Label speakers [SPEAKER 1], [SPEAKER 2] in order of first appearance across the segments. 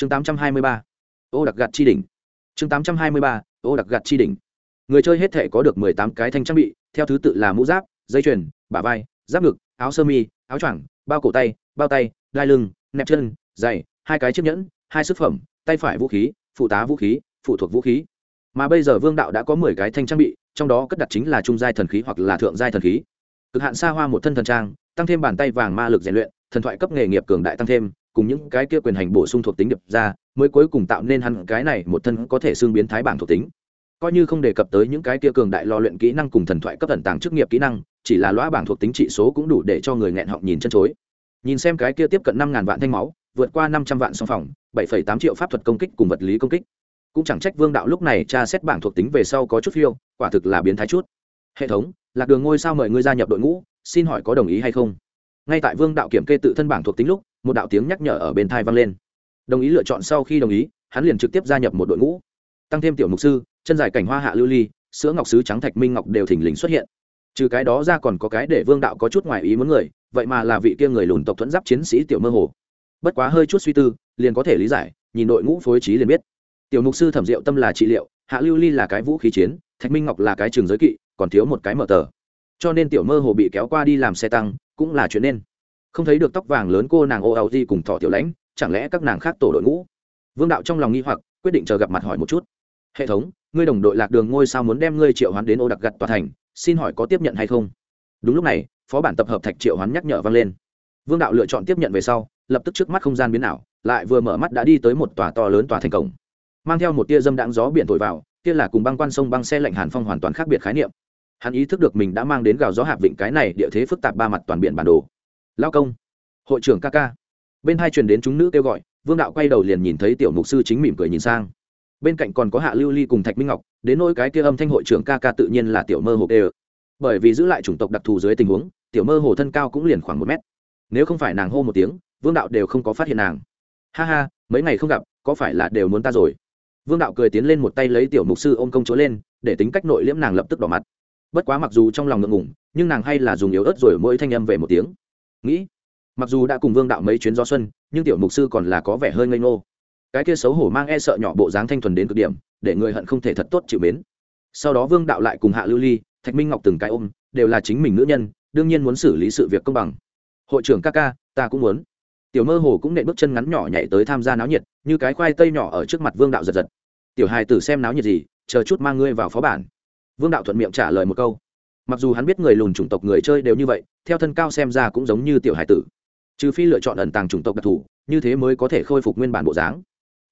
[SPEAKER 1] chương tám trăm hai mươi ba, ô đặc gạt chi đỉnh. Chương tám trăm hai mươi ba, ô đặc gạt chi đỉnh. Người chơi hết thể có được mười tám cái thanh trang bị, theo thứ tự là mũ giáp, dây chuyền, bả vai, giáp ngực, áo sơ mi, áo choàng, bao cổ tay, bao tay, đai lưng, nẹp chân, giày, hai cái chiếc nhẫn, hai sức phẩm, tay phải vũ khí, phụ tá vũ khí, phụ thuộc vũ khí. Mà bây giờ vương đạo đã có mười cái thanh trang bị, trong đó cất đặt chính là trung giai thần khí hoặc là thượng giai thần khí. Cực hạn xa hoa một thân thần trang, tăng thêm bàn tay vàng ma lực rèn luyện thần thoại cấp nghề nghiệp cường đại tăng thêm, cùng những cái kia quyền hành bổ sung thuộc tính điệp ra, mới cuối cùng tạo nên hắn cái này một thân có thể xương biến thái bảng thuộc tính. Coi như không đề cập tới những cái kia cường đại lo luyện kỹ năng cùng thần thoại cấp ẩn tàng chức nghiệp kỹ năng, chỉ là lõa bảng thuộc tính trị số cũng đủ để cho người nghẹn họng nhìn chân chối. Nhìn xem cái kia tiếp cận năm ngàn vạn thanh máu, vượt qua năm trăm vạn song phòng, bảy phẩy tám triệu pháp thuật công kích cùng vật lý công kích. Cũng chẳng trách vương đạo lúc này tra xét bảng thuộc tính về sau có chút phiêu, quả thực là biến thái chút. Hệ thống, lạc đường ngôi sao mời ngươi gia nhập đội ngũ, xin hỏi có đồng ý hay không? Ngay tại vương đạo kiểm kê tự thân bảng thuộc tính lúc, một đạo tiếng nhắc nhở ở bên thai vang lên. Đồng ý lựa chọn sau khi đồng ý, hắn liền trực tiếp gia nhập một đội ngũ. Tăng thêm tiểu mục sư, chân dài cảnh hoa hạ lưu ly, sữa ngọc sứ trắng thạch minh ngọc đều thình lình xuất hiện. Trừ cái đó ra còn có cái để vương đạo có chút ngoài ý muốn người, vậy mà là vị kia người lùn tộc thuẫn giáp chiến sĩ tiểu mơ hồ. Bất quá hơi chút suy tư, liền có thể lý giải, nhìn đội ngũ phối trí liền biết. Tiểu mục sư thẩm diệu tâm là trị liệu, hạ lưu ly là cái vũ khí chiến, thạch minh ngọc là cái trường giới kỵ, còn thiếu một cái mở tờ. Cho nên tiểu mơ hồ bị kéo qua đi làm xe tăng cũng là chuyện nên. Không thấy được tóc vàng lớn cô nàng ô áo di cùng thọ tiểu lãnh, chẳng lẽ các nàng khác tổ đội ngũ? Vương đạo trong lòng nghi hoặc, quyết định chờ gặp mặt hỏi một chút. Hệ thống, ngươi đồng đội lạc đường ngôi sao muốn đem ngươi triệu hoán đến ô đặc gặt tòa thành, xin hỏi có tiếp nhận hay không? Đúng lúc này, phó bản tập hợp thạch triệu hoán nhắc nhở vang lên. Vương đạo lựa chọn tiếp nhận về sau, lập tức trước mắt không gian biến ảo, lại vừa mở mắt đã đi tới một tòa to lớn tòa thành cổng. Mang theo một tia dâm đạn gió biển thổi vào, kia là cùng băng quan sông băng xe lạnh hàn phong hoàn toàn khác biệt khái niệm hắn ý thức được mình đã mang đến gào gió hạp vịnh cái này địa thế phức tạp ba mặt toàn biển bản đồ. Lao công. Hội trưởng ca ca. Bên hai truyền đến chúng nữ kêu gọi, vương đạo quay đầu liền nhìn thấy tiểu mục sư chính mỉm cười nhìn sang. Bên cạnh còn có hạ lưu ly cùng thạch minh ngọc, đến nỗi cái kia âm thanh hội trưởng ca ca tự nhiên là tiểu mơ hồ kê bởi vì giữ lại chủng tộc đặc thù dưới tình huống, tiểu mơ hồ thân cao cũng liền khoảng một mét. Nếu không phải nàng hô một tiếng, vương đạo đều không có phát hiện nàng. Ha ha, mấy ngày không gặp, có phải là đều muốn ta rồi? Vương đạo cười tiến lên một tay lấy tiểu mục sư ôm công chúa lên, để tính cách nội liễm nàng lập tức đỏ mặt bất quá mặc dù trong lòng ngượng ngủng nhưng nàng hay là dùng yếu ớt rồi mỗi thanh âm về một tiếng. Nghĩ, mặc dù đã cùng vương đạo mấy chuyến gió xuân, nhưng tiểu mục sư còn là có vẻ hơi ngây ngô. Cái kia xấu hổ mang e sợ nhỏ bộ dáng thanh thuần đến cực điểm, để người hận không thể thật tốt chịu mến. Sau đó vương đạo lại cùng hạ lưu ly, thạch minh ngọc từng cái ôm, đều là chính mình nữ nhân, đương nhiên muốn xử lý sự việc công bằng. Hội trưởng ca ca, ta cũng muốn. Tiểu mơ hồ cũng nện bước chân ngắn nhỏ nhảy tới tham gia náo nhiệt, như cái khoai tây nhỏ ở trước mặt vương đạo giật giật. Tiểu hài tử xem náo nhiệt gì, chờ chút mang ngươi vào phó bản vương đạo thuận miệng trả lời một câu. Mặc dù hắn biết người lùn chủng tộc người chơi đều như vậy, theo thân cao xem ra cũng giống như tiểu Hải tử. Trừ phi lựa chọn ẩn tàng chủng tộc đặc thù, như thế mới có thể khôi phục nguyên bản bộ dáng.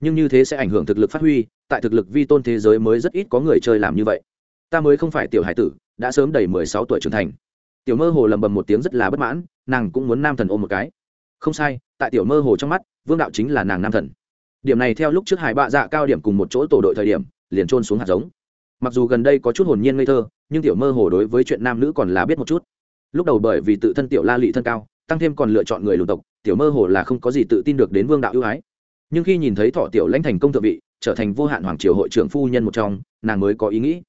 [SPEAKER 1] Nhưng như thế sẽ ảnh hưởng thực lực phát huy, tại thực lực vi tôn thế giới mới rất ít có người chơi làm như vậy. Ta mới không phải tiểu hải tử, đã sớm đầy mười sáu tuổi trưởng thành. Tiểu mơ hồ lầm bầm một tiếng rất là bất mãn, nàng cũng muốn nam thần ôm một cái. Không sai, tại tiểu mơ hồ trong mắt, vương đạo chính là nàng nam thần. Điểm này theo lúc trước hải bạ dạ cao điểm cùng một chỗ tổ đội thời điểm, liền trôn xuống hạt giống mặc dù gần đây có chút hồn nhiên ngây thơ, nhưng tiểu mơ hồ đối với chuyện nam nữ còn là biết một chút. Lúc đầu bởi vì tự thân tiểu la lị thân cao, tăng thêm còn lựa chọn người lùn tộc, tiểu mơ hồ là không có gì tự tin được đến vương đạo ưu ái. Nhưng khi nhìn thấy thọ tiểu lãnh thành công thượng vị, trở thành vô hạn hoàng triều hội trưởng phu nhân một trong, nàng mới có ý nghĩ.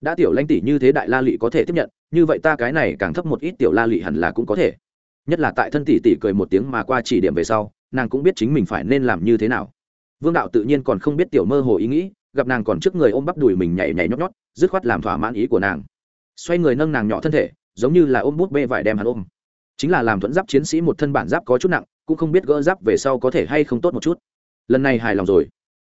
[SPEAKER 1] Đã tiểu lãnh tỷ như thế đại la lị có thể tiếp nhận, như vậy ta cái này càng thấp một ít tiểu la lị hẳn là cũng có thể. Nhất là tại thân tỷ tỷ cười một tiếng mà qua chỉ điểm về sau, nàng cũng biết chính mình phải nên làm như thế nào. Vương đạo tự nhiên còn không biết tiểu mơ hồ ý nghĩ gặp nàng còn trước người ôm bắp đùi mình nhảy nhảy nhót nhót, dứt khoát làm thỏa mãn ý của nàng. Xoay người nâng nàng nhỏ thân thể, giống như là ôm bút bê vải đem hắn ôm. Chính là làm thuẫn giáp chiến sĩ một thân bản giáp có chút nặng, cũng không biết gỡ giáp về sau có thể hay không tốt một chút. Lần này hài lòng rồi.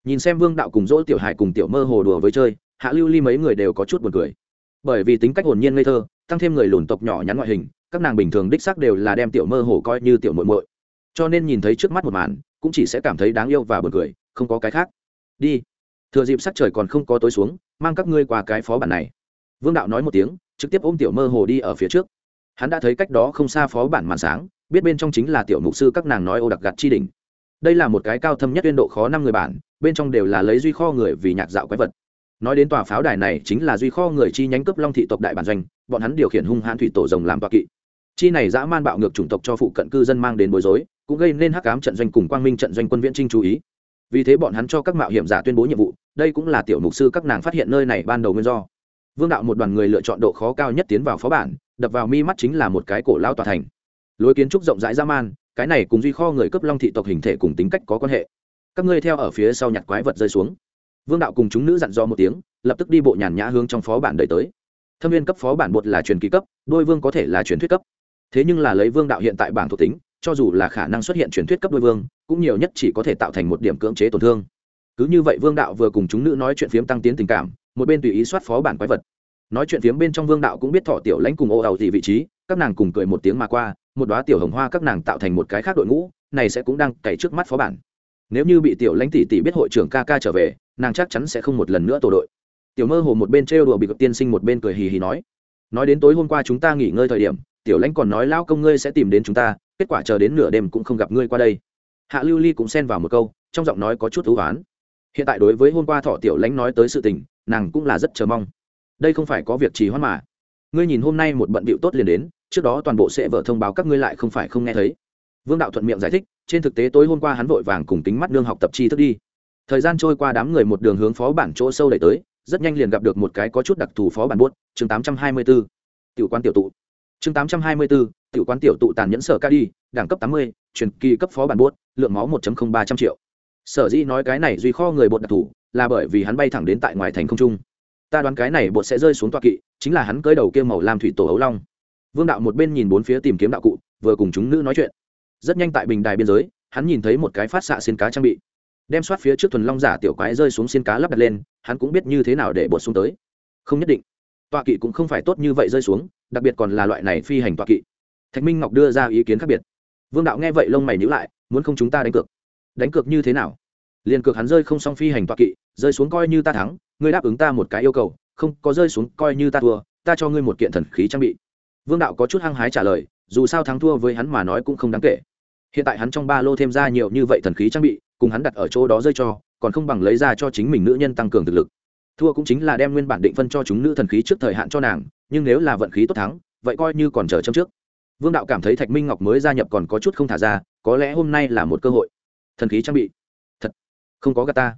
[SPEAKER 1] Nhìn xem vương đạo cùng dỗ tiểu hải cùng tiểu mơ hồ đùa với chơi, hạ lưu ly mấy người đều có chút buồn cười. Bởi vì tính cách hồn nhiên ngây thơ, tăng thêm người lùn tộc nhỏ nhắn ngoại hình, các nàng bình thường đích xác đều là đem tiểu mơ hồ coi như tiểu muội muội. Cho nên nhìn thấy trước mắt một màn, cũng chỉ sẽ cảm thấy đáng yêu và buồn cười, không có cái khác. Đi thừa dịp sắc trời còn không có tối xuống, mang các ngươi qua cái phó bản này. Vương đạo nói một tiếng, trực tiếp ôm tiểu mơ hồ đi ở phía trước. Hắn đã thấy cách đó không xa phó bản màn sáng, biết bên trong chính là tiểu mục sư các nàng nói ô đặc gặt chi đỉnh. Đây là một cái cao thâm nhất biên độ khó năm người bản, bên trong đều là lấy duy kho người vì nhạc dạo quái vật. Nói đến tòa pháo đài này chính là duy kho người chi nhánh cấp long thị tộc đại bản doanh, bọn hắn điều khiển hung hãn thủy tổ rồng làm tọa kỵ. Chi này dã man bạo ngược chủng tộc cho phụ cận cư dân mang đến bối rối, cũng gây nên hắc cám trận doanh cùng quang minh trận doanh quân viễn trinh chú ý vì thế bọn hắn cho các mạo hiểm giả tuyên bố nhiệm vụ, đây cũng là tiểu mục sư các nàng phát hiện nơi này ban đầu nguyên do. Vương đạo một đoàn người lựa chọn độ khó cao nhất tiến vào phó bản, đập vào mi mắt chính là một cái cổ lao tòa thành. Lối kiến trúc rộng rãi ra man, cái này cùng duy kho người cấp long thị tộc hình thể cùng tính cách có quan hệ. Các ngươi theo ở phía sau nhặt quái vật rơi xuống. Vương đạo cùng chúng nữ dặn dò một tiếng, lập tức đi bộ nhàn nhã hướng trong phó bản đợi tới. Thâm viên cấp phó bản bột là truyền kỳ cấp, đôi vương có thể là truyền thuyết cấp. Thế nhưng là lấy vương đạo hiện tại bảng thuộc tính cho dù là khả năng xuất hiện truyền thuyết cấp đôi vương, cũng nhiều nhất chỉ có thể tạo thành một điểm cưỡng chế tổn thương. Cứ như vậy vương đạo vừa cùng chúng nữ nói chuyện phiếm tăng tiến tình cảm, một bên tùy ý soát phó bản quái vật. Nói chuyện phiếm bên trong vương đạo cũng biết thọ tiểu lãnh cùng ô ẩu gì vị trí, các nàng cùng cười một tiếng mà qua, một đoá tiểu hồng hoa các nàng tạo thành một cái khác đội ngũ, này sẽ cũng đang cày trước mắt phó bản. Nếu như bị tiểu lãnh tỷ tỷ biết hội trưởng ca ca trở về, nàng chắc chắn sẽ không một lần nữa tổ đội. Tiểu mơ hồ một bên trêu đùa bị cực tiên sinh một bên cười hì hì nói nói đến tối hôm qua chúng ta nghỉ ngơi thời điểm tiểu lãnh còn nói lao công ngươi sẽ tìm đến chúng ta, kết quả chờ đến nửa đêm cũng không gặp ngươi qua đây. Hạ lưu ly cũng xen vào một câu, trong giọng nói có chút thú oán. Hiện tại đối với hôm qua thọ tiểu lãnh nói tới sự tình, nàng cũng là rất chờ mong. Đây không phải có việc trì hoãn mà. Ngươi nhìn hôm nay một bận bịu tốt liền đến, trước đó toàn bộ sẽ vợ thông báo các ngươi lại không phải không nghe thấy. Vương đạo thuận miệng giải thích, trên thực tế tối hôm qua hắn vội vàng cùng tính mắt nương học tập chi thức đi. Thời gian trôi qua đám người một đường hướng phó bản chỗ sâu đẩy tới, rất nhanh liền gặp được một cái có chút đặc thù phó bản buốt, chương 824. tiểu quan tiểu tụ chương 824, tiểu quan tiểu tụ tàn nhẫn sở ca đi đẳng cấp 80, truyền kỳ cấp phó bản buốt lượng máu 1.03 trăm triệu. Sở dĩ nói cái này duy kho người bột đặc thù là bởi vì hắn bay thẳng đến tại ngoài thành không trung. Ta đoán cái này bột sẽ rơi xuống toa kỵ chính là hắn cưỡi đầu kia màu lam thủy tổ ấu long. Vương đạo một bên nhìn bốn phía tìm kiếm đạo cụ vừa cùng chúng nữ nói chuyện. Rất nhanh tại bình đài biên giới hắn nhìn thấy một cái phát xạ xin cá trang bị. Đem soát phía trước thuần long giả tiểu quái rơi xuống xin cá lắp đặt lên hắn cũng biết như thế nào để bột xuống tới. Không nhất định. Tọa kỵ cũng không phải tốt như vậy rơi xuống đặc biệt còn là loại này phi hành tọa kỵ. Thạch minh ngọc đưa ra ý kiến khác biệt. Vương đạo nghe vậy lông mày nhữ lại, muốn không chúng ta đánh cược. Đánh cược như thế nào? Liền cược hắn rơi không xong phi hành tọa kỵ, rơi xuống coi như ta thắng, ngươi đáp ứng ta một cái yêu cầu, không, có rơi xuống coi như ta thua, ta cho ngươi một kiện thần khí trang bị. Vương đạo có chút hăng hái trả lời, dù sao thắng thua với hắn mà nói cũng không đáng kể. Hiện tại hắn trong ba lô thêm ra nhiều như vậy thần khí trang bị, cùng hắn đặt ở chỗ đó rơi cho, còn không bằng lấy ra cho chính mình nữ nhân tăng cường thực lực. Thua cũng chính là đem nguyên bản định phân cho chúng nữ thần khí trước thời hạn cho nàng nhưng nếu là vận khí tốt thắng, vậy coi như còn chờ châm trước. Vương đạo cảm thấy thạch minh ngọc mới gia nhập còn có chút không thả ra, có lẽ hôm nay là một cơ hội. Thần khí trang bị. Thật, không có gà ta.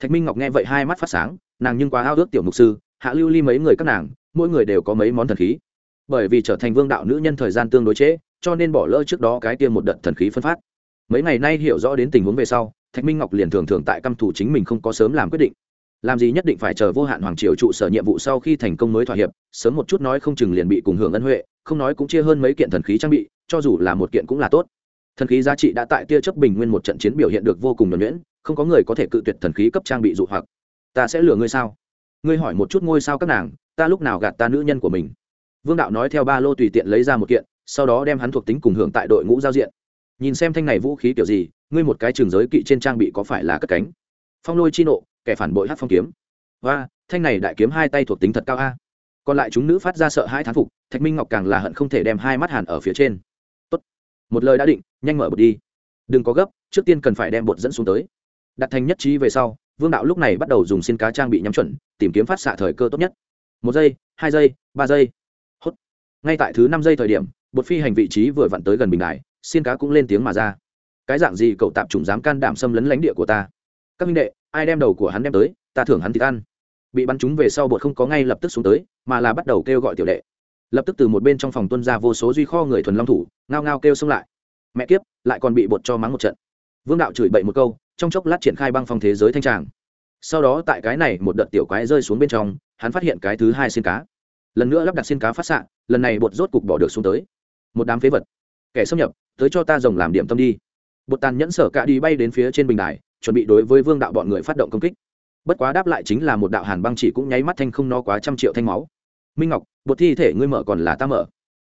[SPEAKER 1] Thạch minh ngọc nghe vậy hai mắt phát sáng, nàng nhưng quá ao ước tiểu mục sư, hạ lưu ly mấy người các nàng, mỗi người đều có mấy món thần khí. Bởi vì trở thành vương đạo nữ nhân thời gian tương đối trễ, cho nên bỏ lỡ trước đó cái tiêm một đợt thần khí phân phát. Mấy ngày nay hiểu rõ đến tình huống về sau, thạch minh ngọc liền thường thường tại căm thủ chính mình không có sớm làm quyết định làm gì nhất định phải chờ vô hạn hoàng triều trụ sở nhiệm vụ sau khi thành công mới thỏa hiệp, sớm một chút nói không chừng liền bị cùng hưởng ân huệ, không nói cũng chia hơn mấy kiện thần khí trang bị, cho dù là một kiện cũng là tốt. Thần khí giá trị đã tại tia chấp bình nguyên một trận chiến biểu hiện được vô cùng nhuẩn nhuyễn, không có người có thể cự tuyệt thần khí cấp trang bị dụ hoặc. Ta sẽ lừa ngươi sao? Ngươi hỏi một chút ngôi sao các nàng, ta lúc nào gạt ta nữ nhân của mình? Vương đạo nói theo ba lô tùy tiện lấy ra một kiện, sau đó đem hắn thuộc tính cùng hưởng tại đội ngũ giao diện. Nhìn xem thanh này vũ khí kiểu gì, ngươi một cái trường giới kỵ trên trang bị có phải là cất cánh? Phong lôi chi nộ kẻ phản bội hát phong kiếm. Và thanh này đại kiếm hai tay thuộc tính thật cao a. Còn lại chúng nữ phát ra sợ hai thán phục, thạch minh ngọc càng là hận không thể đem hai mắt hàn ở phía trên. Tốt. một lời đã định, nhanh mở bột đi. Đừng có gấp, trước tiên cần phải đem bột dẫn xuống tới. Đặt thành nhất trí về sau, vương đạo lúc này bắt đầu dùng xin cá trang bị nhắm chuẩn, tìm kiếm phát xạ thời cơ tốt nhất. Một giây, hai giây, ba giây. Hốt. Ngay tại thứ năm giây thời điểm, bột phi hành vị trí vừa vặn tới gần bình đài, xin cá cũng lên tiếng mà ra. Cái dạng gì cậu tạp chủng dám can đảm xâm lấn lãnh địa của ta? Các minh đệ ai đem đầu của hắn đem tới, ta thưởng hắn thịt ăn. Bị bắn trúng về sau bột không có ngay lập tức xuống tới, mà là bắt đầu kêu gọi tiểu đệ. Lập tức từ một bên trong phòng tuân ra vô số duy kho người thuần long thủ, ngao ngao kêu xông lại. Mẹ kiếp, lại còn bị bột cho mắng một trận. Vương đạo chửi bậy một câu, trong chốc lát triển khai băng phong thế giới thanh tràng. Sau đó tại cái này một đợt tiểu quái rơi xuống bên trong, hắn phát hiện cái thứ hai xin cá. Lần nữa lắp đặt xin cá phát xạ, lần này bột rốt cục bỏ được xuống tới. Một đám phế vật. Kẻ xâm nhập, tới cho ta rồng làm điểm tâm đi. Bột tàn nhẫn sở cạ đi bay đến phía trên bình đài chuẩn bị đối với vương đạo bọn người phát động công kích. Bất quá đáp lại chính là một đạo hàn băng chỉ cũng nháy mắt thanh không no quá trăm triệu thanh máu. Minh ngọc bột thi thể ngươi mở còn là ta mở.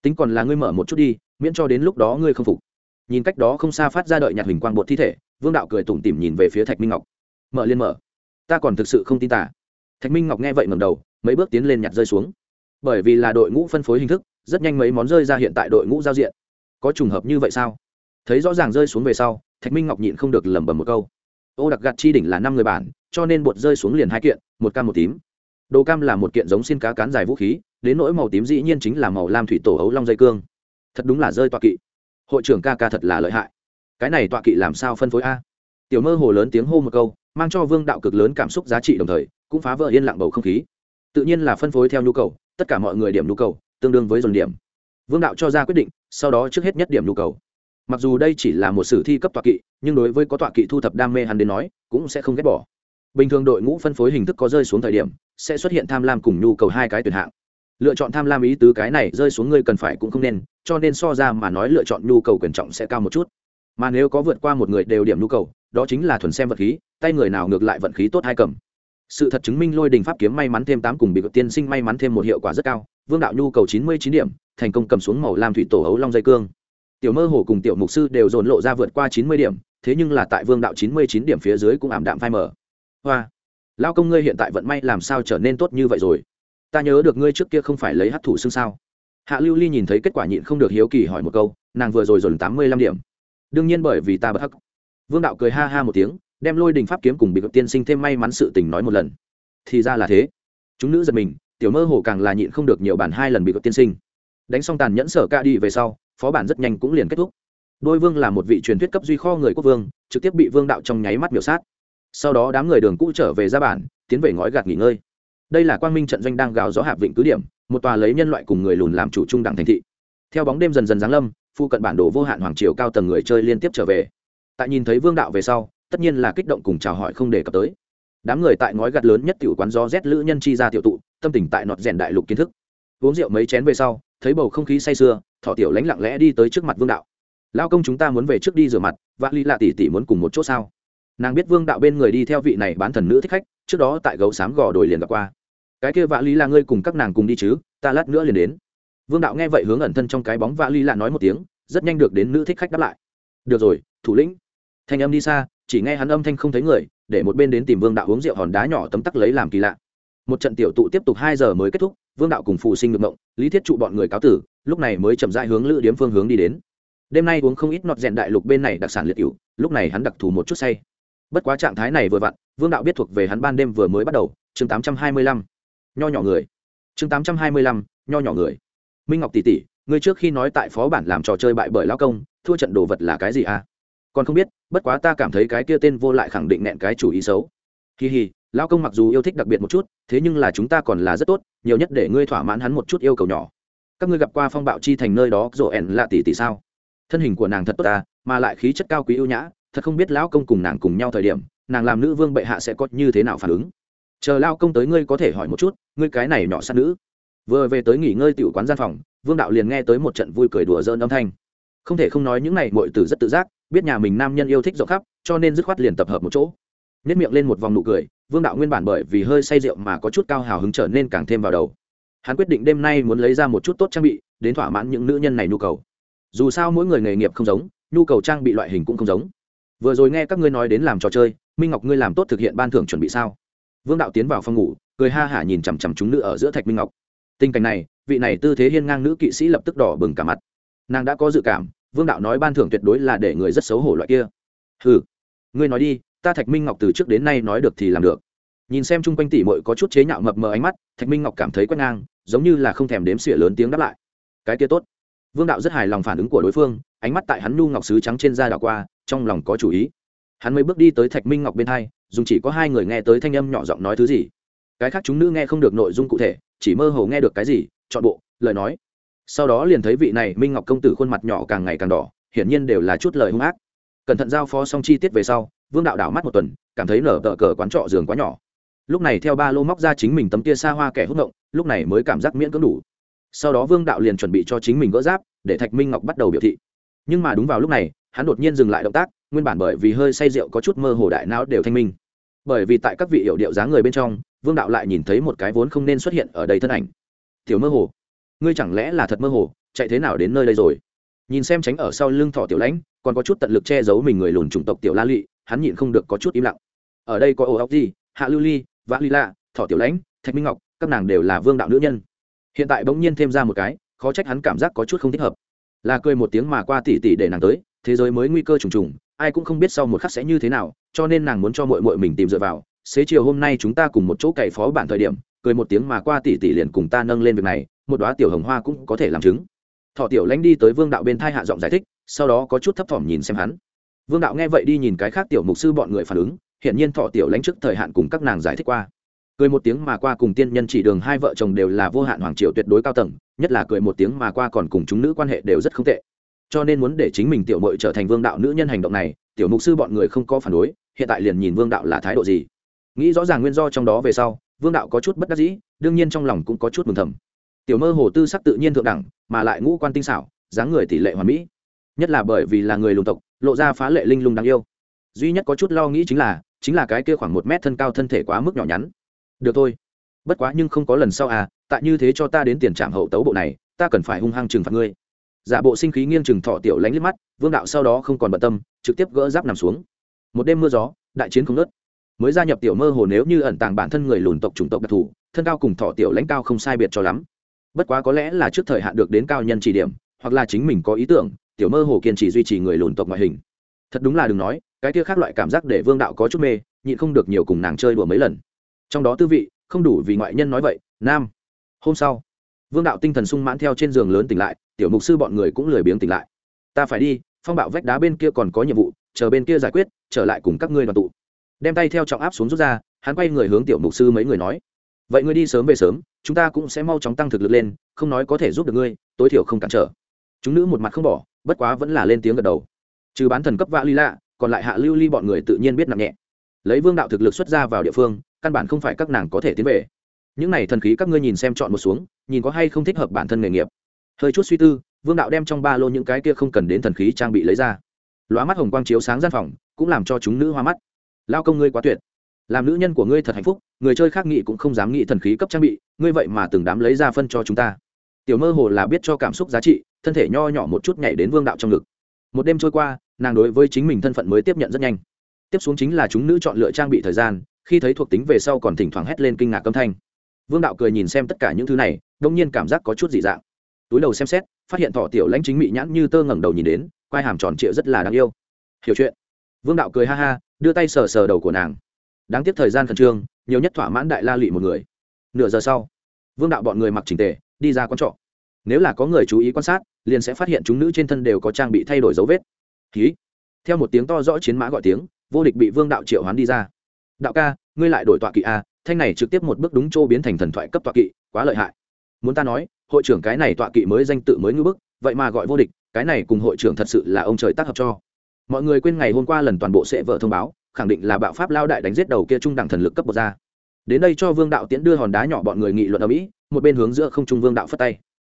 [SPEAKER 1] Tính còn là ngươi mở một chút đi, miễn cho đến lúc đó ngươi không phục. Nhìn cách đó không xa phát ra đợi nhặt hình quang bột thi thể, vương đạo cười tủm tỉm nhìn về phía thạch minh ngọc. Mở liên mở. Ta còn thực sự không tin tả thạch minh ngọc nghe vậy ngầm đầu, mấy bước tiến lên nhặt rơi xuống. Bởi vì là đội ngũ phân phối hình thức, rất nhanh mấy món rơi ra hiện tại đội ngũ giao diện. Có trùng hợp như vậy sao? Thấy rõ ràng rơi xuống về sau, thạch minh ngọc nhịn không được lẩm bẩm một câu ô đặc gạt chi đỉnh là năm người bản, cho nên bột rơi xuống liền hai kiện, một cam một tím. Đồ cam là một kiện giống xin cá cán dài vũ khí, đến nỗi màu tím dĩ nhiên chính là màu lam thủy tổ ấu long dây cương. Thật đúng là rơi tọa kỵ. Hội trưởng ca ca thật là lợi hại. Cái này tọa kỵ làm sao phân phối a? Tiểu mơ hồ lớn tiếng hô một câu, mang cho vương đạo cực lớn cảm xúc giá trị đồng thời, cũng phá vỡ yên lặng bầu không khí. Tự nhiên là phân phối theo nhu cầu, tất cả mọi người điểm nhu cầu, tương đương với dồn điểm. Vương đạo cho ra quyết định, sau đó trước hết nhất điểm nhu cầu mặc dù đây chỉ là một sử thi cấp tọa kỵ, nhưng đối với có tọa kỵ thu thập đam mê hắn đến nói, cũng sẽ không ghét bỏ. Bình thường đội ngũ phân phối hình thức có rơi xuống thời điểm, sẽ xuất hiện tham lam cùng nhu cầu hai cái tuyển hạng. Lựa chọn tham lam ý tứ cái này rơi xuống ngươi cần phải cũng không nên, cho nên so ra mà nói lựa chọn nhu cầu quyền trọng sẽ cao một chút. Mà nếu có vượt qua một người đều điểm nhu cầu, đó chính là thuần xem vật khí, tay người nào ngược lại vận khí tốt hai cầm. Sự thật chứng minh lôi đình pháp kiếm may mắn thêm tám cùng bị tiên sinh may mắn thêm một hiệu quả rất cao, vương đạo nhu cầu chín mươi chín điểm, thành công cầm xuống màu lam thủy tổ ấu long dây cương tiểu mơ hồ cùng tiểu mục sư đều dồn lộ ra vượt qua chín mươi điểm, thế nhưng là tại vương đạo chín mươi chín điểm phía dưới cũng ảm đạm phai mờ. Hoa lao công ngươi hiện tại vận may làm sao trở nên tốt như vậy rồi? Ta nhớ được ngươi trước kia không phải lấy hát thủ xương sao? Hạ lưu ly nhìn thấy kết quả nhịn không được hiếu kỳ hỏi một câu, nàng vừa rồi dồn tám mươi lăm điểm. Đương nhiên bởi vì ta bất hắc. Vương đạo cười ha ha một tiếng, đem lôi đình pháp kiếm cùng bị cập tiên sinh thêm may mắn sự tình nói một lần. Thì ra là thế. Chúng nữ giật mình, tiểu mơ hồ càng là nhịn không được nhiều bản hai lần bị cập tiên sinh. Đánh xong tàn nhẫn sở ca đi về sau phó bản rất nhanh cũng liền kết thúc. Đôi vương là một vị truyền thuyết cấp duy kho người quốc vương, trực tiếp bị vương đạo trong nháy mắt biểu sát. Sau đó đám người đường cũ trở về ra bản, tiến về ngói gạt nghỉ ngơi. Đây là quang minh trận doanh đang gào gió hạp vịnh cứ điểm, một tòa lấy nhân loại cùng người lùn làm chủ trung đẳng thành thị. Theo bóng đêm dần dần giáng lâm, phu cận bản đồ vô hạn hoàng triều cao tầng người chơi liên tiếp trở về. Tại nhìn thấy vương đạo về sau, tất nhiên là kích động cùng chào hỏi không đề cập tới. Đám người tại ngói gặt lớn nhất tiểu quán gió rét lữ nhân chi ra tiểu tụ, tâm tình tại nọt rèn đại lục kiến thức. Uống rượu mấy chén về sau thấy bầu không khí say sưa thọ tiểu lánh lặng lẽ đi tới trước mặt vương đạo. Lao công chúng ta muốn về trước đi rửa mặt và ly lạ tỷ tỷ muốn cùng một chỗ sao? Nàng biết vương đạo bên người đi theo vị này bán thần nữ thích khách, trước đó tại gấu xám gò đồi liền gặp qua. Cái kia vạ lý là ngươi cùng các nàng cùng đi chứ, ta lát nữa liền đến. Vương đạo nghe vậy hướng ẩn thân trong cái bóng vạ lý là nói một tiếng, rất nhanh được đến nữ thích khách đáp lại. Được rồi, thủ lĩnh. Thanh âm đi xa, chỉ nghe hắn âm thanh không thấy người, để một bên đến tìm vương đạo uống rượu hòn đá nhỏ tấm tắc lấy làm kỳ lạ. Một trận tiểu tụ tiếp tục hai giờ mới kết thúc vương đạo cùng phụ sinh được mộng lý thiết trụ bọn người cáo tử, lúc này mới chậm dại hướng lữ điếm phương hướng đi đến. Đêm nay uống không ít nọt rèn đại lục bên này đặc sản liệt cựu lúc này hắn đặc thù một chút say. Bất quá trạng thái này vừa vặn, vương đạo biết thuộc về hắn ban đêm vừa mới bắt đầu, chương tám trăm hai mươi lăm. Nho nhỏ người. Chương tám trăm hai mươi lăm, nho nhỏ người. Minh ngọc tỷ tỷ, ngươi trước khi nói tại phó bản làm trò chơi bại bởi lao công, thua trận đồ vật là cái gì à? Còn không biết, bất quá ta cảm thấy cái kia tên vô lại khẳng định nẹn cái chủ ý xấu. Kỳ hì Lão công mặc dù yêu thích đặc biệt một chút, thế nhưng là chúng ta còn là rất tốt, nhiều nhất để ngươi thỏa mãn hắn một chút yêu cầu nhỏ. Các ngươi gặp qua phong bạo chi thành nơi đó rộ ẻn là tỷ tỷ sao? Thân hình của nàng thật tốt ta, mà lại khí chất cao quý ưu nhã, thật không biết lão công cùng nàng cùng nhau thời điểm, nàng làm nữ vương bệ hạ sẽ có như thế nào phản ứng. Chờ lao công tới ngươi có thể hỏi một chút, ngươi cái này nhỏ sát nữ. Vừa về tới nghỉ ngơi tiểu quán gian phòng, vương đạo liền nghe tới một trận vui cười đùa dơn âm thanh. Không thể không nói những này mọi từ rất tự giác, biết nhà mình nam nhân yêu thích rộng khắp, cho nên dứt khoát liền tập hợp một chỗ. Nếp miệng lên một vòng nụ cười vương đạo nguyên bản bởi vì hơi say rượu mà có chút cao hào hứng trở nên càng thêm vào đầu. Hắn quyết định đêm nay muốn lấy ra một chút tốt trang bị, đến thỏa mãn những nữ nhân này nhu cầu. Dù sao mỗi người nghề nghiệp không giống, nhu cầu trang bị loại hình cũng không giống. Vừa rồi nghe các ngươi nói đến làm trò chơi, minh ngọc ngươi làm tốt thực hiện ban thưởng chuẩn bị sao? Vương đạo tiến vào phòng ngủ, cười ha hả nhìn chằm chằm chúng nữ ở giữa thạch minh ngọc. Tình cảnh này, vị này tư thế hiên ngang nữ kỵ sĩ lập tức đỏ bừng cả mặt. Nàng đã có dự cảm, vương đạo nói ban thưởng tuyệt đối là để người rất xấu hổ loại kia. Ừ ngươi nói đi ta thạch minh ngọc từ trước đến nay nói được thì làm được. Nhìn xem chung quanh tỉ mội có chút chế nhạo mập mờ ánh mắt, thạch minh ngọc cảm thấy quét ngang, giống như là không thèm đếm xỉa lớn tiếng đáp lại. Cái kia tốt. Vương đạo rất hài lòng phản ứng của đối phương, ánh mắt tại hắn nu ngọc sứ trắng trên da đảo qua, trong lòng có chủ ý. Hắn mới bước đi tới thạch minh ngọc bên hai, dùng chỉ có hai người nghe tới thanh âm nhỏ giọng nói thứ gì. Cái khác chúng nữ nghe không được nội dung cụ thể, chỉ mơ hồ nghe được cái gì, chọn bộ, lời nói. Sau đó liền thấy vị này minh ngọc công tử khuôn mặt nhỏ càng ngày càng đỏ, hiển nhiên đều là chút lời hung ác. Cẩn thận giao phó xong chi tiết về sau vương đạo đảo mắt một tuần, cảm thấy nở tờ cờ quán trọ giường quá nhỏ. Lúc này theo ba lô móc ra chính mình tấm tia xa hoa kẻ hút động lúc này mới cảm giác miễn cưỡng đủ. Sau đó vương đạo liền chuẩn bị cho chính mình gỡ giáp, để thạch minh ngọc bắt đầu biểu thị. Nhưng mà đúng vào lúc này, hắn đột nhiên dừng lại động tác, nguyên bản bởi vì hơi say rượu có chút mơ hồ đại não đều thanh minh. Bởi vì tại các vị hiệu điệu dáng người bên trong, vương đạo lại nhìn thấy một cái vốn không nên xuất hiện ở đây thân ảnh. Tiểu mơ hồ, ngươi chẳng lẽ là thật mơ hồ, chạy thế nào đến nơi đây rồi? Nhìn xem tránh ở sau lưng thọ tiểu lãnh, còn có chút tận lực che giấu mình người lùn chủng tộc tiểu la lụy hắn nhịn không được có chút im lặng. Ở đây có ồ ốc gì hạ lưu ly, vã ly la thọ tiểu lãnh, thạch minh ngọc, các nàng đều là vương đạo nữ nhân. Hiện tại bỗng nhiên thêm ra một cái, khó trách hắn cảm giác có chút không thích hợp. Là cười một tiếng mà qua tỉ tỉ để nàng tới, thế giới mới nguy cơ trùng trùng, ai cũng không biết sau một khắc sẽ như thế nào, cho nên nàng muốn cho mội mội mình tìm dựa vào. Xế chiều hôm nay chúng ta cùng một chỗ cày phó bản thời điểm, cười một tiếng mà qua tỉ tỉ liền cùng ta nâng lên việc này, một đoá tiểu hồng hoa cũng có thể làm chứng. Thọ tiểu lãnh đi tới vương đạo bên thai hạ giọng giải thích, sau đó có chút thấp thỏm nhìn xem hắn vương đạo nghe vậy đi nhìn cái khác tiểu mục sư bọn người phản ứng hiện nhiên thọ tiểu lãnh trước thời hạn cùng các nàng giải thích qua. Cười một tiếng mà qua cùng tiên nhân chỉ đường hai vợ chồng đều là vô hạn hoàng triều tuyệt đối cao tầng, nhất là cười một tiếng mà qua còn cùng chúng nữ quan hệ đều rất không tệ. Cho nên muốn để chính mình tiểu mội trở thành vương đạo nữ nhân hành động này, tiểu mục sư bọn người không có phản đối, hiện tại liền nhìn vương đạo là thái độ gì. Nghĩ rõ ràng nguyên do trong đó về sau, vương đạo có chút bất đắc dĩ, đương nhiên trong lòng cũng có chút mừng thầm. Tiểu mơ hồ tư sắc tự nhiên thượng đẳng, mà lại ngũ quan tinh xảo, dáng người tỷ lệ hoàn mỹ. Nhất là bởi vì là người lùng tộc lộ ra phá lệ linh lung đáng yêu. Duy nhất có chút lo nghĩ chính là chính là cái kia khoảng một mét thân cao thân thể quá mức nhỏ nhắn. Được thôi. Bất quá nhưng không có lần sau à tại như thế cho ta đến tiền trạm hậu tấu bộ này, ta cần phải hung hăng trừng phạt ngươi. Giả bộ sinh khí nghiêng trừng thọ tiểu lánh liếc mắt, vương đạo sau đó không còn bận tâm, trực tiếp gỡ giáp nằm xuống. Một đêm mưa gió, đại chiến không nớt mới gia nhập tiểu mơ hồ nếu như ẩn tàng bản thân người lùn tộc chủng tộc đặc thù, thân cao cùng thọ tiểu lãnh cao không sai biệt cho lắm. Bất quá có lẽ là trước thời hạn được đến cao nhân chỉ điểm, hoặc là chính mình có ý tưởng tiểu mơ hồ kiên trì duy trì người lùn tộc ngoại hình. Thật đúng là đừng nói, cái kia khác loại cảm giác để vương đạo có chút mê, nhịn không được nhiều cùng nàng chơi đùa mấy lần. Trong đó tư vị, không đủ vì ngoại nhân nói vậy, nam. Hôm sau, vương đạo tinh thần sung mãn theo trên giường lớn tỉnh lại, tiểu mục sư bọn người cũng lười biếng tỉnh lại. Ta phải đi, phong bạo vách đá bên kia còn có nhiệm vụ, chờ bên kia giải quyết, trở lại cùng các ngươi đoàn tụ. Đem tay theo trọng áp xuống rút ra, hắn quay người hướng tiểu mục sư mấy người nói. Vậy ngươi đi sớm về sớm, chúng ta cũng sẽ mau chóng tăng thực lực lên, không nói có thể giúp được ngươi, tối thiểu không cản trở. Chúng nữ một mặt không bỏ bất quá vẫn là lên tiếng gật đầu. Trừ bán thần cấp vã ly lạ, còn lại hạ lưu ly bọn người tự nhiên biết nặng nhẹ. Lấy vương đạo thực lực xuất ra vào địa phương, căn bản không phải các nàng có thể tiến về. Những này thần khí các ngươi nhìn xem chọn một xuống, nhìn có hay không thích hợp bản thân nghề nghiệp. Hơi chút suy tư, vương đạo đem trong ba lô những cái kia không cần đến thần khí trang bị lấy ra. Lóa mắt hồng quang chiếu sáng gian phòng, cũng làm cho chúng nữ hoa mắt. Lao công ngươi quá tuyệt. Làm nữ nhân của ngươi thật hạnh phúc, người chơi khác nghị cũng không dám nghĩ thần khí cấp trang bị, ngươi vậy mà từng đám lấy ra phân cho chúng ta. Tiểu mơ hồ là biết cho cảm xúc giá trị thân thể nho nhỏ một chút nhảy đến vương đạo trong ngực. Một đêm trôi qua, nàng đối với chính mình thân phận mới tiếp nhận rất nhanh. Tiếp xuống chính là chúng nữ chọn lựa trang bị thời gian, khi thấy thuộc tính về sau còn thỉnh thoảng hét lên kinh ngạc âm thanh. Vương đạo cười nhìn xem tất cả những thứ này, đông nhiên cảm giác có chút dị dạng. Túi đầu xem xét, phát hiện thọ tiểu lãnh chính mị nhãn như tơ ngẩng đầu nhìn đến, quai hàm tròn trịa rất là đáng yêu. Hiểu chuyện. Vương đạo cười ha ha, đưa tay sờ sờ đầu của nàng. Đáng tiếc thời gian khẩn trương, nhiều nhất thỏa mãn đại la lụy một người. Nửa giờ sau, vương đạo bọn người mặc trình tề, đi ra quán trọ. Nếu là có người chú ý quan sát liền sẽ phát hiện chúng nữ trên thân đều có trang bị thay đổi dấu vết. Ký theo một tiếng to rõ chiến mã gọi tiếng, vô địch bị vương đạo triệu hoán đi ra. Đạo ca, ngươi lại đổi tọa kỵ a thanh này trực tiếp một bước đúng chỗ biến thành thần thoại cấp tọa kỵ, quá lợi hại. Muốn ta nói, hội trưởng cái này tọa kỵ mới danh tự mới ngư bức, vậy mà gọi vô địch, cái này cùng hội trưởng thật sự là ông trời tác hợp cho. Mọi người quên ngày hôm qua lần toàn bộ sẽ vợ thông báo, khẳng định là bạo pháp lao đại đánh giết đầu kia trung đẳng thần lực cấp bậc ra. Đến đây cho vương đạo tiễn đưa hòn đá nhỏ bọn người nghị luận ở mỹ, một bên hướng giữa không trung vương đạo phất tay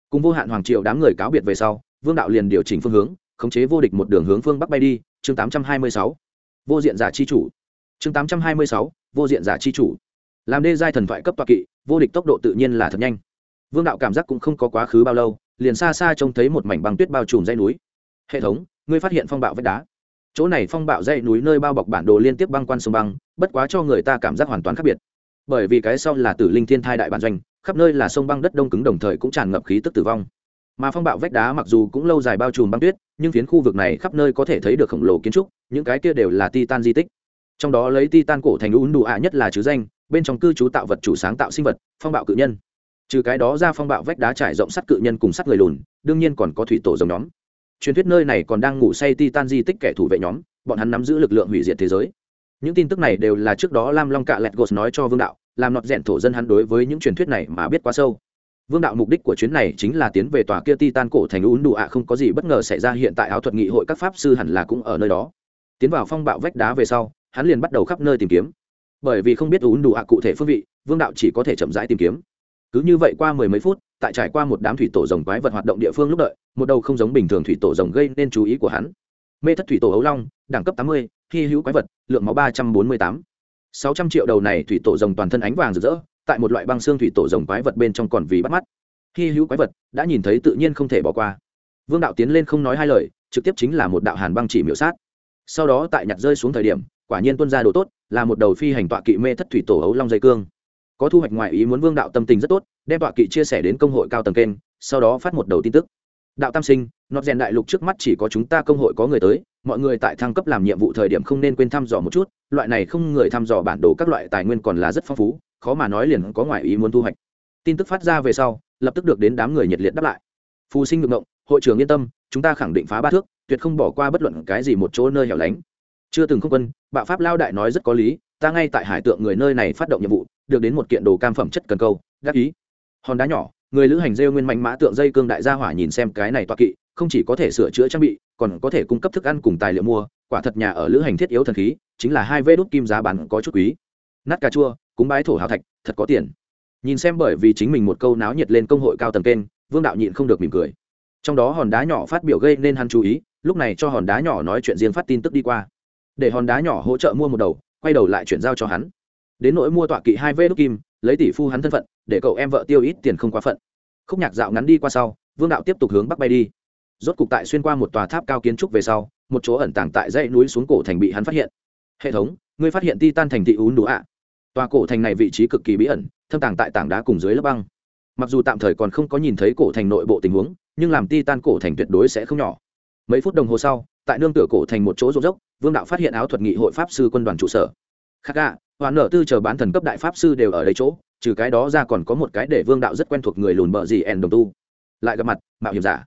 [SPEAKER 1] cùng vô hạn hoàng triều đám người cáo biệt về sau vương đạo liền điều chỉnh phương hướng khống chế vô địch một đường hướng phương bắc bay đi chương 826. vô diện giả chi chủ. Chương 826, vô diện giả chi chủ. Làm đê giai thần thoại cấp toa kỵ vô địch tốc độ tự nhiên là thật nhanh. Vương đạo cảm giác cũng không có quá khứ bao lâu liền xa xa trông thấy một mảnh băng tuyết bao trùm dây núi. Hệ thống ngươi phát hiện phong bạo vách đá. Chỗ này phong bạo dây núi nơi bao bọc bản đồ liên tiếp băng quan sông băng bất quá cho người ta cảm giác hoàn toàn khác biệt bởi vì cái sau là tử linh thiên thai đại bản doanh, khắp nơi là sông băng đất đông cứng đồng thời cũng tràn ngập khí tức tử vong. Mà phong bạo vách đá mặc dù cũng lâu dài bao trùm băng tuyết, nhưng phiến khu vực này khắp nơi có thể thấy được khổng lồ kiến trúc, những cái kia đều là titan di tích. Trong đó lấy titan cổ thành ún đủ ạ nhất là chứ danh, bên trong cư trú tạo vật chủ sáng tạo sinh vật, phong bạo cự nhân. Trừ cái đó ra phong bạo vách đá trải rộng sắt cự nhân cùng sắt người lùn, đương nhiên còn có thủy tổ giống nhóm. Truyền thuyết nơi này còn đang ngủ say titan di tích kẻ thủ vệ nhóm, bọn hắn nắm giữ lực lượng hủy diệt thế giới những tin tức này đều là trước đó lam long cạ lẹt gột nói cho vương đạo, làm nọt rẽn thổ dân hắn đối với những truyền thuyết này mà biết quá sâu. Vương đạo mục đích của chuyến này chính là tiến về tòa kia titan cổ thành ún đủ ạ, không có gì bất ngờ xảy ra, hiện tại áo thuật nghị hội các pháp sư hẳn là cũng ở nơi đó. Tiến vào phong bạo vách đá về sau, hắn liền bắt đầu khắp nơi tìm kiếm. Bởi vì không biết ún đủ ạ cụ thể phương vị, vương đạo chỉ có thể chậm rãi tìm kiếm. Cứ như vậy qua mười mấy phút, tại trải qua một đám thủy tổ rồng quái vật hoạt động địa phương lúc đợi, một đầu không giống bình thường thủy tổ rồng gây nên chú ý của hắn mê thất thủy tổ ấu long, đẳng cấp tám mươi, hy hữu quái vật, lượng máu ba trăm bốn mươi tám. sáu trăm triệu đầu này thủy tổ rồng toàn thân ánh vàng rực rỡ, tại một loại băng xương thủy tổ rồng quái vật bên trong còn vì bắt mắt. Hy hữu quái vật, đã nhìn thấy tự nhiên không thể bỏ qua. Vương đạo tiến lên không nói hai lời, trực tiếp chính là một đạo hàn băng chỉ miểu sát. Sau đó tại nhặt rơi xuống thời điểm, quả nhiên tuân ra đồ tốt, là một đầu phi hành tọa kỵ mê thất thủy tổ ấu long dây cương. Có thu hoạch ngoại ý muốn vương đạo tâm tình rất tốt, đem tọa kỵ chia sẻ đến công hội cao tầng kênh, sau đó phát một đầu tin tức. Đạo tam sinh nọt rèn đại lục trước mắt chỉ có chúng ta công hội có người tới, mọi người tại thăng cấp làm nhiệm vụ thời điểm không nên quên thăm dò một chút, loại này không người thăm dò bản đồ các loại tài nguyên còn là rất phong phú, khó mà nói liền có ngoại ý muốn thu hoạch. Tin tức phát ra về sau, lập tức được đến đám người nhiệt liệt đáp lại. Phù sinh ngược ngộng hội trưởng yên tâm, chúng ta khẳng định phá ba thước, tuyệt không bỏ qua bất luận cái gì một chỗ nơi hẻo lánh. Chưa từng không quân, bạo pháp lao đại nói rất có lý, ta ngay tại hải tượng người nơi này phát động nhiệm vụ, được đến một kiện đồ cam phẩm chất cần câu đắc ý. Hòn đá nhỏ, người lữ hành rêu nguyên mạnh mã tượng dây cương đại gia hỏa nhìn xem cái này toa kỵ không chỉ có thể sửa chữa trang bị, còn có thể cung cấp thức ăn cùng tài liệu mua. Quả thật nhà ở lữ hành thiết yếu thần khí, chính là hai vê đốt kim giá bán có chút quý. Nát cà chua, cúng bái thổ hào thạch, thật có tiền. Nhìn xem bởi vì chính mình một câu náo nhiệt lên công hội cao tầng kênh, vương đạo nhịn không được mỉm cười. Trong đó hòn đá nhỏ phát biểu gây nên hắn chú ý, lúc này cho hòn đá nhỏ nói chuyện riêng phát tin tức đi qua. Để hòn đá nhỏ hỗ trợ mua một đầu, quay đầu lại chuyển giao cho hắn. Đến nỗi mua tọa kỵ hai vê đốt kim, lấy tỷ phu hắn thân phận, để cậu em vợ tiêu ít tiền không quá phận. Khúc nhạc dạo ngắn đi qua sau, vương đạo tiếp tục hướng bắc bay đi rốt cục tại xuyên qua một tòa tháp cao kiến trúc về sau, một chỗ ẩn tàng tại dãy núi xuống cổ thành bị hắn phát hiện. Hệ thống, ngươi phát hiện ti tan thành thị ún đủ ạ? Tòa cổ thành này vị trí cực kỳ bí ẩn, thâm tàng tại tảng đá cùng dưới lớp băng. Mặc dù tạm thời còn không có nhìn thấy cổ thành nội bộ tình huống, nhưng làm ti tan cổ thành tuyệt đối sẽ không nhỏ. Mấy phút đồng hồ sau, tại nương tựa cổ thành một chỗ rộng dốc vương đạo phát hiện áo thuật nghị hội pháp sư quân đoàn trụ sở. Khác gạ hoàn nở tư chờ bán thần cấp đại pháp sư đều ở đây chỗ, trừ cái đó ra còn có một cái để vương đạo rất quen thuộc người lùn bợ gì ẻn đồng tu. Lại gặp mặt, mạo hiểm giả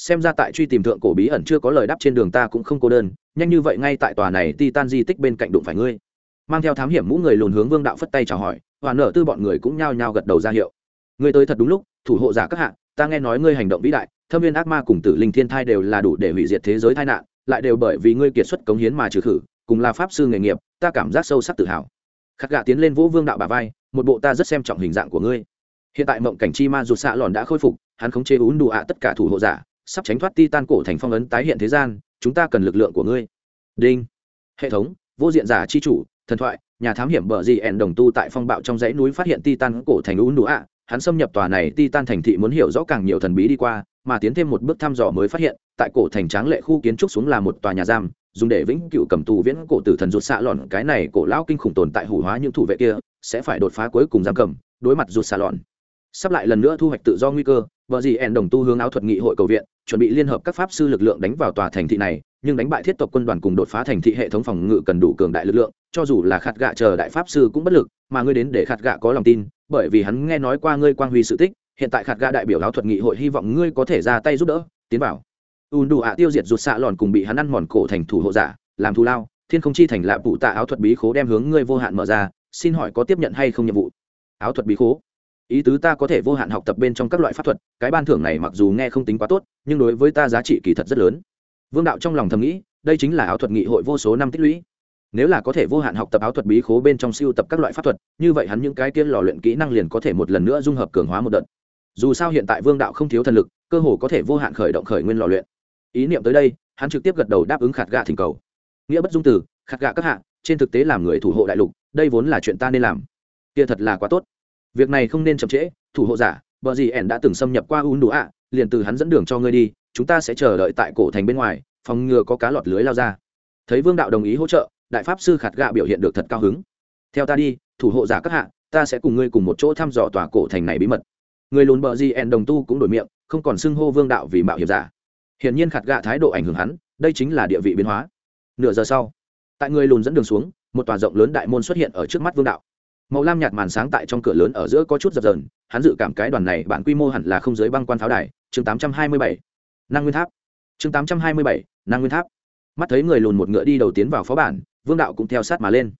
[SPEAKER 1] xem ra tại truy tìm thượng cổ bí ẩn chưa có lời đáp trên đường ta cũng không cô đơn, nhanh như vậy ngay tại tòa này titan di tích bên cạnh đụng phải ngươi. Mang theo thám hiểm mũ người lùn hướng vương đạo phất tay chào hỏi và nở tư bọn người cũng nhao nhao gật đầu ra hiệu. Ngươi tới thật đúng lúc, thủ hộ giả các hạng ta nghe nói ngươi hành động vĩ đại, thâm viên ác ma cùng tử linh thiên thai đều là đủ để hủy diệt thế giới tai nạn, lại đều bởi vì ngươi kiệt xuất cống hiến mà trừ khử, cùng là pháp sư nghề nghiệp, ta cảm giác sâu sắc tự hào. Khắc gạ tiến lên vũ vương đạo bà vai, một bộ ta rất xem trọng hình dạng của ngươi. Hiện tại mộng cảnh chi ma rụt xạ lòn đã khôi phục, hắn khống chế ún đủ ạ tất cả thủ hộ giả sắp tránh thoát Titan cổ thành phong ấn tái hiện thế gian, chúng ta cần lực lượng của ngươi. Đinh. Hệ thống, vô diện giả chi chủ, thần thoại, nhà thám hiểm bờ gì ẻn đồng tu tại phong bạo trong dãy núi phát hiện Titan cổ thành ú nụ ạ. Hắn xâm nhập tòa này, Titan thành thị muốn hiểu rõ càng nhiều thần bí đi qua, mà tiến thêm một bước thăm dò mới phát hiện, tại cổ thành tráng lệ khu kiến trúc xuống là một tòa nhà giam, dùng để vĩnh cựu cầm tù viễn cổ tử thần rụt xạ lòn cái này cổ lão kinh khủng tồn tại hủ hóa những thủ vệ kia, sẽ phải đột phá cuối cùng giam cầm, đối mặt rụt xạ lòn sắp lại lần nữa thu hoạch tự do nguy cơ, vợ gì ẻn đồng tu hướng áo thuật nghị hội cầu viện, chuẩn bị liên hợp các pháp sư lực lượng đánh vào tòa thành thị này, nhưng đánh bại thiết tộc quân đoàn cùng đột phá thành thị hệ thống phòng ngự cần đủ cường đại lực lượng, cho dù là khát gạ chờ đại pháp sư cũng bất lực, mà ngươi đến để khát gạ có lòng tin, bởi vì hắn nghe nói qua ngươi quang huy sự tích, hiện tại khát gạ đại biểu áo thuật nghị hội hy vọng ngươi có thể ra tay giúp đỡ, tiến bảo ùn đủ ạ tiêu diệt rụt xạ lòn cùng bị hắn ăn mòn cổ thành thủ hộ giả, làm thù lao, thiên không chi thành lạ phụ tạ áo thuật bí khố đem hướng ngươi vô hạn mở ra, xin hỏi có tiếp nhận hay không nhiệm vụ? Áo thuật bí khố ý tứ ta có thể vô hạn học tập bên trong các loại pháp thuật, cái ban thưởng này mặc dù nghe không tính quá tốt, nhưng đối với ta giá trị kỳ thật rất lớn. Vương đạo trong lòng thầm nghĩ, đây chính là áo thuật nghị hội vô số năm tích lũy. Nếu là có thể vô hạn học tập áo thuật bí khố bên trong siêu tập các loại pháp thuật, như vậy hắn những cái tiên lò luyện kỹ năng liền có thể một lần nữa dung hợp cường hóa một đợt. Dù sao hiện tại vương đạo không thiếu thần lực, cơ hồ có thể vô hạn khởi động khởi nguyên lò luyện. Ý niệm tới đây, hắn trực tiếp gật đầu đáp ứng khạt gạ thỉnh cầu. Nghĩa bất dung từ khạt gạ các hạ, trên thực tế làm người thủ hộ đại lục, đây vốn là chuyện ta nên làm. Kia thật là quá tốt việc này không nên chậm trễ, thủ hộ giả, bờ gì ẻn đã từng xâm nhập qua un đủ ạ liền từ hắn dẫn đường cho ngươi đi, chúng ta sẽ chờ đợi tại cổ thành bên ngoài, phòng ngừa có cá lọt lưới lao ra. Thấy vương đạo đồng ý hỗ trợ, đại pháp sư khạt gạ biểu hiện được thật cao hứng. Theo ta đi, thủ hộ giả các hạ, ta sẽ cùng ngươi cùng một chỗ thăm dò tòa cổ thành này bí mật. Người lùn bờ gì ẻn đồng tu cũng đổi miệng, không còn xưng hô vương đạo vì mạo hiểm giả. Hiển nhiên khạt gạ thái độ ảnh hưởng hắn, đây chính là địa vị biến hóa. Nửa giờ sau, tại người lùn dẫn đường xuống, một tòa rộng lớn đại môn xuất hiện ở trước mắt vương đạo màu lam nhạt màn sáng tại trong cửa lớn ở giữa có chút dập dờn hắn dự cảm cái đoàn này bản quy mô hẳn là không giới băng quan pháo đài chương 827. năng nguyên tháp. Chương 827, năng nguyên tháp. Mắt thấy người lùn một ngựa đi đầu tiến vào phó bản vương đạo cũng theo sát mà lên.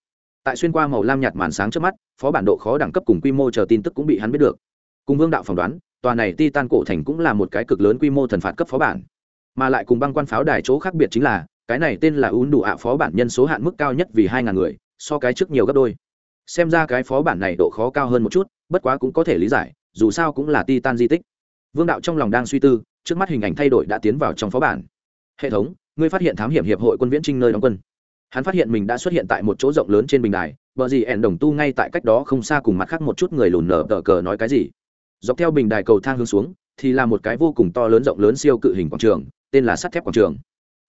[SPEAKER 1] Tại xuyên qua màu lam nhạt màn sáng trước mắt phó bản độ khó đẳng cấp cùng quy mô chờ tin tức cũng bị hắn biết được. Cùng vương đạo phỏng đoán tòa này ti tan cổ thành cũng là một cái cực lớn quy mô thần phạt cấp phó bản. Mà lại cùng băng quan pháo đài chỗ khác biệt chính là cái này tên là un đủ ạ phó bản nhân số hạn mức cao nhất vì hai ngàn người so cái trước nhiều gấp đôi xem ra cái phó bản này độ khó cao hơn một chút, bất quá cũng có thể lý giải, dù sao cũng là ti tan di tích. Vương đạo trong lòng đang suy tư, trước mắt hình ảnh thay đổi đã tiến vào trong phó bản. Hệ thống, ngươi phát hiện thám hiểm hiệp hội quân viễn trinh nơi đóng quân. Hắn phát hiện mình đã xuất hiện tại một chỗ rộng lớn trên bình đài vợ gì ẻn đồng tu ngay tại cách đó không xa cùng mặt khác một chút người lùn nở tờ cờ nói cái gì. Dọc theo bình đài cầu thang hướng xuống, thì là một cái vô cùng to lớn rộng lớn siêu cự hình quảng trường, tên là sắt thép quảng trường.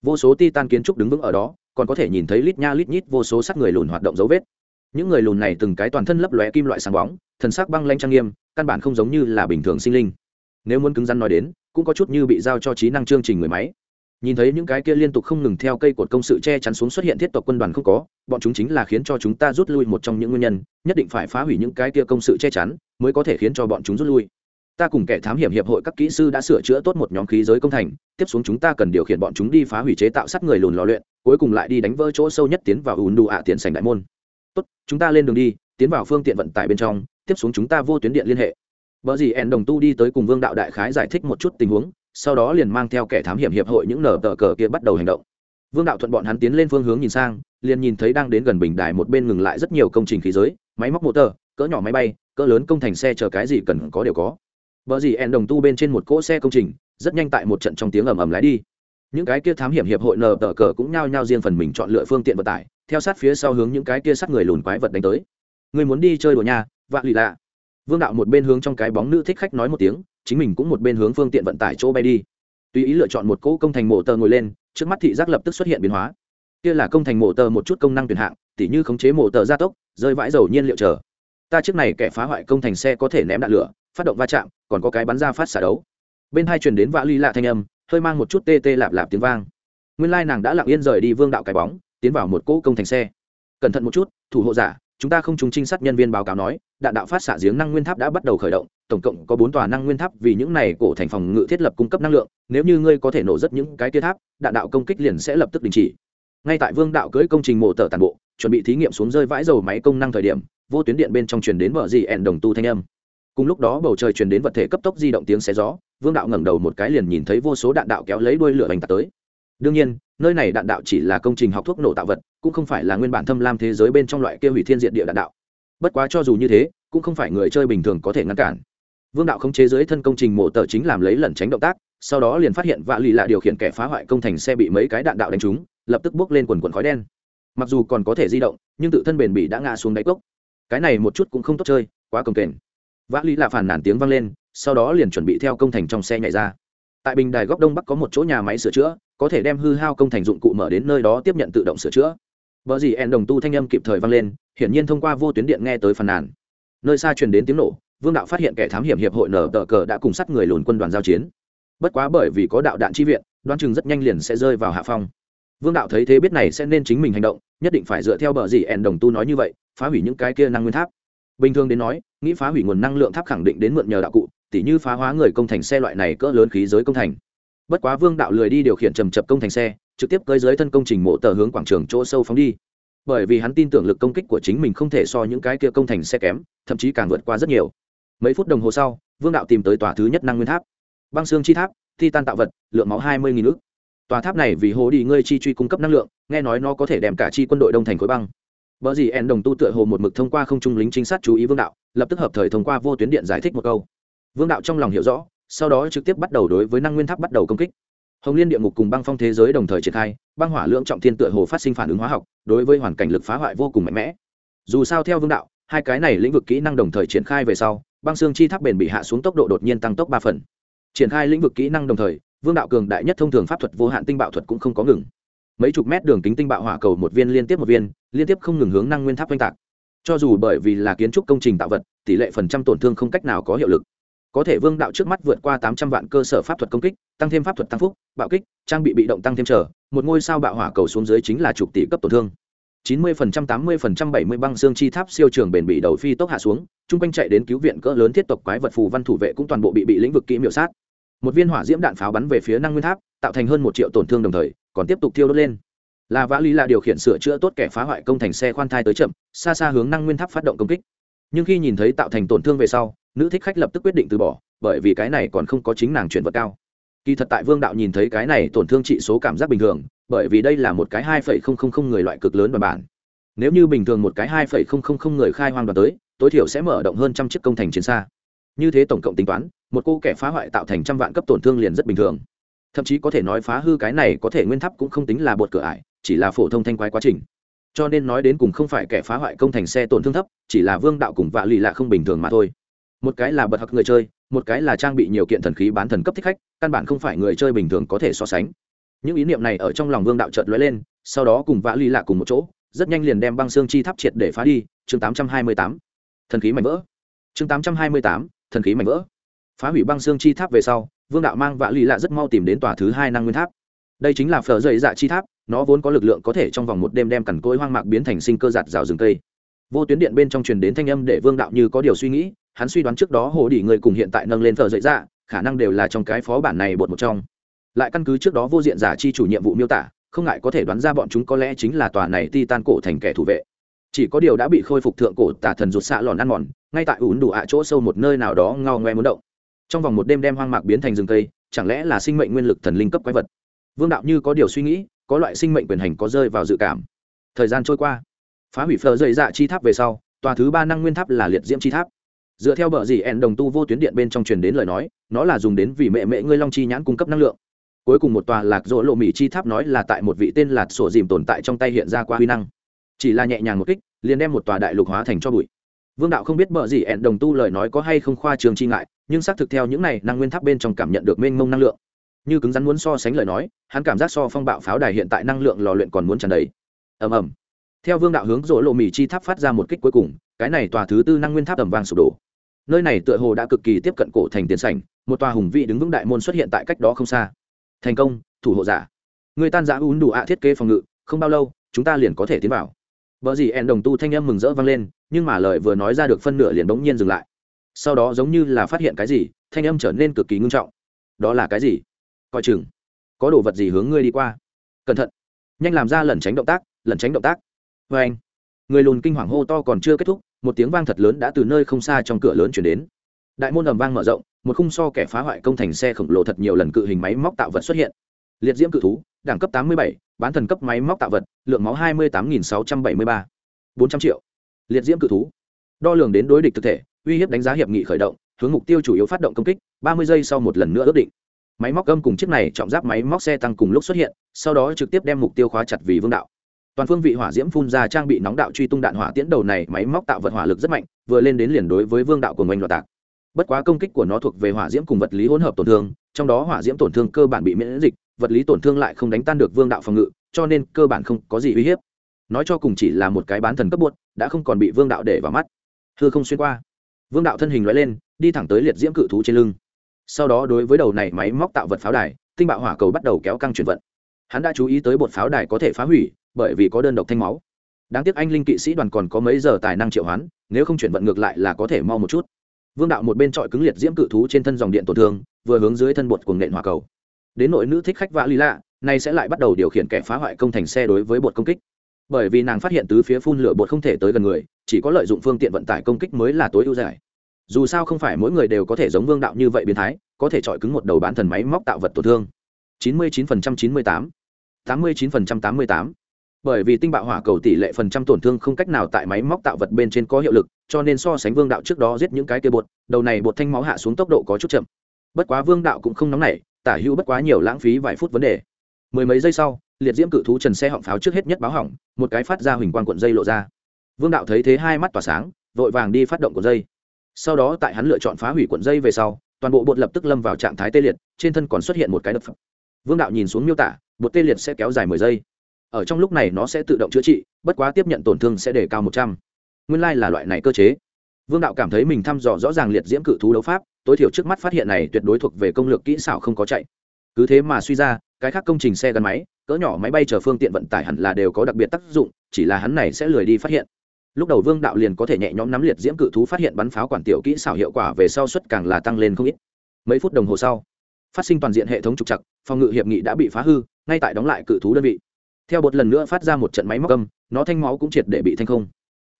[SPEAKER 1] Vô số ti tan kiến trúc đứng vững ở đó, còn có thể nhìn thấy lít nha lít nhít vô số sắt người lùn hoạt động dấu vết những người lùn này từng cái toàn thân lấp lóe kim loại sáng bóng, thần sắc băng lanh trang nghiêm, căn bản không giống như là bình thường sinh linh. Nếu muốn cứng rắn nói đến, cũng có chút như bị giao cho trí năng chương trình người máy. Nhìn thấy những cái kia liên tục không ngừng theo cây cột công sự che chắn xuống xuất hiện thiết tộc quân đoàn không có, bọn chúng chính là khiến cho chúng ta rút lui một trong những nguyên nhân, nhất định phải phá hủy những cái kia công sự che chắn, mới có thể khiến cho bọn chúng rút lui. Ta cùng kẻ thám hiểm hiệp hội các kỹ sư đã sửa chữa tốt một nhóm khí giới công thành, tiếp xuống chúng ta cần điều khiển bọn chúng đi phá hủy chế tạo sắt người lùn lò luyện, cuối cùng lại đi đánh vỡ chỗ sâu nhất tiến vào ùn đủ ạ tiền sành đại môn tốt chúng ta lên đường đi tiến vào phương tiện vận tải bên trong tiếp xuống chúng ta vô tuyến điện liên hệ. Vợ gì ẻn đồng tu đi tới cùng Vương đạo đại khái giải thích một chút tình huống, sau đó liền mang theo kẻ thám hiểm hiệp hội những nở tờ cờ kia bắt đầu hành động. Vương đạo thuận bọn hắn tiến lên phương hướng nhìn sang liền nhìn thấy đang đến gần bình đài một bên ngừng lại rất nhiều công trình khí giới máy móc motor cỡ nhỏ máy bay cỡ lớn công thành xe chờ cái gì cần có đều có. Vợ gì ẻn đồng tu bên trên một cỗ xe công trình rất nhanh tại một trận trong tiếng ầm ầm lái đi. Những cái kia thám hiểm hiệp hội nờ tờ cờ cũng nhao nhao riêng phần mình chọn lựa phương tiện vận tải theo sát phía sau hướng những cái kia sát người lùn quái vật đánh tới. Người muốn đi chơi đùa nhà vạ lì lạ. Vương đạo một bên hướng trong cái bóng nữ thích khách nói một tiếng, chính mình cũng một bên hướng phương tiện vận tải chỗ bay đi. Tùy ý lựa chọn một cỗ công thành mộ tờ ngồi lên, trước mắt thị giác lập tức xuất hiện biến hóa. Kia là công thành mộ tờ một chút công năng tuyển hạng, tỉ như khống chế mộ tờ gia tốc, rơi vãi dầu nhiên liệu chờ. Ta trước này kẻ phá hoại công thành xe có thể ném đạn lửa, phát động va chạm, còn có cái bắn ra phát xả đấu. Bên hai truyền đến vạ ly lạ thanh âm, hơi mang một chút tê tê lạp lạp tiếng vang. Nguyên lai nàng đã lặng yên rời đi vương đạo cái bóng tiến vào một cỗ công thành xe. Cẩn thận một chút, thủ hộ giả, chúng ta không trùng trinh sát nhân viên báo cáo nói, đạn đạo phát xạ giếng năng nguyên tháp đã bắt đầu khởi động, tổng cộng có bốn tòa năng nguyên tháp vì những này cổ thành phòng ngự thiết lập cung cấp năng lượng, nếu như ngươi có thể nổ rất những cái tia tháp, đạn đạo công kích liền sẽ lập tức đình chỉ. Ngay tại vương đạo cưỡi công trình mộ tờ tàn bộ, chuẩn bị thí nghiệm xuống rơi vãi dầu máy công năng thời điểm, vô tuyến điện bên trong truyền đến bờ gì ẹn đồng tu thanh âm. Cùng lúc đó bầu trời truyền đến vật thể cấp tốc di động tiếng xé gió, vương đạo ngẩng đầu một cái liền nhìn thấy vô số đạn đạo kéo lấy đuôi lửa bành tạc tới. Đương nhiên nơi này đạn đạo chỉ là công trình học thuốc nổ tạo vật, cũng không phải là nguyên bản thâm lam thế giới bên trong loại kia hủy thiên diện địa đạn đạo. Bất quá cho dù như thế, cũng không phải người chơi bình thường có thể ngăn cản. Vương đạo không chế dưới thân công trình mộ tờ chính làm lấy lẩn tránh động tác, sau đó liền phát hiện vạ lì lạ điều khiển kẻ phá hoại công thành xe bị mấy cái đạn đạo đánh trúng, lập tức bước lên quần quần khói đen. Mặc dù còn có thể di động, nhưng tự thân bền bị đã ngã xuống đáy cốc. Cái này một chút cũng không tốt chơi, quá công kềnh. Vã lý lạ phản nản tiếng vang lên, sau đó liền chuẩn bị theo công thành trong xe nhảy ra tại bình đài góc đông bắc có một chỗ nhà máy sửa chữa, có thể đem hư hao công thành dụng cụ mở đến nơi đó tiếp nhận tự động sửa chữa. Vợ gì ẹn đồng tu thanh âm kịp thời vang lên, hiển nhiên thông qua vô tuyến điện nghe tới phàn nàn. Nơi xa truyền đến tiếng nổ, vương đạo phát hiện kẻ thám hiểm hiệp hội nở tờ cờ đã cùng sát người lùn quân đoàn giao chiến. Bất quá bởi vì có đạo đạn chi viện, đoán chừng rất nhanh liền sẽ rơi vào hạ phong. Vương đạo thấy thế biết này sẽ nên chính mình hành động, nhất định phải dựa theo bờ gì ẹn đồng tu nói như vậy, phá hủy những cái kia năng nguyên tháp. Bình thường đến nói, nghĩ phá hủy nguồn năng lượng tháp khẳng định đến mượn nhờ đạo cụ tỉ như phá hóa người công thành xe loại này cỡ lớn khí giới công thành. Bất quá vương đạo lười đi điều khiển trầm chập công thành xe trực tiếp cơi dưới thân công trình mộ tờ hướng quảng trường chỗ sâu phóng đi. Bởi vì hắn tin tưởng lực công kích của chính mình không thể so những cái kia công thành xe kém thậm chí càng vượt qua rất nhiều. Mấy phút đồng hồ sau vương đạo tìm tới tòa thứ nhất năng nguyên tháp. Băng xương chi tháp thi tan tạo vật lượng máu hai mươi nghìn ước tòa tháp này vì hồ đi ngươi chi truy cung cấp năng lượng nghe nói nó có thể đem cả chi quân đội đông thành khối băng. Bở gì En đồng tu tựa hồ một mực thông qua không trung lính trinh sát chú ý Vương đạo, lập tức hợp thời thông qua vô tuyến điện giải thích một câu. Vương đạo trong lòng hiểu rõ, sau đó trực tiếp bắt đầu đối với năng nguyên tháp bắt đầu công kích. Hồng Liên địa ngục cùng băng phong thế giới đồng thời triển khai, băng hỏa lượng trọng thiên tựa hồ phát sinh phản ứng hóa học, đối với hoàn cảnh lực phá hoại vô cùng mạnh mẽ. Dù sao theo Vương đạo, hai cái này lĩnh vực kỹ năng đồng thời triển khai về sau, băng xương chi tháp bền bị hạ xuống tốc độ đột nhiên tăng tốc ba phần. Triển khai lĩnh vực kỹ năng đồng thời, Vương đạo cường đại nhất thông thường pháp thuật vô hạn tinh bạo thuật cũng không có ngừng mấy chục mét đường kính tinh bạo hỏa cầu một viên liên tiếp một viên liên tiếp không ngừng hướng năng nguyên tháp oanh tạc cho dù bởi vì là kiến trúc công trình tạo vật tỷ lệ phần trăm tổn thương không cách nào có hiệu lực có thể vương đạo trước mắt vượt qua tám trăm vạn cơ sở pháp thuật công kích, tăng thêm pháp thuật tăng phúc, bạo kích, trang bị bị động tăng thêm trở, một ngôi sao bạo hỏa cầu xuống dưới chính là chục tỷ cấp tổn thương. chín mươi phần trăm, tám mươi phần trăm, bảy mươi băng xương chi tháp siêu trường bền bị đầu phi tốc hạ xuống, chung quanh chạy đến cứu viện cỡ lớn thiết tộc quái vật phù văn thủ vệ cũng toàn bộ bị bị lĩnh vực kỹ miểu sát. Một viên hỏa diễm đạn pháo bắn về phía năng nguyên tháp, tạo thành hơn một triệu tổn thương đồng thời, còn tiếp tục thiêu đốt lên. Là vã lý là điều khiển sửa chữa tốt kẻ phá hoại công thành xe khoan thai tới chậm, xa xa hướng năng nguyên tháp phát động công kích nhưng khi nhìn thấy tạo thành tổn thương về sau, nữ thích khách lập tức quyết định từ bỏ, bởi vì cái này còn không có chính nàng chuyển vật cao. Kỳ thật tại vương đạo nhìn thấy cái này tổn thương trị số cảm giác bình thường, bởi vì đây là một cái hai phẩy không không không người loại cực lớn và bản. Nếu như bình thường một cái hai phẩy không không không người khai hoang đoàn tới, tối thiểu sẽ mở động hơn trăm chiếc công thành chiến xa. Như thế tổng cộng tính toán, một cô kẻ phá hoại tạo thành trăm vạn cấp tổn thương liền rất bình thường. Thậm chí có thể nói phá hư cái này có thể nguyên tháp cũng không tính là bột cửa ải, chỉ là phổ thông thanh quái quá trình cho nên nói đến cùng không phải kẻ phá hoại công thành xe tổn thương thấp chỉ là vương đạo cùng vạ lì lạ không bình thường mà thôi. Một cái là bật học người chơi một cái là trang bị nhiều kiện thần khí bán thần cấp thích khách căn bản không phải người chơi bình thường có thể so sánh. Những ý niệm này ở trong lòng vương đạo chợt lóe lên sau đó cùng vạ lì lạ cùng một chỗ rất nhanh liền đem băng xương chi tháp triệt để phá đi chương 828. thần khí mảnh vỡ. Chương 828, thần khí mảnh vỡ. Phá hủy băng xương chi tháp về sau vương đạo mang vạ lì lạ rất mau tìm đến tòa thứ hai năng nguyên tháp. Đây chính là phở dày dạ chi tháp nó vốn có lực lượng có thể trong vòng một đêm đem cằn cối hoang mạc biến thành sinh cơ giạt rào rừng cây. Vô tuyến điện bên trong truyền đến thanh âm để vương đạo như có điều suy nghĩ, hắn suy đoán trước đó hồ đỉ người cùng hiện tại nâng lên phở dậy dạ khả năng đều là trong cái phó bản này bột một trong. Lại căn cứ trước đó vô diện giả chi chủ nhiệm vụ miêu tả, không ngại có thể đoán ra bọn chúng có lẽ chính là tòa này ti tan cổ thành kẻ thủ vệ. Chỉ có điều đã bị khôi phục thượng cổ tà thần rụt xạ lòn ăn mòn, ngay tại ủn đủ ạ chỗ sâu một nơi nào đó ngao ngoe muốn động. Trong vòng một đêm đem hoang mạc biến thành rừng cây, chẳng lẽ là sinh mệnh nguyên lực thần linh cấp quái vật? Vương đạo như có điều suy nghĩ có loại sinh mệnh quyền hành có rơi vào dự cảm. Thời gian trôi qua, phá hủy phờ dày dạ chi tháp về sau, tòa thứ ba năng nguyên tháp là liệt diễm chi tháp. Dựa theo bờ dì ẻn đồng tu vô tuyến điện bên trong truyền đến lời nói, nó là dùng đến vì mẹ mẹ ngươi long chi nhãn cung cấp năng lượng. Cuối cùng một tòa lạc rỗ lộ mỹ chi tháp nói là tại một vị tên lạt sổ dìm tồn tại trong tay hiện ra qua huy năng. Chỉ là nhẹ nhàng một kích, liền đem một tòa đại lục hóa thành cho bụi. Vương đạo không biết bờ dì ẹn đồng tu lời nói có hay không khoa trường chi ngại, nhưng xác thực theo những này, năng nguyên tháp bên trong cảm nhận được mênh mông năng lượng như cứng rắn muốn so sánh lời nói, hắn cảm giác so phong bạo pháo đài hiện tại năng lượng lò luyện còn muốn tràn đầy. Ầm ầm. Theo vương đạo hướng rỗ lộ mì chi tháp phát ra một kích cuối cùng, cái này tòa thứ tư năng nguyên tháp ầm vàng sụp đổ. Nơi này tựa hồ đã cực kỳ tiếp cận cổ thành tiền sảnh, một tòa hùng vị đứng vững đại môn xuất hiện tại cách đó không xa. Thành công, thủ hộ giả. Người tan giã uốn đủ ạ thiết kế phòng ngự, không bao lâu, chúng ta liền có thể tiến vào. Vợ gì ẹn đồng tu thanh âm mừng rỡ vang lên, nhưng mà lời vừa nói ra được phân nửa liền bỗng nhiên dừng lại. Sau đó giống như là phát hiện cái gì, thanh âm trở nên cực kỳ ngưng trọng. Đó là cái gì? Coi chừng. Có đồ vật gì hướng ngươi đi qua? Cẩn thận. Nhanh làm ra lẩn tránh động tác lẩn tránh động tác. Vê anh. Người lùn kinh hoàng hô to còn chưa kết thúc một tiếng vang thật lớn đã từ nơi không xa trong cửa lớn chuyển đến. Đại môn ầm vang mở rộng một khung so kẻ phá hoại công thành xe khổng lồ thật nhiều lần cự hình máy móc tạo vật xuất hiện. Liệt diễm cự thú đẳng cấp 87, bán thần cấp máy móc tạo vật lượng máu 28.673. 400 triệu. Liệt diễm cự thú. Đo lường đến đối địch thực thể uy hiếp đánh giá hiệp nghị khởi động hướng mục tiêu chủ yếu phát động công kích 30 giây sau một lần nữa ước định máy móc âm cùng chiếc này trọng giáp máy móc xe tăng cùng lúc xuất hiện, sau đó trực tiếp đem mục tiêu khóa chặt vì vương đạo. Toàn phương vị hỏa diễm phun ra trang bị nóng đạo truy tung đạn hỏa tiễn đầu này máy móc tạo vật hỏa lực rất mạnh, vừa lên đến liền đối với vương đạo của mình loạt tạc. Bất quá công kích của nó thuộc về hỏa diễm cùng vật lý hỗn hợp tổn thương, trong đó hỏa diễm tổn thương cơ bản bị miễn dịch, vật lý tổn thương lại không đánh tan được vương đạo phòng ngự, cho nên cơ bản không có gì uy hiếp. Nói cho cùng chỉ là một cái bán thần cấp buốt đã không còn bị vương đạo để vào mắt. Hư không xuyên qua. Vương đạo thân hình loại lên, đi thẳng tới liệt diễm cự thú trên lưng sau đó đối với đầu này máy móc tạo vật pháo đài, tinh bạo hỏa cầu bắt đầu kéo căng chuyển vận. Hắn đã chú ý tới bột pháo đài có thể phá hủy, bởi vì có đơn độc thanh máu. Đáng tiếc anh linh kỵ sĩ đoàn còn có mấy giờ tài năng triệu hoán, nếu không chuyển vận ngược lại là có thể mau một chút. Vương đạo một bên trọi cứng liệt diễm cự thú trên thân dòng điện tổn thương, vừa hướng dưới thân bột cuồng nện hỏa cầu. Đến nội nữ thích khách vã lý lạ nay sẽ lại bắt đầu điều khiển kẻ phá hoại công thành xe đối với bột công kích. Bởi vì nàng phát hiện tứ phía phun lửa bột không thể tới gần người, chỉ có lợi dụng phương tiện vận tải công kích mới là tối ưu giải dù sao không phải mỗi người đều có thể giống vương đạo như vậy biến thái, có thể chọi cứng một đầu bán thần máy móc tạo vật tổn thương. 99% 98 89% 88 bởi vì tinh bạo hỏa cầu tỷ lệ phần trăm tổn thương không cách nào tại máy móc tạo vật bên trên có hiệu lực, cho nên so sánh vương đạo trước đó giết những cái kia bột, đầu này bột thanh máu hạ xuống tốc độ có chút chậm. Bất quá vương đạo cũng không nóng nảy, tả hữu bất quá nhiều lãng phí vài phút vấn đề. Mười mấy giây sau, liệt diễm cự thú trần xe họng pháo trước hết nhất báo hỏng, một cái phát ra huỳnh quang cuộn dây lộ ra. Vương đạo thấy thế hai mắt tỏa sáng, vội vàng đi phát động cuộn dây sau đó tại hắn lựa chọn phá hủy cuộn dây về sau, toàn bộ bột lập tức lâm vào trạng thái tê liệt, trên thân còn xuất hiện một cái đập vương đạo nhìn xuống miêu tả, bột tê liệt sẽ kéo dài mười giây. Ở trong lúc này nó sẽ tự động chữa trị, bất quá tiếp nhận tổn thương sẽ để cao một trăm. Nguyên lai、like、là loại này cơ chế. Vương đạo cảm thấy mình thăm dò rõ ràng liệt diễm cự thú đấu pháp, tối thiểu trước mắt phát hiện này tuyệt đối thuộc về công lược kỹ xảo không có chạy. Cứ thế mà suy ra, cái khác công trình xe gắn máy, cỡ nhỏ máy bay chở phương tiện vận tải hẳn là đều có đặc biệt tác dụng, chỉ là hắn này sẽ lười đi phát hiện lúc đầu vương đạo liền có thể nhẹ nhõm nắm liệt diễm cự thú phát hiện bắn pháo quản tiểu kỹ xảo hiệu quả về sau suất càng là tăng lên không ít. Mấy phút đồng hồ sau, phát sinh toàn diện hệ thống trục chặt phòng ngự hiệp nghị đã bị phá hư, ngay tại đóng lại cự thú đơn vị. Theo bột lần nữa phát ra một trận máy móc cầm nó thanh máu cũng triệt để bị thanh không.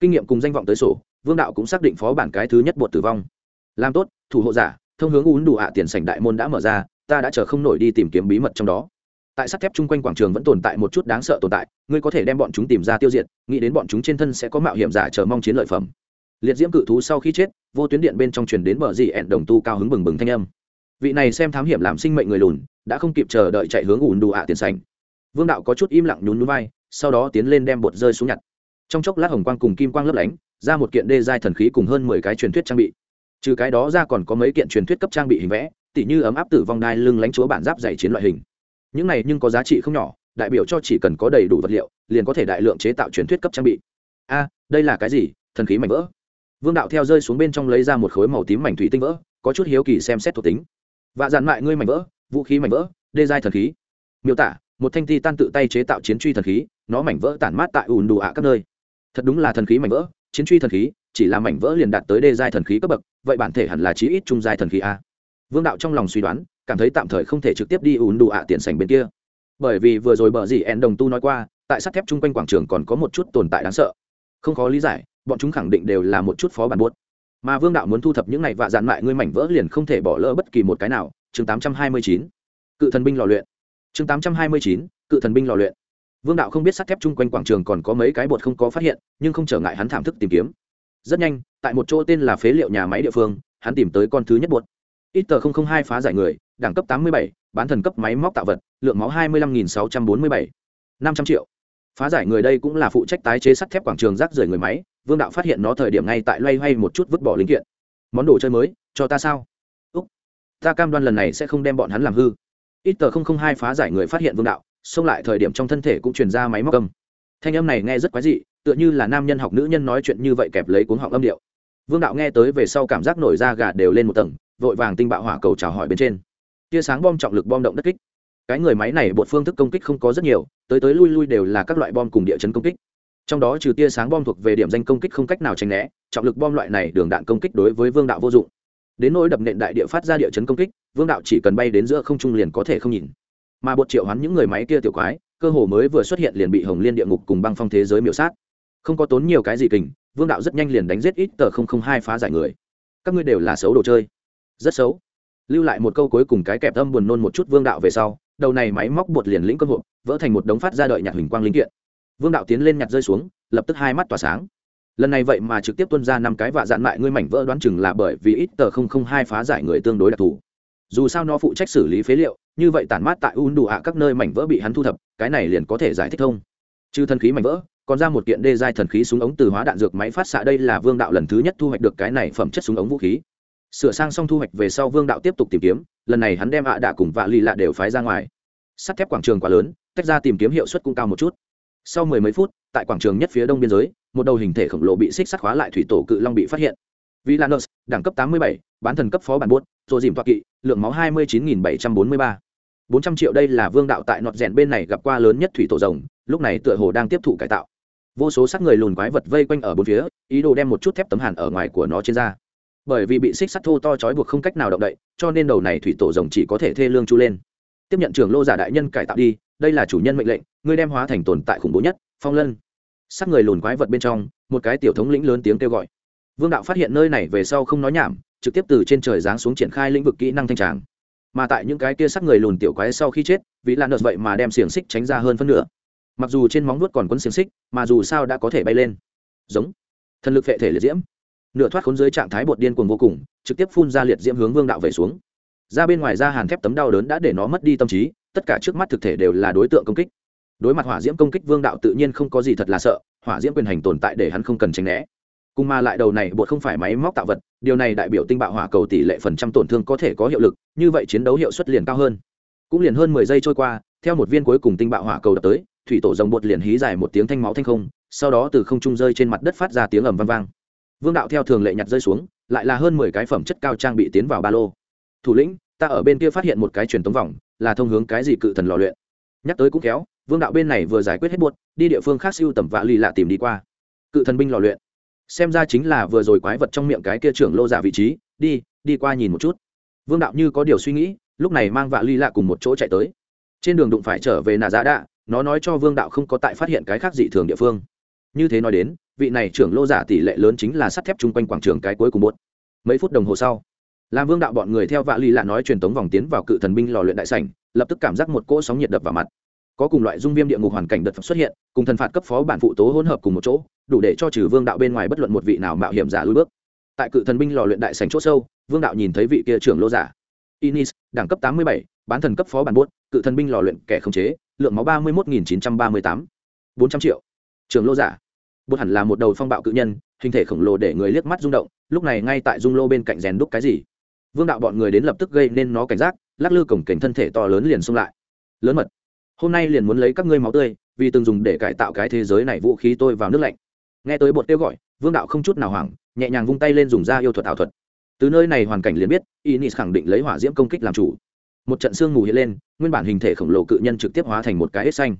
[SPEAKER 1] Kinh nghiệm cùng danh vọng tới sổ, vương đạo cũng xác định phó bản cái thứ nhất bột tử vong. Làm tốt, thủ hộ giả, thông hướng uốn đủ hạ tiền sảnh đại môn đã mở ra, ta đã chờ không nổi đi tìm kiếm bí mật trong đó tại sắt thép chung quanh quảng trường vẫn tồn tại một chút đáng sợ tồn tại, ngươi có thể đem bọn chúng tìm ra tiêu diệt, nghĩ đến bọn chúng trên thân sẽ có mạo hiểm giả chờ mong chiến lợi phẩm. Liệt diễm cự thú sau khi chết, vô tuyến điện bên trong truyền đến bờ dị ẹn đồng tu cao hứng bừng bừng thanh âm. Vị này xem thám hiểm làm sinh mệnh người lùn, đã không kịp chờ đợi chạy hướng ùn đủ ạ tiền sảnh. Vương đạo có chút im lặng nhún núi vai, sau đó tiến lên đem bột rơi xuống nhặt. Trong chốc lát hồng quang cùng kim quang lấp lánh, ra một kiện đê giai thần khí cùng hơn mười cái truyền thuyết trang bị. Trừ cái đó ra còn có mấy kiện truyền thuyết cấp trang bị hình vẽ, tỉ như ấm áp tử vong đai lưng lánh chúa bản giáp dày chiến loại hình những này nhưng có giá trị không nhỏ, đại biểu cho chỉ cần có đầy đủ vật liệu, liền có thể đại lượng chế tạo truyền thuyết cấp trang bị. A, đây là cái gì? Thần khí mảnh vỡ. Vương đạo theo rơi xuống bên trong lấy ra một khối màu tím mảnh thủy tinh vỡ, có chút hiếu kỳ xem xét thuộc tính. Và dàn mại ngươi mảnh vỡ, vũ khí mảnh vỡ, đê giai thần khí. Miêu tả, một thanh ti tan tự tay chế tạo chiến truy thần khí, nó mảnh vỡ tản mát tại ùn đủ ạ các nơi. Thật đúng là thần khí mảnh vỡ, chiến truy thần khí, chỉ là mảnh vỡ liền đạt tới đê giai thần khí cấp bậc, vậy bản thể hẳn là chí ít trung giai thần khí a vương đạo trong lòng suy đoán, cảm thấy tạm thời không thể trực tiếp đi ùn đủ ạ tiền sành bên kia. Bởi vì vừa rồi bờ gì ẹn đồng tu nói qua, tại sắt thép chung quanh quảng trường còn có một chút tồn tại đáng sợ. Không khó lý giải, bọn chúng khẳng định đều là một chút phó bản buốt. Mà vương đạo muốn thu thập những này và dàn mại ngươi mảnh vỡ liền không thể bỏ lỡ bất kỳ một cái nào. Chương tám trăm hai mươi chín. Cự thần binh lò luyện. Chương tám trăm hai mươi chín. Cự thần binh lò luyện. Vương đạo không biết sắt thép chung quanh quảng trường còn có mấy cái bột không có phát hiện, nhưng không trở ngại hắn thảm thức tìm kiếm. Rất nhanh, tại một chỗ tên là phế liệu nhà máy địa phương, hắn tìm tới con thứ nhất bột ít tờ hai phá giải người, đẳng cấp tám mươi bảy, bán thần cấp máy móc tạo vật, lượng máu hai mươi năm nghìn sáu trăm bốn mươi bảy. năm trăm triệu. Phá giải người đây cũng là phụ trách tái chế sắt thép quảng trường rác rưởi người máy, vương đạo phát hiện nó thời điểm ngay tại loay hoay một chút vứt bỏ linh kiện. Món đồ chơi mới, cho ta sao? Úc. Ta cam đoan lần này sẽ không đem bọn hắn làm hư. Ít tờ hai phá giải người phát hiện vương đạo, xông lại thời điểm trong thân thể cũng truyền ra máy móc âm. Thanh âm này nghe rất quái dị, tựa như là nam nhân học nữ nhân nói chuyện như vậy kẹp lấy cuống họng âm điệu. Vương đạo nghe tới về sau cảm giác nổi da gà đều lên một tầng vội vàng tinh bạo hỏa cầu chào hỏi bên trên. Tia sáng bom trọng lực bom động đất kích. Cái người máy này bột phương thức công kích không có rất nhiều, tới tới lui lui đều là các loại bom cùng địa chấn công kích. Trong đó trừ tia sáng bom thuộc về điểm danh công kích không cách nào tránh né, trọng lực bom loại này đường đạn công kích đối với vương đạo vô dụng. Đến nỗi đập nện đại địa phát ra địa chấn công kích, vương đạo chỉ cần bay đến giữa không trung liền có thể không nhìn. Mà bột triệu hắn những người máy kia tiểu quái, cơ hồ mới vừa xuất hiện liền bị hồng liên địa ngục cùng băng phong thế giới miểu sát. Không có tốn nhiều cái gì kình, vương đạo rất nhanh liền đánh giết ít tờ không không hai phá giải người. Các ngươi đều là xấu đồ chơi rất xấu. Lưu lại một câu cuối cùng cái kẹp âm buồn nôn một chút vương đạo về sau, đầu này máy móc bột liền lĩnh cơ hội vỡ thành một đống phát ra đợi nhặt hình quang linh kiện. Vương đạo tiến lên nhặt rơi xuống, lập tức hai mắt tỏa sáng. Lần này vậy mà trực tiếp tuân ra năm cái vạ dạn mại ngươi mảnh vỡ đoán chừng là bởi vì ít tờ không không hai phá giải người tương đối đặc thù. Dù sao nó phụ trách xử lý phế liệu, như vậy tản mát tại un đủ ạ các nơi mảnh vỡ bị hắn thu thập, cái này liền có thể giải thích thông. Trừ thần khí mảnh vỡ, còn ra một kiện đê giai thần khí súng ống từ hóa đạn dược máy phát xạ đây là vương đạo lần thứ nhất thu hoạch được cái này phẩm chất súng ống vũ khí sửa sang xong thu hoạch về sau vương đạo tiếp tục tìm kiếm, lần này hắn đem ạ đạ cùng vạ lì lạ đều phái ra ngoài. Sắt thép quảng trường quá lớn, tách ra tìm kiếm hiệu suất cũng cao một chút. Sau mười mấy phút, tại quảng trường nhất phía đông biên giới, một đầu hình thể khổng lồ bị xích sắt khóa lại thủy tổ cự long bị phát hiện. Villanus đẳng cấp tám mươi bảy, bán thần cấp phó bản buốt rồi dìm toa kỵ, lượng máu hai mươi chín nghìn bảy trăm bốn mươi ba. Bốn trăm triệu đây là vương đạo tại nọt rèn bên này gặp qua lớn nhất thủy tổ rồng, lúc này tựa hồ đang tiếp thụ cải tạo. Vô số sắc người lùn quái vật vây quanh ở bốn phía, ý đồ đem một chút thép tấm hàn ở ngoài của nó trên da bởi vì bị xích sắt thô to trói buộc không cách nào động đậy, cho nên đầu này thủy tổ rồng chỉ có thể thê lương chu lên. Tiếp nhận trưởng lô giả đại nhân cải tạo đi, đây là chủ nhân mệnh lệnh, ngươi đem hóa thành tồn tại khủng bố nhất, phong lân. Sắc người lùn quái vật bên trong, một cái tiểu thống lĩnh lớn tiếng kêu gọi. Vương đạo phát hiện nơi này về sau không nói nhảm, trực tiếp từ trên trời giáng xuống triển khai lĩnh vực kỹ năng thanh tràng. Mà tại những cái kia sắc người lùn tiểu quái sau khi chết, vì lan nợ vậy mà đem xiềng xích tránh ra hơn phân nửa. Mặc dù trên móng nuốt còn quấn xiềng xích, mà dù sao đã có thể bay lên. Giống. Thần lực vệ thể liệt diễm nửa thoát khốn dưới trạng thái bột điên cuồng vô cùng, trực tiếp phun ra liệt diễm hướng vương đạo về xuống. Ra bên ngoài ra hàn thép tấm đau đớn đã để nó mất đi tâm trí, tất cả trước mắt thực thể đều là đối tượng công kích. Đối mặt hỏa diễm công kích vương đạo tự nhiên không có gì thật là sợ, hỏa diễm quyền hành tồn tại để hắn không cần tránh né. Cùng mà lại đầu này bột không phải máy móc tạo vật, điều này đại biểu tinh bạo hỏa cầu tỷ lệ phần trăm tổn thương có thể có hiệu lực, như vậy chiến đấu hiệu suất liền cao hơn. Cũng liền hơn mười giây trôi qua, theo một viên cuối cùng tinh bạo hỏa cầu đập tới, thủy tổ dòng bột liền hí dài một tiếng thanh máu thanh không, sau đó từ không trung rơi trên mặt đất phát ra tiếng ầm vang vang vương đạo theo thường lệ nhặt rơi xuống, lại là hơn mười cái phẩm chất cao trang bị tiến vào ba lô. Thủ lĩnh, ta ở bên kia phát hiện một cái truyền tống vòng, là thông hướng cái gì cự thần lò luyện. Nhắc tới cũng kéo vương đạo bên này vừa giải quyết hết buốt đi địa phương khác siêu tầm vạ lì lạ tìm đi qua. Cự thần binh lò luyện. Xem ra chính là vừa rồi quái vật trong miệng cái kia trưởng lô giả vị trí, đi đi qua nhìn một chút. Vương đạo như có điều suy nghĩ, lúc này mang vạ ly lạ cùng một chỗ chạy tới. Trên đường đụng phải trở về nà giá đạ, nó nói cho vương đạo không có tại phát hiện cái khác dị thường địa phương như thế nói đến, vị này trưởng lô giả tỷ lệ lớn chính là sắt thép chung quanh quảng trường cái cuối cùng bốt mấy phút đồng hồ sau làm vương đạo bọn người theo vạ ly lạ nói truyền tống vòng tiến vào cự thần binh lò luyện đại sảnh, lập tức cảm giác một cỗ sóng nhiệt đập vào mặt. Có cùng loại dung viêm địa ngục hoàn cảnh đợt xuất hiện, cùng thần phạt cấp phó bản phụ tố hỗn hợp cùng một chỗ, đủ để cho trừ vương đạo bên ngoài bất luận một vị nào mạo hiểm giả lui bước. Tại cự thần binh lò luyện đại sành c h ỗ sâu, vương đạo nhìn thấy vị kia trưởng lô giả. Inis, đẳng cấp tám mươi bảy, bán thần cấp phó bản buốt, cự thần binh lò luyện kẻ khống chế, lượng máu ba mươi một nghìn chín trăm ba mươi tám. Bốn trăm triệu. Trưởng lô giả. Bột hẳn là một đầu phong bạo cự nhân, hình thể khổng lồ để người liếc mắt rung động, lúc này ngay tại dung lô bên cạnh rèn đúc cái gì. Vương đạo bọn người đến lập tức gây nên nó cảnh giác, lắc lư cổng cảnh thân thể to lớn liền xung lại. Lớn mật, hôm nay liền muốn lấy các ngươi máu tươi, vì từng dùng để cải tạo cái thế giới này vũ khí tôi vào nước lạnh. Nghe tới bột kêu gọi, vương đạo không chút nào hoảng, nhẹ nhàng vung tay lên dùng ra yêu thuật ảo thuật. Từ nơi này hoàn cảnh liền biết, inis khẳng định lấy hỏa diễm công kích làm chủ. Một trận sương mù hiện lên, nguyên bản hình thể khổng lồ cự nhân trực tiếp hóa thành một cái hết xanh.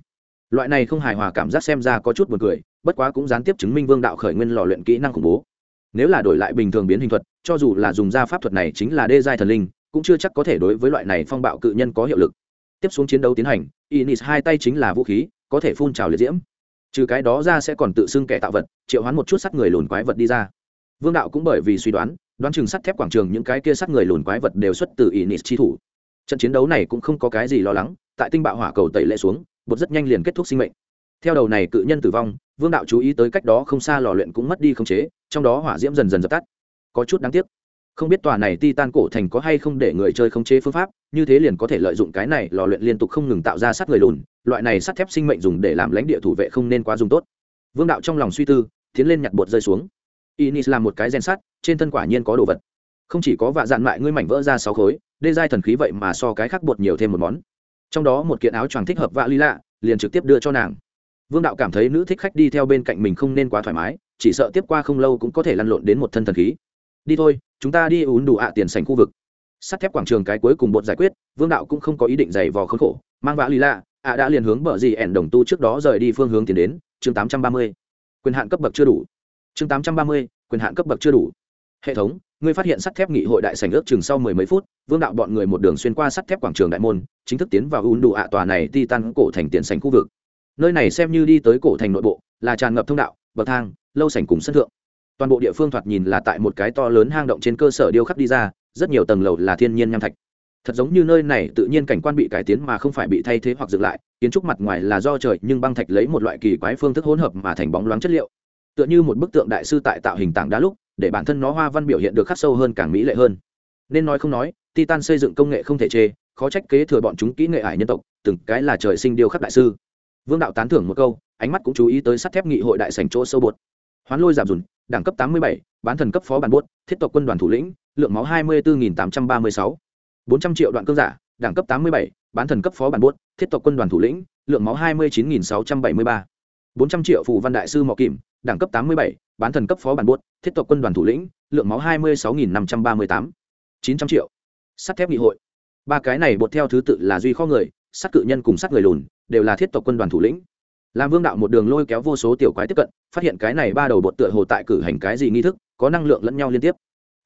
[SPEAKER 1] Loại này không hài hòa cảm giác xem ra có chút b u ồ n cười bất quá cũng gián tiếp chứng minh vương đạo khởi nguyên lò luyện kỹ năng khủng bố. Nếu là đổi lại bình thường biến hình thuật, cho dù là dùng ra pháp thuật này chính là đê giai thần linh, cũng chưa chắc có thể đối với loại này phong bạo cự nhân có hiệu lực. Tiếp xuống chiến đấu tiến hành, inis hai tay chính là vũ khí, có thể phun trào liệt diễm. Trừ cái đó ra sẽ còn tự xưng kẻ tạo vật, triệu hoán một chút sắt người lùn quái vật đi ra. Vương đạo cũng bởi vì suy đoán đoán chừng sắt thép quảng trường những cái kia sắt người lùn quái vật đều xuất từ inis chi thủ. Trận chiến đấu này cũng không có cái gì lo lắng, tại tinh bạo hỏa cầu tẩy lệ xuống, bột rất nhanh liền kết thúc sinh mệnh theo đầu này cự nhân tử vong, vương đạo chú ý tới cách đó không xa lò luyện cũng mất đi khống chế, trong đó hỏa diễm dần dần dập tắt. Có chút đáng tiếc, không biết tòa này ti tan cổ thành có hay không để người chơi khống chế phương pháp, như thế liền có thể lợi dụng cái này lò luyện liên tục không ngừng tạo ra sắt người lùn, loại này sắt thép sinh mệnh dùng để làm lãnh địa thủ vệ không nên quá dùng tốt. Vương đạo trong lòng suy tư, tiến lên nhặt bột rơi xuống. Inis làm một cái gen sắt, trên thân quả nhiên có đồ vật. Không chỉ có vạ dạn mại ngươi mảnh vỡ ra sáu khối, đê giai thần khí vậy mà so cái khác bột nhiều thêm một món. Trong đó một kiện áo choàng thích hợp vạ ly lạ liền trực tiếp đưa cho nàng vương đạo cảm thấy nữ thích khách đi theo bên cạnh mình không nên quá thoải mái, chỉ sợ tiếp qua không lâu cũng có thể lăn lộn đến một thân thần khí. Đi thôi, chúng ta đi ún đủ ạ tiền sành khu vực. Sắt thép quảng trường cái cuối cùng bột giải quyết, vương đạo cũng không có ý định giày vò khốn khổ, mang vã ly lạ, ạ đã liền hướng bờ gì ẻn đồng tu trước đó rời đi phương hướng tiến đến, chương tám trăm ba mươi. Quyền hạn cấp bậc chưa đủ. Chương tám trăm ba mươi, quyền hạn cấp bậc chưa đủ. Hệ thống, ngươi phát hiện sắt thép nghị hội đại sành ước chừng sau mười mấy phút, vương đạo bọn người một đường xuyên qua sắt thép quảng trường đại môn, chính thức tiến vào uốn đủ ạ tòa này ti tan cổ thành tiền sành khu vực nơi này xem như đi tới cổ thành nội bộ, là tràn ngập thông đạo, bậc thang, lâu sảnh cùng sân thượng. Toàn bộ địa phương thoạt nhìn là tại một cái to lớn hang động trên cơ sở điêu khắc đi ra, rất nhiều tầng lầu là thiên nhiên nham thạch. Thật giống như nơi này tự nhiên cảnh quan bị cải tiến mà không phải bị thay thế hoặc dựng lại, kiến trúc mặt ngoài là do trời nhưng băng thạch lấy một loại kỳ quái phương thức hỗn hợp mà thành bóng loáng chất liệu. Tựa như một bức tượng đại sư tại tạo hình tảng đá lúc, để bản thân nó hoa văn biểu hiện được khắc sâu hơn càng mỹ lệ hơn. Nên nói không nói, titan xây dựng công nghệ không thể chê, khó trách kế thừa bọn chúng kỹ nghệ ải nhân tộc, từng cái là trời sinh điêu khắc đại sư vương đạo tán thưởng một câu, ánh mắt cũng chú ý tới sắt thép nghị hội đại sành chỗ sâu bột. Hoán lôi giảm dùn, đẳng cấp tám mươi bảy, bán thần cấp phó bản bốt thiết tộc quân đoàn thủ lĩnh, lượng máu hai mươi bốn tám trăm ba mươi sáu. bốn trăm triệu đoạn cơn giả, đẳng cấp tám mươi bảy, bán thần cấp phó bản bốt thiết tộc quân đoàn thủ lĩnh, lượng máu hai mươi chín sáu trăm bảy mươi ba. bốn trăm triệu phù văn đại sư mọ kìm, đẳng cấp tám mươi bảy, bán thần cấp phó bản bốt thiết tộc quân đoàn thủ lĩnh, lượng máu hai mươi sáu năm trăm ba mươi tám. chín trăm triệu. Sắt thép nghị hội. Ba cái này bột theo thứ tự là duy kho người sắt cự nhân cùng sắt người lùn, đều là thiết tộc quân đoàn thủ lĩnh. Làm vương đạo một đường lôi kéo vô số tiểu quái tiếp cận, phát hiện cái này ba đầu bột tựa hồ tại cử hành cái gì nghi thức, có năng lượng lẫn nhau liên tiếp.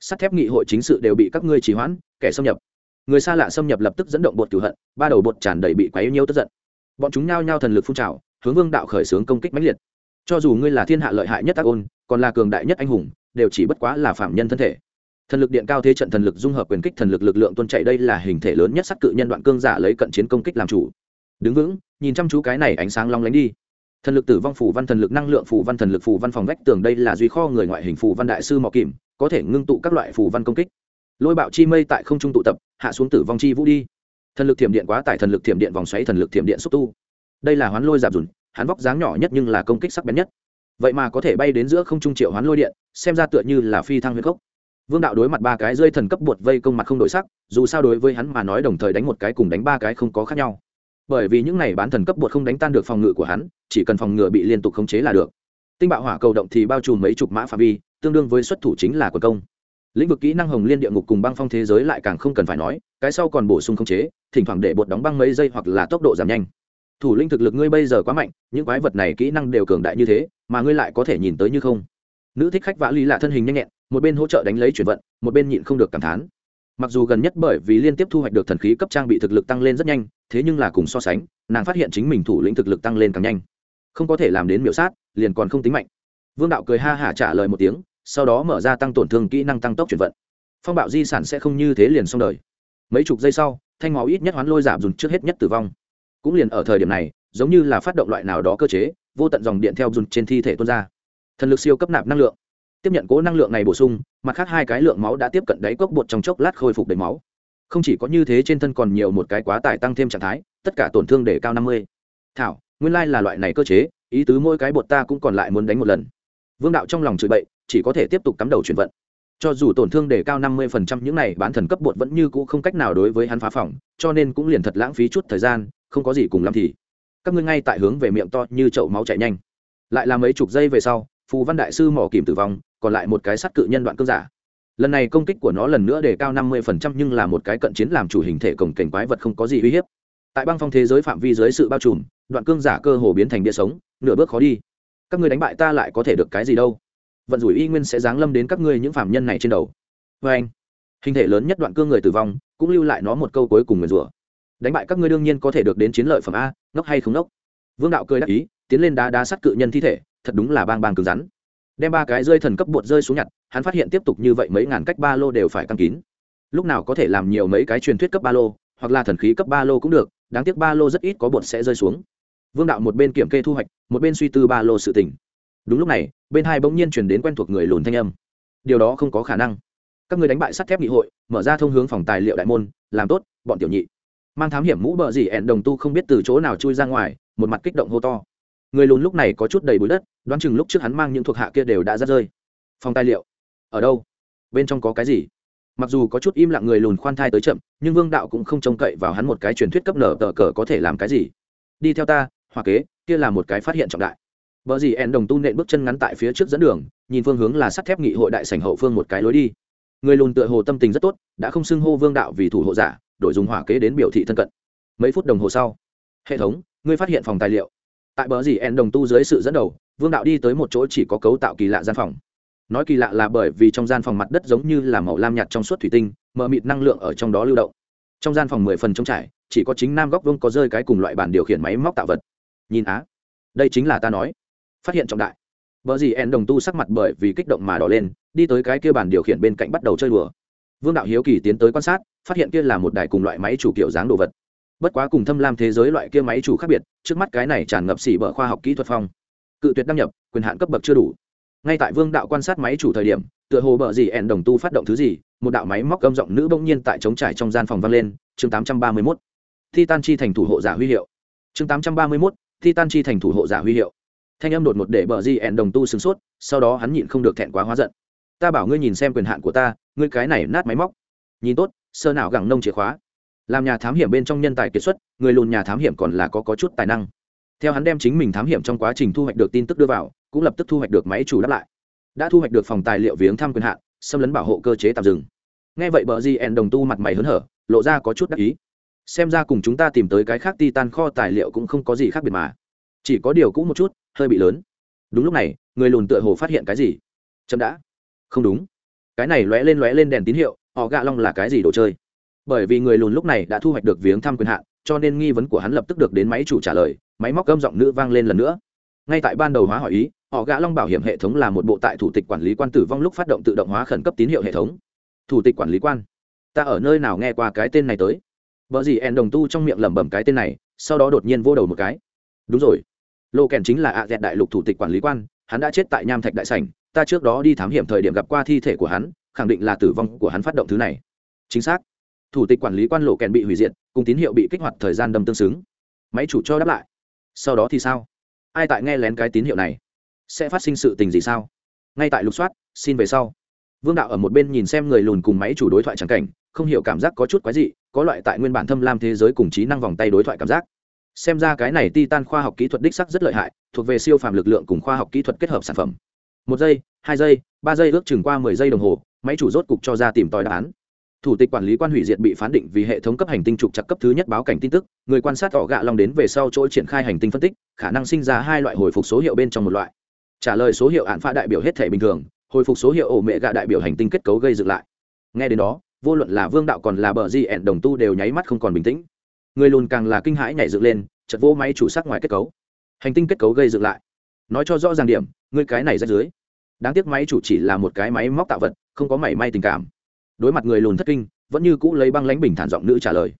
[SPEAKER 1] Sắt thép nghị hội chính sự đều bị các ngươi trì hoãn, kẻ xâm nhập. Người xa lạ xâm nhập lập tức dẫn động bột cửu hận, ba đầu bột tràn đầy bị quái nhiêu tức giận. Bọn chúng nhao nhao thần lực phun trào, hướng vương đạo khởi xướng công kích mãnh liệt. Cho dù ngươi là thiên hạ lợi hại nhất tác ôn, còn là cường đại nhất anh hùng, đều chỉ bất quá là phạm nhân thân thể thần lực điện cao thế trận thần lực dung hợp quyền kích thần lực lực lượng tuân chạy đây là hình thể lớn nhất sắc cự nhân đoạn cương giả lấy cận chiến công kích làm chủ. Đứng vững, nhìn chăm chú cái này ánh sáng long lánh đi. Thần lực tử vong phủ văn thần lực năng lượng phủ văn thần lực phủ văn phòng vách tường đây là duy kho người ngoại hình phủ văn đại sư mọ kìm, có thể ngưng tụ các loại phủ văn công kích. Lôi bạo chi mây tại không trung tụ tập, hạ xuống tử vong chi vũ đi. Thần lực thiểm điện quá tải thần lực thiểm điện vòng xoáy thần lực thiểm điện xúc tu. Đây là hoán lôi giảm dùn, hắn vóc dáng nhỏ nhất nhưng là công kích sắc bén nhất. Vậy mà có thể bay đến giữa không trung triệu hoán lôi điện, xem ra tựa như là phi thăng huyết cốc vương đạo đối mặt ba cái rơi thần cấp buộc vây công mặt không đổi sắc, dù sao đối với hắn mà nói đồng thời đánh một cái cùng đánh ba cái không có khác nhau. Bởi vì những này bán thần cấp buộc không đánh tan được phòng ngự của hắn, chỉ cần phòng ngự bị liên tục khống chế là được. Tinh bạo hỏa cầu động thì bao trùm mấy chục mã phạm vi, tương đương với xuất thủ chính là quần công. Lĩnh vực kỹ năng hồng liên địa ngục cùng băng phong thế giới lại càng không cần phải nói, cái sau còn bổ sung khống chế, thỉnh thoảng để bột đóng băng mấy giây hoặc là tốc độ giảm nhanh. Thủ linh thực lực ngươi bây giờ quá mạnh, những quái vật này kỹ năng đều cường đại như thế, mà ngươi lại có thể nhìn tới như không. Nữ thích khách vã lý lạ thân hình nhanh nhẹn một bên hỗ trợ đánh lấy chuyển vận, một bên nhịn không được cảm thán. Mặc dù gần nhất bởi vì liên tiếp thu hoạch được thần khí cấp trang bị thực lực tăng lên rất nhanh, thế nhưng là cùng so sánh, nàng phát hiện chính mình thủ lĩnh thực lực tăng lên càng nhanh. Không có thể làm đến miểu sát, liền còn không tính mạnh. Vương đạo cười ha hả trả lời một tiếng, sau đó mở ra tăng tổn thương kỹ năng tăng tốc chuyển vận. Phong bạo di sản sẽ không như thế liền xong đời. Mấy chục giây sau, thanh máu ít nhất hoán lôi giảm dùng trước hết nhất tử vong. Cũng liền ở thời điểm này, giống như là phát động loại nào đó cơ chế, vô tận dòng điện theo dùng trên thi thể tuôn ra. Thần lực siêu cấp nạp năng lượng tiếp nhận cố năng lượng này bổ sung, mặt khác hai cái lượng máu đã tiếp cận đáy cốc bột trong chốc lát khôi phục đầy máu. Không chỉ có như thế trên thân còn nhiều một cái quá tải tăng thêm trạng thái, tất cả tổn thương để cao năm mươi. Thảo, nguyên lai là loại này cơ chế, ý tứ mỗi cái bột ta cũng còn lại muốn đánh một lần. Vương đạo trong lòng chửi bậy, chỉ có thể tiếp tục cắm đầu chuyển vận. Cho dù tổn thương để cao năm mươi phần trăm, những này bán thần cấp bột vẫn như cũ không cách nào đối với hắn phá phỏng cho nên cũng liền thật lãng phí chút thời gian, không có gì cùng làm thì. Các ngươi ngay tại hướng về miệng to như chậu máu chạy nhanh. Lại là mấy chục giây về sau, phù văn đại sư mỏ kìm tử vong còn lại một cái sắt cự nhân đoạn cương giả. Lần này công kích của nó lần nữa để cao năm mươi phần trăm nhưng là một cái cận chiến làm chủ hình thể cổng cảnh quái vật không có gì uy hiếp. Tại băng phong thế giới phạm vi dưới sự bao trùm, đoạn cương giả cơ hồ biến thành địa sống, nửa bước khó đi. Các ngươi đánh bại ta lại có thể được cái gì đâu? Vận rủi y nguyên sẽ giáng lâm đến các ngươi những phạm nhân này trên đầu. Vê anh, hình thể lớn nhất đoạn cương người tử vong, cũng lưu lại nó một câu cuối cùng nguyền rủa. Đánh bại các ngươi đương nhiên có thể được đến chiến lợi phẩm a, ngốc hay không ngốc? Vương đạo cười đắc ý, tiến lên đá đá sắt cự nhân thi thể, thật đúng là bang bang cứng rắn đem ba cái rơi thần cấp bột rơi xuống nhặt, hắn phát hiện tiếp tục như vậy mấy ngàn cách ba lô đều phải căng kín. Lúc nào có thể làm nhiều mấy cái truyền thuyết cấp ba lô, hoặc là thần khí cấp ba lô cũng được, đáng tiếc ba lô rất ít có bột sẽ rơi xuống. Vương đạo một bên kiểm kê thu hoạch, một bên suy tư ba lô sự tỉnh đúng lúc này, bên hai bỗng nhiên chuyển đến quen thuộc người lùn thanh âm. Điều đó không có khả năng. Các người đánh bại sắt thép nghị hội, mở ra thông hướng phòng tài liệu đại môn, làm tốt, bọn tiểu nhị. Mang thám hiểm mũ bờ gì ẹn đồng tu không biết từ chỗ nào chui ra ngoài, một mặt kích động hô to người lùn lúc này có chút đầy bụi đất đoán chừng lúc trước hắn mang những thuộc hạ kia đều đã ra rơi phòng tài liệu ở đâu bên trong có cái gì mặc dù có chút im lặng người lùn khoan thai tới chậm nhưng vương đạo cũng không trông cậy vào hắn một cái truyền thuyết cấp nở tờ cờ có thể làm cái gì đi theo ta hoa kế kia là một cái phát hiện trọng đại vợ gì ẹn đồng tu nện bước chân ngắn tại phía trước dẫn đường, nhìn phương hướng là sắt thép nghị hội đại sảnh hậu phương một cái lối đi. Người lùn tựa hồ tâm tình rất tốt, đã không xưng hô Vương đạo vì thủ hộ giả, đổi dùng hỏa kế đến biểu thị thân cận. Mấy phút đồng hồ sau, hệ thống, ngươi phát hiện phòng tài liệu. Tại bờ gì en đồng tu dưới sự dẫn đầu, Vương đạo đi tới một chỗ chỉ có cấu tạo kỳ lạ gian phòng. Nói kỳ lạ là bởi vì trong gian phòng mặt đất giống như là màu lam nhạt trong suốt thủy tinh, mờ mịt năng lượng ở trong đó lưu động. Trong gian phòng mười phần trống trải, chỉ có chính nam góc vương có rơi cái cùng loại bản điều khiển máy móc tạo vật. Nhìn á, đây chính là ta nói phát hiện trọng đại Bờ gì en đồng tu sắc mặt bởi vì kích động mà đỏ lên đi tới cái kia bàn điều khiển bên cạnh bắt đầu chơi đùa vương đạo hiếu kỳ tiến tới quan sát phát hiện kia là một đài cùng loại máy chủ kiểu dáng đồ vật bất quá cùng thâm lam thế giới loại kia máy chủ khác biệt, trước mắt cái này tràn ngập xỉ bở khoa học kỹ thuật phong. Cự tuyệt đăng nhập, quyền hạn cấp bậc chưa đủ. Ngay tại vương đạo quan sát máy chủ thời điểm, tựa hồ bờ gì ẹn đồng tu phát động thứ gì, một đạo máy móc âm giọng nữ bỗng nhiên tại trống trải trong gian phòng vang lên, chương 831. Titan chi thành thủ hộ giả huy hiệu. Chương 831. Titan chi thành thủ hộ giả huy hiệu. Thanh âm đột ngột để bờ gì ẹn đồng tu sửng sốt, sau đó hắn nhịn không được thẹn quá hóa giận. Ta bảo ngươi nhìn xem quyền hạn của ta, ngươi cái này nát máy móc. Nhìn tốt, sơ nào gẳng nông chìa khóa làm nhà thám hiểm bên trong nhân tài kiệt xuất người lùn nhà thám hiểm còn là có, có chút tài năng. Theo hắn đem chính mình thám hiểm trong quá trình thu hoạch được tin tức đưa vào cũng lập tức thu hoạch được máy chủ đáp lại. Đã thu hoạch được phòng tài liệu viếng thăm quyền hạn xâm lấn bảo hộ cơ chế tạm dừng. Nghe vậy bờ di ẻn đồng tu mặt mày hớn hở lộ ra có chút đắc ý. Xem ra cùng chúng ta tìm tới cái khác ti tan kho tài liệu cũng không có gì khác biệt mà. Chỉ có điều cũ một chút hơi bị lớn. Đúng lúc này người lùn tựa hồ phát hiện cái gì? Chậm đã. Không đúng. Cái này lóe lên lóe lên đèn tín hiệu họ gạ long là cái gì đồ chơi? Bởi vì người lùn lúc này đã thu hoạch được viếng thăm quyền hạn, cho nên nghi vấn của hắn lập tức được đến máy chủ trả lời, máy móc gâm giọng nữ vang lên lần nữa. Ngay tại ban đầu hóa hỏi ý, họ gã long bảo hiểm hệ thống là một bộ tại thủ tịch quản lý quan tử vong lúc phát động tự động hóa khẩn cấp tín hiệu hệ thống. Thủ tịch quản lý quan, ta ở nơi nào nghe qua cái tên này tới? Vợ gì ẹn đồng tu trong miệng lẩm bẩm cái tên này, sau đó đột nhiên vô đầu một cái. Đúng rồi, lô kèn chính là ạ dẹt đại lục thủ tịch quản lý quan, hắn đã chết tại nham thạch đại sảnh, ta trước đó đi thám hiểm thời điểm gặp qua thi thể của hắn, khẳng định là tử vong của hắn phát động thứ này. Chính xác thủ tịch quản lý quan lộ kèn bị hủy diệt, cùng tín hiệu bị kích hoạt thời gian đâm tương xứng. Máy chủ cho đáp lại. Sau đó thì sao? Ai tại nghe lén cái tín hiệu này? Sẽ phát sinh sự tình gì sao? Ngay tại lục soát, xin về sau. Vương đạo ở một bên nhìn xem người lùn cùng máy chủ đối thoại trắng cảnh, không hiểu cảm giác có chút quái dị, có loại tại nguyên bản thâm lam thế giới cùng trí năng vòng tay đối thoại cảm giác. Xem ra cái này titan khoa học kỹ thuật đích sắc rất lợi hại, thuộc về siêu phàm lực lượng cùng khoa học kỹ thuật kết hợp sản phẩm. Một giây, hai giây, ba giây ước chừng qua mười giây đồng hồ, máy chủ rốt cục cho ra tìm tòi đáp án thủ tịch quản lý quan hủy diệt bị phán định vì hệ thống cấp hành tinh trục chặt cấp thứ nhất báo cảnh tin tức, người quan sát tỏ gạ long đến về sau chỗ triển khai hành tinh phân tích, khả năng sinh ra hai loại hồi phục số hiệu bên trong một loại. Trả lời số hiệu hạn pha đại biểu hết thể bình thường, hồi phục số hiệu ổ mẹ gạ đại biểu hành tinh kết cấu gây dựng lại. Nghe đến đó, vô luận là vương đạo còn là bờ di ẹn đồng tu đều nháy mắt không còn bình tĩnh. Người lùn càng là kinh hãi nhảy dựng lên chật vô máy chủ sắc ngoài kết cấu. Hành tinh kết cấu gây dựng lại. Nói cho rõ ràng điểm người cái này ra dưới. Đáng tiếc máy chủ chỉ là một cái máy móc tạo vật, không có mảy may tình cảm đối mặt người lùn thất kinh, vẫn như cũ lấy băng lãnh bình thản giọng nữ trả lời.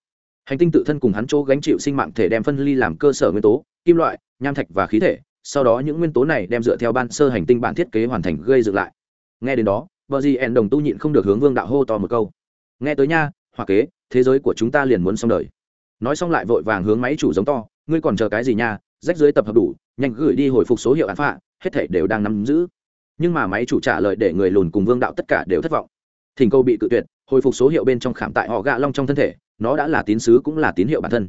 [SPEAKER 1] Hành tinh tự thân cùng hắn chỗ gánh chịu sinh mạng thể đem phân ly làm cơ sở nguyên tố, kim loại, nham thạch và khí thể, sau đó những nguyên tố này đem dựa theo ban sơ hành tinh bản thiết kế hoàn thành gây dựng lại. Nghe đến đó vợ gì ẻn đồng tu nhịn không được hướng vương đạo hô to một câu. Nghe tới nha, hoa kế, thế giới của chúng ta liền muốn xong đời. Nói xong lại vội vàng hướng máy chủ giống to, ngươi còn chờ cái gì nha? Rách dưới tập hợp đủ, nhanh gửi đi hồi phục số hiệu án phạ, hết thể đều đang nắm giữ. Nhưng mà máy chủ trả lời để người lùn cùng vương đạo tất cả đều thất vọng thỉnh cầu bị cự tuyệt, hồi phục số hiệu bên trong khảm tại họ gạ long trong thân thể, nó đã là tín sứ cũng là tín hiệu bản thân.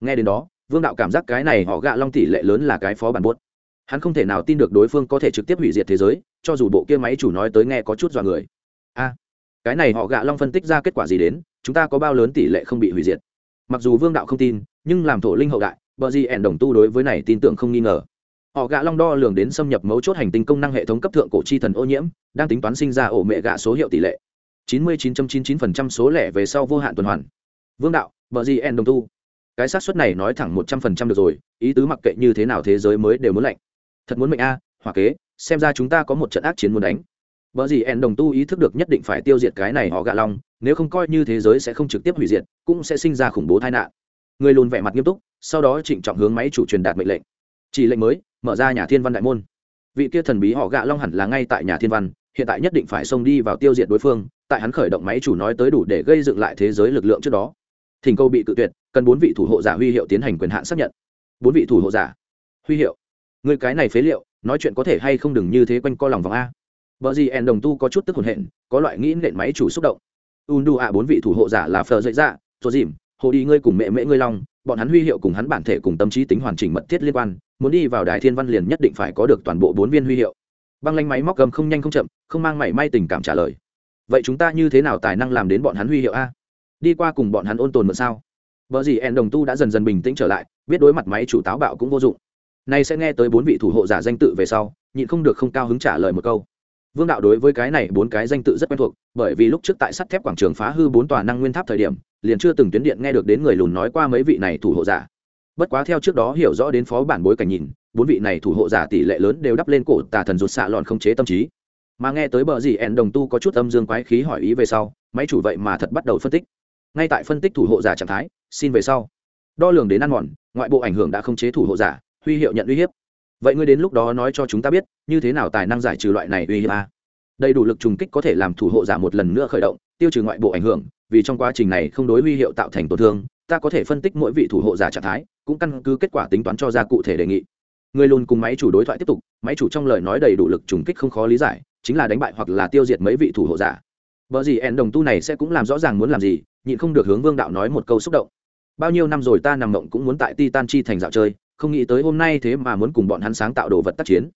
[SPEAKER 1] Nghe đến đó, vương đạo cảm giác cái này họ gạ long tỷ lệ lớn là cái phó bản buốt. Hắn không thể nào tin được đối phương có thể trực tiếp hủy diệt thế giới, cho dù bộ kia máy chủ nói tới nghe có chút dọa người. A, cái này họ gạ long phân tích ra kết quả gì đến, chúng ta có bao lớn tỷ lệ không bị hủy diệt? Mặc dù vương đạo không tin, nhưng làm thổ linh hậu đại, bờ gì ẻn đồng tu đối với này tin tưởng không nghi ngờ. Họ gạ long đo lường đến xâm nhập mấu chốt hành tinh công năng hệ thống cấp thượng cổ chi thần ô nhiễm, đang tính toán sinh ra ổ mẹ gạ số hiệu tỷ lệ. 99.99% số lẻ về sau vô hạn tuần hoàn. Vương đạo bờ gì ẻn đồng tu? Cái xác suất này nói thẳng một trăm phần trăm được rồi ý tứ mặc kệ như thế nào thế giới mới đều muốn lạnh. Thật muốn mệnh a à, kế xem ra chúng ta có một trận ác chiến muốn đánh. Bờ gì ẻn đồng tu ý thức được nhất định phải tiêu diệt cái này họ gạ long nếu không coi như thế giới sẽ không trực tiếp hủy diệt cũng sẽ sinh ra khủng bố tai nạn. Người lùn vẻ mặt nghiêm túc sau đó trịnh trọng hướng máy chủ truyền đạt mệnh lệnh. Chỉ lệnh mới mở ra nhà thiên văn đại môn. Vị kia thần bí họ gạ long hẳn là ngay tại nhà thiên văn hiện tại nhất định phải xông đi vào tiêu diệt đối phương tại hắn khởi động máy chủ nói tới đủ để gây dựng lại thế giới lực lượng trước đó. Thỉnh cầu bị cự tuyệt, cần bốn vị thủ hộ giả huy hiệu tiến hành quyền hạn xác nhận. Bốn vị thủ hộ giả, huy hiệu. Người cái này phế liệu, nói chuyện có thể hay không đừng như thế quanh co lòng vòng a. Vợ gì ẻn đồng tu có chút tức hồn hện, có loại nghĩ nện máy chủ xúc động. Un đu ạ, bốn vị thủ hộ giả là phờ dậy dạ rồi dìm, hồ đi ngươi cùng mẹ mễ ngươi long, bọn hắn huy hiệu cùng hắn bản thể cùng tâm trí tính hoàn chỉnh mật thiết liên quan, muốn đi vào đài thiên văn liền nhất định phải có được toàn bộ bốn viên huy hiệu. Băng lanh máy móc gầm không nhanh không chậm, không mang mảy may tình cảm trả lời vậy chúng ta như thế nào tài năng làm đến bọn hắn huy hiệu a? Đi qua cùng bọn hắn ôn tồn mượn sao? Vợ gì ẹn đồng tu đã dần dần bình tĩnh trở lại, biết đối mặt máy chủ táo bạo cũng vô dụng. Nay sẽ nghe tới bốn vị thủ hộ giả danh tự về sau, nhịn không được không cao hứng trả lời một câu. Vương đạo đối với cái này bốn cái danh tự rất quen thuộc, bởi vì lúc trước tại sắt thép quảng trường phá hư bốn tòa năng nguyên tháp thời điểm, liền chưa từng tuyến điện nghe được đến người lùn nói qua mấy vị này thủ hộ giả. Bất quá theo trước đó hiểu rõ đến phó bản bối cảnh nhìn, bốn vị này thủ hộ giả tỷ lệ lớn đều đắp lên cổ tà thần rụt xạ lọn không chế tâm trí mà nghe tới bờ gì ẹn đồng tu có chút âm dương quái khí hỏi ý về sau, máy chủ vậy mà thật bắt đầu phân tích. Ngay tại phân tích thủ hộ giả trạng thái, xin về sau. Đo lường đến ăn mòn, ngoại bộ ảnh hưởng đã không chế thủ hộ giả, huy hiệu nhận uy hiếp. Vậy ngươi đến lúc đó nói cho chúng ta biết, như thế nào tài năng giải trừ loại này uy hiếp a? Đầy đủ lực trùng kích có thể làm thủ hộ giả một lần nữa khởi động, tiêu trừ ngoại bộ ảnh hưởng, vì trong quá trình này không đối huy hiệu tạo thành tổn thương, ta có thể phân tích mỗi vị thủ hộ giả trạng thái, cũng căn cứ kết quả tính toán cho ra cụ thể đề nghị. Người lùn cùng máy chủ đối thoại tiếp tục, máy chủ trong lời nói đầy đủ lực trùng kích không khó lý giải chính là đánh bại hoặc là tiêu diệt mấy vị thủ hộ giả. Vợ gì ẹn đồng tu này sẽ cũng làm rõ ràng muốn làm gì, nhịn không được hướng vương đạo nói một câu xúc động. Bao nhiêu năm rồi ta nằm mộng cũng muốn tại titan chi thành dạo chơi, không nghĩ tới hôm nay thế mà muốn cùng bọn hắn sáng tạo đồ vật tác chiến.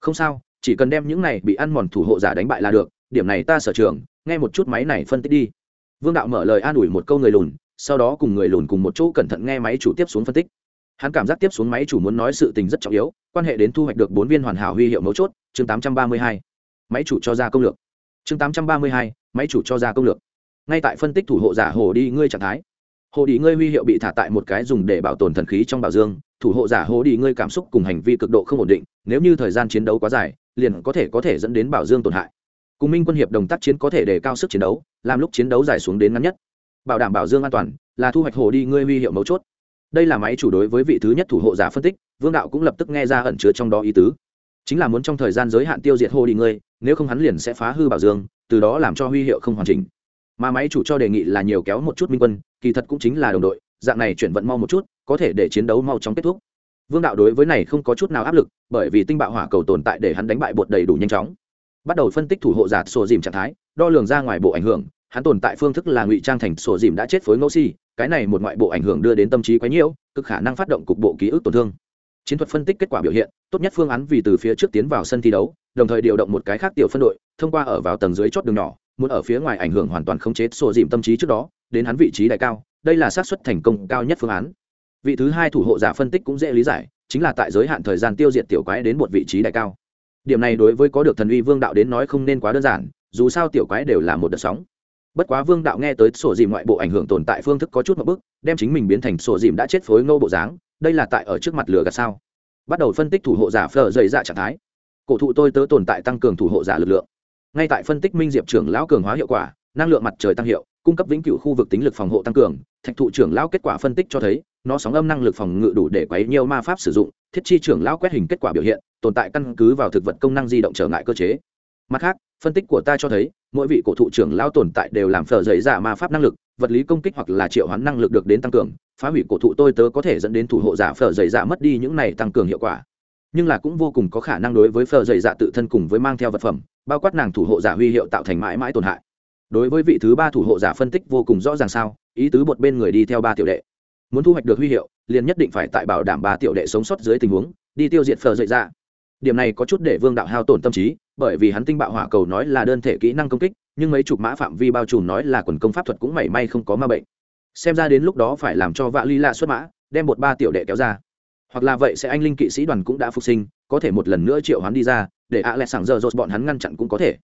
[SPEAKER 1] Không sao, chỉ cần đem những này bị ăn mòn thủ hộ giả đánh bại là được, điểm này ta sở trường, nghe một chút máy này phân tích đi. Vương đạo mở lời an ủi một câu người lùn, sau đó cùng người lùn cùng một chỗ cẩn thận nghe máy chủ tiếp xuống phân tích. Hắn cảm giác tiếp xuống máy chủ muốn nói sự tình rất trọng yếu, quan hệ đến thu hoạch được bốn viên hoàn hảo huy hiệu mấu chốt, chương 832 máy chủ cho ra công lược. Chương 832, máy chủ cho ra công lược. Ngay tại phân tích thủ hộ giả hồ đi ngươi trạng thái. Hồ đi ngươi huy hiệu bị thả tại một cái dùng để bảo tồn thần khí trong bảo dương. Thủ hộ giả hồ đi ngươi cảm xúc cùng hành vi cực độ không ổn định nếu như thời gian chiến đấu quá dài liền có thể có thể dẫn đến bảo dương tổn hại. Cùng minh quân hiệp đồng tác chiến có thể đề cao sức chiến đấu làm lúc chiến đấu dài xuống đến ngắn nhất. Bảo đảm bảo dương an toàn là thu hoạch hồ đi ngươi huy hiệu mấu chốt. Đây là máy chủ đối với vị thứ nhất thủ hộ giả phân tích vương đạo cũng lập tức nghe ra ẩn chứa trong đó ý tứ. Chính là muốn trong thời gian giới hạn tiêu diệt hồ đi ngươi nếu không hắn liền sẽ phá hư bảo dương, từ đó làm cho huy hiệu không hoàn chỉnh. Mà máy chủ cho đề nghị là nhiều kéo một chút minh quân, kỳ thật cũng chính là đồng đội, dạng này chuyển vận mau một chút, có thể để chiến đấu mau chóng kết thúc. Vương đạo đối với này không có chút nào áp lực, bởi vì tinh bạo hỏa cầu tồn tại để hắn đánh bại bột đầy đủ nhanh chóng. Bắt đầu phân tích thủ hộ giả sổ dìm trạng thái, đo lường ra ngoài bộ ảnh hưởng, hắn tồn tại phương thức là ngụy trang thành sổ dìm đã chết phối ngẫu si, cái này một ngoại bộ ảnh hưởng đưa đến tâm trí quá nhiễu, cực khả năng phát động cục bộ ký ức tổn thương chiến thuật phân tích kết quả biểu hiện, tốt nhất phương án vì từ phía trước tiến vào sân thi đấu, đồng thời điều động một cái khác tiểu phân đội, thông qua ở vào tầng dưới chót đường nhỏ, muốn ở phía ngoài ảnh hưởng hoàn toàn không chế sổ dìm tâm trí trước đó, đến hắn vị trí đại cao, đây là xác suất thành công cao nhất phương án. Vị thứ hai thủ hộ giả phân tích cũng dễ lý giải, chính là tại giới hạn thời gian tiêu diệt tiểu quái đến một vị trí đại cao. Điểm này đối với có được thần uy vương đạo đến nói không nên quá đơn giản, dù sao tiểu quái đều là một đợt sóng bất quá vương đạo nghe tới sổ dìm ngoại bộ ảnh hưởng tồn tại phương thức có chút một bước, đem chính mình biến thành sổ dìm đã chết phối ngô bộ dáng đây là tại ở trước mặt lửa gạt sao? Bắt đầu phân tích thủ hộ giả phở dày dạ trạng thái. Cổ thụ tôi tớ tồn tại tăng cường thủ hộ giả lực lượng. Ngay tại phân tích minh diệp trưởng lão cường hóa hiệu quả năng lượng mặt trời tăng hiệu cung cấp vĩnh cửu khu vực tính lực phòng hộ tăng cường thạch thụ trưởng lão kết quả phân tích cho thấy nó sóng âm năng lực phòng ngự đủ để quấy nhiều ma pháp sử dụng thiết chi trưởng lão quét hình kết quả biểu hiện tồn tại căn cứ vào thực vật công năng di động trở ngại cơ chế mặt khác, phân tích của ta cho thấy, mỗi vị cổ thụ trưởng lão tồn tại đều làm phở dày giả ma pháp năng lực, vật lý công kích hoặc là triệu hoán năng lực được đến tăng cường, phá hủy cổ thụ tôi tớ có thể dẫn đến thủ hộ giả phở dày giả mất đi những này tăng cường hiệu quả. Nhưng là cũng vô cùng có khả năng đối với phở dày giả tự thân cùng với mang theo vật phẩm, bao quát nàng thủ hộ giả huy hiệu tạo thành mãi mãi tổn hại. Đối với vị thứ ba thủ hộ giả phân tích vô cùng rõ ràng sao, ý tứ một bên người đi theo ba tiểu đệ. Muốn thu hoạch được huy hiệu, liền nhất định phải tại bảo đảm ba tiểu đệ sống sót dưới tình huống, đi tiêu diệt phở dậy giả điểm này có chút để vương đạo hao tổn tâm trí bởi vì hắn tinh bạo hỏa cầu nói là đơn thể kỹ năng công kích, nhưng mấy chục mã phạm vi bao trùm nói là quần công pháp thuật cũng mảy may không có ma bệnh. Xem ra đến lúc đó phải làm cho vạ ly lạ xuất mã, đem một ba tiểu đệ kéo ra. Hoặc là vậy sẽ anh linh kỵ sĩ đoàn cũng đã phục sinh, có thể một lần nữa triệu hắn đi ra, để ạ lẹ sảng giờ dột bọn hắn ngăn chặn cũng có thể.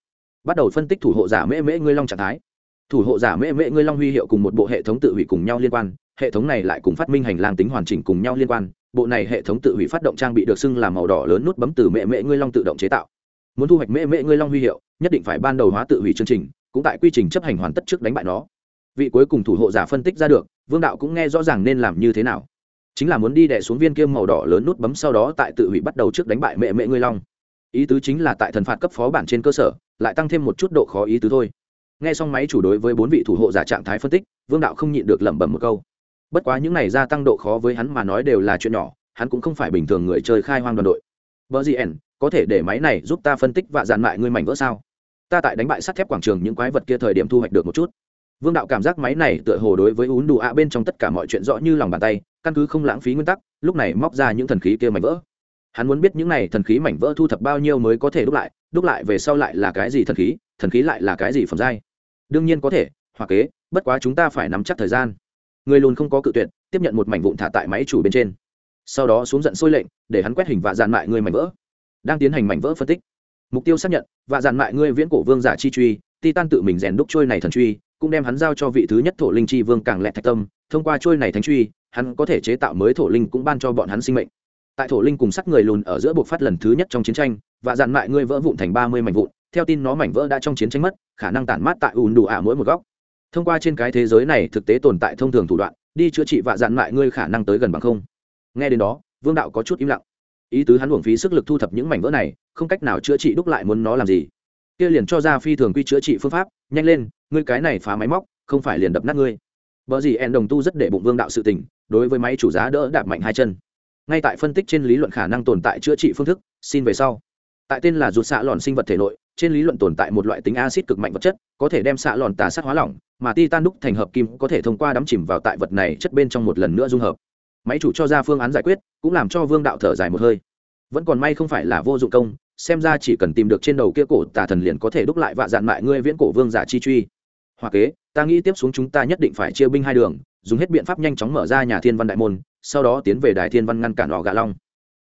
[SPEAKER 1] Bắt đầu phân tích thủ hộ giả mễ mễ ngươi long trạng thái. Thủ hộ giả mễ mễ ngươi long huy hiệu cùng một bộ hệ thống tự hủy cùng nhau liên quan, hệ thống này lại cùng phát minh hành lang tính hoàn chỉnh cùng nhau liên quan, bộ này hệ thống tự hủy phát động trang bị được xưng là màu đỏ lớn nút bấm từ mễ mễ ngươi long tự động chế tạo muốn thu hoạch mễ mễ ngươi long huy hiệu, nhất định phải ban đầu hóa tự hủy chương trình, cũng tại quy trình chấp hành hoàn tất trước đánh bại nó. Vị cuối cùng thủ hộ giả phân tích ra được, vương đạo cũng nghe rõ ràng nên làm như thế nào. Chính là muốn đi đẻ xuống viên kiêm màu đỏ lớn nút bấm sau đó tại tự hủy bắt đầu trước đánh bại mẹ mẹ ngươi long. Ý tứ chính là tại thần phạt cấp phó bản trên cơ sở, lại tăng thêm một chút độ khó ý tứ thôi. Nghe xong máy chủ đối với bốn vị thủ hộ giả trạng thái phân tích, vương đạo không nhịn được lẩm bẩm một câu. Bất quá những này gia tăng độ khó với hắn mà nói đều là chuyện nhỏ, hắn cũng không phải bình thường người chơi khai hoang đoàn đội. Vợ gì ẻn có thể để máy này giúp ta phân tích và dàn mại ngươi mảnh vỡ sao? Ta tại đánh bại sắt thép quảng trường những quái vật kia thời điểm thu hoạch được một chút. Vương đạo cảm giác máy này tựa hồ đối với ún đủ ạ bên trong tất cả mọi chuyện rõ như lòng bàn tay, căn cứ không lãng phí nguyên tắc, lúc này móc ra những thần khí kia mảnh vỡ. Hắn muốn biết những này thần khí mảnh vỡ thu thập bao nhiêu mới có thể đúc lại đúc lại về sau lại là cái gì thần khí thần khí lại là cái gì phẩm giai? Đương nhiên có thể, hoặc kế, bất quá chúng ta phải nắm chắc thời gian. Người lùn không có cự tuyệt, tiếp nhận một mảnh vụn thả tại máy chủ bên trên. Sau đó xuống giận sôi lệnh, để hắn quét hình và dàn mại người mảnh vỡ đang tiến hành mảnh vỡ phân tích. Mục tiêu xác nhận, và dàn mại ngươi viễn cổ vương giả chi truy, titan tự mình rèn đúc trôi này thần truy, cũng đem hắn giao cho vị thứ nhất thổ linh chi vương càng lẹ thạch tâm, thông qua trôi này thánh truy, hắn có thể chế tạo mới thổ linh cũng ban cho bọn hắn sinh mệnh. Tại thổ linh cùng sắt người lùn ở giữa buộc phát lần thứ nhất trong chiến tranh, và dàn mại ngươi vỡ vụn thành ba mươi mảnh vụn, theo tin nó mảnh vỡ đã trong chiến tranh mất, khả năng tản mát tại ùn đủ ả mỗi một góc. Thông qua trên cái thế giới này thực tế tồn tại thông thường thủ đoạn, đi chữa trị và dàn mại ngươi khả năng tới gần bằng không. Nghe đến đó, vương đạo có chút im lặng ý tứ hắn uổng phí sức lực thu thập những mảnh vỡ này, không cách nào chữa trị đúc lại muốn nó làm gì. Kia liền cho ra phi thường quy chữa trị phương pháp, nhanh lên, ngươi cái này phá máy móc, không phải liền đập nát ngươi. Vợ gì en đồng tu rất để bụng vương đạo sự tình, đối với máy chủ giá đỡ đạp mạnh hai chân. Ngay tại phân tích trên lý luận khả năng tồn tại chữa trị phương thức, xin về sau. Tại tên là rụt xạ lòn sinh vật thể nội, trên lý luận tồn tại một loại tính acid cực mạnh vật chất, có thể đem xạ lòn tà sát hóa lỏng, mà titan đúc thành hợp kim có thể thông qua đắm chìm vào tại vật này chất bên trong một lần nữa dung hợp máy chủ cho ra phương án giải quyết, cũng làm cho vương đạo thở dài một hơi. Vẫn còn may không phải là vô dụng công, xem ra chỉ cần tìm được trên đầu kia cổ tà thần liền có thể đúc lại vạ dạn mại ngươi viễn cổ vương giả chi truy. Hoặc kế, ta nghĩ tiếp xuống chúng ta nhất định phải chia binh hai đường, dùng hết biện pháp nhanh chóng mở ra nhà thiên văn đại môn, sau đó tiến về đài thiên văn ngăn cản họ gà long.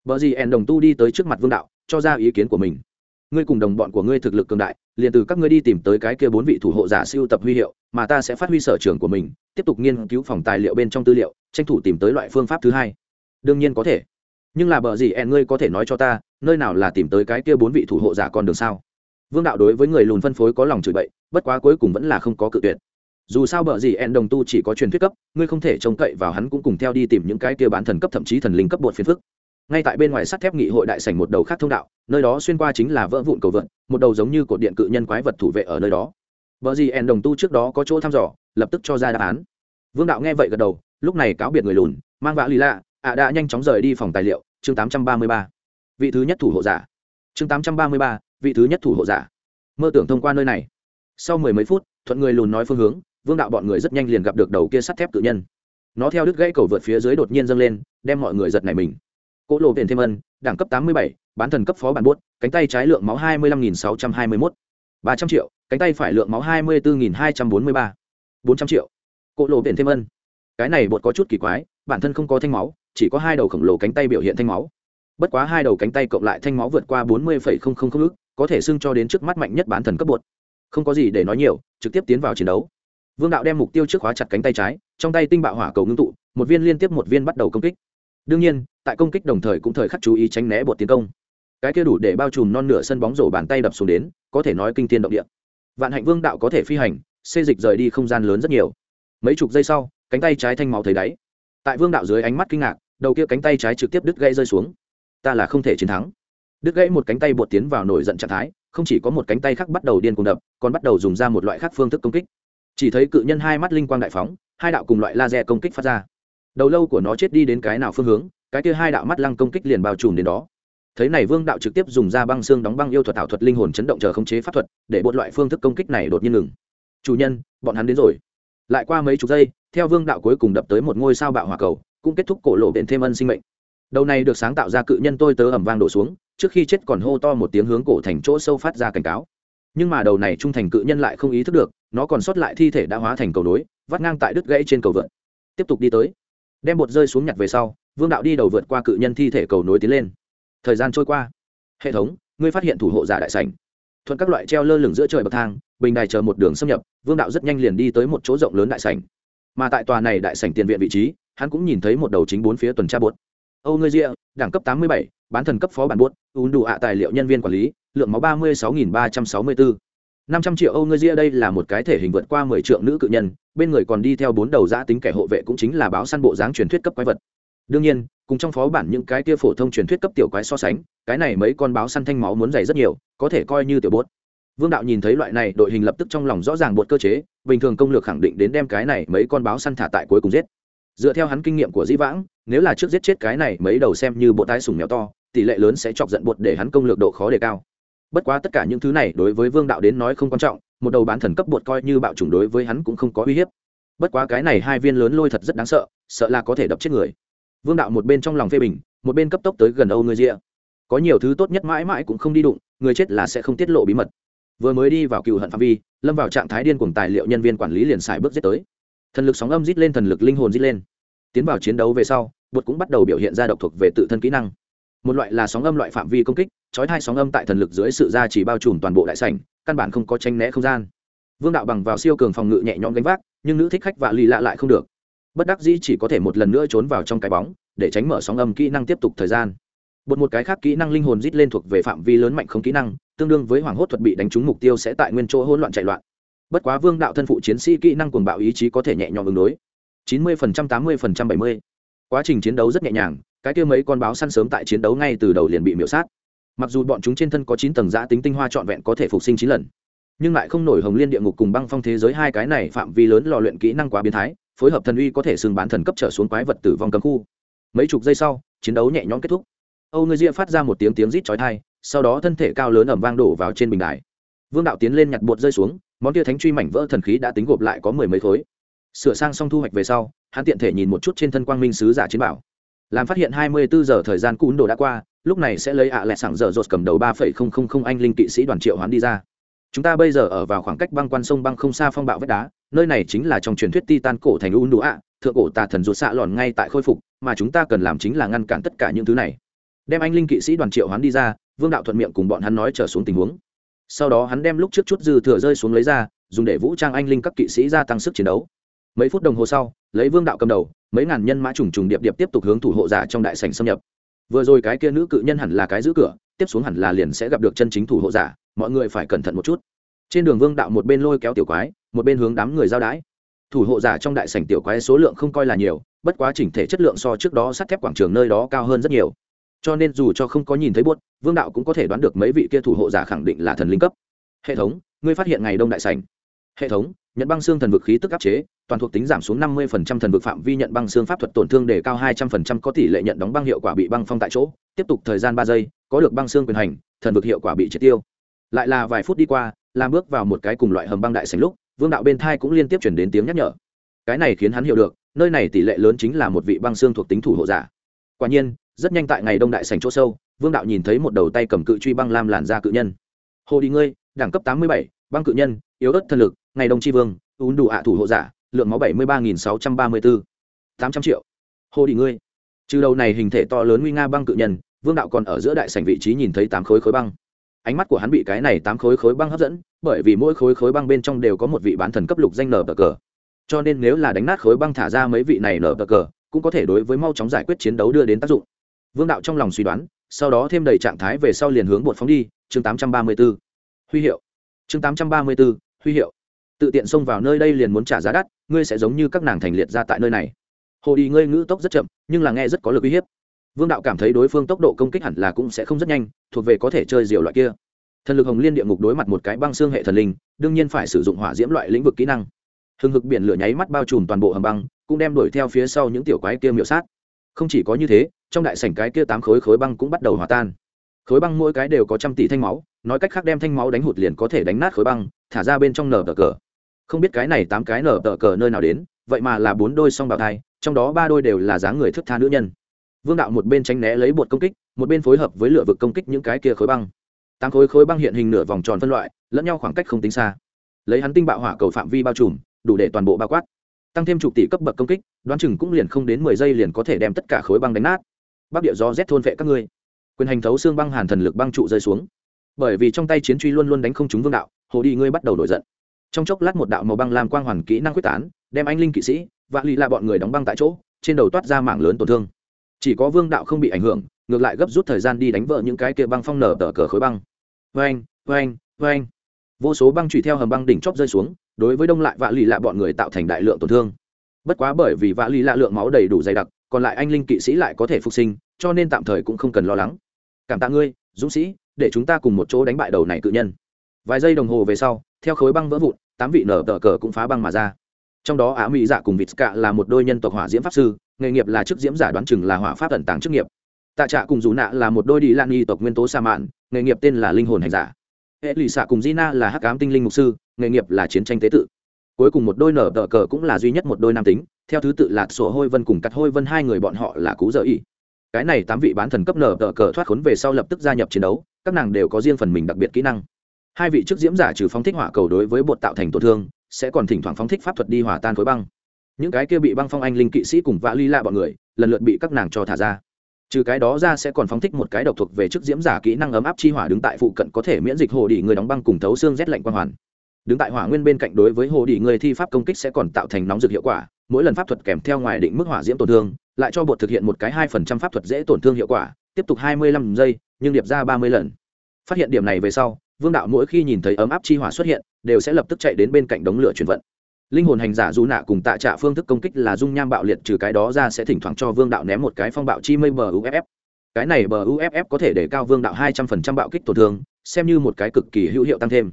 [SPEAKER 1] Vợ gì ẻn đồng tu đi tới trước mặt vương đạo, cho ra ý kiến của mình. Ngươi cùng đồng bọn của ngươi thực lực cường đại, liền từ các ngươi đi tìm tới cái kia bốn vị thủ hộ giả siêu tập huy hiệu, mà ta sẽ phát huy sở trường của mình, tiếp tục nghiên cứu phòng tài liệu bên trong tư liệu tranh thủ tìm tới loại phương pháp thứ hai. Đương nhiên có thể. Nhưng là bờ gì ẹn ngươi có thể nói cho ta, nơi nào là tìm tới cái kia bốn vị thủ hộ giả con đường sao? Vương đạo đối với người lùn phân phối có lòng chửi bậy, bất quá cuối cùng vẫn là không có cự tuyệt. Dù sao bờ gì ẹn đồng tu chỉ có truyền thuyết cấp, ngươi không thể trông cậy vào hắn cũng cùng theo đi tìm những cái kia bán thần cấp thậm chí thần linh cấp bột phiền phức. Ngay tại bên ngoài sắt thép nghị hội đại sảnh một đầu khác thông đạo, nơi đó xuyên qua chính là vỡ vụn cầu vượn, một đầu giống như cột điện cự nhân quái vật thủ vệ ở nơi đó. Bờ gì ẹn đồng tu trước đó có chỗ thăm dò, lập tức cho ra đáp án. Vương đạo nghe vậy gật đầu lúc này cáo biệt người lùn mang vã lì lạ ạ đã nhanh chóng rời đi phòng tài liệu chương 833. vị thứ nhất thủ hộ giả. Chương 833, vị thứ nhất thủ hộ giả. Mơ tưởng thông qua nơi này. Sau mười mấy phút thuận người lùn nói phương hướng vương đạo bọn người rất nhanh liền gặp được đầu kia sắt thép cự nhân. Nó theo đứt gãy cầu vượt phía dưới đột nhiên dâng lên đem mọi người giật này mình. Cỗ lộ viện thêm ân đẳng cấp tám mươi bảy bán thần cấp phó bản buốt cánh tay trái lượng máu hai mươi lăm nghìn sáu trăm hai mươi mốt. ba trăm triệu cánh tay phải lượng máu hai mươi bốn nghìn hai trăm bốn mươi ba. bốn trăm triệu. Cỗ lộ viện thêm ân cái này bột có chút kỳ quái, bản thân không có thanh máu, chỉ có hai đầu khổng lồ cánh tay biểu hiện thanh máu. Bất quá hai đầu cánh tay cộng lại thanh máu vượt qua bốn mươi không không không ước có thể xưng cho đến trước mắt mạnh nhất bán thần cấp bột. Không có gì để nói nhiều, trực tiếp tiến vào chiến đấu. Vương đạo đem mục tiêu trước khóa chặt cánh tay trái, trong tay tinh bạo hỏa cầu ngưng tụ, một viên liên tiếp một viên bắt đầu công kích. Đương nhiên, tại công kích đồng thời cũng thời khắc chú ý tránh né bột tiến công. Cái kia đủ để bao trùm non nửa sân bóng rổ bàn tay đập xuống đến, có thể nói kinh thiên động địa. Vạn hạnh vương đạo có thể phi hành, xê dịch rời đi không gian lớn rất nhiều. Mấy chục giây sau cánh tay trái thanh máu thấy đáy. Tại vương đạo dưới ánh mắt kinh ngạc, đầu kia cánh tay trái trực tiếp đứt gãy rơi xuống. Ta là không thể chiến thắng. Đứt gãy một cánh tay bột tiến vào nổi giận trạng thái, không chỉ có một cánh tay khác bắt đầu điên cuồng đập, còn bắt đầu dùng ra một loại khác phương thức công kích. Chỉ thấy cự nhân hai mắt linh quang đại phóng, hai đạo cùng loại laser công kích phát ra. Đầu lâu của nó chết đi đến cái nào phương hướng, cái kia hai đạo mắt lăng công kích liền bao trùm đến đó. Thấy này vương đạo trực tiếp dùng ra băng xương đóng băng yêu thuật ảo thuật linh hồn chấn động chờ khống chế pháp thuật, để bột loại phương thức công kích này đột nhiên ngừng. Chủ nhân, bọn hắn đến rồi lại qua mấy chục giây, theo vương đạo cuối cùng đập tới một ngôi sao bạo hỏa cầu, cũng kết thúc cổ lộ biện thêm ân sinh mệnh. Đầu này được sáng tạo ra cự nhân tôi tớ ẩm vang đổ xuống, trước khi chết còn hô to một tiếng hướng cổ thành chỗ sâu phát ra cảnh cáo. Nhưng mà đầu này trung thành cự nhân lại không ý thức được, nó còn sót lại thi thể đã hóa thành cầu nối, vắt ngang tại đứt gãy trên cầu vượt tiếp tục đi tới. Đem bột rơi xuống nhặt về sau, vương đạo đi đầu vượt qua cự nhân thi thể cầu nối tiến lên. Thời gian trôi qua. Hệ thống, ngươi phát hiện thủ hộ giả đại sảnh thuận các loại treo lơ lửng giữa trời bậc thang, bình đài chờ một đường xâm nhập, vương đạo rất nhanh liền đi tới một chỗ rộng lớn đại sảnh. Mà tại tòa này đại sảnh tiền viện vị trí, hắn cũng nhìn thấy một đầu chính bốn phía tuần tra buốt. âu ngươi rịa đẳng cấp tám mươi bảy, bán thần cấp phó bản buốt ún đủ ạ tài liệu nhân viên quản lý, lượng máu ba mươi sáu nghìn ba trăm sáu mươi bốn năm trăm triệu âu ngươi rịa đây là một cái thể hình vượt qua mười triệu nữ cự nhân, bên người còn đi theo bốn đầu giã tính kẻ hộ vệ cũng chính là báo săn bộ dáng truyền thuyết cấp quái vật. Đương nhiên cùng trong phó bản những cái kia phổ thông truyền thuyết cấp tiểu quái so sánh, cái này mấy con báo săn thanh máu muốn dày rất nhiều, có thể coi như tiểu bốt. Vương đạo nhìn thấy loại này, đội hình lập tức trong lòng rõ ràng bột cơ chế, bình thường công lược khẳng định đến đem cái này mấy con báo săn thả tại cuối cùng giết. Dựa theo hắn kinh nghiệm của dĩ vãng, nếu là trước giết chết cái này mấy đầu xem như bộ tái sùng mèo to, tỷ lệ lớn sẽ chọc giận bột để hắn công lược độ khó đề cao. Bất quá tất cả những thứ này đối với vương đạo đến nói không quan trọng, một đầu bán thần cấp bột coi như bạo chủng đối với hắn cũng không có uy hiếp. Bất quá cái này hai viên lớn lôi thật rất đáng sợ sợ là có thể đập chết người vương đạo một bên trong lòng phê bình, một bên cấp tốc tới gần âu người ria có nhiều thứ tốt nhất mãi mãi cũng không đi đụng, người chết là sẽ không tiết lộ bí mật. Vừa mới đi vào cựu hận phạm vi, lâm vào trạng thái điên cùng tài liệu nhân viên quản lý liền xài bước giết tới. Thần lực sóng âm rít lên, thần lực linh hồn rít lên. Tiến vào chiến đấu về sau, bột cũng bắt đầu biểu hiện ra độc thuộc về tự thân kỹ năng. Một loại là sóng âm loại phạm vi công kích trói hai sóng âm tại thần lực dưới sự ra chỉ bao trùm toàn bộ đại sảnh, căn bản không có tranh né không gian. Vương đạo bằng vào siêu cường phòng ngự nhẹ nhõm gánh vác, nhưng nữ thích khách và lì lạ lại không được bất đắc dĩ chỉ có thể một lần nữa trốn vào trong cái bóng, để tránh mở sóng âm kỹ năng tiếp tục thời gian. Bột một cái khác kỹ năng linh hồn rít lên thuộc về phạm vi lớn mạnh không kỹ năng, tương đương với hoàng hốt thuật bị đánh trúng mục tiêu sẽ tại nguyên chỗ hỗn loạn chạy loạn. Bất quá vương đạo thân phụ chiến sĩ kỹ năng cuồng bạo ý chí có thể nhẹ nhõm ứng đối. Chín mươi phần trăm, tám mươi phần trăm, bảy mươi. Quá trình chiến đấu rất nhẹ nhàng, cái kia mấy con báo săn sớm tại chiến đấu ngay từ đầu liền bị miễu sát. Mặc dù bọn chúng trên thân có chín tầng giã tính tinh hoa trọn vẹn có thể phục sinh chín lần, nhưng lại không nổi hồng liên địa ngục cùng băng phong thế giới hai cái này phạm vi lớn lò luyện kỹ năng quá biến thái phối hợp thần uy có thể xưng bán thần cấp trở xuống quái vật tử vong cấm khu. Mấy chục giây sau, chiến đấu nhẹ nhõm kết thúc. Âu người ria phát ra một tiếng tiếng rít chói tai, sau đó thân thể cao lớn ẩm vang đổ vào trên bình đài. Vương đạo tiến lên nhặt bột rơi xuống, món tia thánh truy mảnh vỡ thần khí đã tính gộp lại có mười mấy khối. Sửa sang xong thu hoạch về sau, hắn tiện thể nhìn một chút trên thân quang minh sứ giả chiến bảo. Làm phát hiện hai mươi bốn giờ thời gian cún đồ đã qua, lúc này sẽ lấy ạ à lẹ sảng dở dột cầm đầu ba phẩy không không không anh linh kỵ sĩ đoàn triệu hoán đi ra. Chúng ta bây giờ ở vào khoảng cách băng quan sông băng không xa phong bạo vách đá nơi này chính là trong truyền thuyết titan cổ thành u nụ ạ thượng cổ tà thần ruột xạ lòn ngay tại khôi phục, mà chúng ta cần làm chính là ngăn cản tất cả những thứ này. Đem anh linh kỵ sĩ đoàn triệu hoán đi ra, vương đạo thuận miệng cùng bọn hắn nói trở xuống tình huống. Sau đó hắn đem lúc trước chút dư thừa rơi xuống lấy ra, dùng để vũ trang anh linh các kỵ sĩ gia tăng sức chiến đấu. Mấy phút đồng hồ sau, lấy vương đạo cầm đầu, mấy ngàn nhân mã trùng trùng điệp điệp tiếp tục hướng thủ hộ giả trong đại sảnh xâm nhập. Vừa rồi cái kia nữ cự nhân hẳn là cái giữ cửa, tiếp xuống hẳn là liền sẽ gặp được chân chính thủ hộ giả, mọi người phải cẩn thận một chút. Trên đường vương đạo một bên lôi kéo tiểu quái một bên hướng đám người giao đái. Thủ hộ giả trong đại sảnh tiểu quái số lượng không coi là nhiều, bất quá chỉnh thể chất lượng so trước đó sắt thép quảng trường nơi đó cao hơn rất nhiều. Cho nên dù cho không có nhìn thấy buốt, vương đạo cũng có thể đoán được mấy vị kia thủ hộ giả khẳng định là thần linh cấp. Hệ thống, ngươi phát hiện ngày đông đại sảnh. Hệ thống, nhận băng xương thần vực khí tức áp chế, toàn thuộc tính giảm xuống năm mươi thần vực phạm vi nhận băng xương pháp thuật tổn thương để cao hai trăm linh có tỷ lệ nhận đóng băng hiệu quả bị băng phong tại chỗ. Tiếp tục thời gian ba giây, có được băng xương quyền hành, thần vực hiệu quả bị triệt tiêu. Lại là vài phút đi qua, làm bước vào một cái cùng loại hầm băng đại sảnh lúc vương đạo bên thai cũng liên tiếp chuyển đến tiếng nhắc nhở. Cái này khiến hắn hiểu được, nơi này tỷ lệ lớn chính là một vị băng xương thuộc tính thủ hộ giả. Quả nhiên, rất nhanh tại ngày đông đại sảnh chỗ sâu, vương đạo nhìn thấy một đầu tay cầm cự truy băng lam làn ra cự nhân. Hồ đi ngươi, đẳng cấp tám mươi bảy, băng cự nhân, yếu ớt thân lực, ngày đông tri vương, ún đủ ạ thủ hộ giả, lượng máu bảy mươi ba nghìn sáu trăm ba mươi bốn tám trăm triệu. Hồ đi ngươi. Trừ đầu này hình thể to lớn nguy nga băng cự nhân, vương đạo còn ở giữa đại sảnh vị trí nhìn thấy tám khối khối băng ánh mắt của hắn bị cái này tám khối khối băng hấp dẫn, bởi vì mỗi khối khối băng bên trong đều có một vị bán thần cấp lục danh nở bờ cờ. Cho nên nếu là đánh nát khối băng thả ra mấy vị này nở bờ cờ, cũng có thể đối với mau chóng giải quyết chiến đấu đưa đến tác dụng. Vương đạo trong lòng suy đoán, sau đó thêm đầy trạng thái về sau liền hướng bột phóng đi, chương tám trăm ba mươi b ố huy hiệu. Chương tám trăm ba mươi b ố huy hiệu. Tự tiện xông vào nơi đây liền muốn trả giá đắt, ngươi sẽ giống như các nàng thành liệt ra tại nơi này. Hồ đi ngươi ngữ tốc rất chậm, nhưng là nghe rất có lực uy hiếp vương đạo cảm thấy đối phương tốc độ công kích hẳn là cũng sẽ không rất nhanh, thuộc về có thể chơi diều loại kia. Thần lực hồng liên địa ngục đối mặt một cái băng xương hệ thần linh, đương nhiên phải sử dụng hỏa diễm loại lĩnh vực kỹ năng. Hừng hực biển lửa nháy mắt bao trùm toàn bộ hầm băng, cũng đem đuổi theo phía sau những tiểu quái kia miểu sát. Không chỉ có như thế, trong đại sảnh cái kia tám khối khối băng cũng bắt đầu hòa tan. Khối băng mỗi cái đều có trăm tỷ thanh máu, nói cách khác đem thanh máu đánh hụt liền có thể đánh nát khối băng, thả ra bên trong nở tờ cờ. Không biết cái này tám cái nở tờ cờ nơi nào đến, vậy mà là bốn đôi song bào thai, trong đó ba đôi đều là dáng người thức tha nữ nhân vương đạo một bên tránh né lấy bột công kích, một bên phối hợp với lửa vực công kích những cái kia khối băng. Tám khối khối băng hiện hình nửa vòng tròn phân loại, lẫn nhau khoảng cách không tính xa. Lấy hắn tinh bạo hỏa cầu phạm vi bao trùm, đủ để toàn bộ bao quát. Tăng thêm chục tỷ cấp bậc công kích, đoán chừng cũng liền không đến mười giây liền có thể đem tất cả khối băng đánh nát. Bắc địa do rét thôn vệ các ngươi. Quyền hành thấu xương băng hàn thần lực băng trụ rơi xuống. Bởi vì trong tay chiến truy luôn luôn đánh không trúng vương đạo, hồ đi ngươi bắt đầu nổi giận. Trong chốc lát một đạo màu băng làm quang hoàn kỹ năng quyết tán, đem anh linh kỵ sĩ và lì là bọn người đóng băng tại chỗ, trên đầu toát ra mảng lớn tổn thương chỉ có vương đạo không bị ảnh hưởng, ngược lại gấp rút thời gian đi đánh vợ những cái kia băng phong nở tờ cờ khối băng. Vâng vâng vâng vô số băng trụy theo hầm băng đỉnh chóp rơi xuống, đối với đông lại vạ lì lạ bọn người tạo thành đại lượng tổn thương. Bất quá bởi vì vạ lì lạ lượng máu đầy đủ dày đặc, còn lại anh linh kỵ sĩ lại có thể phục sinh, cho nên tạm thời cũng không cần lo lắng. Cảm tạ ngươi, dũng sĩ, để chúng ta cùng một chỗ đánh bại đầu này cự nhân. Vài giây đồng hồ về sau, theo khối băng vỡ vụn, tám vị nở tờ cờ cũng phá băng mà ra. Trong đó á mỹ dạ cùng vịt cạ là một đôi nhân tộc hỏa diễm pháp sư nghề nghiệp là chức diễm giả đoán chừng là hỏa pháp tận tàng chức nghiệp. Tạ trạ cùng dù nạ là một đôi đi lan nghi tộc nguyên tố sa mạn, nghề nghiệp tên là linh hồn hành giả. Hệ lì xạ cùng Na là hắc ám tinh linh mục sư, nghề nghiệp là chiến tranh tế tự. Cuối cùng một đôi nở tờ cờ cũng là duy nhất một đôi nam tính, theo thứ tự là sổ hôi vân cùng cắt hôi vân, hai người bọn họ là cú dở y. Cái này tám vị bán thần cấp nở tờ cờ thoát khốn về sau lập tức gia nhập chiến đấu, các nàng đều có riêng phần mình đặc biệt kỹ năng. Hai vị chức diễm giả trừ phóng thích hỏa cầu đối với bột tạo thành tổn thương, sẽ còn thỉnh thoảng phóng thích pháp thuật đi hỏa tan khối băng những cái kia bị băng phong anh linh kỵ sĩ cùng vã ly lạ bọn người, lần lượt bị các nàng cho thả ra. Trừ cái đó ra sẽ còn phóng thích một cái độc thuộc về chức diễm giả kỹ năng ấm áp chi hỏa đứng tại phụ cận có thể miễn dịch hồ đi người đóng băng cùng thấu xương rét lạnh quang hoàn. Đứng tại hỏa nguyên bên cạnh đối với hồ đi người thi pháp công kích sẽ còn tạo thành nóng dược hiệu quả, mỗi lần pháp thuật kèm theo ngoài định mức hỏa diễm tổn thương, lại cho bột thực hiện một cái hai phần trăm pháp thuật dễ tổn thương hiệu quả, tiếp tục hai mươi lăm giây, nhưng điệp ra ba mươi lần. Phát hiện điểm này về sau, vương đạo mỗi khi nhìn thấy ấm áp chi hỏa xuất hiện, đều sẽ lập tức chạy đến bên cạnh đống lửa chuyển vận linh hồn hành giả dù nạ cùng tạ trạ phương thức công kích là dung nham bạo liệt, trừ cái đó ra sẽ thỉnh thoảng cho vương đạo ném một cái phong bạo chi mây bờ uff cái này bờ uff có thể để cao vương đạo hai trăm phần trăm bạo kích tổn thương, xem như một cái cực kỳ hữu hiệu tăng thêm.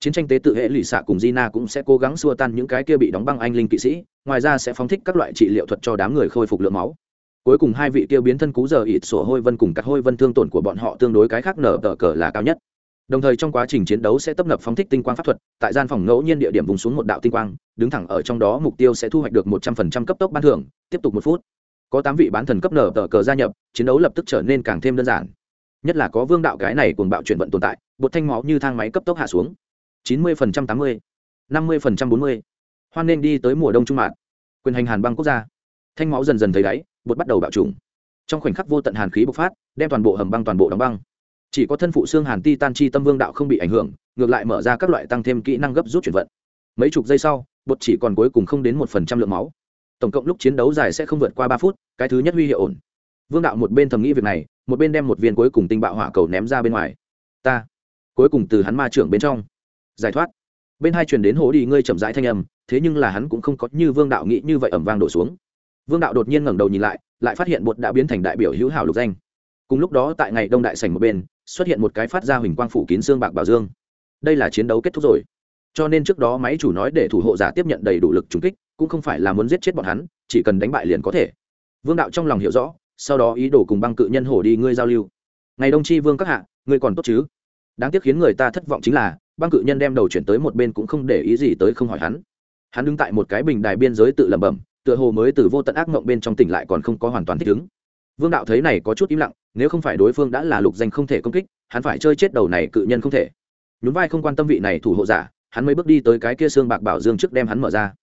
[SPEAKER 1] Chiến tranh tế tự hệ lụy xạ cùng Gina cũng sẽ cố gắng xua tan những cái kia bị đóng băng anh linh kỵ sĩ, ngoài ra sẽ phóng thích các loại trị liệu thuật cho đám người khôi phục lượng máu. Cuối cùng hai vị tiêu biến thân cú giờ ít sổ hôi vân cùng các hôi vân thương tổn của bọn họ tương đối cái khác nở tờ cờ là cao nhất đồng thời trong quá trình chiến đấu sẽ tấp nập phóng thích tinh quang pháp thuật, tại gian phòng ngẫu nhiên địa điểm vùng xuống một đạo tinh quang, đứng thẳng ở trong đó mục tiêu sẽ thu hoạch được một trăm phần trăm cấp tốc ban thưởng, tiếp tục một phút. Có tám vị bán thần cấp nở tờ cờ gia nhập, chiến đấu lập tức trở nên càng thêm đơn giản. Nhất là có vương đạo cái này cùng bạo chuyển vận tồn tại, bột thanh máu như thang máy cấp tốc hạ xuống. chín mươi phần trăm tám mươi, năm mươi phần trăm bốn mươi. Hoan nên đi tới mùa đông trung mạng quyền hành hàn băng quốc gia. Thanh máu dần dần thấy đáy, bột bắt đầu bạo trùng trong khoảnh khắc vô tận hàn khí bộc phát, đem toàn bộ hầm băng toàn bộ đóng băng chỉ có thân phụ xương hàn ti tan chi tâm vương đạo không bị ảnh hưởng, ngược lại mở ra các loại tăng thêm kỹ năng gấp rút chuyển vận. Mấy chục giây sau, bột chỉ còn cuối cùng không đến một phần trăm lượng máu. Tổng cộng lúc chiến đấu dài sẽ không vượt qua ba phút, cái thứ nhất huy hiệu ổn. Vương đạo một bên thầm nghĩ việc này, một bên đem một viên cuối cùng tinh bạo hỏa cầu ném ra bên ngoài. Ta, cuối cùng từ hắn ma trưởng bên trong. Giải thoát. Bên hai truyền đến hố đi ngươi chậm rãi thanh âm, thế nhưng là hắn cũng không có như vương đạo nghĩ như vậy ẩm vang đổ xuống. Vương đạo đột nhiên ngẩng đầu nhìn lại lại phát hiện bột đã biến thành đại biểu hữu hảo lục danh. Cùng lúc đó tại ngày đông đại sảnh một bên xuất hiện một cái phát ra huỳnh quang phủ kín xương bạc bảo dương. Đây là chiến đấu kết thúc rồi. Cho nên trước đó máy chủ nói để thủ hộ giả tiếp nhận đầy đủ lực trúng kích, cũng không phải là muốn giết chết bọn hắn, chỉ cần đánh bại liền có thể. Vương đạo trong lòng hiểu rõ, sau đó ý đồ cùng băng cự nhân hổ đi ngươi giao lưu. Ngày đông tri vương các hạ, ngươi còn tốt chứ? Đáng tiếc khiến người ta thất vọng chính là, băng cự nhân đem đầu chuyển tới một bên cũng không để ý gì tới không hỏi hắn. Hắn đứng tại một cái bình đài biên giới tự lẩm bẩm, tựa hồ mới từ vô tận ác mộng bên trong tỉnh lại còn không có hoàn toàn thích ứng vương đạo thấy này có chút im lặng nếu không phải đối phương đã là lục danh không thể công kích hắn phải chơi chết đầu này cự nhân không thể nhún vai không quan tâm vị này thủ hộ giả hắn mới bước đi tới cái kia xương bạc bảo dương trước đem hắn mở ra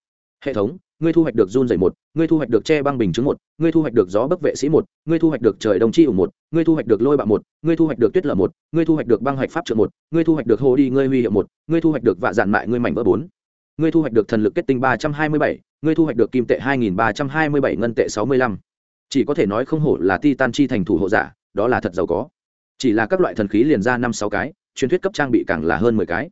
[SPEAKER 1] hệ thống ngươi thu hoạch được run dày một ngươi thu hoạch được che băng bình chứng một ngươi thu hoạch được gió bấc vệ sĩ một ngươi thu hoạch được trời đồng chi ủng một ngươi thu hoạch được lôi bạo một ngươi thu hoạch được tuyết lở một ngươi thu hoạch được băng hạch pháp trợ một ngươi thu hoạch được hồ đi ngươi huy hiệu một ngươi thu hoạch được vạ dạn mại ngươi mảnh vỡ bốn ngươi thu hoạch được thần lực kết tinh ba trăm hai mươi bảy ngươi thu hoạch được kim tệ hai nghìn ba trăm hai mươi bảy ngân tệ sáu mươi lăm chỉ có thể nói không hổ là ti tan chi thành thủ hộ giả, đó là thật giàu có. Chỉ là các loại thần khí liền ra năm sáu cái, truyền thuyết cấp trang bị càng là hơn mười cái.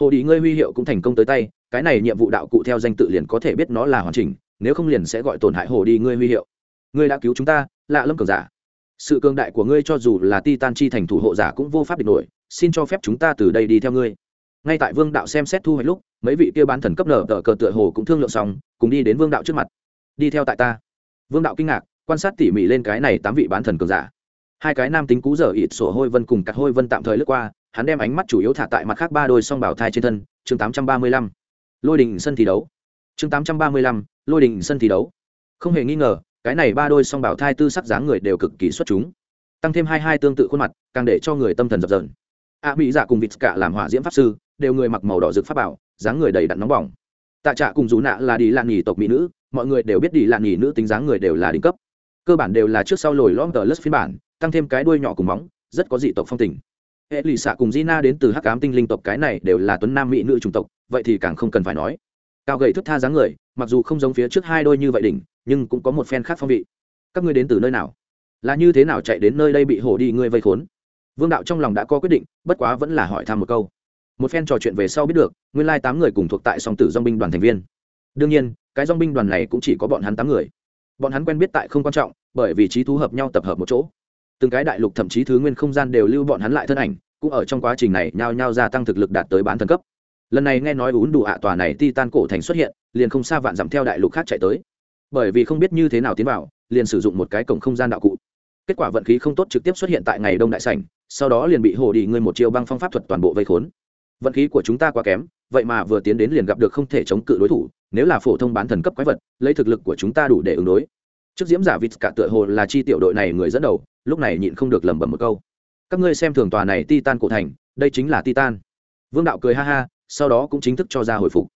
[SPEAKER 1] Hồ đi ngươi huy hiệu cũng thành công tới tay, cái này nhiệm vụ đạo cụ theo danh tự liền có thể biết nó là hoàn chỉnh, nếu không liền sẽ gọi tổn hại hồ đi ngươi huy hiệu. Ngươi đã cứu chúng ta, lạ lâm cường giả. Sự cường đại của ngươi cho dù là ti tan chi thành thủ hộ giả cũng vô pháp địch nổi, xin cho phép chúng ta từ đây đi theo ngươi. Ngay tại vương đạo xem xét thu hoạch lúc, mấy vị kia bán thần cấp nở tờ cờ tựa hồ cũng thương lượng xong, cùng đi đến vương đạo trước mặt. Đi theo tại ta. Vương đạo kinh ngạc quan sát tỉ mỉ lên cái này tám vị bán thần cường giả. Hai cái nam tính cú dở ít sổ hôi vân cùng cặt hôi vân tạm thời lướt qua, hắn đem ánh mắt chủ yếu thả tại mặt khác ba đôi song bảo thai trên thân, chương tám trăm ba mươi lăm. Lôi đình sân thi đấu. Chương tám trăm ba mươi lăm, lôi đình sân thi đấu. Không hề nghi ngờ, cái này ba đôi song bảo thai tư sắc dáng người đều cực kỳ xuất chúng. Tăng thêm hai hai tương tự khuôn mặt, càng để cho người tâm thần dập dờn. A mỹ dạ cùng vịt cả làm hỏa diễm pháp sư, đều người mặc màu đỏ rực pháp bảo, dáng người đầy đặn nóng bỏng. Tạ trạ cùng dù nạ là đi lạn nghỉ tộc mỹ nữ, mọi người đều biết đi lạn nghỉ nữ tính dáng người đều là đỉnh cấp cơ bản đều là trước sau lồi lõm tờ lất phiên bản, tăng thêm cái đuôi nhỏ cùng móng, rất có dị tộc phong tình. Hệ lụy xạ cùng Gina đến từ hắc ám tinh linh tộc cái này đều là tuấn nam mỹ nữ chủng tộc, vậy thì càng không cần phải nói. Cao gậy thức tha dáng người, mặc dù không giống phía trước hai đôi như vậy đỉnh, nhưng cũng có một phen khác phong vị. Các ngươi đến từ nơi nào? Là như thế nào chạy đến nơi đây bị hổ đi ngươi vây khốn? Vương đạo trong lòng đã có quyết định, bất quá vẫn là hỏi thăm một câu. Một phen trò chuyện về sau biết được, nguyên lai tám người cùng thuộc tại song tử dong binh đoàn thành viên. Đương nhiên, cái dong binh đoàn này cũng chỉ có bọn hắn tám người bọn hắn quen biết tại không quan trọng, bởi vì trí thú hợp nhau tập hợp một chỗ. Từng cái đại lục thậm chí thứ nguyên không gian đều lưu bọn hắn lại thân ảnh, cũng ở trong quá trình này nhao nhao gia tăng thực lực đạt tới bán thần cấp. Lần này nghe nói ún đủ ạ tòa này ti tan cổ thành xuất hiện, liền không xa vạn dặm theo đại lục khác chạy tới. Bởi vì không biết như thế nào tiến vào, liền sử dụng một cái cổng không gian đạo cụ. Kết quả vận khí không tốt trực tiếp xuất hiện tại ngày đông đại sảnh, sau đó liền bị hồ đi ngươi một chiêu băng phong pháp thuật toàn bộ vây khốn. Vận khí của chúng ta quá kém, vậy mà vừa tiến đến liền gặp được không thể chống cự đối thủ nếu là phổ thông bán thần cấp quái vật, lấy thực lực của chúng ta đủ để ứng đối. Trước diễm giả vịt cả tựa hồ là chi tiểu đội này người dẫn đầu, lúc này nhịn không được lẩm bẩm một câu. Các ngươi xem thường tòa này titan cổ thành, đây chính là titan. Vương đạo cười ha ha, sau đó cũng chính thức cho ra hồi phục.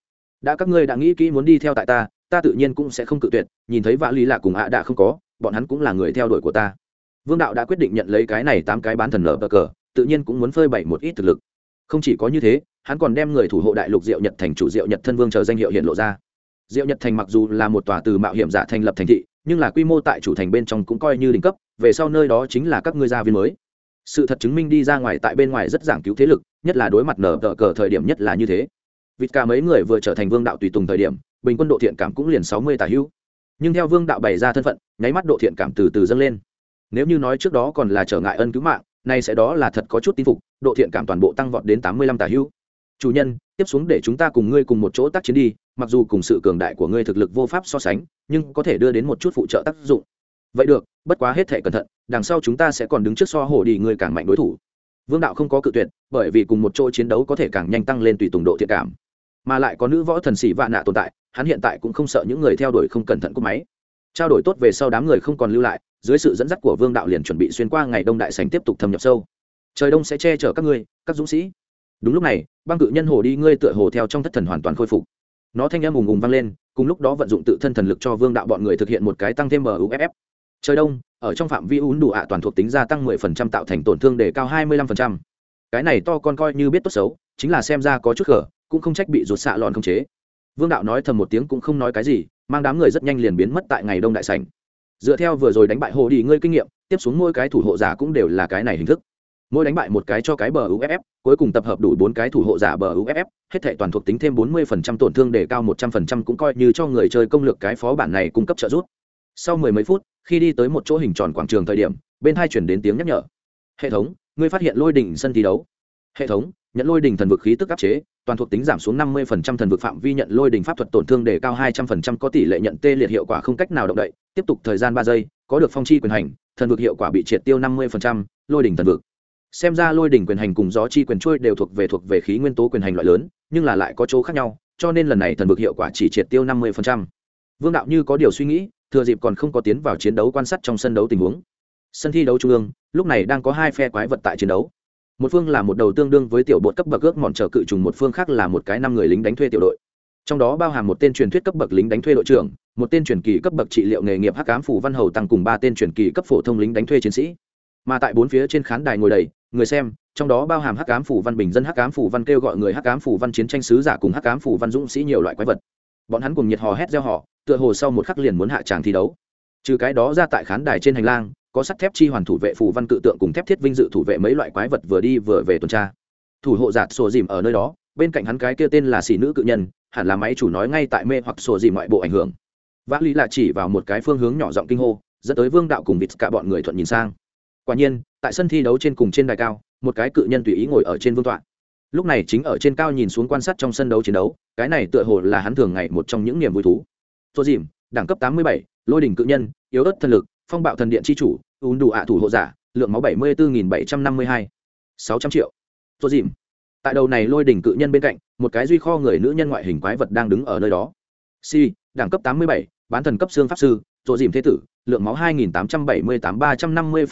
[SPEAKER 1] Đã các ngươi đã nghĩ kỹ muốn đi theo tại ta ta tự nhiên cũng sẽ không cự tuyệt, nhìn thấy vã lý lạ cùng ạ đã không có, bọn hắn cũng là người theo đuổi của ta. Vương đạo đã quyết định nhận lấy cái này tám cái bán thần lở bờ cờ, tự nhiên cũng muốn phơi bày một ít thực lực. Không chỉ có như thế, hắn còn đem người thủ hộ đại lục diệu nhật thành chủ diệu nhật thân vương chờ danh hiệu hiện lộ ra diệu nhật thành mặc dù là một tòa từ mạo hiểm giả thành lập thành thị, nhưng là quy mô tại chủ thành bên trong cũng coi như đỉnh cấp, về sau nơi đó chính là các ngươi gia viên mới. Sự thật chứng minh đi ra ngoài tại bên ngoài rất giảng cứu thế lực, nhất là đối mặt nở tờ cờ thời điểm nhất là như thế. Vịt cả mấy người vừa trở thành vương đạo tùy tùng thời điểm, bình quân độ thiện cảm cũng liền sáu mươi tả hữu. Nhưng theo vương đạo bày ra thân phận, nháy mắt độ thiện cảm từ từ dâng lên. Nếu như nói trước đó còn là trở ngại ân cứu mạng, nay sẽ đó là thật có chút tin phục, độ thiện cảm toàn bộ tăng vọt đến tám mươi lăm tả hữu chủ nhân, tiếp xuống để chúng ta cùng ngươi cùng một chỗ tác chiến đi, mặc dù cùng sự cường đại của ngươi thực lực vô pháp so sánh, nhưng có thể đưa đến một chút phụ trợ tác dụng. Vậy được, bất quá hết thể cẩn thận, đằng sau chúng ta sẽ còn đứng trước so hổ đi ngươi càng mạnh đối thủ. Vương đạo không có cự tuyệt, bởi vì cùng một chỗ chiến đấu có thể càng nhanh tăng lên tùy tùng độ thiện cảm. Mà lại có nữ võ thần sĩ vạn nạ tồn tại, hắn hiện tại cũng không sợ những người theo đuổi không cẩn thận của máy. Trao đổi tốt về sau đám người không còn lưu lại, dưới sự dẫn dắt của vương đạo liền chuẩn bị xuyên qua ngày đông đại sành tiếp tục thâm nhập sâu. Trời đông sẽ che chở các ngươi, các dũng sĩ đúng lúc này, băng cự nhân hồ đi ngươi tựa hồ theo trong thất thần hoàn toàn khôi phục. Nó thanh em ùng ùng vang lên, cùng lúc đó vận dụng tự thân thần lực cho vương đạo bọn người thực hiện một cái tăng thêm muff trời đông, ở trong phạm vi ún đủ ạ toàn thuộc tính gia tăng 10% tạo thành tổn thương để cao 25%. cái này to con coi như biết tốt xấu, chính là xem ra có chút khở cũng không trách bị ruột xạ lòn không chế. Vương đạo nói thầm một tiếng cũng không nói cái gì, mang đám người rất nhanh liền biến mất tại ngày đông đại sảnh. Dựa theo vừa rồi đánh bại hồ đi ngươi kinh nghiệm, tiếp xuống mỗi cái thủ hộ giả cũng đều là cái này hình thức mỗi đánh bại một cái cho cái bờ uff cuối cùng tập hợp đủ bốn cái thủ hộ giả bờ uff hết thể toàn thuộc tính thêm bốn mươi phần trăm tổn thương để cao một trăm phần trăm cũng coi như cho người chơi công lược cái phó bản này cung cấp trợ giúp. Sau mười mấy phút, khi đi tới một chỗ hình tròn quảng trường thời điểm, bên hai chuyển đến tiếng nhắc nhở. Hệ thống, ngươi phát hiện lôi đỉnh sân thi đấu. Hệ thống, nhận lôi đỉnh thần vực khí tức áp chế, toàn thuộc tính giảm xuống năm mươi phần trăm thần vực phạm vi nhận lôi đỉnh pháp thuật tổn thương để cao hai trăm phần trăm, có tỷ lệ nhận tê liệt hiệu quả không cách nào động đậy, tiếp tục thời gian ba giây, có được phong chi quyền hành, thần vực hiệu quả bị triệt tiêu năm mươi phần trăm, lôi đỉnh thần vực xem ra lôi đỉnh quyền hành cùng gió chi quyền trôi đều thuộc về thuộc về khí nguyên tố quyền hành loại lớn, nhưng là lại có chỗ khác nhau, cho nên lần này thần vực hiệu quả chỉ triệt tiêu năm mươi vương đạo như có điều suy nghĩ, thừa dịp còn không có tiến vào chiến đấu quan sát trong sân đấu tình huống. Sân thi đấu trung ương, lúc này đang có hai phe quái vật tại chiến đấu. Một phương là một đầu tương đương với tiểu bột cấp bậc ước mòn trở cự trùng, một phương khác là một cái năm người lính đánh thuê tiểu đội. Trong đó bao hàm một tên truyền thuyết cấp bậc lính đánh thuê đội trưởng, một tên truyền kỳ cấp bậc trị liệu nghề nghiệp hắc cám phủ văn hầu tăng cùng ba tên truyền kỳ cấp phổ thông lính đánh thuê chiến sĩ mà tại bốn phía trên khán đài ngồi đầy, người xem, trong đó bao hàm hắc ám phủ văn bình dân, hắc ám phủ văn kêu gọi người hắc ám phủ văn chiến tranh sứ giả cùng hắc ám phủ văn dũng sĩ nhiều loại quái vật. Bọn hắn cùng nhiệt hò hét gieo họ tựa hồ sau một khắc liền muốn hạ tràng thi đấu. Trừ cái đó ra tại khán đài trên hành lang, có sắt thép chi hoàn thủ vệ phủ văn cự tượng cùng thép thiết vinh dự thủ vệ mấy loại quái vật vừa đi vừa về tuần tra. Thủ hộ giạt sổ dìm ở nơi đó, bên cạnh hắn cái kia tên là xỉ nữ cự nhân, hẳn là máy chủ nói ngay tại mê hoặc sổ dìm ngoại bộ ảnh hưởng. Vác lý là chỉ vào một cái phương hướng nhỏ giọng kinh hô, dẫn tới vương đạo cùng vịt cả bọn người thuận nhìn sang quả nhiên, tại sân thi đấu trên cùng trên đài cao, một cái cự nhân tùy ý ngồi ở trên vương tọa. Lúc này chính ở trên cao nhìn xuống quan sát trong sân đấu chiến đấu, cái này tựa hồ là hắn thường ngày một trong những niềm vui thú. Tô dìm, đẳng cấp tám mươi bảy, lôi đỉnh cự nhân, yếu ớt thân lực, phong bạo thần điện c h i chủ, ùn đủ ạ thủ hộ giả, lượng máu bảy mươi bốn bảy trăm năm mươi hai. sáu trăm triệu. Tô dìm, tại đầu này lôi đỉnh cự nhân bên cạnh, một cái duy kho người nữ nhân ngoại hình quái vật đang đứng ở nơi đó. Si, đẳng cấp tám mươi bảy, bán thần cấp xương pháp sư tô dìm thế tử, lượng máu hai nghìn tám trăm bảy mươi tám, ba trăm năm mươi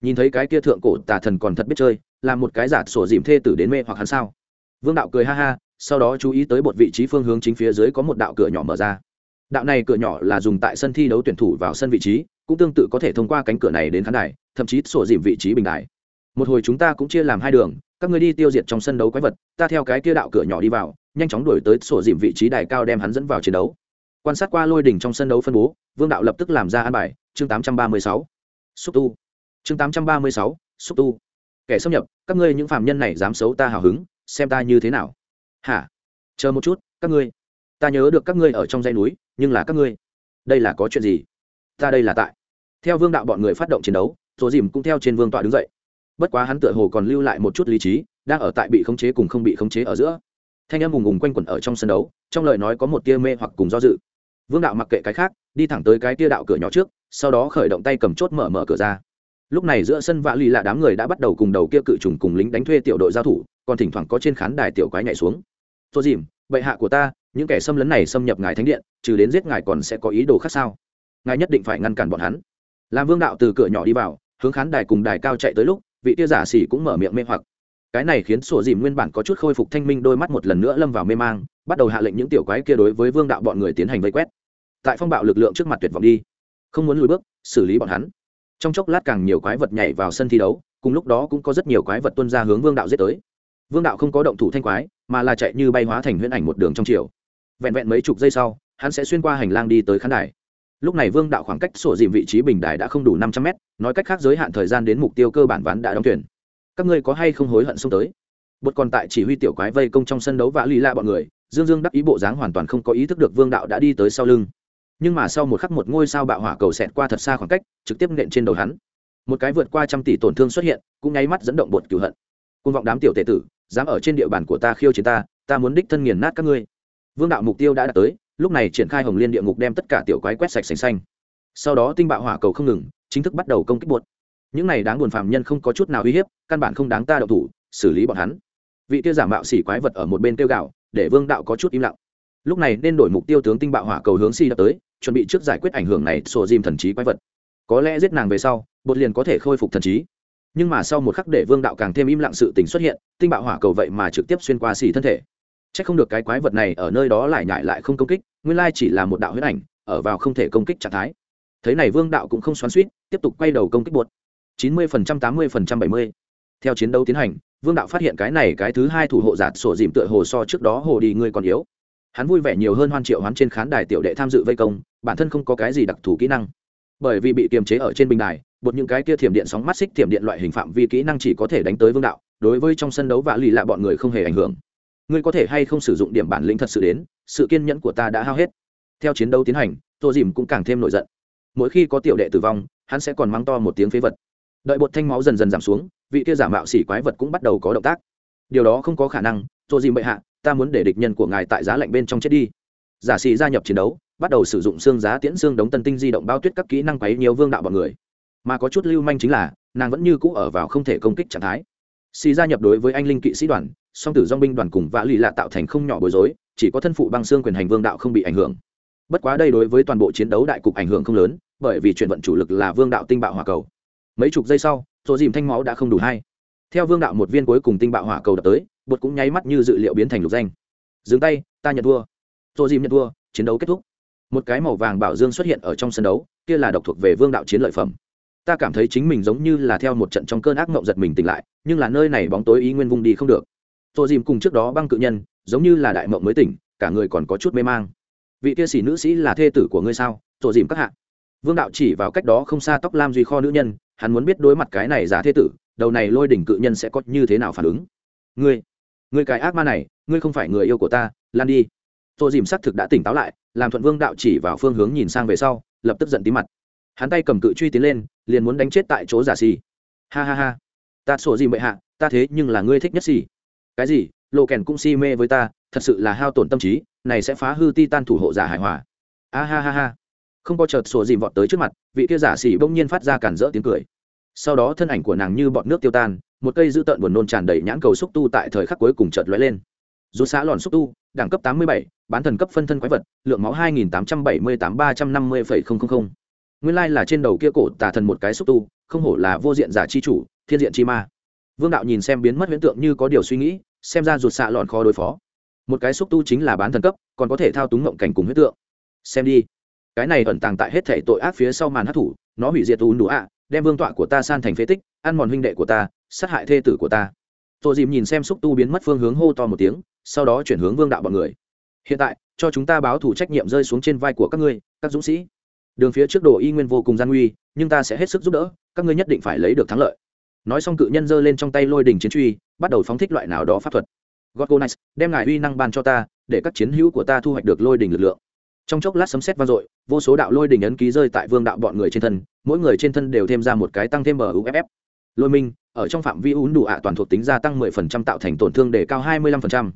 [SPEAKER 1] nhìn thấy cái kia thượng cổ tà thần còn thật biết chơi làm một cái giả sổ dìm thê tử đến mê hoặc hắn sao? Vương đạo cười ha ha, sau đó chú ý tới một vị trí phương hướng chính phía dưới có một đạo cửa nhỏ mở ra. Đạo này cửa nhỏ là dùng tại sân thi đấu tuyển thủ vào sân vị trí, cũng tương tự có thể thông qua cánh cửa này đến khán đài, thậm chí sổ dìm vị trí bình đài. Một hồi chúng ta cũng chia làm hai đường, các người đi tiêu diệt trong sân đấu quái vật, ta theo cái kia đạo cửa nhỏ đi vào, nhanh chóng đuổi tới sổ dìm vị trí đài cao đem hắn dẫn vào chiến đấu quan sát qua lôi đỉnh trong sân đấu phân bố vương đạo lập tức làm ra an bài chương 836. xúc tu. Chương 836, xúc tu. Kẻ xâm nhập các ngươi những phạm nhân này dám xấu ta hào hứng xem ta như thế nào. Hả? Chờ một chút các ngươi. Ta nhớ được các ngươi ở trong dãy núi nhưng là các ngươi. Đây là có chuyện gì? Ta đây là tại. Theo vương đạo bọn người phát động chiến đấu rồi dìm cũng theo trên vương tọa đứng dậy. Bất quá hắn tựa hồ còn lưu lại một chút lý trí đang ở tại bị khống chế cùng không bị khống chế ở giữa. Thanh âm ùng ùng quanh quẩn ở trong sân đấu trong lời nói có một tia mê hoặc cùng do dự vương đạo mặc kệ cái khác, đi thẳng tới cái tia đạo cửa nhỏ trước, sau đó khởi động tay cầm chốt mở mở cửa ra. Lúc này giữa sân vạ lì là đám người đã bắt đầu cùng đầu kia cự trùng cùng lính đánh thuê tiểu đội giao thủ, còn thỉnh thoảng có trên khán đài tiểu quái nhảy xuống. Tôi dìm, bệ hạ của ta, những kẻ xâm lấn này xâm nhập ngài thánh điện, trừ đến giết ngài còn sẽ có ý đồ khác sao? Ngài nhất định phải ngăn cản bọn hắn. Làm vương đạo từ cửa nhỏ đi vào, hướng khán đài cùng đài cao chạy tới lúc, vị tia giả xỉ cũng mở miệng mê hoặc. Cái này khiến sổ dìm nguyên bản có chút khôi phục thanh minh, đôi mắt một lần nữa lâm vào mê mang bắt đầu hạ lệnh những tiểu quái kia đối với vương đạo bọn người tiến hành vây quét. Tại phong bạo lực lượng trước mặt tuyệt vọng đi, không muốn lùi bước, xử lý bọn hắn. Trong chốc lát càng nhiều quái vật nhảy vào sân thi đấu, cùng lúc đó cũng có rất nhiều quái vật tuân ra hướng vương đạo giết tới. Vương đạo không có động thủ thanh quái, mà là chạy như bay hóa thành huyễn ảnh một đường trong chiều vẹn vẹn mấy chục giây sau, hắn sẽ xuyên qua hành lang đi tới khán đài. Lúc này vương đạo khoảng cách sổ dìm vị trí bình đài đã không đủ năm trăm mét, nói cách khác giới hạn thời gian đến mục tiêu cơ bản ván đã đóng tuyển các ngươi có hay không hối hận xông tới? Bột còn tại chỉ huy tiểu quái vây công trong sân đấu vã lì la bọn người dương dương đắc ý bộ dáng hoàn toàn không có ý thức được vương đạo đã đi tới sau lưng. Nhưng mà sau một khắc một ngôi sao bạo hỏa cầu xẹt qua thật xa khoảng cách, trực tiếp nện trên đầu hắn. Một cái vượt qua trăm tỷ tổn thương xuất hiện, cũng nháy mắt dẫn động bột cửu hận. Côn vọng đám tiểu tệ tử, dám ở trên địa bàn của ta khiêu chiến ta ta muốn đích thân nghiền nát các ngươi. Vương đạo mục tiêu đã đạt tới, lúc này triển khai hồng liên địa ngục đem tất cả tiểu quái quét sạch sành xanh. Sau đó tinh bạo hỏa cầu không ngừng, chính thức bắt đầu công kích bột. Những này đáng buồn phạm nhân không có chút nào uy hiếp, căn bản không đáng ta đậu thủ, xử lý bọn hắn. Vị kia giả mạo xỉ quái vật ở một bên tiêu gạo để vương đạo có chút im lặng. Lúc này nên đổi mục tiêu tướng tinh bạo hỏa cầu hướng si đập tới, chuẩn bị trước giải quyết ảnh hưởng này sổ dìm thần trí quái vật. Có lẽ giết nàng về sau, bột liền có thể khôi phục thần trí. Nhưng mà sau một khắc để vương đạo càng thêm im lặng sự tình xuất hiện, tinh bạo hỏa cầu vậy mà trực tiếp xuyên qua xì thân thể. C h ắ c không được cái quái vật này ở nơi đó lại nhại lại không công kích, nguyên lai chỉ là một đạo huyết ảnh, ở vào không thể công kích trạng thái. Thế này vương đạo cũng không xoắn suýt tiếp tục quay đầu công kích bột. Chín mươi phần trăm, tám mươi phần trăm, bảy mươi. Theo chiến đấu tiến hành vương đạo phát hiện cái này cái thứ hai thủ hộ giạt sổ dìm tựa hồ so trước đó hồ đi ngươi còn yếu. Hắn vui vẻ nhiều hơn hoan triệu hoán trên khán đài tiểu đệ tham dự vây công, bản thân không có cái gì đặc thù kỹ năng. Bởi vì bị kiềm chế ở trên bình đài, bột những cái kia thiểm điện sóng mắt xích thiểm điện loại hình phạm vi kỹ năng chỉ có thể đánh tới vương đạo, đối với trong sân đấu và lì lạ bọn người không hề ảnh hưởng. Ngươi có thể hay không sử dụng điểm bản lĩnh thật sự đến, sự kiên nhẫn của ta đã hao hết. Theo chiến đấu tiến hành, tô dìm cũng càng thêm nổi giận. Mỗi khi có tiểu đệ tử vong, hắn sẽ còn mang to một tiếng phế vật. Đợi bột thanh máu dần dần giảm xuống vị kia giả mạo xỉ quái vật cũng bắt đầu có động tác. Điều đó không có khả năng, tô dìm bệ hạ, ta muốn để địch nhân của ngài tại giá lạnh bên trong chết đi. Giả sĩ gia nhập chiến đấu, bắt đầu sử dụng xương giá tiễn xương đống tân tinh di động bao tuyết các kỹ năng quấy nhiều vương đạo bọn người. Mà có chút lưu manh chính là, nàng vẫn như cũ ở vào không thể công kích trạng thái. Xì gia nhập đối với anh linh kỵ sĩ đoàn, song tử dong binh đoàn cùng vã lì lạ tạo thành không nhỏ bối rối, chỉ có thân phụ băng xương quyền hành vương đạo không bị ảnh hưởng. Bất quá đây đối với toàn bộ chiến đấu đại cục ảnh hưởng không lớn, bởi vì chuyển vận chủ lực là vương đạo tinh bạo hỏa cầu. Mấy chục giây sau rồi dìm thanh máu đã không đủ hay theo vương đạo một viên cuối cùng tinh bạo hỏa cầu đập tới, bột cũng nháy mắt như dự liệu biến thành lục danh. Dừng tay, ta nhận thua. Rồi dìm nhận thua, chiến đấu kết thúc. Một cái màu vàng bảo dương xuất hiện ở trong sân đấu, kia là độc thuộc về vương đạo chiến lợi phẩm. Ta cảm thấy chính mình giống như là theo một trận trong cơn ác mộng giật mình tỉnh lại, nhưng là nơi này bóng tối ý nguyên vung đi không được. Rồi dìm cùng trước đó băng cự nhân, giống như là đại mộng mới tỉnh, cả người còn có chút mê mang. Vị kia sĩ nữ sĩ là thê tử của ngươi sao? Rồi dìm các hạ. Vương đạo chỉ vào cách đó không xa tóc lam duy kho nữ nhân hắn muốn biết đối mặt cái này giả thế tử, đầu này lôi đỉnh cự nhân sẽ có như thế nào phản ứng? Ngươi ngươi cái ác ma này, ngươi không phải người yêu của ta, lan đi. Tôi dìm xác thực đã tỉnh táo lại, làm thuận vương đạo chỉ vào phương hướng nhìn sang về sau, lập tức giận tí mặt. Hắn tay cầm cự truy tiến lên, liền muốn đánh chết tại chỗ giả xì. Ha ha ha. Ta sổ gì bệ hạ, ta thế nhưng là ngươi thích nhất xì. Cái gì? Lộ kèn cũng si mê với ta, thật sự là hao tổn tâm trí, này sẽ phá hư ti tan thủ hộ giả hài hòa. A ha ha ha. Không có chợt sổ dìm vọt tới trước mặt, vị kia giả xì bỗng nhiên phát ra cản rỡ tiếng cười sau đó thân ảnh của nàng như bọn nước tiêu tan một cây dữ tợn buồn nôn tràn đầy nhãn cầu xúc tu tại thời khắc cuối cùng chợt lóe lên. Rút xã lòn xúc tu đẳng cấp 87, bán thần cấp phân thân quái vật lượng máu 2878 350,000. nguyên lai là trên đầu kia cổ tà thần một cái xúc tu không hổ là vô diện giả chi chủ thiên diện chi ma. Vương đạo nhìn xem biến mất huyễn tượng như có điều suy nghĩ xem ra ruột xạ lọn khó đối phó. Một cái xúc tu chính là bán thần cấp còn có thể thao túng ngộng cảnh cùng huyễn tượng. Xem đi. Cái này ẩn tàng tại hết thể tội ác phía sau màn hát thủ nó hủy diệt ùn đủ ạ đem vương tọa của ta san thành phế tích ăn mòn huynh đệ của ta sát hại thê tử của ta. Tô dìm nhìn xem xúc tu biến mất phương hướng hô to một tiếng sau đó chuyển hướng vương đạo bọn người. Hiện tại cho chúng ta báo thủ trách nhiệm rơi xuống trên vai của các ngươi các dũng sĩ. Đường phía trước đồ y nguyên vô cùng gian nguy nhưng ta sẽ hết sức giúp đỡ các ngươi nhất định phải lấy được thắng lợi. Nói xong cự nhân giơ lên trong tay lôi đình chiến truy bắt đầu phóng thích loại nào đó pháp thuật. Gorgonis, đem ngài uy năng ban cho ta, để các chiến hữu của ta thu hoạch được lôi đình lực lượng. Trong chốc lát sấm sét vang dội, vô số đạo lôi đỉnh ấn ký rơi tại vương đạo bọn người trên thân, mỗi người trên thân đều thêm ra một cái tăng thêm bờ UFF. Lôi minh, ở trong phạm vi ún đủ ạ toàn thuộc tính gia tăng 10% tạo thành tổn thương để cao 25%.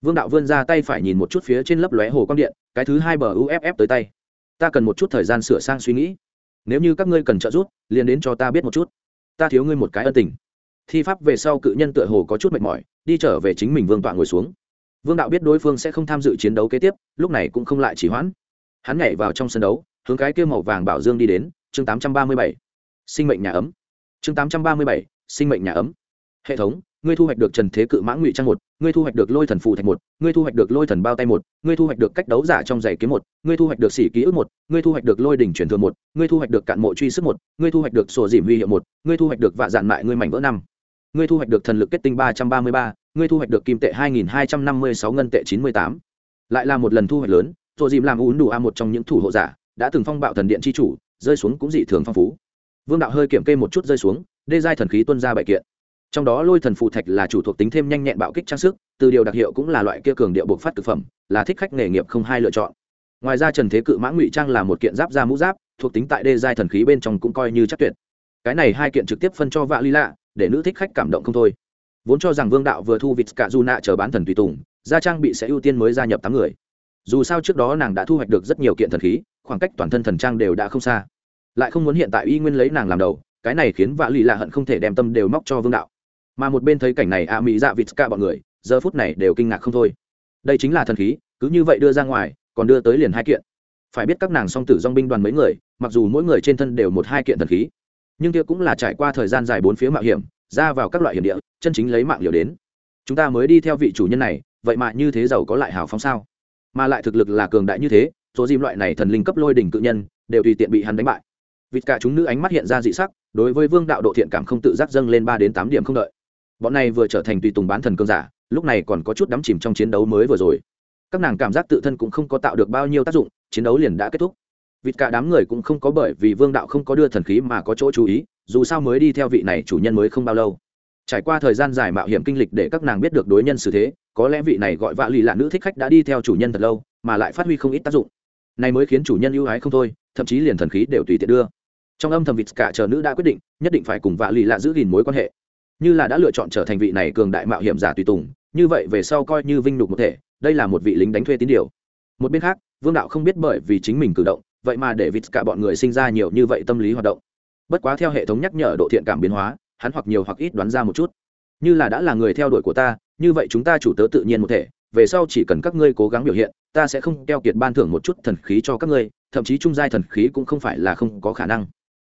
[SPEAKER 1] Vương đạo vươn ra tay phải nhìn một chút phía trên lớp lóe hồ quang điện, cái thứ hai bờ UFF tới tay. Ta cần một chút thời gian sửa sang suy nghĩ. Nếu như các ngươi cần trợ giúp, liền đến cho ta biết một chút. Ta thiếu ngươi một cái ân tình. Thi pháp về sau cự nhân tựa hồ có chút mệt mỏi, đi trở về chính mình vương tọa ngồi xuống vương đạo biết đối phương sẽ không tham dự chiến đấu kế tiếp lúc này cũng không lại chỉ hoãn hắn nhảy vào trong sân đấu hướng cái kia màu vàng bảo dương đi đến chương 837. sinh mệnh nhà ấm chương 837, sinh mệnh nhà ấm hệ thống ngươi thu hoạch được trần thế cự mã ngụy trang một ngươi thu hoạch được lôi thần phù thạch một ngươi thu hoạch được lôi thần bao tay một ngươi thu hoạch được cách đấu giả trong giày kiếm một ngươi thu hoạch được xỉ ký ức một ngươi thu hoạch được lôi đỉnh truyền thừa một ngươi thu hoạch được cạn mộ truy sức một ngươi thu hoạch được sổ dìm huy hiệu một ngươi thu hoạch được vạ dạn mại ngươi mảnh vỡ năm ngươi thu hoạch được thần lực kết tinh ba trăm ba mươi ba ngươi thu hoạch được kim tệ hai nghìn hai trăm năm mươi sáu, ngân tệ chín mươi tám. Lại là một lần thu hoạch lớn, Tô dìm làm ún đủ a một trong những thủ hộ giả, đã từng phong bạo thần điện chi chủ, rơi xuống cũng dị thường phong phú. Vương đạo hơi kiểm kê một chút rơi xuống, đê giai thần khí tuân ra bại kiện. Trong đó lôi thần phù thạch là chủ thuộc tính thêm nhanh nhẹn bạo kích trang sức, từ điều đặc hiệu cũng là loại kia cường điệu buộc phát thực phẩm, là thích khách nghề nghiệp không hai lựa chọn. Ngoài ra trần thế cự mã ngụy trang là một kiện giáp da mũ giáp, thuộc tính tại đê giai thần khí bên trong cũng coi như chắc tuyệt. Cái này hai kiện trực tiếp phân cho vạ ly lạ, để nữ thích khách cảm động không thôi vốn cho rằng vương đạo vừa thu vịt cả du nạ chờ bán thần tùy tùng, gia trang bị sẽ ưu tiên mới gia nhập tám người. Dù sao trước đó nàng đã thu hoạch được rất nhiều kiện thần khí, khoảng cách toàn thân thần trang đều đã không xa. Lại không muốn hiện tại y nguyên lấy nàng làm đầu, cái này khiến vạ lì lạ hận không thể đem tâm đều móc cho vương đạo. Mà một bên thấy cảnh này a mỹ dạ vịt cả bọn người, giờ phút này đều kinh ngạc không thôi. Đây chính là thần khí, cứ như vậy đưa ra ngoài, còn đưa tới liền hai kiện. Phải biết các nàng song tử dong binh đoàn mấy người, mặc dù mỗi người trên thân đều một hai kiện thần khí, nhưng kia cũng là trải qua thời gian dài bốn phía mạo hiểm ra vào các loại hiểm địa, chân chính lấy mạng liều đến. Chúng ta mới đi theo vị chủ nhân này, vậy mà như thế giàu có lại hào phóng sao? Mà lại thực lực là cường đại như thế số dìm loại này thần linh cấp lôi đỉnh cự nhân, đều tùy tiện bị hắn đánh bại. Vịt cả chúng nữ ánh mắt hiện ra dị sắc, đối với vương đạo độ thiện cảm không tự giác dâng lên ba đến tám điểm không đợi. Bọn này vừa trở thành tùy tùng bán thần cơn giả, lúc này còn có chút đắm chìm trong chiến đấu mới vừa rồi. Các nàng cảm giác tự thân cũng không có tạo được bao nhiêu tác dụng, chiến đấu liền đã kết thúc. Vịt cả đám người cũng không có bởi vì vương đạo không có đưa thần khí mà có chỗ chú ý dù sao mới đi theo vị này chủ nhân mới không bao lâu. Trải qua thời gian dài mạo hiểm kinh lịch để các nàng biết được đối nhân xử thế, có lẽ vị này gọi vạ lì là nữ thích khách đã đi theo chủ nhân thật lâu, mà lại phát huy không ít tác dụng. Này mới khiến chủ nhân ưu ái không thôi, thậm chí liền thần khí đều tùy tiện đưa. Trong âm thầm vịt cả chờ nữ đã quyết định, nhất định phải cùng vạ lì lạ giữ gìn mối quan hệ. Như là đã lựa chọn trở thành vị này cường đại mạo hiểm giả tùy tùng, như vậy về sau coi như vinh nhục một thể, đây là một vị lính đánh thuê tín điều. Một bên khác, vương đạo không biết bởi vì chính mình cử động, vậy mà để vịt cả bọn người sinh ra nhiều như vậy tâm lý hoạt động bất quá theo hệ thống nhắc nhở độ thiện cảm biến hóa, hắn hoặc nhiều hoặc ít đoán ra một chút. Như là đã là người theo đuổi của ta, như vậy chúng ta chủ tớ tự nhiên một thể, về sau chỉ cần các ngươi cố gắng biểu hiện, ta sẽ không keo kiệt ban thưởng một chút thần khí cho các ngươi, thậm chí trung giai thần khí cũng không phải là không có khả năng.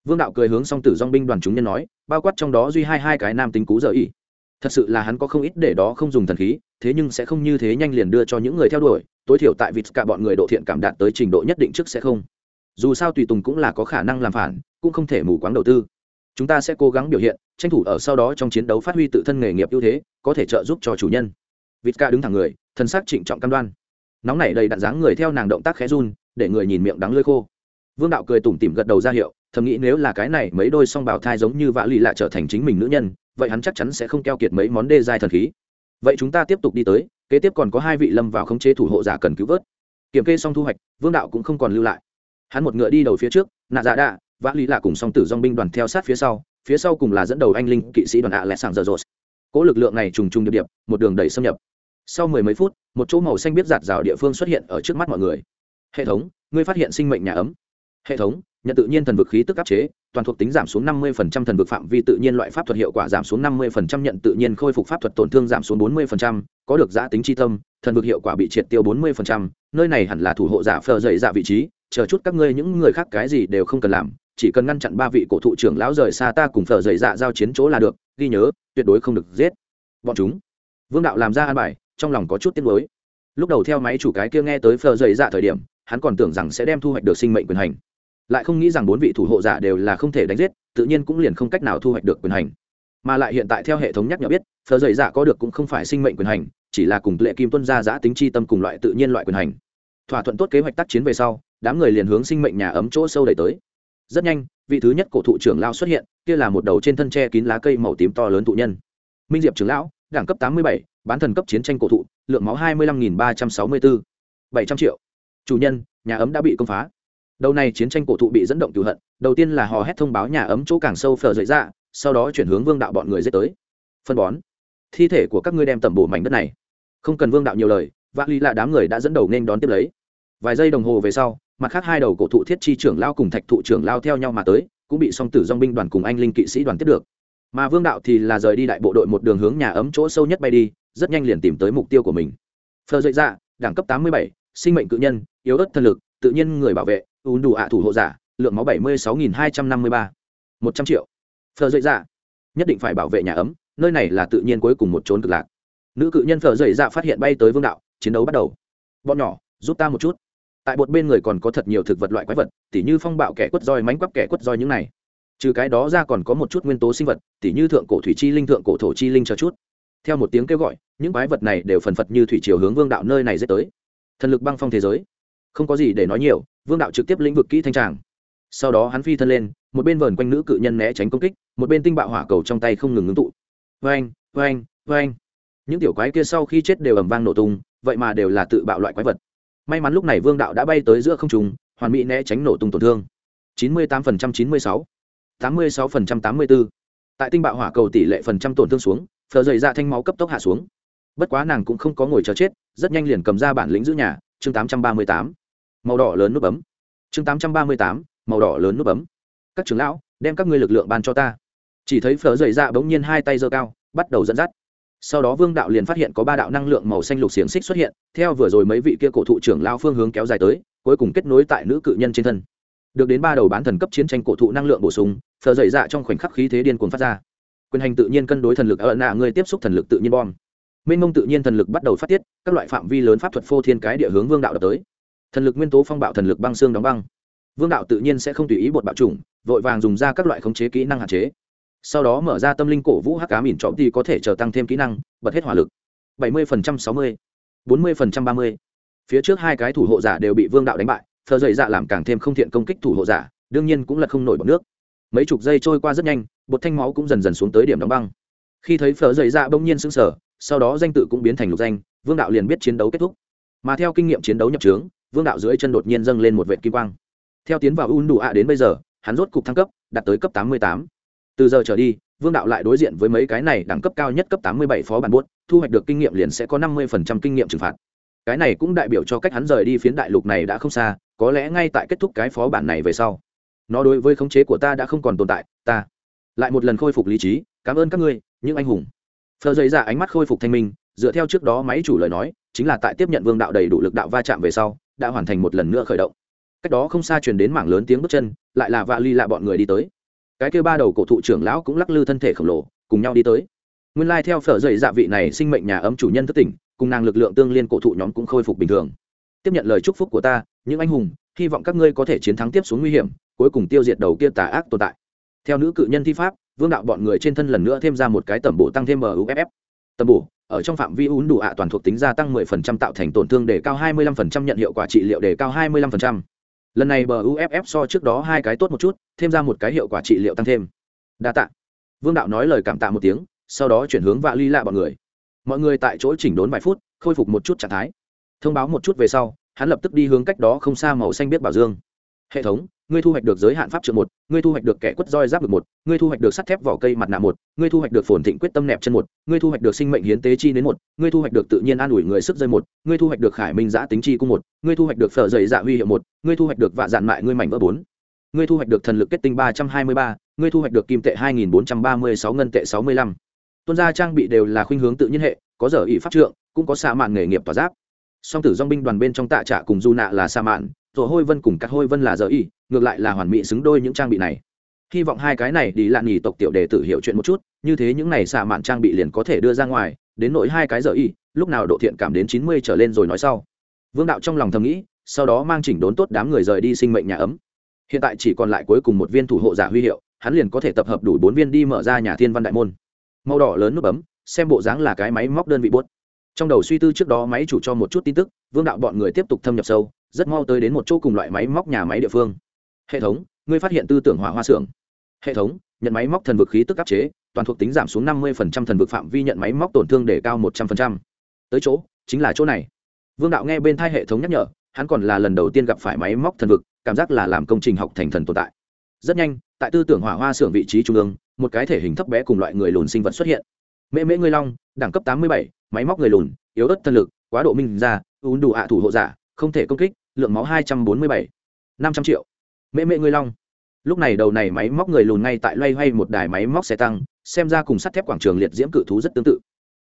[SPEAKER 1] Vương đạo cười hướng song tử dong binh đoàn chúng nhân nói, bao quát trong đó duy hai hai cái nam tính cú dở ỉ thật sự là hắn có không ít để đó không dùng thần khí, thế nhưng sẽ không như thế nhanh liền đưa cho những người theo đuổi, tối thiểu tại vịt cả bọn người độ thiện cảm đạt tới trình độ nhất định trước sẽ không. Dù sao tùy tùng cũng là có khả năng làm phản cũng không thể mù quáng đầu tư. Chúng ta sẽ cố gắng biểu hiện, tranh thủ ở sau đó trong chiến đấu phát huy tự thân nghề nghiệp ưu thế, có thể trợ giúp cho chủ nhân. Vịt ca đứng thẳng người, thân xác trịnh trọng cam đoan. Nóng nảy đầy đạn dáng người theo nàng động tác khẽ run, để người nhìn miệng đắng lơi khô. Vương đạo cười tủm tỉm gật đầu ra hiệu, thầm nghĩ nếu là cái này mấy đôi song bào thai giống như vạ lì lại trở thành chính mình nữ nhân, vậy hắn chắc chắn sẽ không keo kiệt mấy món đê dài thần khí. Vậy chúng ta tiếp tục đi tới, kế tiếp còn có hai vị lâm vào khống chế thủ hộ giả cần cứu vớt. Kiểm kê xong thu hoạch, vương đạo cũng không còn lưu lại. Hắn một ngựa đi đầu phía trước, nạ dạ đạ vã lý lạ cùng song tử dong binh đoàn theo sát phía sau phía sau cùng là dẫn đầu anh linh kỵ sĩ đoàn ạ lẹ sàng giờ rột cỗ lực lượng này trùng trùng điệp điệp, một đường đẩy xâm nhập. Sau mười mấy phút, một chỗ màu xanh biết giạt rào địa phương xuất hiện ở trước mắt mọi người. Hệ thống, ngươi phát hiện sinh mệnh nhà ấm. Hệ thống, nhận tự nhiên thần vực khí tức áp chế, toàn thuộc tính giảm xuống năm mươi thần vực phạm vi tự nhiên loại pháp thuật hiệu quả giảm xuống năm mươi nhận tự nhiên khôi phục pháp thuật tổn thương giảm xuống bốn mươi có được giá tính chi tâm, thần vực hiệu quả bị triệt tiêu bốn mươi nơi này hẳn là thủ hộ giả phờ dậy dạ vị trí, chờ chút các ngươi những người khác cái gì đều không cần làm chỉ cần ngăn chặn ba vị cổ thụ trưởng lão rời xa ta cùng phở dậy dạ giao chiến chỗ là được, ghi nhớ, tuyệt đối không được giết. Bọn chúng, vương đạo làm ra an bài, trong lòng có chút tiếc nuối. Lúc đầu theo máy chủ cái kia nghe tới phở dậy dạ thời điểm, hắn còn tưởng rằng sẽ đem thu hoạch được sinh mệnh quyền hành. Lại không nghĩ rằng bốn vị thủ hộ giả đều là không thể đánh giết, tự nhiên cũng liền không cách nào thu hoạch được quyền hành. Mà lại hiện tại theo hệ thống nhắc nhở biết phở dậy dạ có được cũng không phải sinh mệnh quyền hành, chỉ là cùng lệ kim tuân gia giã tính chi tâm cùng loại tự nhiên loại quyền hành. Thỏa thuận tốt kế hoạch tác chiến về sau, đám người liền hướng sinh mệnh nhà ấm chỗ sâu đẩy tới rất nhanh, vị thứ nhất cổ thụ trưởng lao xuất hiện, kia là một đầu trên thân tre kín lá cây màu tím to lớn thụ nhân. Minh diệp trưởng lão, đẳng cấp tám mươi bảy, bán thần cấp chiến tranh cổ thụ, lượng máu hai mươi lăm nghìn ba trăm sáu mươi bốn bảy trăm triệu. Chủ nhân, nhà ấm đã bị công phá. Đầu này chiến tranh cổ thụ bị dẫn động cựu hận, đầu tiên là hò hét thông báo nhà ấm chỗ càng sâu phở dậy ra, sau đó chuyển hướng vương đạo bọn người dết tới. Phân bón. Thi thể của các ngươi đem tẩm bổ mảnh đất này. Không cần vương đạo nhiều lời, vạn ly là đám người đã dẫn đầu nên đón tiếp lấy. Vài giây đồng hồ về sau mặt khác hai đầu cổ thụ thiết chi trưởng lao cùng thạch thụ trưởng lao theo nhau mà tới, cũng bị song tử dong binh đoàn cùng anh linh kỵ sĩ đoàn tiếp được. Mà vương đạo thì là rời đi đại bộ đội một đường hướng nhà ấm chỗ sâu nhất bay đi, rất nhanh liền tìm tới mục tiêu của mình. Phờ dậy ra đẳng cấp tám mươi bảy, sinh mệnh cự nhân, yếu ớt thân lực, tự nhiên người bảo vệ, ùn đủ ạ thủ hộ giả, lượng máu bảy mươi sáu nghìn hai trăm năm mươi ba. một trăm triệu. Phờ dậy ra nhất định phải bảo vệ nhà ấm, nơi này là tự nhiên cuối cùng một trốn cực lạc. Nữ cự nhân phờ dậy ra phát hiện bay tới vương đạo, chiến đấu bắt đầu. Bọn nhỏ, giúp ta một chút tại bột bên người còn có thật nhiều thực vật loại quái vật, tỉ như phong bạo kẻ quất roi, mánh quắp kẻ quất roi những này. Trừ cái đó ra còn có một chút nguyên tố sinh vật, tỉ như thượng cổ thủy chi linh, thượng cổ thổ chi linh cho chút. Theo một tiếng kêu gọi, những quái vật này đều phần phật như thủy chiều hướng vương đạo nơi này dễ tới. Thần lực băng phong thế giới. Không có gì để nói nhiều, vương đạo trực tiếp lĩnh vực kỹ thanh tràng. Sau đó hắn phi thân lên, một bên vờn quanh nữ cự nhân né tránh công kích, một bên tinh bạo hỏa cầu trong tay không ngừng ngưng tụ. Vang vang vang những tiểu quái kia sau khi chết đều ầm vang nổ tung, vậy mà đều là tự bạo loại quái vật may mắn lúc này vương đạo đã bay tới giữa không trùng hoàn mỹ né tránh nổ tung tổn thương. Chín mươi tám phần trăm chín mươi sáu, tám mươi sáu phần trăm tám mươi bốn tại tinh bạo hỏa cầu tỷ lệ phần trăm tổn thương xuống phờ dày ra thanh máu cấp tốc hạ xuống. Bất quá nàng cũng không có ngồi chờ chết, rất nhanh liền cầm ra bản lĩnh giữ nhà, chương tám trăm ba mươi tám. Màu đỏ lớn nút bấm. Chương tám trăm ba mươi tám, màu đỏ lớn nút bấm. Các trưởng lão, đem các ngươi lực lượng ban cho ta. Chỉ thấy phở dày ra bỗng nhiên hai tay giơ cao, bắt đầu dẫn dắt sau đó vương đạo liền phát hiện có ba đạo năng lượng màu xanh lục xiềng xích xuất hiện, theo vừa rồi mấy vị kia cổ thụ trưởng lao phương hướng kéo dài tới, cuối cùng kết nối tại nữ cự nhân trên thân. Được đến ba đầu bán thần cấp chiến tranh cổ thụ năng lượng bổ sung, thờ dậy dạ trong khoảnh khắc khí thế điên cuồng phát ra. Quyền hành tự nhiên cân đối thần lực, ở nạ người tiếp xúc thần lực tự nhiên bom. Mênh mông tự nhiên thần lực bắt đầu phát tiết, các loại phạm vi lớn pháp thuật phô thiên cái địa hướng vương đạo đập tới. Thần lực nguyên tố phong bạo thần lực băng xương đóng băng. Vương đạo tự nhiên sẽ không tùy ý bột bạo chủng, vội vàng dùng ra các loại khống chế kỹ năng hạn chế sau đó mở ra tâm linh cổ vũ hắc cá mìn trọm thì có thể chờ tăng thêm kỹ năng, bật hết hỏa lực. bảy mươi sáu mươi, bốn mươi ba mươi. Phía trước hai cái thủ hộ giả đều bị vương đạo đánh bại, thờ dậy dạ làm càng thêm không thiện công kích thủ hộ giả, đương nhiên cũng là không nổi bọt nước. Mấy chục giây trôi qua rất nhanh, bột thanh máu cũng dần dần xuống tới điểm đóng băng. Khi thấy phở dậy dạ bỗng nhiên sững sờ, sau đó danh tự cũng biến thành lục danh, vương đạo liền biết chiến đấu kết thúc. Mà theo kinh nghiệm chiến đấu nhập trướng, vương đạo dưới chân đột nhiên dâng lên một vệ kim quang. Theo tiến vào un đủ ạ đến bây giờ, hắn rốt cục thăng cấp, đạt tới cấp tám mươi tám từ giờ trở đi, vương đạo lại đối diện với mấy cái này đẳng cấp cao nhất cấp tám mươi bảy phó bản buốt, thu hoạch được kinh nghiệm liền sẽ có năm mươi phần trăm kinh nghiệm trừng phạt. Cái này cũng đại biểu cho cách hắn rời đi phiến đại lục này đã không xa, có lẽ ngay tại kết thúc cái phó bản này về sau. Nó đối với khống chế của ta đã không còn tồn tại, ta lại một lần khôi phục lý trí, cảm ơn các ngươi, những anh hùng. Phờ dày ra dạ ánh mắt khôi phục thanh minh, dựa theo trước đó máy chủ lời nói, chính là tại tiếp nhận vương đạo đầy đủ lực đạo va chạm về sau, đã hoàn thành một lần nữa khởi động. Cách đó không xa truyền đến mảng lớn tiếng bước chân, lại là vạ ly lạ bọn người đi tới cái kêu ba đầu cổ thụ trưởng lão cũng lắc lư thân thể khổng lồ, cùng nhau đi tới. Nguyên lai、like、theo phở dậy dạ vị này sinh mệnh nhà ấm chủ nhân thất tỉnh, cùng nàng lực lượng tương liên cổ thụ nhóm cũng khôi phục bình thường. Tiếp nhận lời chúc phúc của ta, những anh hùng, hy vọng các ngươi có thể chiến thắng tiếp xuống nguy hiểm, cuối cùng tiêu diệt đầu kia tà ác tồn tại. Theo nữ cự nhân thi pháp, vương đạo bọn người trên thân lần nữa thêm ra một cái tẩm bổ tăng thêm muff tẩm bổ, ở trong phạm vi ún đủ ạ toàn thuộc tính gia tăng 10% tạo thành tổn thương để cao 25% nhận hiệu quả trị liệu để cao 25% lần này bờ uff so trước đó hai cái tốt một chút, thêm ra một cái hiệu quả trị liệu tăng thêm. Đa tạ. Vương đạo nói lời cảm tạ một tiếng, sau đó chuyển hướng vạ ly lạ bọn người. Mọi người tại chỗ chỉnh đốn vài phút, khôi phục một chút trạng thái. Thông báo một chút về sau, hắn lập tức đi hướng cách đó không xa màu xanh biết bảo dương. Hệ thống ngươi thu hoạch được giới hạn pháp trượng một ngươi thu hoạch được kẻ quất roi giáp được một ngươi thu hoạch được sắt thép vỏ cây mặt nạ một ngươi thu hoạch được phồn thịnh quyết tâm nẹp chân một ngươi thu hoạch được sinh mệnh hiến tế chi đến một ngươi thu hoạch được tự nhiên an ủi người sức rơi một ngươi thu hoạch được khải minh giã tính chi cung một ngươi thu hoạch được phở dày dạ huy hiệu một ngươi thu hoạch được vạ dạn mại ngươi mảnh vỡ bốn ngươi thu hoạch được thần lực kết tinh ba trăm hai mươi ba ngươi thu hoạch được kim tệ hai nghìn bốn trăm ba mươi sáu ngân tệ sáu mươi lăm tuân gia trang bị đều là khuynh hướng tự nhiên hệ có giờ ỷ pháp trượng cũng có xạ mạn nghề nghiệp tỏa giáp song tử dong binh đoàn bên trong tạ trả cùng du nạ là xạ mạn rồi hôi vân cùng các hôi vân là giờ y, ngược lại là hoàn mỹ xứng đôi những trang bị này. Hy vọng hai cái này đi lạn nghỉ tộc tiểu đề tử hiểu chuyện một chút, như thế những này xạ mạn trang bị liền có thể đưa ra ngoài, đến nỗi hai cái giờ y, lúc nào độ thiện cảm đến chín mươi trở lên rồi nói sau. Vương đạo trong lòng thầm nghĩ, sau đó mang chỉnh đốn tốt đám người rời đi sinh mệnh nhà ấm. Hiện tại chỉ còn lại cuối cùng một viên thủ hộ giả huy hiệu, hắn liền có thể tập hợp đủ bốn viên đi mở ra nhà thiên văn đại môn. Màu đỏ lớn nút bấm, xem bộ dáng là cái máy móc đơn vị buốt trong đầu suy tư trước đó máy chủ cho một chút tin tức, vương đạo bọn người tiếp tục thâm nhập sâu rất mau tới đến một chỗ cùng loại máy móc nhà máy địa phương. Hệ thống, ngươi phát hiện tư tưởng hỏa hoa xưởng. Hệ thống, nhận máy móc thần vực khí tức áp chế, toàn thuộc tính giảm xuống năm mươi thần vực phạm vi nhận máy móc tổn thương để cao một trăm linh tới chỗ, chính là chỗ này. Vương đạo nghe bên thai hệ thống nhắc nhở, hắn còn là lần đầu tiên gặp phải máy móc thần vực, cảm giác là làm công trình học thành thần tồn tại. Rất nhanh, tại tư tưởng hỏa hoa xưởng vị trí trung ương, một cái thể hình thấp bé cùng loại người lùn sinh vật xuất hiện. Mễ mễ ngươi long, đẳng cấp tám mươi bảy, máy móc người lùn, yếu ớt thân lực, quá độ minh ra ún đủ hạ thủ hộ giả, không thể công kích lượng máu hai trăm bốn mươi bảy, năm trăm triệu. Mễ mễ ngươi long. Lúc này đầu này máy móc người lùn ngay tại loay hoay một đài máy móc xe tăng, xem ra cùng sắt thép quảng trường liệt diễm cự thú rất tương tự.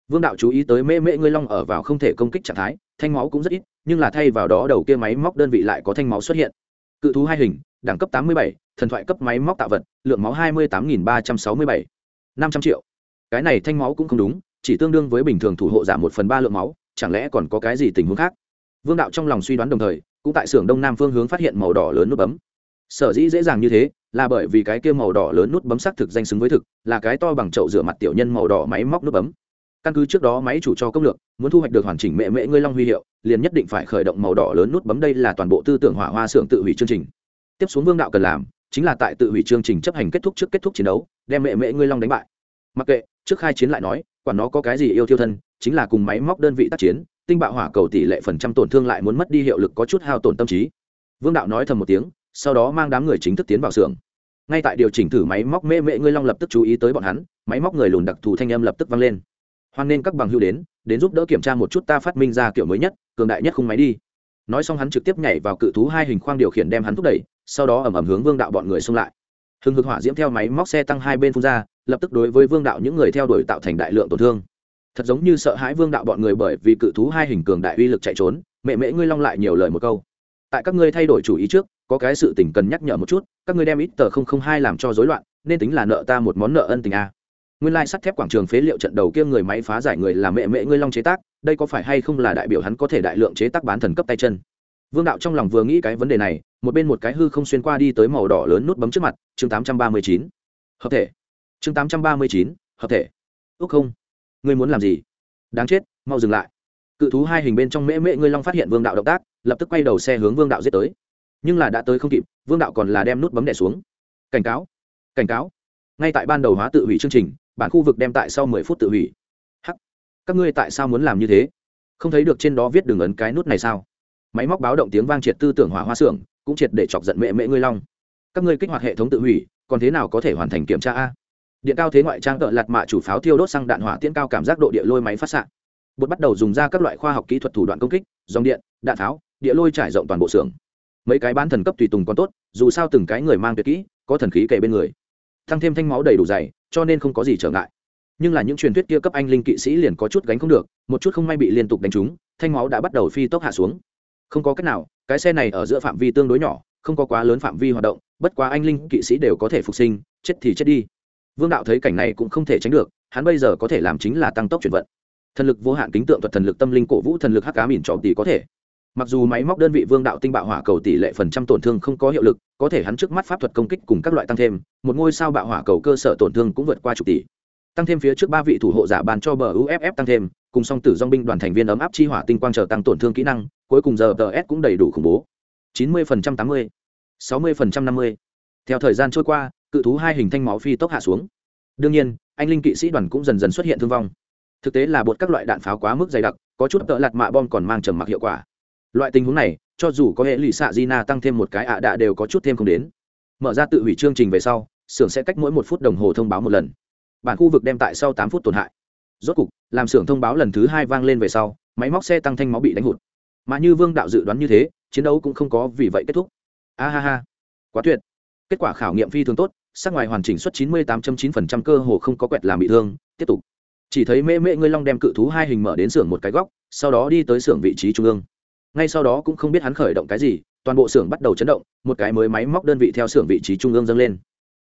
[SPEAKER 1] Vương đạo chú ý tới mễ mễ ngươi long ở vào không thể công kích trạng thái, thanh máu cũng rất ít, nhưng là thay vào đó đầu kia máy móc đơn vị lại có thanh máu xuất hiện. Cự thú hai hình, đẳng cấp tám mươi bảy, thần thoại cấp máy móc tạo vật, lượng máu hai mươi tám nghìn ba trăm sáu mươi bảy, năm trăm triệu. Cái này thanh máu cũng không đúng, chỉ tương đương với bình thường thủ hộ giảm một phần ba lượng máu, chẳng lẽ còn có cái gì tình huống khác? Vương đạo trong lòng suy đoán đồng thời cũng tại xưởng đông nam phương hướng phát hiện màu đỏ lớn nút bấm. Sở dĩ dễ dàng như thế, là bởi vì cái kia màu đỏ lớn nút bấm xác thực danh xứng với thực, là cái to bằng chậu rửa mặt tiểu nhân màu đỏ máy móc nút bấm. Căn cứ trước đó máy chủ cho công lược, muốn thu hoạch được hoàn chỉnh mẹ mẹ ngươi long huy hiệu, liền nhất định phải khởi động màu đỏ lớn nút bấm đây là toàn bộ tư tưởng hỏa hoa xưởng tự hủy chương trình. Tiếp xuống vương đạo cần làm, chính là tại tự hủy chương trình chấp hành kết thúc trước kết thúc chiến đấu, đem mẹ mẹ ngươi long đánh bại. Mặc kệ, trước khai chiến lại nói, quản nó có cái gì yêu thiêu thân, chính là cùng máy móc đơn vị tác chiến tinh bạo hỏa cầu tỷ lệ phần trăm tổn thương lại muốn mất đi hiệu lực có chút hao tổn tâm trí. Vương đạo nói thầm một tiếng, sau đó mang đám người chính thức tiến vào xưởng. Ngay tại điều chỉnh thử máy móc mễ mễ ngươi long lập tức chú ý tới bọn hắn, máy móc người lùn đặc thù thanh âm lập tức vang lên. Hoan nên các bằng hưu đến đến giúp đỡ kiểm tra một chút ta phát minh ra kiểu mới nhất, cường đại nhất khung máy đi. Nói xong hắn trực tiếp nhảy vào cự thú hai hình khoang điều khiển đem hắn thúc đẩy, sau đó ẩm ẩm hướng vương đạo bọn người xông lại. Hừng hực hỏa diễm theo máy móc xe tăng hai bên phun ra, lập tức đối với vương đạo những người theo đuổi tạo thành đại lượng tổn thương thật giống như sợ hãi vương đạo bọn người bởi vì cự thú hai hình cường đại uy lực chạy trốn, mẹ mễ ngươi long lại nhiều lời một câu. Tại các ngươi thay đổi chủ ý trước, có cái sự tình cần nhắc nhở một chút, các ngươi đem ít tờ không không hai làm cho rối loạn, nên tính là nợ ta một món nợ ân tình a. Nguyên lai sắt thép quảng trường phế liệu trận đầu kia người máy phá giải người là mẹ mẹ ngươi long chế tác, đây có phải hay không là đại biểu hắn có thể đại lượng chế tác bán thần cấp tay chân? Vương đạo trong lòng vừa nghĩ cái vấn đề này, một bên một cái hư không xuyên qua đi tới màu đỏ lớn nút bấm trước mặt, chương tám trăm ba mươi chín. Hợp thể. Chương tám trăm ba mươi chín, hợp thể. Ước không ngươi muốn làm gì? Đáng chết, mau dừng lại. Cự thú hai hình bên trong mễ mễ ngươi long phát hiện vương đạo động tác, lập tức quay đầu xe hướng vương đạo giết tới. Nhưng là đã tới không kịp, vương đạo còn là đem nút bấm đẻ xuống. Cảnh cáo cảnh cáo. Ngay tại ban đầu hóa tự hủy chương trình, bản khu vực đem tại sau mười phút tự hủy. Hắc, các ngươi tại sao muốn làm như thế? Không thấy được trên đó viết đường ấn cái nút này sao? Máy móc báo động tiếng vang triệt tư tưởng hỏa hoa xưởng, cũng triệt để chọc giận mẹ mẹ ngươi long. Các ngươi kích hoạt hệ thống tự hủy, còn thế nào có thể hoàn thành kiểm tra a? Điện cao thế ngoại trang tợ lạt mạ chủ pháo thiêu đốt xăng đạn hỏa tiễn cao cảm giác độ địa lôi máy phát xạ. Bột bắt đầu dùng ra các loại khoa học kỹ thuật thủ đoạn công kích, dòng điện, đạn tháo, địa lôi trải rộng toàn bộ xưởng. Mấy cái bán thần cấp tùy tùng còn tốt, dù sao từng cái người mang tuyệt kỹ, có thần khí kề bên người. Tăng thêm thanh máu đầy đủ dày, cho nên không có gì trở ngại. Nhưng là những truyền thuyết kia cấp anh linh kỵ sĩ liền có chút gánh không được, một chút không may bị liên tục đánh trúng, thanh máu đã bắt đầu phi tốc hạ xuống. Không có cách nào, cái xe này ở giữa phạm vi tương đối nhỏ, không có quá lớn phạm vi hoạt động, bất quá anh linh kỵ sĩ đều có thể phục sinh, chết thì chết đi vương đạo thấy cảnh này cũng không thể tránh được, hắn bây giờ có thể làm chính là tăng tốc chuyển vận. Thần lực vô hạn kính tượng thuật thần lực tâm linh cổ vũ thần lực hắc cá mìn trọn tỷ có thể. Mặc dù máy móc đơn vị vương đạo tinh bạo hỏa cầu tỷ lệ phần trăm tổn thương không có hiệu lực, có thể hắn trước mắt pháp thuật công kích cùng các loại tăng thêm, một ngôi sao bạo hỏa cầu cơ sở tổn thương cũng vượt qua chục tỷ. Tăng thêm phía trước ba vị thủ hộ giả bàn cho bờ uff tăng thêm, cùng song tử dong binh đoàn thành viên ấm áp chi hỏa tinh quang chờ tăng tổn thương kỹ năng, cuối cùng giờ ts cũng đầy đủ khủng bố. Chín mươi phần trăm tám mươi, sáu mươi phần trăm năm mươi. Theo thời gian trôi qua cự thú hai hình thanh máu phi tốc hạ xuống. Đương nhiên, anh linh kỵ sĩ đoàn cũng dần dần xuất hiện thương vong. Thực tế là bột các loại đạn pháo quá mức dày đặc, có chút tợ lạt mạ bom còn mang trầm mặc hiệu quả. Loại tình huống này, cho dù có hệ lụy xạ di na tăng thêm một cái ạ đạ đều có chút thêm không đến. Mở ra tự hủy chương trình về sau, xưởng sẽ cách mỗi một phút đồng hồ thông báo một lần. Bản khu vực đem tại sau tám phút tổn hại. Rốt cục, làm xưởng thông báo lần thứ hai vang lên về sau, máy móc xe tăng thanh máu bị đánh hụt. Mà như vương đạo dự đoán như thế, chiến đấu cũng không có vì vậy kết thúc. A ha ha. Quá tuyệt. Kết quả khảo nghiệm phi thường tốt sắc ngoài hoàn chỉnh suất chín mươi tám chín phần trăm cơ hồ không có quẹt làm bị thương, tiếp tục. Chỉ thấy mễ mễ ngươi long đem cự thú hai hình mở đến xưởng một cái góc, sau đó đi tới xưởng vị trí trung ương. Ngay sau đó cũng không biết hắn khởi động cái gì, toàn bộ xưởng bắt đầu chấn động, một cái mới máy móc đơn vị theo xưởng vị trí trung ương dâng lên.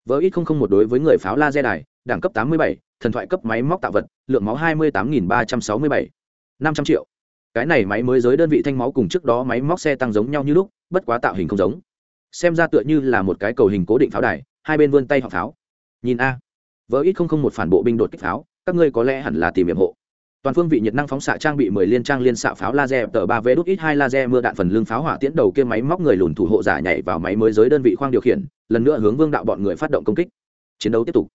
[SPEAKER 1] Với ít không không một đối với người pháo laser đài, đẳng cấp tám mươi bảy, thần thoại cấp máy móc tạo vật, lượng máu hai mươi tám nghìn ba trăm sáu mươi bảy. năm trăm triệu. Cái này máy mới giới đơn vị thanh máu cùng trước đó máy móc xe tăng giống nhau như lúc, bất quá tạo hình không giống. Xem ra tựa như là một cái cầu hình cố định pháo đài hai bên vươn tay họ pháo. Nhìn a vỡ ít không không một phản bộ binh đột kích pháo, các ngươi có lẽ hẳn là tìm hiểm hộ. Toàn phương vị nhiệt năng phóng xạ trang bị mười liên trang liên xạ pháo laser, tờ ba vé đốt ít hai laser mưa đạn phần lưng pháo hỏa tiễn đầu kia máy móc người lùn thủ hộ giả nhảy vào máy mới giới đơn vị khoang điều khiển, lần nữa hướng vương đạo bọn người phát động công kích. Chiến đấu tiếp tục.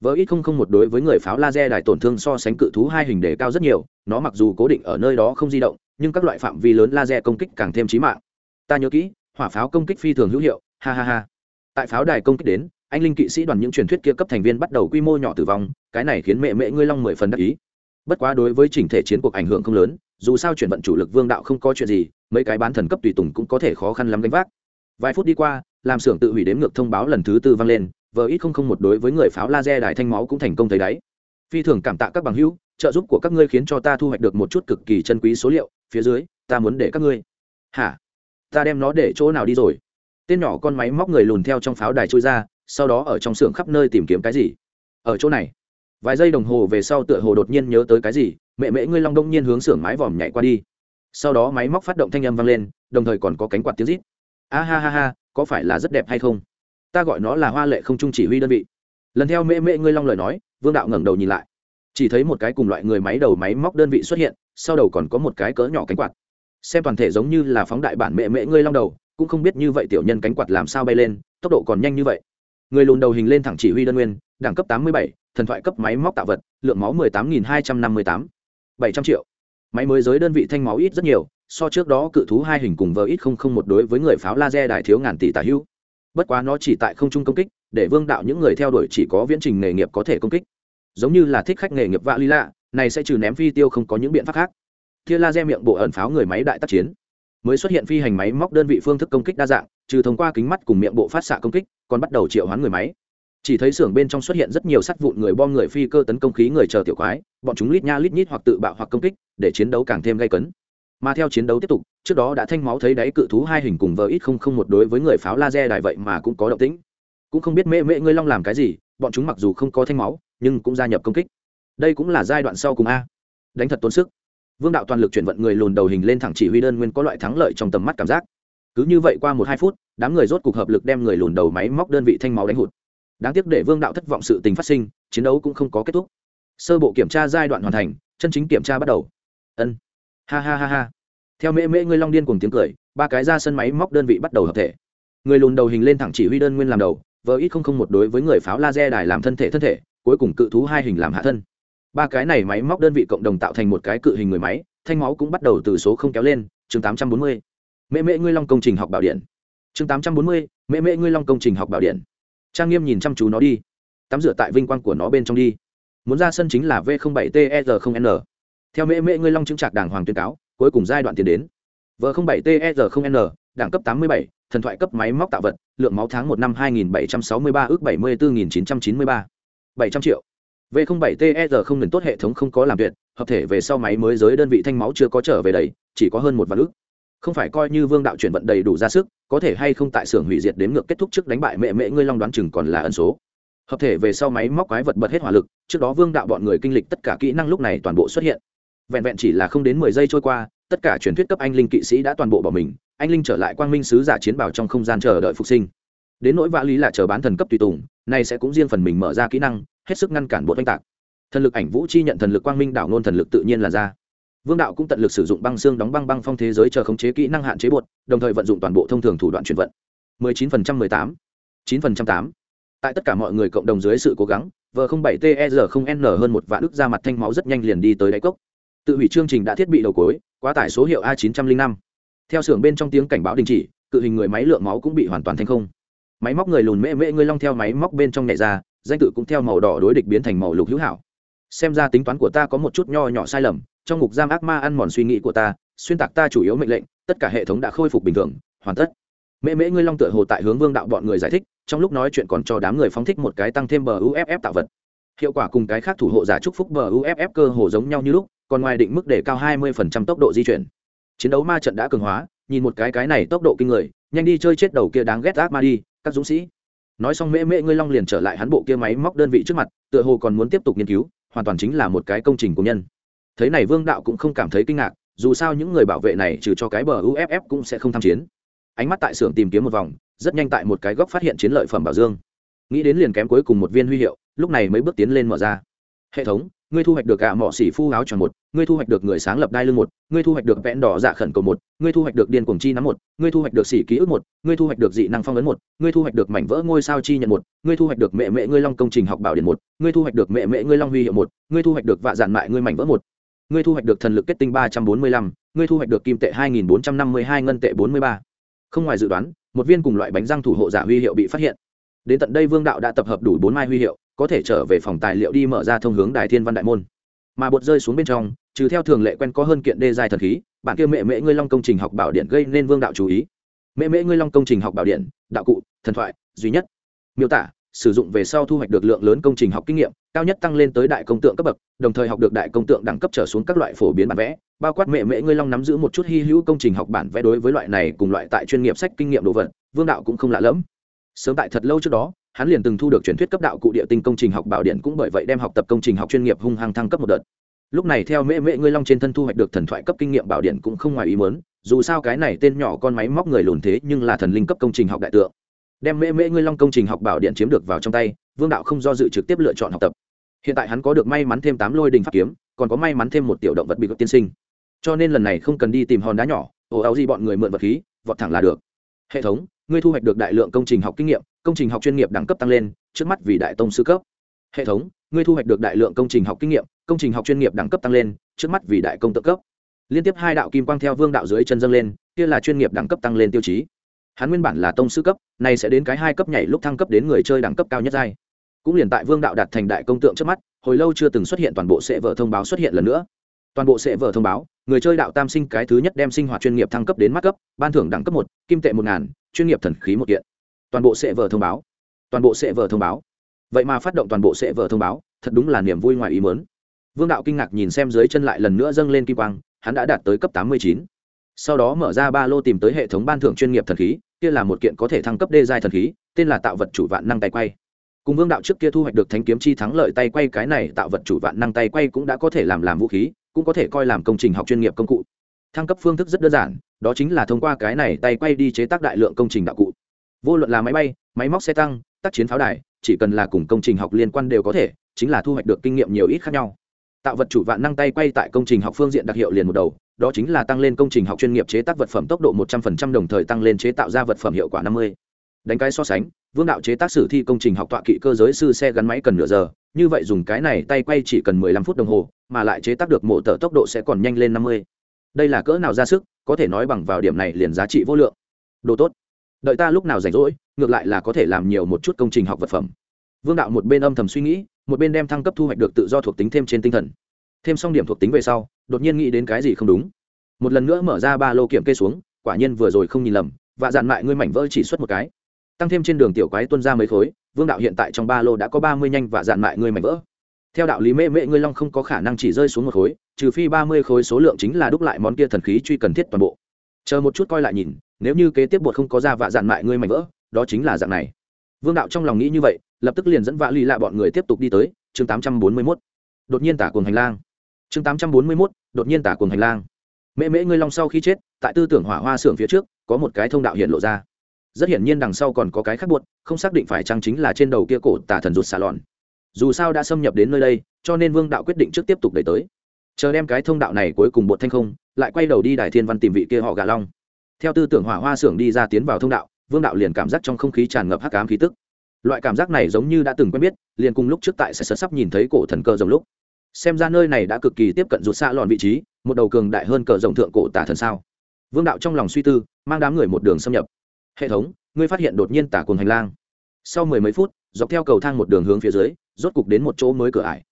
[SPEAKER 1] Vỡ ít không không một đối với người pháo laser đài tổn thương so sánh cự thú hai hình đề cao rất nhiều, nó mặc dù cố định ở nơi đó không di động, nhưng các loại phạm vi lớn laser công kích càng thêm chí mạng. Ta nhớ kỹ, hỏa pháo công kích phi thường hữu hiệu, ha ha ha. Tại pháo đài công kích đến anh linh kỵ sĩ đoàn những truyền thuyết kia cấp thành viên bắt đầu quy mô nhỏ tử vong, cái này khiến mẹ mẹ ngươi long mười phần đắc ý. Bất quá đối với chỉnh thể chiến cuộc ảnh hưởng không lớn, dù sao chuyển vận chủ lực vương đạo không có chuyện gì, mấy cái bán thần cấp tùy tùng cũng có thể khó khăn lắm gánh vác. Vài phút đi qua, làm xưởng tự hủy đếm ngược thông báo lần thứ tư vang lên, vờ ít không không một đối với người pháo laser đài thanh máu cũng thành công thấy đáy. Phi thường cảm tạ các bằng hữu, trợ giúp của các ngươi khiến cho ta thu hoạch được một chút cực kỳ chân quý số liệu, phía dưới, ta muốn để các ngươi. Hả? Ta đem nó để chỗ nào đi rồi? Tên nhỏ con máy móc người lùn theo trong pháo đài trôi ra sau đó ở trong xưởng khắp nơi tìm kiếm cái gì? Ở chỗ này. Vài giây đồng hồ về sau tựa hồ đột nhiên nhớ tới cái gì, mẹ mễ ngươi long đông nhiên hướng xưởng mái vòm nhảy qua đi. Sau đó máy móc phát động thanh âm vang lên, đồng thời còn có cánh quạt tiếng rít. A ha ha ha, có phải là rất đẹp hay không? Ta gọi nó là hoa lệ không trung chỉ huy đơn vị. Lần theo mễ mễ ngươi long lời nói, vương đạo ngẩng đầu nhìn lại. Chỉ thấy một cái cùng loại người máy đầu máy móc đơn vị xuất hiện, sau đầu còn có một cái cỡ nhỏ cánh quạt. Xem toàn thể giống như là phóng đại bản mẹ mễ ngươi long đầu, cũng không biết như vậy tiểu nhân cánh quạt làm sao bay lên, tốc độ còn nhanh như vậy người lùn đầu hình lên thẳng chỉ huy đơn nguyên, đẳng cấp tám mươi bảy, thần thoại cấp máy móc tạo vật, lượng máu mười tám nghìn hai trăm năm mươi tám. Bảy trăm triệu. Máy mới giới đơn vị thanh máu ít rất nhiều, so trước đó cự thú hai hình cùng vờ ít không không một đối với người pháo laser đại thiếu ngàn tỷ tả hữu. Bất quá nó chỉ tại không trung công kích, để vương đạo những người theo đuổi chỉ có viễn trình nghề nghiệp có thể công kích. Giống như là thích khách nghề nghiệp vạ ly lạ này sẽ trừ ném phi tiêu không có những biện pháp khác. Tia laser miệng bộ ẩn pháo người máy đại tác chiến. Mới xuất hiện phi hành máy móc đơn vị phương thức công kích đa dạng trừ thông qua kính mắt cùng miệng bộ phát xạ công kích, còn bắt đầu triệu hoán người máy. Chỉ thấy xưởng bên trong xuất hiện rất nhiều sắt vụn người bom người phi cơ tấn công khí người chờ tiểu quái, bọn chúng lít nha lít nhít hoặc tự bạo hoặc công kích, để chiến đấu càng thêm gây cấn. Mà theo chiến đấu tiếp tục, trước đó đã thanh máu thấy đáy cự thú hai hình cùng vờ ít không không một đối với người pháo laser đài vậy mà cũng có động tĩnh. Cũng không biết mễ mễ ngươi long làm cái gì, bọn chúng mặc dù không có thanh máu, nhưng cũng gia nhập công kích. Đây cũng là giai đoạn sau cùng a. Đánh thật tốn sức. Vương đạo toàn lực chuyển vận người lùn đầu hình lên thẳng chỉ huy đơn nguyên có loại thắng lợi trong tầm mắt cảm giác cứ như vậy qua một hai phút, đám người rốt cuộc hợp lực đem người lùn đầu máy móc đơn vị thanh máu đánh hụt. Đáng tiếc để vương đạo thất vọng sự tình phát sinh, chiến đấu cũng không có kết thúc. Sơ bộ kiểm tra giai đoạn hoàn thành, chân chính kiểm tra bắt đầu. Ân. Ha ha ha ha. Theo mễ mễ ngươi long điên cùng tiếng cười, ba cái ra sân máy móc đơn vị bắt đầu hợp thể. Người lùn đầu hình lên thẳng chỉ huy đơn nguyên làm đầu, vờ ít không không một đối với người pháo laser đài làm thân thể thân thể, cuối cùng cự thú hai hình làm hạ thân. Ba cái này máy móc đơn vị cộng đồng tạo thành một cái cự hình người máy, thanh máu cũng bắt đầu từ số không kéo lên, chương tám trăm bốn mươi. Mẹ mẹ ngươi long công trình học bảo điện. Chương tám trăm bốn mươi mẹ mẹ ngươi long công trình học bảo điện. Trang nghiêm nhìn chăm chú nó đi. Tắm rửa tại vinh quang của nó bên trong đi. Muốn ra sân chính là v bảy ter n. Theo mẹ mẹ ngươi long chứng trạc đàng hoàng tuyên cáo cuối cùng giai đoạn tiến đến. V bảy ter n đẳng cấp 87, thần thoại cấp máy móc tạo vật lượng máu tháng một năm 2763 ước 74993. 700 triệu. V bảy ter không ngừng tốt hệ thống không có làm việc hợp thể về sau máy mới giới đơn vị thanh máu chưa có trở về đầy chỉ có hơn một vạn ước không phải coi như vương đạo chuyển vận đầy đủ ra sức, có thể hay không tại xưởng hủy diệt đếm ngược kết thúc trước đánh bại mẹ mẹ ngươi long đoán chừng còn là ẩn số. Hợp thể về sau máy móc quái vật bật hết hỏa lực, trước đó vương đạo bọn người kinh lịch tất cả kỹ năng lúc này toàn bộ xuất hiện. Vẹn vẹn chỉ là không đến mười giây trôi qua, tất cả truyền thuyết cấp anh linh kỵ sĩ đã toàn bộ bỏ mình, anh linh trở lại quang minh sứ giả chiến bảo trong không gian chờ đợi phục sinh. Đến nỗi vã lý là chờ bán thần cấp tùy tùng, nay sẽ cũng riêng phần mình mở ra kỹ năng, hết sức ngăn cản bộ oanh tạc. Thần lực ảnh vũ chi nhận thần lực quang minh đảo ngôn thần lực tự nhiên là ra vương đạo cũng tận lực sử dụng băng xương đóng băng băng phong thế giới chờ khống chế kỹ năng hạn chế bột, đồng thời vận dụng toàn bộ thông thường thủ đoạn chuyển vận. 19% 18 9% 8 tại tất cả mọi người cộng đồng dưới sự cố gắng, v 07 ter 0 n hơn một vạn ức ra mặt thanh máu rất nhanh liền đi tới đáy cốc. Tự hủy chương trình đã thiết bị đầu cối, quá tải số hiệu a 905 theo xưởng bên trong tiếng cảnh báo đình chỉ, cự hình người máy lượng máu cũng bị hoàn toàn thành không. Máy móc người lùn mễ mễ ngươi long theo máy móc bên trong nhẹ ra, danh tự cũng theo màu đỏ đối địch biến thành màu lục hữu hảo xem ra tính toán của ta có một chút nho nhỏ sai lầm, trong ngục giam ác ma ăn mòn suy nghĩ của ta, xuyên tạc ta chủ yếu mệnh lệnh, tất cả hệ thống đã khôi phục bình thường, hoàn tất. Mễ mễ ngươi long tựa hồ tại hướng vương đạo bọn người giải thích, trong lúc nói chuyện còn cho đám người phóng thích một cái tăng thêm bờ uff tạo vật. Hiệu quả cùng cái khác thủ hộ giả chúc phúc bờ uff cơ hồ giống nhau như lúc, còn ngoài định mức để cao 20% tốc độ di chuyển. Chiến đấu ma trận đã cường hóa, nhìn một cái cái này tốc độ kinh người, nhanh đi chơi chết đầu kia đáng ghét ác ma đi, các dũng sĩ. Nói xong mễ mễ ngươi long liền trở lại hắn bộ kia máy móc đơn vị trước mặt, tựa hồ còn muốn tiếp tục nghiên cứu hoàn toàn chính là một cái công trình của nhân. Thế này vương đạo cũng không cảm thấy kinh ngạc, dù sao những người bảo vệ này trừ cho cái bờ uff cũng sẽ không tham chiến. Ánh mắt tại xưởng tìm kiếm một vòng, rất nhanh tại một cái góc phát hiện chiến lợi phẩm bảo dương. Nghĩ đến liền kém cuối cùng một viên huy hiệu, lúc này mới bước tiến lên mở ra. Hệ thống ngươi thu hoạch được gạ mỏ xỉ phu áo tròn một ngươi thu hoạch được người sáng lập đai lưng một ngươi thu hoạch được vẽn đỏ dạ khẩn cầu một ngươi thu hoạch được điên cuồng chi nắm một ngươi thu hoạch được xỉ ký ức một ngươi thu hoạch được dị năng phong ấn một ngươi thu hoạch được mảnh vỡ ngôi sao chi nhận một ngươi thu hoạch được mẹ mẹ ngươi long công trình học bảo điện một ngươi thu hoạch được mẹ mẹ ngươi long huy hiệu một ngươi thu hoạch được vạ giản mại ngươi mảnh vỡ một ngươi thu hoạch được thần lực kết tinh ba trăm bốn mươi lăm ngươi thu hoạch được kim tệ hai nghìn bốn trăm năm mươi hai ngân tệ bốn mươi ba không ngoài dự đoán một viên cùng loại bánh răng thủ hộ giả huy hiệu bị phát hiện đến tận đây vương đạo đã tập hợp đủ bốn mai huy hiệu có thể trở về phòng tài liệu đi mở ra thông hướng đài thiên văn đại môn. Mà bột rơi xuống bên trong, trừ theo thường lệ quen có hơn kiện đê dài thần khí bản kia mẹ mễ ngươi long công trình học bảo điện gây nên vương đạo chú ý. Mẹ mễ ngươi long công trình học bảo điện, đạo cụ, thần thoại, duy nhất. Miêu tả, sử dụng về sau thu hoạch được lượng lớn công trình học kinh nghiệm, cao nhất tăng lên tới đại công tượng cấp bậc, đồng thời học được đại công tượng đẳng cấp trở xuống các loại phổ biến bản vẽ, bao quát mẹ mễ ngươi long nắm giữ một chút hy hữu công trình học bản vẽ đối với loại này cùng loại tại chuyên nghiệp sách kinh nghiệm đồ vật, vương đạo cũng không lạ lẫm. Sớm tại thật lâu trước đó hắn liền từng thu được truyền thuyết cấp đạo cụ địa tinh công trình học bảo điện cũng bởi vậy đem học tập công trình học chuyên nghiệp hung hăng thăng cấp một đợt. Lúc này theo mễ mễ ngươi long trên thân thu hoạch được thần thoại cấp kinh nghiệm bảo điện cũng không ngoài ý muốn. dù sao cái này tên nhỏ con máy móc người lùn thế nhưng là thần linh cấp công trình học đại tượng. Đem mễ mễ ngươi long công trình học bảo điện chiếm được vào trong tay, vương đạo không do dự trực tiếp lựa chọn học tập. Hiện tại hắn có được may mắn thêm tám lôi đình pháp kiếm, còn có may mắn thêm một tiểu động vật bị gấp tiên sinh. Cho nên lần này không cần đi tìm hòn đá nhỏ, ồ áo gì bọn người mượn vật khí, vọt thẳng là được hệ thống, ngươi thu hoạch được đại lượng công trình học kinh nghiệm, công trình học chuyên nghiệp đẳng cấp tăng lên, trước mắt vì đại tông sư cấp. Hệ thống, ngươi thu hoạch được đại lượng công trình học kinh nghiệm, công trình học chuyên nghiệp đẳng cấp tăng lên, trước mắt vì đại công tự cấp. Liên tiếp hai đạo kim quang theo vương đạo dưới chân dâng lên, kia là chuyên nghiệp đẳng cấp tăng lên tiêu chí. Hắn nguyên bản là tông sư cấp này sẽ đến cái hai cấp nhảy lúc thăng cấp đến người chơi đẳng cấp cao nhất giai. Cũng liền tại vương đạo đạt thành đại công tượng trước mắt, hồi lâu chưa từng xuất hiện toàn bộ sẽ vợ thông báo xuất hiện lần nữa toàn bộ sẽ vở thông báo, người chơi đạo tam sinh cái thứ nhất đem sinh hoạt chuyên nghiệp thăng cấp đến mắt cấp, ban thưởng đẳng cấp một, kim tệ một ngàn, chuyên nghiệp thần khí một kiện. Toàn bộ sẽ vở thông báo. Toàn bộ sẽ vở thông báo. Vậy mà phát động toàn bộ sẽ vở thông báo, thật đúng là niềm vui ngoài ý mớn vương đạo kinh ngạc nhìn xem dưới chân lại lần nữa dâng lên kim quang, hắn đã đạt tới cấp tám mươi chín. Sau đó mở ra ba lô tìm tới hệ thống ban thưởng chuyên nghiệp thần khí, kia là một kiện có thể thăng cấp đê giai thần khí, tên là tạo vật chủ vạn năng tay quay. Cùng vương đạo trước kia thu hoạch được thánh kiếm chi thắng lợi tay quay, cái này tạo vật chủ vạn năng tay quay cũng đã có thể làm làm vũ khí cũng có thể coi làm công trình học chuyên nghiệp công cụ. Thăng cấp phương thức rất đơn giản, đó chính là thông qua cái này tay quay đi chế tác đại lượng công trình đạo cụ. Vô luận là máy bay, máy móc xe tăng, tác chiến pháo đài, chỉ cần là cùng công trình học liên quan đều có thể, chính là thu hoạch được kinh nghiệm nhiều ít khác nhau. Tạo vật chủ vạn năng tay quay tại công trình học phương diện đặc hiệu liền một đầu, đó chính là tăng lên công trình học chuyên nghiệp chế tác vật phẩm tốc độ một trăm linh đồng thời tăng lên chế tạo ra vật phẩm hiệu quả năm mươi. Đánh cái so sánh vương đạo chế tác sử thi công trình học tọa kỵ cơ giới sư xe gắn máy cần nửa giờ, như vậy dùng cái này tay quay chỉ cần mười lăm phút đồng hồ, mà lại chế tác được mổ tờ tốc độ sẽ còn nhanh lên năm mươi. Đây là cỡ nào ra sức, có thể nói bằng vào điểm này liền giá trị vô lượng. Đồ tốt. Đợi ta lúc nào rảnh rỗi, ngược lại là có thể làm nhiều một chút công trình học vật phẩm. Vương đạo một bên âm thầm suy nghĩ, một bên đem thăng cấp thu hoạch được tự do thuộc tính thêm trên tinh thần. Thêm xong điểm thuộc tính về sau, đột nhiên nghĩ đến cái gì không đúng. Một lần nữa mở ra ba lô kiểm kê xuống, quả nhiên vừa rồi không nhìn lầm và dạn mại ngươi mảnh vỡ chỉ xuất một cái tăng thêm trên đường tiểu quái tuân ra mấy khối, vương đạo hiện tại trong ba lô đã có ba mươi nhanh và dạn mại ngươi mảnh vỡ. Theo đạo lý mễ mễ ngươi long không có khả năng chỉ rơi xuống một khối, trừ phi ba mươi khối số lượng chính là đúc lại món kia thần khí truy cần thiết toàn bộ. Chờ một chút coi lại nhìn, nếu như kế tiếp bột không có ra vạ dạn mại ngươi mảnh vỡ, đó chính là dạng này. Vương đạo trong lòng nghĩ như vậy, lập tức liền dẫn vạ lì lạ bọn người tiếp tục đi tới, chương tám trăm bốn mươi mốt. Đột nhiên tả cuồng hành lang. Chương tám trăm bốn mươi mốt, đột nhiên tả cuồng hành lang. Mễ mễ ngươi long sau khi chết, tại tư tưởng hỏa hoa xưởng phía trước, có một cái thông đạo hiện lộ ra rất hiển nhiên đằng sau còn có cái khác buột không xác định phải chăng chính là trên đầu kia cổ tả thần rụt xà lòn dù sao đã xâm nhập đến nơi đây, cho nên vương đạo quyết định trước tiếp tục đẩy tới. Chờ đem cái thông đạo này cuối cùng bột thanh không, lại quay đầu đi đài thiên văn tìm vị kia họ gà long. Theo tư tưởng hỏa hoa xưởng đi ra tiến vào thông đạo, vương đạo liền cảm giác trong không khí tràn ngập hắc ám khí tức. Loại cảm giác này giống như đã từng quen biết, liền cùng lúc trước tại sẽ sắp nhìn thấy cổ thần cơ rồng lúc. Xem ra nơi này đã cực kỳ tiếp cận rụt xa lòn vị trí, một đầu cường đại hơn cờ rồng thượng cổ tả thần sao. Vương đạo trong lòng suy tư, mang đám người một đường xâm nhập hệ thống, ngươi phát hiện đột nhiên tả cùng hành lang. Sau mười mấy phút, dọc theo cầu thang một đường hướng phía dưới, rốt cục đến một chỗ mới cửa ải.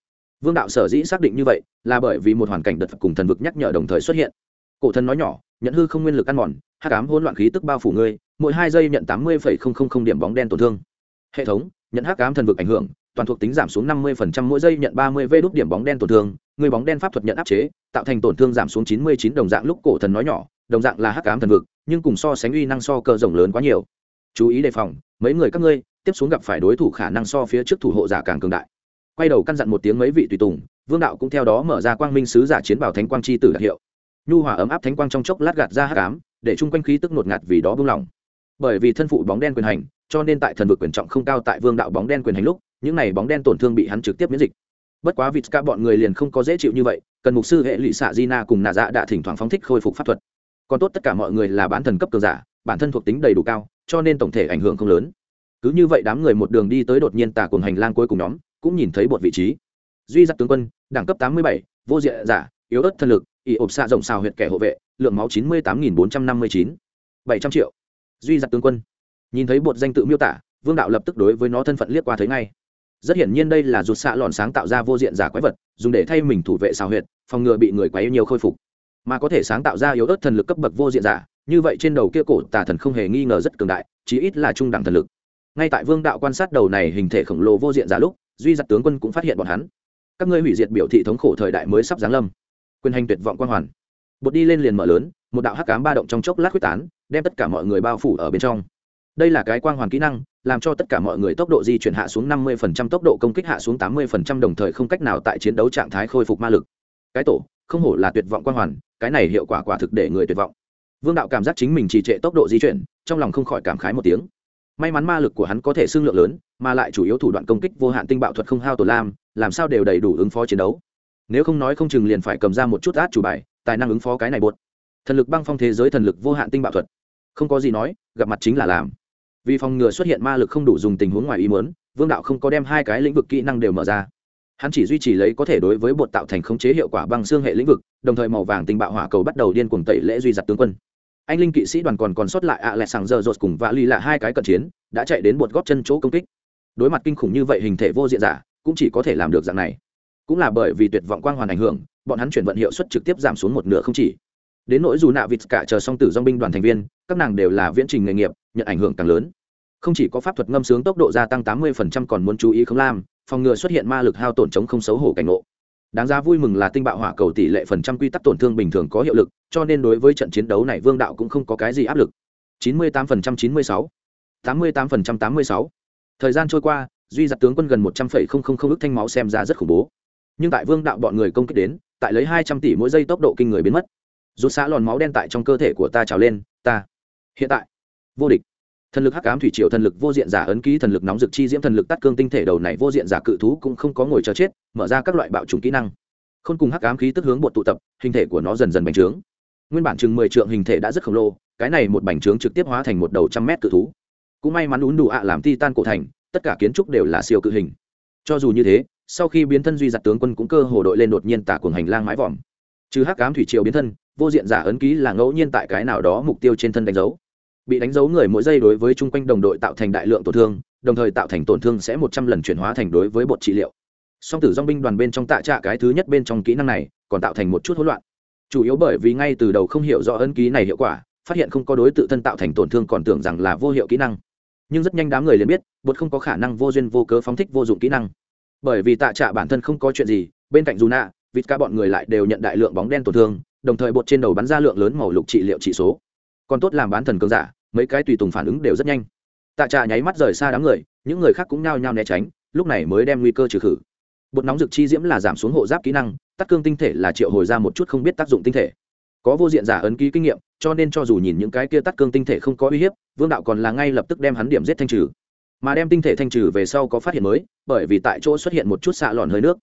[SPEAKER 1] Vương đạo sở dĩ xác định như vậy, là bởi vì một hoàn cảnh đợt cùng thần vực nhắc nhở đồng thời xuất hiện. Cổ thần nói nhỏ nhận hư không nguyên lực ăn mòn hát cám hỗn loạn khí tức bao phủ ngươi, mỗi hai giây nhận tám mươi điểm bóng đen tổn thương. Hệ thống, nhận hát cám thần vực ảnh hưởng, toàn thuộc tính giảm xuống năm mươi mỗi giây nhận ba mươi vê đốt điểm bóng đen tổn thương người bóng đen pháp thuật nhận áp chế, tạo thành tổn thương giảm xuống chín mươi chín đồng dạng. Lúc cổ thần nói nhỏ đồng dạng là hắc ám thần vực, nhưng cùng so sánh uy năng so cơ rộng lớn quá nhiều. Chú ý đề phòng, mấy người các ngươi, tiếp xuống gặp phải đối thủ khả năng so phía trước thủ hộ giả càng cường đại. Quay đầu căn dặn một tiếng mấy vị tùy tùng, vương đạo cũng theo đó mở ra quang minh sứ giả chiến bảo thánh quang chi tử đặc hiệu. Nhu hòa ấm áp thánh quang trong chốc lát gạt ra hắc ám, để chung quanh khí tức ngột ngạt vì đó buông lỏng. Bởi vì thân phụ bóng đen quyền hành, cho nên tại thần vực quyền trọng không cao tại vương đạo bóng đen quyền hành lúc, những này bóng đen tổn thương bị hắn trực tiếp miễn dịch. Bất quá vịt cả bọn người liền không có dễ chịu như vậy, cần mục sư hệ lụy xạ di na cùng nạ dạ đã thỉnh thoảng phóng thích khôi phục pháp thuật còn tốt tất cả mọi người là bán thần cấp cường giả, bản thân thuộc tính đầy đủ cao, cho nên tổng thể ảnh hưởng không lớn. Cứ như vậy đám người một đường đi tới đột nhiên tà cùng hành lang cuối cùng nhóm, cũng nhìn thấy một vị trí. Duy giặc tướng quân, đẳng cấp tám mươi bảy, vô diện giả, yếu ớt thân lực, ỷ ộp xạ rộng xào huyện kẻ hộ vệ, lượng máu chín mươi tám nghìn bốn trăm năm mươi chín. bảy trăm triệu. Duy giặc tướng quân, nhìn thấy bột danh tự miêu tả, vương đạo lập tức đối với nó thân phận liếc qua thấy ngay. Rất hiển nhiên đây là rụt xạ lòn sáng tạo ra vô diện giả quái vật, dùng để thay mình thủ vệ xào huyệt, phòng ngừa bị người quấy nhiều khôi phục mà có thể sáng tạo ra yếu ớt thần lực cấp bậc vô diện giả, như vậy trên đầu kia cổ tà thần không hề nghi ngờ rất cường đại, chí ít là trung đẳng thần lực. Ngay tại vương đạo quan sát đầu này hình thể khổng lồ vô diện giả lúc, duy giặt tướng quân cũng phát hiện bọn hắn. Các ngươi hủy diệt biểu thị thống khổ thời đại mới sắp giáng lâm. Quyền hành tuyệt vọng quan hoàn. Bột đi lên liền mở lớn, một đạo hắc cám ba động trong chốc lát quyết tán, đem tất cả mọi người bao phủ ở bên trong. Đây là cái quang hoàn kỹ năng, làm cho tất cả mọi người tốc độ di chuyển hạ xuống 50% tốc độ công kích hạ xuống 80% đồng thời không cách nào tại chiến đấu trạng thái khôi phục ma lực. Cái tổ, không hổ là tuyệt vọng quang hoàn cái này hiệu quả quả thực để người tuyệt vọng. Vương đạo cảm giác chính mình trì trệ tốc độ di chuyển, trong lòng không khỏi cảm khái một tiếng. May mắn ma lực của hắn có thể xương lượng lớn, mà lại chủ yếu thủ đoạn công kích vô hạn tinh bạo thuật không hao tổ lam làm sao đều đầy đủ ứng phó chiến đấu. Nếu không nói không chừng liền phải cầm ra một chút át chủ bài, tài năng ứng phó cái này buột thần lực băng phong thế giới thần lực vô hạn tinh bạo thuật. Không có gì nói, gặp mặt chính là làm. Vì phòng ngừa xuất hiện ma lực không đủ dùng tình huống ngoài ý muốn, vương đạo không có đem hai cái lĩnh vực kỹ năng đều mở ra hắn chỉ duy trì lấy có thể đối với bột tạo thành khống chế hiệu quả bằng xương hệ lĩnh vực, đồng thời màu vàng tinh bạo hỏa cầu bắt đầu điên cuồng tẩy lễ duy giặt tướng quân. Anh linh kỵ sĩ đoàn còn còn sót lại ạ à lẹ sàng giờ rột cùng vạ ly là hai cái cận chiến, đã chạy đến bột góp chân chỗ công kích. Đối mặt kinh khủng như vậy hình thể vô diện giả, cũng chỉ có thể làm được dạng này. Cũng là bởi vì tuyệt vọng quang hoàn ảnh hưởng, bọn hắn chuyển vận hiệu suất trực tiếp giảm xuống một nửa không chỉ. Đến nỗi dù nạ vịt cả chờ song tử dong binh đoàn thành viên, các nàng đều là viễn trình nghề nghiệp, nhận ảnh hưởng càng lớn. Không chỉ có pháp thuật ngâm sướng tốc độ gia tăng tám mươi còn muốn chú ý không lam phòng ngừa xuất hiện ma lực hao tổn chống không xấu hổ cảnh ngộ. Đáng giá vui mừng là tinh bạo hỏa cầu tỷ lệ phần trăm quy tắc tổn thương bình thường có hiệu lực, cho nên đối với trận chiến đấu này vương đạo cũng không có cái gì áp lực. Chín mươi tám phần trăm chín mươi sáu. Tám mươi tám phần trăm tám mươi sáu. Thời gian trôi qua, duy giật tướng quân gần một trăm phẩy không không không thanh máu xem ra rất khủng bố. Nhưng tại vương đạo bọn người công kích đến, tại lấy hai trăm tỷ mỗi giây tốc độ kinh người biến mất. Rút xã lòn máu đen tại trong cơ thể của ta trào lên, ta, hiện tại, vô địch thần lực hắc ám thủy triều thần lực vô diện giả ấn ký thần lực nóng dực chi diễm thần lực tắt cương tinh thể đầu này vô diện giả cự thú cũng không có ngồi chờ chết, mở ra các loại bạo trùng kỹ năng. Khôn cùng hắc ám khí tức hướng bột tụ tập, hình thể của nó dần dần bành trướng. Nguyên bản chừng mười trượng hình thể đã rất khổng lồ, cái này một bành trướng trực tiếp hóa thành một đầu trăm mét cự thú. Cũng may mắn ún đủ ạ làm ti tan cổ thành, tất cả kiến trúc đều là siêu cự hình. Cho dù như thế, sau khi biến thân duy giặt tướng quân cũng cơ hồ đội lên đột nhiên tả cuồng hành lang mái vòm. Trừ hắc ám thủy triều biến thân, vô diện giả ấn ký là ngẫu nhiên tại cái nào đó mục tiêu trên thân đánh dấu bị đánh dấu người mỗi giây đối với chung quanh đồng đội tạo thành đại lượng tổn thương, đồng thời tạo thành tổn thương sẽ một trăm lần chuyển hóa thành đối với bột trị liệu. Song tử dong binh đoàn bên trong tạ trạ cái thứ nhất bên trong kỹ năng này, còn tạo thành một chút hỗn loạn. Chủ yếu bởi vì ngay từ đầu không hiểu rõ ân ký này hiệu quả, phát hiện không có đối tự thân tạo thành tổn thương còn tưởng rằng là vô hiệu kỹ năng. Nhưng rất nhanh đám người liền biết, bột không có khả năng vô duyên vô cớ phóng thích vô dụng kỹ năng. Bởi vì tạ trạ bản thân không có chuyện gì, bên cạnh dù nạ vịt cả bọn người lại đều nhận đại lượng bóng đen tổn thương, đồng thời bột trên đầu bắn ra lượng lớn màu lục trị liệu trị số. Còn tốt làm bán thần cơn giả mấy cái tùy tùng phản ứng đều rất nhanh. Tạ trà nháy mắt rời xa đám người, những người khác cũng nhao nhao né tránh, lúc này mới đem nguy cơ trừ khử. Bột nóng rực chi diễm là giảm xuống hộ giáp kỹ năng, tắc cương tinh thể là triệu hồi ra một chút không biết tác dụng tinh thể. Có vô diện giả ấn ký kinh nghiệm, cho nên cho dù nhìn những cái kia tắc cương tinh thể không có uy hiếp, vương đạo còn là ngay lập tức đem hắn điểm giết thanh trừ. Mà đem tinh thể thanh trừ về sau có phát hiện mới, bởi vì tại chỗ xuất hiện một chút xạ lòn hơi nước.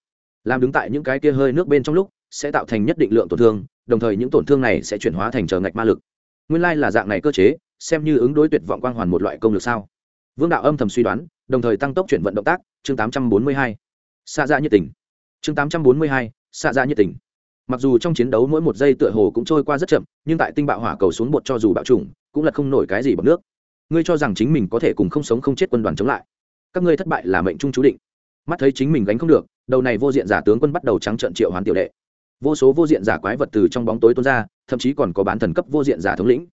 [SPEAKER 1] Làm đứng tại những cái kia hơi nước bên trong lúc, sẽ tạo thành nhất định lượng tổn thương, đồng thời những tổn thương này sẽ chuyển hóa thành chờ ngạch ma lực. Nguyên lai là dạng này cơ chế xem như ứng đối tuyệt vọng quang hoàn một loại công lực sao. Vương đạo âm thầm suy đoán, đồng thời tăng tốc chuyển vận động tác, chương tám trăm bốn mươi hai. Xạ ra nhiệt tình. Chương tám trăm bốn mươi hai, xạ ra nhiệt tình. Mặc dù trong chiến đấu mỗi một giây tựa hồ cũng trôi qua rất chậm, nhưng tại tinh bạo hỏa cầu xuống bột cho dù bạo trùng cũng là không nổi cái gì bằng nước. Ngươi cho rằng chính mình có thể cùng không sống không chết quân đoàn chống lại. Các ngươi thất bại là mệnh trung chú định. Mắt thấy chính mình gánh không được, đầu này vô diện giả tướng quân bắt đầu trắng trận triệu hoán tiểu đệ. Vô số vô diện giả quái vật từ trong bóng tối tuôn ra, thậm chí còn có bán thần cấp vô diện giả thống lĩnh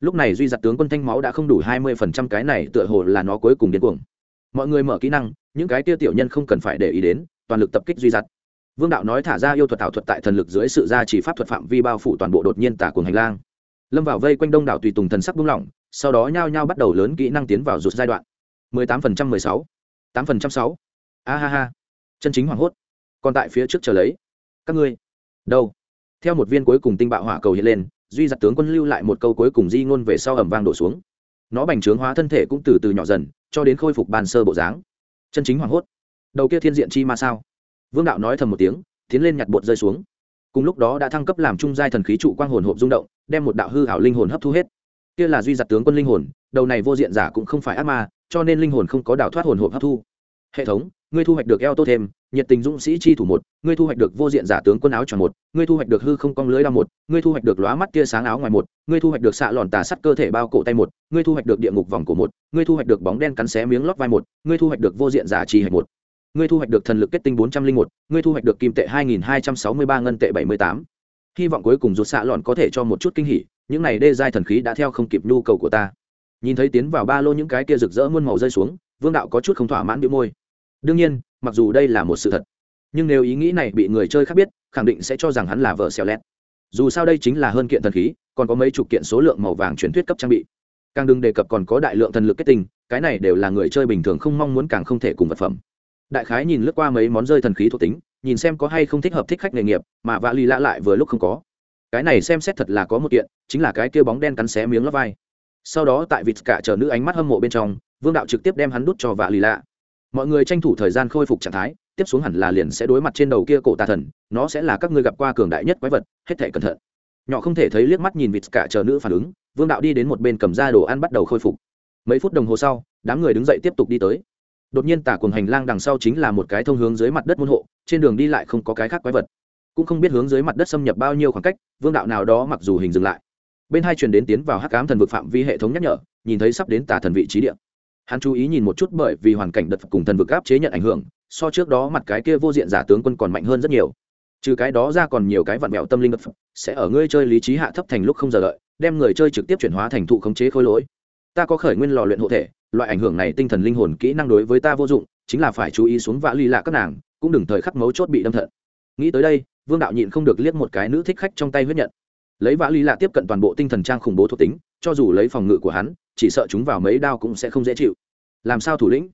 [SPEAKER 1] lúc này duy giặt tướng quân thanh máu đã không đủ hai mươi phần trăm cái này tựa hồ là nó cuối cùng điên cuồng. Mọi người mở kỹ năng, những cái tia tiểu nhân không cần phải để ý đến, toàn lực tập kích duy giặt vương đạo nói thả ra yêu thuật ảo thuật tại thần lực dưới sự gia trì pháp thuật phạm vi bao phủ toàn bộ đột nhiên tả cuồng hành lang. Lâm vào vây quanh đông đảo tùy tùng thần sắc buông lỏng, sau đó nhao nhao bắt đầu lớn kỹ năng tiến vào rụt giai đoạn. mười tám phần trăm mười sáu, tám phần trăm sáu. A ha ha. Chân chính hoảng hốt. Còn tại phía trước chờ lấy. Các ngươi. Đâu? Theo một viên cuối cùng tinh bạo hỏa cầu hiện lên duy giặc tướng quân lưu lại một câu cuối cùng di ngôn về sau ẩm vang đổ xuống. Nó bành trướng hóa thân thể cũng từ từ nhỏ dần, cho đến khôi phục bàn sơ bộ dáng. Chân chính hoảng hốt. Đầu kia thiên diện chi ma sao? Vương đạo nói thầm một tiếng, tiến lên nhặt bột rơi xuống. Cùng lúc đó đã thăng cấp làm trung giai thần khí trụ quang hồn hộp rung động, đem một đạo hư hảo linh hồn hấp thu hết. Kia là duy giặt tướng quân linh hồn, đầu này vô diện giả cũng không phải ác ma, cho nên linh hồn không có đào thoát hồn hộp hấp thu. Hệ thống ngươi thu hoạch được eo tô thêm nhiệt tình dũng sĩ chi thủ một ngươi thu hoạch được vô diện giả tướng quân áo tròn một ngươi thu hoạch được hư không cong lưới đao một ngươi thu hoạch được lóa mắt tia sáng áo ngoài một ngươi thu hoạch được xạ lòn tà sắt cơ thể bao cổ tay một ngươi thu hoạch được địa ngục vòng cổ một ngươi thu hoạch được bóng đen cắn xé miếng lót vai một ngươi thu hoạch được vô diện giả trì hạch một ngươi thu hoạch được thần lực kết tinh bốn trăm linh một ngươi thu hoạch được kim tệ hai nghìn hai trăm sáu mươi ba ngân tệ bảy mươi tám hy vọng cuối cùng rụt xạ lòn có thể cho một chút kinh hỉ những này đê giai thần khí đã theo không kịp nhu cầu của ta nhìn thấy tiến vào ba lô những cái kia rực rỡ muôn màu rơi xuống vương đạo có chút không thỏa mãn đĩu môi đương nhiên, mặc dù đây là một sự thật, nhưng nếu ý nghĩ này bị người chơi khác biết, khẳng định sẽ cho rằng hắn là vợ xèo lét dù sao đây chính là hơn kiện thần khí, còn có mấy chục kiện số lượng màu vàng truyền thuyết cấp trang bị. Càng đừng đề cập còn có đại lượng thần lực kết tinh, cái này đều là người chơi bình thường không mong muốn càng không thể cùng vật phẩm. Đại khái nhìn lướt qua mấy món rơi thần khí thuộc tính, nhìn xem có hay không thích hợp thích khách nghề nghiệp, mà vạ lì lạ lại vừa lúc không có. Cái này xem xét thật là có một kiện, chính là cái kia bóng đen cắn xé miếng lót vai. Sau đó tại vịt cả chờ nữ ánh mắt hâm mộ bên trong, vương đạo trực tiếp đem hắn đút cho vạ lì lạ mọi người tranh thủ thời gian khôi phục trạng thái, tiếp xuống hẳn là liền sẽ đối mặt trên đầu kia cổ tà thần, nó sẽ là các ngươi gặp qua cường đại nhất quái vật, hết thể cẩn thận. Nhỏ không thể thấy liếc mắt nhìn vịt cả chờ nữ phản ứng, vương đạo đi đến một bên cầm ra đồ ăn bắt đầu khôi phục. Mấy phút đồng hồ sau, đám người đứng dậy tiếp tục đi tới. Đột nhiên tả cùng hành lang đằng sau chính là một cái thông hướng dưới mặt đất môn hộ, trên đường đi lại không có cái khác quái vật. Cũng không biết hướng dưới mặt đất xâm nhập bao nhiêu khoảng cách, vương đạo nào đó mặc dù hình dừng lại. Bên hai truyền đến tiến vào hắc cám thần vực phạm vi hệ thống nhắc nhở, nhìn thấy sắp đến tà thần vị trí địa hắn chú ý nhìn một chút bởi vì hoàn cảnh đợt cùng thần vực áp chế nhận ảnh hưởng, so trước đó mặt cái kia vô diện giả tướng quân còn mạnh hơn rất nhiều. Trừ cái đó ra còn nhiều cái vặn mẹo tâm linh đợt sẽ ở ngươi chơi lý trí hạ thấp thành lúc không giờ đợi, đem người chơi trực tiếp chuyển hóa thành thụ khống chế khối lỗi. Ta có khởi nguyên lò luyện hộ thể, loại ảnh hưởng này tinh thần linh hồn kỹ năng đối với ta vô dụng, chính là phải chú ý xuống vã ly lạ các nàng, cũng đừng thời khắc mấu chốt bị đâm thận. Nghĩ tới đây, vương đạo nhịn không được liếc một cái nữ thích khách trong tay huyết nhận. Lấy vã ly lạ tiếp cận toàn bộ tinh thần trang khủng bố thuộc tính, cho dù lấy phòng ngự của hắn chỉ sợ chúng vào mấy đao cũng sẽ không dễ chịu. Làm sao thủ lĩnh?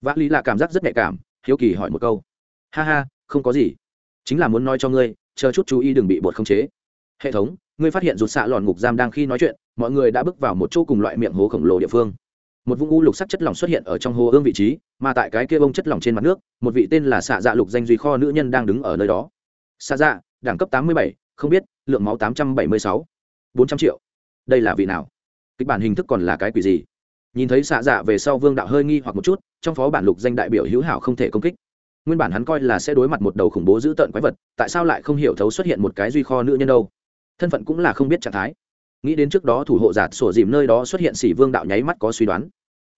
[SPEAKER 1] Vã lý lạ cảm giác rất nhạy cảm, hiếu kỳ hỏi một câu. Ha ha, không có gì. Chính là muốn nói cho ngươi, chờ chút chú ý đừng bị bột khống chế. Hệ thống, ngươi phát hiện rụt xạ lòn ngục giam đang khi nói chuyện, mọi người đã bước vào một chỗ cùng loại miệng hố khổng lồ địa phương. Một vũng u lục sắc chất lỏng xuất hiện ở trong hồ ương vị trí, mà tại cái kia bông chất lỏng trên mặt nước, một vị tên là xạ dạ lục danh duy kho nữ nhân đang đứng ở nơi đó. Xạ dạ đẳng cấp tám mươi bảy, không biết, lượng máu tám trăm bảy mươi sáu. Bốn trăm triệu. Đây là vị nào? Kịch bản hình thức còn là cái quỷ gì? Nhìn thấy xạ dạ về sau vương đạo hơi nghi hoặc một chút, trong phó bản lục danh đại biểu hữu hảo không thể công kích. Nguyên bản hắn coi là sẽ đối mặt một đầu khủng bố dữ tợn quái vật, tại sao lại không hiểu thấu xuất hiện một cái duy kho nữ nhân đâu? Thân phận cũng là không biết trạng thái. Nghĩ đến trước đó thủ hộ giạt sổ dìm nơi đó xuất hiện xỉ vương đạo nháy mắt có suy đoán.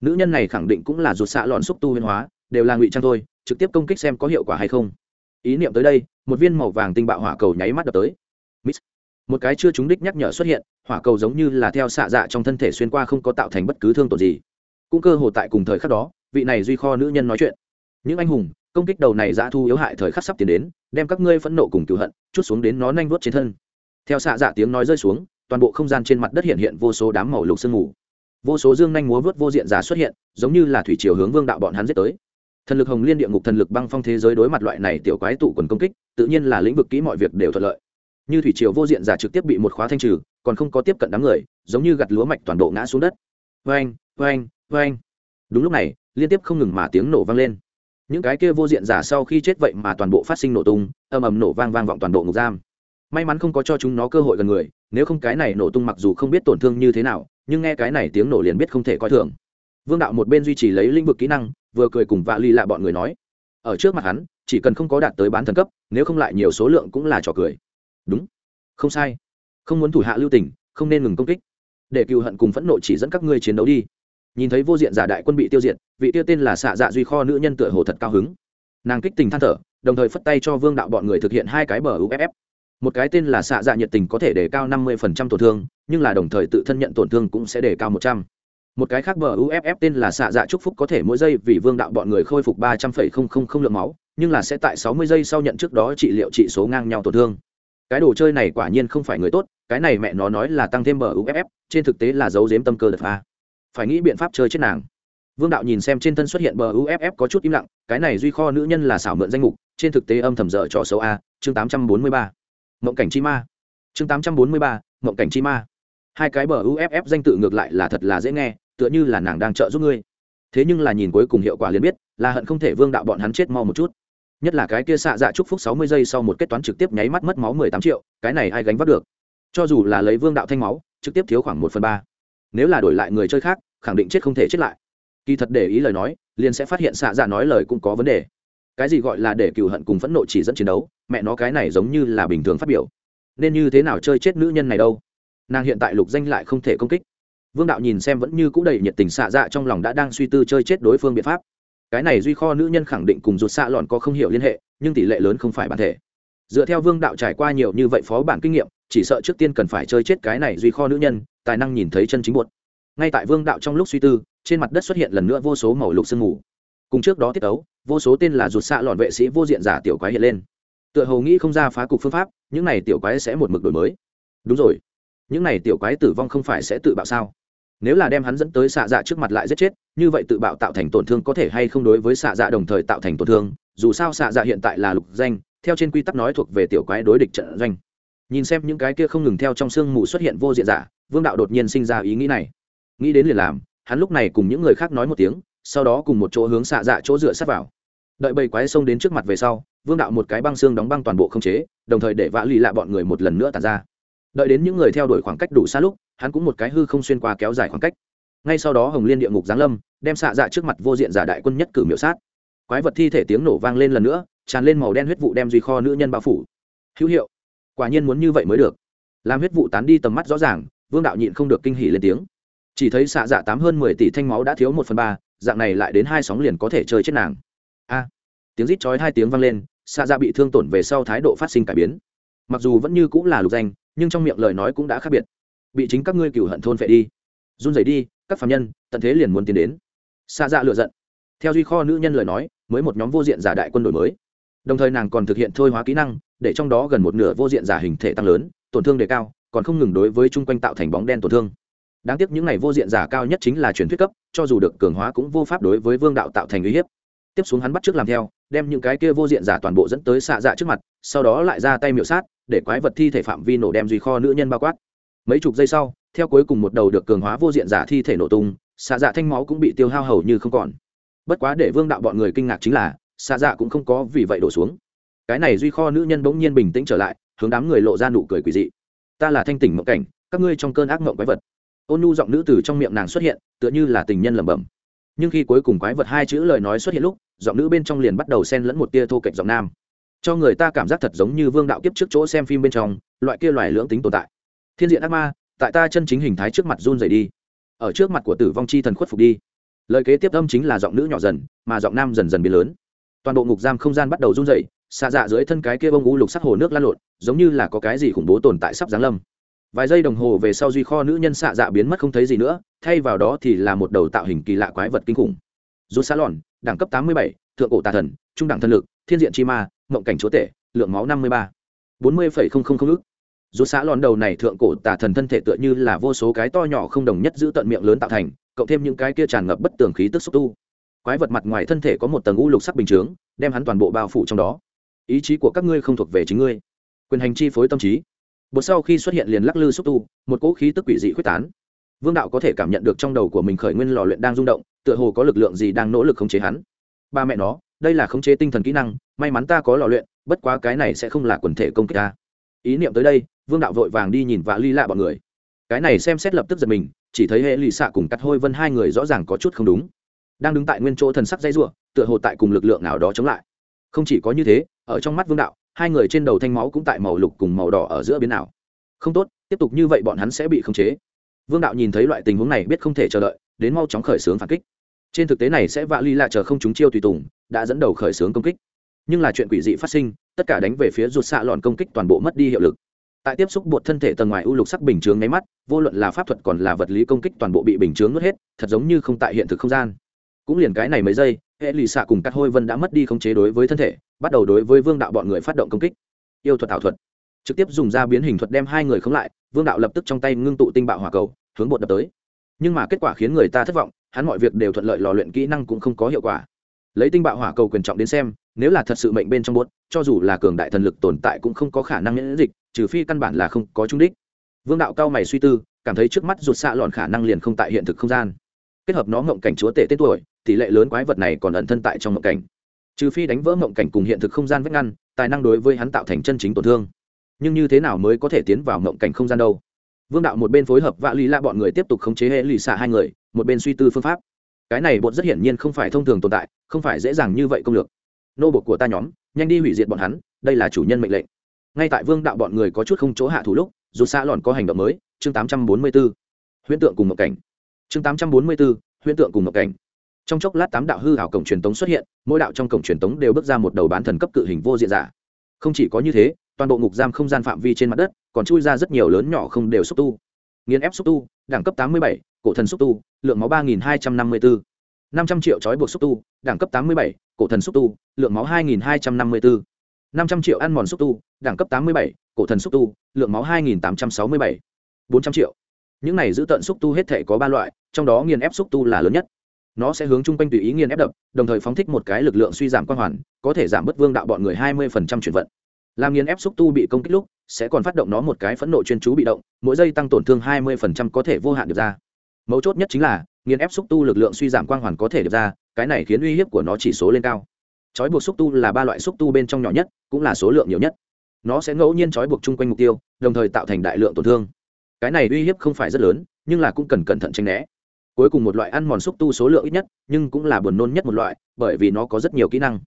[SPEAKER 1] Nữ nhân này khẳng định cũng là ruột xạ lọn xúc tu huyên hóa, đều là ngụy trang thôi, trực tiếp công kích xem có hiệu quả hay không. Ý niệm tới đây, một viên màu vàng tinh bạo hỏa cầu nháy mắt đập tới một cái chưa trúng đích nhắc nhở xuất hiện, hỏa cầu giống như là theo xạ dạ trong thân thể xuyên qua không có tạo thành bất cứ thương tổn gì. Cũng cơ hồ tại cùng thời khắc đó, vị này duy kho nữ nhân nói chuyện. Những anh hùng, công kích đầu này dã thu yếu hại thời khắc sắp tiến đến, đem các ngươi phẫn nộ cùng cựu hận, chút xuống đến nó nanh vuốt trên thân. Theo xạ dạ tiếng nói rơi xuống, toàn bộ không gian trên mặt đất hiện hiện vô số đám màu lục sương mù. Vô số dương nhanh múa vớt vô diện giả xuất hiện, giống như là thủy chiều hướng vương đạo bọn hắn giết tới. Thần lực hồng liên địa ngục thần lực băng phong thế giới đối mặt loại này tiểu quái tụ quần công kích, tự nhiên là lĩnh vực kỹ mọi việc đều thuận lợi như thủy triều vô diện giả trực tiếp bị một khóa thanh trừ, còn không có tiếp cận đám người, giống như gặt lúa mạch toàn bộ ngã xuống đất. Vang vang vang đúng lúc này, liên tiếp không ngừng mà tiếng nổ vang lên. Những cái kia vô diện giả sau khi chết vậy mà toàn bộ phát sinh nổ tung, ầm ầm nổ vang vang vọng toàn bộ ngục giam. May mắn không có cho chúng nó cơ hội gần người, nếu không cái này nổ tung mặc dù không biết tổn thương như thế nào, nhưng nghe cái này tiếng nổ liền biết không thể coi thường. Vương đạo một bên duy trì lấy lĩnh vực kỹ năng, vừa cười cùng vạ ly lạ bọn người nói. Ở trước mặt hắn, chỉ cần không có đạt tới bán thần cấp, nếu không lại nhiều số lượng cũng là trò cười đúng. Không sai. Không muốn thủ hạ lưu tình, không nên ngừng công kích. Để cựu hận cùng phẫn nộ chỉ dẫn các ngươi chiến đấu đi. Nhìn thấy vô diện giả đại quân bị tiêu diệt, vị tiêu tên là xạ dạ duy kho nữ nhân tựa hồ thật cao hứng. Nàng kích tình than thở, đồng thời phất tay cho vương đạo bọn người thực hiện hai cái bờ uff một cái tên là xạ dạ nhiệt tình có thể đề cao năm mươi phần trăm tổn thương, nhưng là đồng thời tự thân nhận tổn thương cũng sẽ đề cao một trăm. Một cái khác bờ uff tên là xạ dạ chúc phúc có thể mỗi giây vì vương đạo bọn người khôi phục ba trăm phẩy không không không lượng máu, nhưng là sẽ tại sáu mươi giây sau nhận trước đó trị liệu trị số ngang nhau tổn thương cái đồ chơi này quả nhiên không phải người tốt, cái này mẹ nó nói là tăng thêm bờ uff trên thực tế là giấu giếm tâm cơ đập pha phải nghĩ biện pháp chơi chết nàng. Vương đạo nhìn xem trên thân xuất hiện bờ uff có chút im lặng, cái này duy kho nữ nhân là xảo mượn danh mục, trên thực tế âm thầm dở trò xấu a. Chương tám trăm bốn mươi ba. Mộng cảnh chi ma. Chương tám trăm bốn mươi ba, mộng cảnh chi ma. Hai cái bờ uff danh tự ngược lại là thật là dễ nghe, tựa như là nàng đang trợ giúp ngươi. Thế nhưng là nhìn cuối cùng hiệu quả liền biết, là hận không thể vương đạo bọn hắn chết mau một chút nhất là cái kia xạ dạ chúc phúc sáu mươi giây sau một kết toán trực tiếp nháy mắt mất máu mười tám triệu, cái này ai gánh vác được? Cho dù là lấy vương đạo thanh máu, trực tiếp thiếu khoảng một phần ba. Nếu là đổi lại người chơi khác, khẳng định chết không thể chết lại. Kỳ thật để ý lời nói, liền sẽ phát hiện xạ dạ nói lời cũng có vấn đề. Cái gì gọi là để cựu hận cùng phẫn nộ chỉ dẫn chiến đấu, mẹ nó cái này giống như là bình thường phát biểu. Nên như thế nào chơi chết nữ nhân này đâu? Nàng hiện tại lục danh lại không thể công kích. Vương đạo nhìn xem vẫn như c ũ đầy nhiệt tình xạ dạ trong lòng đã đang suy tư chơi chết đối phương biện pháp cái này duy kho nữ nhân khẳng định cùng rụt xạ lọn có không hiểu liên hệ, nhưng tỷ lệ lớn không phải bản thể. Dựa theo vương đạo trải qua nhiều như vậy phó bản kinh nghiệm, chỉ sợ trước tiên cần phải chơi chết cái này duy kho nữ nhân, tài năng nhìn thấy chân chính buột ngay tại vương đạo trong lúc suy tư, trên mặt đất xuất hiện lần nữa vô số màu lục sương mù. Cùng trước đó tiết ấu vô số tên là rụt xạ lọn vệ sĩ vô diện giả tiểu quái hiện lên. Tựa hồ nghĩ không ra phá cục phương pháp, những này tiểu quái sẽ một mực đổi mới. Đúng rồi. Những này tiểu quái tử vong không phải sẽ tự bạo sao? Nếu là đem hắn dẫn tới xạ dạ trước mặt lại giết chết, như vậy tự bạo tạo thành tổn thương có thể hay không đối với xạ dạ đồng thời tạo thành tổn thương? Dù sao xạ dạ hiện tại là lục danh, theo trên quy tắc nói thuộc về tiểu quái đối địch trận doanh. Nhìn xem những cái kia không ngừng theo trong sương mù xuất hiện vô diện giả, vương đạo đột nhiên sinh ra ý nghĩ này. Nghĩ đến liền làm, hắn lúc này cùng những người khác nói một tiếng, sau đó cùng một chỗ hướng xạ dạ chỗ dựa sát vào. Đợi bầy quái xông đến trước mặt về sau, vương đạo một cái băng xương đóng băng toàn bộ không chế, đồng thời để vã lì lạ bọn người một lần nữa tàn ra. Đợi đến những người theo đuổi khoảng cách đủ xa lúc hắn cũng một cái hư không xuyên qua kéo dài khoảng cách. Ngay sau đó hồng liên địa ngục giáng lâm, đem xạ dạ trước mặt vô diện giả đại quân nhất cử miểu sát. Quái vật thi thể tiếng nổ vang lên lần nữa, tràn lên màu đen huyết vụ đem duy kho nữ nhân bao phủ. Hữu hiệu. Quả nhiên muốn như vậy mới được. Làm huyết vụ tán đi tầm mắt rõ ràng, vương đạo nhịn không được kinh hỉ lên tiếng. Chỉ thấy xạ dạ tám hơn mười tỷ thanh máu đã thiếu một phần ba, dạng này lại đến hai sóng liền có thể chơi chết nàng. A. Tiếng rít chói hai tiếng vang lên, xạ dạ bị thương tổn về sau thái độ phát sinh cải biến. Mặc dù vẫn như cũng là lục danh, nhưng trong miệng lời nói cũng đã khác biệt bị chính các ngươi cửu hận thôn phệ đi. Run rẩy đi, các phạm nhân, tận thế liền muốn tiến đến. Xa dạ lựa giận. Theo duy kho nữ nhân lời nói, mới một nhóm vô diện giả đại quân đổi mới. Đồng thời nàng còn thực hiện thôi hóa kỹ năng, để trong đó gần một nửa vô diện giả hình thể tăng lớn, tổn thương đề cao, còn không ngừng đối với chung quanh tạo thành bóng đen tổn thương. Đáng tiếc những này vô diện giả cao nhất chính là truyền thuyết cấp, cho dù được cường hóa cũng vô pháp đối với vương đạo tạo thành uy hiếp. Tiếp xuống hắn bắt trước làm theo, đem những cái kia vô diện giả toàn bộ dẫn tới xạ dạ trước mặt, sau đó lại ra tay miệu sát, để quái vật thi thể phạm vi nổ đem duy kho nữ nhân bao quát mấy chục giây sau, theo cuối cùng một đầu được cường hóa vô diện giả thi thể nổ tung, xạ dạ thanh máu cũng bị tiêu hao hầu như không còn. Bất quá để vương đạo bọn người kinh ngạc chính là, xạ dạ cũng không có vì vậy đổ xuống. Cái này duy kho nữ nhân bỗng nhiên bình tĩnh trở lại, hướng đám người lộ ra nụ cười quỳ dị. Ta là thanh tỉnh mộng cảnh, các ngươi trong cơn ác mộng quái vật. Ôn nu giọng nữ từ trong miệng nàng xuất hiện, tựa như là tình nhân lẩm bẩm. Nhưng khi cuối cùng quái vật hai chữ lời nói xuất hiện lúc, giọng nữ bên trong liền bắt đầu xen lẫn một tia thô kệch giọng nam. Cho người ta cảm giác thật giống như vương đạo kiếp trước chỗ xem phim bên trong, loại kia loài lưỡng tính tồn tại thiên diện ác ma tại ta chân chính hình thái trước mặt run rẩy đi. Ở trước mặt của tử vong chi thần khuất phục đi. Lời kế tiếp âm chính là giọng nữ nhỏ dần mà giọng nam dần dần biến lớn. Toàn bộ ngục giam không gian bắt đầu run rẩy, xạ dạ dưới thân cái kia bông u lục sắc hồ nước lan lộn giống như là có cái gì khủng bố tồn tại sắp giáng lâm. Vài giây đồng hồ về sau duy kho nữ nhân xạ dạ biến mất không thấy gì nữa thay vào đó thì là một đầu tạo hình kỳ lạ quái vật kinh khủng. Rút xa lòn đẳng cấp tám mươi bảy thượng cổ tà thần trung đẳng thân lực thiên diện chi ma mộng cảnh chúa tể lượng máu năm mươi ba. bốn mươi phẩy không rút xã lòn đầu này thượng cổ tà thần thân thể tựa như là vô số cái to nhỏ không đồng nhất giữ tận miệng lớn tạo thành, cộng thêm những cái kia tràn ngập bất tường khí tức xúc tu. Quái vật mặt ngoài thân thể có một tầng u lục sắc bình chướng, đem hắn toàn bộ bao phủ trong đó. Ý chí của các ngươi không thuộc về chính ngươi. Quyền hành chi phối tâm trí. Bột sau khi xuất hiện liền lắc lư xúc tu, một cỗ khí tức quỷ dị quyết tán. Vương đạo có thể cảm nhận được trong đầu của mình khởi nguyên lò luyện đang rung động, tựa hồ có lực lượng gì đang nỗ lực khống chế hắn. Ba mẹ nó, đây là khống chế tinh thần kỹ năng, may mắn ta có lò luyện, bất quá cái này sẽ không là quần thể công kích ta ý niệm tới đây, vương đạo vội vàng đi nhìn và ly lạ bọn người. Cái này xem xét lập tức giật mình, chỉ thấy hệ lì xạ cùng cắt hôi vân hai người rõ ràng có chút không đúng. Đang đứng tại nguyên chỗ thần sắc dây ruộng tựa hồ tại cùng lực lượng nào đó chống lại. Không chỉ có như thế, ở trong mắt vương đạo, hai người trên đầu thanh máu cũng tại màu lục cùng màu đỏ ở giữa biến nào không tốt, tiếp tục như vậy bọn hắn sẽ bị khống chế. Vương đạo nhìn thấy loại tình huống này biết không thể chờ đợi, đến mau chóng khởi xướng phản kích. Trên thực tế này sẽ vạ ly lạ chờ không chúng chiêu tùy tùng, đã dẫn đầu khởi xướng công kích. Nhưng là chuyện quỷ dị phát sinh tất cả đánh về phía rụt xạ lọn công kích toàn bộ mất đi hiệu lực. Tại tiếp xúc bột thân thể tầng ngoài u lục sắc bình chướng nháy mắt, vô luận là pháp thuật còn là vật lý công kích toàn bộ bị bình chướng nuốt hết, thật giống như không tại hiện thực không gian. Cũng liền cái này mấy giây, hệ lì xạ cùng cắt hôi vân đã mất đi khống chế đối với thân thể, bắt đầu đối với vương đạo bọn người phát động công kích. Yêu thuật ảo thuật. Trực tiếp dùng ra biến hình thuật đem hai người khống lại, vương đạo lập tức trong tay ngưng tụ tinh bạo hỏa cầu, hướng bột đập tới. Nhưng mà kết quả khiến người ta thất vọng, hắn mọi việc đều thuận lợi lò luyện kỹ năng cũng không có hiệu quả. Lấy tinh bạo hỏa cầu quyền trọng đến xem nếu là thật sự mệnh bên trong bốt cho dù là cường đại thần lực tồn tại cũng không có khả năng miễn dịch, trừ phi căn bản là không có trung đích. Vương đạo cao mày suy tư, cảm thấy trước mắt rụt xạ lọn khả năng liền không tại hiện thực không gian. Kết hợp nó ngộng cảnh chúa tể tên tuổi, tỷ lệ lớn quái vật này còn ẩn thân tại trong ngộng cảnh. Trừ phi đánh vỡ ngộng cảnh cùng hiện thực không gian vách ngăn, tài năng đối với hắn tạo thành chân chính tổn thương. Nhưng như thế nào mới có thể tiến vào ngộng cảnh không gian đâu? Vương đạo một bên phối hợp vạ lý la bọn người tiếp tục khống chế hệ lì xạ hai người, một bên suy tư phương pháp. Cái này bột rất hiển nhiên không phải thông thường tồn tại, không phải dễ dàng như vậy công lược nô bột của ta nhóm nhanh đi hủy diệt bọn hắn đây là chủ nhân mệnh lệnh ngay tại vương đạo bọn người có chút không chỗ hạ thủ lúc dù xa lòn có hành động mới chương 844. huyễn tượng cùng một cảnh chương 844, huyễn tượng cùng một cảnh trong chốc lát tám đạo hư hảo cổng truyền tống xuất hiện mỗi đạo trong cổng truyền tống đều bước ra một đầu bán thần cấp cự hình vô diện giả không chỉ có như thế toàn bộ ngục giam không gian phạm vi trên mặt đất còn chui ra rất nhiều lớn nhỏ không đều xúc tu nghiên ép xúc tu đẳng cấp 87, cổ thần xúc tu lượng máu 3254. 500 triệu chói buộc xúc tu đẳng cấp 87, cổ thần xúc tu lượng máu 2254. 500 triệu ăn mòn xúc tu đẳng cấp 87, cổ thần xúc tu lượng máu 2867. 400 triệu những này giữ tận xúc tu hết thể có ba loại trong đó nghiền ép xúc tu là lớn nhất nó sẽ hướng chung quanh tùy ý nghiền ép đập đồng thời phóng thích một cái lực lượng suy giảm quan hoàn có thể giảm bớt vương đạo bọn người 20% chuyển vận làm nghiền ép xúc tu bị công kích lúc sẽ còn phát động nó một cái phẫn nộ chuyên chú bị động mỗi giây tăng tổn thương 20% có thể vô hạn được ra mấu chốt nhất chính là nghiền ép xúc tu lực lượng suy giảm quang hoàn có thể được ra cái này khiến uy hiếp của nó chỉ số lên cao. Trói buộc xúc tu là ba loại xúc tu bên trong nhỏ nhất, cũng là số lượng nhiều nhất. Nó sẽ ngẫu nhiên trói buộc chung quanh mục tiêu, đồng thời tạo thành đại lượng tổn thương. Cái này uy hiếp không phải rất lớn, nhưng là cũng cần cẩn thận tranh né. Cuối cùng một loại ăn mòn xúc tu số lượng ít nhất, nhưng cũng là buồn nôn nhất một loại, bởi vì nó có rất nhiều kỹ năng.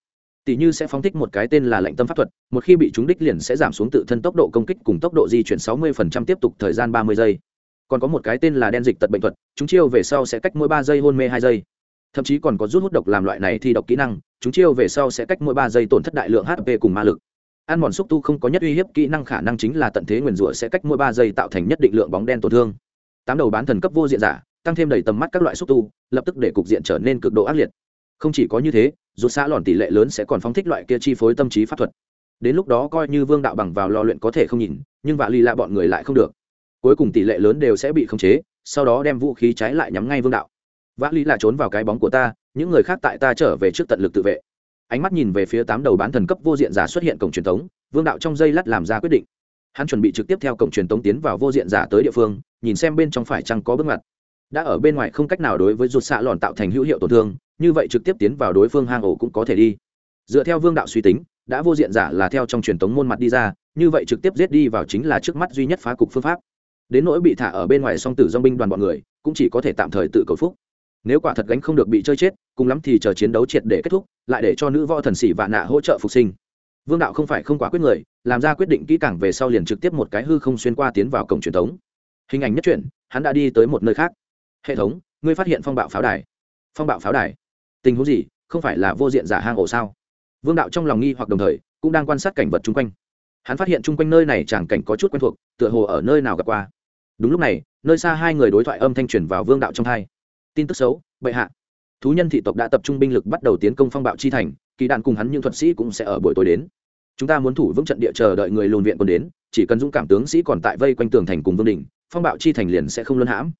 [SPEAKER 1] Tỷ như sẽ phóng thích một cái tên là lạnh tâm pháp thuật, một khi bị chúng đích liền sẽ giảm xuống tự thân tốc độ công kích cùng tốc độ di chuyển 60% tiếp tục thời gian 30 giây. Còn có một cái tên là đen dịch tật bệnh thuật, chúng chiêu về sau sẽ cách mỗi ba giây hôn mê hai giây thậm chí còn có rút hút độc làm loại này thì độc kỹ năng, chúng chiêu về sau sẽ cách mỗi ba giây tổn thất đại lượng hp cùng ma lực. Ăn mòn xúc tu không có nhất uy hiếp kỹ năng khả năng chính là tận thế nguyền rủa sẽ cách mỗi ba giây tạo thành nhất định lượng bóng đen tổn thương. Tám đầu bán thần cấp vô diện giả, tăng thêm đầy tầm mắt các loại xúc tu, lập tức để cục diện trở nên cực độ ác liệt. Không chỉ có như thế rút xã lòn tỷ lệ lớn sẽ còn phóng thích loại kia chi phối tâm trí pháp thuật. Đến lúc đó coi như vương đạo bằng vào lò luyện có thể không nhìn, nhưng vạ ly lạ bọn người lại không được. Cuối cùng tỷ lệ lớn đều sẽ bị khống chế, sau đó đem vũ khí trái lại nhắm ngay vương đạo vã lý là trốn vào cái bóng của ta, những người khác tại ta trở về trước tận lực tự vệ. Ánh mắt nhìn về phía tám đầu bán thần cấp vô diện giả xuất hiện cổng truyền thống vương đạo trong dây lát làm ra quyết định. Hắn chuẩn bị trực tiếp theo cổng truyền thống tiến vào vô diện giả tới địa phương, nhìn xem bên trong phải chăng có bước mặt đã ở bên ngoài không cách nào đối với rụt xạ lòn tạo thành hữu hiệu tổn thương, như vậy trực tiếp tiến vào đối phương hang ổ cũng có thể đi. Dựa theo vương đạo suy tính, đã vô diện giả là theo trong truyền thống môn mặt đi ra, như vậy trực tiếp giết đi vào chính là trước mắt duy nhất phá cục phương pháp. Đến nỗi bị thả ở bên ngoài song tử dong binh đoàn bọn người, cũng chỉ có thể tạm thời tự cầu phúc nếu quả thật gánh không được bị chơi chết, cùng lắm thì chờ chiến đấu triệt để kết thúc, lại để cho nữ võ thần sĩ vạn nạ hỗ trợ phục sinh. Vương đạo không phải không quá quyết người, làm ra quyết định kỹ càng về sau liền trực tiếp một cái hư không xuyên qua tiến vào cổng truyền thống. Hình ảnh nhất truyện, hắn đã đi tới một nơi khác. Hệ thống, ngươi phát hiện phong bạo pháo đài. Phong bạo pháo đài? Tình huống gì? Không phải là vô diện giả hang ổ sao? Vương đạo trong lòng nghi hoặc đồng thời, cũng đang quan sát cảnh vật chung quanh. Hắn phát hiện chung quanh nơi này chẳng cảnh có chút quen thuộc, tựa hồ ở nơi nào gặp qua. Đúng lúc này, nơi xa hai người đối thoại âm thanh truyền vào vương đạo trong hai tin tức xấu, bệ hạ. Thú nhân thị tộc đã tập trung binh lực bắt đầu tiến công phong bạo chi thành, kỳ đạn cùng hắn những thuật sĩ cũng sẽ ở buổi tối đến. Chúng ta muốn thủ vững trận địa chờ đợi người lùn viện còn đến, chỉ cần dũng cảm tướng sĩ còn tại vây quanh tường thành cùng vương đình, phong bạo chi thành liền sẽ không luân hãm.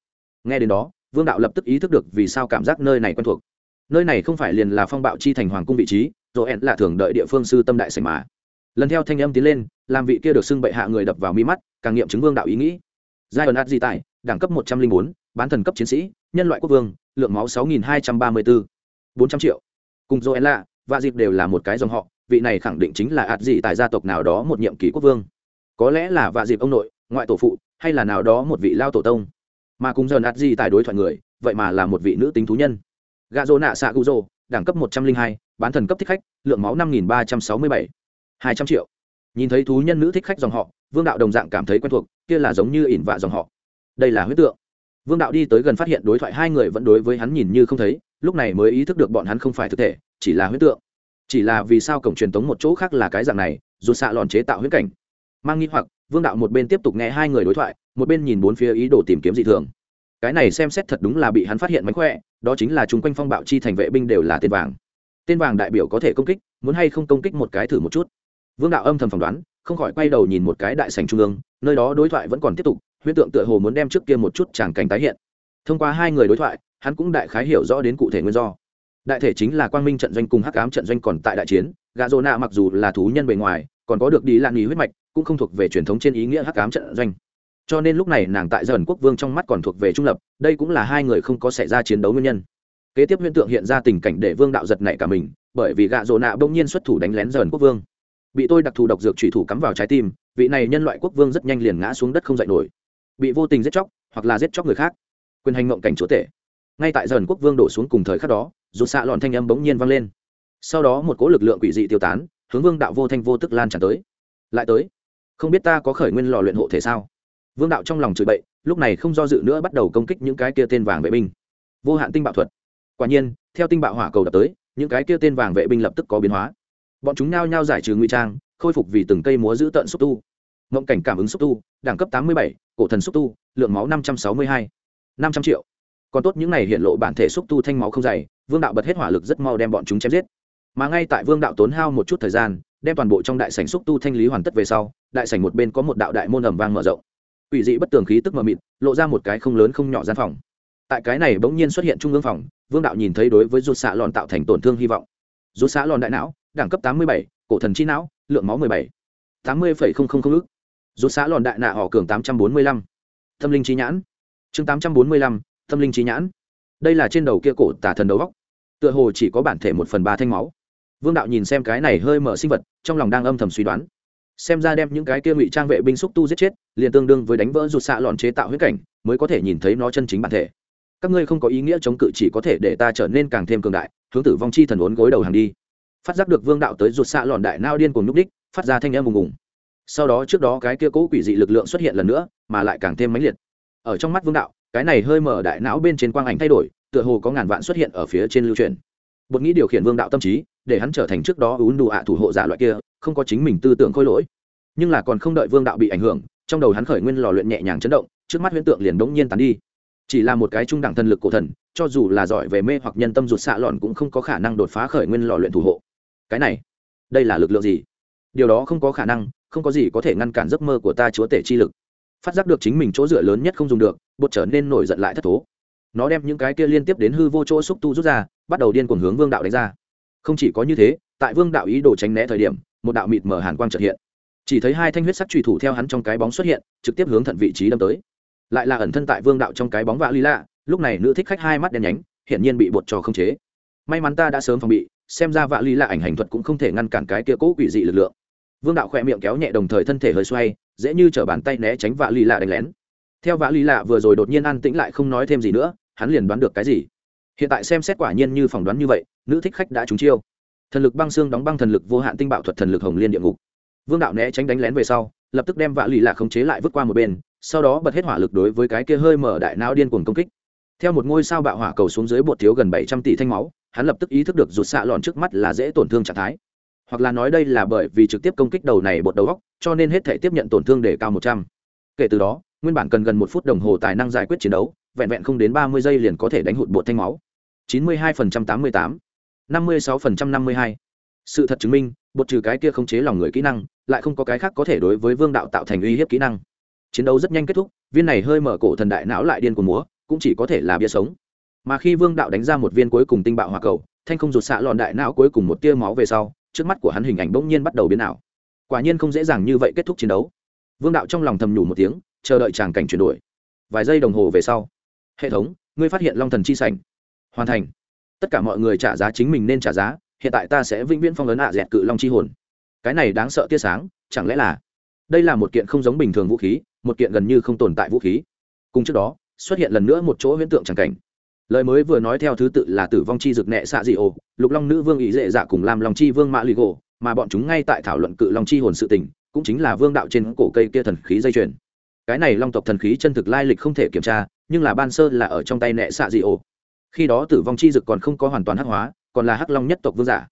[SPEAKER 1] Nghe đến đó, vương đạo lập tức ý thức được vì sao cảm giác nơi này quen thuộc. Nơi này không phải liền là phong bạo chi thành hoàng cung vị trí, rồi ẹn là thường đợi địa phương sư tâm đại sảnh mà. Lần theo thanh âm tiến lên, làm vị kia được xưng bệ hạ người đập vào mi mắt, càng nghiệm chứng vương đạo ý nghĩ. Giai ẩn ạt di tài đẳng cấp một trăm linh bốn, bán thần cấp chiến sĩ, nhân loại quốc vương, lượng máu sáu nghìn hai trăm ba mươi bốn bốn trăm triệu. Cùng joella và dịp đều là một cái dòng họ, vị này khẳng định chính là ạt dị tại gia tộc nào đó một nhiệm kỳ quốc vương. Có lẽ là vạ dịp ông nội, ngoại tổ phụ, hay là nào đó một vị lao tổ tông. Mà cùng dần ạt dị tại đối thoại người, vậy mà là một vị nữ tính thú nhân. Gà dô nạ xạ gu đẳng cấp một trăm linh hai, bán thần cấp thích khách, lượng máu năm nghìn ba trăm sáu mươi bảy, hai trăm triệu. Nhìn thấy thú nhân nữ thích khách dòng họ, vương đạo đồng dạng cảm thấy quen thuộc, kia là giống như ỉn vạ dòng họ đây là huyết tượng. Vương đạo đi tới gần phát hiện đối thoại hai người vẫn đối với hắn nhìn như không thấy, lúc này mới ý thức được bọn hắn không phải thực thể, chỉ là huyết tượng. Chỉ là vì sao cổng truyền tống một chỗ khác là cái dạng này, dù xạ lòn chế tạo huyết cảnh. Mang nghi hoặc, vương đạo một bên tiếp tục nghe hai người đối thoại, một bên nhìn bốn phía ý đồ tìm kiếm dị thường. Cái này xem xét thật đúng là bị hắn phát hiện mánh khỏe, đó chính là chung quanh phong bạo chi thành vệ binh đều là tên vàng. Tên vàng đại biểu có thể công kích, muốn hay không công kích một cái thử một chút. Vương đạo âm thầm phỏng đoán không khỏi quay đầu nhìn một cái đại sành trung ương, nơi đó đối thoại vẫn còn tiếp tục, huyễn tượng tựa hồ muốn đem trước kia một chút tràng cảnh tái hiện. Thông qua hai người đối thoại, hắn cũng đại khái hiểu rõ đến cụ thể nguyên do. Đại thể chính là quang minh trận doanh cùng hắc ám trận doanh còn tại đại chiến, gà rô nạ mặc dù là thú nhân bề ngoài, còn có được đi lan nghỉ huyết mạch, cũng không thuộc về truyền thống trên ý nghĩa hắc ám trận doanh. Cho nên lúc này nàng tại dần quốc vương trong mắt còn thuộc về trung lập, đây cũng là hai người không có xảy ra chiến đấu nguyên nhân. Kế tiếp huyễn tượng hiện ra tình cảnh để vương đạo giật nảy cả mình, bởi vì gạ rồ nạ bỗng nhiên xuất thủ đánh lén dần quốc vương bị tôi đặc thù độc dược thủy thủ cắm vào trái tim, vị này nhân loại quốc vương rất nhanh liền ngã xuống đất không dậy nổi. Bị vô tình giết chóc, hoặc là giết chóc người khác. Quyền hành mộng cảnh chúa tể. Ngay tại dần quốc vương đổ xuống cùng thời khắc đó rụt xạ lọn thanh âm bỗng nhiên vang lên. Sau đó một cỗ lực lượng quỷ dị tiêu tán, hướng vương đạo vô thanh vô tức lan tràn tới. Lại tới. Không biết ta có khởi nguyên lò luyện hộ thể sao? Vương đạo trong lòng chửi bậy, lúc này không do dự nữa bắt đầu công kích những cái kia tên vàng vệ binh. Vô hạn tinh bạo thuật. Quả nhiên, theo tinh bạo hỏa cầu đập tới, những cái kia tên vàng vệ binh lập tức có biến hóa bọn chúng nao nhao giải trừ nguy trang, khôi phục vì từng cây múa giữ tận xúc tu. Mộng cảnh cảm ứng xúc tu, đẳng cấp tám mươi bảy, cổ thần xúc tu, lượng máu năm trăm sáu mươi hai, năm trăm triệu. Còn tốt những này hiện lộ bản thể xúc tu thanh máu không dày, vương đạo bật hết hỏa lực rất mau đem bọn chúng chém giết. Mà ngay tại vương đạo tốn hao một chút thời gian, đem toàn bộ trong đại sảnh xúc tu thanh lý hoàn tất về sau, đại sảnh một bên có một đạo đại môn ầm vang mở rộng. Ủy dị bất tường khí tức mờ mịt, lộ ra một cái không lớn không nhỏ gian phòng. Tại cái này bỗng nhiên xuất hiện trung ương phòng, vương đạo nhìn thấy đối với rút xạ lòn tạo thành tổn thương hy vọng. Rút xạ lòn đại não đẳng cấp tám mươi bảy, cổ thần chi não, lượng máu mười bảy. tám mươi ước rút xã lòn đại nạ họ cường tám trăm bốn mươi lăm. Tâm linh trí nhãn. Chương tám trăm bốn mươi lăm, tâm linh trí nhãn. Đây là trên đầu kia cổ tả thần đầu góc. Tựa hồ chỉ có bản thể một phần ba thanh máu. Vương đạo nhìn xem cái này hơi mở sinh vật, trong lòng đang âm thầm suy đoán. Xem ra đem những cái kia ngụy trang vệ binh xúc tu giết chết, liền tương đương với đánh vỡ rụt xạ lọn chế tạo huyết cảnh, mới có thể nhìn thấy nó chân chính bản thể. Các ngươi không có ý nghĩa chống cự chỉ có thể để ta trở nên càng thêm cường đại, hướng tử vong chi thần uốn gối đầu hàng đi phát giác được vương đạo tới rụt xạ lòn đại nao điên cùng nhúc đích phát ra thanh em ùng ùng sau đó trước đó cái kia cố quỷ dị lực lượng xuất hiện lần nữa, mà lại càng thêm mãnh liệt. Ở trong mắt vương đạo, cái này hơi mở đại não bên trên quang ảnh thay đổi, tựa hồ có ngàn vạn xuất hiện ở phía trên lưu truyền. Bột nghĩ điều khiển vương đạo tâm trí, để hắn trở thành trước đó ún đủ ạ thủ hộ giả loại kia, không có chính mình tư tưởng khôi lỗi. Nhưng là còn không đợi vương đạo bị ảnh hưởng, trong đầu hắn khởi nguyên lò luyện nhẹ nhàng chấn động, trước mắt huyễn tượng liền đống nhiên tán đi. Chỉ là một cái trung đẳng thần lực cổ thần, cho dù là giỏi về mê hoặc nhân tâm rụt xạ lòn cũng không có khả năng đột phá khởi nguyên lò luyện thủ hộ cái này, đây là lực lượng gì? Điều đó không có khả năng, không có gì có thể ngăn cản giấc mơ của ta chúa tể chi lực. Phát giác được chính mình chỗ dựa lớn nhất không dùng được, bột trở nên nổi giận lại thất thố. Nó đem những cái kia liên tiếp đến hư vô chỗ xúc tu rút ra, bắt đầu điên cuồng hướng vương đạo đánh ra. Không chỉ có như thế, tại vương đạo ý đồ tránh né thời điểm, một đạo mịt mở hàn quang trật hiện. Chỉ thấy hai thanh huyết sắc trùy thủ theo hắn trong cái bóng xuất hiện, trực tiếp hướng thận vị trí đâm tới. Lại là ẩn thân tại vương đạo trong cái bóng vạ lý lạ, lúc này nữ thích khách hai mắt đen nhánh, hiển nhiên bị bột trò không chế. May mắn ta đã sớm phòng bị xem ra vạ ly lạ ảnh hành thuật cũng không thể ngăn cản cái kia cố quỷ dị lực lượng. Vương đạo khỏe miệng kéo nhẹ đồng thời thân thể hơi xoay, dễ như t bàn tay né tránh vạ ly lạ đánh lén. Theo vạ ly lạ vừa rồi đột nhiên an tĩnh lại không nói thêm gì nữa, hắn liền đoán được cái gì. Hiện tại xem xét quả nhiên như phỏng đoán như vậy, nữ thích khách đã trúng chiêu. Thần lực băng xương đóng băng thần lực vô hạn tinh bạo thuật thần lực hồng liên địa ngục. Vương đạo né tránh đánh lén về sau, lập tức đem vạ lì lạ khống chế lại vứt qua một bên, sau đó bật hết hỏa lực đối với cái kia hơi mở đại não điên cuồng công kích theo một ngôi sao bạo hỏa cầu xuống dưới bột thiếu gần bảy trăm tỷ thanh máu, hắn lập tức ý thức được rụt xạ lòn trước mắt là dễ tổn thương trạng thái. Hoặc là nói đây là bởi vì trực tiếp công kích đầu này bột đầu góc, cho nên hết thể tiếp nhận tổn thương để cao một trăm. Kể từ đó, nguyên bản cần gần một phút đồng hồ tài năng giải quyết chiến đấu, vẹn vẹn không đến ba mươi giây liền có thể đánh hụt bột thanh máu. Chín mươi hai phần trăm tám mươi tám, năm mươi sáu phần trăm năm mươi hai. Sự thật chứng minh, bột trừ cái kia không chế lòng người kỹ năng, lại không có cái khác có thể đối với vương đạo tạo thành uy hiếp kỹ năng. Chiến đấu rất nhanh kết thúc, viên này hơi mở cổ thần đại não lại điên của múa cũng chỉ có thể là bia sống. Mà khi vương đạo đánh ra một viên cuối cùng tinh bạo hỏa cầu, thanh không rụt xạ lòn đại não cuối cùng một tia máu về sau, trước mắt của hắn hình ảnh bỗng nhiên bắt đầu biến ảo. Quả nhiên không dễ dàng như vậy kết thúc chiến đấu. Vương đạo trong lòng thầm nhủ một tiếng, chờ đợi tràng cảnh chuyển đổi. Vài giây đồng hồ về sau, hệ thống, ngươi phát hiện long thần chi sảnh. Hoàn thành. Tất cả mọi người trả giá chính mình nên trả giá, hiện tại ta sẽ vĩnh viễn phong ấn ạ dẹt cự long chi hồn. Cái này đáng sợ tia sáng, chẳng lẽ là đây là một kiện không giống bình thường vũ khí, một kiện gần như không tồn tại vũ khí. Cùng trước đó xuất hiện lần nữa một chỗ huyễn tượng tràng cảnh. Lời mới vừa nói theo thứ tự là tử vong chi Dực nẹ xạ dị ồ lục long nữ vương ý dễ dạ cùng làm lòng chi vương mã lì gỗ, mà bọn chúng ngay tại thảo luận cự long chi hồn sự tình, cũng chính là vương đạo trên cổ cây kia thần khí dây chuyền. Cái này long tộc thần khí chân thực lai lịch không thể kiểm tra, nhưng là ban sơ là ở trong tay nẹ xạ dị ồ khi đó tử vong chi dực còn không có hoàn toàn hắc hóa, còn là hắc long nhất tộc vương giả.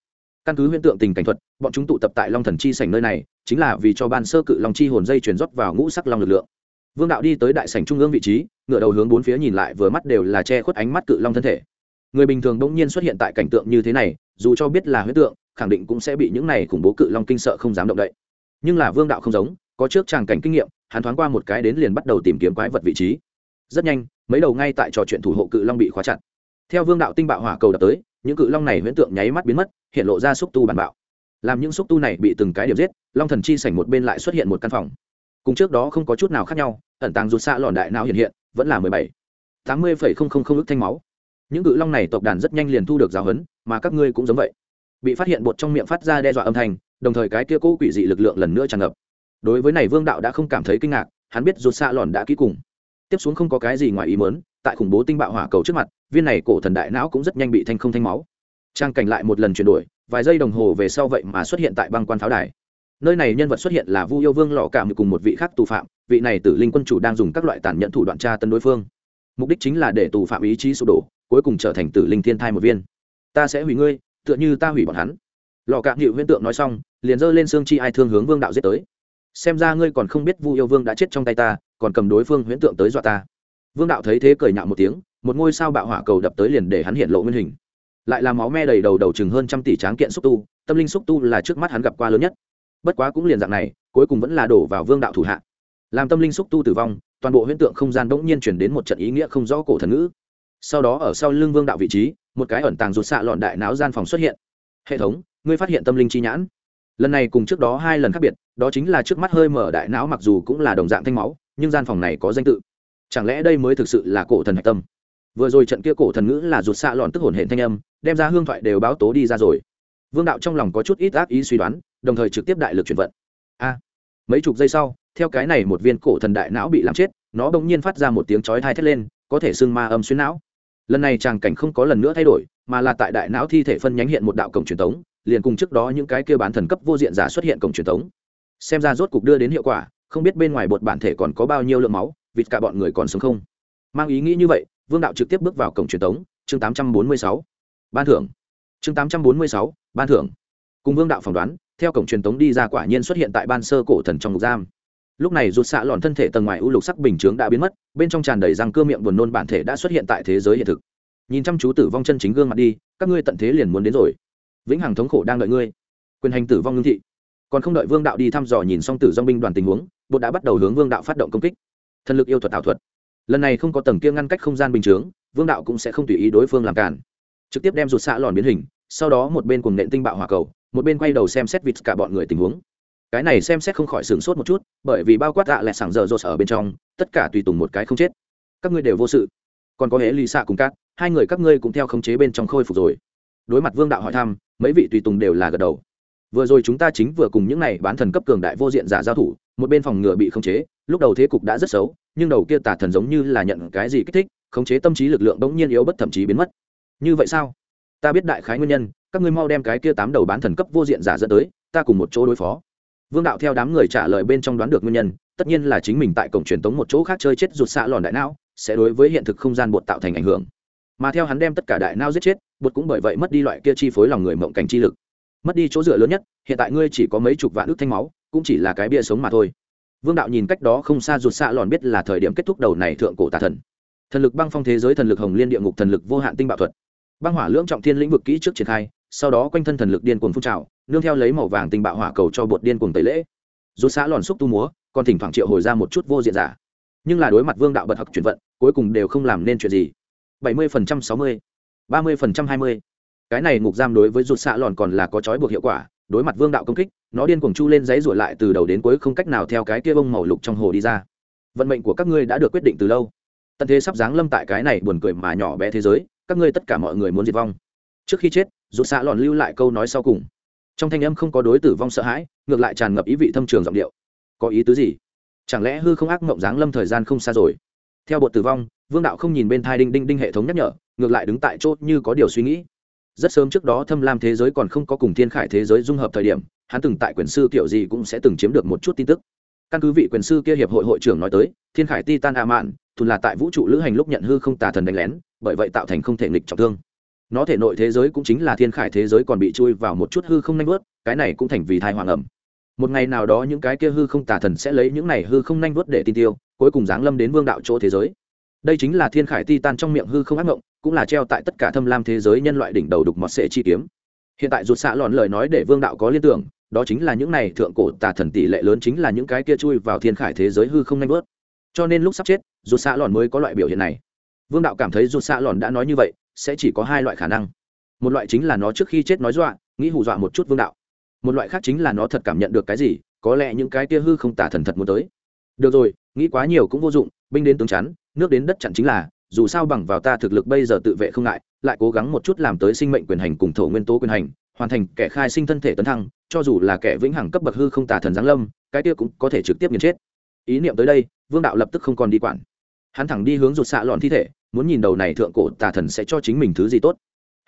[SPEAKER 1] Căn cứ huyễn tượng tình cảnh thuật, bọn chúng tụ tập tại long thần chi sảnh nơi này, chính là vì cho ban sơ cự long chi hồn dây chuyển rót vào ngũ sắc long lực lượng vương đạo đi tới đại sảnh trung ương vị trí ngựa đầu hướng bốn phía nhìn lại, vừa mắt đều là che khuất ánh mắt cự long thân thể. Người bình thường bỗng nhiên xuất hiện tại cảnh tượng như thế này, dù cho biết là huyễn tượng, khẳng định cũng sẽ bị những này khủng bố cự long kinh sợ không dám động đậy. Nhưng là vương đạo không giống, có trước tràng cảnh kinh nghiệm, hắn thoáng qua một cái đến liền bắt đầu tìm kiếm quái vật vị trí. Rất nhanh, mấy đầu ngay tại trò chuyện thủ hộ cự long bị khóa chặt. Theo vương đạo tinh bạo hỏa cầu đập tới, những cự long này huyễn tượng nháy mắt biến mất, hiện lộ ra xúc tu bản bạo. Làm những xúc tu này bị từng cái điểm giết, long thần chi sảnh một bên lại xuất hiện một căn phòng cùng trước đó không có chút nào khác nhau, ẩn tàng rụt xa lòn đại não hiện hiện, vẫn là mười bảy. tám mươi phẩy không không không ức thanh máu. Những cự long này tộc đàn rất nhanh liền thu được giáo huấn, mà các ngươi cũng giống vậy. Bị phát hiện bột trong miệng phát ra đe dọa âm thanh, đồng thời cái kia cũ quỷ dị lực lượng lần nữa tràn ngập. Đối với này vương đạo đã không cảm thấy kinh ngạc, hắn biết rụt xạ lòn đã ký cùng. Tiếp xuống không có cái gì ngoài ý mớn tại khủng bố tinh bạo hỏa cầu trước mặt, viên này cổ thần đại não cũng rất nhanh bị thanh không thanh máu. Trang cảnh lại một lần chuyển đổi, vài giây đồng hồ về sau vậy mà xuất hiện tại băng quan pháo đài nơi này nhân vật xuất hiện là vu yêu vương lọ cảm cùng một vị khác tù phạm, vị này tử linh quân chủ đang dùng các loại tàn nhẫn thủ đoạn tra tân đối phương. Mục đích chính là để tù phạm ý chí sụp đổ, cuối cùng trở thành tử linh thiên thai một viên. Ta sẽ hủy ngươi, tựa như ta hủy bọn hắn. Lò cạm hiệu huyễn tượng nói xong, liền giơ lên xương chi ai thương hướng vương đạo giết tới. Xem ra ngươi còn không biết vu yêu vương đã chết trong tay ta, còn cầm đối phương huyễn tượng tới dọa ta. Vương đạo thấy thế cười nhạo một tiếng, một ngôi sao bạo hỏa cầu đập tới liền để hắn hiện lộ nguyên hình. Lại là máu me đầy đầu đầu chừng hơn trăm tỷ tráng kiện xúc tu, tâm linh xúc tu là trước mắt hắn gặp qua lớn nhất bất quá cũng liền dạng này, cuối cùng vẫn là đổ vào vương đạo thủ hạ. Làm tâm linh xúc tu tử vong, toàn bộ huyễn tượng không gian bỗng nhiên chuyển đến một trận ý nghĩa không rõ cổ thần ngữ. Sau đó ở sau lưng vương đạo vị trí, một cái ẩn tàng rụt xạ lọn đại não gian phòng xuất hiện. Hệ thống, ngươi phát hiện tâm linh chi nhãn. Lần này cùng trước đó hai lần khác biệt, đó chính là trước mắt hơi mở đại não mặc dù cũng là đồng dạng thanh máu, nhưng gian phòng này có danh tự. Chẳng lẽ đây mới thực sự là cổ thần hạch tâm? Vừa rồi trận kia cổ thần ngữ là rụt xạ lọn tức hồn hệ thanh âm, đem ra hương thoại đều báo tố đi ra rồi vương đạo trong lòng có chút ít ác ý suy đoán đồng thời trực tiếp đại lực chuyển vận. A! Mấy chục giây sau theo cái này một viên cổ thần đại não bị làm chết nó bỗng nhiên phát ra một tiếng chói thai thét lên có thể xưng ma âm xuyên não. Lần này tràng cảnh không có lần nữa thay đổi mà là tại đại não thi thể phân nhánh hiện một đạo cổng truyền thống liền cùng trước đó những cái kia bán thần cấp vô diện giả xuất hiện cổng truyền thống xem ra rốt cục đưa đến hiệu quả không biết bên ngoài bột bản thể còn có bao nhiêu lượng máu vịt cả bọn người còn sống không? Mang ý nghĩ như vậy vương đạo trực tiếp bước vào cổng truyền thống chương 846. ban thưởng. Chương 846, ban thưởng. Cùng vương đạo phỏng đoán, theo cổng truyền thống đi ra quả nhiên xuất hiện tại ban sơ cổ thần trong ngục giam. Lúc này rụt xạ lòn thân thể tầng ngoài u lục sắc bình chướng đã biến mất, bên trong tràn đầy răng cưa miệng buồn nôn bản thể đã xuất hiện tại thế giới hiện thực. Nhìn chăm chú tử vong chân chính gương mặt đi, các ngươi tận thế liền muốn đến rồi. Vĩnh hằng thống khổ đang đợi ngươi. Quyền hành tử vong ngưng thị. Còn không đợi vương đạo đi thăm dò nhìn xong tử dong binh đoàn tình huống, bột đã bắt đầu hướng vương đạo phát động công kích. Thần lực yêu thuật ảo thuật. Lần này không có tầng kia ngăn cách không gian bình chướng, vương đạo cũng sẽ không tùy ý đối phương làm cản. Trực tiếp đem rụt xạ lòn biến hình sau đó một bên cùng nện tinh bạo hỏa cầu, một bên quay đầu xem xét vịt cả bọn người tình huống. Cái này xem xét không khỏi sửng sốt một chút, bởi vì bao quát dạ lại sảng giờ rột ở bên trong, tất cả tùy tùng một cái không chết. Các ngươi đều vô sự. Còn có hễ lì xạ cùng cát hai người các ngươi cũng theo khống chế bên trong khôi phục rồi. Đối mặt vương đạo hỏi thăm, mấy vị tùy tùng đều là gật đầu. Vừa rồi chúng ta chính vừa cùng những này bán thần cấp cường đại vô diện giả giao thủ, một bên phòng ngừa bị khống chế, lúc đầu thế cục đã rất xấu, nhưng đầu kia tà thần giống như là nhận cái gì kích thích, khống chế tâm trí lực lượng bỗng nhiên yếu bất thậm chí biến mất. Như vậy sao? Ta biết đại khái nguyên nhân, các ngươi mau đem cái kia tám đầu bán thần cấp vô diện giả dẫn tới, ta cùng một chỗ đối phó. Vương đạo theo đám người trả lời bên trong đoán được nguyên nhân, tất nhiên là chính mình tại cổng truyền tống một chỗ khác chơi chết rụt xạ lòn đại não, sẽ đối với hiện thực không gian bột tạo thành ảnh hưởng. Mà theo hắn đem tất cả đại não giết chết, bột cũng bởi vậy mất đi loại kia chi phối lòng người mộng cảnh chi lực. Mất đi chỗ dựa lớn nhất, hiện tại ngươi chỉ có mấy chục vạn ước thanh máu, cũng chỉ là cái bia sống mà thôi. Vương đạo nhìn cách đó không xa rụt xạ lòn biết là thời điểm kết thúc đầu này thượng cổ tà thần. Thần lực băng phong thế giới thần lực hồng liên địa ngục thần lực vô hạn tinh bạo thuật băng hỏa lưỡng trọng thiên lĩnh vực kỹ trước triển khai, sau đó quanh thân thần lực điên cuồng phun trào, nương theo lấy màu vàng tinh bạo hỏa cầu cho bột điên cuồng tẩy lễ. Rút xã lòn xúc tu múa, còn thỉnh thoảng triệu hồi ra một chút vô diện giả. Nhưng là đối mặt vương đạo bật học chuyển vận, cuối cùng đều không làm nên chuyện gì. Bảy mươi phần trăm sáu mươi, ba mươi phần trăm hai mươi. Cái này ngục giam đối với rụt xạ lòn còn là có trói buộc hiệu quả, đối mặt vương đạo công kích, nó điên cuồng chu lên giấy rủa lại từ đầu đến cuối không cách nào theo cái kia bông màu lục trong hồ đi ra. Vận mệnh của các ngươi đã được quyết định từ lâu. Tận thế sắp giáng lâm tại cái này buồn cười mà nhỏ bé thế giới các ngươi tất cả mọi người muốn diệt vong. Trước khi chết, rụt xạ lòn lưu lại câu nói sau cùng. Trong thanh âm không có đối tử vong sợ hãi, ngược lại tràn ngập ý vị thâm trường giọng điệu. Có ý tứ gì? Chẳng lẽ hư không ác mộng giáng lâm thời gian không xa rồi? Theo bột tử vong, vương đạo không nhìn bên thai đinh đinh đinh hệ thống nhắc nhở, ngược lại đứng tại chốt như có điều suy nghĩ. Rất sớm trước đó thâm lam thế giới còn không có cùng thiên khải thế giới dung hợp thời điểm, hắn từng tại quyền sư kiểu gì cũng sẽ từng chiếm được một chút tin tức. Căn cứ vị quyền sư kia hiệp hội hội trưởng nói tới, thiên khải ti tan a mạn thùn là tại vũ trụ lữ hành lúc nhận hư không tà thần đánh lén bởi vậy tạo thành không thể nghịch trọng thương. Nó thể nội thế giới cũng chính là thiên khải thế giới còn bị chui vào một chút hư không nanh vớt cái này cũng thành vì thai hoàng ẩm. Một ngày nào đó những cái kia hư không tà thần sẽ lấy những này hư không nanh vớt để tin tiêu, cuối cùng giáng lâm đến vương đạo chỗ thế giới. Đây chính là thiên khải ti tan trong miệng hư không ác ngộng, cũng là treo tại tất cả thâm lam thế giới nhân loại đỉnh đầu đục mọt sệ chi kiếm. Hiện tại rụt xạ lòn lời nói để vương đạo có liên tưởng, đó chính là những này thượng cổ tà thần tỷ lệ lớn chính là những cái kia chui vào thiên khải thế giới hư không nanh vớt cho nên lúc sắp chết rụt xạ lòn mới có loại biểu hiện này vương đạo cảm thấy rụt xạ lòn đã nói như vậy, sẽ chỉ có hai loại khả năng. Một loại chính là nó trước khi chết nói dọa, nghĩ hù dọa một chút vương đạo. Một loại khác chính là nó thật cảm nhận được cái gì, có lẽ những cái kia hư không tả thần thật muốn tới. Được rồi, nghĩ quá nhiều cũng vô dụng, binh đến tướng chắn, nước đến đất chặn chính là, dù sao bằng vào ta thực lực bây giờ tự vệ không ngại, lại cố gắng một chút làm tới sinh mệnh quyền hành cùng thổ nguyên tố quyền hành, hoàn thành kẻ khai sinh thân thể tấn thăng, cho dù là kẻ vĩnh hằng cấp bậc hư không tà thần giáng lâm, cái kia cũng có thể trực tiếp nghiền chết. Ý niệm tới đây, vương đạo lập tức không còn đi quản. Hắn thẳng đi hướng rụt xạ lọn thi thể muốn nhìn đầu này thượng cổ tà thần sẽ cho chính mình thứ gì tốt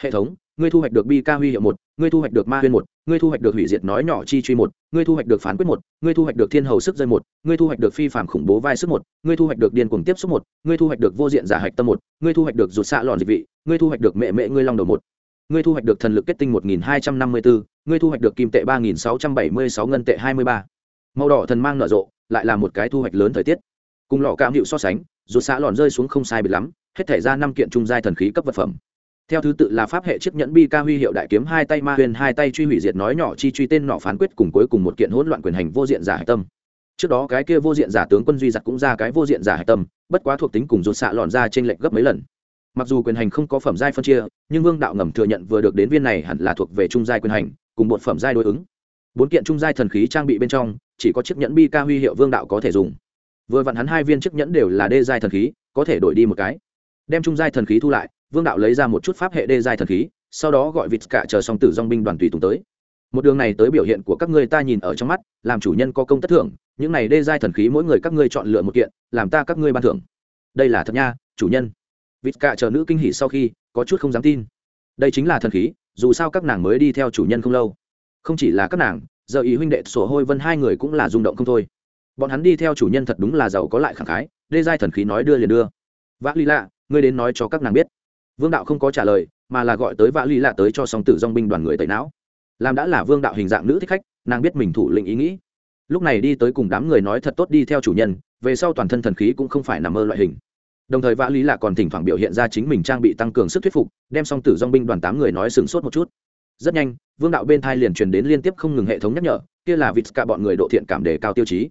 [SPEAKER 1] hệ thống ngươi thu hoạch được bi ca huy hiệu một ngươi thu hoạch được ma huyên một ngươi thu hoạch được hủy diệt nói nhỏ chi truy một ngươi thu hoạch được phán quyết một ngươi thu hoạch được thiên hầu sức rơi một ngươi thu hoạch được phi phạm khủng bố vai sức một ngươi thu hoạch được điên cuồng tiếp xúc một ngươi thu hoạch được vô diện giả hạch tâm một ngươi thu hoạch được rụt xạ lòn dịch vị ngươi thu hoạch được mẹ mẹ ngươi long đầu một ngươi thu hoạch được thần lực kết tinh một nghìn hai trăm năm mươi bốn ngươi thu hoạch được kim tệ ba nghìn sáu trăm bảy mươi sáu ngân tệ hai mươi ba màu đỏ thần mang nở rộ lại là một cái thu hoạch lớn thời tiết cùng lọ cảm hiệu so sánh rụt xạ lòn rơi xuống không sai bị lắm hết thể ra năm kiện trung giai thần khí cấp vật phẩm. Theo thứ tự là pháp hệ chiếc nhẫn bi ca huy hiệu đại kiếm, hai tay ma huyền, hai tay truy hủy diệt nói nhỏ chi truy tên nọ phán quyết cùng cuối cùng một kiện hỗn loạn quyền hành vô diện giả hạch tâm. Trước đó cái kia vô diện giả tướng quân duy giặc cũng ra cái vô diện giả hạch tâm, bất quá thuộc tính cùng rụt xạ lòn ra trên lệnh gấp mấy lần. Mặc dù quyền hành không có phẩm giai phân chia, nhưng vương đạo ngầm thừa nhận vừa được đến viên này hẳn là thuộc về trung giai quyền hành, cùng một phẩm giai đối ứng. Bốn kiện trung giai thần khí trang bị bên trong, chỉ có chiếc nhẫn bi ca huy hiệu vương đạo có thể dùng. Vừa vặn hắn hai viên chiếc nhẫn đều là đê giai thần khí, có thể đổi đi một cái đem trung giai thần khí thu lại, vương đạo lấy ra một chút pháp hệ đê giai thần khí, sau đó gọi vịt cả chờ xong tử dong binh đoàn tùy tùng tới. Một đường này tới biểu hiện của các ngươi ta nhìn ở trong mắt, làm chủ nhân có công tất thưởng, những này đê giai thần khí mỗi người các ngươi chọn lựa một kiện, làm ta các ngươi ban thưởng. Đây là thật nha, chủ nhân. Vịt cả chờ nữ kinh hỉ sau khi, có chút không dám tin. Đây chính là thần khí, dù sao các nàng mới đi theo chủ nhân không lâu. Không chỉ là các nàng, giờ ý huynh đệ sổ hôi vân hai người cũng là rung động không thôi. Bọn hắn đi theo chủ nhân thật đúng là giàu có lại khẳng khái, đê giai thần khí nói đưa liền đưa vã ly lạ, ngươi đến nói cho các nàng biết. Vương đạo không có trả lời, mà là gọi tới vã ly lạ tới cho song tử dong binh đoàn người tẩy não. Làm đã là vương đạo hình dạng nữ thích khách, nàng biết mình thủ lĩnh ý nghĩ. Lúc này đi tới cùng đám người nói thật tốt đi theo chủ nhân, về sau toàn thân thần khí cũng không phải nằm mơ loại hình. Đồng thời vã lý lạ còn thỉnh thoảng biểu hiện ra chính mình trang bị tăng cường sức thuyết phục, đem song tử dong binh đoàn tám người nói sửng sốt một chút. Rất nhanh, vương đạo bên thai liền truyền đến liên tiếp không ngừng hệ thống nhắc nhở, kia là vịt cả bọn người độ thiện cảm đề cao tiêu chí.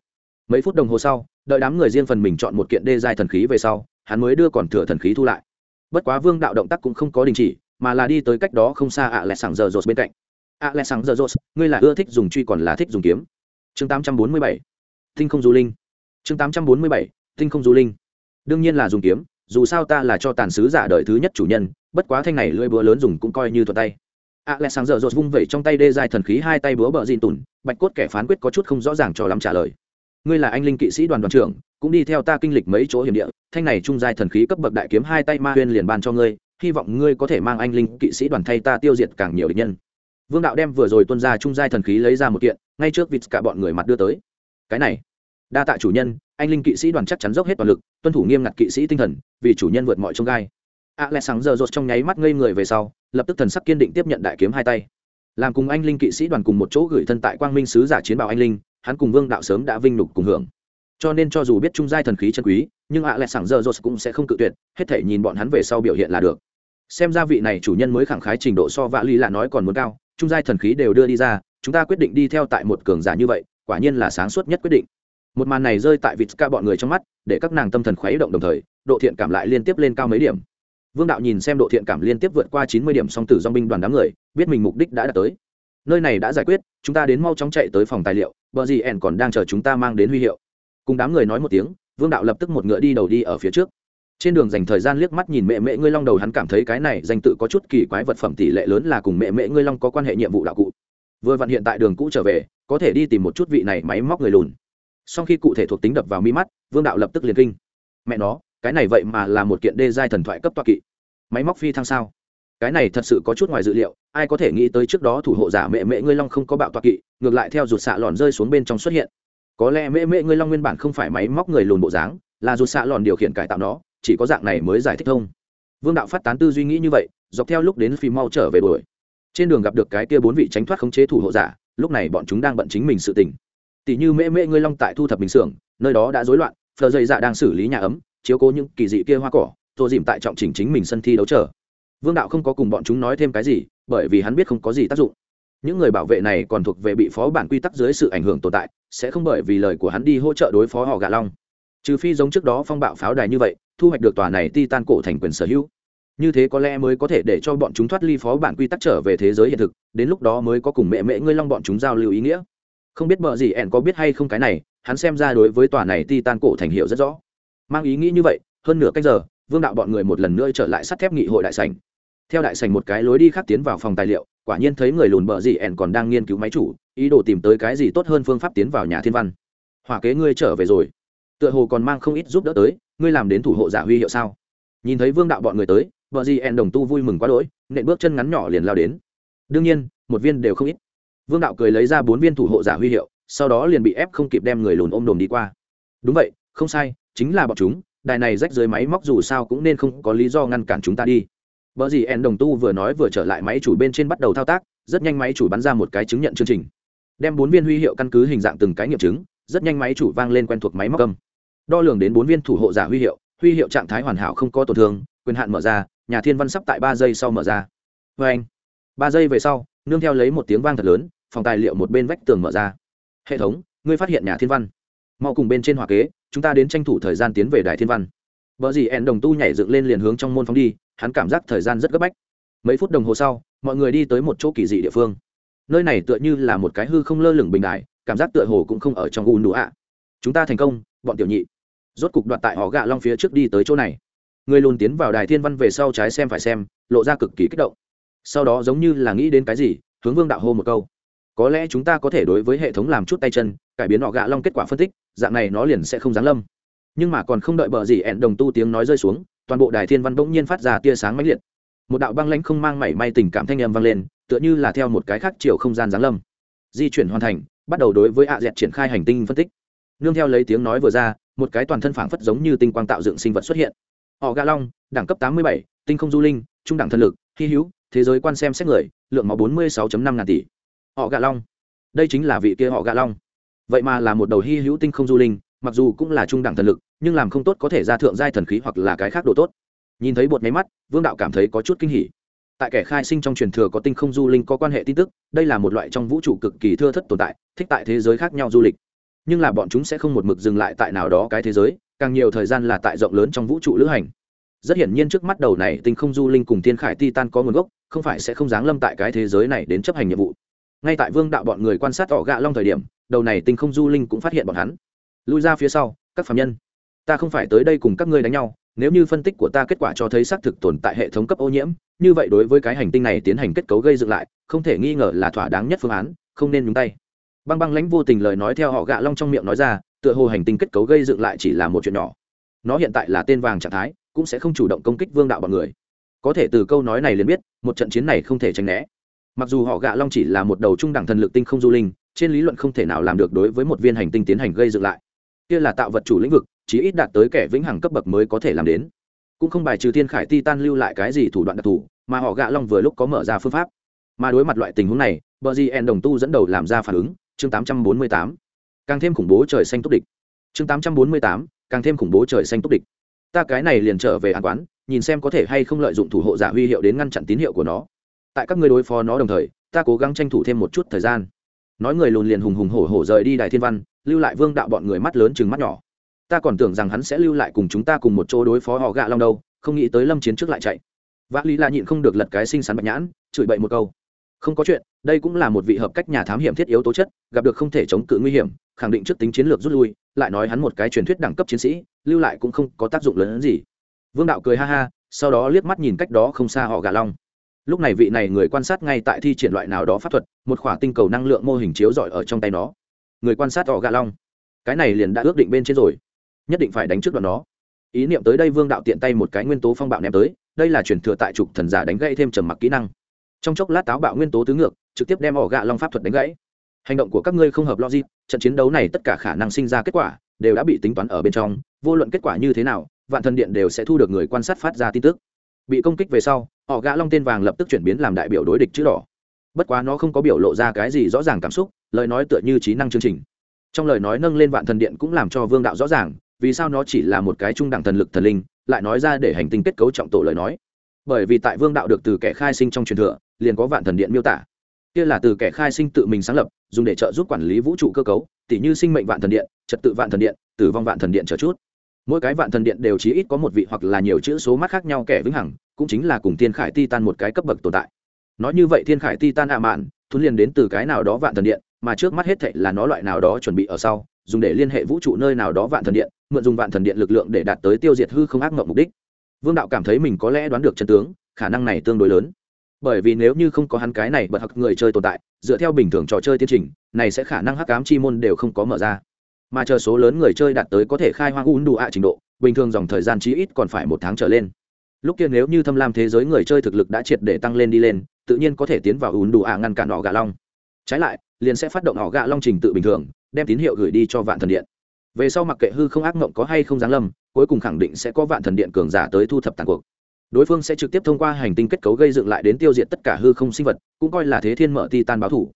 [SPEAKER 1] Mấy phút đồng hồ sau, đợi đám người riêng phần mình chọn một kiện đê dài thần khí về sau hắn mới đưa còn thừa thần khí thu lại. Bất quá vương đạo động tác cũng không có đình chỉ, mà là đi tới cách đó không xa ạ lẹ sảng giờ rột bên cạnh. ạ lẹ sảng giờ rột, ngươi là ưa thích dùng truy còn là thích dùng kiếm? Chương tám trăm bốn mươi bảy. Tinh không du linh. Chương tám trăm bốn mươi bảy. Tinh không du linh. Đương nhiên là dùng kiếm, dù sao ta là cho tàn sứ giả đời thứ nhất chủ nhân, bất quá thanh này lưỡi búa lớn dùng cũng coi như thuận tay. a lẽ sáng giờ rột vung vẩy trong tay đê dài thần khí hai tay búa bờ dìn tùn, bạch cốt kẻ phán quyết có chút không rõ ràng cho lắm trả lời ngươi là anh linh kỵ sĩ đoàn đoàn trưởng, cũng đi theo ta kinh lịch mấy chỗ hiểm địa, thanh này trung giai thần khí cấp bậc đại kiếm hai tay ma huyên liền ban cho ngươi, hy vọng ngươi có thể mang anh linh kỵ sĩ đoàn thay ta tiêu diệt càng nhiều địch nhân. Vương đạo đem vừa rồi tuân ra trung giai thần khí lấy ra một kiện, ngay trước vịt cả bọn người mặt đưa tới. Cái này, đa tạ chủ nhân, anh linh kỵ sĩ đoàn chắc chắn dốc hết toàn lực, tuân thủ nghiêm ngặt kỵ sĩ tinh thần, vì chủ nhân vượt mọi trông gai. A lẽ sáng giờ rột trong nháy mắt ngây người về sau, lập tức thần sắc kiên định tiếp nhận đại kiếm hai tay. Làm cùng anh linh kỵ sĩ đoàn cùng một chỗ gửi thân tại quang minh sứ giả chiến bào anh linh hắn cùng vương đạo sớm đã vinh lục cùng hưởng. Cho nên cho dù biết trung giai thần khí chân quý, nhưng ạ à lẹ sảng giờ rột cũng sẽ không cự tuyệt, hết thể nhìn bọn hắn về sau biểu hiện là được. Xem ra vị này chủ nhân mới khẳng khái trình độ so vạ ly là nói còn muốn cao, trung giai thần khí đều đưa đi ra, chúng ta quyết định đi theo tại một cường giả như vậy, quả nhiên là sáng suốt nhất quyết định. Một màn này rơi tại vịt ca bọn người trong mắt, để các nàng tâm thần khuấy động đồng thời, độ thiện cảm lại liên tiếp lên cao mấy điểm. Vương đạo nhìn xem độ thiện cảm liên tiếp vượt qua chín mươi điểm song tử dong binh đoàn đám người, biết mình mục đích đã đạt tới nơi này đã giải quyết, chúng ta đến mau chóng chạy tới phòng tài liệu, bờ gì ẻn còn đang chờ chúng ta mang đến huy hiệu. Cùng đám người nói một tiếng, vương đạo lập tức một ngựa đi đầu đi ở phía trước. Trên đường dành thời gian liếc mắt nhìn mẹ mẹ ngươi long đầu hắn cảm thấy cái này danh tự có chút kỳ quái vật phẩm tỷ lệ lớn là cùng mẹ mẹ ngươi long có quan hệ nhiệm vụ đạo cụ. Vừa vặn hiện tại đường cũ trở về, có thể đi tìm một chút vị này máy móc người lùn. Sau khi cụ thể thuộc tính đập vào mi mắt, vương đạo lập tức liền kinh. Mẹ nó, cái này vậy mà là một kiện đê giai thần thoại cấp toa kỵ. Máy móc phi thăng sao? Cái này thật sự có chút ngoài dự liệu, ai có thể nghĩ tới trước đó thủ hộ giả mẹ mẹ ngươi long không có bạo toa kỵ, ngược lại theo rụt xạ lòn rơi xuống bên trong xuất hiện. Có lẽ mẹ mẹ ngươi long nguyên bản không phải máy móc người lùn bộ dáng, là rụt xạ lòn điều khiển cải tạo nó, chỉ có dạng này mới giải thích thông. Vương đạo phát tán tư duy nghĩ như vậy, dọc theo lúc đến phi mau trở về đuổi. Trên đường gặp được cái kia bốn vị tránh thoát khống chế thủ hộ giả, lúc này bọn chúng đang bận chính mình sự tình. Tỷ như mễ mễ ngươi long tại thu thập bình xưởng, nơi đó đã rối loạn phờ dây dạ đang xử lý nhà ấm, chiếu cố những kỳ dị kia hoa cỏ, rồi dìm tại trọng chỉnh chính mình sân thi đấu trở vương đạo không có cùng bọn chúng nói thêm cái gì, bởi vì hắn biết không có gì tác dụng. Những người bảo vệ này còn thuộc về bị phó bản quy tắc dưới sự ảnh hưởng tồn tại, sẽ không bởi vì lời của hắn đi hỗ trợ đối phó họ gà long. Trừ phi giống trước đó phong bạo pháo đài như vậy, thu hoạch được tòa này ti tan cổ thành quyền sở hữu. Như thế có lẽ mới có thể để cho bọn chúng thoát ly phó bản quy tắc trở về thế giới hiện thực, đến lúc đó mới có cùng mẹ mẹ ngươi long bọn chúng giao lưu ý nghĩa. Không biết bợ gì ẻn có biết hay không cái này, hắn xem ra đối với tòa này ti tan cổ thành hiệu rất rõ. Mang ý nghĩ như vậy, hơn nửa cách giờ, vương đạo bọn người một lần nữa trở lại sắt thép nghị hội đại sành theo đại sành một cái lối đi khác tiến vào phòng tài liệu, quả nhiên thấy người lùn bợ gì ẻn còn đang nghiên cứu máy chủ, ý đồ tìm tới cái gì tốt hơn phương pháp tiến vào nhà thiên văn. Hỏa kế ngươi trở về rồi. Tựa hồ còn mang không ít giúp đỡ tới, ngươi làm đến thủ hộ giả huy hiệu sao? Nhìn thấy vương đạo bọn người tới vợ gì ẹn đồng tu vui mừng quá đỗi, nện bước chân ngắn nhỏ liền lao đến. Đương nhiên, một viên đều không ít. Vương đạo cười lấy ra bốn viên thủ hộ giả huy hiệu, sau đó liền bị ép không kịp đem người lùn ôm đồm đi qua. Đúng vậy, không sai, chính là bọn chúng, đài này rách dưới máy móc dù sao cũng nên không có lý do ngăn cản chúng ta đi. Bở gì En đồng tu vừa nói vừa trở lại máy chủ bên trên bắt đầu thao tác, rất nhanh máy chủ bắn ra một cái chứng nhận chương trình. Đem bốn viên huy hiệu căn cứ hình dạng từng cái nghiệm chứng, rất nhanh máy chủ vang lên quen thuộc máy móc cầm đo lường đến bốn viên thủ hộ giả huy hiệu huy hiệu trạng thái hoàn hảo không có tổn thương, quyền hạn mở ra, nhà thiên văn sắp tại ba giây sau mở ra. Vê anh, ba giây về sau, nương theo lấy một tiếng vang thật lớn, phòng tài liệu một bên vách tường mở ra. Hệ thống, ngươi phát hiện nhà thiên văn. Mau cùng bên trên hỏa kế, chúng ta đến tranh thủ thời gian tiến về đài thiên văn. Bở gì En đồng tu nhảy dựng lên liền hướng trong môn phóng đi hắn cảm giác thời gian rất gấp bách. Mấy phút đồng hồ sau, mọi người đi tới một chỗ kỳ dị địa phương. Nơi này tựa như là một cái hư không lơ lửng bình đại, cảm giác tựa hồ cũng không ở trong u nụ ạ. Chúng ta thành công, bọn tiểu nhị. Rốt cục đoạn tại họ gạ long phía trước đi tới chỗ này. Người lùn tiến vào đài thiên văn về sau trái xem phải xem, lộ ra cực kỳ kích động. Sau đó giống như là nghĩ đến cái gì, hướng vương đạo hô một câu. Có lẽ chúng ta có thể đối với hệ thống làm chút tay chân, cải biến họ gạ long kết quả phân tích, dạng này nó liền sẽ không giáng lâm. Nhưng mà còn không đợi bờ gì ẹn đồng tu tiếng nói rơi xuống toàn bộ đài thiên văn bỗng nhiên phát ra tia sáng mãnh liệt. Một đạo băng lãnh không mang mảy may tình cảm thanh âm vang lên, tựa như là theo một cái khác chiều không gian giáng lâm. Di chuyển hoàn thành, bắt đầu đối với ạ dẹt triển khai hành tinh phân tích. Nương theo lấy tiếng nói vừa ra, một cái toàn thân phảng phất giống như tinh quang tạo dựng sinh vật xuất hiện. Họ gà long, đẳng cấp tám mươi bảy, tinh không du linh, trung đẳng thân lực, hy hữu, thế giới quan xem xét người, lượng máu bốn mươi sáu năm ngàn tỷ. Họ gà long. Đây chính là vị kia họ gà long. Vậy mà là một đầu hy hữu tinh không du linh mặc dù cũng là trung đẳng thần lực, nhưng làm không tốt có thể ra thượng giai thần khí hoặc là cái khác độ tốt. Nhìn thấy bột máy mắt, vương đạo cảm thấy có chút kinh hỉ. Tại kẻ khai sinh trong truyền thừa có tinh không du linh có quan hệ tin tức, đây là một loại trong vũ trụ cực kỳ thưa thất tồn tại, thích tại thế giới khác nhau du lịch. Nhưng là bọn chúng sẽ không một mực dừng lại tại nào đó cái thế giới, càng nhiều thời gian là tại rộng lớn trong vũ trụ lữ hành. Rất hiển nhiên trước mắt đầu này tinh không du linh cùng thiên khải titan có nguồn gốc, không phải sẽ không giáng lâm tại cái thế giới này đến chấp hành nhiệm vụ. Ngay tại vương đạo bọn người quan sát tỏ gạ long thời điểm, đầu này tinh không du linh cũng phát hiện bọn hắn lui ra phía sau, các phạm nhân, ta không phải tới đây cùng các ngươi đánh nhau, nếu như phân tích của ta kết quả cho thấy xác thực tồn tại hệ thống cấp ô nhiễm, như vậy đối với cái hành tinh này tiến hành kết cấu gây dựng lại, không thể nghi ngờ là thỏa đáng nhất phương án, không nên nhúng tay. Băng băng lãnh vô tình lời nói theo họ gạ long trong miệng nói ra, tựa hồ hành tinh kết cấu gây dựng lại chỉ là một chuyện nhỏ. Nó hiện tại là tên vàng trạng thái, cũng sẽ không chủ động công kích vương đạo bọn người. Có thể từ câu nói này liền biết, một trận chiến này không thể tránh né. Mặc dù họ gạ long chỉ là một đầu trung đẳng thần lực tinh không du linh, trên lý luận không thể nào làm được đối với một viên hành tinh tiến hành gây dựng lại kia là tạo vật chủ lĩnh vực chỉ ít đạt tới kẻ vĩnh hằng cấp bậc mới có thể làm đến. Cũng không bài trừ thiên khải ti tan lưu lại cái gì thủ đoạn đặc thù mà họ gạ long vừa lúc có mở ra phương pháp. Mà đối mặt loại tình huống này bờ di en đồng tu dẫn đầu làm ra phản ứng chương 848. càng thêm khủng bố trời xanh túc địch. Chương 848, càng thêm khủng bố trời xanh túc địch. Ta cái này liền trở về an quán nhìn xem có thể hay không lợi dụng thủ hộ giả huy hiệu đến ngăn chặn tín hiệu của nó. Tại các ngươi đối phó nó đồng thời ta cố gắng tranh thủ thêm một chút thời gian. Nói người lùn liền hùng hùng hổ hổ rời đi đài thiên văn lưu lại vương đạo bọn người mắt lớn chừng mắt nhỏ. Ta còn tưởng rằng hắn sẽ lưu lại cùng chúng ta cùng một chỗ đối phó họ gạ long đâu, không nghĩ tới lâm chiến trước lại chạy. Vã lý là nhịn không được lật cái xinh xắn bạch nhãn, chửi bậy một câu. Không có chuyện, đây cũng là một vị hợp cách nhà thám hiểm thiết yếu tố chất, gặp được không thể chống cự nguy hiểm, khẳng định trước tính chiến lược rút lui, lại nói hắn một cái truyền thuyết đẳng cấp chiến sĩ, lưu lại cũng không có tác dụng lớn hơn gì. Vương đạo cười ha ha, sau đó liếc mắt nhìn cách đó không xa họ gà long. Lúc này vị này người quan sát ngay tại thi triển loại nào đó pháp thuật, một khỏa tinh cầu năng lượng mô hình chiếu rọi ở trong tay nó người quan sát họ gà long. Cái này liền đã ước định bên trên rồi. Nhất định phải đánh trước đoạn nó ý niệm tới đây vương đạo tiện tay một cái nguyên tố phong bạo ném tới, đây là chuyển thừa tại trục thần giả đánh gãy thêm trầm mặc kỹ năng. Trong chốc lát táo bạo nguyên tố tứ ngược, trực tiếp đem họ gạ long pháp thuật đánh gãy. Hành động của các ngươi không hợp logic, trận chiến đấu này tất cả khả năng sinh ra kết quả đều đã bị tính toán ở bên trong, vô luận kết quả như thế nào, vạn thần điện đều sẽ thu được người quan sát phát ra tin tức. Bị công kích về sau, họ gã long tên vàng lập tức chuyển biến làm đại biểu đối địch chữ đỏ bất quá nó không có biểu lộ ra cái gì rõ ràng cảm xúc, lời nói tựa như trí năng chương trình. Trong lời nói nâng lên vạn thần điện cũng làm cho vương đạo rõ ràng, vì sao nó chỉ là một cái trung đẳng thần lực thần linh, lại nói ra để hành tinh kết cấu trọng tổ lời nói. Bởi vì tại vương đạo được từ kẻ khai sinh trong truyền thừa, liền có vạn thần điện miêu tả. Kia là từ kẻ khai sinh tự mình sáng lập, dùng để trợ giúp quản lý vũ trụ cơ cấu, tỉ như sinh mệnh vạn thần điện, trật tự vạn thần điện, tử vong vạn thần điện trở chút. Mỗi cái vạn thần điện đều chí ít có một vị hoặc là nhiều chữ số mắt khác nhau kẻ vĩnh hằng, cũng chính là cùng tiên khải ti tan một cái cấp bậc tồn tại nói như vậy thiên khải ti tan ạ mạn thun liền đến từ cái nào đó vạn thần điện, mà trước mắt hết thệ là nó loại nào đó chuẩn bị ở sau, dùng để liên hệ vũ trụ nơi nào đó vạn thần điện, mượn dùng vạn thần điện lực lượng để đạt tới tiêu diệt hư không ác mộng mục đích. Vương đạo cảm thấy mình có lẽ đoán được chân tướng, khả năng này tương đối lớn. Bởi vì nếu như không có hắn cái này bật hặc người chơi tồn tại, dựa theo bình thường trò chơi tiến trình, này sẽ khả năng hắc cám chi môn đều không có mở ra. Mà chờ số lớn người chơi đạt tới có thể khai hoang un đủ ạ trình độ, bình thường dòng thời gian chí ít còn phải một tháng trở lên lúc kia nếu như thâm lam thế giới người chơi thực lực đã triệt để tăng lên đi lên, tự nhiên có thể tiến vào ùn đủ ạ ngăn cản họ gạ long. Trái lại, liền sẽ phát động họ gạ long trình tự bình thường, đem tín hiệu gửi đi cho vạn thần điện. Về sau mặc kệ hư không ác mộng có hay không giáng lâm, cuối cùng khẳng định sẽ có vạn thần điện cường giả tới thu thập tàn cuộc. Đối phương sẽ trực tiếp thông qua hành tinh kết cấu gây dựng lại đến tiêu diệt tất cả hư không sinh vật, cũng coi là thế thiên mở ti tan báo thủ.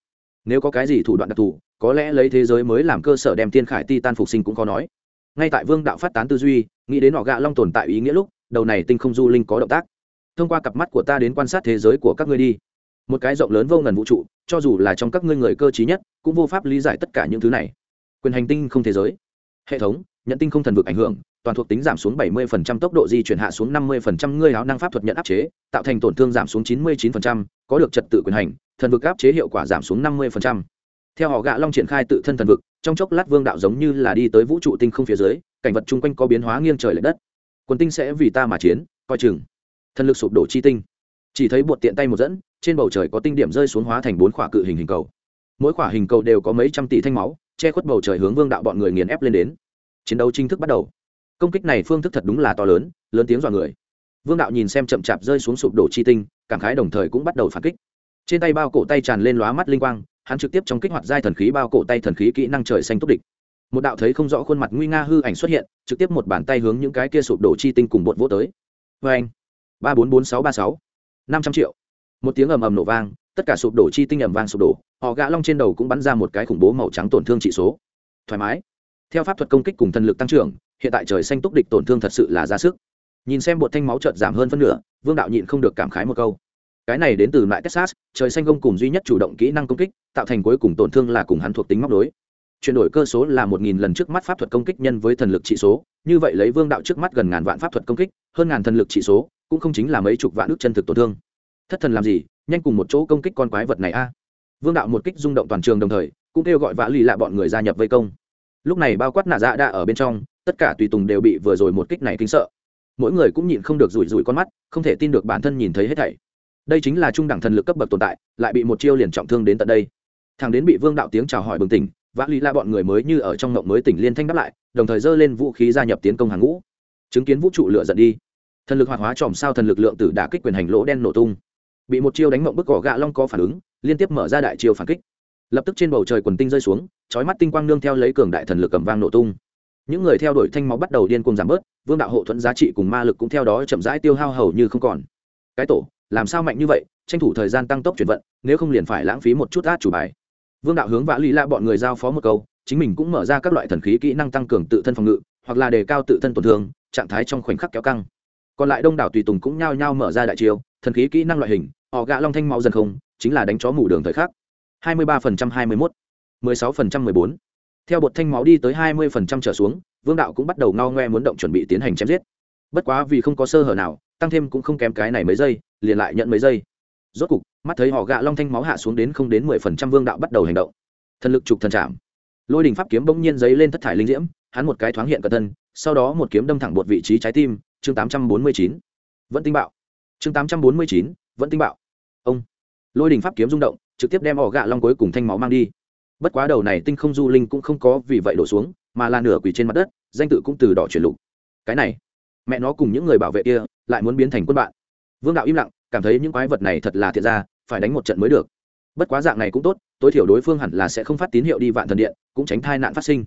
[SPEAKER 1] Nếu có cái gì thủ đoạn đặc thù, có lẽ lấy thế giới mới làm cơ sở đem tiên khải ti tan phục sinh cũng khó nói ngay tại vương đạo phát tán tư duy nghĩ đến họ gạ long tồn tại ý nghĩa lúc đầu này tinh không du linh có động tác. Thông qua cặp mắt của ta đến quan sát thế giới của các ngươi đi. Một cái rộng lớn vô ngần vũ trụ cho dù là trong các ngươi người cơ t nhất cũng vô pháp lý giải tất cả những thứ này. Quyền hành tinh không thế giới. Hệ thống nhận tinh không thần vực ảnh hưởng toàn thuộc tính giảm xuống 70% tốc độ di chuyển hạ xuống 50%, ngươi áo năng pháp thuật nhận áp chế tạo thành tổn thương giảm xuống 99%, có được trật tự quyền hành thần vực áp chế hiệu quả giảm xuống 50% theo họ gạ long triển khai tự thân thần vực, trong chốc lát vương đạo giống như là đi tới vũ trụ tinh không phía dưới, cảnh vật chung quanh có biến hóa nghiêng trời l ệ đất. Quần tinh sẽ vì ta mà chiến, coi chừng. Thần lực sụp đổ chi tinh. Chỉ thấy bột tiện tay một dẫn, trên bầu trời có tinh điểm rơi xuống hóa thành bốn khỏa cự hình hình cầu. Mỗi khỏa hình cầu đều có mấy trăm tỷ thanh máu, che khuất bầu trời hướng vương đạo bọn người nghiền ép lên đến. Chiến đấu chính thức bắt đầu. Công kích này phương thức thật đúng là to lớn lớn tiếng dọa người. Vương đạo nhìn xem chậm chạp rơi xuống sụp đổ chi tinh, cảm khái đồng thời cũng bắt đầu phản kích. Trên tay bao cổ tay tràn lên lóa mắt linh quang hắn trực tiếp trong kích hoạt giai thần khí bao cổ tay thần khí kỹ năng trời xanh túc địch. Một đạo thấy không rõ khuôn mặt nguy nga hư ảnh xuất hiện, trực tiếp một bàn tay hướng những cái kia sụp đổ chi tinh cùng bột vỗ tới. Vê anh, ba bốn bốn sáu ba sáu, năm trăm triệu. Một tiếng ầm ầm nổ vang, tất cả sụp đổ chi tinh ầm vang sụp đổ, họ gã long trên đầu cũng bắn ra một cái khủng bố màu trắng tổn thương trị số. Thoải mái. Theo pháp thuật công kích cùng thần lực tăng trưởng, hiện tại trời xanh túc địch tổn thương thật sự là ra sức. Nhìn xem bột thanh máu trợt giảm hơn phân nửa, vương đạo nhịn không được cảm khái một câu cái này đến từ lại texas, trời xanh gông cùng duy nhất chủ động kỹ năng công kích, tạo thành cuối cùng tổn thương là cùng hắn thuộc tính móc đối. Chuyển đổi cơ số là một nghìn lần trước mắt pháp thuật công kích nhân với thần lực trị số, như vậy lấy vương đạo trước mắt gần ngàn vạn pháp thuật công kích, hơn ngàn thần lực trị số, cũng không chính là mấy chục vạn ước chân thực tổn thương. Thất thần làm gì, nhanh cùng một chỗ công kích con quái vật này a. Vương đạo một kích rung động toàn trường đồng thời, cũng kêu gọi vã lì lạ bọn người gia nhập vây công. Lúc này bao quát nạ dạ đã ở bên trong, tất cả tùy tùng đều bị vừa rồi một kích này kinh sợ. Mỗi người cũng nhìn không được rủi rủi con mắt, không thể tin được bản thân nhìn thấy hết thảy đây chính là trung đẳng thần lực cấp bậc tồn tại, lại bị một chiêu liền trọng thương đến tận đây. Thằng đến bị vương đạo tiếng chào hỏi bừng tỉnh, vã lý la bọn người mới như ở trong ngộng mới tỉnh liên thanh đáp lại, đồng thời dơ lên vũ khí gia nhập tiến công hàng ngũ. Chứng kiến vũ trụ lửa giận đi. Thần lực hoạt hóa chòm sao thần lực lượng tử đả kích quyền hành lỗ đen nổ tung. Bị một chiêu đánh mộng bức cỏ gạ long có phản ứng, liên tiếp mở ra đại chiêu phản kích. Lập tức trên bầu trời quần tinh rơi xuống trói mắt tinh quang nương theo lấy cường đại thần lực cầm vang nổ tung. Những người theo đuổi thanh máu bắt đầu điên cuồng giảm bớt, vương đạo hộ thuẫn giá trị cùng ma lực cũng theo đó chậm rãi tiêu hao hầu như không còn. Cái tổ làm sao mạnh như vậy tranh thủ thời gian tăng tốc chuyển vận nếu không liền phải lãng phí một chút át chủ bài vương đạo hướng vã lý la bọn người giao phó một câu chính mình cũng mở ra các loại thần khí kỹ năng tăng cường tự thân phòng ngự hoặc là đề cao tự thân tổn thương trạng thái trong khoảnh khắc kéo căng còn lại đông đảo tùy tùng cũng nhao nhao mở ra đại chiêu thần khí kỹ năng loại hình họ gạ long thanh máu dần không chính là đánh chó mủ đường thời khắc 23% 21, 16% 14. Theo bột thanh máu đi tới 20% trở xuống, Vương đạo cũng bắt đầu ngao ngoe muốn động chuẩn bị tiến hành chém giết. Bất quá vì không có sơ hở nào, tăng thêm cũng không kém cái này mấy giây, liền lại nhận mấy giây. Rốt cục, mắt thấy họ gạ long thanh máu hạ xuống đến không đến 10% Vương đạo bắt đầu hành động. Thần lực trục thần chạm, Lôi đỉnh pháp kiếm bỗng nhiên giấy lên thất thải linh diễm, hắn một cái thoáng hiện cẩn thân, sau đó một kiếm đâm thẳng bột vị trí trái tim, chương 849. Vẫn tinh bạo. Chương 849, vẫn tinh bạo. Ông. Lôi đỉnh pháp kiếm rung động, trực tiếp đem họ gạ long cuối cùng thanh máu mang đi bất quá đầu này tinh không du linh cũng không có vì vậy đổ xuống mà là nửa quỷ trên mặt đất danh tự cũng từ đỏ chuyển lục cái này mẹ nó cùng những người bảo vệ kia lại muốn biến thành quân bạn vương đạo im lặng, cảm thấy những quái vật này thật là thiệt ra phải đánh một trận mới được. Bất quá dạng này cũng tốt, tối thiểu đối phương hẳn là sẽ không phát tín hiệu đi vạn thần điện, cũng tránh thai nạn phát sinh.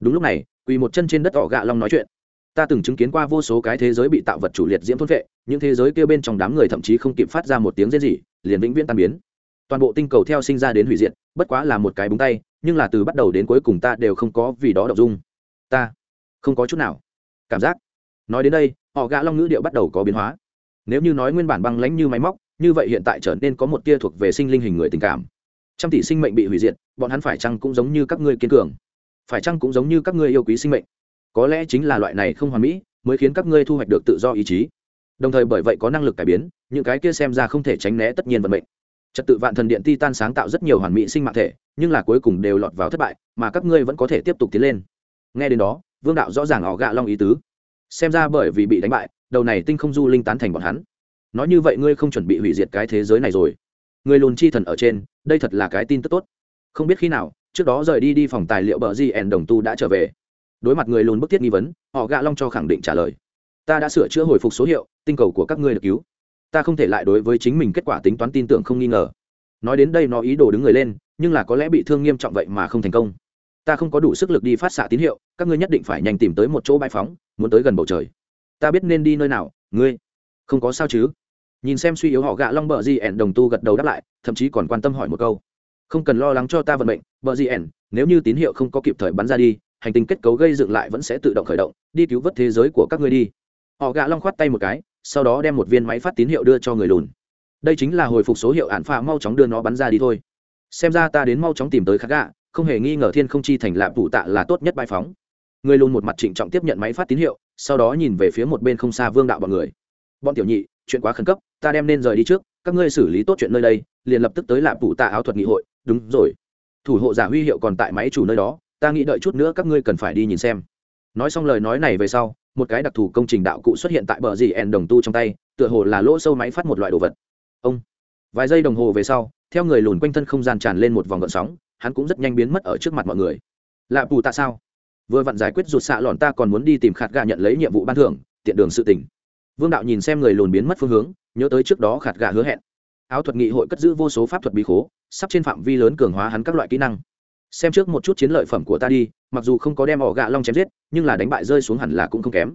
[SPEAKER 1] Đúng lúc này, quỳ một chân trên đất ỏ gạ long nói chuyện. Ta từng chứng kiến qua vô số cái thế giới bị tạo vật chủ liệt diễm thôn vệ, những thế giới kia bên trong đám người thậm chí không kịp phát ra một tiếng rên gì liền vĩnh viễn tan biến. Toàn bộ tinh cầu theo sinh ra đến hủy diệt, bất quá là một cái búng tay, nhưng là từ bắt đầu đến cuối cùng ta đều không có vì đó đậu dung. Ta không có chút nào cảm giác. Nói đến đây họ gã long ngữ điệu bắt đầu có biến hóa nếu như nói nguyên bản băng lãnh như máy móc, như vậy hiện tại trở nên có một tia thuộc về sinh linh hình người tình cảm. Trăm tỷ sinh mệnh bị hủy diệt, bọn hắn phải chăng cũng giống như các ngươi kiên cường? Phải chăng cũng giống như các ngươi yêu quý sinh mệnh? Có lẽ chính là loại này không hoàn mỹ mới khiến các ngươi thu hoạch được tự do ý chí. Đồng thời bởi vậy có năng lực cải biến, những cái kia xem ra không thể tránh né tất nhiên vận mệnh. Trật tự vạn thần điện titan sáng tạo rất nhiều hoàn mỹ sinh mạng thể, nhưng là cuối cùng đều lọt vào thất bại, mà các ngươi vẫn có thể tiếp tục tiến lên. Nghe đến đó, vương đạo rõ ràng ỏ gạ long ý tứ. Xem ra bởi vì bị đánh bại đầu này tinh không du linh tán thành bọn hắn. Nói như vậy ngươi không chuẩn bị hủy diệt cái thế giới này rồi. Người lùn chi thần ở trên, đây thật là cái tin tức tốt. Không biết khi nào, trước đó rời đi đi phòng tài liệu bờ gn đồng tu đã trở về. Đối mặt người lùn bức thiết nghi vấn, họ gạ long cho khẳng định trả lời. Ta đã sửa chữa hồi phục số hiệu, tinh cầu của các ngươi được cứu. Ta không thể lại đối với chính mình kết quả tính toán tin tưởng không nghi ngờ. Nói đến đây nó ý đồ đứng người lên, nhưng là có lẽ bị thương nghiêm trọng vậy mà không thành công. Ta không có đủ sức lực đi phát xạ tín hiệu, các ngươi nhất định phải nhanh tìm tới một chỗ bãi phóng, muốn tới gần bầu trời ta biết nên đi nơi nào, ngươi, không có sao chứ? Nhìn xem suy yếu họ gạ long bờ di ẻn đồng tu gật đầu đáp lại, thậm chí còn quan tâm hỏi một câu. Không cần lo lắng cho ta vận mệnh bờ di ẻn, nếu như tín hiệu không có kịp thời bắn ra đi, hành tinh kết cấu gây dựng lại vẫn sẽ tự động khởi động, đi cứu vớt thế giới của các ngươi đi. Họ gạ long khoát tay một cái, sau đó đem một viên máy phát tín hiệu đưa cho người lùn. Đây chính là hồi phục số hiệu ạn phạ, mau chóng đưa nó bắn ra đi thôi. Xem ra ta đến mau chóng tìm tới khắc gạ, không hề nghi ngờ thiên không chi thành lạp vụ tạ là tốt nhất bãi phóng. Người lùn một mặt trịnh trọng tiếp nhận máy phát tín hiệu sau đó nhìn về phía một bên không xa vương đạo bọn người. Bọn tiểu nhị, chuyện quá khẩn cấp, ta đem nên rời đi trước, các ngươi xử lý tốt chuyện nơi đây, liền lập tức tới lạp phủ tạ áo thuật nghị hội. Đúng rồi. Thủ hộ giả huy hiệu còn tại máy chủ nơi đó, ta nghĩ đợi chút nữa các ngươi cần phải đi nhìn xem. Nói xong lời nói này về sau, một cái đặc thù công trình đạo cụ xuất hiện tại bờ dì ẻn đồng tu trong tay, tựa hồ là lỗ sâu máy phát một loại đồ vật. Ông. Vài giây đồng hồ về sau, theo người lùn quanh thân không gian tràn lên một vòng gợn sóng, hắn cũng rất nhanh biến mất ở trước mặt mọi người. Lạ phủ tạ sao? Vừa vặn giải quyết rụt xạ lọn ta còn muốn đi tìm khạt gà nhận lấy nhiệm vụ ban thưởng, tiện đường sự tỉnh vương đạo nhìn xem người lùn biến mất phương hướng, nhớ tới trước đó khạt gà hứa hẹn. Áo thuật nghị hội cất giữ vô số pháp thuật bí khố, sắp trên phạm vi lớn cường hóa hắn các loại kỹ năng. Xem trước một chút chiến lợi phẩm của ta đi, mặc dù không có đem ỏ gạ long chém giết, nhưng là đánh bại rơi xuống hẳn là cũng không kém.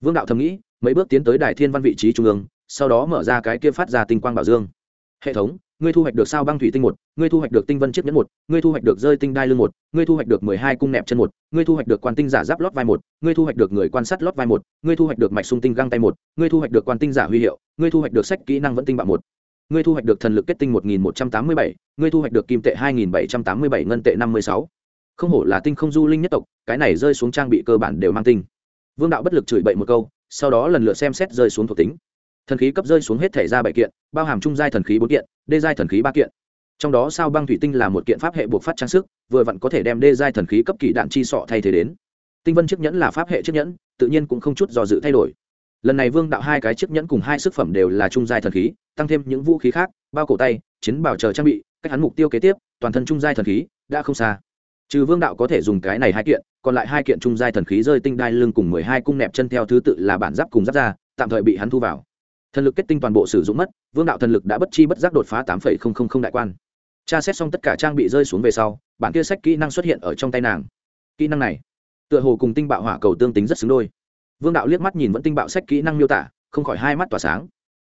[SPEAKER 1] Vương đạo thầm nghĩ, mấy bước tiến tới đài thiên văn vị trí trung ương, sau đó mở ra cái kia phát ra tinh quang bảo dương. Hệ thống ngươi thu hoạch được sao băng thủy tinh một ngươi thu hoạch được tinh vân chiếc nhẫn một ngươi thu hoạch được rơi tinh đai lưng một ngươi thu hoạch được mười hai cung nẹp chân một ngươi thu hoạch được quan tinh giả giáp lót vai một ngươi thu hoạch được người quan sát lót vai một ngươi thu hoạch được mạch sung tinh găng tay một ngươi thu hoạch được quan tinh giả huy hiệu ngươi thu hoạch được sách kỹ năng vẫn tinh bạo một ngươi thu hoạch được thần lực kết tinh một nghìn một trăm tám mươi bảy ngươi thu hoạch được kim tệ hai nghìn bảy trăm tám mươi bảy ngân tệ năm mươi sáu không hổ là tinh không du linh nhất tộc cái này rơi xuống trang bị cơ bản đều mang tinh vương đạo bất lực chửi bậy một câu sau đó lần lượt xem xét rơi xuống thuộc tính thần khí cấp rơi xuống hết thể ra bảy kiện, bao hàm trung giai thần khí bốn kiện, đê giai thần khí ba kiện. Trong đó sao băng thủy tinh là một kiện pháp hệ buộc phát trang sức, vừa vặn có thể đem đê giai thần khí cấp kỳ đạn chi sọ thay thế đến. Tinh vân chiếc nhẫn là pháp hệ chiếc nhẫn, tự nhiên cũng không chút do dự thay đổi. Lần này vương đạo hai cái chiếc nhẫn cùng hai sức phẩm đều là trung giai thần khí, tăng thêm những vũ khí khác, bao cổ tay, chiến bảo chờ trang bị, cách hắn mục tiêu kế tiếp, toàn thân trung giai thần khí đã không xa. Trừ vương đạo có thể dùng cái này hai kiện, còn lại hai kiện trung giai thần khí rơi tinh đai lưng cùng mười hai cung nẹp chân theo thứ tự là bản giáp cùng giáp ra tạm thời bị hắn thu vào thần lực kết tinh toàn bộ sử dụng mất, vương đạo thần lực đã bất chi bất giác đột phá tám đại quan. Tra xét xong tất cả trang bị rơi xuống về sau, bản kia sách kỹ năng xuất hiện ở trong tay nàng. Kỹ năng này, tựa hồ cùng tinh bạo hỏa cầu tương tính rất xứng đôi. Vương đạo liếc mắt nhìn vẫn tinh bạo sách kỹ năng miêu tả, không khỏi hai mắt tỏa sáng.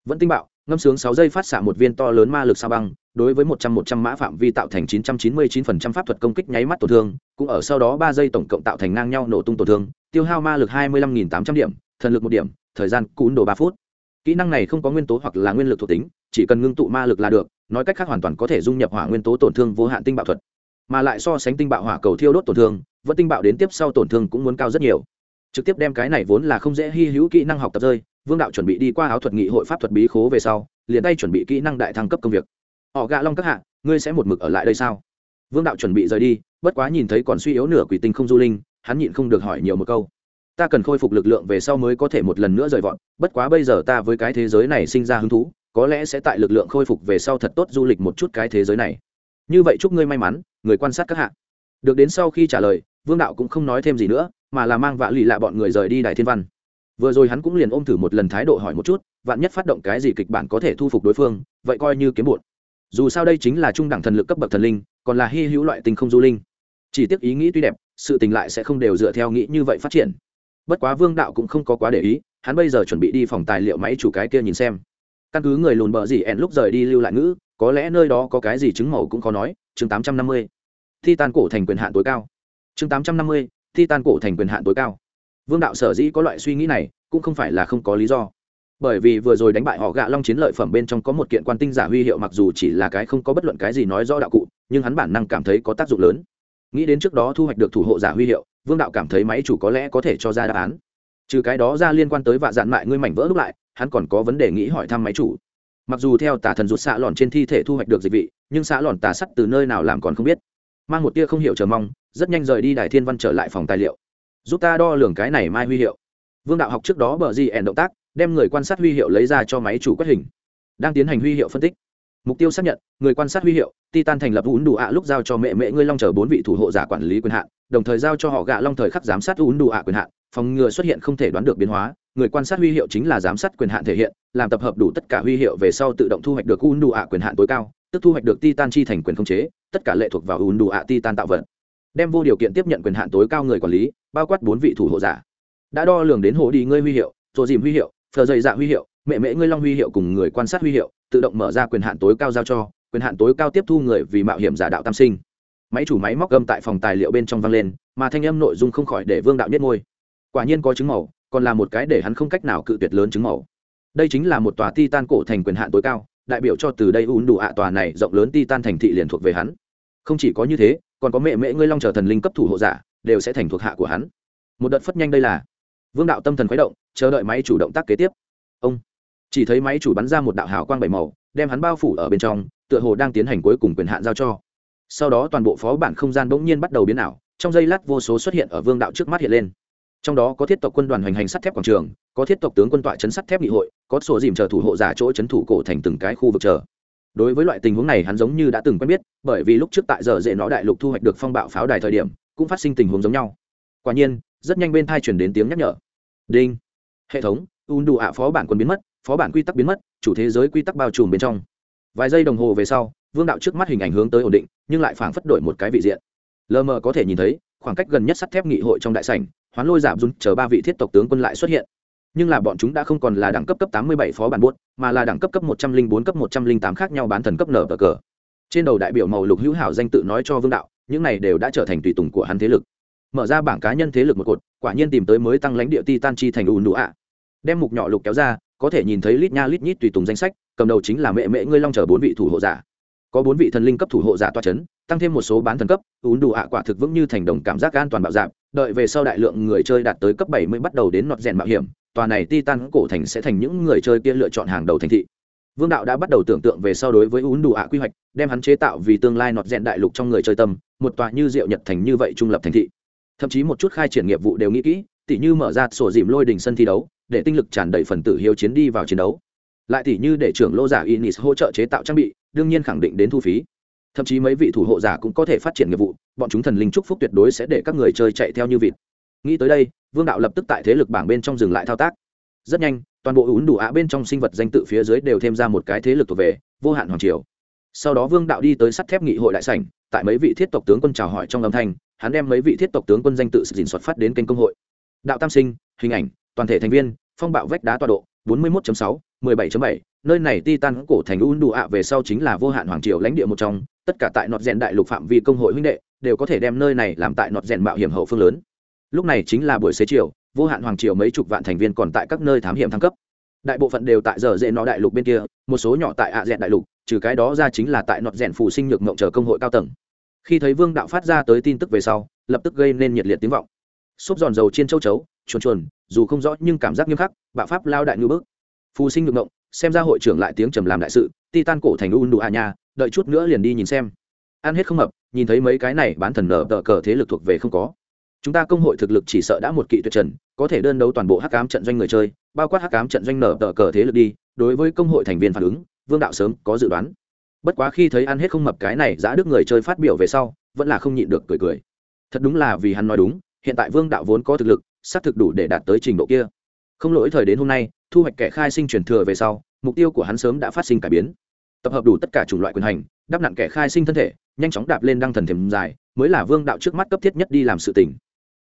[SPEAKER 1] Vẫn tinh bạo, ngâm sướng sáu giây phát xạ một viên to lớn ma lực sao băng, đối với một trăm một trăm mã phạm vi tạo thành chín trăm chín mươi chín phần trăm pháp thuật công kích nháy mắt tổn thương, cũng ở sau đó ba giây tổng cộng tạo thành ngang nhau nổ tung tổn thương, tiêu hao ma lực hai mươi lăm nghìn tám trăm điểm, thần lực một điểm, thời gian cún đồ ba phút kỹ năng này không có nguyên tố hoặc là nguyên lực thuộc tính, chỉ cần ngưng tụ ma lực là được, nói cách khác hoàn toàn có thể dung nhập hỏa nguyên tố tổn thương vô hạn tinh bạo thuật. Mà lại so sánh tinh bạo hỏa cầu thiêu đốt tổn thương, vẫn tinh bạo đến tiếp sau tổn thương cũng muốn cao rất nhiều. Trực tiếp đem cái này vốn là không dễ hy hữu kỹ năng học tập rơi, vương đạo chuẩn bị đi qua áo thuật nghị hội pháp thuật bí khố về sau, liền tay chuẩn bị kỹ năng đại thăng cấp công việc. Họ gạ long các hạ, ngươi sẽ một mực ở lại đây sao? Vương đạo chuẩn bị rời đi, bất quá nhìn thấy còn suy yếu nửa quỷ tinh không du linh, hắn nhịn không được hỏi nhiều một câu ta cần khôi phục lực lượng về sau mới có thể một lần nữa rời vọt, bất quá bây giờ ta với cái thế giới này sinh ra hứng thú, có lẽ sẽ tại lực lượng khôi phục về sau thật tốt du lịch một chút cái thế giới này. Như vậy chúc ngươi may mắn, người quan sát các hạ. Được đến sau khi trả lời, vương đạo cũng không nói thêm gì nữa, mà là mang vạ lì lạ bọn người rời đi đại thiên văn. Vừa rồi hắn cũng liền ôm thử một lần thái độ hỏi một chút, vạn nhất phát động cái gì kịch bản có thể thu phục đối phương, vậy coi như kiếm bụt. Dù sao đây chính là trung đẳng thần lực cấp bậc thần linh, còn là hy hữu loại tình không du linh. Chỉ tiếc ý nghĩ tuy đẹp, sự tình lại sẽ không đều dựa theo nghĩ như vậy phát triển bất quá vương đạo cũng không có quá để ý, hắn bây giờ chuẩn bị đi phòng tài liệu máy chủ cái kia nhìn xem. Căn cứ người lùn bờ gì ẹn lúc rời đi lưu lại ngữ, có lẽ nơi đó có cái gì chứng màu cũng khó nói, chương tám trăm năm mươi. Thi tan cổ thành quyền hạn tối cao. Chương tám trăm năm mươi, thi tan cổ thành quyền hạn tối cao. Vương đạo sở dĩ có loại suy nghĩ này, cũng không phải là không có lý do. Bởi vì vừa rồi đánh bại họ gạ long chiến lợi phẩm bên trong có một kiện quan tinh giả huy hiệu mặc dù chỉ là cái không có bất luận cái gì nói rõ đạo cụ, nhưng hắn bản năng cảm thấy có tác dụng lớn. Nghĩ đến trước đó thu hoạch được thủ hộ giả huy hiệu vương đạo cảm thấy máy chủ có lẽ có thể cho ra đáp án. Trừ cái đó ra liên quan tới vạ dạn mại ngươi mảnh vỡ lúc lại, hắn còn có vấn đề nghĩ hỏi thăm máy chủ. Mặc dù theo tà thần rụt xạ lòn trên thi thể thu hoạch được dịch vị, nhưng xạ lòn tà sắt từ nơi nào làm còn không biết. Mang một tia không hiểu chờ mong, rất nhanh rời đi đài thiên văn trở lại phòng tài liệu. Giúp ta đo lường cái này mai huy hiệu. Vương đạo học trước đó bờ gì ẻn động tác, đem người quan sát huy hiệu lấy ra cho máy chủ quét hình. Đang tiến hành huy hiệu phân tích mục tiêu xác nhận, người quan sát huy hiệu, titan thành lập ún đủ ạ lúc giao cho mẹ mẹ ngươi long chờ bốn vị thủ hộ giả quản lý quyền hạn, đồng thời giao cho họ gạ long thời khắc giám sát ún đủ ạ quyền hạn, phòng ngừa xuất hiện không thể đoán được biến hóa. Người quan sát huy hiệu chính là giám sát quyền hạn thể hiện, làm tập hợp đủ tất cả huy hiệu về sau tự động thu hoạch được ún đủ ạ quyền hạn tối cao, tức thu hoạch được titan chi thành quyền khống chế, tất cả lệ thuộc vào ún đủ ạ titan tạo vật đem vô điều kiện tiếp nhận quyền hạn tối cao người quản lý, bao quát bốn vị thủ hộ giả. Đã đo lường đến hồ đi ngươi huy hiệu rồi dìm huy hiệu, phờ dày dạ huy hiệu mẹ mẹ ngươi long huy hiệu cùng người quan sát huy hiệu, tự động mở ra quyền hạn tối cao giao cho, quyền hạn tối cao tiếp thu người vì mạo hiểm giả đạo tam sinh. Máy chủ máy móc gâm tại phòng tài liệu bên trong vang lên, mà thanh âm nội dung không khỏi để vương đạo nhất ngôi quả nhiên có chứng màu, còn là một cái để hắn không cách nào cự tuyệt lớn chứng màu. Đây chính là một tòa ti tan cổ thành quyền hạn tối cao, đại biểu cho từ đây ún đủ ạ tòa này rộng lớn ti tan thành thị liền thuộc về hắn. Không chỉ có như thế, còn có mẹ mẹ ngươi long chờ thần linh cấp thủ hộ giả, đều sẽ thành thuộc hạ của hắn. Một đợt phất nhanh đây là. Vương đạo tâm thần khuấy động, chờ đợi máy chủ động tác kế tiếp. Ông chỉ thấy máy chủ bắn ra một đạo hào quang bảy màu, đem hắn bao phủ ở bên trong, tựa hồ đang tiến hành cuối cùng quyền hạn giao cho. Sau đó toàn bộ phó bản không gian bỗng nhiên bắt đầu biến ảo, trong giây lát vô số xuất hiện ở vương đạo trước mắt hiện lên. Trong đó có thiết tộc quân đoàn hoành hành sắt thép quảng trường, có thiết tộc tướng quân tọa chấn sắt thép nghị hội, có sổ dìm chờ thủ hộ giả chỗ chấn thủ cổ thành từng cái khu vực chờ. Đối với loại tình huống này hắn giống như đã từng quen biết, bởi vì lúc trước tại giờ dễ nó đại lục thu hoạch được phong bạo pháo đài thời điểm, cũng phát sinh tình huống giống nhau. Quả nhiên, rất nhanh bên thai chuyển đến tiếng nhắc nhở. Đinh. Hệ thống un đủ ạ phó bản quân biến mất phó bản quy tắc biến mất, chủ thế giới quy tắc bao trùm bên trong. Vài giây đồng hồ về sau, vương đạo trước mắt hình ảnh hướng tới ổn định, nhưng lại phảng phất đổi một cái vị diện. Lờ mờ có thể nhìn thấy, khoảng cách gần nhất sắt thép nghị hội trong đại sảnh, hoán lôi giảm run, chờ ba vị thiết tộc tướng quân lại xuất hiện. Nhưng là bọn chúng đã không còn là đẳng cấp cấp tám mươi bảy phó bản buốt, mà là đẳng cấp cấp một trăm linh bốn, cấp một trăm linh tám khác nhau bán thần cấp nở bờ cờ. Trên đầu đại biểu màu lục hữu hảo danh tự nói cho vương đạo, những này đều đã trở thành tùy tùng của hắn thế lực. Mở ra bảng cá nhân thế lực một cột, quả nhiên tìm tới mới tăng lãnh địa ti tan chi thành ùn nụ ạ đem mục nhỏ lục kéo ra có thể nhìn thấy lít nha lít nhít tùy tùng danh sách, cầm đầu chính là mẹ mẹ ngươi long chờ bốn vị thủ hộ giả. Có bốn vị thần linh cấp thủ hộ giả toa c h ấ n tăng thêm một số bán thần cấp, ún đủ ạ quả thực vững như thành đồng cảm giác an toàn bạo dạp, đợi về sau đại lượng người chơi đạt tới cấp bảy mươi bắt đầu đến nọt rèn mạo hiểm, tòa này ti tan cổ thành sẽ thành những người chơi kia lựa chọn hàng đầu thành thị. Vương đạo đã bắt đầu tưởng tượng về sau đối với ún đủ ạ quy hoạch, đem hắn chế tạo vì tương lai nọt rèn đại lục trong người chơi tâm, một tòa như diệu nhật thành như vậy trung lập thành thị. Thậm chí một chút khai triển nghiệp vụ đều nghĩ kỹ, tỉ như mở ra sổ dìm lôi đình sân thi đấu để tinh lực tràn đầy phần tử hiếu chiến đi vào chiến đấu. Lại tỉ như để trưởng lô giả inis hỗ trợ chế tạo trang bị, đương nhiên khẳng định đến thu phí. Thậm chí mấy vị thủ hộ giả cũng có thể phát triển nghiệp vụ, bọn chúng thần linh trúc phúc tuyệt đối sẽ để các người chơi chạy theo như vịt. Nghĩ tới đây, vương đạo lập tức tại thế lực bảng bên trong dừng lại thao tác. Rất nhanh, toàn bộ ún đủ ạ bên trong sinh vật danh tự phía dưới đều thêm ra một cái thế lực thuộc về, vô hạn hoàng triều. Sau đó vương đạo đi tới sắt thép nghị hội đại sảnh, tại mấy vị thiết tộc tướng quân chào hỏi trong âm thanh, hắn đem mấy vị thiết tộc tướng quân danh tự dình xuất phát đến kênh công hội. Đạo tam sinh, hình ảnh toàn thể thành viên phong bạo vách đá tọa độ 41.6, 17.7, nơi này titan cổ thành un đủ ạ về sau chính là vô hạn hoàng triều lãnh địa một trong. Tất cả tại nọt rèn đại lục phạm vi công hội huynh đệ đều có thể đem nơi này làm tại nọt rèn mạo hiểm hậu phương lớn. Lúc này chính là buổi xế chiều vô hạn hoàng triều mấy chục vạn thành viên còn tại các nơi thám hiểm thăng cấp. Đại bộ phận đều tại giờ dễ nó đại lục bên kia một số nhỏ tại ạ à đại lục trừ cái đó ra chính là tại nọt rèn phù sinh nhược ngộng chờ công hội cao tầng. Khi thấy vương đạo phát ra tới tin tức về sau lập tức gây nên nhiệt liệt tiếng vọng. Xốp giòn dầu trên châu chấu chuồn chuồn dù không rõ nhưng cảm giác nghiêm khắc, bạo pháp lao đại ngư bước phù sinh ngược ngộng, xem ra hội trưởng lại tiếng trầm làm đại sự, titan cổ thành un đủ hà nhà đợi chút nữa liền đi nhìn xem. Ăn hết không hợp, nhìn thấy mấy cái này bán thần nở tờ cờ thế lực thuộc về không có. Chúng ta công hội thực lực chỉ sợ đã một kỵ tuyệt trần, có thể đơn đấu toàn bộ hắc cám trận doanh người chơi, bao quát hắc cám trận doanh nở tờ cờ thế lực đi, đối với công hội thành viên phản ứng, vương đạo sớm có dự đoán. Bất quá khi thấy ăn hết không mập cái này giã đức người chơi phát biểu về sau, vẫn là không nhịn được cười cười. Thật đúng là vì hắn nói đúng, hiện tại vương đạo vốn có thực lực xác thực đủ để đạt tới trình độ kia. Không lỗi thời đến hôm nay, thu hoạch kẻ khai sinh truyền thừa về sau, mục tiêu của hắn sớm đã phát sinh cải biến. Tập hợp đủ tất cả chủng loại quyền hành, đắp nặng kẻ khai sinh thân thể, nhanh chóng đạp lên đăng thần thềm dài, mới là vương đạo trước mắt cấp thiết nhất đi làm sự tình.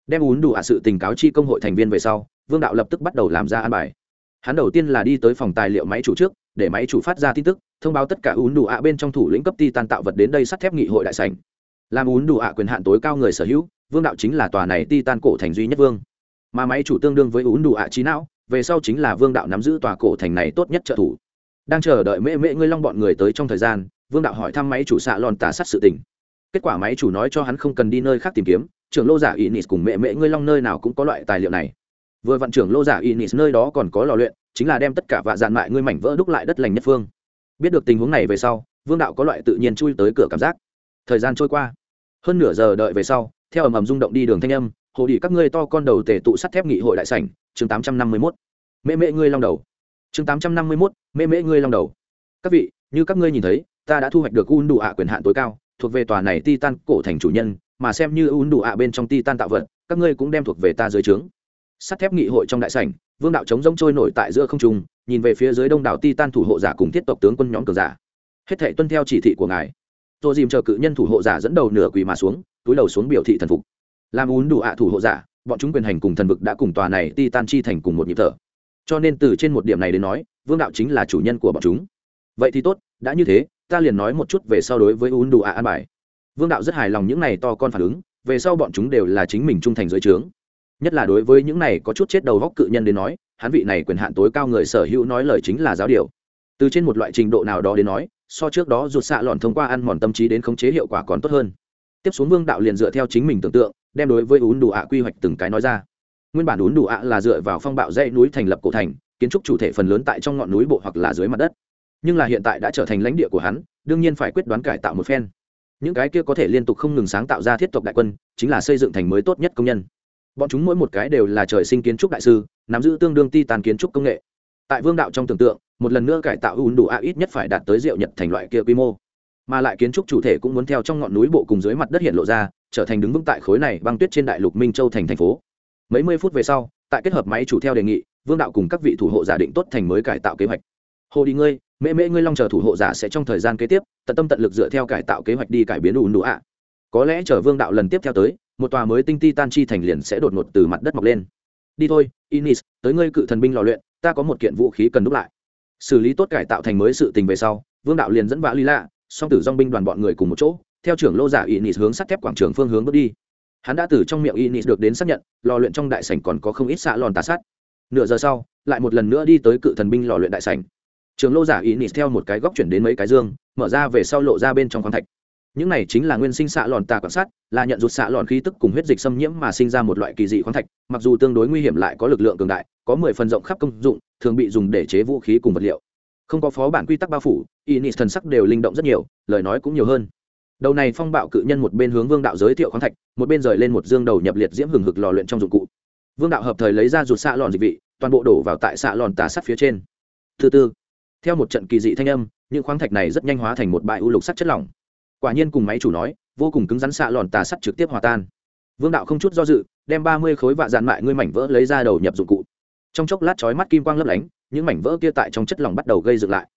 [SPEAKER 1] Đem ún đủ ạ sự tình cáo chi công hội thành viên về sau, vương đạo lập tức bắt đầu làm ra an bài. Hắn đầu tiên là đi tới phòng tài liệu máy chủ trước, để máy chủ phát ra tin tức, thông báo tất cả ún đủ ạ bên trong thủ lĩnh cấp ti tan tạo vật đến đây sắt thép nghị hội đại sảnh. Làm ún đủ ạ quyền hạn tối cao người sở hữu, vương đạo chính là tòa này ti tan cổ thành duy nhất vương mà máy chủ tương đương với ún đủ ạ trí não, về sau chính là vương đạo nắm giữ tòa cổ thành này tốt nhất trợ thủ. Đang chờ đợi mễ mễ ngươi long bọn người tới trong thời gian, vương đạo hỏi thăm máy chủ xạ lòn tà sát sự tình. Kết quả máy chủ nói cho hắn không cần đi nơi khác tìm kiếm, trưởng lô giả inis cùng mẹ mẹ ngươi long nơi nào cũng có loại tài liệu này. Vừa vận trưởng lô giả inis nơi đó còn có lò luyện, chính là đem tất cả vạ dạn mại ngươi mảnh vỡ đúc lại đất lành nhất phương. Biết được tình huống này về sau, vương đạo có loại tự nhiên chui tới cửa cảm giác. Thời gian trôi qua. Hơn nửa giờ đợi về sau, theo ầm ầm rung động đi đường thanh âm hồ đi các ngươi to con đầu tề tụ sắt thép nghị hội đại sảnh, chương tám trăm năm mươi 851. mễ mễ ngươi long đầu. Chương tám trăm năm mươi mốt mễ mễ ngươi long đầu. Các vị, như các ngươi nhìn thấy, ta đã thu hoạch được un đủ ạ quyền hạn tối cao, thuộc về tòa này titan cổ thành chủ nhân, mà xem như un đủ ạ bên trong titan tạo vật, các ngươi cũng đem thuộc về ta dưới trướng. Sắt thép nghị hội trong đại sảnh, vương đạo chống rông trôi nổi tại giữa không trung, nhìn về phía dưới đông đảo titan thủ hộ giả cùng thiết tộc tướng quân nhóm cờ giả. Hết thể tuân theo chỉ thị của ngài. Tôi dìm chờ cự nhân thủ hộ giả dẫn đầu nửa quỳ mà xuống, túi đầu xuống biểu thị thần phục làm ún đủ ạ thủ hộ giả, bọn chúng quyền hành cùng thần vực đã cùng tòa này titan chi thành cùng một nhịp thở. Cho nên từ trên một điểm này đến nói, vương đạo chính là chủ nhân của bọn chúng. Vậy thì tốt, đã như thế, ta liền nói một chút về sau đối với ún đủ ạ an bài. Vương đạo rất hài lòng những này to con phản ứng, về sau bọn chúng đều là chính mình trung thành dưới trướng. Nhất là đối với những này có chút chết đầu góc cự nhân đến nói, hắn vị này quyền hạn tối cao người sở hữu nói lời chính là giáo điều. Từ trên một loại trình độ nào đó đến nói, so trước đó rụt xạ lòn thông qua ăn mòn tâm trí đến khống chế hiệu quả còn tốt hơn. Tiếp xuống vương đạo liền dựa theo chính mình tưởng tượng đem đối với ún đủ ạ quy hoạch từng cái nói ra. Nguyên bản ún đủ ạ là dựa vào phong bạo dãy núi thành lập cổ thành, kiến trúc chủ thể phần lớn tại trong ngọn núi bộ hoặc là dưới mặt đất. Nhưng là hiện tại đã trở thành lãnh địa của hắn, đương nhiên phải quyết đoán cải tạo một phen. Những cái kia có thể liên tục không ngừng sáng tạo ra thiết tộc đại quân, chính là xây dựng thành mới tốt nhất công nhân. Bọn chúng mỗi một cái đều là trời sinh kiến trúc đại sư, nắm giữ tương đương ti tàn kiến trúc công nghệ. Tại vương đạo trong tưởng tượng, một lần nữa cải tạo ùn đủ a ít nhất phải đạt tới diệu nhật thành loại kia quy mô. Mà lại kiến trúc chủ thể cũng muốn theo trong ngọn núi bộ cùng dưới mặt đất hiện lộ ra trở thành đứng vững tại khối này băng tuyết trên đại lục minh châu thành thành phố. Mấy mươi phút về sau, tại kết hợp máy chủ theo đề nghị, vương đạo cùng các vị thủ hộ giả định tốt thành mới cải tạo kế hoạch. Hồ đi ngươi mễ mễ ngươi long chờ thủ hộ giả sẽ trong thời gian kế tiếp, tận tâm tận lực dựa theo cải tạo kế hoạch đi cải biến ùn đủ ạ. Có lẽ chờ vương đạo lần tiếp theo tới, một tòa mới tinh ti tan chi thành liền sẽ đột ngột từ mặt đất mọc lên. Đi thôi, inis, tới ngươi cự thần binh lò luyện, ta có một kiện vũ khí cần đúc lại. Xử lý tốt cải tạo thành mới sự tình về sau, vương đạo liền dẫn vã lý lạ, song tử dong binh đoàn bọn người cùng một chỗ theo trưởng lô giả inis hướng sắt thép quảng trường phương hướng bước đi. Hắn đã từ trong miệng inis được đến xác nhận, lò luyện trong đại sảnh còn có không ít xạ lòn tà sát. Nửa giờ sau, lại một lần nữa đi tới cự thần binh lò luyện đại sảnh. Trường lô giả inis theo một cái góc chuyển đến mấy cái dương, mở ra về sau lộ ra bên trong khoáng thạch. Những này chính là nguyên sinh xạ lòn tà quan sát, là nhận rụt xạ lòn khí tức cùng huyết dịch xâm nhiễm mà sinh ra một loại kỳ dị khoáng thạch, mặc dù tương đối nguy hiểm lại có lực lượng cường đại, có mười phần rộng khắp công dụng, thường bị dùng để chế vũ khí cùng vật liệu. Không có phó bản quy tắc bao phủ, inis thần sắc đều linh động rất nhiều, lời nói cũng nhiều hơn đầu này phong bạo cự nhân một bên hướng vương đạo giới thiệu khoáng thạch, một bên rời lên một dương đầu nhập liệt diễm hừng hực lò luyện trong dụng cụ. Vương đạo hợp thời lấy ra rụt xạ lòn dịch vị, toàn bộ đổ vào tại xạ lòn tà sắt phía trên. Thứ tư, theo một trận kỳ dị thanh âm, những khoáng thạch này rất nhanh hóa thành một bãi u lục sắt chất lỏng. Quả nhiên cùng máy chủ nói, vô cùng cứng rắn xạ lòn tà sắt trực tiếp hòa tan. Vương đạo không chút do dự, đem ba mươi khối vạ dạn mại ngươi mảnh vỡ lấy ra đầu nhập dụng cụ. Trong chốc lát chói mắt kim quang lấp lánh, những mảnh vỡ kia tại trong chất lỏng bắt đầu gây dựng lại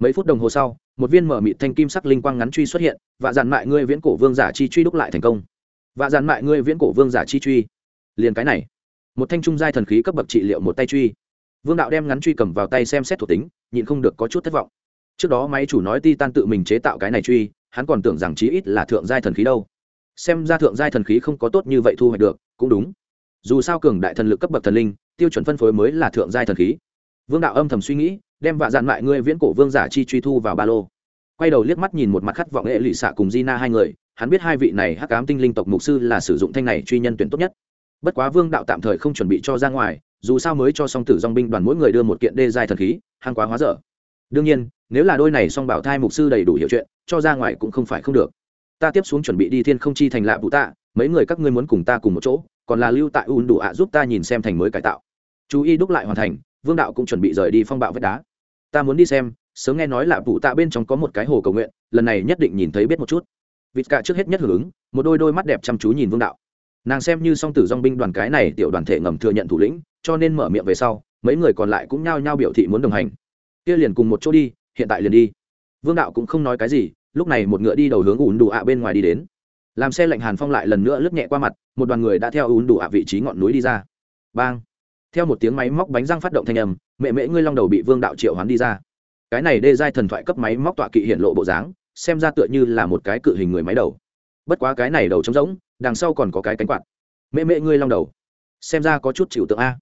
[SPEAKER 1] mấy phút đồng hồ sau, một viên mở mịt thanh kim sắc linh quang ngắn truy xuất hiện, vạ dàn mại, ngươi viễn cổ vương giả chi truy đúc lại thành công. Vạ dàn mại, ngươi viễn cổ vương giả chi truy. Liền cái này, một thanh trung giai thần khí cấp bậc trị liệu một tay truy. Vương đạo đem ngắn truy cầm vào tay xem xét thuộc tính, nhịn không được có chút thất vọng. Trước đó máy chủ nói ti tan tự mình chế tạo cái này truy, hắn còn tưởng rằng chí ít là thượng giai thần khí đâu. Xem ra thượng giai thần khí không có tốt như vậy thu hoạch được, cũng đúng. Dù sao cường đại thần lực cấp bậc thần linh, tiêu chuẩn phân phối mới là thượng giai thần khí. Vương đạo âm thầm suy nghĩ đem vạ dạn mại ngươi viễn cổ vương giả chi truy thu vào ba lô. Quay đầu liếc mắt nhìn một mặt khát vọng hệ lụy xạ cùng di na hai người, hắn biết hai vị này hắc ám tinh linh tộc mục sư là sử dụng thanh này truy nhân tuyển tốt nhất. Bất quá vương đạo tạm thời không chuẩn bị cho ra ngoài, dù sao mới cho song tử dong binh đoàn mỗi người đưa một kiện đê dài thần khí hàng quá hóa dở. Đương nhiên, nếu là đôi này song bảo thai mục sư đầy đủ hiểu chuyện, cho ra ngoài cũng không phải không được. Ta tiếp xuống chuẩn bị đi thiên không chi thành lạ vụ tạ, mấy người các ngươi muốn cùng ta cùng một chỗ, còn là lưu tại un đủ ạ giúp ta nhìn xem thành mới cải tạo. Chú ý đúc lại hoàn thành, vương đạo cũng chuẩn bị rời đi phong bạo vách đá ta muốn đi xem, sớm nghe nói là vụ tạ bên trong có một cái hồ cầu nguyện, lần này nhất định nhìn thấy biết một chút. Vịt cả trước hết nhất hưởng ứng, một đôi đôi mắt đẹp chăm chú nhìn vương đạo. Nàng xem như song tử dong binh đoàn cái này tiểu đoàn thể ngầm thừa nhận thủ lĩnh, cho nên mở miệng về sau, mấy người còn lại cũng nhao nhao biểu thị muốn đồng hành. Kia liền cùng một chỗ đi, hiện tại liền đi. Vương đạo cũng không nói cái gì, lúc này một ngựa đi đầu hướng ủn đủ ạ bên ngoài đi đến. Làm xe lạnh hàn phong lại lần nữa lướt nhẹ qua mặt, một đoàn người đã theo ủn đủ ạ vị trí ngọn núi đi ra. Bang! Theo một tiếng máy móc bánh răng phát động thanh âm, mẹ mễ ngươi long đầu bị vương đạo triệu hoán đi ra. Cái này đê giai thần thoại cấp máy móc tọa kỵ hiện lộ bộ dáng, xem ra tựa như là một cái cự hình người máy đầu. Bất quá cái này đầu trống rỗng, đằng sau còn có cái cánh quạt. Mẹ mễ ngươi long đầu, xem ra có chút chịu tượng a.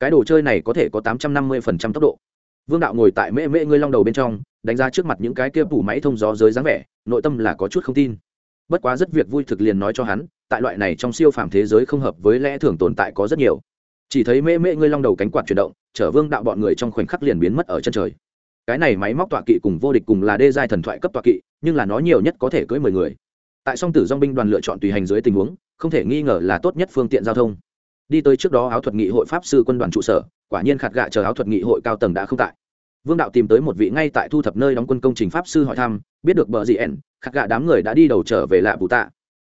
[SPEAKER 1] Cái đồ chơi này có thể có tám trăm năm mươi phần trăm tốc độ. Vương đạo ngồi tại mễ mễ ngươi long đầu bên trong, đánh giá trước mặt những cái kia phủ máy thông gió giới dáng vẻ, nội tâm là có chút không tin. Bất quá rất việc vui thực liền nói cho hắn, tại loại này trong siêu phàm thế giới không hợp với lẽ thường tồn tại có rất nhiều chỉ thấy mễ mễ ngươi long đầu cánh quạt chuyển động, chở vương đạo bọn người trong khoảnh khắc liền biến mất ở chân trời. Cái này máy móc tọa kỵ cùng vô địch cùng là đê giai thần thoại cấp tọa kỵ, nhưng là nó nhiều nhất có thể cưỡi mười người. Tại song tử dong binh đoàn lựa chọn tùy hành dưới tình huống, không thể nghi ngờ là tốt nhất phương tiện giao thông. Đi tới trước đó áo thuật nghị hội pháp sư quân đoàn trụ sở, quả nhiên khạt gạ chờ áo thuật nghị hội cao tầng đã không tại. Vương đạo tìm tới một vị ngay tại thu thập nơi đóng quân công trình pháp sư hỏi thăm, biết được bờ gì ẻn, khạt gạ đám người đã đi đầu trở về lạ bù tạ.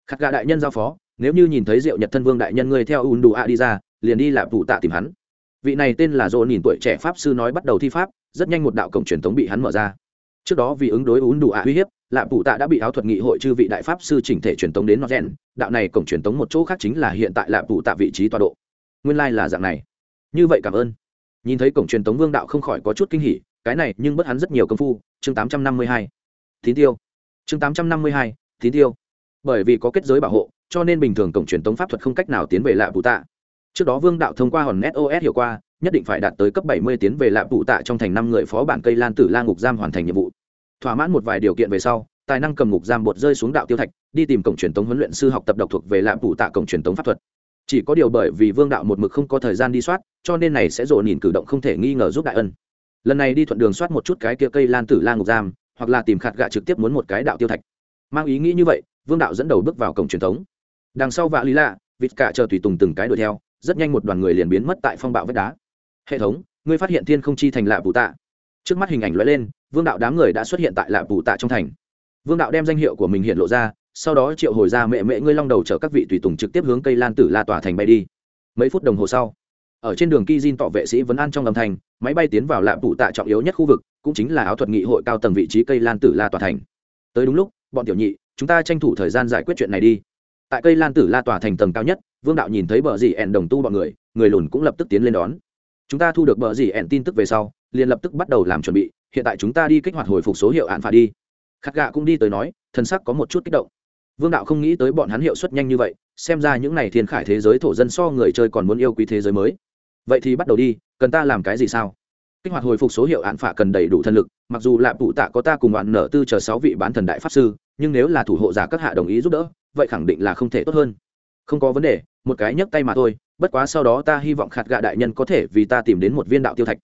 [SPEAKER 1] Khạt gạ đại nhân giao phó, nếu như nhìn thấy diệu nhật thân vương đại nhân ngươi theo ùn đủ a đi ra liền đi lạp vụ tạ tìm hắn. Vị này tên là dỗ nhìn tuổi trẻ pháp sư nói bắt đầu thi pháp, rất nhanh một đạo cổng truyền thống bị hắn mở ra. Trước đó vì ứng đối ún đủ ạ uy hiếp, lạ phụ tạ đã bị áo thuật nghị hội chư vị đại pháp sư chỉnh thể truyền thống đến nó rèn đạo này cổng truyền thống một chỗ khác chính là hiện tại lạ phụ tạ vị trí tọa độ. Nguyên lai là dạng này. Như vậy cảm ơn. Nhìn thấy cổng truyền thống vương đạo không khỏi có chút kinh hỉ, cái này nhưng bất hắn rất nhiều công phu, chương tám trăm năm mươi hai. Tín tiêu. Chương tám trăm năm mươi hai tín tiêu. Bởi vì có kết giới bảo hộ, cho nên bình thường cổng truyền thống pháp thuật không cách nào tiến về lạ bù tạ trước đó vương đạo thông qua hòn net os hiểu qua, nhất định phải đạt tới cấp bảy mươi tiến về lạm vụ tạ trong thành năm người phó bản cây lan tử la ngục giam hoàn thành nhiệm vụ. Thỏa mãn một vài điều kiện về sau, tài năng cầm ngục giam bột rơi xuống đạo tiêu thạch, đi tìm cổng truyền thống huấn luyện sư học tập độc thuộc về lạm phụ tạ cổng truyền thống pháp thuật. Chỉ có điều bởi vì vương đạo một mực không có thời gian đi soát, cho nên này sẽ dồn nhìn cử động không thể nghi ngờ giúp đại ân. Lần này đi thuận đường soát một chút cái kia cây lan tử la ngục giam, hoặc là tìm khạt gạ trực tiếp muốn một cái đạo tiêu thạch. Mang ý nghĩ như vậy, vương đạo dẫn đầu bước vào cổng truyền thống đằng sau vạ lý lạ, vịt cả chờ tùy tùng từng cái đuổi theo rất nhanh một đoàn người liền biến mất tại phong bạo vách đá. Hệ thống, ngươi phát hiện thiên không chi thành lạ bù tạ. Trước mắt hình ảnh lóe lên, vương đạo đám người đã xuất hiện tại lạ bù tạ trong thành. Vương đạo đem danh hiệu của mình hiện lộ ra, sau đó triệu hồi ra mẹ mẹ ngươi long đầu chở các vị tùy tùng trực tiếp hướng cây lan tử la tỏa thành bay đi. Mấy phút đồng hồ sau, ở trên đường Kizin tọ vệ sĩ vấn an trong âm thanh, máy bay tiến vào lạ bù tạ trọng yếu nhất khu vực, cũng chính là áo thuật nghị hội cao tầng vị trí cây lan tử la tòa thành. Tới đúng lúc, bọn tiểu nhị, chúng ta tranh thủ thời gian giải quyết chuyện này đi. Tại cây lan tử la tòa thành tầng cao nhất vương đạo nhìn thấy bờ dì ẻn đồng tu bọn người người lùn cũng lập tức tiến lên đón. Chúng ta thu được bờ dì ẻn tin tức về sau, liền lập tức bắt đầu làm chuẩn bị, hiện tại chúng ta đi kích hoạt hồi phục số hiệu ạn phạt đi. Khắc gạ cũng đi tới nói, thân sắc có một chút kích động. Vương đạo không nghĩ tới bọn hắn hiệu suất nhanh như vậy, xem ra những n à y thiên khải thế giới thổ dân so người chơi còn muốn yêu quý thế giới mới. Vậy thì bắt đầu đi, cần ta làm cái gì sao? Kích hoạt hồi phục số hiệu ạn phạ cần đầy đủ thân lực, mặc dù lạp phụ tạ có ta cùng bạn nở tư chờ sáu vị bán thần đại pháp sư, nhưng nếu là thủ hộ giả các hạ đồng ý giúp đỡ, vậy khẳng định là không thể tốt hơn không có vấn đề, một cái nhấc tay mà thôi, bất quá sau đó ta hy vọng khạt gạ đại nhân có thể vì ta tìm đến một viên đạo tiêu thạch.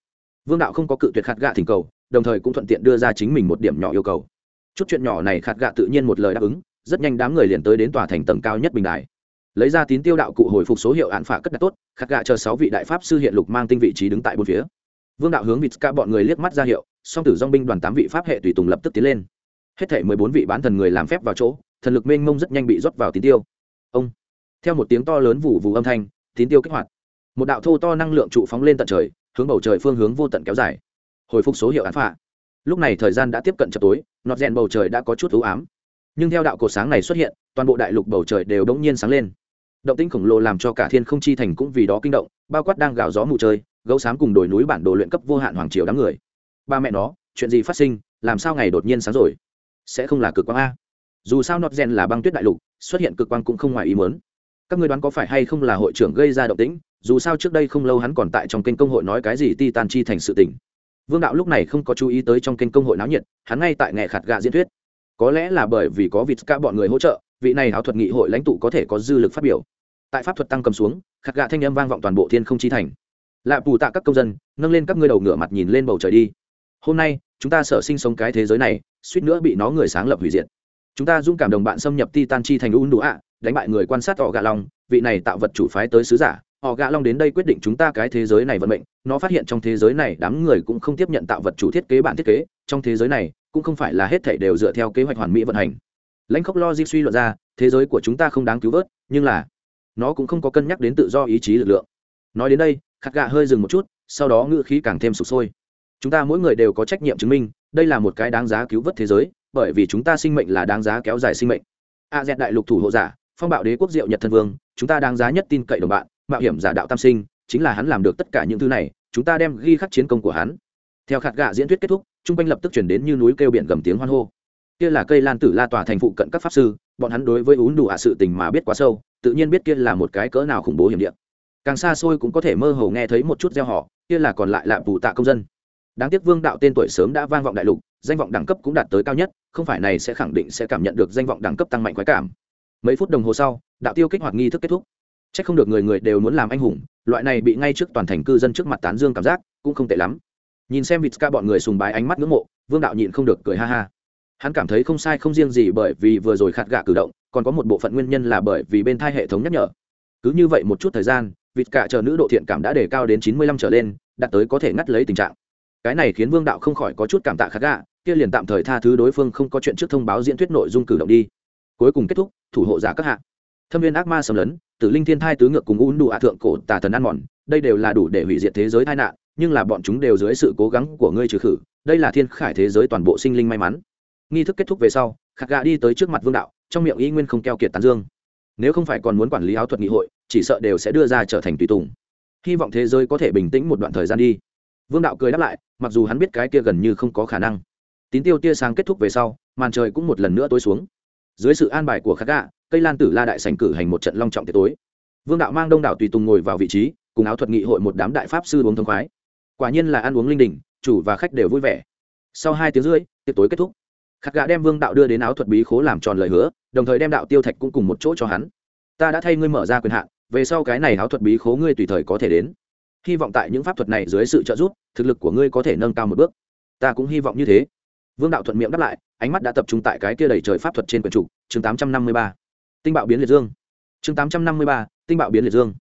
[SPEAKER 1] Vương đạo không có cự tuyệt khạt gạ thỉnh cầu, đồng thời cũng thuận tiện đưa ra chính mình một điểm nhỏ yêu cầu. Chút chuyện nhỏ này khạt gạ tự nhiên một lời đáp ứng, rất nhanh đám người liền tới đến tòa thành tầng cao nhất bình đài. Lấy ra tín tiêu đạo cụ hồi phục số hiệu án phả cất đặt tốt, khạt gạ chờ sáu vị đại pháp sư hiện lục mang tinh vị trí đứng tại bốn phía. Vương đạo hướng vịt ca bọn người liếc mắt ra hiệu, song tử dong binh đoàn tám vị pháp hệ tùy tùng lập tức tiến lên. Hết thể mười bốn vị bán thần người làm phép vào chỗ, thần lực mênh mông rất nhanh bị rót vào tín tiêu. Ông theo một tiếng to lớn vụ vụ âm thanh, tín tiêu kích hoạt. Một đạo thô to năng lượng trụ phóng lên tận trời, hướng bầu trời phương hướng vô tận kéo dài. Hồi phục số hiệu án phạ lúc này thời gian đã tiếp cận chập tối, nọt rèn bầu trời đã có chút ưu ám. Nhưng theo đạo cổ sáng này xuất hiện, toàn bộ đại lục bầu trời đều đống nhiên sáng lên. Động tinh khổng lồ làm cho cả thiên không chi thành cũng vì đó kinh động, bao quát đang gào gió mù chơi, gấu xám cùng đồi núi bản đồ luyện cấp vô hạn hoàng triều đám người. Ba mẹ nó, chuyện gì phát sinh, làm sao ngày đột nhiên sáng rồi? Sẽ không là cực quang a. Dù sao nọt gen là băng tuyết đại lục, xuất hiện cực quang cũng không ngoài ý muốn các người đoán có phải hay không là hội trưởng gây ra động tĩnh? Dù sao trước đây không lâu hắn còn tại trong kênh công hội nói cái gì ti tan chi thành sự tỉnh. vương đạo lúc này không có chú ý tới trong kênh công hội náo nhiệt, hắn ngay tại nghề khạt gạ diễn thuyết. Có lẽ là bởi vì có vịt cả bọn người hỗ trợ, vị này áo thuật nghị hội lãnh tụ có thể có dư lực phát biểu. Tại pháp thuật tăng cầm xuống, khạt gạ thanh âm vang vọng toàn bộ thiên không chi thành. Lạ bù tạ các công dân, nâng lên các ngươi đầu ngửa mặt nhìn lên bầu trời đi. Hôm nay, chúng ta sợ sinh sống cái thế giới này, suýt nữa bị nó người sáng lập hủy diệt. Chúng ta dung cảm đồng bạn xâm nhập titan chi thành un đủ ạ đánh bại người quan sát họ gạ long, vị này tạo vật chủ phái tới sứ giả. Họ gạ long đến đây quyết định chúng ta cái thế giới này vận mệnh. Nó phát hiện trong thế giới này đám người cũng không tiếp nhận tạo vật chủ thiết kế bản thiết kế. Trong thế giới này, cũng không phải là hết thảy đều dựa theo kế hoạch hoàn mỹ vận hành. Lãnh khốc lo di suy luận ra, thế giới của chúng ta không đáng cứu vớt, nhưng là, nó cũng không có cân nhắc đến tự do ý chí lực lượng. Nói đến đây, khát gạ hơi dừng một chút, sau đó ngựa khí càng thêm sụp sôi. Chúng ta mỗi người đều có trách nhiệm chứng minh, đây là một cái đáng giá cứu vớt thế giới, bởi vì chúng ta sinh mệnh là đáng giá kéo dài sinh mệnh. A dẹt đại lục thủ hộ giả phong bạo đế quốc diệu nhật thân vương, chúng ta đáng giá nhất tin cậy đồng bạn, mạo hiểm giả đạo tam sinh, chính là hắn làm được tất cả những thứ này, chúng ta đem ghi khắc chiến công của hắn. Theo khạt gạ diễn thuyết kết thúc, trung quanh lập tức chuyển đến như núi kêu biển gầm tiếng hoan hô. Kia là cây lan tử la tòa thành phụ cận các pháp sư, bọn hắn đối với ún đủ hạ sự tình mà biết quá sâu, tự nhiên biết kia là một cái cỡ nào khủng bố hiểm địa. Càng xa xôi cũng có thể mơ hồ nghe thấy một chút gieo họ, kia là còn lại là vụ tạ công dân. Đáng tiếc vương đạo tên tuổi sớm đã vang vọng đại lục, danh vọng đẳng cấp cũng đạt tới cao nhất, không phải này sẽ khẳng định sẽ cảm nhận được danh vọng đẳng cấp tăng mạnh quái cảm mấy phút đồng hồ sau, đạo tiêu kích hoạt nghi thức kết thúc. C h ắ c không được người người đều muốn làm anh hùng, loại này bị ngay trước toàn thành cư dân trước mặt tán dương cảm giác, cũng không tệ lắm. Nhìn xem vịt ca bọn người sùng bái ánh mắt ngưỡng mộ, vương đạo nhịn không được cười ha ha. Hắn cảm thấy không sai không riêng gì bởi vì vừa rồi khát gạ cử động, còn có một bộ phận nguyên nhân là bởi vì bên thai hệ thống nhắc nhở. Cứ như vậy một chút thời gian, vịt cả chờ nữ độ thiện cảm đã đề cao đến chín mươi lăm trở lên, đạt tới có thể ngắt lấy tình trạng. Cái này khiến vương đạo không khỏi có chút cảm tạ khát gạ kia liền tạm thời tha thứ đối phương không có chuyện trước thông báo diễn thuyết nội dung cử động đi. Cuối cùng kết thúc thủ hộ giả các hạ. Thâm viên ác ma xâm lấn, tử linh thiên thai tứ ngược cùng un đủ hạ thượng cổ tà thần ăn mòn, đây đều là đủ để hủy diệt thế giới tai nạn, nhưng là bọn chúng đều dưới sự cố gắng của ngươi trừ khử, đây là thiên khải thế giới toàn bộ sinh linh may mắn. Nghi thức kết thúc về sau, khạc gà đi tới trước mặt vương đạo, trong miệng y nguyên không keo kiệt tán dương. Nếu không phải còn muốn quản lý áo thuật nghị hội, chỉ sợ đều sẽ đưa ra trở thành tùy tùng. Hy vọng thế giới có thể bình tĩnh một đoạn thời gian đi. Vương đạo cười đáp lại, mặc dù hắn biết cái kia gần như không có khả năng. Tín tiêu tia sáng kết thúc về sau, màn trời cũng một lần nữa tối xuống dưới sự an bài của khắc gạ cây lan tử la đại sành cử hành một trận long trọng tiệc tối. Vương đạo mang đông đảo tùy tùng ngồi vào vị trí, cùng áo thuật nghị hội một đám đại pháp sư uống thông khoái. Quả nhiên là ăn uống linh đình, chủ và khách đều vui vẻ. Sau hai tiếng rưỡi, tiệc tối kết thúc. Khắc gạ đem vương đạo đưa đến áo thuật bí khố làm tròn lời hứa, đồng thời đem đạo tiêu thạch cũng cùng một chỗ cho hắn. Ta đã thay ngươi mở ra quyền hạn, về sau cái này áo thuật bí khố ngươi tùy thời có thể đến. Hy vọng tại những pháp thuật này dưới sự trợ giúp, thực lực của ngươi có thể nâng cao một bước. Ta cũng hy vọng như thế vương đạo thuận miệng đáp lại, ánh mắt đã tập trung tại cái kia đầy trời pháp thuật trên quyển trục, chương tám trăm năm mươi ba. Tinh bạo biến liệt dương. Chương tám trăm năm mươi ba, tinh bạo biến liệt dương.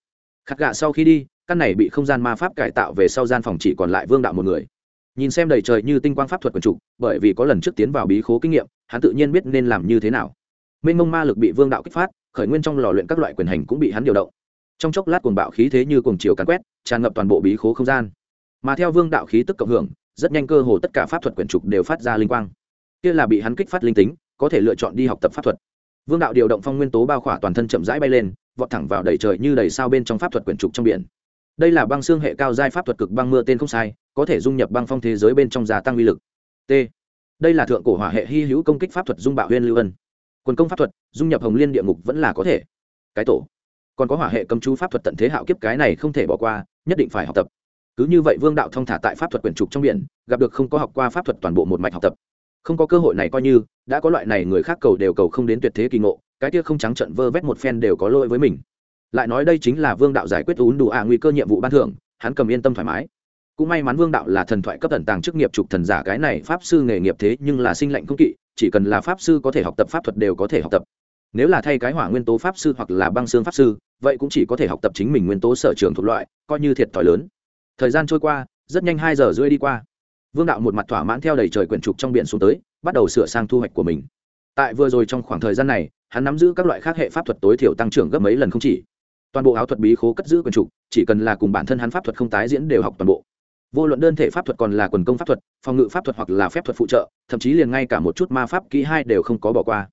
[SPEAKER 1] Khắc gạ sau khi đi, căn này bị không gian ma pháp cải tạo về sau gian phòng chỉ còn lại vương đạo một người. Nhìn xem đầy trời như tinh quang pháp thuật quần trục, bởi vì có lần trước tiến vào bí khố kinh nghiệm, hắn tự nhiên biết nên làm như thế nào. Mênh mông ma lực bị vương đạo kích phát, khởi nguyên trong lò luyện các loại quyền hành cũng bị hắn điều động. Trong chốc lát cuồng bạo khí thế như cuồng chiều cắn quét, tràn ngập toàn bộ bí khố không gian. Mà theo vương đạo khí tức cộng hưởng rất nhanh cơ hồ tất cả pháp thuật quyển trục đều phát ra linh quang. Kia là bị hắn kích phát linh tính, có thể lựa chọn đi học tập pháp thuật. Vương đạo điều động phong nguyên tố bao khỏa toàn thân chậm rãi bay lên, vọt thẳng vào đầy trời như đầy sao bên trong pháp thuật quyển trục trong biển. Đây là băng xương hệ cao giai pháp thuật cực băng mưa tên không sai, có thể dung nhập băng phong thế giới bên trong gia tăng uy lực. T. Đây là thượng cổ hỏa hệ hy hữu công kích pháp thuật dung bạo huyên lưu ân. Quần công pháp thuật, dung nhập hồng liên địa ngục vẫn là có thể. Cái tổ. Còn có hỏa hệ cấm chú pháp thuật tận thế hạo kiếp cái này không thể bỏ qua, nhất định phải học tập cứ như vậy vương đạo thông thả tại pháp thuật quyển trục trong biển, gặp được không có học qua pháp thuật toàn bộ một mạch học tập. Không có cơ hội này coi như, đã có loại này người khác cầu đều cầu không đến tuyệt thế kỳ ngộ, cái kia không trắng trận vơ vét một phen đều có lỗi với mình. Lại nói đây chính là vương đạo giải quyết ún đủ à nguy cơ nhiệm vụ ban thưởng, hắn cầm yên tâm thoải mái. Cũng may mắn vương đạo là thần thoại cấp thần tàng chức nghiệp trục thần giả, cái này pháp sư nghề nghiệp thế nhưng là sinh lệnh không kỵ, chỉ cần là pháp sư có thể học tập pháp thuật đều có thể học tập. Nếu là thay cái hỏa nguyên tố pháp sư hoặc là băng xương pháp sư, vậy cũng chỉ có thể học tập chính mình nguyên tố sở trường thuộc loại, coi như thiệt thòi lớn thời gian trôi qua, rất nhanh hai giờ rưỡi đi qua. Vương đạo một mặt thỏa mãn theo đầy trời quyển trục trong biển xuống tới, bắt đầu sửa sang thu hoạch của mình. Tại vừa rồi trong khoảng thời gian này, hắn nắm giữ các loại khác hệ pháp thuật tối thiểu tăng trưởng gấp mấy lần không chỉ. Toàn bộ áo thuật bí khố cất giữ quyển trục, chỉ cần là cùng bản thân hắn pháp thuật không tái diễn đều học toàn bộ. Vô luận đơn thể pháp thuật còn là quần công pháp thuật, phòng ngự pháp thuật hoặc là phép thuật phụ trợ, thậm chí liền ngay cả một chút ma pháp kỹ hai đều không có bỏ qua.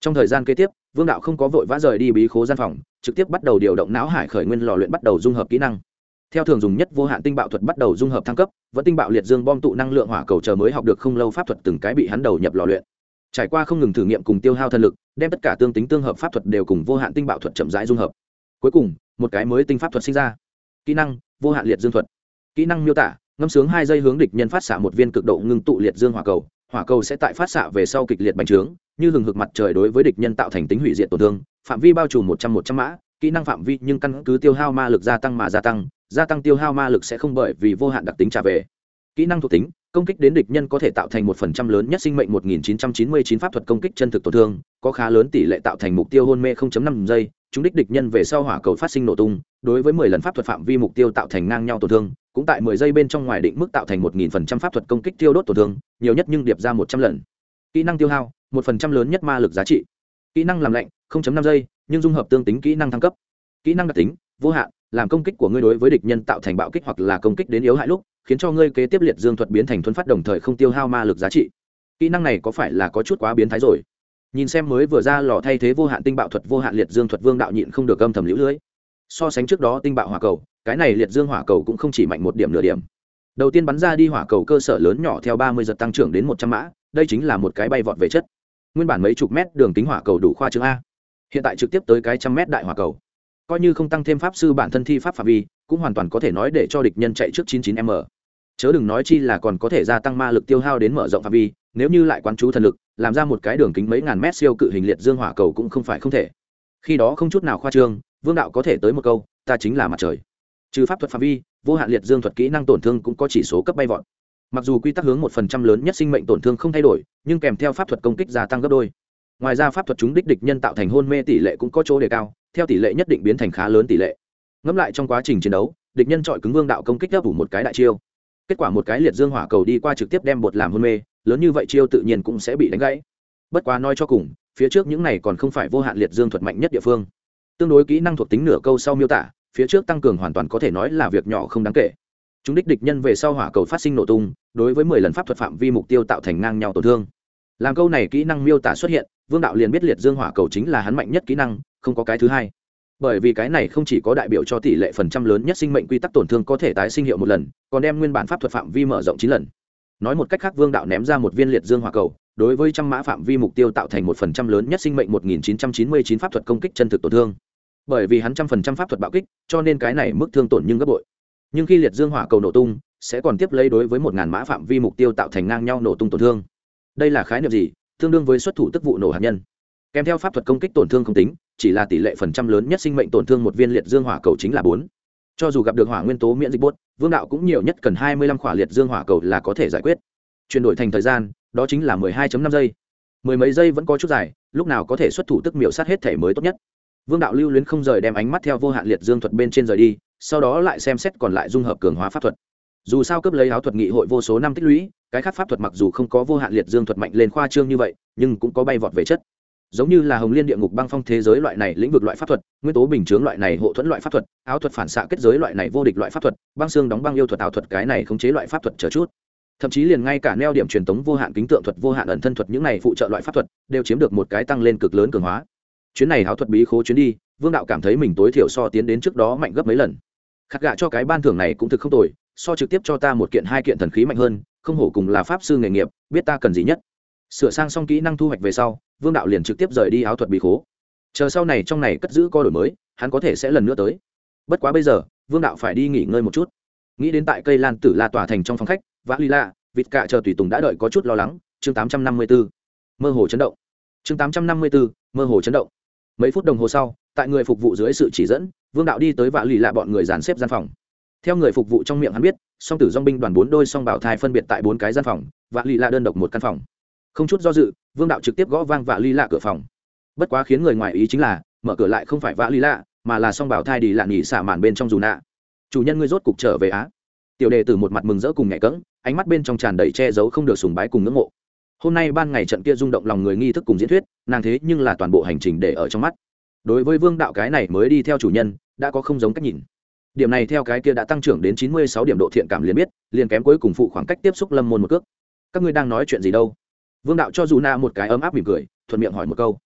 [SPEAKER 1] Trong thời gian kế tiếp, vương đạo không có vội vã rời đi bí khố gian phòng, trực tiếp bắt đầu điều động não hải khởi nguyên lò luyện bắt đầu dung hợp kỹ năng theo thường dùng nhất vô hạn tinh bạo thuật bắt đầu dung hợp thăng cấp, vẫn tinh bạo liệt dương bom tụ năng lượng hỏa cầu chờ mới học được không lâu pháp thuật từng cái bị hắn đầu nhập lò luyện. Trải qua không ngừng thử nghiệm cùng tiêu hao thân lực, đem tất cả tương tính tương hợp pháp thuật đều cùng vô hạn tinh bạo thuật chậm rãi dung hợp. Cuối cùng, một cái mới tinh pháp thuật sinh ra. Kỹ năng, vô hạn liệt dương thuật. Kỹ năng miêu tả, ngâm sướng hai giây hướng địch nhân phát xạ một viên cực độ ngưng tụ liệt dương hỏa cầu. Hỏa cầu sẽ tại phát xạ về sau kịch liệt bành trướng, như hừng hực mặt trời đối với địch nhân tạo thành tính hủy diệt tổn thương, phạm vi bao trùm một trăm một trăm mã, kỹ năng phạm vi nhưng căn cứ tiêu hao ma lực gia tăng mà gia tăng gia tăng tiêu hao ma lực sẽ không bởi vì vô hạn đặc tính trả về. Kỹ năng thuộc tính, công kích đến địch nhân có thể tạo thành một phần trăm lớn nhất sinh mệnh 1999 pháp thuật công kích chân thực tổn thương, có khá lớn tỷ lệ tạo thành mục tiêu hôn mê 0.5 giây, chúng đích địch nhân về sau hỏa cầu phát sinh nổ tung, đối với 10 lần pháp thuật phạm vi mục tiêu tạo thành ngang nhau tổn thương, cũng tại 10 giây bên trong ngoài định mức tạo thành 1000% pháp thuật công kích tiêu đốt tổn thương, nhiều nhất nhưng điệp ra 100 lần. Kỹ năng tiêu hao 1% lớn nhất ma lực giá trị. Kỹ năng làm lạnh 0.5 giây, nhưng dung hợp tương tính kỹ năng thăng cấp. Kỹ năng đặc tính, vô hạn làm công kích của ngươi đối với địch nhân tạo thành bạo kích hoặc là công kích đến yếu hại lúc, khiến cho ngươi kế tiếp liệt dương thuật biến thành thuấn phát đồng thời không tiêu hao ma lực giá trị. Kỹ năng này có phải là có chút quá biến thái rồi? Nhìn xem mới vừa ra lò thay thế vô hạn tinh bạo thuật, vô hạn liệt dương thuật vương đạo nhịn không được âm thầm lũ lưới. So sánh trước đó tinh bạo hỏa cầu, cái này liệt dương hỏa cầu cũng không chỉ mạnh một điểm nửa điểm. Đầu tiên bắn ra đi hỏa cầu cơ sở lớn nhỏ theo ba mươi giật tăng trưởng đến một trăm mã, đây chính là một cái bay vọt về chất. Nguyên bản mấy chục mét đường kính hỏa cầu đủ khoa trương a. Hiện tại trực tiếp tới cái trăm mét đại hỏa cầu coi như không tăng thêm pháp sư bản thân thi pháp phạm vi, cũng hoàn toàn có thể nói để cho địch nhân chạy trước 99 m. Chớ đừng nói chi là còn có thể gia tăng ma lực tiêu hao đến mở rộng phạm vi, nếu như lại quán chú thần lực, làm ra một cái đường kính mấy ngàn mét siêu cự hình liệt dương hỏa cầu cũng không phải không thể. Khi đó không chút nào khoa trương, vương đạo có thể tới một câu, ta chính là mặt trời. Trừ pháp thuật phạm vi, vô hạn liệt dương thuật kỹ năng tổn thương cũng có chỉ số cấp bay vọt. Mặc dù quy tắc hướng một phần trăm lớn nhất sinh mệnh tổn thương không thay đổi, nhưng kèm theo pháp thuật công kích gia tăng gấp đôi. Ngoài ra pháp thuật chúng đích địch nhân tạo thành hôn mê tỷ lệ cũng có chỗ đề cao theo tỷ lệ nhất định biến thành khá lớn tỷ lệ. Ngẫm lại trong quá trình chiến đấu, địch nhân chọi cứng vương đạo công kích đáp ủ một cái đại chiêu. Kết quả một cái liệt dương hỏa cầu đi qua trực tiếp đem bột làm hôn mê, lớn như vậy chiêu tự nhiên cũng sẽ bị đánh gãy. Bất quá nói cho cùng, phía trước những này còn không phải vô hạn liệt dương thuật mạnh nhất địa phương. Tương đối kỹ năng thuộc tính nửa câu sau miêu tả, phía trước tăng cường hoàn toàn có thể nói là việc nhỏ không đáng kể. Chúng đích địch nhân về sau hỏa cầu phát sinh nổ tung, đối với mười lần pháp thuật phạm vi mục tiêu tạo thành ngang nhau tổn thương. Làm câu này kỹ năng miêu tả xuất hiện, vương đạo liền biết liệt dương hỏa cầu chính là hắn mạnh nhất kỹ năng không có cái thứ hai. Bởi vì cái này không chỉ có đại biểu cho tỷ lệ phần trăm lớn nhất sinh mệnh quy tắc tổn thương có thể tái sinh hiệu một lần, còn đem nguyên bản pháp thuật phạm vi mở rộng chín lần. Nói một cách khác, vương đạo ném ra một viên liệt dương hỏa cầu, đối với trăm mã phạm vi mục tiêu tạo thành một phần trăm lớn nhất sinh mệnh một nghìn chín trăm chín mươi chín pháp thuật công kích chân thực tổn thương. Bởi vì hắn trăm phần trăm pháp thuật bạo kích, cho nên cái này mức thương tổn nhưng gấp bội. Nhưng khi liệt dương hỏa cầu nổ tung, sẽ còn tiếp lấy đối với một ngàn mã phạm vi mục tiêu tạo thành ngang nhau nổ tung tổn thương. Đây là khái niệm gì? Tương đương với xuất thủ tức vụ nổ hạt nhân. Kèm theo pháp thuật công kích tổn thương không tính chỉ là tỷ lệ phần trăm lớn nhất sinh mệnh tổn thương một viên liệt dương hỏa cầu chính là bốn. Cho dù gặp được hỏa nguyên tố miễn dịch bốt, vương đạo cũng nhiều nhất cần hai mươi lăm khỏa liệt dương hỏa cầu là có thể giải quyết. Chuyển đổi thành thời gian, đó chính là mười hai năm giây. Mười mấy giây vẫn có chút dài, lúc nào có thể xuất thủ tức miểu sát hết thể mới tốt nhất. Vương đạo lưu luyến không rời đem ánh mắt theo vô hạn liệt dương thuật bên trên rời đi, sau đó lại xem xét còn lại dung hợp cường hóa pháp thuật. Dù sao cấp lấy áo thuật nghị hội vô số năm tích lũy, cái khác pháp thuật mặc dù không có vô hạn liệt dương thuật mạnh lên khoa trương như vậy, nhưng cũng có bay vọt về chất giống như là hồng liên địa ngục băng phong thế giới loại này lĩnh vực loại pháp thuật, nguyên tố bình chướng loại này hộ thuẫn loại pháp thuật, áo thuật phản xạ kết giới loại này vô địch loại pháp thuật, băng xương đóng băng yêu thuật ảo thuật cái này khống chế loại pháp thuật chờ chút. Thậm chí liền ngay cả neo điểm truyền tống vô hạn kính tượng thuật, vô hạn ẩn thân thuật những này phụ trợ loại pháp thuật, đều chiếm được một cái tăng lên cực lớn cường hóa. Chuyến này áo thuật bí khố chuyến đi, vương đạo cảm thấy mình tối thiểu so tiến đến trước đó mạnh gấp mấy lần. Khắc gạ cho cái ban thưởng này cũng thực không tồi, so trực tiếp cho ta một kiện hai kiện thần khí mạnh hơn, không hổ cùng là pháp sư nghề nghiệp, biết ta cần gì nhất sửa sang xong kỹ năng thu hoạch về sau vương đạo liền trực tiếp rời đi áo thuật bí khố. Chờ sau này trong này cất giữ co đổi mới hắn có thể sẽ lần nữa tới. Bất quá bây giờ vương đạo phải đi nghỉ ngơi một chút. Nghĩ đến tại cây lan tử la tòa thành trong phòng khách vã ly la vịt cạ chờ tùy tùng đã đợi có chút lo lắng chương tám trăm năm mươi 854. mơ hồ chấn động. Chương tám trăm năm mươi 854, mơ hồ chấn động. Mấy phút đồng hồ sau tại người phục vụ dưới sự chỉ dẫn vương đạo đi tới vã lì lạ bọn người dàn xếp gian phòng. Theo người phục vụ trong miệng hắn biết song tử dong binh đoàn bốn đôi song bảo thai phân biệt tại bốn cái gian phòng vã lì lạ đơn độc một căn phòng không chút do dự, vương đạo trực tiếp gõ vang vã ly lạ cửa phòng. Bất quá khiến người ngoài ý chính là, mở cửa lại không phải vã ly lạ, mà là song bảo thai đi lạ nghỉ xả màn bên trong dù nạ. Chủ nhân ngươi rốt cục trở về á. Tiểu đề từ một mặt mừng rỡ cùng nhẹ cỡng ánh mắt bên trong tràn đầy che giấu không được sùng bái cùng ngưỡng mộ. Hôm nay ban ngày trận kia rung động lòng người nghi thức cùng diễn thuyết, nàng thế nhưng là toàn bộ hành trình để ở trong mắt. Đối với vương đạo cái này mới đi theo chủ nhân, đã có không giống cách nhìn. Điểm này theo cái kia đã tăng trưởng đến chín mươi sáu điểm độ thiện cảm liền biết, liền kém cuối cùng phụ khoảng cách tiếp xúc lâm môn một cước. Các ngươi đang nói chuyện gì đâu? Vương đạo cho dù na một cái ấm áp mỉm cười, thuận miệng hỏi một câu.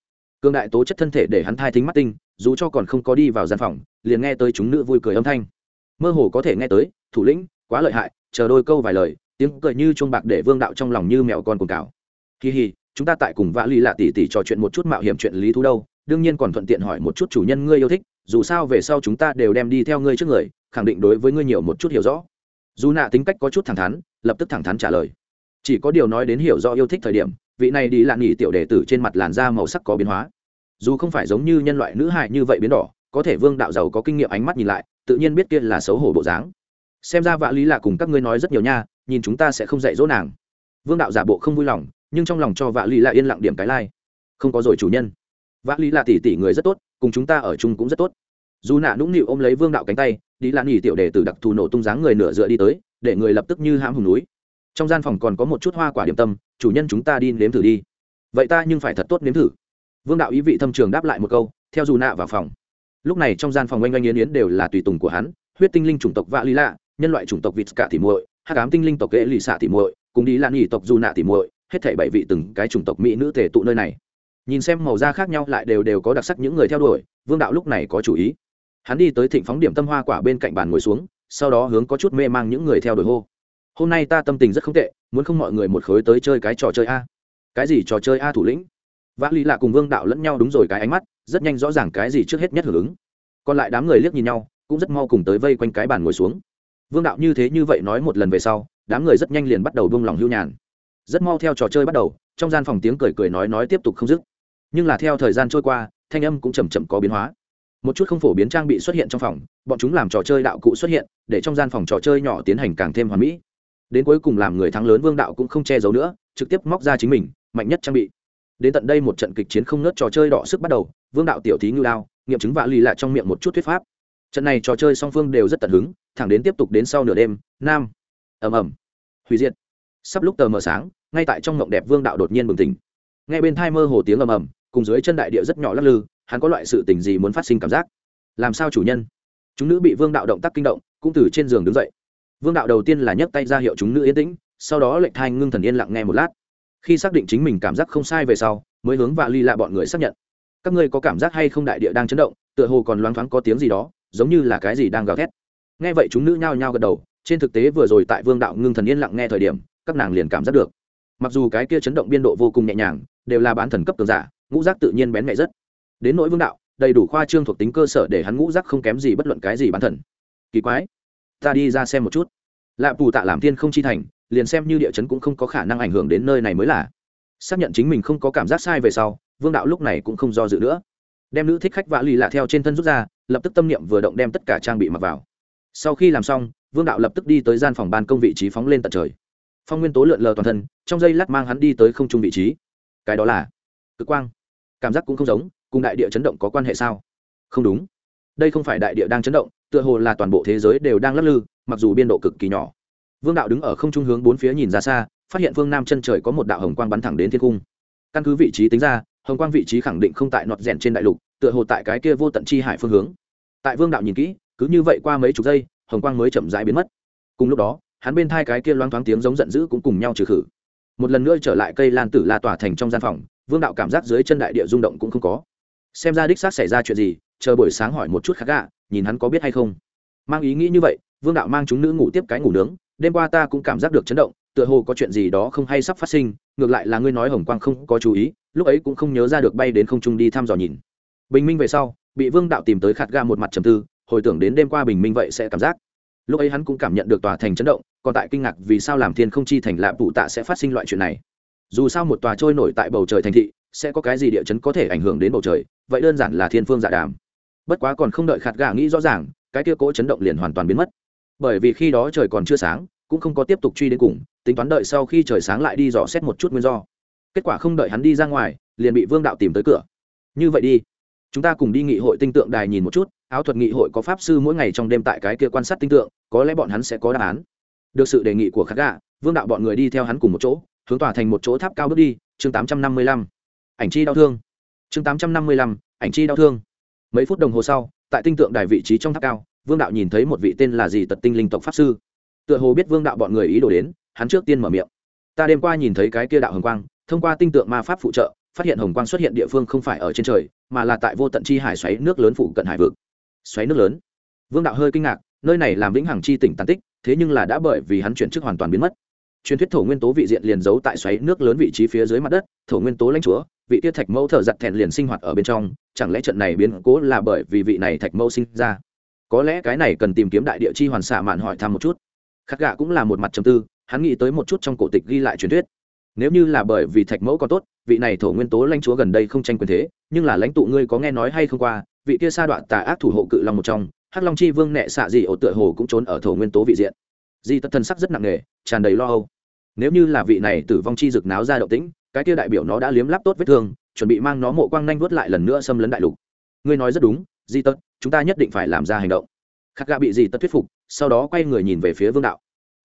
[SPEAKER 1] Cương đại tố chất thân thể để hắn thai thính mắt tinh, dù cho còn không có đi vào gian phòng, liền nghe tới chúng nữ vui cười âm thanh. Mơ hồ có thể nghe tới, thủ lĩnh, quá lợi hại, chờ đôi câu vài lời, tiếng cười như chuông bạc để vương đạo trong lòng như mèo con cuồng cào kỳ hì chúng ta tại cùng vã ly lạ tỉ tỉ trò chuyện một chút mạo hiểm chuyện lý thú đâu, đương nhiên còn thuận tiện hỏi một chút chủ nhân ngươi yêu thích, dù sao về sau chúng ta đều đem đi theo ngươi trước người, khẳng định đối với ngươi nhiều một chút hiểu rõ. Dù nạ tính cách có chút thẳng thắn, lập tức thẳng thắn trả lời chỉ có điều nói đến hiểu rõ yêu thích thời điểm, vị này đi lạn nghỉ tiểu đệ tử trên mặt làn da màu sắc có biến hóa. Dù không phải giống như nhân loại nữ hại như vậy biến đỏ, có thể vương đạo giàu có kinh nghiệm ánh mắt nhìn lại, tự nhiên biết kia là xấu hổ bộ dáng. Xem ra vạ lý là cùng các ngươi nói rất nhiều nha, nhìn chúng ta sẽ không dạy dỗ nàng. Vương đạo giả bộ không vui lòng, nhưng trong lòng cho vạ lý là yên lặng điểm cái lai、like. không có rồi chủ nhân. Vạ lý là tỷ tỷ người rất tốt, cùng chúng ta ở chung cũng rất tốt. Dù nạ nũng nịu ôm lấy vương đạo cánh tay, đi lan nghỉ tiểu đề từ đặc thù nổ tung dáng người nửa dựa đi tới, để người lập tức như hãm hùng núi trong gian phòng còn có một chút hoa quả điểm tâm, chủ nhân chúng ta đi nếm thử đi. Vậy ta nhưng phải thật tốt nếm thử. Vương đạo ý vị thâm trường đáp lại một câu, theo dù nạ vào phòng. Lúc này trong gian phòng oanh oanh yến yến đều là tùy tùng của hắn, huyết tinh linh chủng tộc vạ lý lạ, nhân loại chủng tộc vịt cả thì muội hát cám tinh linh tộc ghệ lì xạ thì muội, cùng đi lan nghỉ tộc dù nạ thì muội, hết thảy bảy vị từng cái chủng tộc mỹ nữ thể tụ nơi này. Nhìn xem màu da khác nhau lại đều đều có đặc sắc những người theo đuổi, vương đạo lúc này có chủ ý. Hắn đi tới thịnh phóng điểm tâm hoa quả bên cạnh bàn ngồi xuống, sau đó hướng có chút mê mang những người theo đuổi hô hôm nay ta tâm tình rất không tệ, muốn không mọi người một khối tới chơi cái trò chơi a. Cái gì trò chơi a thủ lĩnh? Vã lý lạ cùng vương đạo lẫn nhau đúng rồi, cái ánh mắt rất nhanh rõ ràng cái gì trước hết nhất hưởng ứng. Còn lại đám người liếc nhìn nhau, cũng rất mau cùng tới vây quanh cái bàn ngồi xuống. Vương đạo như thế như vậy nói một lần về sau, đám người rất nhanh liền bắt đầu buông lòng hưu nhàn. Rất mau theo trò chơi bắt đầu, trong gian phòng tiếng cười cười nói nói tiếp tục không dứt. Nhưng là theo thời gian trôi qua, thanh âm cũng chầm chậm có biến hóa. Một chút không phổ biến trang bị xuất hiện trong phòng, bọn chúng làm trò chơi đạo cụ xuất hiện, để trong gian phòng trò chơi nhỏ tiến hành càng thêm hoàn mỹ đến cuối cùng làm người thắng lớn vương đạo cũng không che giấu nữa, trực tiếp móc ra chính mình, mạnh nhất trang bị. Đến tận đây một trận kịch chiến không nớt trò chơi đỏ sức bắt đầu, vương đạo tiểu thí ngưu đao, nghiệm chứng vạ lì lại trong miệng một chút thuyết pháp. Trận này trò chơi song phương đều rất tận hứng, thẳng đến tiếp tục đến sau nửa đêm, nam, ầm ầm, hủy diệt. Sắp lúc tờ mờ sáng, ngay tại trong ngộng đẹp vương đạo đột nhiên bừng tỉnh. Ngay bên thai mơ hồ tiếng ầm ầm, cùng dưới chân đại địa rất nhỏ lắc lư, hắn có loại sự tình gì muốn phát sinh cảm giác? Làm sao chủ nhân? Chúng nữ bị vương đạo động tác kinh động, cũng từ trên giường đứng dậy vương đạo đầu tiên là nhấc tay ra hiệu chúng nữ yên tĩnh, sau đó lệnh thai ngưng thần yên lặng nghe một lát. Khi xác định chính mình cảm giác không sai về sau, mới hướng và ly lạ bọn người xác nhận. Các ngươi có cảm giác hay không đại địa đang chấn động, tựa hồ còn loáng thoáng có tiếng gì đó, giống như là cái gì đang gào thét. Nghe vậy chúng nữ nhao nhao gật đầu, trên thực tế vừa rồi tại vương đạo ngưng thần yên lặng nghe thời điểm, các nàng liền cảm giác được. Mặc dù cái kia chấn động biên độ vô cùng nhẹ nhàng, đều là bán thần cấp cường giả, ngũ giác tự nhiên bén mẹ rất. Đến nỗi vương đạo, đầy đủ khoa trương thuộc tính cơ sở để hắn ngũ giác không kém gì bất luận cái gì bán thần. Kỳ quái ta đi ra xem một chút. Lạ bù tạ làm tiên không chi thành, liền xem như địa chấn cũng không có khả năng ảnh hưởng đến nơi này mới là. Xác nhận chính mình không có cảm giác sai về sau, vương đạo lúc này cũng không do dự nữa. Đem nữ thích khách vạ lì lạ theo trên thân rút ra, lập tức tâm niệm vừa động đem tất cả trang bị mặc vào. Sau khi làm xong, vương đạo lập tức đi tới gian phòng ban công vị trí phóng lên tận trời. Phong nguyên tố lượn lờ toàn thân, trong giây lát mang hắn đi tới không trung vị trí. Cái đó là cực quang. Cảm giác cũng không giống, cùng đại địa chấn động có quan hệ sao? Không đúng. Đây không phải đại địa đang chấn động tựa hồ là toàn bộ thế giới đều đang lắc lư, mặc dù biên độ cực kỳ nhỏ. Vương đạo đứng ở không trung hướng bốn phía nhìn ra xa, phát hiện phương nam chân trời có một đạo hồng quang bắn thẳng đến thiên cung. Căn cứ vị trí tính ra, hồng quang vị trí khẳng định không tại nọt rèn trên đại lục, tựa hồ tại cái kia vô tận chi hải phương hướng. Tại vương đạo nhìn kỹ, cứ như vậy qua mấy chục giây, hồng quang mới chậm rãi biến mất. Cùng lúc đó, hắn bên thai cái kia loáng thoáng tiếng giống giận dữ cũng cùng nhau trừ khử. Một lần nữa trở lại cây lan tử la tỏa thành trong gian phòng, vương đạo cảm giác dưới chân đại địa rung động cũng không có. Xem ra đích xác xảy ra chuyện gì, chờ buổi sáng hỏi một chút khác gạ nhìn hắn có biết hay không. Mang ý nghĩ như vậy, vương đạo mang chúng nữ ngủ tiếp cái ngủ nướng, đêm qua ta cũng cảm giác được chấn động, tựa hồ có chuyện gì đó không hay sắp phát sinh, ngược lại là ngươi nói hồng quang không có chú ý, lúc ấy cũng không nhớ ra được bay đến không trung đi thăm dò nhìn. Bình minh về sau, bị vương đạo tìm tới khát ga một mặt trầm tư, hồi tưởng đến đêm qua bình minh vậy sẽ cảm giác. Lúc ấy hắn cũng cảm nhận được tòa thành chấn động, còn tại kinh ngạc vì sao làm thiên không chi thành lạp tụ tạ sẽ phát sinh loại chuyện này. Dù sao một tòa trôi nổi tại bầu trời thành thị, sẽ có cái gì địa chấn có thể ảnh hưởng đến bầu trời, vậy đơn giản là thiên phương dạ đàm bất quá còn không đợi khát gà nghĩ rõ ràng, cái kia cỗ chấn động liền hoàn toàn biến mất. Bởi vì khi đó trời còn chưa sáng, cũng không có tiếp tục truy đến cùng, tính toán đợi sau khi trời sáng lại đi dò xét một chút nguyên do. Kết quả không đợi hắn đi ra ngoài, liền bị vương đạo tìm tới cửa. Như vậy đi, chúng ta cùng đi nghị hội tinh tượng đài nhìn một chút, áo thuật nghị hội có pháp sư mỗi ngày trong đêm tại cái kia quan sát tinh tượng, có lẽ bọn hắn sẽ có đáp án. Được sự đề nghị của khắc gạ vương đạo bọn người đi theo hắn cùng một chỗ, hướng tỏa thành một chỗ tháp cao bước đi, chương tám trăm năm mươi lăm. Ảnh chi đau thương. Chương tám trăm năm mươi lăm, ảnh chi đau thương mấy phút đồng hồ sau, tại tinh tượng đài vị trí trong tháp cao, vương đạo nhìn thấy một vị tên là gì tật tinh linh tộc pháp sư. Tựa hồ biết vương đạo bọn người ý đồ đến, hắn trước tiên mở miệng. Ta đêm qua nhìn thấy cái kia đạo hồng quang, thông qua tinh tượng ma pháp phụ trợ, phát hiện hồng quang xuất hiện địa phương không phải ở trên trời, mà là tại vô tận chi hải xoáy nước lớn phụ cận hải vực. Xoáy nước lớn? Vương đạo hơi kinh ngạc, nơi này làm vĩnh hằng chi tỉnh tàn tích, thế nhưng là đã bởi vì hắn chuyển chức hoàn toàn biến mất. Truyền thuyết thổ nguyên tố vị diện liền giấu tại xoáy nước lớn vị trí phía dưới mặt đất, thổ nguyên tố lãnh chúa vị tiết thạch mẫu thợ giặt thẹn liền sinh hoạt ở bên trong, chẳng lẽ trận này biến cố là bởi vì vị này thạch mẫu sinh ra? Có lẽ cái này cần tìm kiếm đại địa chi hoàn xạ mạn hỏi thăm một chút. Khắc gạ cũng là một mặt trầm tư, hắn nghĩ tới một chút trong cổ tịch ghi lại truyền thuyết. Nếu như là bởi vì thạch mẫu còn tốt, vị này thổ nguyên tố lãnh chúa gần đây không tranh quyền thế, nhưng là lãnh tụ ngươi có nghe nói hay không qua, vị kia sa đoạn tà ác thủ hộ cự long một trong, hắc long chi vương nệ xạ dị ổ tựa hồ cũng trốn ở thổ nguyên tố vị diện. Di tật thân sắc rất nặng nề, tràn đầy lo âu. Nếu như là vị này tử vong chi rực náo ra động tĩnh cái kia đại biểu nó đã liếm lắp tốt vết thương, chuẩn bị mang nó mộ quang nhanh vớt lại lần nữa xâm lấn đại lục. Ngươi nói rất đúng, di tật chúng ta nhất định phải làm ra hành động. Khắc gạ bị di tật thuyết phục, sau đó quay người nhìn về phía vương đạo.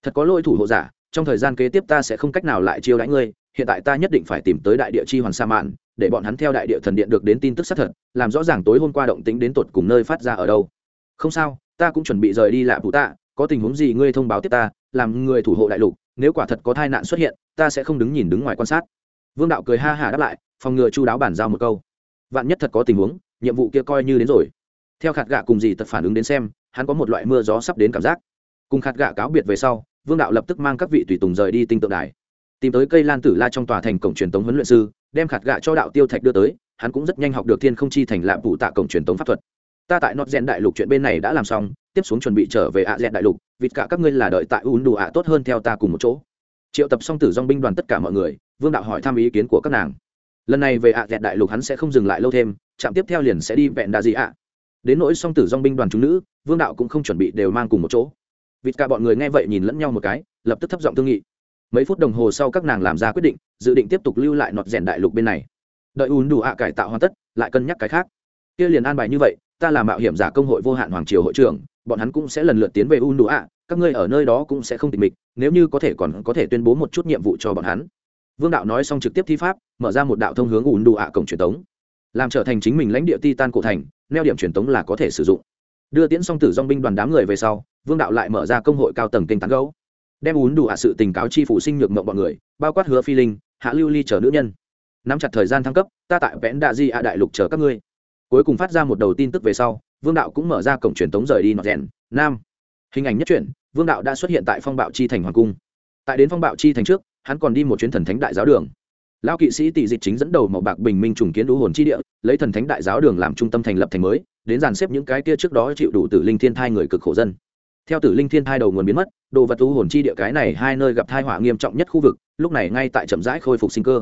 [SPEAKER 1] Thật có lỗi thủ hộ giả, trong thời gian kế tiếp ta sẽ không cách nào lại chiêu đãi ngươi, hiện tại ta nhất định phải tìm tới đại địa chi hoàn sa mạn, để bọn hắn theo đại địa thần điện được đến tin tức xác thật, làm rõ ràng tối hôm qua động tính đến tột cùng nơi phát ra ở đâu. Không sao, ta cũng chuẩn bị rời đi lạ phụ tạ, có tình huống gì ngươi thông báo tiếp ta, làm người thủ hộ đại lục, nếu quả thật có tai nạn xuất hiện, ta sẽ không đứng nhìn đứng ngoài quan sát vương đạo cười ha hả đáp lại, phòng ngừa chu đáo bản giao một câu. Vạn nhất thật có tình huống, nhiệm vụ kia coi như đến rồi. Theo khạt gạ cùng gì tật phản ứng đến xem, hắn có một loại mưa gió sắp đến cảm giác. Cùng khạt gạ cáo biệt về sau, vương đạo lập tức mang các vị tùy tùng rời đi tinh tượng đài. Tìm tới cây lan tử la trong tòa thành cổng truyền tống huấn luyện sư, đem khạt gạ cho đạo tiêu thạch đưa tới, hắn cũng rất nhanh học được thiên không chi thành lạm vụ tạ cổng truyền tống pháp thuật. Ta tại nọt rèn đại lục chuyện bên này đã làm xong, tiếp xuống chuẩn bị trở về ạ rèn đại lục, vịt cả các ngươi là đợi tại un đủ ạ tốt hơn theo ta cùng một chỗ. Triệu tập xong tử dong binh đoàn tất cả mọi người vương đạo hỏi thăm ý kiến của các nàng. Lần này về ạ rèn đại lục hắn sẽ không dừng lại lâu thêm, trạm tiếp theo liền sẽ đi vẹn đa dị ạ. Đến nỗi song tử dong binh đoàn chúng nữ, vương đạo cũng không chuẩn bị đều mang cùng một chỗ. Vịt cả bọn người nghe vậy nhìn lẫn nhau một cái, lập tức thấp giọng thương nghị. Mấy phút đồng hồ sau các nàng làm ra quyết định, dự định tiếp tục lưu lại nọt rèn đại lục bên này. Đợi ùn đủ ạ cải tạo hoàn tất, lại cân nhắc cái khác. Kia liền an bài như vậy, ta là mạo hiểm giả công hội vô hạn hoàng triều hội trưởng, bọn hắn cũng sẽ lần lượt tiến về u đủ ạ, các ngươi ở nơi đó cũng sẽ không tịch mịch, nếu như có thể còn có thể tuyên bố một chút nhiệm vụ cho bọn hắn vương đạo nói xong trực tiếp thi pháp, mở ra một đạo thông hướng ùn đủ ạ cổng truyền tống. Làm trở thành chính mình lãnh địa titan cổ thành, neo điểm truyền tống là có thể sử dụng. Đưa tiễn xong tử dong binh đoàn đám người về sau, vương đạo lại mở ra công hội cao tầng kênh tán gấu đem ùn đủ ạ sự tình cáo chi phủ sinh nhược mộng bọn người, bao quát hứa phi linh, hạ lưu ly chờ nữ nhân. Nắm chặt thời gian thăng cấp, ta tại vẽn đạ di ạ đại lục chờ các ngươi. Cuối cùng phát ra một đầu tin tức về sau, vương đạo cũng mở ra cổng truyền tống rời đi nọt rèn, nam. Hình ảnh nhất truyện, vương đạo đã xuất hiện tại phong bạo chi thành hoàng cung. Tại đến phong bạo chi thành trước hắn còn đi một chuyến thần thánh đại giáo đường. Lão kỵ sĩ tỷ dịch chính dẫn đầu màu bạc bình minh trùng kiến đũ hồn chi địa, lấy thần thánh đại giáo đường làm trung tâm thành lập thành mới, đến dàn xếp những cái kia trước đó chịu đủ tử linh thiên thai người cực khổ dân. Theo tử linh thiên thai đầu nguồn biến mất, đồ vật đũ hồn chi địa cái này hai nơi gặp thai họa nghiêm trọng nhất khu vực, lúc này ngay tại chậm rãi khôi phục sinh cơ.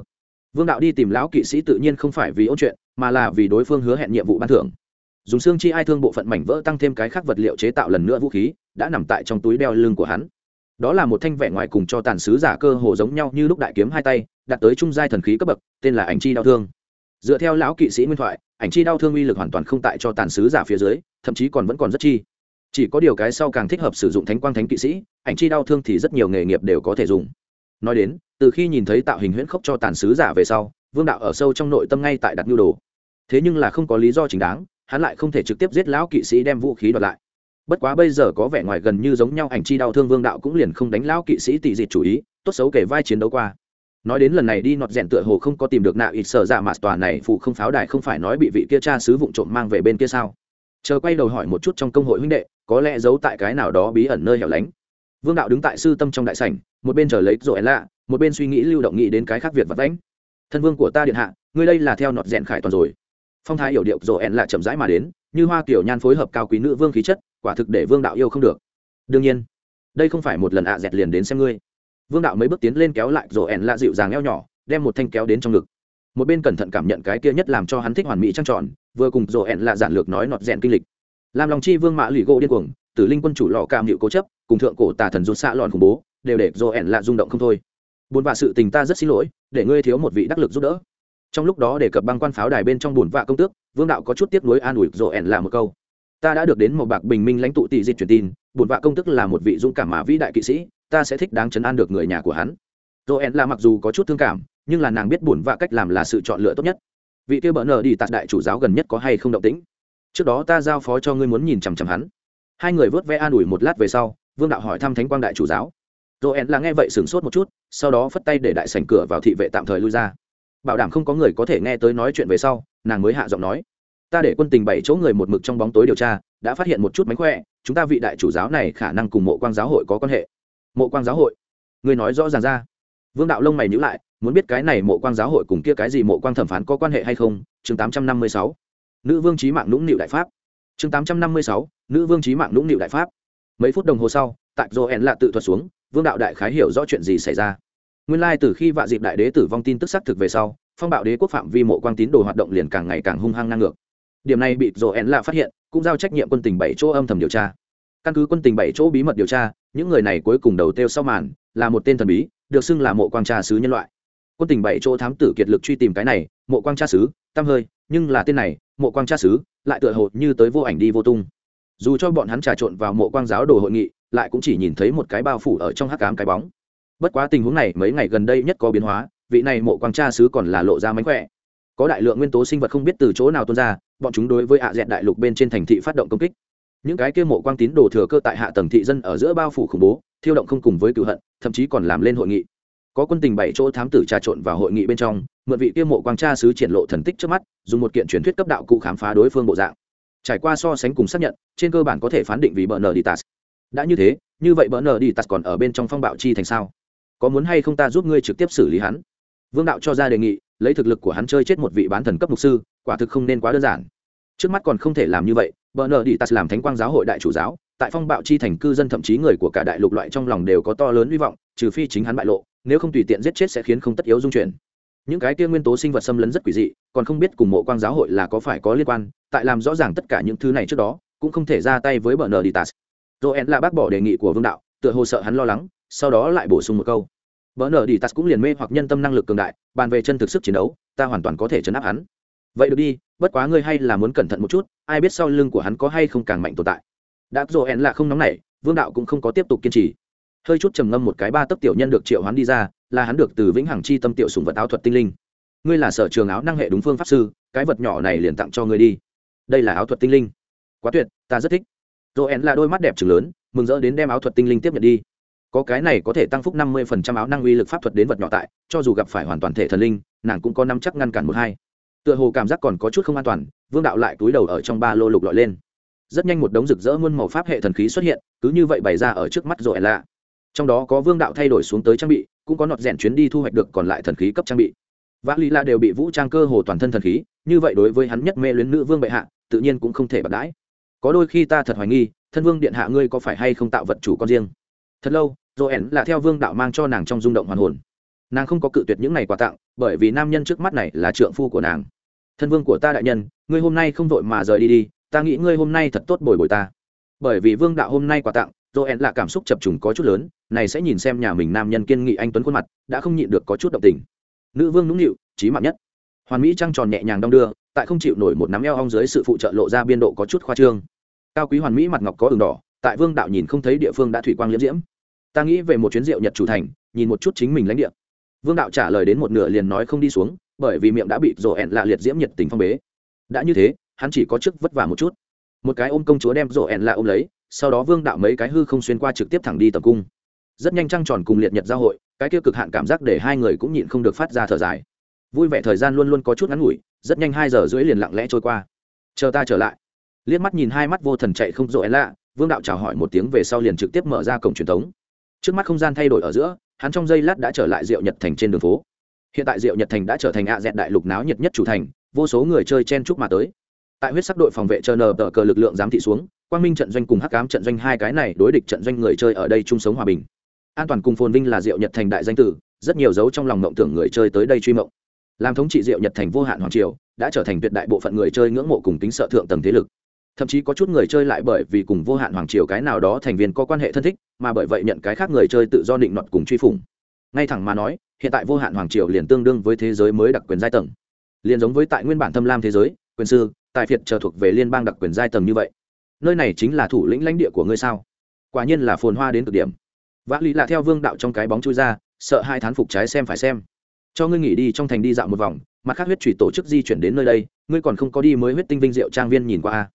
[SPEAKER 1] Vương đạo đi tìm lão kỵ sĩ tự nhiên không phải vì ôn chuyện, mà là vì đối phương hứa hẹn nhiệm vụ ban thưởng. Dùng xương chi ai thương bộ phận mảnh vỡ tăng thêm cái khác vật liệu chế tạo lần nữa vũ khí, đã nằm tại trong túi đeo lưng của hắn đó là một thanh vẻ ngoài cùng cho tàn sứ giả cơ hồ giống nhau như lúc đại kiếm hai tay đặt tới trung giai thần khí cấp bậc, tên là ảnh chi đau thương. Dựa theo lão kỵ sĩ nguyên thoại, ảnh chi đau thương uy lực hoàn toàn không tại cho tàn sứ giả phía dưới, thậm chí còn vẫn còn rất chi. Chỉ có điều cái sau càng thích hợp sử dụng thánh quang thánh kỵ sĩ, ảnh chi đau thương thì rất nhiều nghề nghiệp đều có thể dùng. Nói đến, từ khi nhìn thấy tạo hình huyễn khốc cho tàn sứ giả về sau, vương đạo ở sâu trong nội tâm ngay tại đặt nhu đồ. Thế nhưng là không có lý do chính đáng, hắn lại không thể trực tiếp giết lão kỵ sĩ đem vũ khí đoạt lại bất quá bây giờ có vẻ ngoài gần như giống nhau ảnh chi đau thương vương đạo cũng liền không đánh lão kỵ sĩ tỷ dịt chủ ý, tốt xấu kể vai chiến đấu qua. Nói đến lần này đi, nọt rèn tựa hồ không có tìm được nạ ít sợ dạ mà tòa này phụ không pháo đài không phải nói bị vị kia cha sứ vụng trộm mang về bên kia sao? Chờ quay đầu hỏi một chút trong công hội huynh đệ, có lẽ giấu tại cái nào đó bí ẩn nơi hẻo lánh. Vương đạo đứng tại sư tâm trong đại sảnh, một bên chờ lấy rồi lạ một bên suy nghĩ lưu động nghĩ đến cái khác việc vật đánh thân vương của ta điện hạ, ngươi đây là theo nọt rèn khải toàn rồi. Phong thái hiểu điệu rồi lạ chậm rãi mà đến như hoa kiểu nhan phối hợp cao quý nữ vương khí chất, quả thực để vương đạo yêu không được. Đương nhiên, đây không phải một lần ạ dẹt liền đến xem ngươi. Vương đạo mấy bước tiến lên kéo lại rổ ẹn lạ dịu dàng eo nhỏ, đem một thanh kéo đến trong ngực. Một bên cẩn thận cảm nhận cái kia nhất làm cho hắn thích hoàn mỹ trăng tròn, vừa cùng rổ ẹn lạ giản lược nói nọt rèn kinh lịch. Làm lòng chi, vương mã lụy gỗ điên cuồng, tử linh quân chủ lọ cam hiệu cố chấp, cùng thượng cổ tà thần rút xạ lòn khủng bố, đều để rổ ẹn lạ rung động không thôi. Buồn vạ sự tình ta rất xin lỗi, để ngươi thiếu một vị đắc lực giúp đỡ. Trong lúc đó để cập băng quan pháo đài bên trong buồn vạ công tước vương đạo có chút tiếc nuối an ủi rộ ẻn là một câu. Ta đã được đến một bạc bình minh lãnh tụ tỷ dịch truyền tin, bổn vạ công tức là một vị dũng cảm mà vĩ đại kỵ sĩ, ta sẽ thích đáng chấn an được người nhà của hắn. Rộ ẻn là mặc dù có chút thương cảm, nhưng là nàng biết bổn vạ cách làm là sự chọn lựa tốt nhất. Vị kia bỡ nở đi tạt đại chủ giáo gần nhất có hay không động tĩnh? Trước đó ta giao phó cho ngươi muốn nhìn chằm chằm hắn. Hai người vớt ve an ủi một lát về sau, vương đạo hỏi thăm thánh quang đại chủ giáo. Rộ ẻn là nghe vậy sửng sốt một chút, sau đó phất tay để đại sảnh cửa vào thị vệ tạm thời lui ra. Bảo đảm không có người có thể nghe tới nói chuyện về sau nàng mới hạ giọng nói, ta để quân tình bảy chỗ người một mực trong bóng tối điều tra, đã phát hiện một chút mánh khỏe, chúng ta vị đại chủ giáo này khả năng cùng mộ quang giáo hội có quan hệ. Mộ quang giáo hội? Người nói rõ ràng ra. Vương đạo lông mày nhữ lại, muốn biết cái này mộ quang giáo hội cùng kia cái gì mộ quang thẩm phán có quan hệ hay không? Chương tám trăm năm mươi sáu. Nữ vương trí mạng nũng nịu đại pháp. Chương tám trăm năm mươi sáu. Nữ vương trí mạng nũng nịu đại pháp. Mấy phút đồng hồ sau, tại joel lạ tự thuật xuống, vương đạo đại khái hiểu rõ chuyện gì xảy ra. Nguyên lai từ khi vạ dịp đại đế tử vong tin tức xác thực về sau phong bạo đế quốc phạm vi mộ quang tín đồ hoạt động liền càng ngày càng hung hăng ngang ngược. Điểm này bị joel lạ phát hiện, cũng giao trách nhiệm quân tình bảy chỗ âm thầm điều tra. Căn cứ quân tình bảy chỗ bí mật điều tra, những người này cuối cùng đầu tiêu sau màn, là một tên thần bí, được xưng là mộ quang tra sứ nhân loại. Quân tình bảy chỗ thám tử kiệt lực truy tìm cái này, mộ quang cha sứ tam hơi, nhưng là tên này, mộ quang cha sứ, lại tựa hồ như tới vô ảnh đi vô tung. Dù cho bọn hắn trà trộn vào mộ quang giáo đồ hội nghị, lại cũng chỉ nhìn thấy một cái bao phủ ở trong hắc cám cái bóng. Bất quá tình huống này mấy ngày gần đây nhất có biến hóa vị này mộ quang Tra sứ còn là lộ ra mánh khỏe. Có đại lượng nguyên tố sinh vật không biết từ chỗ nào tuôn ra, bọn chúng đối với ạ dẹn đại lục bên trên thành thị phát động công kích. Những cái kia mộ quang tín đồ thừa cơ tại hạ tầng thị dân ở giữa bao phủ khủng bố, thiêu động không cùng với cựu hận, thậm chí còn làm lên hội nghị. Có quân tình bảy chỗ thám tử trà trộn vào hội nghị bên trong, mượn vị kia mộ quang Tra sứ triển lộ thần tích trước mắt, dùng một kiện truyền thuyết cấp đạo cụ khám phá đối phương bộ dạng. Trải qua so sánh cùng xác nhận, trên cơ bản có thể phán định vì bờ nờ đi tas đã như thế, như vậy bờ nờ đi tas còn ở bên trong phong bạo chi thành sao? Có muốn hay không ta giúp ngươi trực tiếp xử lý hắn? Vương đạo cho ra đề nghị, lấy thực lực của hắn chơi chết một vị bán thần cấp mục sư, quả thực không nên quá đơn giản. Trước mắt còn không thể làm như vậy, bờ nờ đi tạt làm thánh quang giáo hội đại chủ giáo, tại phong bạo chi thành cư dân thậm chí người của cả đại lục loại trong lòng đều có to lớn hy vọng, trừ phi chính hắn bại lộ, nếu không tùy tiện giết chết sẽ khiến không tất yếu dung chuyển. Những cái kia nguyên tố sinh vật xâm lấn rất quỷ dị, còn không biết cùng mộ quang giáo hội là có phải có liên quan, tại làm rõ ràng tất cả những thứ này trước đó, cũng không thể ra tay với bờ nờ đi tạt. Joel là bác bỏ đề nghị của vương đạo, tựa hồ sợ hắn lo lắng, sau đó lại bổ sung một câu vỡ nở đi tas cũng liền mê hoặc nhân tâm năng lực cường đại, bàn về chân thực sức chiến đấu, ta hoàn toàn có thể chấn áp hắn. Vậy được đi, bất quá ngươi hay là muốn cẩn thận một chút, ai biết sau lưng của hắn có hay không càng mạnh tồn tại. Đã dỗ en là không nóng nảy, vương đạo cũng không có tiếp tục kiên trì. Hơi chút trầm ngâm một cái, ba tấc tiểu nhân được triệu hoán đi ra, là hắn được từ vĩnh hằng chi tâm tiểu sùng vật áo thuật tinh linh. Ngươi là sở trường áo năng hệ đúng phương pháp sư, cái vật nhỏ này liền tặng cho ngươi đi. Đây là áo thuật tinh linh. Quá tuyệt, ta rất thích. Joel là đôi mắt đẹp trừng lớn, mừng rỡ đến đem áo thuật tinh linh tiếp nhận đi có cái này có thể tăng phúc năm mươi phần trăm áo năng uy lực pháp thuật đến vật nhỏ tại, cho dù gặp phải hoàn toàn thể thần linh, nàng cũng có năm chắc ngăn cản một hai. Tựa hồ cảm giác còn có chút không an toàn, vương đạo lại túi đầu ở trong ba lô lục lọi lên. Rất nhanh một đống rực rỡ muôn màu pháp hệ thần khí xuất hiện, cứ như vậy bày ra ở trước mắt rồi lạ trong đó có vương đạo thay đổi xuống tới trang bị, cũng có nọt rèn chuyến đi thu hoạch được còn lại thần khí cấp trang bị. Vã lý la đều bị vũ trang cơ hồ toàn thân thần khí, như vậy đối với hắn nhất mê luyến nữ vương bệ hạ, tự nhiên cũng không thể bạc đãi. Có đôi khi ta thật hoài nghi, thân vương điện hạ ngươi có phải hay không tạo vật chủ con riêng? Thật lâu rồi ẻn là theo vương đạo mang cho nàng trong rung động hoàn hồn. Nàng không có cự tuyệt những ngày quà tặng, bởi vì nam nhân trước mắt này là trượng phu của nàng. Thân vương của ta đại nhân, ngươi hôm nay không vội mà rời đi đi, ta nghĩ ngươi hôm nay thật tốt bồi bồi ta. Bởi vì vương đạo hôm nay quà tặng joel là cảm xúc chập trùng có chút lớn, này sẽ nhìn xem nhà mình nam nhân kiên nghị anh tuấn khuôn mặt, đã không nhịn được có chút động tình. Nữ vương nũng nịu trí mạng nhất. Hoàn mỹ trăng tròn nhẹ nhàng đong đưa, tại không chịu nổi một nắm eo hong dưới sự phụ trợ lộ ra biên độ có chút khoa trương. Cao quý hoàn mỹ mặt ngọc có đường đỏ, tại vương đạo nhìn không thấy địa phương đã thủy quang liễm diễm ta nghĩ về một chuyến rượu nhật chủ thành, nhìn một chút chính mình lãnh địa. Vương đạo trả lời đến một nửa liền nói không đi xuống, bởi vì miệng đã bị rổ ẹn lạ liệt diễm nhiệt tình phong bế. Đã như thế, hắn chỉ có chức vất vả một chút. Một cái ôm công chúa đem rổ ẹn lạ ôm lấy, sau đó vương đạo mấy cái hư không xuyên qua trực tiếp thẳng đi tập cung. Rất nhanh trăng tròn cùng liệt nhật giao hội, cái tiêu cực hạn cảm giác để hai người cũng nhịn không được phát ra thở dài. Vui vẻ thời gian luôn luôn có chút ngắn ngủi, rất nhanh hai giờ rưỡi liền lặng lẽ trôi qua. Chờ ta trở lại. Liếc mắt nhìn hai mắt vô thần chạy không rộ lạ, vương đạo chào hỏi một tiếng về sau liền trực tiếp mở ra cổng truyền thống trước mắt không gian thay đổi ở giữa, hắn trong giây lát đã trở lại diệu nhật thành trên đường phố. Hiện tại diệu nhật thành đã trở thành ạ dẹn đại lục náo nhiệt nhất chủ thành, vô số người chơi chen chúc mà tới. Tại huyết sắc đội phòng vệ chờ nờ tờ cờ lực lượng giám thị xuống, quang minh trận doanh cùng hắc cám trận doanh hai cái này đối địch trận doanh người chơi ở đây chung sống hòa bình. An toàn cùng phồn vinh là diệu nhật thành đại danh tử, rất nhiều dấu trong lòng mộng tưởng người chơi tới đây truy mộng. Làm thống trị diệu nhật thành vô hạn hoàng triều, đã trở thành tuyệt đại bộ phận người chơi ngưỡng mộ cùng tính sợ thượng tầng thế lực thậm chí có chút người chơi lại bởi vì cùng vô hạn hoàng triều cái nào đó thành viên có quan hệ thân thích, mà bởi vậy nhận cái khác người chơi tự do định luận cùng truy phủng. Ngay thẳng mà nói, hiện tại vô hạn hoàng triều liền tương đương với thế giới mới đặc quyền giai tầng. Liền giống với tại nguyên bản thâm lam thế giới, quyền sư, tài phiệt chờ thuộc về liên bang đặc quyền giai tầng như vậy. Nơi này chính là thủ lĩnh lãnh địa của ngươi sao? Quả nhiên là phồn hoa đến cực điểm. Vã lý là theo vương đạo trong cái bóng chui ra, sợ hai thán phục trái xem phải xem. Cho ngươi nghỉ đi trong thành đi dạo một vòng, mặt khác huyết trùy tổ chức di chuyển đến nơi đây, ngươi còn không có đi mới huyết tinh vinh diệu trang viên nhìn qua a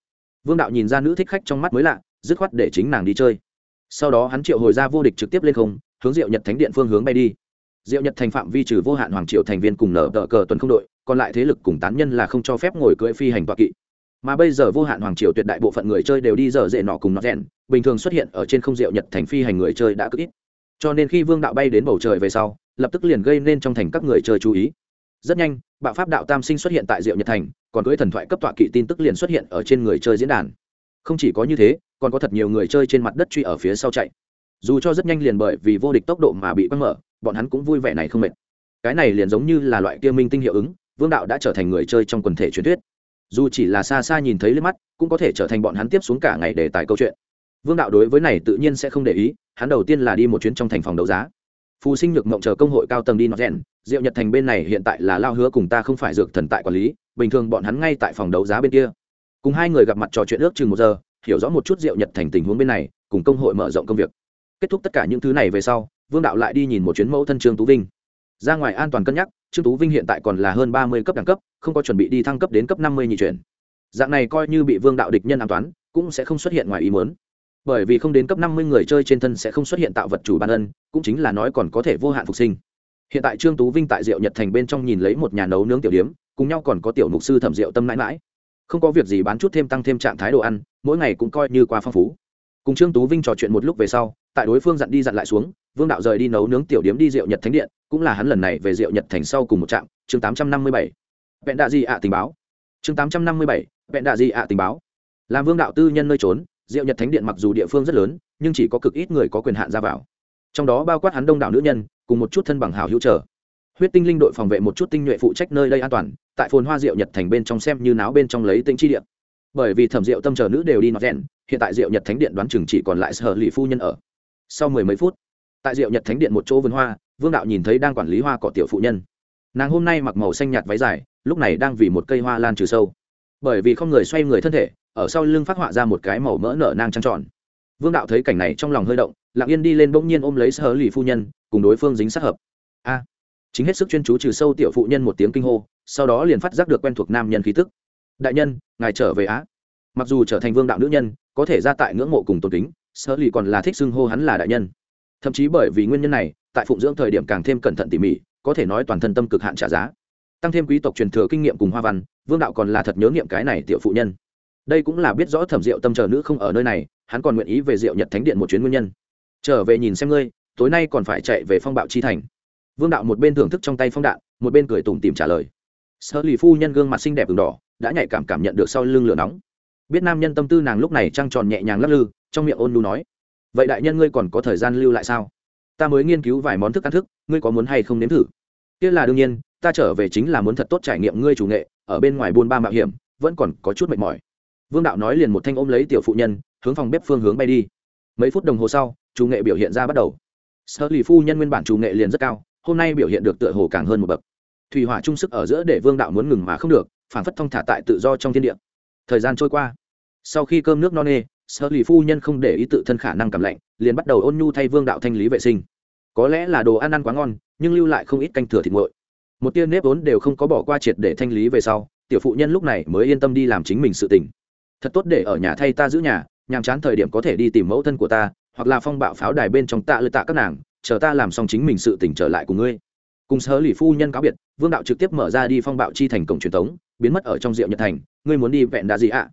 [SPEAKER 1] vương đạo nhìn ra nữ thích khách trong mắt mới lạ, dứt khoát để chính nàng đi chơi. Sau đó hắn triệu hồi ra vô địch trực tiếp lên không, hướng diệu nhật thánh điện phương hướng bay đi. Diệu nhật thành phạm vi trừ vô hạn hoàng triệu thành viên cùng nở đỡ cờ tuần không đội, còn lại thế lực cùng tán nhân là không cho phép ngồi cưỡi phi hành toạ kỵ. Mà bây giờ vô hạn hoàng triều tuyệt đại bộ phận người chơi đều đi dở dễ nọ cùng nọ rèn, bình thường xuất hiện ở trên không diệu nhật thành phi hành người chơi đã cực ít. Cho nên khi vương đạo bay đến bầu trời về sau, lập tức liền gây nên trong thành các người chơi chú ý. Rất nhanh, bạo pháp đạo tam sinh xuất hiện tại diệu nhật thành còn cưới thần thoại cấp tọa kỵ tin tức liền xuất hiện ở trên người chơi diễn đàn. Không chỉ có như thế, còn có thật nhiều người chơi trên mặt đất truy ở phía sau chạy. Dù cho rất nhanh liền bởi vì vô địch tốc độ mà bị quăng mở, bọn hắn cũng vui vẻ này không mệt. Cái này liền giống như là loại kia minh tinh hiệu ứng, vương đạo đã trở thành người chơi trong quần thể truyền thuyết. Dù chỉ là xa xa nhìn thấy lên mắt, cũng có thể trở thành bọn hắn tiếp xuống cả ngày để tài câu chuyện. Vương đạo đối với này tự nhiên sẽ không để ý, hắn đầu tiên là đi một chuyến trong thành phòng đấu giá. Phù sinh nhược mộng chờ công hội cao tầng đi nọt rèn diệu nhật thành bên này hiện tại là lao hứa cùng ta không phải dược thần tại quản lý, bình thường bọn hắn ngay tại phòng đấu giá bên kia. Cùng hai người gặp mặt trò chuyện ước chừng một giờ, hiểu rõ một chút diệu nhật thành tình huống bên này, cùng công hội mở rộng công việc. Kết thúc tất cả những thứ này về sau, vương đạo lại đi nhìn một chuyến mẫu thân trương tú vinh. Ra ngoài an toàn cân nhắc, trương tú vinh hiện tại còn là hơn ba mươi cấp đẳng cấp, không có chuẩn bị đi thăng cấp đến cấp năm mươi nhị chuyển. Dạng này coi như bị vương đạo địch nhân an toán cũng sẽ không xuất hiện ngoài ý muốn. Bởi vì không đến cấp năm mươi người chơi trên thân sẽ không xuất hiện tạo vật chủ ban ân cũng chính là nói còn có thể vô hạn phục sinh hiện tại trương tú vinh tại diệu nhật thành bên trong nhìn lấy một nhà nấu nướng tiểu điếm, cùng nhau còn có tiểu mục sư thẩm diệu tâm mãi mãi. Không có việc gì bán chút thêm tăng thêm trạng thái đồ ăn, mỗi ngày cũng coi như qua phong phú. Cùng trương tú vinh trò chuyện một lúc về sau, tại đối phương dặn đi dặn lại xuống, vương đạo rời đi nấu nướng tiểu điếm đi diệu nhật thánh điện, cũng là hắn lần này về diệu nhật thành sau cùng một trạm, chương tám trăm năm mươi bảy. Vẹn đạ di ạ tình báo. Chương tám trăm năm mươi bảy, vẹn đạ di ạ tình báo. Làm vương đạo tư nhân nơi trốn, diệu nhật thánh điện mặc dù địa phương rất lớn, nhưng chỉ có cực ít người có quyền hạn ra vào. Trong đó bao quát hắn đông đảo nữ nhân cùng một chút thân bằng hào hữu trở. Huyết tinh linh đội phòng vệ một chút tinh nhuệ phụ trách nơi đây an toàn, tại phồn hoa diệu nhật thành bên trong xem như náo bên trong lấy tính chi điện bởi vì thẩm diệu tâm chờ nữ đều đi nọt rèn, hiện tại diệu nhật thánh điện đoán chừng chỉ còn lại sở lì phu nhân ở. Sau mười mấy phút, tại diệu nhật thánh điện một chỗ vườn hoa, vương đạo nhìn thấy đang quản lý hoa cỏ tiểu phụ nhân. Nàng hôm nay mặc màu xanh nhạt váy dài, lúc này đang vì một cây hoa lan trừ sâu. Bởi vì không người xoay người thân thể, ở sau lưng phát họa ra một cái màu mỡ nở nang trăng tròn. Vương đạo thấy cảnh này trong lòng hơi động lặng yên đi lên bỗng nhiên ôm lấy sơ lì phu nhân, cùng đối phương dính sát hợp. A. Chính hết sức chuyên chú trừ sâu tiểu phụ nhân một tiếng kinh hô, sau đó liền phát giác được quen thuộc nam nhân khí tức. Đại nhân, ngài trở về á. Mặc dù trở thành vương đạo nữ nhân, có thể ra tại ngưỡng mộ cùng tôn kính sơ lì còn là thích xưng hô hắn là đại nhân. Thậm chí bởi vì nguyên nhân này, tại phụng dưỡng thời điểm càng thêm cẩn thận tỉ mỉ, có thể nói toàn thân tâm cực hạn trả giá. Tăng thêm quý tộc truyền thừa kinh nghiệm cùng hoa văn, vương đạo còn là thật nhớ nghiệm cái này tiểu phụ nhân. Đây cũng là biết rõ thẩm diệu tâm chờ nữ không ở nơi này, hắn còn nguyện ý về diệu nhật thánh điện một chuyến nguyên nhân trở về nhìn xem ngươi, tối nay còn phải chạy về phong bạo chi thành. Vương đạo một bên thưởng thức trong tay phong đạn, một bên cười tủm tìm trả lời. Sợ lì phu nhân gương mặt xinh đẹp v đỏ, đã nhạy cảm cảm nhận được sau lưng lửa nóng. Biết nam nhân tâm tư nàng lúc này trăng tròn nhẹ nhàng lắc lư, trong miệng ôn lu nói. Vậy đại nhân ngươi còn có thời gian lưu lại sao? Ta mới nghiên cứu vài món thức ăn thức, ngươi có muốn hay không nếm thử? Kia là đương nhiên, ta trở về chính là muốn thật tốt trải nghiệm ngươi chủ nghệ, ở bên ngoài buôn ba mạo hiểm, vẫn còn có chút mệt mỏi. Vương đạo nói liền một thanh ôm lấy tiểu phụ nhân, hướng phòng bếp phương hướng bay đi. Mấy phút đồng hồ sau chủ nghệ biểu hiện ra bắt đầu. Sơ lì phu nhân nguyên bản chủ nghệ liền rất cao, hôm nay biểu hiện được tựa hồ càng hơn một bậc. Thủy hỏa trung sức ở giữa để vương đạo muốn ngừng mà không được, phản phất thong thả tại tự do trong thiên địa. Thời gian trôi qua. Sau khi cơm nước no nê sơ lì phu nhân không để ý tự thân khả năng cảm lạnh, liền bắt đầu ôn nhu thay vương đạo thanh lý vệ sinh. Có lẽ là đồ ăn ăn quá ngon, nhưng lưu lại không ít canh thừa thịt nguội. Một tia nếp vốn đều không có bỏ qua triệt để thanh lý về sau, tiểu phụ nhân lúc này mới yên tâm đi làm chính mình sự tỉnh thật tốt để ở nhà thay ta giữ nhà, nhàm chán thời điểm có thể đi tìm mẫu thân của ta hoặc là phong bạo pháo đài bên trong tạ lư tạ các nàng, chờ ta làm xong chính mình sự tỉnh trở lại cùng ngươi cùng sơ lì phu nhân cáo biệt, vương đạo trực tiếp mở ra đi phong bạo chi thành cổng truyền thống biến mất ở trong rượu nhật thành, ngươi muốn đi vẹn đã gì ạ à?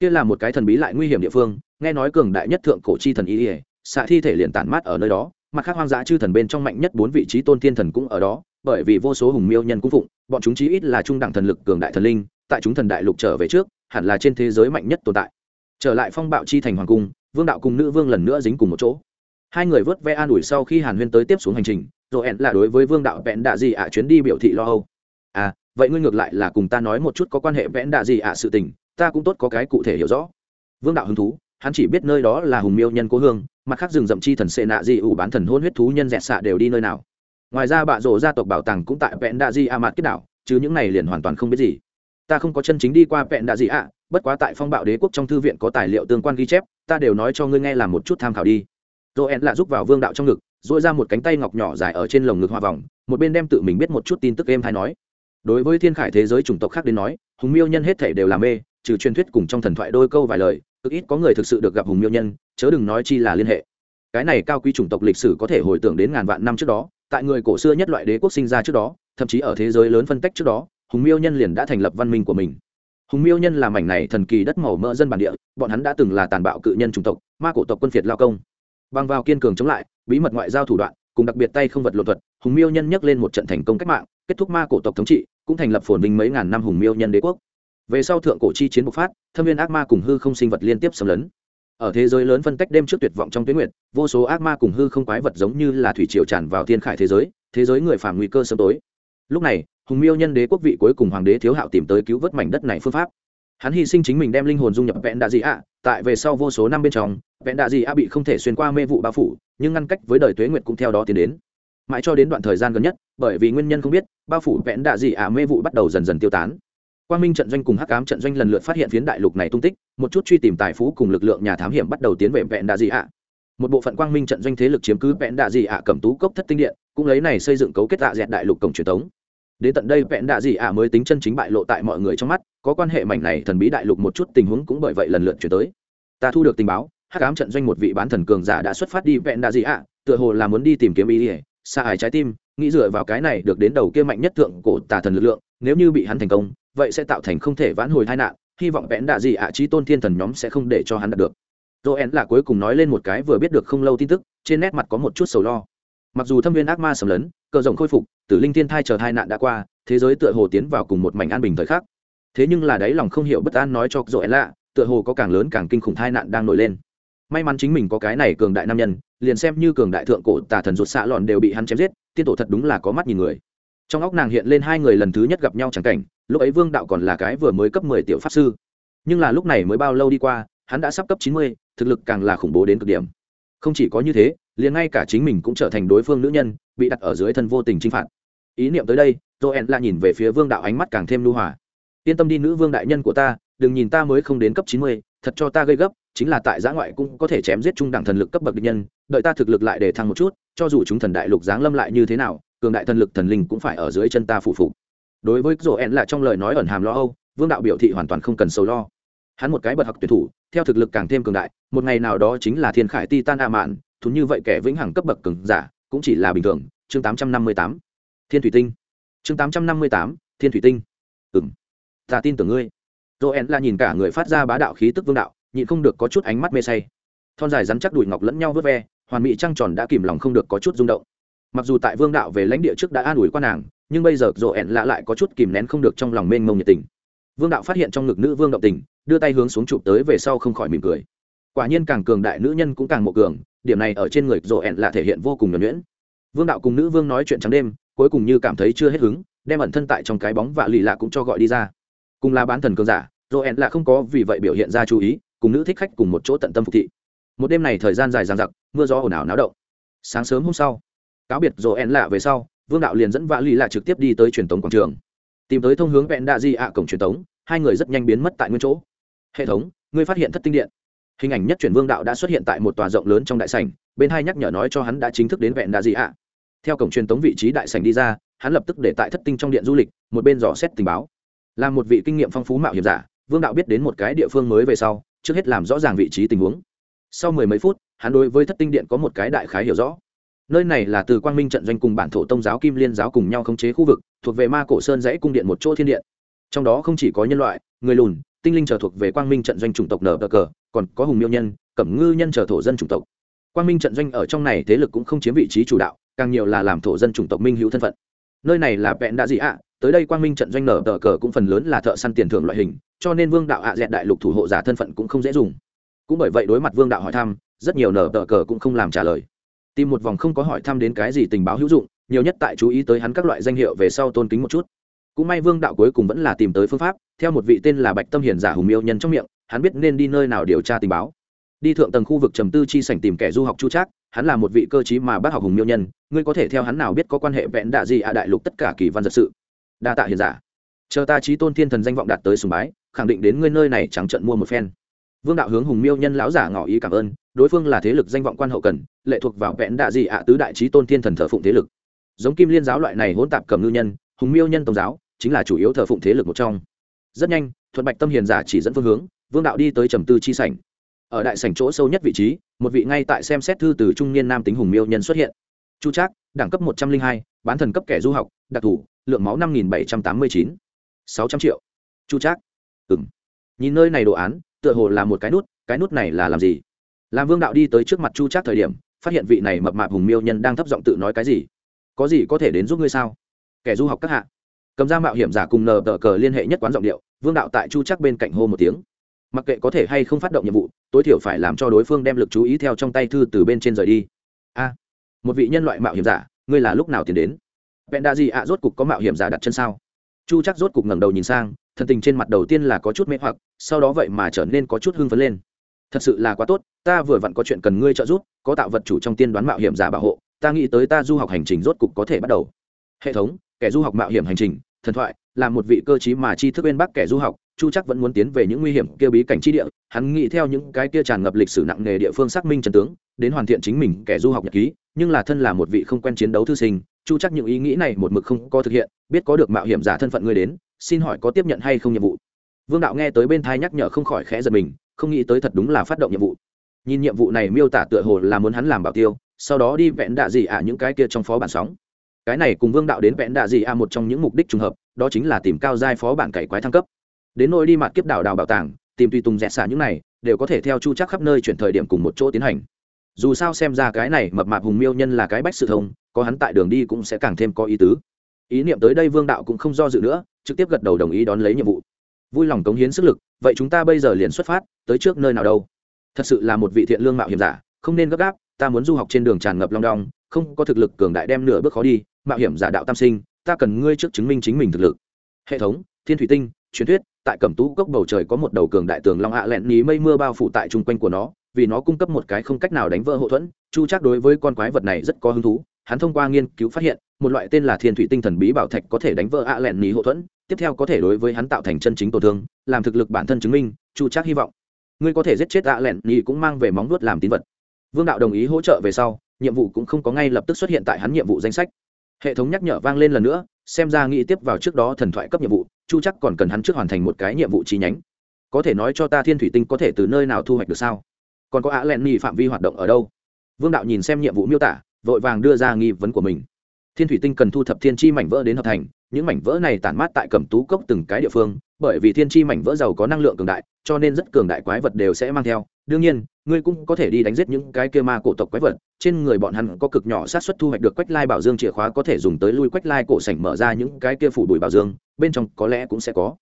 [SPEAKER 1] kia là một cái thần bí lại nguy hiểm địa phương, nghe nói cường đại nhất thượng cổ chi thần y ỉa, xạ thi thể liền tản mát ở nơi đó, mặt khác hoang dã chư thần bên trong mạnh nhất bốn vị trí tôn tiên thần cũng ở đó, bởi vì vô số hùng miêu nhân cung phụng, bọn chúng chí ít là trung đẳng thần lực cường đại thần linh, tại chúng thần đại lục trở về trước, hẳn là trên thế giới mạnh nhất tồn tại trở lại phong bạo chi thành hoàng cung vương đạo cùng nữ vương lần nữa dính cùng một chỗ. Hai người vớt ve an ủi sau khi hàn huyên tới tiếp xuống hành trình, rồi hẹn là đối với vương đạo vẽn đạ gì ạ chuyến đi biểu thị lo âu. À vậy ngươi ngược lại là cùng ta nói một chút có quan hệ vẽn đạ gì ạ sự tình, ta cũng tốt có cái cụ thể hiểu rõ. Vương đạo hứng thú, hắn chỉ biết nơi đó là hùng miêu nhân cố hương, mặt khác rừng rậm chi thần sệ nạ di ủ bán thần hôn huyết thú nhân dẹt xạ đều đi nơi nào. Ngoài ra bạ rổ gia tộc bảo tàng cũng tại vẹn đạ di a mạt kết đảo, chứ những này liền hoàn toàn không biết gì. Ta không có chân chính đi qua vẹn đạ di a bất quá tại phong bạo đế quốc trong thư viện có tài liệu tương quan ghi chép ta đều nói cho ngươi nghe làm một chút tham khảo đi. Joel lại giúp vào vương đạo trong ngực dội ra một cánh tay ngọc nhỏ dài ở trên lồng ngực hoa vòng, một bên đem tự mình biết một chút tin tức em hay nói. Đối với thiên khải thế giới chủng tộc khác đến nói, hùng miêu nhân hết thể đều là mê, trừ truyền thuyết cùng trong thần thoại đôi câu vài lời, cực ít có người thực sự được gặp hùng miêu nhân, chớ đừng nói chi là liên hệ. Cái này cao quý chủng tộc lịch sử có thể hồi tưởng đến ngàn vạn năm trước đó, tại người cổ xưa nhất loại đế quốc sinh ra trước đó, thậm chí ở thế giới lớn phân tách trước đó, hùng miêu nhân liền đã thành lập văn minh của mình hùng miêu nhân là mảnh này thần kỳ đất màu mỡ dân bản địa, bọn hắn đã từng là tàn bạo cự nhân chủng tộc, ma cổ tộc quân phiệt lao công. Bằng vào kiên cường chống lại, bí mật ngoại giao thủ đoạn, cùng đặc biệt tay không vật lộ thuật, hùng miêu nhân nhắc lên một trận thành công cách mạng, kết thúc ma cổ tộc thống trị, cũng thành lập phồn vinh mấy ngàn năm hùng miêu nhân đế quốc. Về sau thượng cổ chi chiến bộc phát, thâm viên ác ma cùng hư không sinh vật liên tiếp xâm lấn. Ở thế giới lớn phân tách đêm trước tuyệt vọng trong tuyến nguyệt, vô số ác ma cùng hư không quái vật giống như là thủy triều tràn vào thiên khải thế giới thế giới người phàm nguy cơ sớm tối. Lúc này hùng miêu nhân đế quốc vị cuối cùng hoàng đế thiếu hạo tìm tới cứu vớt mảnh đất này phương pháp. Hắn hy sinh chính mình đem linh hồn dung nhập vẹn đạ dị ạ, tại về sau vô số năm bên trong, vẹn đạ dị ạ bị không thể xuyên qua mê vụ bao phủ, nhưng ngăn cách với đời tuế nguyệt cũng theo đó tiến đến. Mãi cho đến đoạn thời gian gần nhất, bởi vì nguyên nhân không biết, bao phủ vẹn đạ dị ạ mê vụ bắt đầu dần dần tiêu tán. Quang minh trận doanh cùng hắc ám trận doanh lần lượt phát hiện phiến đại lục này tung tích, một chút truy tìm tài phú cùng lực lượng nhà thám hiểm bắt đầu tiến về vẹn đạ dị ạ. Một bộ phận quang minh trận doanh thế lực chiếm cứ vẹn đạ dị ạ cầm tú cốc thất tinh điện, cũng lấy này xây dựng cấu kết tạ dẹt đại lục cổng truyền thống đến tận đây vẹn đạ dị ạ mới tính chân chính bại lộ tại mọi người trong mắt, có quan hệ mảnh này thần bí đại lục một chút tình huống cũng bởi vậy lần lượt chuyển tới. Ta thu được tình báo, hắc ám trận doanh một vị bán thần cường giả đã xuất phát đi vẹn đạ dị ạ, tựa hồ là muốn đi tìm kiếm ý ỉa xa ải trái tim, nghĩ dựa vào cái này được đến đầu kia mạnh nhất thượng cổ tà thần lực lượng, nếu như bị hắn thành công, vậy sẽ tạo thành không thể vãn hồi tai nạn, hy vọng vẽn đạ gì ạ trí tôn thiên thần nhóm sẽ không để cho hắn đạt được. Joel là cuối cùng nói lên một cái vừa biết được không lâu tin tức, trên nét mặt có một chút sầu lo mặc dù thâm viên ác ma sầm lấn, cờ rộng khôi phục, tử linh thiên thai chờ hai nạn đã qua, thế giới tựa hồ tiến vào cùng một mảnh an bình thời khắc. Thế nhưng là đáy lòng không hiểu bất an nói cho joel lạ tựa hồ có càng lớn càng kinh khủng thai nạn đang nổi lên. May mắn chính mình có cái này cường đại nam nhân, liền xem như cường đại thượng cổ tà thần ruột xạ lòn đều bị hắn chém giết, tiên tổ thật đúng là có mắt nhìn người. Trong óc nàng hiện lên hai người lần thứ nhất gặp nhau chẳng cảnh, lúc ấy vương đạo còn là cái vừa mới cấp mười tiểu pháp sư. Nhưng là lúc này mới bao lâu đi qua, hắn đã sắp cấp chín mươi, thực lực càng là khủng bố đến cực điểm. Không chỉ có như thế liền ngay cả chính mình cũng trở thành đối phương nữ nhân, bị đặt ở dưới thân vô tình chinh phạt. Ý niệm tới đây, joel la nhìn về phía vương đạo ánh mắt càng thêm lưu hòa. Yên tâm đi nữ vương đại nhân của ta, đừng nhìn ta mới không đến cấp chín mươi, thật cho ta gây gấp, chính là tại giã ngoại cũng có thể chém giết trung đẳng thần lực cấp bậc địch nhân, đợi ta thực lực lại để thăng một chút, cho dù chúng thần đại lục giáng lâm lại như thế nào, cường đại thần lực thần linh cũng phải ở dưới chân ta phụ phục. Đối với joel ẹn là trong lời nói ẩn hàm lo âu, vương đạo biểu thị hoàn toàn không cần sầu lo. Hắn một cái bật học tuyển thủ, theo thực lực càng thêm cường đại, một ngày nào đó chính là thiên khải ti tan a mạn thú như vậy kẻ vĩnh hằng cấp bậc cường giả, cũng chỉ là bình thường. Chương tám trăm năm mươi tám. Thiên thủy tinh. Chương tám trăm năm mươi tám, thiên thủy tinh. Ừ m ta tin tưởng ngươi. Joel là nhìn cả người phát ra bá đạo khí tức vương đạo, nhịn không được có chút ánh mắt mê say. Thon dài rắn chắc đùi ngọc lẫn nhau vớt ve, hoàn mỹ trăng tròn đã kìm lòng không được có chút rung động. Mặc dù tại vương đạo về lãnh địa trước đã an ủi qua nàng, nhưng bây giờ rộ ẹn lạ lại có chút kìm nén không được trong lòng mênh mông nhiệt tình. Vương đạo phát hiện trong ngực nữ vương động tình, đưa tay hướng xuống chụp tới về sau không khỏi mỉm cười. Quả nhiên càng cường đại nữ nhân cũng càng mộ cường điểm này ở trên người rộ ẹn là thể hiện vô cùng nhuẩn nhuyễn. Vương đạo cùng nữ vương nói chuyện trắng đêm, cuối cùng như cảm thấy chưa hết hứng, đem ẩn thân tại trong cái bóng vạ lì lạ cũng cho gọi đi ra. Cùng là bán thần cường giả rộ ẹn là không có vì vậy biểu hiện ra chú ý, cùng nữ thích khách cùng một chỗ tận tâm phục thị. Một đêm này thời gian dài dằng dặc, mưa gió ồn ào náo động. Sáng sớm hôm sau, cáo biệt rộ ẹn lạ về sau, vương đạo liền dẫn vạ lì lạ trực tiếp đi tới truyền tống quảng trường. Tìm tới thông hướng vẹn đa di ạ cổng truyền tống, hai người rất nhanh biến mất tại nguyên chỗ. Hệ thống, ngươi phát hiện thất tinh điện hình ảnh nhất chuyển vương đạo đã xuất hiện tại một tòa rộng lớn trong đại sảnh, bên hai nhắc nhở nói cho hắn đã chính thức đến vẹn đa Dị ạ. Theo cổng truyền tống vị trí đại sảnh đi ra, hắn lập tức để tại thất tinh trong điện du lịch, một bên dò xét tình báo. Là một vị kinh nghiệm phong phú mạo hiểm giả, vương đạo biết đến một cái địa phương mới về sau, trước hết làm rõ ràng vị trí tình huống. Sau mười mấy phút, hắn đối với thất tinh điện có một cái đại khái hiểu rõ. Nơi này là từ quang minh trận doanh cùng bản thổ tông giáo kim liên giáo cùng nhau khống chế khu vực, thuộc về ma cổ sơn dãy cung điện một chỗ thiên điện. Trong đó không chỉ có nhân loại, người lùn, tinh linh trở thuộc về quang minh trận doanh chủng tộc nở cờ còn có hùng miêu nhân, cẩm ngư nhân chờ thổ dân chủng tộc. Quang minh trận doanh ở trong này thế lực cũng không chiếm vị trí chủ đạo, càng nhiều là làm thổ dân chủng tộc minh hữu thân phận. Nơi này là vẹn đã gì ạ? Tới đây quang minh trận doanh nở tờ cờ cũng phần lớn là thợ săn tiền thưởng loại hình, cho nên vương đạo ạ dẹn đại lục thủ hộ giả thân phận cũng không dễ dùng. Cũng bởi vậy đối mặt vương đạo hỏi thăm, rất nhiều nở tờ cờ cũng không làm trả lời. Tìm một vòng không có hỏi thăm đến cái gì tình báo hữu dụng, nhiều nhất tại chú ý tới hắn các loại danh hiệu về sau tôn kính một chút. Cũng may vương đạo cuối cùng vẫn là tìm tới phương pháp, theo một vị tên là bạch tâm hiền giả hùng miêu nhân trong miệng hắn biết nên đi nơi nào điều tra tình báo. Đi thượng tầng khu vực trầm tư chi sảnh tìm kẻ du học chu trác, hắn là một vị cơ chí mà bác học hùng miêu nhân, ngươi có thể theo hắn nào biết có quan hệ vẹn đạ gì ạ đại lục tất cả kỳ văn giật sự. Đa tạ hiền giả. Chờ ta trí tôn thiên thần danh vọng đạt tới sùng bái, khẳng định đến ngươi nơi này trắng trận mua một phen. Vương đạo hướng hùng miêu nhân lão giả ngỏ ý cảm ơn, đối phương là thế lực danh vọng quan hậu cần, lệ thuộc vào vẹn đạ gì ạ tứ đại trí tôn thiên thần thờ phụng thế lực. Giống kim liên giáo loại này hỗn tạp cầm ngư nhân, hùng miêu nhân tổng giáo chính là chủ yếu thờ phụng thế lực một trong. Rất nhanh, thuận bạch tâm hiền giả chỉ dẫn phương hướng vương đạo đi tới trầm tư chi sảnh. Ở đại sảnh chỗ sâu nhất vị trí, một vị ngay tại xem xét thư từ trung niên nam tính hùng miêu nhân xuất hiện. Chu trác, đẳng cấp một trăm linh hai, bán thần cấp kẻ du học, đặc thù, lượng máu năm nghìn bảy trăm tám mươi chín. sáu trăm triệu. Chu trác ừng nhìn nơi này đồ án, tựa hồ là một cái nút cái nút này là làm gì? Làm vương đạo đi tới trước mặt chu trác thời điểm, phát hiện vị này mập mạp hùng miêu nhân đang thấp giọng tự nói cái gì? Có gì có thể đến giúp ngươi sao? Kẻ du học các hạ. Cầm ra mạo hiểm giả cùng nờ tờ cờ liên hệ nhất quán giọng điệu, vương đạo tại chu Trác bên cạnh hô một tiếng mặc kệ có thể hay không phát động nhiệm vụ, tối thiểu phải làm cho đối phương đem lực chú ý theo trong tay thư từ bên trên rời đi. A, một vị nhân loại mạo hiểm giả, ngươi là lúc nào tiến đến? Vẹn đa gì ạ rốt cục có mạo hiểm giả đặt chân sao? Chu chắc rốt cục ngẩng đầu nhìn sang, thần tình trên mặt đầu tiên là có chút mê hoặc, sau đó vậy mà trở nên có chút hưng phấn lên. Thật sự là quá tốt, ta vừa vặn có chuyện cần ngươi trợ giúp, có tạo vật chủ trong tiên đoán mạo hiểm giả bảo hộ, ta nghĩ tới ta du học hành trình rốt cục có thể bắt đầu. Hệ thống, kẻ du học mạo hiểm hành trình, thần thoại, là một vị cơ chí mà tri thức bên bắc kẻ du học chu chắc vẫn muốn tiến về những nguy hiểm kia bí cảnh chi địa, hắn nghĩ theo những cái kia tràn ngập lịch sử nặng nề địa phương xác minh trần tướng, đến hoàn thiện chính mình kẻ du học nhật ký, nhưng là thân là một vị không quen chiến đấu thư sinh, chu chắc những ý nghĩ này một mực không có thực hiện, biết có được mạo hiểm giả thân phận người đến, xin hỏi có tiếp nhận hay không nhiệm vụ? Vương đạo nghe tới bên thai nhắc nhở không khỏi khẽ giật mình, không nghĩ tới thật đúng là phát động nhiệm vụ. Nhìn nhiệm vụ này miêu tả tựa hồ là muốn hắn làm bảo tiêu, sau đó đi vẹn đạ gì ạ những cái kia trong phó bản sóng. Cái này cùng vương đạo đến vẹn đạ gì ạ một trong những mục đích trùng hợp, đó chính là tìm cao giai phó bản cày quái thăng cấp đến nỗi đi mặt kiếp đảo đào bảo tàng, tìm tùy tùng rẽ xả những này, đều có thể theo chu chắc khắp nơi chuyển thời điểm cùng một chỗ tiến hành. Dù sao xem ra cái này mập mạp hùng miêu nhân là cái bách sự thông, có hắn tại đường đi cũng sẽ càng thêm có ý tứ. Ý niệm tới đây vương đạo cũng không do dự nữa, trực tiếp gật đầu đồng ý đón lấy nhiệm vụ. Vui lòng cống hiến sức lực, vậy chúng ta bây giờ liền xuất phát, tới trước nơi nào đâu? Thật sự là một vị thiện lương mạo hiểm giả, không nên gấp gáp, ta muốn du học trên đường tràn ngập long đong, không có thực lực cường đại đem nửa bước khó đi, mạo hiểm giả đạo tam sinh, ta cần ngươi trước chứng minh chính mình thực lực. Hệ thống, thiên thủy tinh, truyền thuyết tại cẩm tú cốc bầu trời có một đầu cường đại tường long hạ lẹn ní mây mưa bao phủ tại chung quanh của nó, vì nó cung cấp một cái không cách nào đánh vỡ hậu thuẫn, chu chắc đối với con quái vật này rất có hứng thú, hắn thông qua nghiên cứu phát hiện, một loại tên là thiên thủy tinh thần bí bảo thạch có thể đánh vỡ ạ lẹn ní hậu thuẫn, tiếp theo có thể đối với hắn tạo thành chân chính tổn thương, làm thực lực bản thân chứng minh, chu chắc hy vọng. Ngươi có thể giết chết ạ lẹn ní cũng mang về móng nuốt làm tín vật. Vương đạo đồng ý hỗ trợ về sau, nhiệm vụ cũng không có ngay lập tức xuất hiện tại hắn nhiệm vụ danh sách. Hệ thống nhắc nhở vang lên lần nữa, xem ra nghĩ tiếp vào trước đó thần thoại cấp nhiệm vụ chu chắc còn cần hắn trước hoàn thành một cái nhiệm vụ chi nhánh. Có thể nói cho ta thiên thủy tinh có thể từ nơi nào thu hoạch được sao? Còn có ạ lẹn ni phạm vi hoạt động ở đâu? Vương đạo nhìn xem nhiệm vụ miêu tả, vội vàng đưa ra nghi vấn của mình thiên thủy tinh cần thu thập thiên chi mảnh vỡ đến hợp thành, những mảnh vỡ này tản mát tại cẩm tú cốc từng cái địa phương, bởi vì thiên chi mảnh vỡ giàu có năng lượng cường đại, cho nên rất cường đại quái vật đều sẽ mang theo. Đương nhiên, ngươi cũng có thể đi đánh giết những cái kia ma cổ tộc quái vật, trên người bọn hắn có cực nhỏ sát xuất thu hoạch được quách lai bảo dương chìa khóa có thể dùng tới lui quách lai cổ sảnh mở ra những cái kia phủ đùi bảo dương, bên trong có lẽ cũng sẽ có.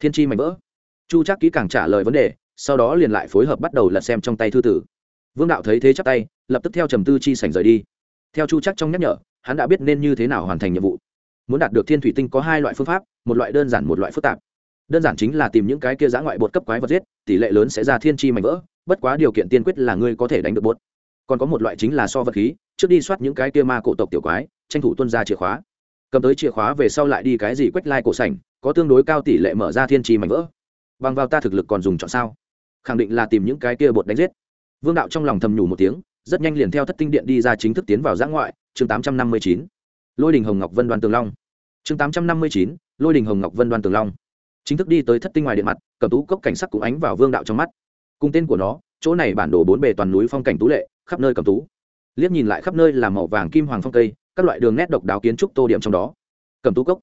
[SPEAKER 1] Thiên chi mảnh vỡ. Chu chắc kỹ càng trả lời vấn đề, sau đó liền lại phối hợp bắt đầu lật xem trong tay thư tử. Vương đạo thấy thế chắc tay, lập tức theo trầm tư chi sảnh rời đi. Theo chu chắc trong nhắc nhở hắn đã biết nên như thế nào hoàn thành nhiệm vụ. Muốn đạt được thiên thủy tinh có hai loại phương pháp, một loại đơn giản một loại phức tạp. Đơn giản chính là tìm những cái kia giã ngoại bột cấp quái vật giết, tỷ lệ lớn sẽ ra thiên chi mảnh vỡ, bất quá điều kiện tiên quyết là ngươi có thể đánh được bột. Còn có một loại chính là so vật khí, trước đi soát những cái kia ma cổ tộc tiểu quái, tranh thủ tuân ra chìa khóa. Cầm tới chìa khóa về sau lại đi cái gì quách lai cổ sảnh, có tương đối cao tỷ lệ mở ra thiên chi mảnh vỡ. Bằng vào ta thực lực còn dùng chọn sao? Khẳng định là tìm những cái kia bột đánh giết. Vương đạo trong lòng thầm nhủ một tiếng, rất nhanh liền theo thất tinh điện đi ra chính thức tiến vào giã ngoại chương tám trăm năm mươi chín, lôi đình hồng ngọc vân đoan tường long. chương tám trăm năm mươi chín, lôi đình hồng ngọc vân đoan tường long. chính thức đi tới thất tinh ngoài điện mặt cầm tú cốc cảnh sắc cũng ánh vào vương đạo trong mắt. cùng tên của nó, chỗ này bản đồ bốn bề toàn núi phong cảnh tú lệ, khắp nơi cầm tú. liếc nhìn lại khắp nơi là màu vàng kim hoàng phong cây, các loại đường nét độc đáo kiến trúc tô điểm trong đó. cầm tú cốc,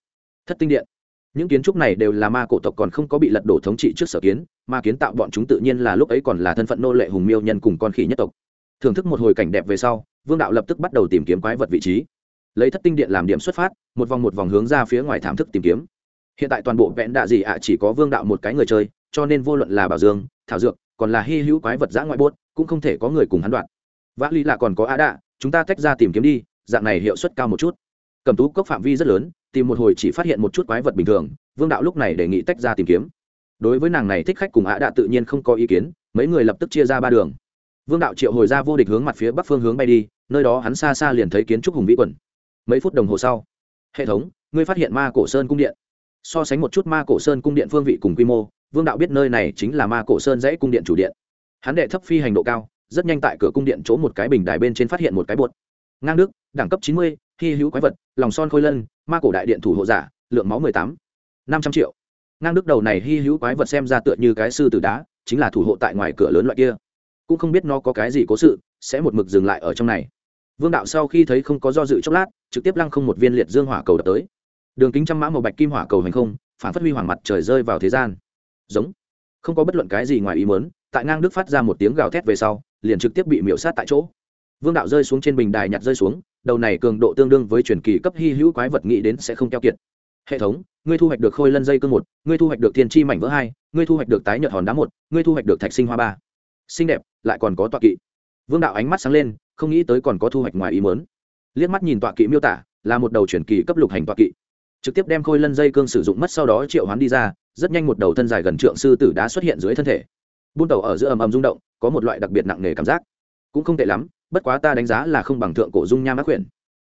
[SPEAKER 1] thất tinh điện. những kiến trúc này đều là ma cổ tộc còn không có bị lật đổ thống trị trước sở kiến, ma kiến tạo bọn chúng tự nhiên là lúc ấy còn là thân phận nô lệ hùng miêu nhân cùng con khỉ nhất tộc. thưởng thức một hồi cảnh đẹp về sau vương đạo lập tức bắt đầu tìm kiếm quái vật vị trí. Lấy thất tinh điện làm điểm xuất phát, một vòng một vòng hướng ra phía ngoài thảm thức tìm kiếm. Hiện tại toàn bộ vẹn đạ dị ạ, chỉ có vương đạo một cái người chơi, cho nên vô luận là bảo dương, thảo dược, còn là hy hữu quái vật giã ngoại bốt cũng không thể có người cùng hắn đoạn vã lý là còn có á đạ, chúng ta tách ra tìm kiếm đi, dạng này hiệu suất cao một chút. Cầm tú cốc phạm vi rất lớn, tìm một hồi chỉ phát hiện một chút quái vật bình thường, vương đạo lúc này đề nghị tách ra tìm kiếm. Đối với nàng này thích khách cùng á đạ tự nhiên không có ý kiến, mấy người lập tức chia ra ba đường vương đạo triệu hồi ra vô địch hướng mặt phía bắc phương hướng bay đi, nơi đó hắn xa xa liền thấy kiến trúc hùng vĩ quần. Mấy phút đồng hồ sau, hệ thống, ngươi phát hiện ma cổ sơn cung điện. So sánh một chút ma cổ sơn cung điện phương vị cùng quy mô, vương đạo biết nơi này chính là ma cổ sơn dãy cung điện chủ điện. Hắn đệ thấp phi hành độ cao, rất nhanh tại cửa cung điện chỗ một cái bình đài bên trên phát hiện một cái bột. Ngang đức, đẳng cấp chín mươi, hy hữu quái vật, lòng son khôi lân, ma cổ đại điện thủ hộ giả, lượng máu mười tám, năm trăm triệu. Ngang đức đầu này hy hữu quái vật xem ra tựa như cái sư tử đá, chính là thủ hộ tại ngoài cửa lớn loại kia cũng không biết nó có cái gì cố sự, sẽ một mực dừng lại ở trong này. Vương đạo sau khi thấy không có do dự chốc lát, trực tiếp lăng không một viên liệt dương hỏa cầu đập tới. Đường kính trăm mã màu bạch kim hỏa cầu hành không, phản phát huy hoàng mặt trời rơi vào thế gian. Giống. Không có bất luận cái gì ngoài ý muốn, tại ngang đức phát ra một tiếng gào thét về sau, liền trực tiếp bị miễu sát tại chỗ. Vương đạo rơi xuống trên bình đài nhặt rơi xuống, đầu này cường độ tương đương với truyền kỳ cấp hy hữu quái vật nghĩ đến sẽ không keo kiệt. Hệ thống, ngươi thu hoạch được khôi lân dây cương một, ngươi thu hoạch được thiên chi mảnh vỡ hai, ngươi thu hoạch được tái nhợt hòn đá một, ngươi thu hoạch được thạch sinh hoa ba. Xinh đẹp lại còn có tọa kỵ. Vương đạo ánh mắt sáng lên, không nghĩ tới còn có thu hoạch ngoài ý mớn liếc mắt nhìn tọa kỵ miêu tả, là một đầu chuyển kỳ cấp lục hành tọa kỵ. Trực tiếp đem khôi lân dây cương sử dụng mất sau đó triệu hoán đi ra, rất nhanh một đầu thân dài gần trượng sư tử đá xuất hiện dưới thân thể. Buôn tàu ở giữa ầm ầm rung động, có một loại đặc biệt nặng nề cảm giác. Cũng không tệ lắm, bất quá ta đánh giá là không bằng thượng cổ dung nham ác quyển.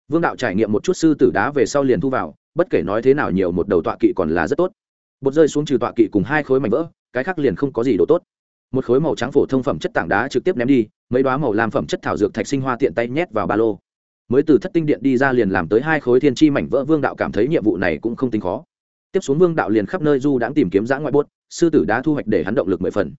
[SPEAKER 1] Vương đạo trải nghiệm một chút sư tử đá về sau liền thu vào, bất kể nói thế nào nhiều một đầu tọa kỵ còn là rất tốt. Bột rơi xuống trừ tọa kỵ cùng hai khối mảnh vỡ, cái khác liền không có gì đồ tốt một khối màu trắng phổ thông phẩm chất tảng đá trực tiếp ném đi, mấy đoá màu làm phẩm chất thảo dược thạch sinh hoa tiện tay nhét vào ba lô. Mới từ thất tinh điện đi ra liền làm tới hai khối thiên chi mảnh vỡ vương đạo cảm thấy nhiệm vụ này cũng không tính khó. Tiếp xuống vương đạo liền khắp nơi du đãng tìm kiếm giã ngoại bốt, sư tử đã thu hoạch để hắn động lực mười phần.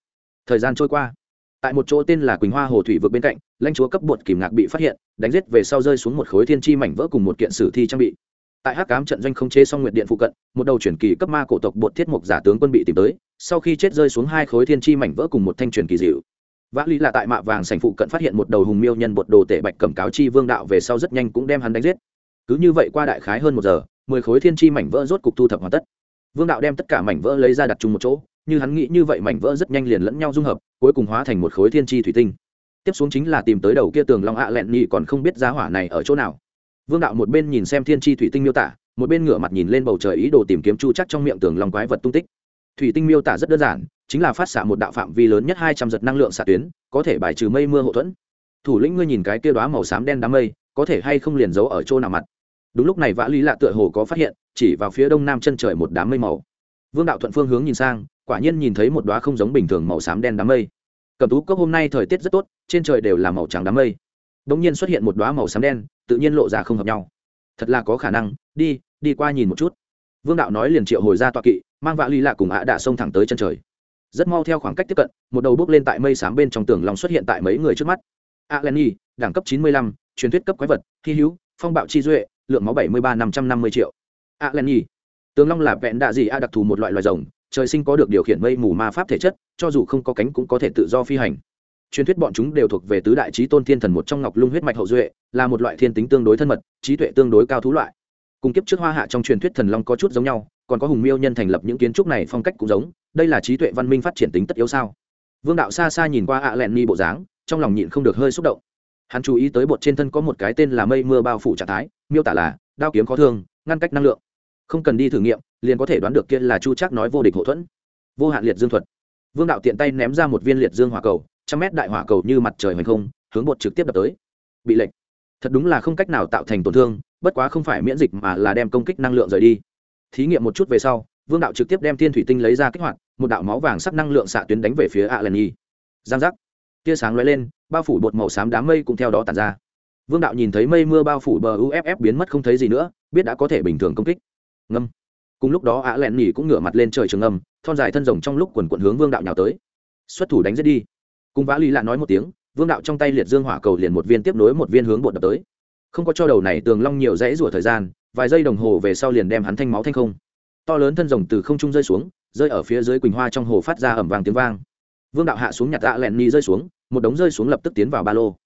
[SPEAKER 1] Thời gian trôi qua, tại một chỗ tên là quỳnh hoa hồ thủy vực bên cạnh, lãnh chúa cấp bột kìm ngạc bị phát hiện, đánh giết về sau rơi xuống một khối thiên chi mảnh vỡ cùng một kiện sử thi trang bị tại hắc cám trận doanh không chế xong nguyệt điện phụ cận, một đầu chuyển kỳ cấp ma cổ tộc bột thiết mục giả tướng quân bị tìm tới, sau khi chết rơi xuống hai khối thiên chi mảnh vỡ cùng một thanh truyền kỳ dịu. Vã lý là tại mạ vàng sành phụ cận phát hiện một đầu hùng miêu nhân bột đồ tể bạch cầm cáo chi vương đạo về sau rất nhanh cũng đem hắn đánh giết. Cứ như vậy qua đại khái hơn một giờ, mười khối thiên chi mảnh vỡ rốt cục thu thập hoàn tất. Vương đạo đem tất cả mảnh vỡ lấy ra đặt chung một chỗ, như hắn nghĩ như vậy mảnh vỡ rất nhanh liền lẫn nhau dung hợp, cuối cùng hóa thành một khối thiên chi thủy tinh. Tiếp xuống chính là tìm tới đầu kia tường long ạ lẹn nhị còn không biết giá hỏa này ở chỗ nào vương đạo một bên nhìn xem thiên chi thủy tinh miêu tả, một bên ngửa mặt nhìn lên bầu trời ý đồ tìm kiếm chu chắc trong miệng tường lòng quái vật tung tích. Thủy tinh miêu tả rất đơn giản, chính là phát xạ một đạo phạm vi lớn nhất hai trăm giật năng lượng xạ tuyến, có thể bài trừ mây mưa hậu thuẫn. Thủ lĩnh ngươi nhìn cái kia đoá màu xám đen đám mây, có thể hay không liền giấu ở chỗ nào mặt? Đúng lúc này vã lý lạ tựa hồ có phát hiện, chỉ vào phía đông nam chân trời một đám mây màu. Vương đạo thuận phương hướng nhìn sang, quả nhiên nhìn thấy một đoá không giống bình thường màu xám đen đám mây. Cầm tú cốc hôm nay thời tiết rất tốt, trên trời đều là màu trắng đám mây. Đ ỗ n g nhiên xuất hiện một đoá màu xám đen tự nhiên lộ ra không hợp nhau. Thật là có khả năng, đi đi qua nhìn một chút. Vương đạo nói liền triệu hồi ra tọa kỵ, mang vạ ly lạ cùng ạ đạ xông thẳng tới chân trời. Rất mau theo khoảng cách tiếp cận, một đầu bước lên tại mây sáng bên trong tường lòng xuất hiện tại mấy người trước mắt. A len nhi, đẳng cấp chín mươi lăm, truyền thuyết cấp quái vật, hy hữu, phong bạo chi duệ, lượng máu bảy mươi ba năm trăm năm mươi triệu. A len nhi, tường long là vẹn đạ gì a đặc thù một loại loài rồng, trời sinh có được điều khiển mây mù ma pháp thể chất, cho dù không có cánh cũng có thể tự do phi hành truyền thuyết bọn chúng đều thuộc về tứ đại trí tôn thiên thần một trong ngọc lung huyết mạch hậu duệ, là một loại thiên tính tương đối thân mật, trí tuệ tương đối cao thú loại. Cùng kiếp trước hoa hạ trong truyền thuyết thần long có chút giống nhau, còn có hùng miêu nhân thành lập những kiến trúc này phong cách cũng giống, đây là trí tuệ văn minh phát triển tính tất yếu sao? Vương đạo xa xa nhìn qua ạ lẹn ni bộ dáng, trong lòng nhịn không được hơi xúc động. Hắn chú ý tới bột trên thân có một cái tên là mây mưa bao phủ trạng thái, miêu tả là đao kiếm khó thương, ngăn cách năng lượng. Không cần đi thử nghiệm, liền có thể đoán được kia là chu chắc nói vô địch hậu thuẫn. Vô hạn liệt dương thuật. Vương đạo tiện tay ném ra một viên liệt dương hỏa cầu trăm mét đại hỏa cầu như mặt trời hoành không, hướng bột trực tiếp đập tới. Bị lệnh thật đúng là không cách nào tạo thành tổn thương, bất quá không phải miễn dịch mà là đem công kích năng lượng rời đi. Thí nghiệm một chút về sau, vương đạo trực tiếp đem thiên thủy tinh lấy ra kích hoạt, một đạo máu vàng sắc năng lượng xạ tuyến đánh về phía a len nhi. Giang giác. Tia sáng lóe lên, bao phủ bột màu xám đám mây cũng theo đó tàn ra. Vương đạo nhìn thấy mây mưa bao phủ bờ uff biến mất không thấy gì nữa, biết đã có thể bình thường công kích. Ngâm. Cùng lúc đó ạ lẹn nhỉ cũng ngửa mặt lên trời trường âm thon dài thân rồng trong lúc quần quận hướng vương đạo nhào tới. Xuất thủ đánh giết đi cùng vã ly lạ nói một tiếng, vương đạo trong tay liệt dương hỏa cầu liền một viên tiếp nối một viên hướng bột đập tới. Không có cho đầu này tường long nhiều dãy rủa thời gian, vài giây đồng hồ về sau liền đem hắn thanh máu thanh không. To lớn thân rồng từ không trung rơi xuống, rơi ở phía dưới quỳnh hoa trong hồ phát ra ẩm vàng tiếng vang. Vương đạo hạ xuống nhặt dạ lẹn ni rơi xuống, một đống rơi xuống lập tức tiến vào ba lô.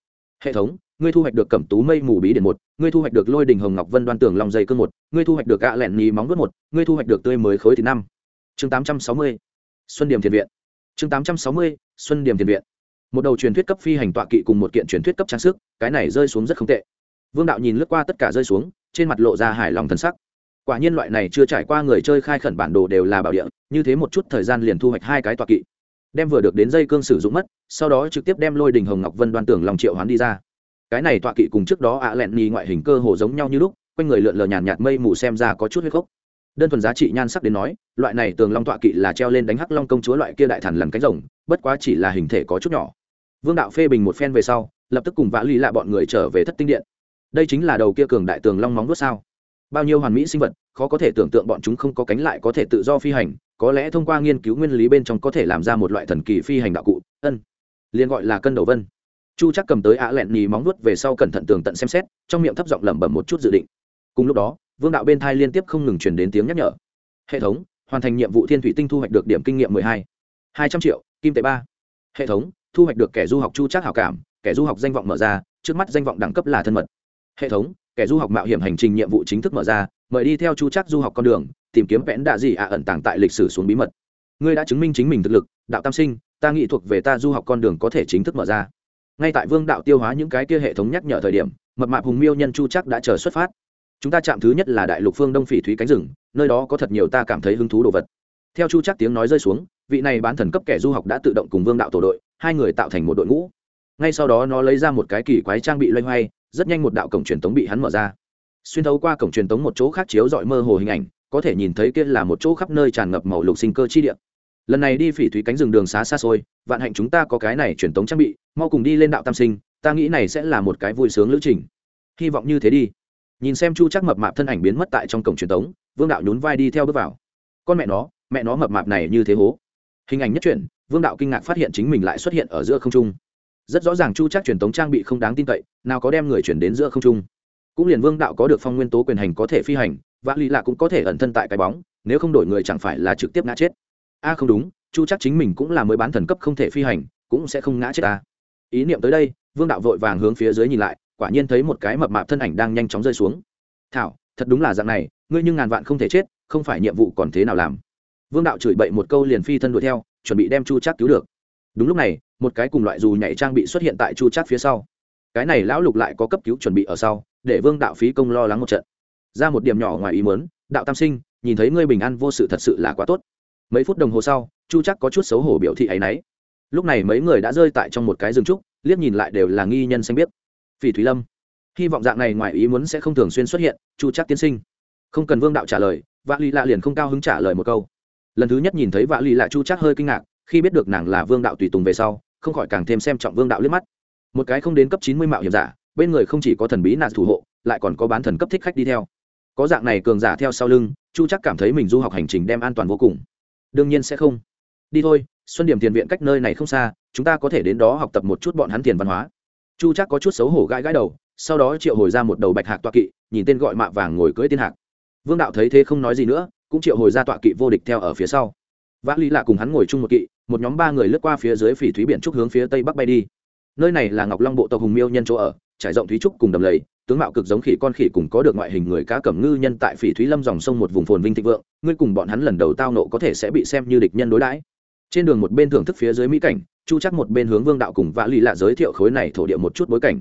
[SPEAKER 1] Hệ thống, ngươi thu hoạch được cẩm tú mây mù bí điện một, ngươi thu hoạch được lôi đình hồng ngọc vân đoan tường lòng dây cương một, ngươi thu hoạch được gạ lẹn ni móng vớt một, ngươi thu hoạch được tươi mới khối thứ năm. Chương tám trăm sáu mươi, xuân điểm thiền viện. Chương tám trăm sáu mươi, xuân điểm thiền viện một đầu truyền thuyết cấp phi hành tọa kỵ cùng một kiện truyền thuyết cấp trang sức, cái này rơi xuống rất không tệ. Vương đạo nhìn lướt qua tất cả rơi xuống, trên mặt lộ ra hài lòng thân sắc. Quả nhiên loại này chưa trải qua người chơi khai khẩn bản đồ đều là bảo địa, như thế một chút thời gian liền thu hoạch hai cái tọa kỵ. Đem vừa được đến dây cương sử dụng mất, sau đó trực tiếp đem lôi đình hồng ngọc vân đoan tưởng lòng triệu hoán đi ra. Cái này tọa kỵ cùng trước đó ạ lẹn nhì ngoại hình cơ hồ giống nhau như lúc, quanh người lượn lờ nhàn nhạt mây mù xem ra có chút huyết khốc. Đơn thuần giá trị nhan sắc đến nói, loại này tường long tọa kỵ là treo lên đánh hắc long công chúa loại kia đại thần lần cánh rồng, bất quá chỉ là hình thể có chút nhỏ vương đạo phê bình một phen về sau, lập tức cùng vã ly lạ bọn người trở về thất tinh điện. Đây chính là đầu kia cường đại tường long móng vuốt sao? Bao nhiêu hoàn mỹ sinh vật, khó có thể tưởng tượng bọn chúng không có cánh lại có thể tự do phi hành, có lẽ thông qua nghiên cứu nguyên lý bên trong có thể làm ra một loại thần kỳ phi hành đạo cụ, ân, liền gọi là cân đầu vân. Chu chắc cầm tới ạ lẹn nhì móng nuốt về sau cẩn thận tường tận xem xét, trong miệng thấp giọng lẩm bẩm một chút dự định. Cùng lúc đó, vương đạo bên thai liên tiếp không ngừng truyền đến tiếng nhắc nhở. Hệ thống, hoàn thành nhiệm vụ thiên thủy tinh thu hoạch được điểm kinh nghiệm mười hai. Hai trăm triệu, kim tệ ba. Hệ thống thu hoạch được kẻ du học chu chắc hảo cảm, kẻ du học danh vọng mở ra, trước mắt danh vọng đẳng cấp là thân mật. Hệ thống, kẻ du học mạo hiểm hành trình nhiệm vụ chính thức mở ra, mời đi theo chu chắc du học con đường, tìm kiếm vẽn đạ gì ạ ẩn tàng tại lịch sử xuống bí mật. Ngươi đã chứng minh chính mình thực lực, đạo tam sinh, ta nghĩ thuộc về ta du học con đường có thể chính thức mở ra. Ngay tại vương đạo tiêu hóa những cái kia hệ thống nhắc nhở thời điểm, mập mạp hùng miêu nhân chu chắc đã chờ xuất phát. Chúng ta chạm thứ nhất là đại lục phương đông phỉ thúy cánh rừng, nơi đó có thật nhiều ta cảm thấy hứng thú đồ vật. Theo chu chắc tiếng nói rơi xuống, vị này bán thần cấp kẻ du học đã tự động cùng vương đạo tổ đội hai người tạo thành một đội ngũ. Ngay sau đó nó lấy ra một cái kỳ quái trang bị loay hoay, rất nhanh một đạo cổng truyền tống bị hắn mở ra. Xuyên thấu qua cổng truyền tống một chỗ khác chiếu dọi mơ hồ hình ảnh, có thể nhìn thấy kia là một chỗ khắp nơi tràn ngập màu lục sinh cơ chi địa. Lần này đi phỉ thúy cánh rừng đường xá xa xôi, vạn hạnh chúng ta có cái này truyền tống trang bị, mau cùng đi lên đạo tam sinh, ta nghĩ này sẽ là một cái vui sướng lữ trình. Hy vọng như thế đi. Nhìn xem chu chắc mập mạp thân ảnh biến mất tại trong cổng truyền tống, vương đạo nhún vai đi theo bước vào. Con mẹ nó mẹ nó mập mạp này như thế hố hình ảnh nhất chuyển vương đạo kinh ngạc phát hiện chính mình lại xuất hiện ở giữa không trung. Rất rõ ràng chu chắc truyền tống trang bị không đáng tin cậy, nào có đem người chuyển đến giữa không trung. Cũng liền vương đạo có được phong nguyên tố quyền hành có thể phi hành, và lì lạ cũng có thể ẩn thân tại cái bóng, nếu không đổi người chẳng phải là trực tiếp ngã chết. A, không đúng, chu chắc chính mình cũng là mới bán thần cấp không thể phi hành, cũng sẽ không ngã chết ta. Ý niệm tới đây, vương đạo vội vàng hướng phía dưới nhìn lại, quả nhiên thấy một cái mập mạp thân ảnh đang nhanh chóng rơi xuống. Thảo, thật đúng là dạng này, ngươi nhưng ngàn vạn không thể chết, không phải nhiệm vụ còn thế nào làm? Vương đạo chửi bậy một câu liền phi thân đuổi theo, chuẩn bị đem chu chắc cứu được. Đúng lúc này, một cái cùng loại dù nhảy trang bị xuất hiện tại chu chắc phía sau. Cái này lão lục lại có cấp cứu chuẩn bị ở sau, để vương đạo phí công lo lắng một trận. Ra một điểm nhỏ ngoài ý mớn đạo tam sinh, nhìn thấy ngươi bình an vô sự thật sự là quá tốt. Mấy phút đồng hồ sau, chu chắc có chút xấu hổ biểu thị ấ y n ấ y lúc này mấy người đã rơi tại trong một cái rừng trúc, liếc nhìn lại đều là nghi nhân xanh biết phỉ thúy lâm. Hy vọng dạng này ngoài ý muốn sẽ không thường xuyên xuất hiện, chu chắc tiên sinh. Không cần vương đạo trả lời Vạn lì lạ liền không cao hứng trả lời một câu lần thứ nhất nhìn thấy vạ lì lạ chu chắc hơi kinh ngạc, khi biết được nàng là vương đạo tùy tùng về sau, không khỏi càng thêm xem trọng vương đạo liếc mắt. Một cái không đến cấp chín mươi mạo hiểm giả, bên người không chỉ có thần bí nạt thủ hộ, lại còn có bán thần cấp thích khách đi theo. Có dạng này cường giả theo sau lưng, chu chắc cảm thấy mình du học hành trình đem an toàn vô cùng. Đương nhiên sẽ không. Đi thôi, xuân điểm tiền viện cách nơi này không xa, chúng ta có thể đến đó học tập một chút bọn hắn tiền văn hóa. Chu chắc có chút xấu hổ gãi gãi đầu, sau đó triệu hồi ra một đầu bạch hạc toa kỵ, nhìn tên gọi mạ vàng ngồi cưỡi tiên hạc. Vương đạo thấy thế không nói gì nữa cũng triệu hồi ra tọa kỵ vô địch theo ở phía sau. Vã lý lạ cùng hắn ngồi chung một kỵ, một nhóm ba người lướt qua phía dưới phỉ thúy biển trúc hướng phía tây bắc bay đi. Nơi này là ngọc long bộ tộc hùng miêu nhân chỗ ở, trải rộng thúy trúc cùng đầm lầy, tướng mạo cực giống khỉ con khỉ cùng có được ngoại hình người cá cẩm ngư nhân tại phỉ thúy lâm dòng sông một vùng phồn vinh thịnh vượng, ngươi cùng bọn hắn lần đầu tao nộ có thể sẽ bị xem như địch nhân đối đãi. Trên đường một bên thưởng thức phía dưới mỹ cảnh, chu chắc một bên hướng vương đạo cùng vã lì lạ giới thiệu khối này thổ địa một chút bối cảnh.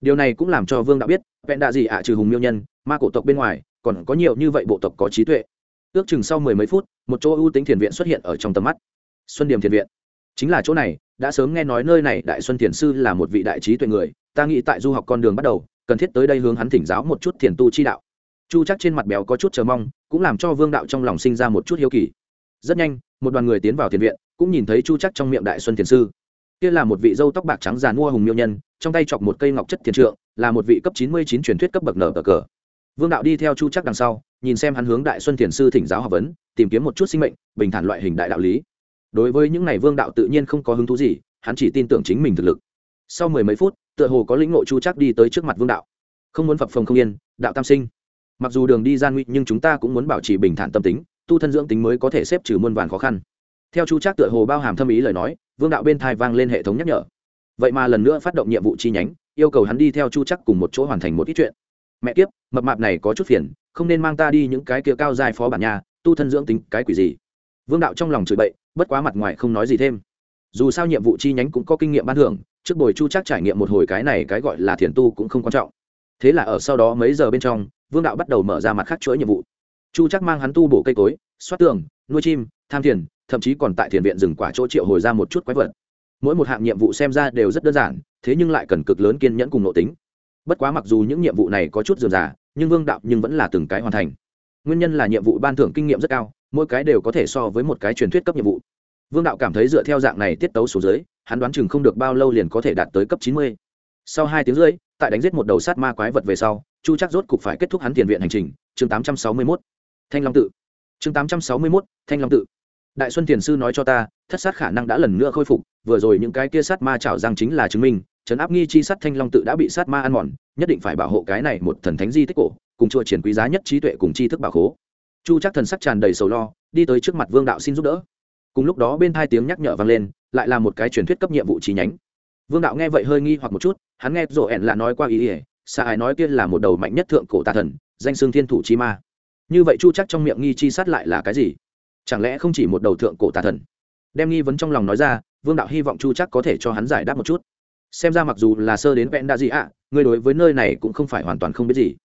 [SPEAKER 1] Điều này cũng làm cho vương đạo biết, vẹn đạ gì ạ trừ hùng miêu nhân, ma cổ tộc bên ngoài, còn có nhiều như vậy bộ tộc có trí tuệ ước chừng sau mười mấy phút, một chỗ ưu tính thiền viện xuất hiện ở trong tầm mắt. Xuân điểm thiền viện. Chính là chỗ này, đã sớm nghe nói nơi này đại xuân thiền sư là một vị đại trí tuệ người, ta nghĩ tại du học con đường bắt đầu, cần thiết tới đây hướng hắn thỉnh giáo một chút thiền tu chi đạo. Chu chắc trên mặt béo có chút chờ mong, cũng làm cho vương đạo trong lòng sinh ra một chút hiếu kỳ. Rất nhanh, một đoàn người tiến vào thiền viện, cũng nhìn thấy chu chắc trong miệng đại xuân thiền sư. Kia là một vị dâu tóc bạc trắng già mua hùng miêu nhân, trong tay chọc một cây ngọc chất thiền trượng, là một vị cấp chín mươi chín truyền thuyết cấp bậc nở cờ cờ. Vương đạo đi theo chu chắc đằng sau nhìn xem hắn hướng đại xuân thiền sư thỉnh giáo học vấn, tìm kiếm một chút sinh mệnh, bình thản loại hình đại đạo lý. Đối với những này vương đạo tự nhiên không có hứng thú gì, hắn chỉ tin tưởng chính mình thực lực. Sau mười mấy phút, tựa hồ có lĩnh ngộ chu chắc đi tới trước mặt vương đạo. Không muốn phập phồng không yên, đạo tam sinh. Mặc dù đường đi gian nguy, nhưng chúng ta cũng muốn bảo trì bình thản tâm tính, tu thân dưỡng tính mới có thể xếp trừ muôn vàn khó khăn. Theo chu chắc tựa hồ bao hàm thâm ý lời nói, vương đạo bên thai vang lên hệ thống nhắc nhở. Vậy mà lần nữa phát động nhiệm vụ chi nhánh, yêu cầu hắn đi theo chu chắc cùng một chỗ hoàn thành một ít chuyện mẹ kiếp, mập mạp này có chút phiền, không nên mang ta đi những cái kia cao dài phó bản nhà, tu thân dưỡng tính cái quỷ gì. Vương đạo trong lòng chửi bậy, bất quá mặt ngoài không nói gì thêm. Dù sao nhiệm vụ chi nhánh cũng có kinh nghiệm ban thưởng, trước bồi chu chắc trải nghiệm một hồi cái này cái gọi là thiền tu cũng không quan trọng. Thế là ở sau đó mấy giờ bên trong, vương đạo bắt đầu mở ra mặt khác chuỗi nhiệm vụ. Chu chắc mang hắn tu bổ cây cối, xoát tường, nuôi chim, tham thiền, thậm chí còn tại thiền viện rừng quả chỗ triệu hồi ra một chút quái vật. Mỗi một hạng nhiệm vụ xem ra đều rất đơn giản, thế nhưng lại cần cực lớn kiên nhẫn cùng nội tính bất quá mặc dù những nhiệm vụ này có chút dườm giả nhưng vương đạo nhưng vẫn là từng cái hoàn thành. Nguyên nhân là nhiệm vụ ban thưởng kinh nghiệm rất cao, mỗi cái đều có thể so với một cái truyền thuyết cấp nhiệm vụ. Vương đạo cảm thấy dựa theo dạng này tiết tấu số dưới, hắn đoán chừng không được bao lâu liền có thể đạt tới cấp chín mươi. Sau hai tiếng rưỡi, tại đánh giết một đầu sát ma quái vật về sau, chu chắc rốt cục phải kết thúc hắn tiền viện hành trình. Chương tám trăm sáu mươi mốt. Thanh long tự. Chương tám trăm sáu mươi mốt, thanh long tự. Đại xuân thiền sư nói cho ta, thất sát khả năng đã lần nữa khôi phục, vừa rồi những cái kia sát ma chảo giang chính là chứng minh trấn áp nghi chi sát thanh long tự đã bị sát ma ăn mòn, nhất định phải bảo hộ cái này một thần thánh di tích cổ, cùng chùa triển quý giá nhất trí tuệ cùng tri thức bảo khố. Chu chắc thần sắc tràn đầy sầu lo, đi tới trước mặt vương đạo xin giúp đỡ. Cùng lúc đó bên hai tiếng nhắc nhở vang lên, lại là một cái truyền thuyết cấp nhiệm vụ chi nhánh. Vương đạo nghe vậy hơi nghi hoặc một chút, hắn nghe rộ ẹn là nói qua ý ỉa xa ai nói kia là một đầu mạnh nhất thượng cổ tà thần, danh xương thiên thủ chi ma. Như vậy chu chắc trong miệng nghi chi sát lại là cái gì? Chẳng lẽ không chỉ một đầu thượng cổ tà thần? Đem nghi vấn trong lòng nói ra, vương đạo hy vọng chu chắc có thể cho hắn giải đáp một chút xem ra mặc dù là sơ đến vẹn đa gì ạ người đối với nơi này cũng không phải hoàn toàn không biết gì.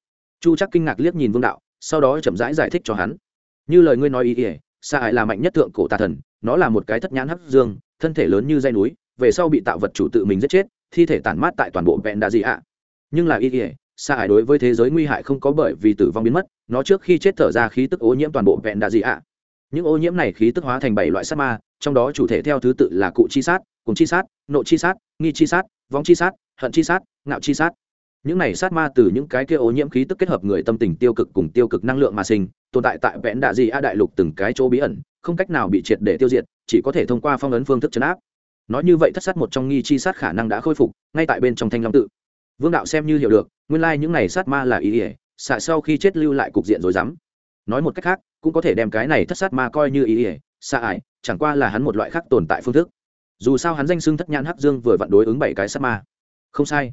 [SPEAKER 1] Chu chắc kinh ngạc liếc nhìn vương đạo sau đó chậm rãi giải, giải thích cho hắn. Như lời ngươi nói ý ỉa xa ải là mạnh nhất thượng cổ tà thần nó là một cái thất nhãn hấp dương thân thể lớn như dây núi về sau bị tạo vật chủ tự mình giết chết thi thể tản mát tại toàn bộ vẹn đa gì ạ. Nhưng là ý ỉa xa ải đối với thế giới nguy hại không có bởi vì tử vong biến mất nó trước khi chết thở ra khí tức ô nhiễm toàn bộ vẹn đa gì ạ. Những ô nhiễm này khí tức hóa thành bảy loại sát ma trong đó chủ thể theo thứ tự là cụ chi sát cùng chi sát nộ chi sát nghi chi sát vong chi sát, hận chi sát, ngạo chi sát. Những này sát ma từ những cái kia ô nhiễm khí tức kết hợp người tâm tình tiêu cực cùng tiêu cực năng lượng mà sinh, tồn tại tại vẽn đạ dị a đại lục từng cái chỗ bí ẩn, không cách nào bị triệt để tiêu diệt, chỉ có thể thông qua phong ấn phương thức chấn áp. Nói như vậy thất sát một trong nghi chi sát khả năng đã khôi phục, ngay tại bên trong thanh long tự. Vương đạo xem như hiểu được, nguyên lai những này sát ma là ý ỉa xạ sau khi chết lưu lại cục diện rồi dám. Nói một cách khác, cũng có thể đem cái này thất sát ma coi như ý ỉa xạ ải, chẳng qua là hắn một loại khác tồn tại phương thức dù sao hắn danh xưng thất nhãn hắc dương vừa vặn đối ứng bảy cái sát ma. Không sai.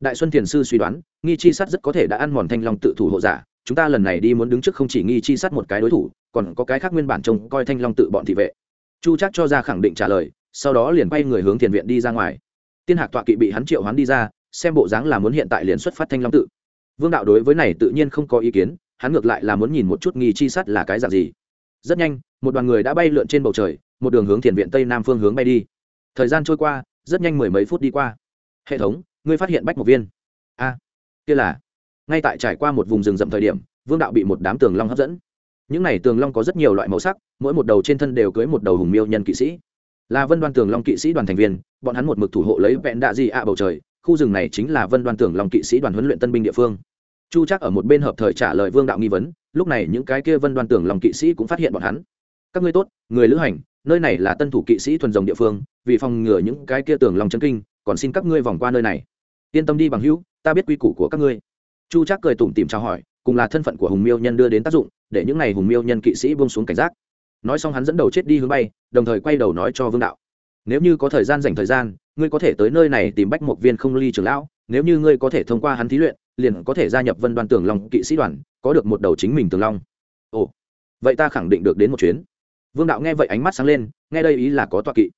[SPEAKER 1] Đại xuân thiền sư suy đoán, nghi chi sát rất có thể đã ăn mòn thanh long tự thủ hộ giả, chúng ta lần này đi muốn đứng trước không chỉ nghi chi sát một cái đối thủ, còn có cái khác nguyên bản trông coi thanh long tự bọn thị vệ. Chu chắc cho ra khẳng định trả lời, sau đó liền quay người hướng thiền viện đi ra ngoài. Tiên hạc tọa kỵ bị hắn triệu hoán đi ra, xem bộ dáng là muốn hiện tại liền xuất phát thanh long tự. Vương đạo đối với này tự nhiên không có ý kiến, hắn ngược lại là muốn nhìn một chút nghi chi sát là cái dạng gì. Rất nhanh, một đoàn người đã bay lượn trên bầu trời, một đường hướng thiền viện tây nam phương hướng bay đi thời gian trôi qua, rất nhanh mười mấy phút đi qua. Hệ thống, ngươi phát hiện bách một viên. A, kia là. Ngay tại trải qua một vùng rừng rậm thời điểm, vương đạo bị một đám tường long hấp dẫn. Những này tường long có rất nhiều loại màu sắc, mỗi một đầu trên thân đều cưới một đầu hùng miêu nhân kỵ sĩ. Là vân đoan tường long kỵ sĩ đoàn thành viên, bọn hắn một mực thủ hộ lấy vẹn đạ di ạ bầu trời, khu rừng này chính là vân đoan tường long kỵ sĩ đoàn huấn luyện tân binh địa phương. Chu chắc ở một bên hợp thời trả lời vương đạo nghi vấn, lúc này những cái kia vân đoan tường long kỵ sĩ cũng phát hiện bọn hắn. Các ngươi tốt, người lữ hành nơi này là tân thủ kỵ sĩ thuần rồng địa phương, vì phòng ngừa những cái kia tường lòng chân kinh, còn xin các ngươi vòng qua nơi này. Yên tâm đi bằng hữu, ta biết quy củ của các ngươi. Chu Trác cười tủm tìm chào hỏi, cùng là thân phận của hùng miêu nhân đưa đến tác dụng, để những n à y hùng miêu nhân kỵ sĩ buông xuống cảnh giác. Nói xong hắn dẫn đầu chết đi hướng bay, đồng thời quay đầu nói cho vương đạo, nếu như có thời gian dành thời gian, ngươi có thể tới nơi này tìm bách một viên không ly trường lão, nếu như ngươi có thể thông qua hắn thí luyện, liền có thể gia nhập vân Đoàn tường long kỵ sĩ đoàn, có được một đầu chính mình tường long. Ồ, vậy ta khẳng định được đến một chuyến vương đạo nghe vậy ánh mắt sáng lên, nghe đây ý là có tọa kỵ.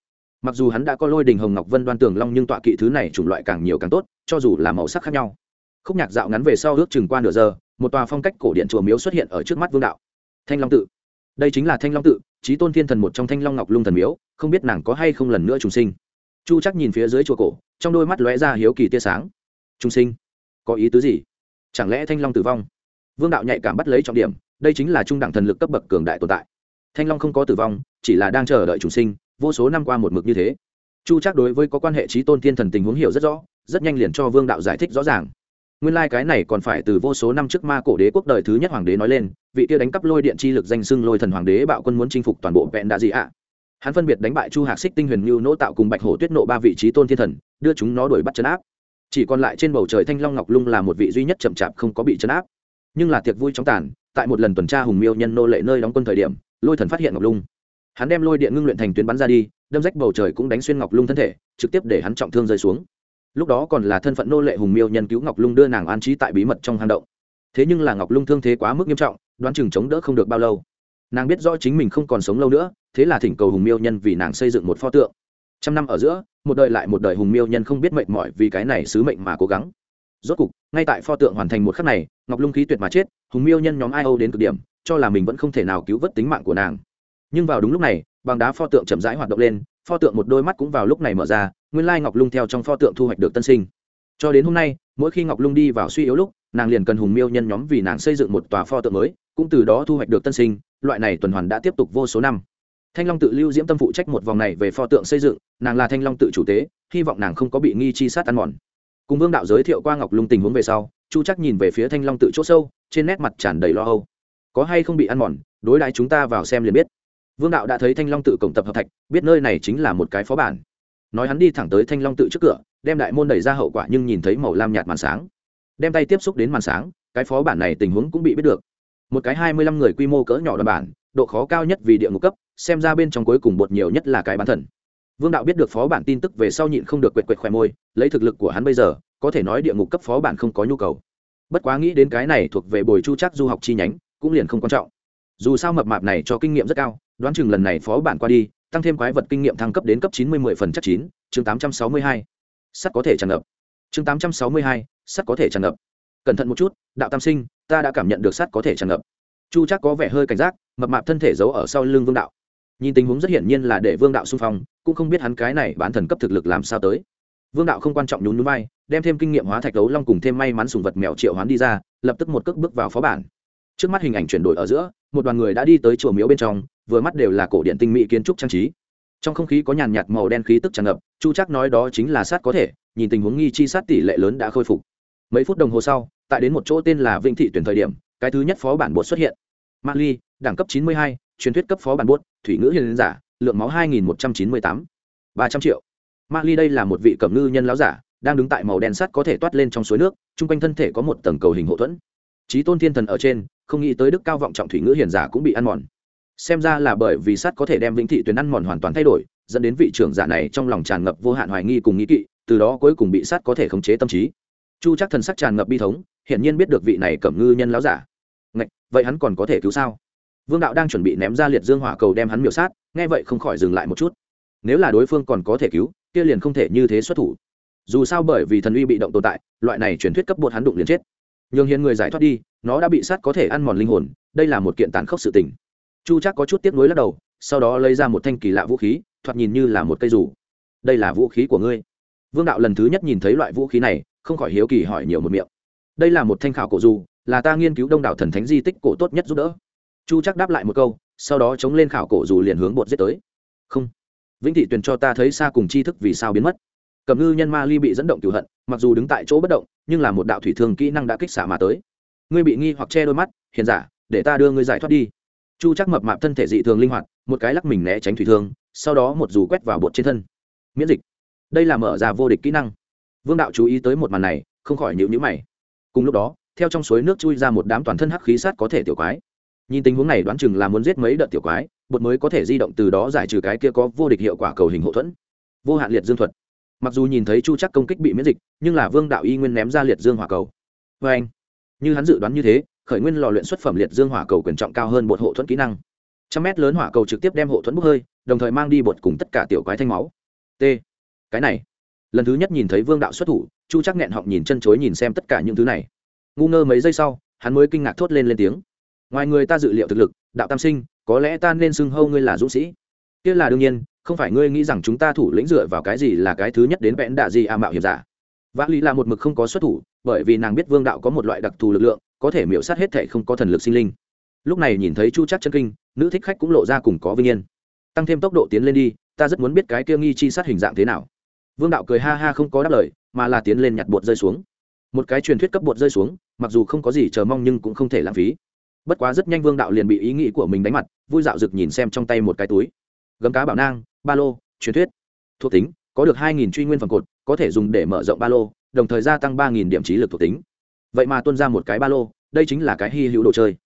[SPEAKER 1] Mặc dù hắn đã có lôi đình hồng ngọc vân đoan tường long nhưng tọa kỵ thứ này chủng loại càng nhiều càng tốt, cho dù là màu sắc khác nhau. Khúc nhạc dạo ngắn về sau ước chừng qua nửa giờ, một tòa phong cách cổ điện chùa miếu xuất hiện ở trước mắt vương đạo. Thanh long tự. Đây chính là thanh long tự trí tôn thiên thần một trong thanh long ngọc lung thần miếu, không biết nàng có hay không lần nữa trùng sinh. Chu chắc nhìn phía dưới chùa cổ, trong đôi mắt lóe ra hiếu kỳ tia sáng. Trung sinh? Có ý tứ gì? Chẳng lẽ thanh long tử vong? Vương đạo nhạy cảm bắt lấy trọng điểm, đây chính là trung đẳng thần lực cấp bậc cường đại tồn tại thanh long không có tử vong, chỉ là đang chờ đợi trùng sinh, vô số năm qua một mực như thế. Chu chắc đối với có quan hệ trí tôn thiên thần tình huống hiểu rất rõ, rất nhanh liền cho vương đạo giải thích rõ ràng. Nguyên lai、like、cái này còn phải từ vô số năm trước ma cổ đế quốc đời thứ nhất hoàng đế nói lên, vị kia đánh cắp lôi điện chi lực danh xưng lôi thần hoàng đế bạo quân muốn chinh phục toàn bộ vẹn đạ dị ạ. Hắn phân biệt đánh bại chu hạc xích tinh huyền như nỗ tạo cùng bạch hổ tuyết nộ ba vị trí tôn thiên thần, đưa chúng nó đuổi bắt chấn áp. Chỉ còn lại trên bầu trời thanh long ngọc lung là một vị duy nhất chậm chạp không có bị chấn áp. Nhưng là tiệc vui trong tàn, tại một lần tuần tra hùng miêu nhân nô lệ nơi đóng quân thời điểm lôi thần phát hiện ngọc lung. Hắn đem lôi điện ngưng luyện thành tuyến bắn ra đi, đâm rách bầu trời cũng đánh xuyên ngọc lung thân thể, trực tiếp để hắn trọng thương rơi xuống. Lúc đó còn là thân phận nô lệ hùng miêu nhân cứu ngọc lung đưa nàng an trí tại bí mật trong hang động. Thế nhưng là ngọc lung thương thế quá mức nghiêm trọng, đoán chừng chống đỡ không được bao lâu. Nàng biết rõ chính mình không còn sống lâu nữa, thế là thỉnh cầu hùng miêu nhân vì nàng xây dựng một pho tượng. Trăm năm ở giữa, một đời lại một đời hùng miêu nhân không biết mệt mỏi vì cái này sứ mệnh mà cố gắng rốt cục, ngay tại pho tượng hoàn thành một khắc này, ngọc lung khí tuyệt mà chết, hùng miêu nhân nhóm ai âu đến cực điểm, cho là mình vẫn không thể nào cứu vớt tính mạng của nàng. Nhưng vào đúng lúc này bằng đá pho tượng chậm rãi hoạt động lên, pho tượng một đôi mắt cũng vào lúc này mở ra, nguyên lai ngọc lung theo trong pho tượng thu hoạch được tân sinh. Cho đến hôm nay, mỗi khi ngọc lung đi vào suy yếu lúc, nàng liền cần hùng miêu nhân nhóm vì nàng xây dựng một tòa pho tượng mới, cũng từ đó thu hoạch được tân sinh, loại này tuần hoàn đã tiếp tục vô số năm. Thanh long tự lưu diễm tâm phụ trách một vòng này về pho tượng xây dựng, nàng là thanh long tự chủ tế, hy vọng nàng không có bị nghi chi sát ăn mòn cùng vương đạo giới thiệu qua ngọc lung tình huống về sau, chu chắc nhìn về phía thanh long tự chỗ sâu, trên nét mặt tràn đầy lo âu. Có hay không bị ăn mòn, đối đãi chúng ta vào xem liền biết. Vương đạo đã thấy thanh long tự cổng tập hợp thạch, biết nơi này chính là một cái phó bản. Nói hắn đi thẳng tới thanh long tự trước cửa, đem đại môn đẩy ra hậu quả nhưng nhìn thấy màu lam nhạt màn sáng. Đem tay tiếp xúc đến màn sáng, cái phó bản này tình huống cũng bị biết được. Một cái hai mươi lăm người quy mô cỡ nhỏ đoàn bản, độ khó cao nhất vì địa ngục cấp, xem ra bên trong cuối cùng bột nhiều nhất là cái bán thần vương đạo biết được phó bản tin tức về sau nhịn không được quệt quệt khỏe môi, lấy thực lực của hắn bây giờ, có thể nói địa ngục cấp phó bản không có nhu cầu. Bất quá nghĩ đến cái này thuộc về bồi chu chắc du học chi nhánh, cũng liền không quan trọng. Dù sao mập mạp này cho kinh nghiệm rất cao, đoán chừng lần này phó bản qua đi, tăng thêm quái vật kinh nghiệm thăng cấp đến cấp chín mươi mười phần chắc chín, chương tám trăm sáu mươi hai. Sắt có thể tràn ngập. Chương tám trăm sáu mươi hai, sắt có thể tràn ngập. Cẩn thận một chút, đạo tam sinh, ta đã cảm nhận được sắt có thể tràn ngập. Chu chắc có vẻ hơi cảnh giác, mập mạp thân thể giấu ở sau lưng vương đạo nhìn tình huống rất hiển nhiên là để vương đạo xung phong cũng không biết hắn cái này bán thần cấp thực lực làm sao tới. Vương đạo không quan trọng nhún núi bay đem thêm kinh nghiệm hóa thạch đấu long cùng thêm may mắn sùng vật mèo triệu hoán đi ra lập tức một cước bước vào phó bản. Trước mắt hình ảnh chuyển đổi ở giữa một đoàn người đã đi tới chùa miếu bên trong vừa mắt đều là cổ điện tinh mỹ kiến trúc trang trí. Trong không khí có nhàn nhạt màu đen khí tức tràn ngập chu chắc nói đó chính là sát có thể nhìn tình huống nghi chi sát tỷ lệ lớn đã khôi phục. Mấy phút đồng hồ sau tại đến một chỗ tên là vĩnh thị tuyển thời điểm cái thứ nhất phó bản bột xuất hiện. Mali đẳng cấp 92, truyền thuyết cấp phó bản buốt thủy ngữ hiền giả lượng máu 2198, 300 triệu. Ma ly đây là một vị cẩm ngư nhân lão giả đang đứng tại màu đen sắt có thể toát lên trong suối nước chung quanh thân thể có một tầng cầu hình hậu thuẫn. Trí tôn thiên thần ở trên không nghĩ tới đức cao vọng trọng thủy ngữ hiền giả cũng bị ăn mòn. Xem ra là bởi vì sắt có thể đem vĩnh thị tuyến ăn mòn hoàn toàn thay đổi dẫn đến vị trưởng giả này trong lòng tràn ngập vô hạn hoài nghi cùng nghĩ kỵ từ đó cuối cùng bị sắt có thể khống chế tâm trí. Chu chắc thần sắc tràn ngập bi thống hiển nhiên biết được vị này cẩm ngư nhân láo giả. Ngạch, vậy hắn còn có thể cứu sao? Vương đạo đang chuẩn bị ném ra liệt dương hỏa cầu đem hắn miểu sát, nghe vậy không khỏi dừng lại một chút. Nếu là đối phương còn có thể cứu, kia liền không thể như thế xuất thủ. Dù sao bởi vì thần uy bị động tồn tại, loại này truyền thuyết cấp bột hắn đụng liền chết. Nhường hiền người giải thoát đi, nó đã bị sát có thể ăn mòn linh hồn, đây là một kiện tàn khốc sự tình. Chu chắc có chút tiếc nuối lắc đầu, sau đó lấy ra một thanh kỳ lạ vũ khí, thoạt nhìn như là một cây rủ đây là vũ khí của ngươi. Vương đạo lần thứ nhất nhìn thấy loại vũ khí này, không khỏi hiếu kỳ hỏi nhiều một miệng. Đây là một thanh khảo cổ dù, là ta nghiên cứu đông đảo thần thánh di tích cổ tốt nhất giúp đỡ chu chắc đáp lại một câu, sau đó chống lên khảo cổ dù liền hướng bột giết tới. Không. Vĩnh thị tuyền cho ta thấy xa cùng tri thức vì sao biến mất. Cầm ngư nhân ma ly bị dẫn động cửu hận, mặc dù đứng tại chỗ bất động, nhưng là một đạo thủy thường kỹ năng đã kích xả mà tới. Ngươi bị nghi hoặc che đôi mắt, hiền giả, để ta đưa ngươi giải thoát đi. Chu chắc mập mạp thân thể dị thường linh hoạt, một cái lắc mình né tránh thủy thương, sau đó một dù quét vào bột trên thân. Miễn dịch. Đây là mở ra vô địch kỹ năng. Vương đạo chú ý tới một màn này, không khỏi nhịu nhữ mày. Cùng lúc đó, theo trong suối nước chui ra một đám toàn thân hắc khí sát có thể tiểu quái nhìn tình huống này đoán chừng là muốn giết mấy đợt tiểu quái, bột mới có thể di động từ đó giải trừ cái kia có vô địch hiệu quả cầu hình hậu thuẫn. Vô hạn liệt dương thuật. Mặc dù nhìn thấy chu chắc công kích bị miễn dịch, nhưng là vương đạo y nguyên ném ra liệt dương hỏa cầu. Vê anh, như hắn dự đoán như thế, khởi nguyên lò luyện xuất phẩm liệt dương hỏa cầu quyền trọng cao hơn bột hộ thuẫn kỹ năng. Trăm mét lớn hỏa cầu trực tiếp đem hộ thuẫn bốc hơi, đồng thời mang đi bột cùng tất cả tiểu quái thanh máu. T. Cái này, lần thứ nhất nhìn thấy vương đạo xuất thủ, chu chắc nghẹn họng nhìn chân chối nhìn xem tất cả những thứ này. Ngu ngơ mấy giây sau, hắn mới kinh ngạc thốt lên lên tiếng ngoài người ta dự liệu thực lực, đạo tam sinh, có lẽ ta nên xưng hâu ngươi là dũng sĩ. Kia là đương nhiên, không phải ngươi nghĩ rằng chúng ta thủ lĩnh dựa vào cái gì là cái thứ nhất đến vẽn đạ gì à mạo hiểm giả. Vã lý là một mực không có xuất thủ, bởi vì nàng biết vương đạo có một loại đặc thù lực lượng, có thể miễu sát hết thể không có thần lực sinh linh. Lúc này nhìn thấy chu chắc chân kinh, nữ thích khách cũng lộ ra cùng có vinh yên. Tăng thêm tốc độ tiến lên đi, ta rất muốn biết cái kia nghi chi sát hình dạng thế nào. Vương đạo cười ha ha không có đáp lời, mà là tiến lên nhặt bột rơi xuống. Một cái truyền thuyết cấp bột rơi xuống, mặc dù không có gì chờ mong nhưng cũng không thể lãng phí bất quá rất nhanh vương đạo liền bị ý nghĩ của mình đánh mặt, vui dạo rực nhìn xem trong tay một cái túi. Gấm cá bảo nang, ba lô, truyền thuyết. Thuộc tính, có được hai nghìn truy nguyên phẩm cột, có thể dùng để mở rộng ba lô, đồng thời gia tăng ba nghìn điểm trí lực thuộc tính. Vậy mà tuân ra một cái ba lô, đây chính là cái hy hữu đồ chơi.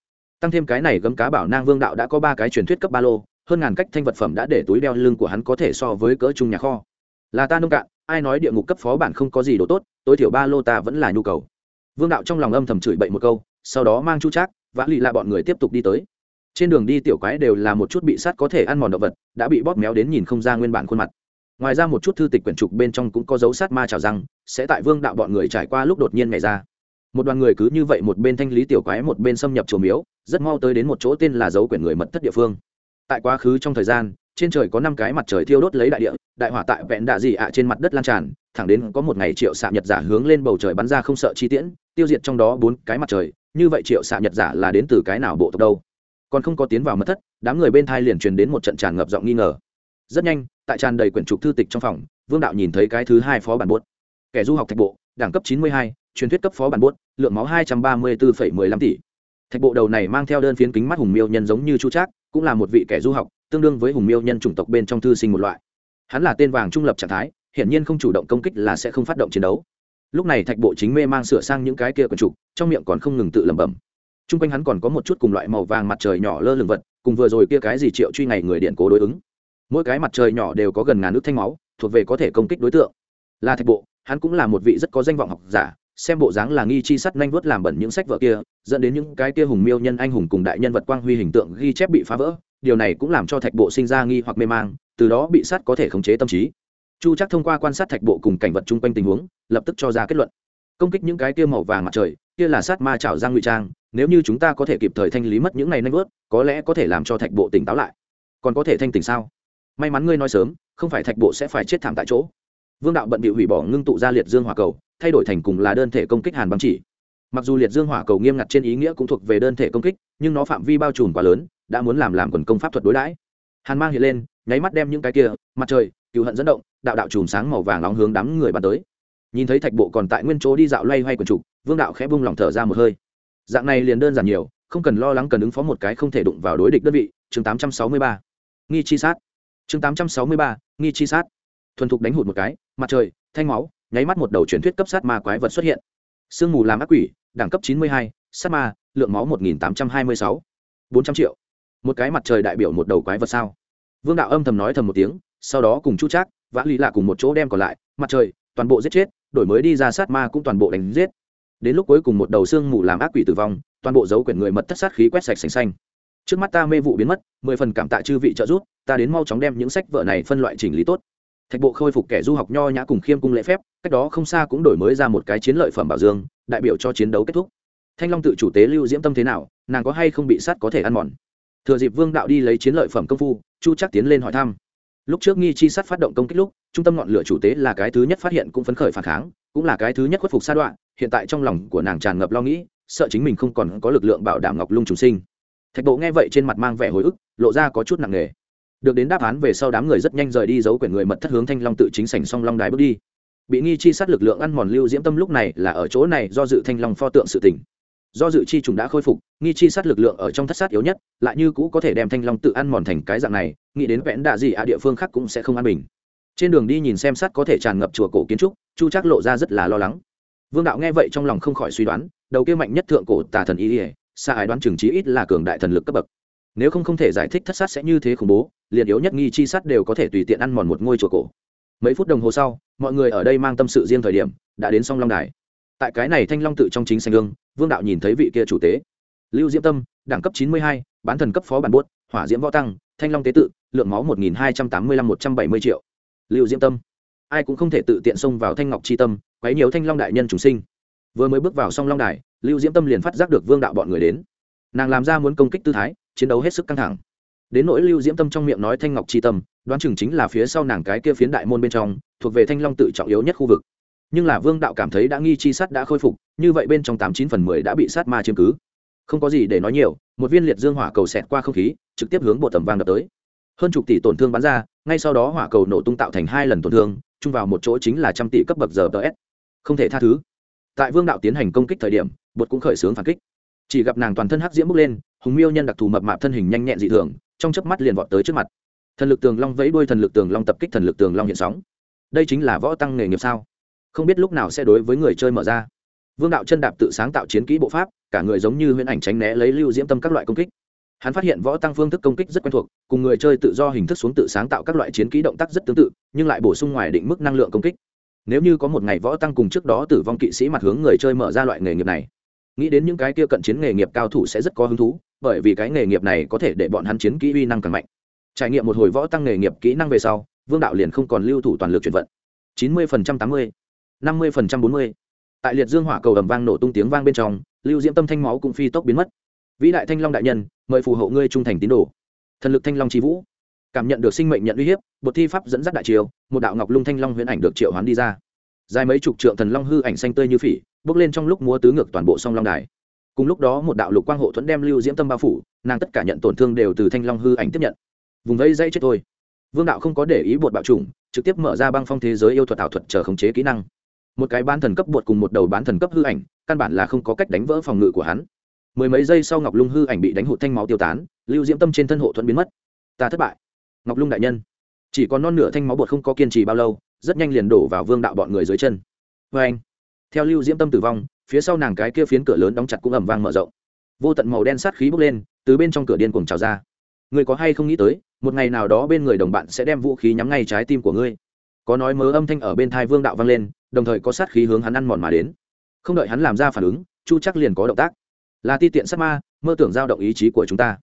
[SPEAKER 1] Tăng thêm cái này gấm cá bảo nang vương đạo đã có ba cái truyền thuyết cấp ba lô, hơn ngàn cách thanh vật phẩm đã để túi đeo lưng của hắn có thể so với cỡ chung nhà kho. Là ta nông cạn, ai nói địa ngục cấp phó bản không có gì đồ tốt, tối thiểu ba lô ta vẫn là nhu cầu. Vương đạo trong lòng âm thầm chửi bậy một câu, sau đó mang chu trác vã lì là bọn người tiếp tục đi tới. Trên đường đi tiểu quái đều là một chút bị sát có thể ăn mòn động vật, đã bị bóp méo đến nhìn không ra nguyên bản khuôn mặt. Ngoài ra một chút thư tịch quyển trục bên trong cũng có dấu sát ma trào răng, sẽ tại vương đạo bọn người trải qua lúc đột nhiên ngày ra. Một đoàn người cứ như vậy một bên thanh lý tiểu quái một bên xâm nhập chùa miếu, rất mau tới đến một chỗ tên là dấu quyển người mật thất địa phương. Tại quá khứ trong thời gian, trên trời có năm cái mặt trời thiêu đốt lấy đại địa, đại hỏa tại vẹn đạ dị ạ trên mặt đất lan tràn, thẳng đến có một ngày triệu xạ nhật giả hướng lên bầu trời bắn ra không sợ chi tiễn, tiêu diệt trong đó bốn cái mặt trời như vậy triệu xạ nhật giả là đến từ cái nào bộ tộc đâu? Còn không có tiến vào mật thất, đám người bên thai liền truyền đến một trận tràn ngập giọng nghi ngờ. Rất nhanh, tại tràn đầy quyển trục thư tịch trong phòng, vương đạo nhìn thấy cái thứ hai phó bản buốt kẻ du học thạch bộ, đẳng cấp chín mươi hai, truyền thuyết cấp phó bản buốt lượng máu hai trăm ba mươi bốn mười lăm tỷ. Thạch bộ đầu này mang theo đơn phiến kính mắt hùng miêu nhân giống như chu trác, cũng là một vị kẻ du học, tương đương với hùng miêu nhân chủng tộc bên trong thư sinh một loại. Hắn là tên vàng trung lập trạng thái, hiển nhiên không chủ động công kích là sẽ không phát động chiến đấu lúc này thạch bộ chính mê mang sửa sang những cái kia quần trục, trong miệng còn không ngừng tự lẩm bẩm. T r u n g quanh hắn còn có một chút cùng loại màu vàng mặt trời nhỏ lơ lửng vật, cùng vừa rồi kia cái gì triệu truy ngày người điện cố đối ứng. Mỗi cái mặt trời nhỏ đều có gần ngàn nước thanh máu, thuộc về có thể công kích đối tượng. Là thạch bộ, hắn cũng là một vị rất có danh vọng học giả, xem bộ dáng là nghi chi sắt nhanh vớt làm bẩn những sách vở kia, dẫn đến những cái kia hùng miêu nhân anh hùng cùng đại nhân vật quang huy hình tượng ghi chép bị phá vỡ, điều này cũng làm cho thạch bộ sinh ra nghi hoặc mê mang, từ đó bị sát có thể khống chế tâm trí chu chắc thông qua quan sát thạch bộ cùng cảnh vật chung quanh tình huống, lập tức cho ra kết luận. Công kích những cái kia màu vàng mặt trời, kia là sát ma chảo giang ngụy trang, nếu như chúng ta có thể kịp thời thanh lý mất những này nanh vớt, có lẽ có thể làm cho thạch bộ tỉnh táo lại. Còn có thể thanh tỉnh sao? May mắn ngươi nói sớm, không phải thạch bộ sẽ phải chết thảm tại chỗ. Vương đạo bận bị hủy bỏ ngưng tụ ra liệt dương hỏa cầu, thay đổi thành cùng là đơn thể công kích hàn băng chỉ. Mặc dù liệt dương hỏa cầu nghiêm ngặt trên ý nghĩa cũng thuộc về đơn thể công kích, nhưng nó phạm vi bao trùm quá lớn, đã muốn làm làm quần công pháp thuật đối đãi. Hàn mang hiện lên, nháy mắt đem những cái kia, mặt trời cựu hận dẫn động đạo đạo chùm sáng màu vàng nóng hướng đám người bắn tới. Nhìn thấy thạch bộ còn tại nguyên chỗ đi dạo loay hoay quần trục vương đạo khẽ bung lòng thở ra một hơi. Dạng này liền đơn giản nhiều không cần lo lắng cần ứng phó một cái không thể đụng vào đối địch đơn vị. Chương 863. nghi chi sát. Chương 863, nghi chi sát. Thuần thục đánh hụt một cái mặt trời thanh máu nháy mắt một đầu truyền thuyết cấp sát ma quái vật xuất hiện. Sương mù làm ác quỷ đẳng cấp 92, sát ma lượng máu 1826. 400 triệu. Một cái mặt trời đại biểu một đầu quái vật sao? Vương đạo âm thầm nói thầm một tiếng sau đó cùng chu trác vã lý lạ cùng một chỗ đem còn lại, mặt trời, toàn bộ giết chết, đổi mới đi ra sát ma cũng toàn bộ đánh giết. Đến lúc cuối cùng một đầu xương mù làm ác quỷ tử vong, toàn bộ dấu quyển người mật thất sát khí quét sạch sành xanh. Trước mắt ta mê vụ biến mất, mười phần cảm tạ chư vị trợ giúp, ta đến mau chóng đem những sách vợ này phân loại chỉnh lý tốt. Thạch bộ khôi phục kẻ du học nho nhã cùng khiêm cung lễ phép, cách đó không xa cũng đổi mới ra một cái chiến lợi phẩm bảo dương, đại biểu cho chiến đấu kết thúc. Thanh long tự chủ tế lưu diễm tâm thế nào, nàng có hay không bị sát có thể ăn mòn? Thừa dịp vương đạo đi lấy chiến lợi phẩm công phu, chu chắc tiến lên hỏi thăm lúc trước nghi chi sát phát động công kích lúc, trung tâm ngọn lửa chủ tế là cái thứ nhất phát hiện cũng phấn khởi phản kháng, cũng là cái thứ nhất khuất phục sa đoạn, hiện tại trong lòng của nàng tràn ngập lo nghĩ, sợ chính mình không còn có lực lượng bảo đảm ngọc lung trùng sinh. Thạch bộ nghe vậy trên mặt mang vẻ hồi ức, lộ ra có chút nặng nề. Được đến đáp án về sau đám người rất nhanh rời đi giấu quyển người mật thất hướng thanh long tự chính sảnh song long đài bước đi. Bị nghi chi sát lực lượng ăn mòn lưu diễm tâm lúc này là ở chỗ này do dự thanh long pho tượng sự tỉnh do dự chi trùng đã khôi phục, nghi chi sát lực lượng ở trong thất sát yếu nhất, lại như cũ có thể đem thanh long tự ăn mòn thành cái dạng này, nghĩ đến vẽn đạ gì à địa phương khác cũng sẽ không an bình. Trên đường đi nhìn xem sát có thể tràn ngập chùa cổ kiến trúc, chu chắc lộ ra rất là lo lắng. Vương đạo nghe vậy trong lòng không khỏi suy đoán, đầu kia mạnh nhất thượng cổ tà thần y ỉa xa ái đoán chừng trí ít là cường đại thần lực cấp bậc. Nếu không không thể giải thích thất sát sẽ như thế khủng bố, liền yếu nhất nghi chi sát đều có thể tùy tiện ăn mòn một ngôi chùa cổ. Mấy phút đồng hồ sau, mọi người ở đây mang tâm sự riêng thời điểm, đã đến song long đài tại cái này thanh long tự trong chính sanh gương, vương đạo nhìn thấy vị kia chủ tế. Lưu diễm tâm, đẳng cấp chín mươi hai, bán thần cấp phó bản buốt, hỏa diễm võ tăng, thanh long tế tự, lượng máu một nghìn hai trăm tám mươi lăm một trăm bảy mươi triệu. Lưu diễm tâm, ai cũng không thể tự tiện xông vào thanh ngọc c tâm, quấy nhiều thanh long đại nhân chúng sinh. Vừa mới bước vào song long đài, lưu diễm tâm liền phát giác được vương đạo bọn người đến. Nàng làm ra muốn công kích tư thái, chiến đấu hết sức căng thẳng. Đến nỗi lưu diễm tâm trong miệng nói thanh ngọc c tâm, đoán chừng chính là phía sau nàng cái kia phiến đại môn bên trong, thuộc về thanh long tự trọng yếu nhất khu vực nhưng là vương đạo cảm thấy đã nghi chi sắt đã khôi phục, như vậy bên trong tám chín phần mười đã bị sát ma chiếm cứ. Không có gì để nói nhiều, một viên liệt dương hỏa cầu xẹt qua không khí, trực tiếp hướng bộ tầm vang đập tới. Hơn chục tỷ tổn thương bắn ra, ngay sau đó hỏa cầu nổ tung tạo thành hai lần tổn thương, chung vào một chỗ chính là trăm tỷ cấp bậc giờ ts không thể tha thứ. Tại vương đạo tiến hành công kích thời điểm, bột cũng khởi xướng phản kích. Chỉ gặp nàng toàn thân hắc diễm bốc lên, hùng miêu nhân đặc thù mập mạp thân hình nhanh nhẹn dị thường, trong chớp mắt liền vọt tới trước mặt. Thần lực tường long vẫy đuôi thần lực tường long tập kích thần lực tường long hiện sóng. Đây chính là võ tăng nghề nghiệp sao? Không biết lúc nào sẽ đối với người chơi mở ra. Vương đạo chân đạp tự sáng tạo chiến kỹ bộ pháp, cả người giống như huyễn ảnh tránh né lấy lưu diễm tâm các loại công kích. Hắn phát hiện võ tăng phương thức công kích rất quen thuộc, cùng người chơi tự do hình thức xuống tự sáng tạo các loại chiến kỹ động tác rất tương tự, nhưng lại bổ sung ngoài định mức năng lượng công kích. Nếu như có một ngày võ tăng cùng trước đó tử vong kỵ sĩ mặt hướng người chơi mở ra loại nghề nghiệp này, nghĩ đến những cái kia cận chiến nghề nghiệp cao thủ sẽ rất có hứng thú, bởi vì cái nghề nghiệp này có thể để bọn hắn chiến kỹ uy năng càng mạnh. Trải nghiệm một hồi võ tăng nghề nghiệp kỹ năng về sau, vương đạo liền không còn lưu thủ toàn lực chuyển vận. Chín mươi phần trăm tám mươi năm mươi phần trăm bốn mươi. Tại liệt dương hỏa cầu ầm vang nổ tung tiếng vang bên trong, lưu diễm tâm thanh máu cũng phi tốc biến mất. Vĩ đại thanh long đại nhân, mời phù hộ ngươi trung thành tín đồ. Thần lực thanh long trí vũ. Cảm nhận được sinh mệnh nhận uy hiếp bột thi pháp dẫn dắt đại triều một đạo ngọc lung thanh long huyễn ảnh được triệu hoán đi ra. Dài mấy chục trượng thần long hư ảnh xanh tươi như phỉ, bước lên trong lúc múa tứ ngược toàn bộ song long đài. Cùng lúc đó một đạo lục quang hộ thuẫn đem lưu diễm tâm bao phủ, nàng tất cả nhận tổn thương đều từ thanh long hư ảnh tiếp nhận. Vùng vây dây chết thôi. Vương đạo không có để ý bột bạo chủng, trực tiếp mở ra băng phong thế giới yêu thuật ảo thuật chờ khống chế kỹ năng một cái bán thần cấp bột cùng một đầu bán thần cấp hư ảnh, căn bản là không có cách đánh vỡ phòng ngự của hắn. Mười mấy giây sau ngọc lung hư ảnh bị đánh hụt thanh máu tiêu tán, lưu diễm tâm trên thân hộ thuẫn biến mất. Ta thất bại. Ngọc lung đại nhân. Chỉ còn non nửa thanh máu bột không có kiên trì bao lâu, rất nhanh liền đổ vào vương đạo bọn người dưới chân. Vê anh, theo lưu diễm tâm tử vong, phía sau nàng cái kia phiến cửa lớn đóng chặt cũng ẩm vang mở rộng. Vô tận màu đen sát khí bốc lên, từ bên trong cửa điên cuồng trào ra. Người có hay không nghĩ tới, một ngày nào đó bên người đồng bạn sẽ đem vũ khí nhắm ngay trái tim của ngươi. Có nói mớ âm thanh ở bên thai vương đạo vang lên đồng thời có sát khí hướng hắn ăn mòn mà đến. Không đợi hắn làm ra phản ứng, chu chắc liền có động tác. Là ti tiện sát ma, mơ tưởng giao động ý chí của chúng ta.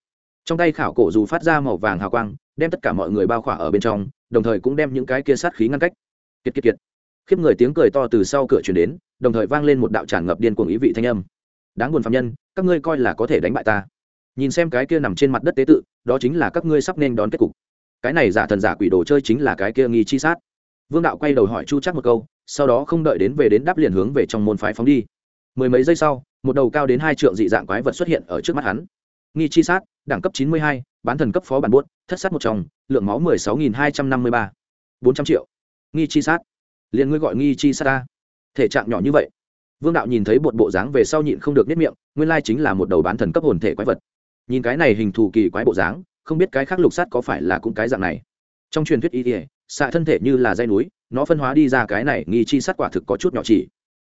[SPEAKER 1] Trong tay khảo cổ dù phát ra màu vàng hào quang, đem tất cả mọi người bao khỏa ở bên trong, đồng thời cũng đem những cái kia sát khí ngăn cách. Kiệt kiệt kiệt. Khiếp người tiếng cười to từ sau cửa chuyển đến, đồng thời vang lên một đạo tràn ngập điên cuồng ý vị thanh âm. Đáng buồn phạm nhân, các ngươi coi là có thể đánh bại ta. Nhìn xem cái kia nằm trên mặt đất tế tự, đó chính là các ngươi sắp nên đón kết cục. Cái này giả thần giả quỷ đồ chơi chính là cái kia nghi chi sát vương đạo quay đầu hỏi chu chắc một câu, sau đó không đợi đến về đến đáp liền hướng về trong môn phái phóng đi. Mười mấy giây sau, một đầu cao đến hai trượng dị dạng quái vật xuất hiện ở trước mắt hắn. Nghi chi sát, đẳng cấp chín mươi hai, bán thần cấp phó bản buốt, thất sát một chồng, lượng máu mười sáu nghìn hai trăm năm mươi ba. bốn trăm triệu. Nghi chi sát. Liền ngươi gọi nghi chi sát ta. Thể trạng nhỏ như vậy. Vương đạo nhìn thấy bột bộ dáng về sau nhịn không được nếp miệng, nguyên lai chính là một đầu bán thần cấp hồn thể quái vật. Nhìn cái này hình thù kỳ quái bộ dáng, không biết cái khác lục sát có phải là cũng cái dạng này. Trong truyền thuyết y ỉa xạ thân thể như là dây núi, nó phân hóa đi ra cái này nghi chi sát quả thực có chút nhỏ chỉ.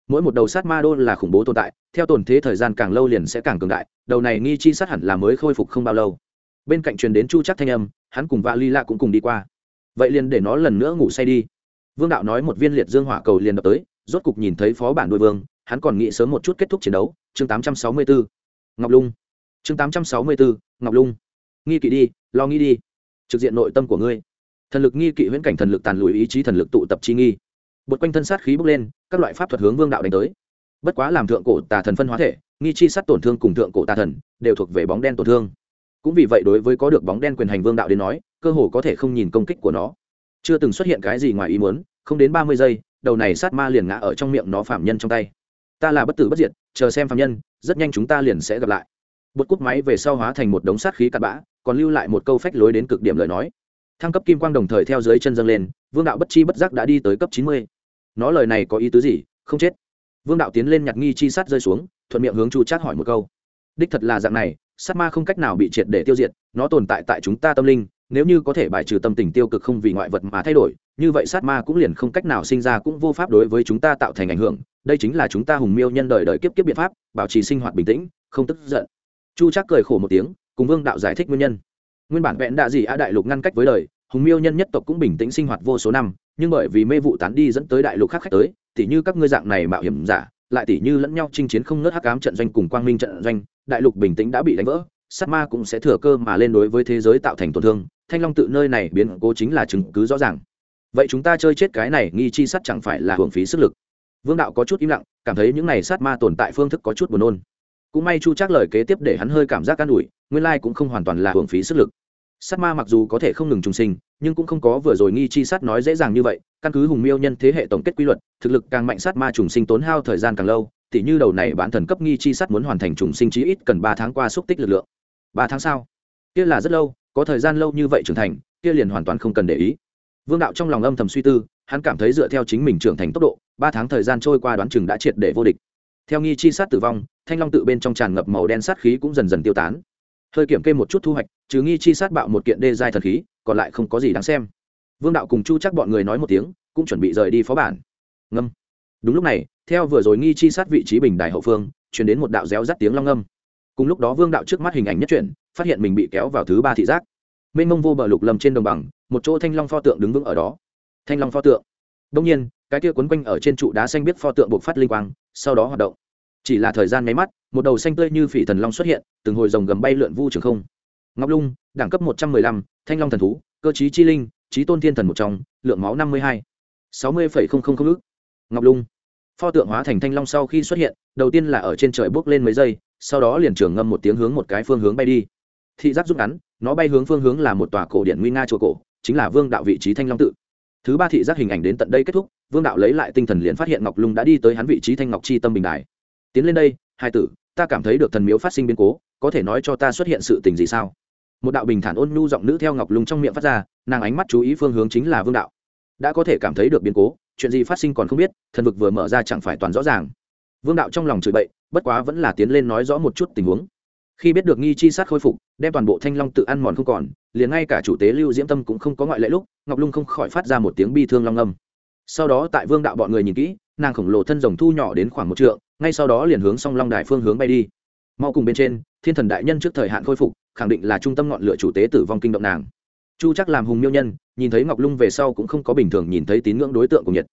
[SPEAKER 1] Mỗi một đầu sát ma đô là khủng bố tồn tại, theo tồn thế thời gian càng lâu liền sẽ càng cường đại, đầu này nghi chi sát hẳn là mới khôi phục không bao lâu. Bên cạnh truyền đến chu chắc thanh âm, hắn cùng vạ ly lạ cũng cùng đi qua. Vậy liền để nó lần nữa ngủ say đi. Vương đạo nói một viên liệt dương hỏa cầu liền đập tới, rốt cục nhìn thấy phó bản đôi vương, hắn còn nghĩ sớm một chút kết thúc chiến đấu. Chương tám trăm sáu mươi bốn ngọc lung. Chương tám trăm sáu mươi bốn ngọc lung. Nghi kỵ đi, lo nghĩ đi. Trực diện nội tâm của ngươi thần lực nghi kỵ huyễn cảnh thần lực tàn lùi ý chí thần lực tụ tập chi nghi. Bột quanh thân sát khí bốc lên, các loại pháp thuật hướng vương đạo đánh tới. Bất quá làm thượng cổ tà thần phân hóa thể, nghi chi sát tổn thương cùng thượng cổ tà thần đều thuộc về bóng đen tổn thương. Cũng vì vậy đối với có được bóng đen quyền hành vương đạo đến nói, cơ hồ có thể không nhìn công kích của nó. Chưa từng xuất hiện cái gì ngoài ý muốn, không đến ba mươi giây, đầu này sát ma liền ngã ở trong miệng nó phạm nhân trong tay. Ta là bất tử bất diệt, chờ xem phạm nhân, rất nhanh chúng ta liền sẽ gặp lại. Bột cút máy về sau hóa thành một đống sát khí cặn bã, còn lưu lại một câu phách lối đến cực điểm lời nói thăng cấp kim quang đồng thời theo dưới chân dâng lên, vương đạo bất chi bất giác đã đi tới cấp chín mươi. Nó lời này có ý tứ gì? Không chết. Vương đạo tiến lên nhặt nghi chi sát rơi xuống, thuận miệng hướng chu trác hỏi một câu. Đích thật là dạng này, sát ma không cách nào bị triệt để tiêu diệt, nó tồn tại tại chúng ta tâm linh, nếu như có thể bài trừ tâm tình tiêu cực không vì ngoại vật mà thay đổi, như vậy sát ma cũng liền không cách nào sinh ra cũng vô pháp đối với chúng ta tạo thành ảnh hưởng. Đây chính là chúng ta hùng miêu nhân đời đời kiếp kiếp biện pháp, bảo trì sinh hoạt bình tĩnh, không tức giận. Chu trác cười khổ một tiếng, cùng vương đạo giải thích nguyên nhân nguyên bản vẹn đạ gì a đại lục ngăn cách với đời, hùng miêu nhân nhất tộc cũng bình tĩnh sinh hoạt vô số năm, nhưng bởi vì mê vụ tán đi dẫn tới đại lục khác khách tới, tỉ như các ngươi dạng này mạo hiểm giả, lại tỉ như lẫn nhau chinh chiến không ngớt hắc ám trận doanh cùng quang minh trận doanh, đại lục bình tĩnh đã bị đánh vỡ, sát ma cũng sẽ thừa cơ mà lên đối với thế giới tạo thành tổn thương, thanh long tự nơi này biến cố chính là chứng cứ rõ ràng. Vậy chúng ta chơi chết cái này nghi chi sắt chẳng phải là hưởng phí sức lực. Vương đạo có chút im lặng, cảm thấy những này sát ma tồn tại phương thức có chút buồn nôn cũng may chu chắc lời kế tiếp để hắn hơi cảm giác an ủi, nguyên lai cũng không hoàn toàn là hưởng phí sức lực. Sát ma mặc dù có thể không ngừng trùng sinh, nhưng cũng không có vừa rồi nghi chi sát nói dễ dàng như vậy, căn cứ hùng miêu nhân thế hệ tổng kết quy luật, thực lực càng mạnh sát ma trùng sinh tốn hao thời gian càng lâu, tỉ như đầu này bản thần cấp nghi chi sát muốn hoàn thành trùng sinh chí ít cần ba tháng qua xúc tích lực lượng. Ba tháng sau, kia là rất lâu, có thời gian lâu như vậy trưởng thành, kia liền hoàn toàn không cần để ý. Vương đạo trong lòng âm thầm suy tư, hắn cảm thấy dựa theo chính mình trưởng thành tốc độ, ba tháng thời gian trôi qua đoán chừng đã triệt để vô địch. Theo nghi chi sát tử vong thanh long tự bên trong tràn ngập màu đen sát khí cũng dần dần tiêu tán. Hơi kiểm kê một chút thu hoạch, trừ nghi chi sát bạo một kiện đê giai thần khí, còn lại không có gì đáng xem. Vương đạo cùng chu chắc bọn người nói một tiếng, cũng chuẩn bị rời đi phó bản. Ngâm. Đúng lúc này, theo vừa rồi nghi chi sát vị trí bình đài hậu phương chuyển đến một đạo réo rắt tiếng long ngâm. Cùng lúc đó vương đạo trước mắt hình ảnh nhất chuyển, phát hiện mình bị kéo vào thứ ba thị giác. Mênh mông vô bờ lục lầm trên đồng bằng, một chỗ thanh long pho tượng đứng vững ở đó. Thanh long pho tượng. Đông nhiên, cái kia quấn quanh ở trên trụ đá xanh biết pho tượng buộc phát linh quang, sau đó hoạt động chỉ là thời gian nháy mắt, một đầu xanh tươi như phỉ thần long xuất hiện, từng hồi rồng gầm bay lượn vu trường không. Ngọc lung, đẳng cấp một trăm mười lăm, thanh long thần thú, cơ chí chi linh, trí tôn thiên thần một trong, lượng máu năm mươi hai. Sáu mươi phẩy không không không ước ngọc lung. Pho tượng hóa thành thanh long sau khi xuất hiện, đầu tiên là ở trên trời bước lên mấy giây, sau đó liền trường ngâm một tiếng hướng một cái phương hướng bay đi. Thị giác rút ngắn, nó bay hướng phương hướng là một tòa cổ điện nguy nga chùa cổ, chính là vương đạo vị trí thanh long tự. Thứ ba thị giác hình ảnh đến tận đây kết thúc, vương đạo lấy lại tinh thần liền phát hiện ngọc lung đã đi tới hắn vị trí thanh ngọc chi tâm bình đài tiến lên đây, hai tử, ta cảm thấy được thần miếu phát sinh biến cố, có thể nói cho ta xuất hiện sự tình gì sao? Một đạo bình thản ôn nhu giọng nữ theo ngọc lùng trong miệng phát ra, nàng ánh mắt chú ý phương hướng chính là vương đạo. Đã có thể cảm thấy được biến cố, chuyện gì phát sinh còn không biết, thần vực vừa mở ra chẳng phải toàn rõ ràng. Vương đạo trong lòng chửi bậy, bất quá vẫn là tiến lên nói rõ một chút tình huống. Khi biết được nghi chi sát khôi phục, đem toàn bộ thanh long tự ăn mòn không còn, liền ngay cả chủ tế lưu diễm tâm cũng không có ngoại lệ lúc, ngọc lung không khỏi phát ra một tiếng bi thương long âm. Sau đó tại vương đạo bọn người nhìn kỹ, nàng khổng lồ thân rồng thu nhỏ đến khoảng một trượng ngay sau đó liền hướng song long đài phương hướng bay đi. Mau cùng bên trên, thiên thần đại nhân trước thời hạn khôi phục, khẳng định là trung tâm ngọn lửa chủ tế tử vong kinh động nàng. Chu chắc làm hùng miêu nhân, nhìn thấy ngọc lung về sau cũng không có bình thường nhìn thấy tín ngưỡng đối tượng của nhật.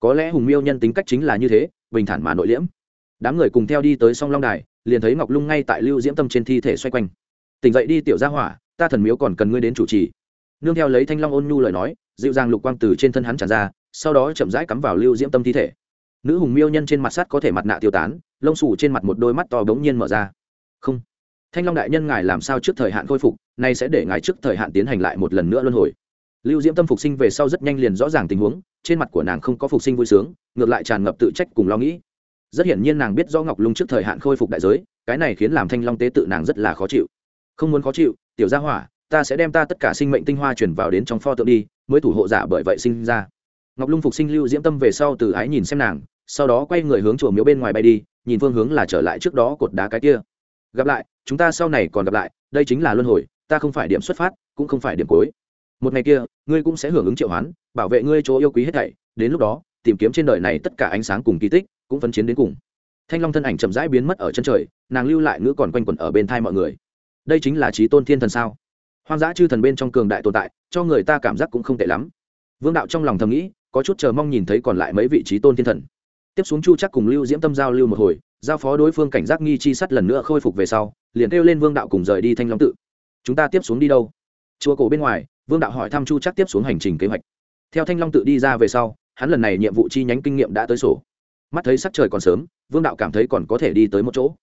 [SPEAKER 1] Có lẽ hùng miêu nhân tính cách chính là như thế, bình thản mà nội liễm. Đám người cùng theo đi tới song long đài, liền thấy ngọc lung ngay tại lưu diễm tâm trên thi thể xoay quanh. Tỉnh dậy đi, tiểu gia hỏa, ta thần miếu còn cần ngươi đến chủ trì. Nương theo lấy thanh long ôn nhu lời nói, dịu dàng lục quang từ trên thân hắn tràn ra, sau đó chậm rãi cắm vào lưu diễm tâm thi thể nữ hùng miêu nhân trên mặt sắt có thể mặt nạ tiêu tán, lông xù trên mặt một đôi mắt to bỗng nhiên mở ra. Không. Thanh long đại nhân ngài làm sao trước thời hạn khôi phục, nay sẽ để ngài trước thời hạn tiến hành lại một lần nữa luân hồi. Lưu diễm tâm phục sinh về sau rất nhanh liền rõ ràng tình huống, trên mặt của nàng không có phục sinh vui sướng, ngược lại tràn ngập tự trách cùng lo nghĩ. Rất hiển nhiên nàng biết do ngọc lung trước thời hạn khôi phục đại giới, cái này khiến làm thanh long tế tự nàng rất là khó chịu. Không muốn khó chịu, tiểu gia hỏa, ta sẽ đem ta tất cả sinh mệnh tinh hoa chuyển vào đến trong pho tượng đi, mới thủ hộ giả bởi vậy sinh ra. Ngọc lung phục sinh lưu diễm tâm về sau từ ái nhìn xem nàng sau đó quay người hướng chùa miếu bên ngoài bay đi, nhìn phương hướng là trở lại trước đó cột đá cái kia. Gặp lại, chúng ta sau này còn gặp lại, đây chính là luân hồi, ta không phải điểm xuất phát, cũng không phải điểm cuối. Một ngày kia, ngươi cũng sẽ hưởng ứng triệu hoán, bảo vệ ngươi chỗ yêu quý hết thảy, đến lúc đó, tìm kiếm trên đời này tất cả ánh sáng cùng kỳ tích, cũng phấn chiến đến cùng. Thanh long thân ảnh chậm rãi biến mất ở chân trời, nàng lưu lại ngữ còn quanh quẩn ở bên thai mọi người. Đây chính là trí tôn thiên thần sao? Hoang dã chư thần bên trong cường đại tồn tại, cho người ta cảm giác cũng không tệ lắm. Vương đạo trong lòng thầm nghĩ, có chút chờ mong nhìn thấy còn lại mấy vị trí tôn thiên thần tiếp xuống chu chắc cùng lưu diễm tâm giao lưu một hồi, giao phó đối phương cảnh giác nghi chi sắt lần nữa khôi phục về sau, liền kêu lên vương đạo cùng rời đi thanh long tự. Chúng ta tiếp xuống đi đâu? Chùa cổ bên ngoài, vương đạo hỏi thăm chu chắc tiếp xuống hành trình kế hoạch. Theo thanh long tự đi ra về sau, hắn lần này nhiệm vụ chi nhánh kinh nghiệm đã tới sổ. Mắt thấy sắc trời còn sớm, vương đạo cảm thấy còn có thể đi tới một chỗ.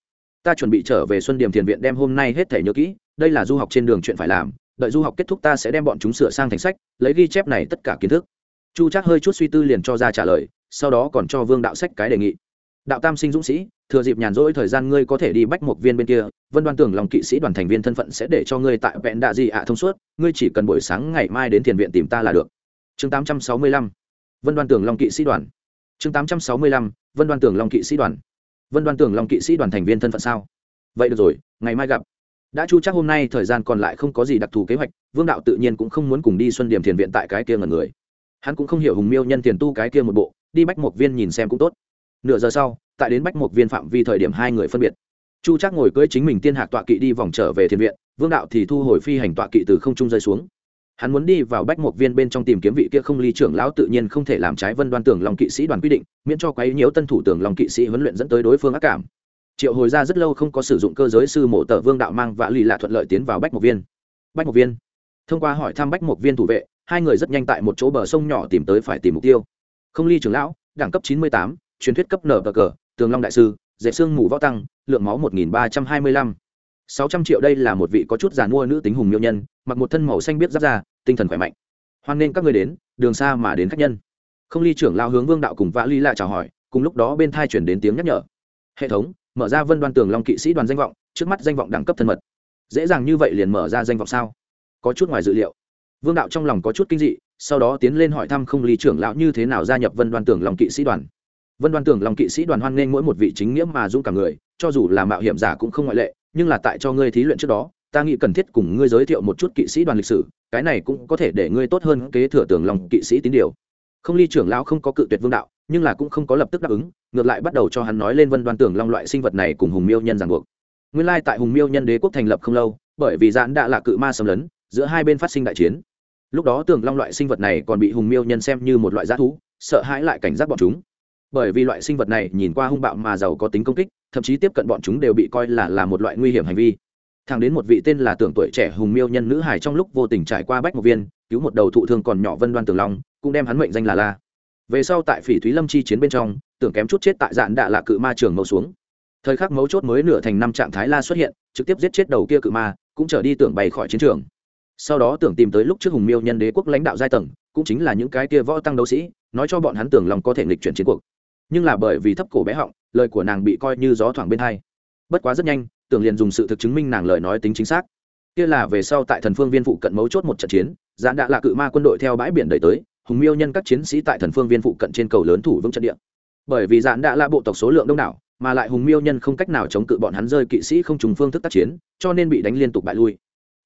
[SPEAKER 1] Ta chuẩn bị trở về xuân điểm thiền viện đem hôm nay hết thể nhớ kỹ, đây là du học trên đường chuyện phải làm, đợi du học kết thúc ta sẽ đem bọn chúng sửa sang thành sách, lấy ghi chép này tất cả kiến thức. Chu chắc hơi chút suy tư liền cho ra trả lời sau đó còn cho vương đạo sách cái đề nghị. Đạo tam sinh dũng sĩ, thừa dịp nhàn rỗi thời gian ngươi có thể đi bách một viên bên kia, vân đoan tưởng lòng kỵ sĩ đoàn thành viên thân phận sẽ để cho ngươi tại vẹn đạ di ạ thông suốt, ngươi chỉ cần buổi sáng ngày mai đến thiền viện tìm ta là được. Chương 865 vân đoan tưởng long kỵ sĩ đoàn. Chương 865 vân đoan tưởng long kỵ sĩ đoàn. Vân đoan tưởng long kỵ sĩ đoàn thành viên thân phận sao? Vậy được rồi, ngày mai gặp. Đã chu chắc hôm nay thời gian còn lại không có gì đặc thù kế hoạch, vương đạo tự nhiên cũng không muốn cùng đi xuân điểm thiền viện tại cái kia ngần người. Hắn cũng không hiểu hùng miêu nhân tiền tu cái kia một bộ đi bách một viên nhìn xem cũng tốt. Nửa giờ sau, tại đến bách một viên phạm vi thời điểm hai người phân biệt. Chu trác ngồi cưỡi chính mình tiên hạc tọa kỵ đi vòng trở về thiền viện, vương đạo thì thu hồi phi hành tọa kỵ từ không trung rơi xuống. Hắn muốn đi vào bách một viên bên trong tìm kiếm vị kia không ly trưởng lão tự nhiên không thể làm trái vân đoan tưởng lòng kỵ sĩ đoàn quy định, miễn cho quấy nhiễu tân thủ tưởng lòng kỵ sĩ huấn luyện dẫn tới đối phương ác cảm. Triệu hồi ra rất lâu không có sử dụng cơ giới sư mộ tờ vương đạo mang và lì lạ thuận lợi tiến vào bách một viên. Bách một viên. Thông qua hỏi thăm bách một viên thủ vệ, hai người rất nhanh tại một chỗ bờ sông nhỏ tìm tới phải tìm mục tiêu không ly trưởng lão, đẳng cấp chín mươi tám, truyền thuyết cấp nở bờ cờ tường long đại sư dễ xương mù võ tăng, lượng máu một nghìn ba trăm hai mươi lăm. sáu trăm triệu đây là một vị có chút giàn mua nữ tính hùng miêu nhân, mặc một thân màu xanh biết giáp ra tinh thần khỏe mạnh. Hoan nghênh các người đến, đường xa mà đến khách nhân. Không ly trưởng lao hướng vương đạo cùng vã ly lại chào hỏi, cùng lúc đó bên thai chuyển đến tiếng nhắc nhở. Hệ thống, mở ra vân đoan tường long kỵ sĩ đoàn danh vọng, trước mắt danh vọng đẳng cấp thân mật. Dễ dàng như vậy liền mở ra danh vọng sao? Có chút ngoài dự liệu. Vương đạo trong lòng có chút kinh dị sau đó tiến lên hỏi thăm không ly trưởng lão như thế nào gia nhập vân đoan tưởng long kỵ sĩ đoàn. Vân đoan tưởng long kỵ sĩ đoàn hoan nghênh mỗi một vị chính nghĩa mà dũng cả người, cho dù là mạo hiểm giả cũng không ngoại lệ, nhưng là tại cho ngươi thí luyện trước đó, ta nghĩ cần thiết cùng ngươi giới thiệu một chút kỵ sĩ đoàn lịch sử, cái này cũng có thể để ngươi tốt hơn kế thừa tưởng lòng kỵ sĩ tín điều. Không ly trưởng lão không có cự tuyệt vương đạo, nhưng là cũng không có lập tức đáp ứng, ngược lại bắt đầu cho hắn nói lên vân đoan tưởng long loại sinh vật này cùng hùng miêu nhân ràng buộc. Nguyên lai tại hùng miêu nhân đế quốc thành lập không lâu, bởi vì giãn đã là cự ma xâm lấn, giữa hai bên phát sinh đại chiến lúc đó tưởng long loại sinh vật này còn bị hùng miêu nhân xem như một loại g thú, sợ hãi lại cảnh giác bọn chúng. Bởi vì loại sinh vật này nhìn qua hung bạo mà giàu có tính công kích, thậm chí tiếp cận bọn chúng đều bị coi là là một loại nguy hiểm hành vi. Thằng đến một vị tên là tưởng tuổi trẻ hùng miêu nhân nữ hải trong lúc vô tình trải qua bách một viên, cứu một đầu thụ thương còn nhỏ vân đoan tường long, cũng đem hắn mệnh danh là la. Về sau tại phỉ thúy lâm chi chiến bên trong, tưởng kém chút chết tại dạn đạ lạ cự ma trường mâu xuống. Thời khắc mấu chốt mới nửa thành năm trạng thái la xuất hiện, trực tiếp giết chết đầu kia cự ma, cũng trở đi tưởng bay khỏi chiến trường sau đó tưởng tìm tới lúc trước hùng miêu nhân đế quốc lãnh đạo giai tầng, cũng chính là những cái kia võ tăng đấu sĩ, nói cho bọn hắn tưởng lòng có thể nghịch chuyển chiến cuộc. Nhưng là bởi vì thấp cổ bé họng, lời của nàng bị coi như gió thoảng bên hai. Bất quá rất nhanh, tưởng liền dùng sự thực chứng minh nàng lời nói tính chính xác. Kia là về sau tại thần phương viên phụ cận mấu chốt một trận chiến, giãn đã là cự ma quân đội theo bãi biển đẩy tới, hùng miêu nhân các chiến sĩ tại thần phương viên phụ cận trên cầu lớn thủ vững trận địa. Bởi vì giãn đã là bộ tộc số lượng đông đảo, mà lại hùng miêu nhân không cách nào chống cự bọn hắn rơi kỵ sĩ không trùng phương thức tác chiến, cho nên bị đánh liên tục bại lui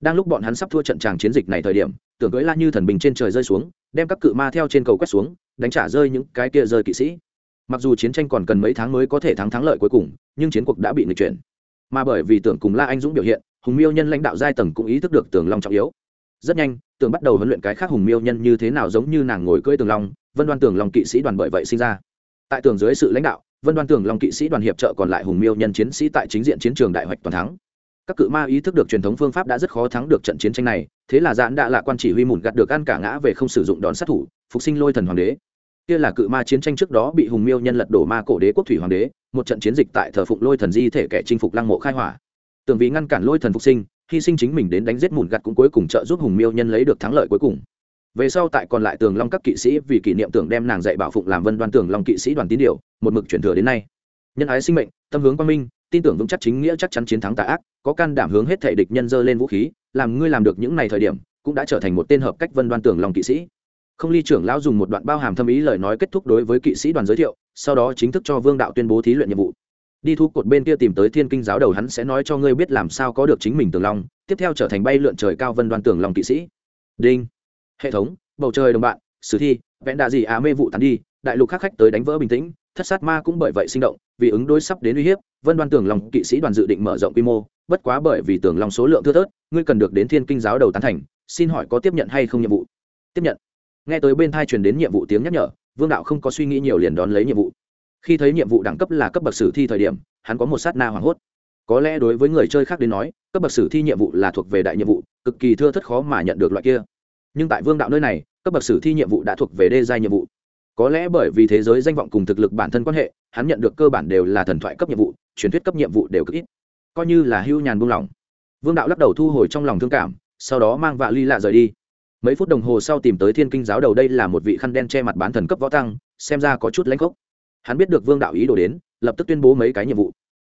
[SPEAKER 1] đang lúc bọn hắn sắp thua trận tràng chiến dịch này thời điểm, tưởng cưới la như thần bình trên trời rơi xuống, đem các cự ma theo trên cầu quét xuống, đánh trả rơi những cái kia rơi kỵ sĩ. Mặc dù chiến tranh còn cần mấy tháng mới có thể thắng thắng lợi cuối cùng, nhưng chiến cuộc đã bị nghịch chuyển. Mà bởi vì tưởng cùng la anh dũng biểu hiện, hùng miêu nhân lãnh đạo giai tầng cũng ý thức được tưởng long trọng yếu. Rất nhanh, tưởng bắt đầu huấn luyện cái khác hùng miêu nhân như thế nào giống như nàng ngồi cưỡi tường long, vân đoan tường long kỵ sĩ đoàn bởi vậy sinh ra. Tại tường dưới sự lãnh đạo, vân đoan tường long kỵ sĩ đoàn hiệp trợ còn lại hùng miêu nhân chiến sĩ tại chính diện chiến trường đại hoạch toàn thắng các cự ma ý thức được truyền thống phương pháp đã rất khó thắng được trận chiến tranh này, thế là giãn đã là quan chỉ huy mùn gặt được ăn cả ngã về không sử dụng đòn sát thủ, phục sinh lôi thần hoàng đế. Kia là cự ma chiến tranh trước đó bị hùng miêu nhân lật đổ ma cổ đế quốc thủy hoàng đế, một trận chiến dịch tại thờ phụng lôi thần di thể kẻ chinh phục lăng mộ khai hỏa. Tưởng vì ngăn cản lôi thần phục sinh, hy sinh chính mình đến đánh giết mùn gặt cũng cuối cùng trợ giúp hùng miêu nhân lấy được thắng lợi cuối cùng. Về sau tại còn lại tường long các kỵ sĩ vì kỷ niệm tưởng đem nàng dạy bảo phụng làm vân đoan tường long kỵ sĩ đoàn tín điều, một mực chuyển thừa đến nay. Nhân ái sinh mệnh, tâm hướng quang minh tin tưởng vững chắc chính nghĩa chắc chắn chiến thắng tà ác, có can đảm hướng hết thể địch nhân dơ lên vũ khí, làm ngươi làm được những này thời điểm, cũng đã trở thành một tên hợp cách vân đoan tưởng lòng kỵ sĩ. Không ly trưởng lão dùng một đoạn bao hàm thâm ý lời nói kết thúc đối với kỵ sĩ đoàn giới thiệu, sau đó chính thức cho vương đạo tuyên bố thí luyện nhiệm vụ. Đi thu cột bên kia tìm tới thiên kinh giáo đầu hắn sẽ nói cho ngươi biết làm sao có được chính mình tường long tiếp theo trở thành bay lượn trời cao vân đoan tường lòng kỵ sĩ. Đinh. Hệ thống, bầu trời đồng bạn, sử thi, vẽn đạ gì á mê vụ tắn đi, đại lục khắc khách tới đánh vỡ bình tĩnh thất sát ma cũng bởi vậy sinh động, vì ứng đối sắp đến uy hiếp, vân đoan tường long kỵ sĩ đoàn dự định mở rộng quy mô, bất quá bởi vì tường long số lượng thưa thớt, ngươi cần được đến thiên kinh giáo đầu tán thành, xin hỏi có tiếp nhận hay không nhiệm vụ? Tiếp nhận. Nghe tới bên thai truyền đến nhiệm vụ tiếng nhắc nhở, vương đạo không có suy nghĩ nhiều liền đón lấy nhiệm vụ. Khi thấy nhiệm vụ đẳng cấp là cấp bậc sử thi thời điểm, hắn có một sát na hoảng hốt. Có lẽ đối với người chơi khác đến nói, cấp bậc sử thi nhiệm vụ là thuộc về đại nhiệm vụ, cực kỳ thưa thất khó mà nhận được loại kia. Nhưng tại vương đạo nơi này, cấp bậc sử thi nhiệm vụ đã thuộc về đê giai nhiệm vụ có lẽ bởi vì thế giới danh vọng cùng thực lực bản thân quan hệ, hắn nhận được cơ bản đều là thần thoại cấp nhiệm vụ, truyền thuyết cấp nhiệm vụ đều cực ít. Coi như là hưu nhàn buông lỏng. Vương đạo lắc đầu thu hồi trong lòng thương cảm, sau đó mang vạ ly lạ rời đi. Mấy phút đồng hồ sau tìm tới thiên kinh giáo đầu đây là một vị khăn đen che mặt bán thần cấp võ tăng, xem ra có chút lãnh khốc. Hắn biết được vương đạo ý đồ đến, lập tức tuyên bố mấy cái nhiệm vụ.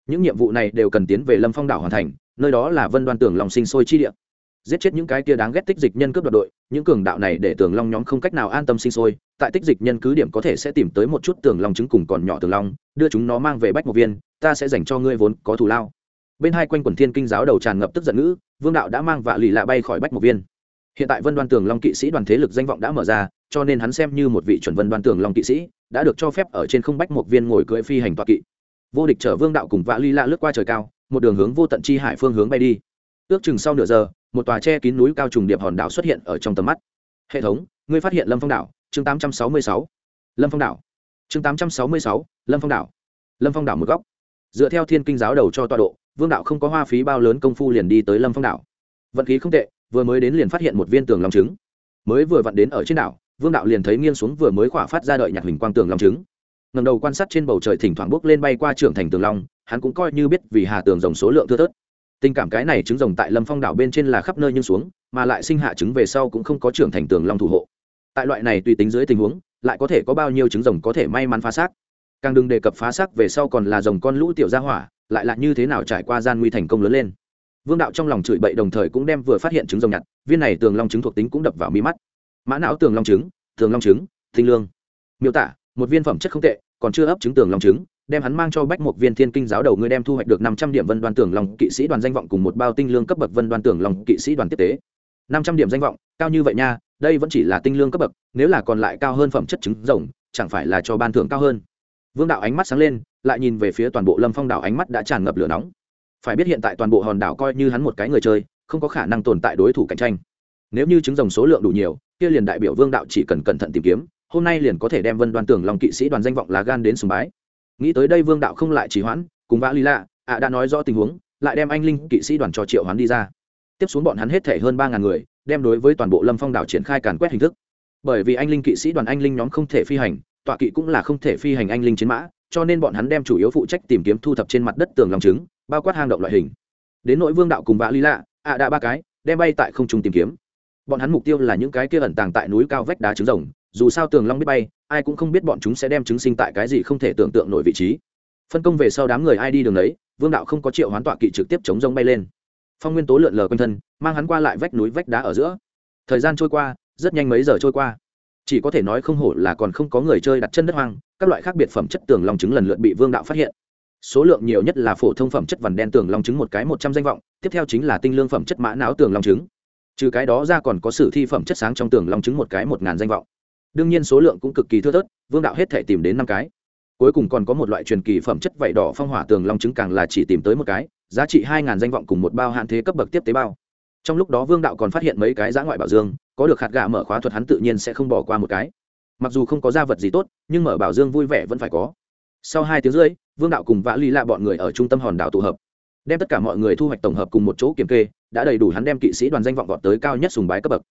[SPEAKER 1] Những nhiệm vụ này đều cần tiến về lâm phong đảo hoàn thành, nơi đó là vân đoan tưởng lòng sinh sôi chi địa giết chết những cái kia đáng ghét tích dịch nhân cướp đoạt đội, những cường đạo này để tường long nhóm không cách nào an tâm sinh sôi, tại tích dịch nhân cứ điểm có thể sẽ tìm tới một chút tường long trứng cùng còn nhỏ tường long, đưa chúng nó mang về bách một viên, ta sẽ dành cho ngươi vốn có thù lao. Bên hai quanh quần thiên kinh giáo đầu tràn ngập tức giận ngữ, vương đạo đã mang vạ lì lạ bay khỏi bách một viên. Hiện tại vân đoan tường long kỵ sĩ đoàn thế lực danh vọng đã mở ra, cho nên hắn xem như một vị chuẩn vân đoan tường long kỵ sĩ, đã được cho phép ở trên không bách một viên ngồi cưỡi phi hành toa kỵ. Vô địch chở vương đạo cùng vạ lì lạ lướt qua trời cao, một đường hướng vô tận chi hải phương hướng bay đi. Ước chừng sau nửa giờ một tòa che kín núi cao trùng điệp hòn đảo xuất hiện ở trong tầm mắt. Hệ thống ngươi phát hiện lâm phong đảo chương 866. lâm phong đảo chương 866, lâm phong đảo. Lâm phong đảo một góc. Dựa theo thiên kinh giáo đầu cho tọa độ vương đạo không có hoa phí bao lớn công phu liền đi tới lâm phong đảo. Vận khí không tệ vừa mới đến liền phát hiện một viên tường long trứng. Mới vừa vặn đến ở trên đảo vương đạo liền thấy nghiêng xuống vừa mới khỏa phát ra đợi nhạc hình quang tường long trứng. Ngầm đầu quan sát trên bầu trời thỉnh thoảng bốc lên bay qua trưởng thành tường long hắn cũng coi như biết vì hà tường rồng số lượng thưa thớt tình cảm cái này trứng rồng tại lâm phong đảo bên trên là khắp nơi nhưng xuống, mà lại sinh hạ trứng về sau cũng không có trưởng thành tường long thủ hộ. Tại loại này tùy tính dưới tình huống, lại có thể có bao nhiêu trứng rồng có thể may mắn phá xác? Càng đừng đề cập phá xác về sau còn là rồng con lũ tiểu gia hỏa, lại là như thế nào trải qua gian nguy thành công lớn lên. Vương đạo trong lòng chửi bậy đồng thời cũng đem vừa phát hiện trứng rồng nhặt, viên này tường long trứng thuộc tính cũng đập vào mi mắt. Mã não tường long trứng, tường long trứng, thinh lương. Miêu tả, một viên phẩm chất không tệ, còn chưa ấp trứng tường long trứng đem hắn mang cho bách một viên thiên kinh giáo đầu ngươi đem thu hoạch được năm trăm điểm vân đoan tưởng lòng kỵ sĩ đoàn danh vọng cùng một bao tinh lương cấp bậc vân đoan tưởng lòng kỵ sĩ đoàn tiếp tế. năm trăm điểm danh vọng, cao như vậy nha, đây vẫn chỉ là tinh lương cấp bậc, nếu là còn lại cao hơn phẩm chất trứng rồng, chẳng phải là cho ban thưởng cao hơn. Vương đạo ánh mắt sáng lên, lại nhìn về phía toàn bộ lâm phong đảo ánh mắt đã tràn ngập lửa nóng. Phải biết hiện tại toàn bộ hòn đảo coi như hắn một cái người chơi, không có khả năng tồn tại đối thủ cạnh tranh. Nếu như trứng rồng số lượng đủ nhiều, kia liền đại biểu vương đạo chỉ cần cẩn thận tìm kiếm, hôm nay liền có thể đem vân đoan tưởng lòng kỵ sĩ đoàn danh vọng lá gan đến sùng bái nghĩ tới đây vương đạo không lại chỉ hoãn, cùng vã lý lạ, ạ đã nói rõ tình huống, lại đem anh linh kỵ sĩ đoàn cho triệu hoán đi ra. Tiếp xuống bọn hắn hết thể hơn ba ngàn người, đem đối với toàn bộ lâm phong đảo triển khai càn quét hình thức. Bởi vì anh linh kỵ sĩ đoàn anh linh nhóm không thể phi hành, tọa kỵ cũng là không thể phi hành anh linh chiến mã, cho nên bọn hắn đem chủ yếu phụ trách tìm kiếm thu thập trên mặt đất tường lòng trứng, bao quát hang động loại hình. Đến nội vương đạo cùng vã lý lạ, ạ đã ba cái, đem bay tại không trung tìm kiếm. Bọn hắn mục tiêu là những cái kia ẩn tàng tại núi cao vách đá trứng rồng dù sao tường long biết bay, ai cũng không biết bọn chúng sẽ đem chứng sinh tại cái gì không thể tưởng tượng nổi vị trí. Phân công về sau đám người ai đi đường đấy, vương đạo không có triệu hoán tọa kỵ trực tiếp chống rông bay lên. Phong nguyên tố lượn lờ quanh thân, mang hắn qua lại vách núi vách đá ở giữa. Thời gian trôi qua, rất nhanh mấy giờ trôi qua. Chỉ có thể nói không hổ là còn không có người chơi đặt chân đất hoang, các loại khác biệt phẩm chất tường long trứng lần lượt bị vương đạo phát hiện. Số lượng nhiều nhất là phổ thông phẩm chất vằn đen tường long trứng một cái một trăm danh vọng, tiếp theo chính là tinh lương phẩm chất mã não tường long trứng. Trừ cái đó ra còn có sử thi phẩm chất sáng trong tường long trứng một cái một ngàn danh vọng đương nhiên số lượng cũng cực kỳ thưa thớt, vương đạo hết thể tìm đến năm cái. Cuối cùng còn có một loại truyền kỳ phẩm chất vảy đỏ phong hỏa tường long trứng càng là chỉ tìm tới một cái, giá trị hai ngàn danh vọng cùng một bao hạn thế cấp bậc tiếp tế bao. Trong lúc đó vương đạo còn phát hiện mấy cái giã ngoại bảo dương, có được hạt gà mở khóa thuật hắn tự nhiên sẽ không bỏ qua một cái. Mặc dù không có gia vật gì tốt, nhưng mở bảo dương vui vẻ vẫn phải có. Sau hai tiếng rưỡi, vương đạo cùng vã ly lạ bọn người ở trung tâm hòn đảo tụ hợp. Đem tất cả mọi người thu hoạch tổng hợp cùng một chỗ kiểm kê, đã đầy đủ hắn đem kỵ sĩ đoàn danh vọng vọt tới cao nhất sùng bái cấp bậc.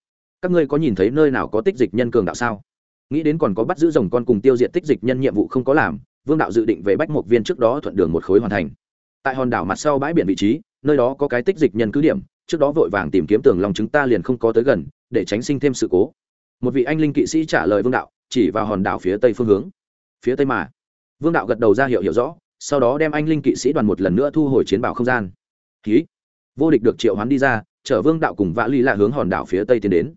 [SPEAKER 1] Các ngươi có nhìn thấy nơi nào có tích dịch nhân cường đạo sao? Nghĩ đến còn có bắt giữ rồng con cùng tiêu diệt tích dịch nhân nhiệm vụ không có làm, vương đạo dự định về bách một viên trước đó thuận đường một khối hoàn thành. Tại hòn đảo mặt sau bãi biển vị trí, nơi đó có cái tích dịch nhân cứ điểm, trước đó vội vàng tìm kiếm tường lòng chúng ta liền không có tới gần, để tránh sinh thêm sự cố. Một vị anh linh kỵ sĩ trả lời vương đạo, chỉ vào hòn đảo phía tây phương hướng. Phía tây mà. Vương đạo gật đầu ra hiệu hiểu rõ, sau đó đem anh linh kỵ sĩ đoàn một lần nữa thu hồi chiến bảo không gian. Ký vô địch được triệu hoán đi ra, chở vương đạo cùng vã ly là hướng hòn đảo phía tây tiến đến.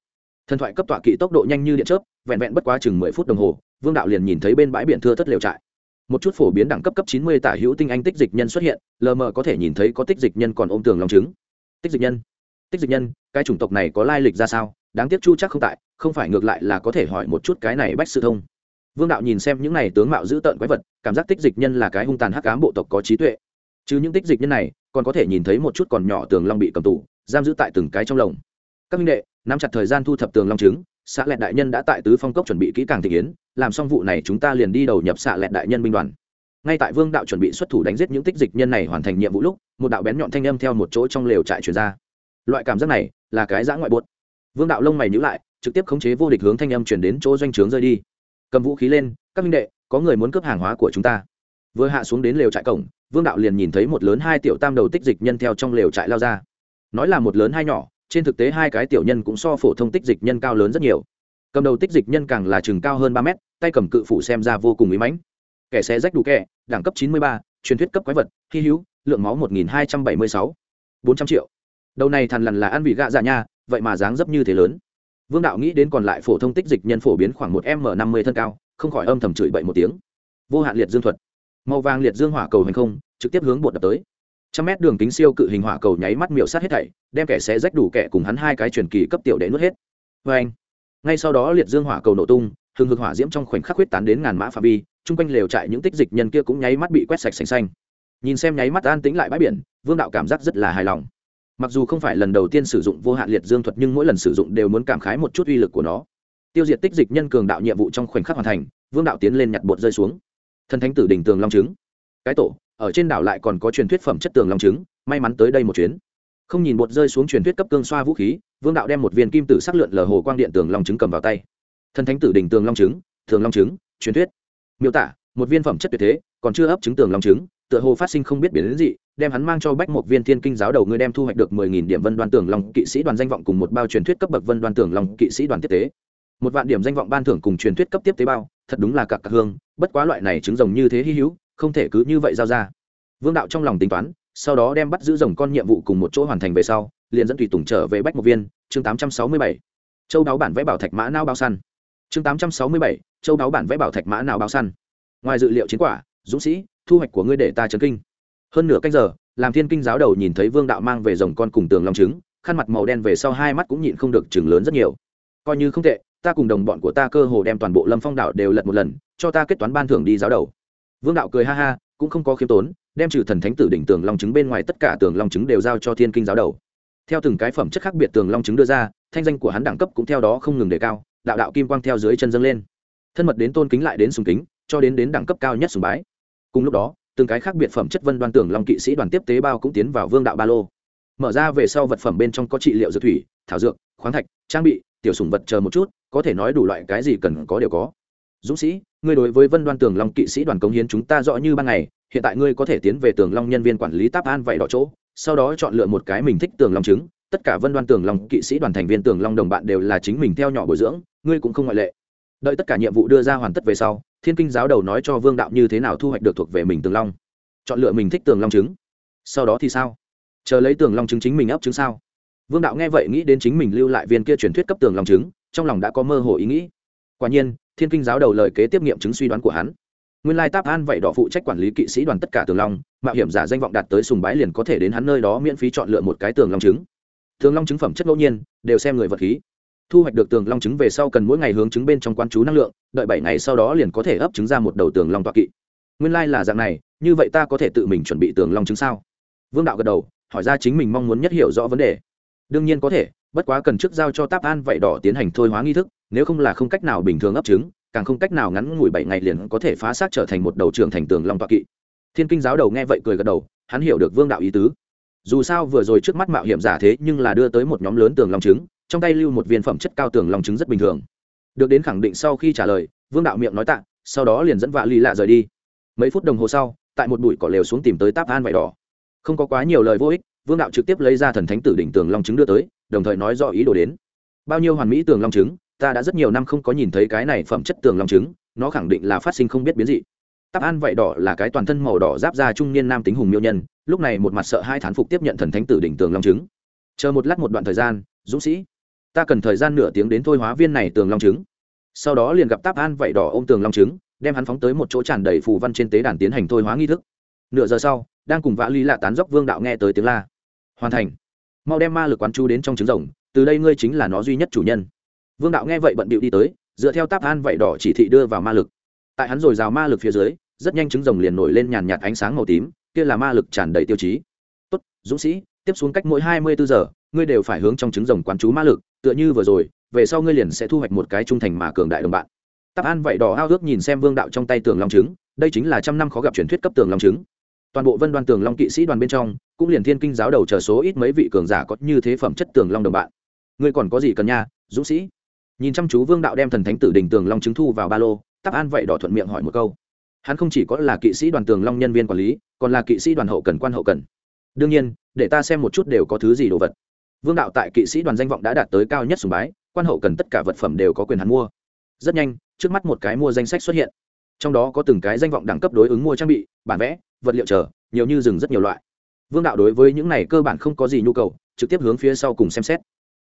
[SPEAKER 1] Thần thoại cấp tọa kỵ tốc độ nhanh như điện chớp vẹn vẹn bất quá chừng mười phút đồng hồ, vương đạo liền nhìn thấy bên bãi biển thưa thất lều trại. Một chút phổ biến đẳng cấp cấp chín mươi tả hữu tinh anh tích dịch nhân xuất hiện, lờ mờ có thể nhìn thấy có tích dịch nhân còn ôm tường lòng trứng. Tích dịch nhân? Tích dịch nhân, cái chủng tộc này có lai lịch ra sao? Đáng tiếc chu chắc không tại, không phải ngược lại là có thể hỏi một chút cái này bách sự thông. Vương đạo nhìn xem những này tướng mạo dữ tợn quái vật, cảm giác tích dịch nhân là cái hung tàn hắc cám bộ tộc có trí tuệ. Chứ những tích dịch nhân này, còn có thể nhìn thấy một chút còn nhỏ tường long bị cầm tù, giam giữ tại từng cái trong lồng. Các minh đệ, nắm chặt thời gian thu thập tường long trứng xạ lẹt đại nhân đã tại tứ phong cốc chuẩn bị kỹ càng thị yến, làm xong vụ này chúng ta liền đi đầu nhập xạ lẹt đại nhân binh đoàn. Ngay tại vương đạo chuẩn bị xuất thủ đánh giết những tích dịch nhân này hoàn thành nhiệm vụ lúc, một đạo bén nhọn thanh âm theo một chỗ trong lều trại truyền ra. Loại cảm giác này là cái giã ngoại buốt vương đạo lông mày nhữ lại, trực tiếp khống chế vô địch hướng thanh âm chuyển đến chỗ doanh trướng rơi đi. Cầm vũ khí lên, các minh đệ, có người muốn cướp hàng hóa của chúng ta. Vừa hạ xuống đến lều trại cổng, vương đạo liền nhìn thấy một lớn hai tiểu tam đầu tích dịch nhân theo trong lều trại lao ra. Nói là một lớn hai nhỏ trên thực tế hai cái tiểu nhân cũng so phổ thông tích dịch nhân cao lớn rất nhiều. Cầm đầu tích dịch nhân càng là chừng cao hơn ba mét, tay cầm cự phủ xem ra vô cùng ý mãnh. Kẻ xé rách đủ kẻ, đẳng cấp chín mươi ba, truyền thuyết cấp quái vật, hy hữu, lượng máu một nghìn hai trăm bảy mươi sáu, bốn trăm triệu. Đầu này thằn lằn là ăn vị gạ dạ nha, vậy mà dáng dấp như thế lớn. Vương đạo nghĩ đến còn lại phổ thông tích dịch nhân phổ biến khoảng một m năm mươi thân cao, không khỏi âm thầm chửi bậy một tiếng. Vô hạn liệt dương thuật. Màu vàng liệt dương hỏa cầu hành không, trực tiếp hướng bột đập tới trăm mét đường kính siêu cự hình hỏa cầu nháy mắt miểu sát hết thảy, đem kẻ sẽ rách đủ kẻ cùng hắn hai cái truyền kỳ cấp tiểu để nuốt hết. Vê anh, ngay sau đó liệt dương hỏa cầu nổ tung, hừng hực hỏa diễm trong khoảnh khắc huyết tán đến ngàn mã phạm vi, chung quanh lều trại những tích dịch nhân kia cũng nháy mắt bị quét sạch xanh xanh. Nhìn xem nháy mắt an tĩnh lại bãi biển, vương đạo cảm giác rất là hài lòng. Mặc dù không phải lần đầu tiên sử dụng vô hạn liệt dương thuật, nhưng mỗi lần sử dụng đều muốn cảm khái một chút uy lực của nó. Tiêu diệt tích dịch nhân cường đạo nhiệm vụ trong khoảnh khắc hoàn thành, vương đạo tiến lên nhặt bột rơi xuống. Thần thánh tử đỉnh tường long trứng cái tổ ở trên đảo lại còn có truyền thuyết phẩm chất tường long trứng, may mắn tới đây một chuyến. Không nhìn bột rơi xuống truyền thuyết cấp cương xoa vũ khí, vương đạo đem một viên kim tử sắc lượn lờ hồ quang điện tường long trứng cầm vào tay. Thần thánh tử đỉnh tường long trứng, tường long trứng, truyền thuyết. Miêu tả, một viên phẩm chất tuyệt thế, còn chưa ấp trứng tường long trứng, tựa hồ phát sinh không biết biến đến gì đem hắn mang cho bách một viên thiên kinh giáo đầu ngươi đem thu hoạch được mười nghìn điểm vân đoan tường long kỵ sĩ đoàn danh vọng cùng một bao truyền thuyết cấp bậc vân đoan tường long kỵ sĩ đoàn tiếp tế. Một vạn điểm danh vọng ban thưởng cùng truyền thuyết cấp tiếp tế bao, thật đúng là cặp cặp hương, bất quá loại này trứng rồng như thế hy hữu không thể cứ như vậy giao ra. Vương đạo trong lòng tính toán, sau đó đem bắt giữ rồng con nhiệm vụ cùng một chỗ hoàn thành về sau, liền dẫn tùy tùng trở về bách một viên, chương tám trăm sáu mươi bảy. Châu đáo bản vẽ bảo thạch mã nao bao săn. Chương tám trăm sáu mươi bảy, châu đáo bản vẽ bảo thạch mã nào bao săn. Ngoài dự liệu chiến quả, dũng sĩ, thu hoạch của ngươi để ta chấn kinh. Hơn nửa canh giờ, làm thiên kinh giáo đầu nhìn thấy vương đạo mang về rồng con cùng tường long trứng, khăn mặt màu đen về sau hai mắt cũng nhịn không được chừng lớn rất nhiều. Coi như không tệ, ta cùng đồng bọn của ta cơ hồ đem toàn bộ lâm phong đạo đều lật một lần, cho ta kết toán ban thưởng đi giáo đầu vương đạo cười ha ha, cũng không có khiêm tốn, đem trừ thần thánh tử đỉnh tường long chứng bên ngoài tất cả tường long chứng đều giao cho thiên kinh giáo đầu. Theo từng cái phẩm chất khác biệt tường long chứng đưa ra, thanh danh của hắn đẳng cấp cũng theo đó không ngừng đề cao, đạo đạo kim quang theo dưới chân dâng lên. Thân mật đến tôn kính lại đến sùng kính, cho đến đến đẳng cấp cao nhất sùng bái. Cùng lúc đó, từng cái khác biệt phẩm chất vân đoan tưởng long kỵ sĩ đoàn tiếp tế bao cũng tiến vào vương đạo ba lô. Mở ra về sau vật phẩm bên trong có trị liệu dược thủy, thảo dược, khoáng thạch, trang bị, tiểu sùng vật chờ một chút, có thể nói đủ loại cái gì cần có đều có. Dũng sĩ ngươi đối với vân đoan tường long kỵ sĩ đoàn cống hiến chúng ta rõ như ban ngày, hiện tại ngươi có thể tiến về tường long nhân viên quản lý táp an vậy đỏ chỗ, sau đó chọn lựa một cái mình thích tường long trứng. Tất cả vân đoan tường long kỵ sĩ đoàn thành viên tường long đồng bạn đều là chính mình theo nhỏ bồi dưỡng, ngươi cũng không ngoại lệ. Đợi tất cả nhiệm vụ đưa ra hoàn tất về sau, thiên kinh giáo đầu nói cho vương đạo như thế nào thu hoạch được thuộc về mình tường long. Chọn lựa mình thích tường long trứng. Sau đó thì sao? Chờ lấy tường long trứng chính mình ấp trứng sao? Vương đạo nghe vậy nghĩ đến chính mình lưu lại viên kia truyền thuyết cấp tường long trứng, trong lòng đã có mơ hồ ý nghĩ. Quả nhiên thiên kinh giáo đầu lời kế tiếp nghiệm chứng suy đoán của hắn. Nguyên lai táp an vậy đỏ phụ trách quản lý kỵ sĩ đoàn tất cả tường long, mạo hiểm giả danh vọng đạt tới sùng bái liền có thể đến hắn nơi đó miễn phí chọn lựa một cái tường long trứng. Tường long trứng phẩm chất ngẫu nhiên, đều xem người vật khí. Thu hoạch được tường long trứng về sau cần mỗi ngày hướng trứng bên trong quan chú năng lượng, đợi bảy ngày sau đó liền có thể ấp trứng ra một đầu tường long tọa kỵ. Nguyên lai、like、là dạng này, như vậy ta có thể tự mình chuẩn bị tường long trứng sao? Vương đạo gật đầu, hỏi ra chính mình mong muốn nhất hiểu rõ vấn đề. Đương nhiên có thể, bất quá cần trước giao cho táp an vậy đỏ tiến hành thôi hóa nghi thức nếu không là không cách nào bình thường ấp trứng, càng không cách nào ngắn ngủi bảy ngày liền có thể phá xác trở thành một đầu trưởng thành tường long tọa kỵ. Thiên kinh giáo đầu nghe vậy cười gật đầu, hắn hiểu được vương đạo ý tứ. Dù sao vừa rồi trước mắt mạo hiểm giả thế nhưng là đưa tới một nhóm lớn tường long trứng, trong tay lưu một viên phẩm chất cao tường long trứng rất bình thường. Được đến khẳng định sau khi trả lời, vương đạo miệng nói tạ, sau đó liền dẫn vạ ly lạ rời đi. Mấy phút đồng hồ sau, tại một bụi cỏ lều xuống tìm tới táp an vải đỏ. Không có quá nhiều lời vô ích, vương đạo trực tiếp lấy ra thần thánh tử đỉnh tường long trứng đưa tới, đồng thời nói rõ ý đồ đến. Bao nhiêu hoàn mỹ tường long trứng ta đã rất nhiều năm không có nhìn thấy cái này phẩm chất tường long trứng, nó khẳng định là phát sinh không biết biến dị. Táp an vậy đỏ là cái toàn thân màu đỏ giáp ra trung niên nam tính hùng miêu nhân, lúc này một mặt sợ hai thán phục tiếp nhận thần thánh tử đỉnh tường long trứng. Chờ một lát một đoạn thời gian, dũng sĩ, ta cần thời gian nửa tiếng đến thôi hóa viên này tường long trứng. Sau đó liền gặp táp an vậy đỏ ô m tường long trứng, đem hắn phóng tới một chỗ tràn đầy phù văn trên tế đàn tiến hành thôi hóa nghi thức. Nửa giờ sau, đang cùng vã ly lạ tán dốc vương đạo nghe tới tiếng la. Hoàn thành. Mau đem ma lực quán chú đến trong trứng rồng, từ đây ngươi chính là nó duy nhất chủ nhân vương đạo nghe vậy bận bịu đi tới, dựa theo táp an vảy đỏ chỉ thị đưa vào ma lực. Tại hắn rồi rào ma lực phía dưới, rất nhanh trứng rồng liền nổi lên nhàn nhạt ánh sáng màu tím, kia là ma lực tràn đầy tiêu chí. Tốt, dũng sĩ, tiếp xuống cách mỗi hai mươi bốn giờ, ngươi đều phải hướng trong trứng rồng quán chú ma lực, tựa như vừa rồi, về sau ngươi liền sẽ thu hoạch một cái trung thành mà cường đại đồng bạn. Táp an vậy đỏ ao ước nhìn xem vương đạo trong tay tường long trứng, đây chính là trăm năm khó gặp truyền thuyết cấp tường long trứng. Toàn bộ vân đoàn tường long kỵ sĩ đoàn bên trong, cũng liền thiên kinh giáo đầu chờ số ít mấy vị cường giả có như thế phẩm chất tường long đồng bạn. Ngươi còn có gì cần nha, dũng sĩ? Nhìn chăm chú vương đạo đem thần thánh tử đình tường long trứng thu vào ba lô Tắc an vậy đỏ thuận miệng hỏi một câu. Hắn không chỉ có là kỵ sĩ đoàn tường long nhân viên quản lý, còn là kỵ sĩ đoàn hậu cần quan hậu cần. Đương nhiên, để ta xem một chút đều có thứ gì đồ vật. Vương đạo tại kỵ sĩ đoàn danh vọng đã đạt tới cao nhất sùng bái, quan hậu cần tất cả vật phẩm đều có quyền hắn mua. Rất nhanh, trước mắt một cái mua danh sách xuất hiện. Trong đó có từng cái danh vọng đẳng cấp đối ứng mua trang bị, bản vẽ, vật liệu chờ, nhiều như rừng rất nhiều loại. Vương đạo đối với những này cơ bản không có gì nhu cầu, trực tiếp hướng phía sau cùng xem xét.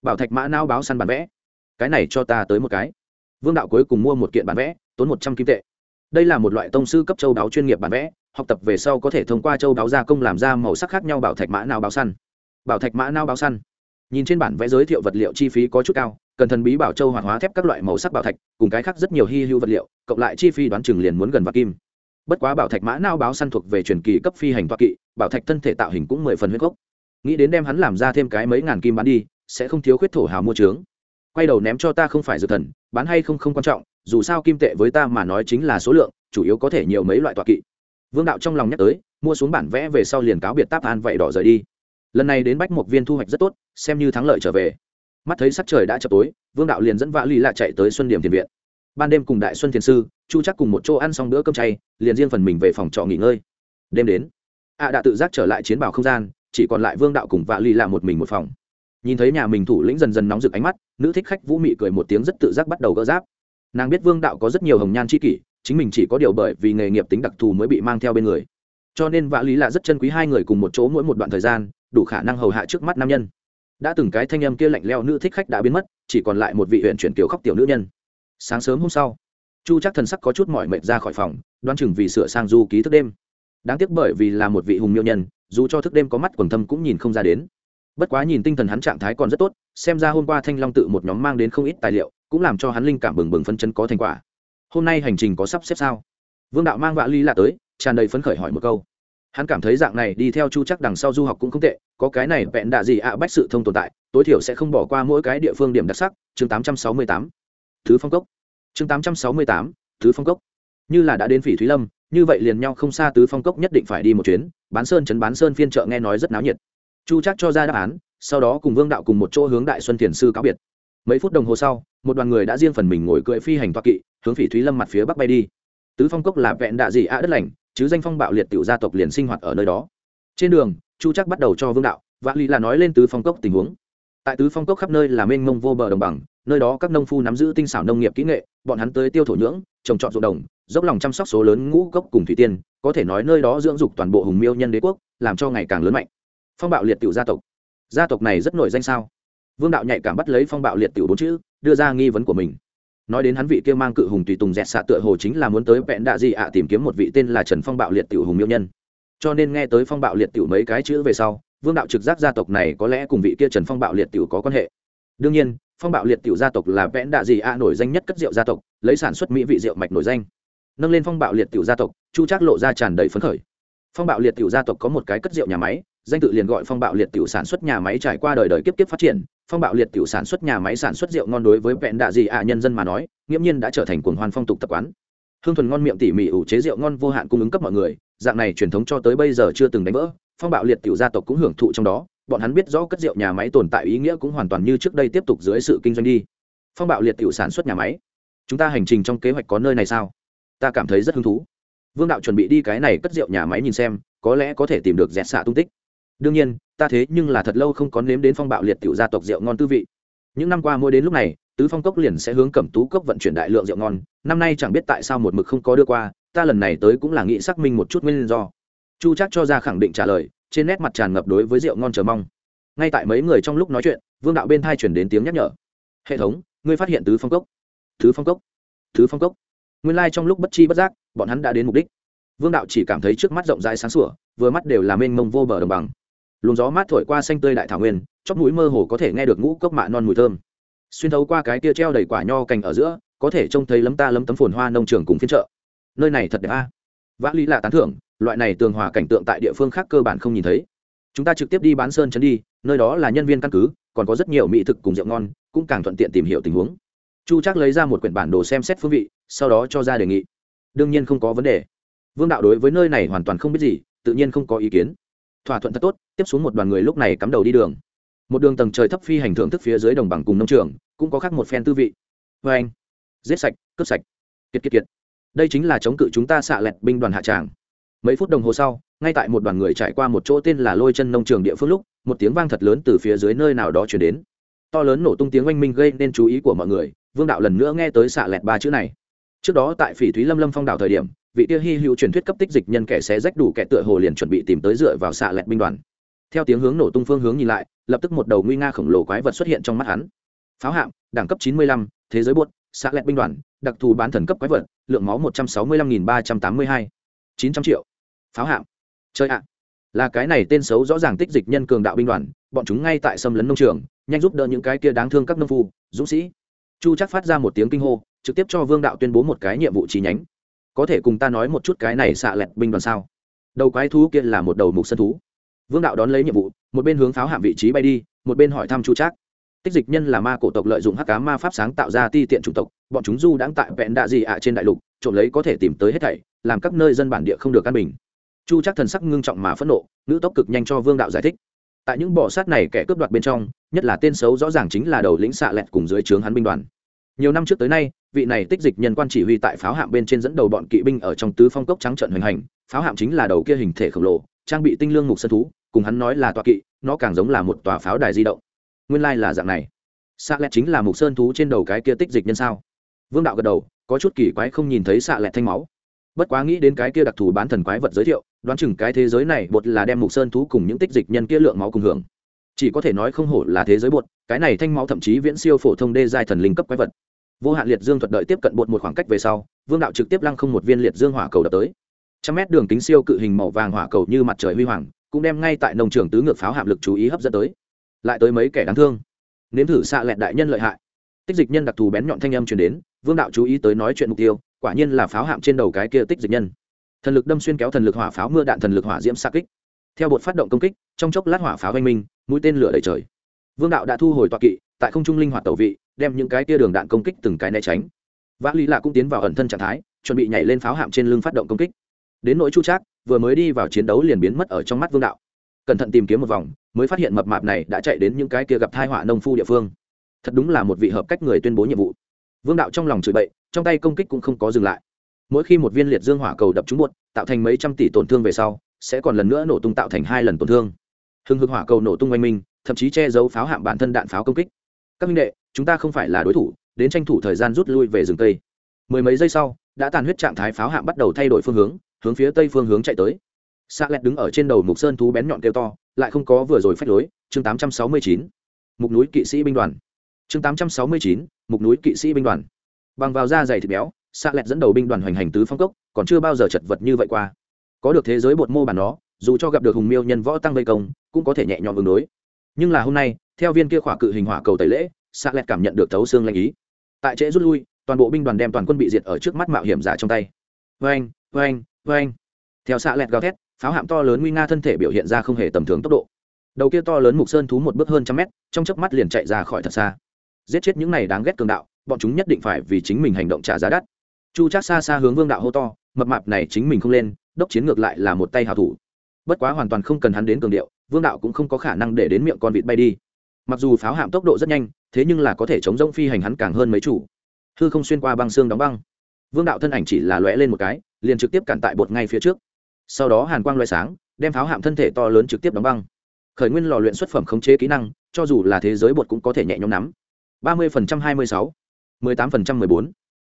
[SPEAKER 1] Bảo thạch mã não báo săn bản vẽ cái này cho ta tới một cái. Vương đạo cuối cùng mua một kiện bản vẽ, tốn một trăm kim tệ. Đây là một loại tông sư cấp châu đáo chuyên nghiệp bản vẽ, học tập về sau có thể thông qua châu đáo gia công làm ra màu sắc khác nhau bảo thạch mã nào báo săn. Bảo thạch mã nào báo săn. Nhìn trên bản vẽ giới thiệu vật liệu chi phí có chút cao, cần thần bí bảo châu hoạt hóa thép các loại màu sắc bảo thạch, cùng cái khác rất nhiều hy hữu vật liệu, cộng lại chi phí đoán chừng liền muốn gần vạn kim. Bất quá bảo thạch mã nao báo săn thuộc về truyền kỳ cấp phi hành toa kỵ, bảo thạch thân thể tạo hình cũng mười phần huyết gốc. Nghĩ đến đem hắn làm ra thêm cái mấy ngàn kim bán đi, sẽ không thiếu khuyết thổ hào mua trướng quay đầu ném cho ta không phải dược thần, bán hay không không quan trọng, dù sao kim tệ với ta mà nói chính là số lượng, chủ yếu có thể nhiều mấy loại tọa kỵ. Vương đạo trong lòng nhắc tới, mua xuống bản vẽ về sau liền cáo biệt táp an vậy đỏ rời đi. Lần này đến bách một viên thu hoạch rất tốt, xem như thắng lợi trở về. Mắt thấy sắc trời đã chập tối, vương đạo liền dẫn vã ly lạ chạy tới xuân điểm thiền viện. Ban đêm cùng đại xuân thiền sư, chu chắc cùng một chỗ ăn xong bữa cơm chay, liền riêng phần mình về phòng trọ nghỉ ngơi. Đêm đến ạ đã tự giác trở lại chiến bảo không gian, chỉ còn lại vương đạo cùng vạ ly là một mình một phòng nhìn thấy nhà mình thủ lĩnh dần dần nóng rực ánh mắt, nữ thích khách vũ mị cười một tiếng rất tự giác bắt đầu gỡ giáp. Nàng biết vương đạo có rất nhiều hồng nhan c kỷ, chính mình chỉ có điều bởi vì nghề nghiệp tính đặc thù mới bị mang theo bên người. Cho nên vã lý là rất chân quý hai người cùng một chỗ mỗi một đoạn thời gian, đủ khả năng hầu hạ trước mắt nam nhân. Đã từng cái thanh âm kia lạnh leo nữ thích khách đã biến mất, chỉ còn lại một vị huyện chuyển kiểu khóc tiểu nữ nhân. Sáng sớm hôm sau, chu chắc thần sắc có chút mỏi mệt ra khỏi phòng đoan chừng vì sửa sang du ký thức đêm. Đáng tiếc bởi vì là một vị hùng miêu nhân, dù cho thức đêm có mắt quần thâm cũng nhìn không ra đến bất quá nhìn tinh thần hắn trạng thái còn rất tốt, xem ra hôm qua thanh long tự một nhóm mang đến không ít tài liệu, cũng làm cho hắn linh cảm bừng bừng phân chân có thành quả. Hôm nay hành trình có sắp xếp sao? Vương đạo mang vạ ly lạ tới, tràn đầy phấn khởi hỏi một câu. Hắn cảm thấy dạng này đi theo chu chắc đằng sau du học cũng không tệ, có cái này vẹn đạ gì ạ, bách sự thông tồn tại, tối thiểu sẽ không bỏ qua mỗi cái địa phương điểm đặc sắc, chương tám trăm sáu mươi tám. Thứ phong cốc. Chương tám trăm sáu mươi tám, thứ phong cốc. Như là đã đến phỉ thúy lâm, như vậy liền nhau không xa tứ phong cốc nhất định phải đi một chuyến, bán sơn chấn bán sơn phiên chợ nghe nói rất náo nhiệt chu chắc cho ra đáp án, sau đó cùng vương đạo cùng một chỗ hướng đại xuân thiền sư cáo biệt. Mấy phút đồng hồ sau, một đoàn người đã riêng phần mình ngồi cưỡi phi hành toa kỵ, hướng phỉ thúy lâm mặt phía bắc bay đi. Tứ phong cốc là vẹn đạ dị ạ đất lành, chứ danh phong bạo liệt tiểu gia tộc liền sinh hoạt ở nơi đó. Trên đường, chu chắc bắt đầu cho vương đạo vạn lý là nói lên tứ phong cốc tình huống. Tại tứ phong cốc khắp nơi là mênh mông vô bờ đồng bằng, nơi đó các nông phu nắm giữ tinh xảo nông nghiệp kỹ nghệ, bọn hắn tới tiêu thổ nhưỡng, trồng trọt ruộng đồng, dốc lòng chăm sóc số lớn ngũ cốc cùng thủy tiên, có thể nói nơi đó dưỡng dục toàn bộ hùng miêu nhân đế quốc, làm cho ngày càng lớn mạnh phong bạo liệt tiểu gia tộc. Gia tộc này rất nổi danh sao? Vương đạo nhạy cảm bắt lấy phong bạo liệt tiểu bốn chữ, đưa ra nghi vấn của mình. Nói đến hắn vị kia mang cự hùng tùy tùng dẹt xạ tựa hồ chính là muốn tới vẹn đạ Dị ạ à, tìm kiếm một vị tên là trần phong bạo liệt tiểu hùng miêu nhân. Cho nên nghe tới phong bạo liệt tiểu mấy cái chữ về sau, vương đạo trực giác gia tộc này có lẽ cùng vị kia trần phong bạo liệt tiểu có quan hệ. Đương nhiên, phong bạo liệt tiểu gia tộc là vẽn đạ Dị ạ à, nổi danh nhất cất rượu gia tộc, lấy sản xuất mỹ vị rượu mạch nổi danh. Nâng lên phong bạo liệt tiểu gia tộc, chu trác lộ ra tràn đầy phấn khởi. Phong bạo liệt tiểu gia tộc có một cái cất rượu nhà máy danh tự liền gọi phong bạo liệt tiểu sản xuất nhà máy trải qua đời đời kiếp kiếp phát triển, phong bạo liệt tiểu sản xuất nhà máy sản xuất rượu ngon đối với vẹn đạ gì ạ nhân dân mà nói, nghiễm nhiên đã trở thành cuồng hoan phong tục tập quán. Hương thuần ngon miệng tỉ mỉ ủ chế rượu ngon vô hạn cung ứng cấp mọi người, dạng này truyền thống cho tới bây giờ chưa từng đánh vỡ, phong bạo liệt tiểu gia tộc cũng hưởng thụ trong đó, bọn hắn biết rõ cất rượu nhà máy tồn tại ý nghĩa cũng hoàn toàn như trước đây tiếp tục dưới sự kinh doanh đi. Phong bạo liệt tiểu sản xuất nhà máy, chúng ta hành trình trong kế hoạch có nơi này sao? Ta cảm thấy rất hứng thú. Vương đạo chuẩn bị đi cái này cất rượu nhà máy nhìn xem, có lẽ có thể tìm được dẹt xạ tung tích đương nhiên, ta thế nhưng là thật lâu không có nếm đến phong bạo liệt tiểu gia tộc rượu ngon tư vị. Những năm qua mỗi đến lúc này, tứ phong cốc liền sẽ hướng cẩm tú cốc vận chuyển đại lượng rượu ngon. Năm nay chẳng biết tại sao một mực không có đưa qua, ta lần này tới cũng là nghĩ xác minh một chút nguyên do. Chu chắc cho ra khẳng định trả lời, trên nét mặt tràn ngập đối với rượu ngon chờ mong. Ngay tại mấy người trong lúc nói chuyện, vương đạo bên thai chuyển đến tiếng nhắc nhở. Hệ thống, ngươi phát hiện tứ phong cốc? Tứ phong cốc. Tứ phong cốc? Nguyên lai、like、trong lúc bất chi bất giác, bọn hắn đã đến mục đích. Vương đạo chỉ cảm thấy trước mắt rộng rãi sáng sủa, vừa mắt đều là mênh mông vô bờ đồng bằng luồng gió mát thổi qua xanh tươi đại thảo nguyên, chóp mũi mơ hồ có thể nghe được ngũ cốc mạ non mùi thơm. Xuyên thấu qua cái tia treo đầy quả nho cành ở giữa, có thể trông thấy lấm ta lấm tấm phồn hoa nông trường cùng phiên chợ. Nơi này thật đẹp a. Vã lý là tán thưởng, loại này tường hòa cảnh tượng tại địa phương khác cơ bản không nhìn thấy. Chúng ta trực tiếp đi bán sơn chấn đi, nơi đó là nhân viên căn cứ, còn có rất nhiều mỹ thực cùng rượu ngon, cũng càng thuận tiện tìm hiểu tình huống. Chu chắc lấy ra một quyển bản đồ xem xét phương vị, sau đó cho ra đề nghị. Đương nhiên không có vấn đề. Vương đạo đối với nơi này hoàn toàn không biết gì, tự nhiên không có ý kiến thỏa thuận thật tốt, tiếp xuống một đoàn người lúc này cắm đầu đi đường. Một đường tầng trời thấp phi hành thưởng thức phía dưới đồng bằng cùng nông trường, cũng có khác một phen tư vị. Vê anh. Giết sạch, cướp sạch. Kiệt kiệt kiệt. Đây chính là chống cự chúng ta xạ lẹt binh đoàn hạ tràng. Mấy phút đồng hồ sau, ngay tại một đoàn người trải qua một chỗ tên là lôi chân nông trường địa phương lúc, một tiếng vang thật lớn từ phía dưới nơi nào đó chuyển đến. To lớn nổ tung tiếng oanh minh gây nên chú ý của mọi người, vương đạo lần nữa nghe tới xạ lẹt ba chữ này. Trước đó tại phỉ thúy lâm lâm phong đảo thời điểm vị Tia hy hữu truyền thuyết cấp tích dịch nhân kẻ xé rách đủ kẻ tựa hồ liền chuẩn bị tìm tới dựa vào xạ lẹt binh đoàn. Theo tiếng hướng nổ tung phương hướng nhìn lại lập tức một đầu nguy nga khổng lồ quái vật xuất hiện trong mắt hắn. Pháo hạm đẳng cấp 95, thế giới buốt xạ lẹt binh đoàn đặc thù bán thần cấp quái vật lượng máu 165.382, 900 triệu. Pháo hạm. Chơi ạ. Là cái này tên xấu rõ ràng tích dịch nhân cường đạo binh đoàn bọn chúng ngay tại xâm lấn nông trường nhanh giúp đỡ những cái kia đáng thương các nông phu dũng sĩ. Chu chắc phát ra một tiếng kinh hô trực tiếp cho vương đạo tuyên bố một cái nhiệm vụ chi nhánh có thể cùng ta nói một chút cái này xạ lẹt binh đoàn sao? Đầu quái thú kia là một đầu mục sân thú. Vương đạo đón lấy nhiệm vụ, một bên hướng pháo hạm vị trí bay đi, một bên hỏi thăm chu trác. Tích dịch nhân là ma cổ tộc lợi dụng hắc cá ma pháp sáng tạo ra ti tiện chủng tộc, bọn chúng du đãng tại vẹn đạ gì ạ trên đại lục, trộm lấy có thể tìm tới hết thảy, làm các nơi dân bản địa không được an bình. Chu Trác thần sắc ngưng trọng mà phẫn nộ nữ tốc cực nhanh cho vương đạo giải thích. Tại những bỏ sát này kẻ cướp đoạt bên trong, nhất là tên xấu rõ ràng chính là đầu lĩnh xạ lẹt cùng dưới trướng hắn binh đoàn nhiều năm trước tới nay, vị này tích dịch nhân quan chỉ huy tại pháo hạm bên trên dẫn đầu bọn kỵ binh ở trong tứ phong cốc trắng trận hoành hành. Pháo hạm chính là đầu kia hình thể khổng lồ, trang bị tinh lương ngục sân thú, cùng hắn nói là tọa kỵ, nó càng giống là một tòa pháo đài di động. Nguyên lai、like、là dạng này. Xạ lẹt chính là mục sơn thú trên đầu cái kia tích dịch nhân sao? Vương đạo gật đầu, có chút kỳ quái không nhìn thấy xạ lẹt thanh máu. Bất quá nghĩ đến cái kia đặc thù bán thần quái vật giới thiệu, đoán chừng cái thế giới này bột là đem mục sơn thú cùng những tích dịch nhân kia lượng máu cùng hưởng chỉ có thể nói không hổ là thế giới bột, cái này thanh máu thậm chí viễn siêu phổ thông đê giai thần linh cấp quái vật. Vô hạn liệt dương thuật đợi tiếp cận bột một khoảng cách về sau, vương đạo trực tiếp lăng không một viên liệt dương hỏa cầu đập tới. Trăm mét đường kính siêu cự hình màu vàng hỏa cầu như mặt trời huy hoàng, cũng đem ngay tại nông trường tứ ngược pháo hạm lực chú ý hấp dẫn tới. Lại tới mấy kẻ đáng thương. Nếm thử xạ lẹn đại nhân lợi hại. Tích dịch nhân đặc thù bén nhọn thanh âm truyền đến, vương đạo chú ý tới nói chuyện mục tiêu, quả nhiên là pháo hạm trên đầu cái kia tích dịch nhân. Thần lực đâm xuyên kéo thần lực hỏa pháo mưa đạn thần lực hỏa diễm xa kích theo bột phát động công kích, trong chốc lát hỏa pháo oanh minh, mũi tên lửa đầy trời. Vương đạo đã thu hồi tọa kỵ, tại không trung linh hoạt tẩu vị, đem những cái tia đường đạn công kích từng cái né tránh. Vã lý lạ cũng tiến vào ẩn thân trạng thái, chuẩn bị nhảy lên pháo hạm trên lưng phát động công kích. Đến nỗi chu trác, vừa mới đi vào chiến đấu liền biến mất ở trong mắt vương đạo. Cẩn thận tìm kiếm một vòng, mới phát hiện mập mạp này đã chạy đến những cái kia gặp thai họa nông phu địa phương. Thật đúng là một vị hợp cách người tuyên bố nhiệm vụ. Vương đạo trong lòng chửi bậy, trong tay công kích cũng không có dừng lại. Mỗi khi một viên liệt dương hỏa cầu đập trúng buốt tạo thành mấy trăm tỷ tổn thương về sau sẽ còn lần nữa nổ tung tạo thành hai lần tổn thương. Hưng hực hỏa cầu nổ tung oanh minh, thậm chí che giấu pháo hạm bản thân đạn pháo công kích. Các minh đệ, chúng ta không phải là đối thủ, đến tranh thủ thời gian rút lui về rừng tây. Mười mấy giây sau, đã tàn huyết trạng thái pháo hạm bắt đầu thay đổi phương hướng hướng phía tây phương hướng chạy tới. Sạ lẹt đứng ở trên đầu mục sơn thú bén nhọn kêu to, lại không có vừa rồi phách lối. Chương tám trăm sáu mươi chín, mục núi kỵ sĩ binh đoàn. Chương tám trăm sáu mươi chín, mục núi kỵ sĩ binh đoàn. Bằng vào da dày thịt béo sạ lẹt dẫn đầu binh đoàn hoành hành tứ phong cốc, còn chưa bao giờ chật vật như vậy qua có được thế giới bột mô bản đó dù cho gặp được hùng miêu nhân võ tăng vây công, cũng có thể nhẹ nhõm ứng đối. Nhưng là hôm nay, theo viên kia khỏa cự hình hỏa cầu tẩy lễ xạ lẹt cảm nhận được thấu xương lanh ý. Tại trễ rút lui, toàn bộ binh đoàn đem toàn quân bị diệt ở trước mắt mạo hiểm giả trong tay. Vê anh vê theo xạ lẹt gào thét, pháo hạm to lớn nguy nga thân thể biểu hiện ra không hề tầm thường tốc độ. Đầu kia to lớn mục sơn thú một bước hơn trăm mét, trong chớp mắt liền chạy ra khỏi thật xa. Giết chết những này đáng ghét cường đạo, bọn chúng nhất định phải vì chính mình hành động trả giá đắt. Chu chắc xa xa hướng vương đạo hô to, mập mạp này chính mình không lên đốc chiến ngược lại là một tay hào thủ. Bất quá hoàn toàn không cần hắn đến cường điệu, vương đạo cũng không có khả năng để đến miệng con vịt bay đi. Mặc dù pháo hạm tốc độ rất nhanh, thế nhưng là có thể chống rông phi hành hắn càng hơn mấy chủ. Hư không xuyên qua băng xương đóng băng. Vương đạo thân ảnh chỉ là lóe lên một cái, liền trực tiếp cản tại bột ngay phía trước. Sau đó hàn quang loại sáng, đem pháo hạm thân thể to lớn trực tiếp đóng băng. Khởi nguyên lò luyện xuất phẩm khống chế kỹ năng, cho dù là thế giới bột cũng có thể nhẹ nhõm nắm. ba mươi phần trăm hai mươi sáu, mười tám phần trăm mười bốn.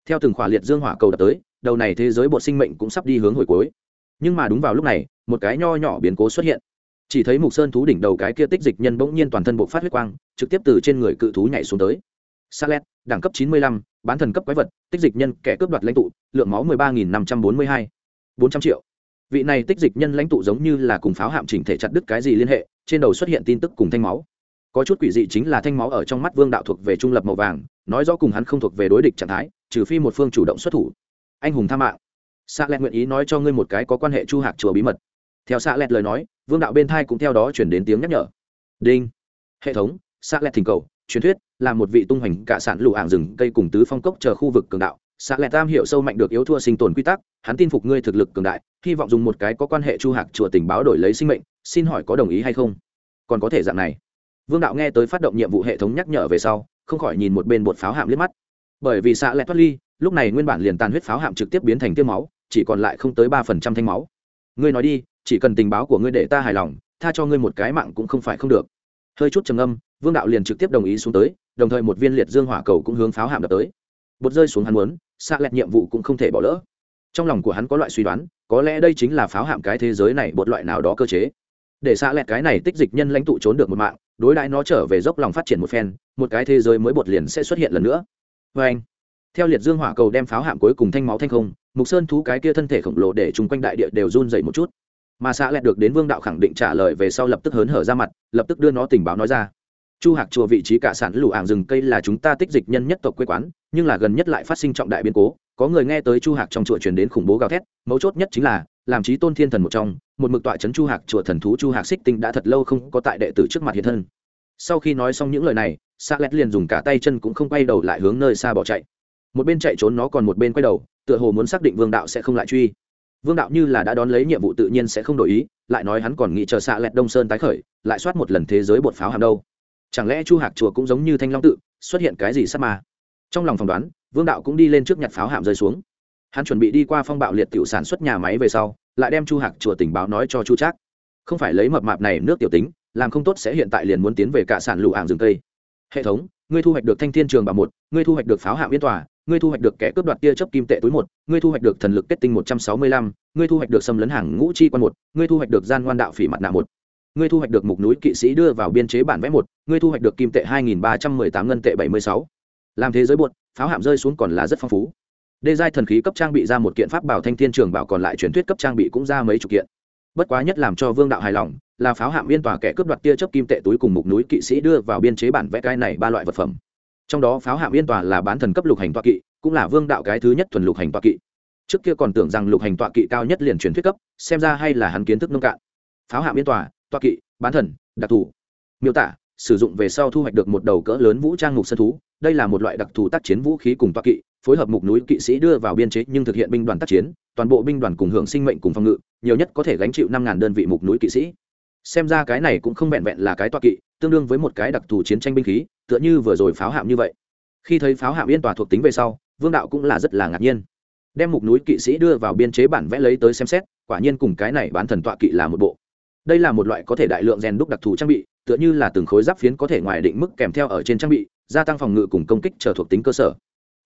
[SPEAKER 1] Theo từng khỏa liệt dương hỏa cầu đập tới, đầu này thế giới bột sinh mệnh cũng sắp đi hướng hồi cuối nhưng mà đúng vào lúc này một cái nho nhỏ biến cố xuất hiện chỉ thấy mục sơn thú đỉnh đầu cái kia tích dịch nhân bỗng nhiên toàn thân bộ phát huyết quang trực tiếp từ trên người cự thú nhảy xuống tới Salet, đẳng cấp 95, bán thần cấp quái vật, tích dịch nhân, kẻ cướp đoạt lãnh tụ, lượng máu 13.542.400 triệu. Vị này tích dịch nhân lãnh tụ giống như là cùng pháo hạm chỉnh thể chặt đứt cái gì liên hệ, trên đầu xuất hiện tin tức cùng thanh máu. Có chút quỷ dị chính là thanh máu ở trong mắt Vương đạo thuộc về trung lập màu vàng, nói rõ cùng hắn không thuộc về đối địch trạng thái, trừ phi một phương chủ động xuất thủ. Anh hùng tha mạng. Salet nguyện ý nói cho ngươi một cái có quan hệ chu hạc chùa bí mật. Theo Salet lời nói, Vương đạo bên thai cũng theo đó truyền đến tiếng nhắc nhở. Đinh. Hệ thống, Salet thỉnh cầu, truyền thuyết là một vị tung hoành cả sản lụ ảng rừng cây cùng tứ phong cốc chờ khu vực cường đạo Sạ Lẹt tam hiểu sâu mạnh được yếu thua sinh tồn quy tắc hắn tin phục ngươi thực lực cường đại hy vọng dùng một cái có quan hệ chu hạc chùa tình báo đổi lấy sinh mệnh xin hỏi có đồng ý hay không còn có thể dạng này vương đạo nghe tới phát động nhiệm vụ hệ thống nhắc nhở về sau không khỏi nhìn một bên bột pháo hạm liếc mắt bởi vì Sạ Lẹt thoát ly lúc này nguyên bản liền tàn huyết pháo hạm trực tiếp biến thành tiêu máu chỉ còn lại không tới ba phần trăm thanh máu. Ngươi nói đi, chỉ cần tình báo của ngươi để ta hài lòng, tha cho ngươi một cái mạng cũng không phải không được. Hơi chút trầm âm vương đạo liền trực tiếp đồng ý xuống tới, đồng thời một viên liệt dương hỏa cầu cũng hướng pháo hạm đập tới. Bột rơi xuống hắn muốn xạ lẹt nhiệm vụ cũng không thể bỏ lỡ. Trong lòng của hắn có loại suy đoán, có lẽ đây chính là pháo hạm cái thế giới này bột loại nào đó cơ chế. Để xạ lẹt cái này tích dịch nhân lãnh tụ trốn được một mạng, đối đãi nó trở về dốc lòng phát triển một phen, một cái thế giới mới bột liền sẽ xuất hiện lần nữa. Vê anh theo liệt dương hỏa cầu đem pháo hạm cuối cùng thanh máu thanh không, mục sơn thú cái kia thân thể khổng lồ để chung quanh đại địa đều run dậy một chút. Mà xạ lẹt được đến vương đạo khẳng định trả lời về sau lập tức hớn hở ra mặt, lập tức đưa nó tình báo nói ra. Chu hạc chùa vị trí cả sản lũ ảng rừng cây là chúng ta tích dịch nhân nhất tộc quê quán, nhưng là gần nhất lại phát sinh trọng đại biến cố, có người nghe tới chu hạc trong chùa truyền đến khủng bố gào thét, mấu chốt nhất chính là, làm trí tôn thiên thần một trong, một mực tọa trấn chu hạc chùa thần thú chu hạc xích tinh đã thật lâu không có tại đệ tử trước mặt hiện thân. Sau khi nói xong những lời này xa lét liền dùng cả tay chân cũng không quay đầu lại hướng nơi xa bỏ chạy một bên chạy trốn nó còn một bên quay đầu, tựa hồ muốn xác định vương đạo sẽ không lại truy. Vương đạo như là đã đón lấy nhiệm vụ tự nhiên sẽ không đổi ý, lại nói hắn còn nghĩ chờ xạ lẹt đông sơn tái khởi, lại soát một lần thế giới bột pháo hàm đâu. Chẳng lẽ chu hạc chùa cũng giống như thanh long tự, xuất hiện cái gì sắp mà trong lòng phỏng đoán, vương đạo cũng đi lên trước nhặt pháo hạm rơi xuống. Hắn chuẩn bị đi qua phong bạo liệt tiểu sản xuất nhà máy về sau, lại đem chu hạc chùa tình báo nói cho chu trác. Không phải lấy mập mạp này nước tiểu tính, làm không tốt sẽ hiện tại liền muốn tiến về cả sản lũ ảng rừng cây. Hệ thống, ngươi thu hoạch được thanh thiên trường bảo một, ngươi thu hoạch được pháo hạm yên tòa ngươi thu hoạch được kẻ cướp đoạt tia chấp kim tệ túi một, ngươi thu hoạch được thần lực kết tinh một trăm sáu mươi lăm, ngươi thu hoạch được xâm lấn hàng ngũ chi quan một, ngươi thu hoạch được gian ngoan đạo phỉ mặt nạ một, ngươi thu hoạch được mục núi kỵ sĩ đưa vào biên chế bản vẽ một, ngươi thu hoạch được kim tệ hai nghìn ba trăm mười tám ngân tệ bảy mươi sáu. Làm thế giới buột, pháo hạm rơi xuống còn là rất phong phú. Đê giai thần khí cấp trang bị ra một kiện pháp bảo thanh thiên trường bảo còn lại truyền thuyết cấp trang bị cũng ra mấy chục kiện. Bất quá nhất làm cho vương đạo hài lòng là pháo hạm biên tòa kẻ cướp đoạt tia chấp kim tệ túi cùng mục núi kỵ sĩ đưa vào biên chế bản vẽ cái này ba loại vật phẩm trong đó pháo hạm biên tòa là bán thần cấp lục hành tọa kỵ, cũng là vương đạo cái thứ nhất thuần lục hành tọa kỵ. Trước kia còn tưởng rằng lục hành tọa kỵ cao nhất liền truyền thuyết cấp, xem ra hay là hắn kiến thức nông cạn. Pháo hạm biên tòa, tọa kỵ, bán thần, đặc thù. Miêu tả, sử dụng về sau thu hoạch được một đầu cỡ lớn vũ trang ngục sân thú, đây là một loại đặc thù tác chiến vũ khí cùng tọa kỵ, phối hợp mục núi kỵ sĩ đưa vào biên chế nhưng thực hiện binh đoàn tác chiến, toàn bộ binh đoàn cùng hưởng sinh mệnh cùng phòng ngự, nhiều nhất có thể gánh chịu năm ngàn đơn vị mục núi kỵ sĩ xem ra cái này cũng không vẹn vẹn là cái tọa kỵ, tương đương với một cái đặc thù chiến tranh binh khí, tựa như vừa rồi pháo hạm như vậy. Khi thấy pháo hạm yên tòa thuộc tính về sau, vương đạo cũng là rất là ngạc nhiên. Đem mục núi kỵ sĩ đưa vào biên chế bản vẽ lấy tới xem xét, quả nhiên cùng cái này bán thần tọa kỵ là một bộ. Đây là một loại có thể đại lượng rèn đúc đặc thù trang bị, tựa như là từng khối giáp phiến có thể ngoài định mức kèm theo ở trên trang bị, gia tăng phòng ngự cùng công kích trở thuộc tính cơ sở.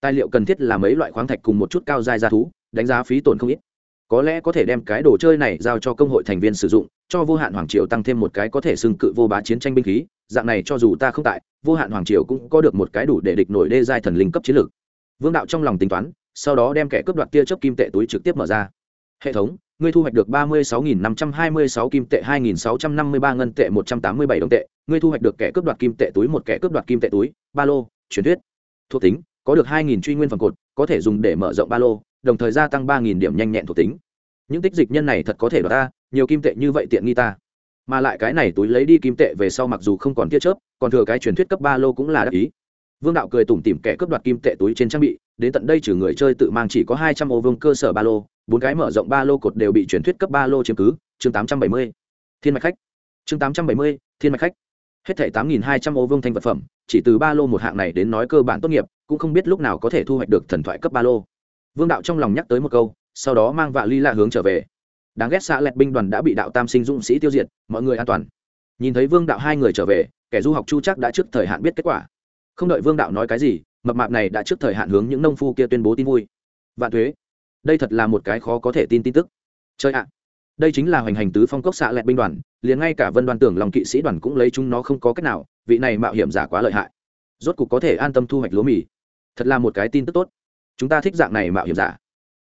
[SPEAKER 1] Tài liệu cần thiết là mấy loại khoáng thạch cùng một chút cao dai gia thú, đánh giá phí tổn không ít. Có lẽ có thể đem cái đồ chơi này giao cho công hội thành viên sử dụng cho vô hạn hoàng triều tăng thêm một cái có thể xưng cự vô bá chiến tranh binh khí, dạng này cho dù ta không tại, vô hạn hoàng triều cũng có được một cái đủ để địch nổi đê giai thần linh cấp chiến lược. Vương đạo trong lòng tính toán, sau đó đem kẻ cướp đoạt tia chớp kim tệ túi trực tiếp mở ra. Hệ thống, ngươi thu hoạch được ba mươi sáu nghìn năm trăm hai mươi sáu kim tệ, hai nghìn sáu trăm năm mươi ba ngân tệ, một trăm tám mươi bảy đồng tệ. Ngươi thu hoạch được kẻ cướp đoạt kim tệ túi một kẻ cướp đoạt kim tệ túi, ba lô, truyền thuyết. Thuộc tính, có được hai nghìn truy nguyên phần cột, có thể dùng để mở rộng ba lô, đồng thời gia tăng ba nghìn điểm nhanh nhẹn thuộc tính. Những tích dịch nhân này thật có thể đoạt ta nhiều kim tệ như vậy tiện nghi ta. Mà lại cái này túi lấy đi kim tệ về sau mặc dù không còn tia chớp, còn thừa cái truyền thuyết cấp ba lô cũng là đắc ý. Vương đạo cười tủm tỉm kẻ cướp đoạt kim tệ túi trên trang bị, đến tận đây trừ người chơi tự mang chỉ có hai trăm ô vương cơ sở ba lô, bốn cái mở rộng ba lô cột đều bị truyền thuyết cấp ba lô chiếm cứ. Chương tám trăm bảy mươi. Thiên mạch khách. Chương tám trăm bảy mươi, thiên mạch khách. Hết thảy tám nghìn hai trăm ô vương thanh vật phẩm, chỉ từ ba lô một hạng này đến nói cơ bản tốt nghiệp, cũng không biết lúc nào có thể thu hoạch được thần thoại cấp ba lô. Vương đạo trong lòng nhắc tới một câu, sau đó mang vạ ly la hướng trở về đáng ghét xạ lẹt binh đoàn đã bị đạo tam sinh dũng sĩ tiêu diệt, mọi người an toàn. Nhìn thấy vương đạo hai người trở về, kẻ du học chu chắc đã trước thời hạn biết kết quả. Không đợi vương đạo nói cái gì, mập mạp này đã trước thời hạn hướng những nông phu kia tuyên bố tin vui. Vạn thuế đây thật là một cái khó có thể tin tin tức. Chơi ạ, đây chính là hoành hành tứ phong cốc xạ lẹt binh đoàn, liền ngay cả vân đoàn tưởng lòng kỵ sĩ đoàn cũng lấy chúng nó không có cách nào, vị này mạo hiểm giả quá lợi hại. Rốt cục có thể an tâm thu hoạch lúa mì. Thật là một cái tin tức tốt. Chúng ta thích dạng này mạo hiểm giả.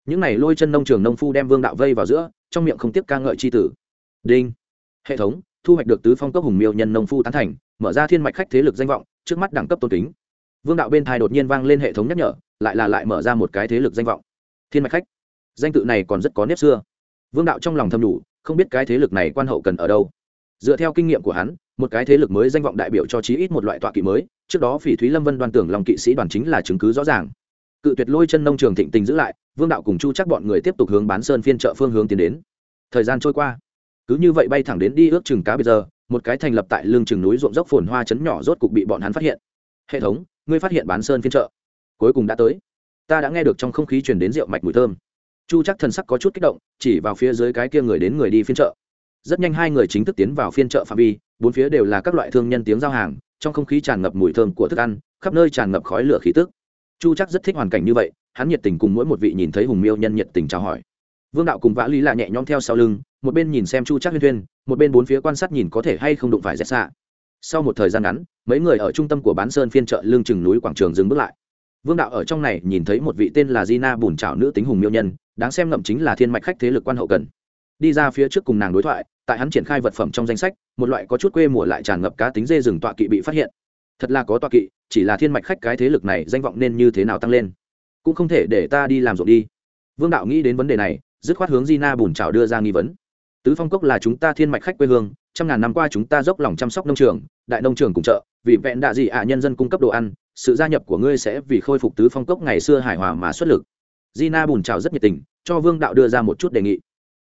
[SPEAKER 1] Những này lôi chân nông trường nông phu đem vương đạo vây vào giữa trong miệng không tiếp ca ngợi c h i tử. Đinh. Hệ thống, thu hoạch được tứ phong cấp hùng miêu nhân nông phu tán thành, mở ra thiên mạch khách thế lực danh vọng, trước mắt đẳng cấp tôn kính. Vương đạo bên thai đột nhiên vang lên hệ thống nhắc nhở, lại là lại mở ra một cái thế lực danh vọng. Thiên mạch khách. Danh tự này còn rất có nếp xưa. Vương đạo trong lòng thâm đủ, không biết cái thế lực này quan hậu cần ở đâu. Dựa theo kinh nghiệm của hắn, một cái thế lực mới danh vọng đại biểu cho chí ít một loại tọa kỵ mới, trước đó phỉ thúy lâm vân đoan tưởng lòng kỵ sĩ đoàn chính là chứng cứ rõ ràng. Cự tuyệt lôi chân nông trường thịnh tình giữ lại vương đạo cùng chu chắc bọn người tiếp tục hướng bán sơn phiên chợ phương hướng tiến đến. Thời gian trôi qua, cứ như vậy bay thẳng đến đi ước chừng cá bây giờ, một cái thành lập tại lương chừng núi ruộng dốc phồn hoa chấn nhỏ rốt cục bị bọn hắn phát hiện. Hệ thống, ngươi phát hiện bán sơn phiên chợ? Cuối cùng đã tới. Ta đã nghe được trong không khí truyền đến rượu mạch mùi thơm. Chu chắc thần sắc có chút kích động, chỉ vào phía dưới cái kia người đến người đi phiên chợ. Rất nhanh hai người chính thức tiến vào phiên chợ phạm vi, bốn phía đều là các loại thương nhân tiếng giao hàng, trong không khí tràn ngập mùi thơm của thức ăn, khắp nơi tràn ngập khói lửa khí tức. Chu chắc rất thích hoàn cảnh như vậy hắn nhiệt tình cùng mỗi một vị nhìn thấy hùng miêu nhân nhiệt tình chào hỏi. Vương đạo cùng vã lý là nhẹ nhõm theo sau lưng, một bên nhìn xem chu chắc huyên thuyên, một bên bốn phía quan sát nhìn có thể hay không đụng phải rẽ xạ sau một thời gian ngắn, mấy người ở trung tâm của bán sơn phiên chợ lương chừng núi quảng trường dừng bước lại. Vương đạo ở trong này nhìn thấy một vị tên là Gina bùn trào nữ tính hùng miêu nhân, đáng xem ngậm chính là thiên mạch khách thế lực quan hậu cần. Đi ra phía trước cùng nàng đối thoại, tại hắn triển khai vật phẩm trong danh sách, một loại có chút quê mùa lại tràn ngập cá tính dê rừng tọa kỵ bị phát hiện. Thật là có tọa kỵ, chỉ là thiên mạch khách cái thế lực này danh vọng nên như thế nào tăng lên cũng không thể để ta đi làm ruộng đi. Vương đạo nghĩ đến vấn đề này, dứt khoát hướng Gina bùn trào đưa ra nghi vấn. Tứ phong cốc là chúng ta thiên mạch khách quê hương, trăm ngàn năm qua chúng ta dốc lòng chăm sóc nông trường, đại nông trường cùng chợ, vì vẹn đạ dị ạ, nhân dân cung cấp đồ ăn, sự gia nhập của ngươi sẽ vì khôi phục tứ phong cốc ngày xưa hài hòa mà xuất lực. Gina bùn trào rất nhiệt tình, cho vương đạo đưa ra một chút đề nghị.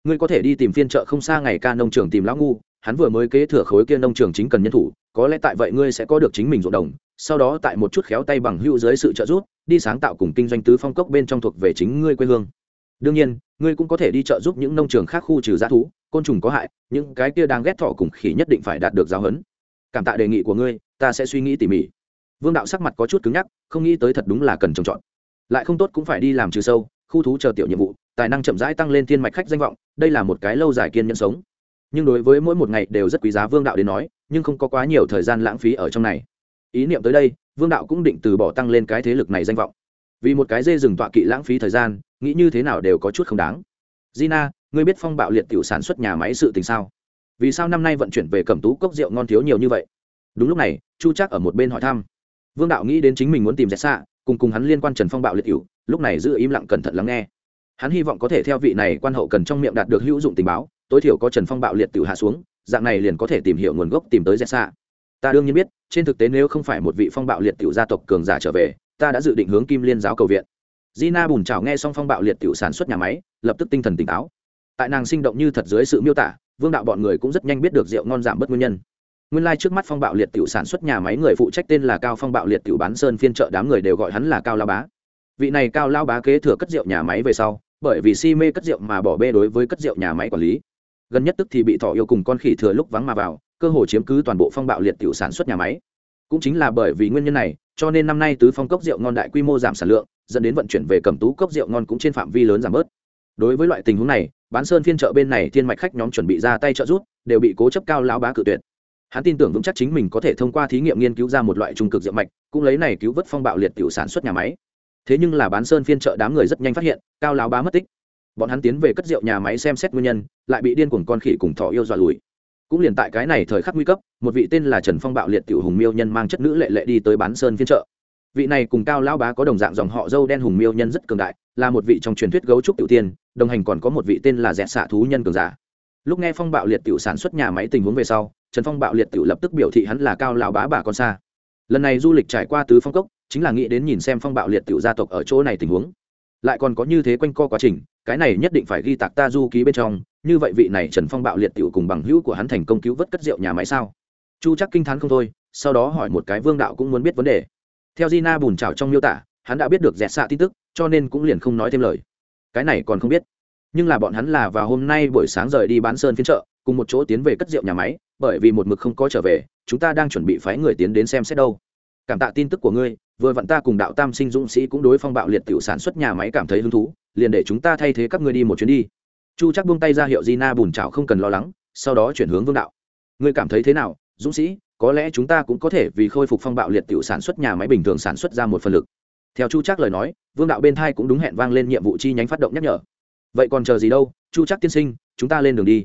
[SPEAKER 1] Ngươi có thể đi tìm phiên chợ không xa ngày ca nông trường tìm lão ngu, hắn vừa mới kế thừa khối kia nông trường chính cần nhân thủ, có lẽ tại vậy ngươi sẽ có được chính mình ruộng đồng, sau đó tại một chút khéo tay bằng hữu dưới sự trợ giúp đi sáng tạo cùng kinh doanh tứ phong cốc bên trong thuộc về chính ngươi quê hương. Đương nhiên, ngươi cũng có thể đi chợ giúp những nông trường khác khu trừ g thú, côn trùng có hại, những cái kia đang ghét thọ cùng khỉ nhất định phải đạt được giáo huấn. Cảm tạ đề nghị của ngươi, ta sẽ suy nghĩ tỉ mỉ. Vương đạo sắc mặt có chút cứng nhắc, không nghĩ tới thật đúng là cần trồng trọt. Lại không tốt cũng phải đi làm trừ sâu, khu thú chờ tiểu nhiệm vụ, tài năng chậm rãi tăng lên thiên mạch khách danh vọng, đây là một cái lâu dài kiên nhẫn sống. Nhưng đối với mỗi một ngày đều rất quý giá vương đạo đến nói, nhưng không có quá nhiều thời gian lãng phí ở trong này ý niệm tới đây, vương đạo cũng định từ bỏ tăng lên cái thế lực này danh vọng. Vì một cái dê rừng tọa kỵ lãng phí thời gian, nghĩ như thế nào đều có chút không đáng. Gina, ngươi biết phong bạo liệt tiểu sản xuất nhà máy sự tình sao? Vì sao năm nay vận chuyển về cẩm tú cốc rượu ngon thiếu nhiều như vậy? Đúng lúc này, chu chắc ở một bên hỏi thăm. Vương đạo nghĩ đến chính mình muốn tìm dẹt xạ, cùng cùng hắn liên quan trần phong bạo liệt tiểu, lúc này giữ im lặng cẩn thận lắng nghe. Hắn hy vọng có thể theo vị này quan hậu cần trong miệng đạt được hữu dụng tình báo, tối thiểu có trần phong bạo liệt tiểu hạ xuống, dạng này liền có thể tìm hiểu nguồn gốc tìm tới dẹt xạ ta đương nhiên biết trên thực tế nếu không phải một vị phong bạo liệt tiểu gia tộc cường giả trở về ta đã dự định hướng kim liên giáo cầu viện Gina bùn chào nghe xong phong bạo liệt tiểu sản xuất nhà máy, lập tức tinh thần tỉnh táo. Tại nàng sinh động như thật dưới sự miêu tả, Vương đạo bọn người cũng rất nhanh biết được rượu ngon giảm bất nguyên nhân. Nguyên lai trước mắt phong bạo liệt tiểu sản xuất nhà máy người phụ trách tên là Cao Phong bạo liệt tiểu bán sơn phiên trợ đám người đều gọi hắn là Cao Lao Bá. Vị này Cao Lao Bá kế thừa cất rượu nhà máy về sau, bởi vì si mê cất rượu mà bỏ bê đối với cất rượu nhà máy quản lý. Gần nhất tức thì bị thọ yêu cùng con khỉ thừa lúc vắng mà vào, cơ hội chiếm cứ toàn bộ phong bạo liệt tiểu sản xuất nhà máy. Cũng chính là bởi vì nguyên nhân này, cho nên năm nay tứ phong cốc rượu ngon đại quy mô giảm sản lượng, dẫn đến vận chuyển về cầm tú cốc rượu ngon cũng trên phạm vi lớn giảm bớt. Đối với loại tình huống này bán sơn phiên chợ bên này thiên mạch khách nhóm chuẩn bị ra tay trợ giúp đều bị cố chấp cao lão bá cự tuyệt. Hắn tin tưởng vững chắc chính mình có thể thông qua thí nghiệm nghiên cứu ra một loại trung cực rượu mạch cũng lấy này cứu vớt phong bạo liệt tiểu sản xuất nhà máy. Thế nhưng là bán sơn phiên chợ đám người rất nhanh phát hiện cao lão bá mất tích. Bọn hắn tiến về cất rượu nhà máy xem xét nguyên nhân lại bị điên cuồng con khỉ cùng thọ yêu dọa lùi cũng liền tại cái này thời khắc nguy cấp, một vị tên là trần phong bạo liệt tiểu hùng miêu nhân mang chất nữ lệ lệ đi tới bán sơn phiên chợ. Vị này cùng cao lão bá có đồng dạng dòng họ dâu đen hùng miêu nhân rất cường đại, là một vị trong truyền thuyết gấu trúc tiểu tiên, đồng hành còn có một vị tên là dẹt xạ thú nhân cường giả. Lúc nghe phong bạo liệt tiểu sản xuất nhà máy tình huống về sau, trần phong bạo liệt tiểu lập tức biểu thị hắn là cao lão bá bà con xa. Lần này du lịch trải qua tứ phong cốc, chính là nghĩ đến nhìn xem phong bạo liệt tiểu gia tộc ở chỗ này tình huống lại còn có như thế quanh co quá trình, cái này nhất định phải ghi tạc ta du ký bên trong, như vậy vị này trần phong bạo liệt tiểu cùng bằng hữu của hắn thành công cứu vớt cất rượu nhà máy sao? Chu chắc kinh t h á n không thôi, sau đó hỏi một cái vương đạo cũng muốn biết vấn đề. Theo Gina bùn trào trong miêu tả, hắn đã biết được dẹt xạ tin tức, cho nên cũng liền không nói thêm lời. Cái này còn không biết. Nhưng là bọn hắn là vào hôm nay buổi sáng rời đi bán sơn phiên chợ, cùng một chỗ tiến về cất rượu nhà máy, bởi vì một mực không có trở về, chúng ta đang chuẩn bị phái người tiến đến xem xét đâu cảm tạ tin tức của ngươi, vừa vặn ta cùng đạo tam sinh dũng sĩ cũng đối phong bạo liệt tiểu sản xuất nhà máy cảm thấy hứng thú, liền để chúng ta thay thế các ngươi đi một chuyến đi. Chu chắc buông tay ra hiệu Gina bùn trào không cần lo lắng, sau đó chuyển hướng vương đạo. Ngươi cảm thấy thế nào, dũng sĩ? Có lẽ chúng ta cũng có thể vì khôi phục phong bạo liệt tiểu sản xuất nhà máy bình thường sản xuất ra một phần lực. Theo chu chắc lời nói, vương đạo bên thai cũng đúng hẹn vang lên nhiệm vụ chi nhánh phát động nhắc nhở. Vậy còn chờ gì đâu, chu chắc tiên sinh, chúng ta lên đường đi.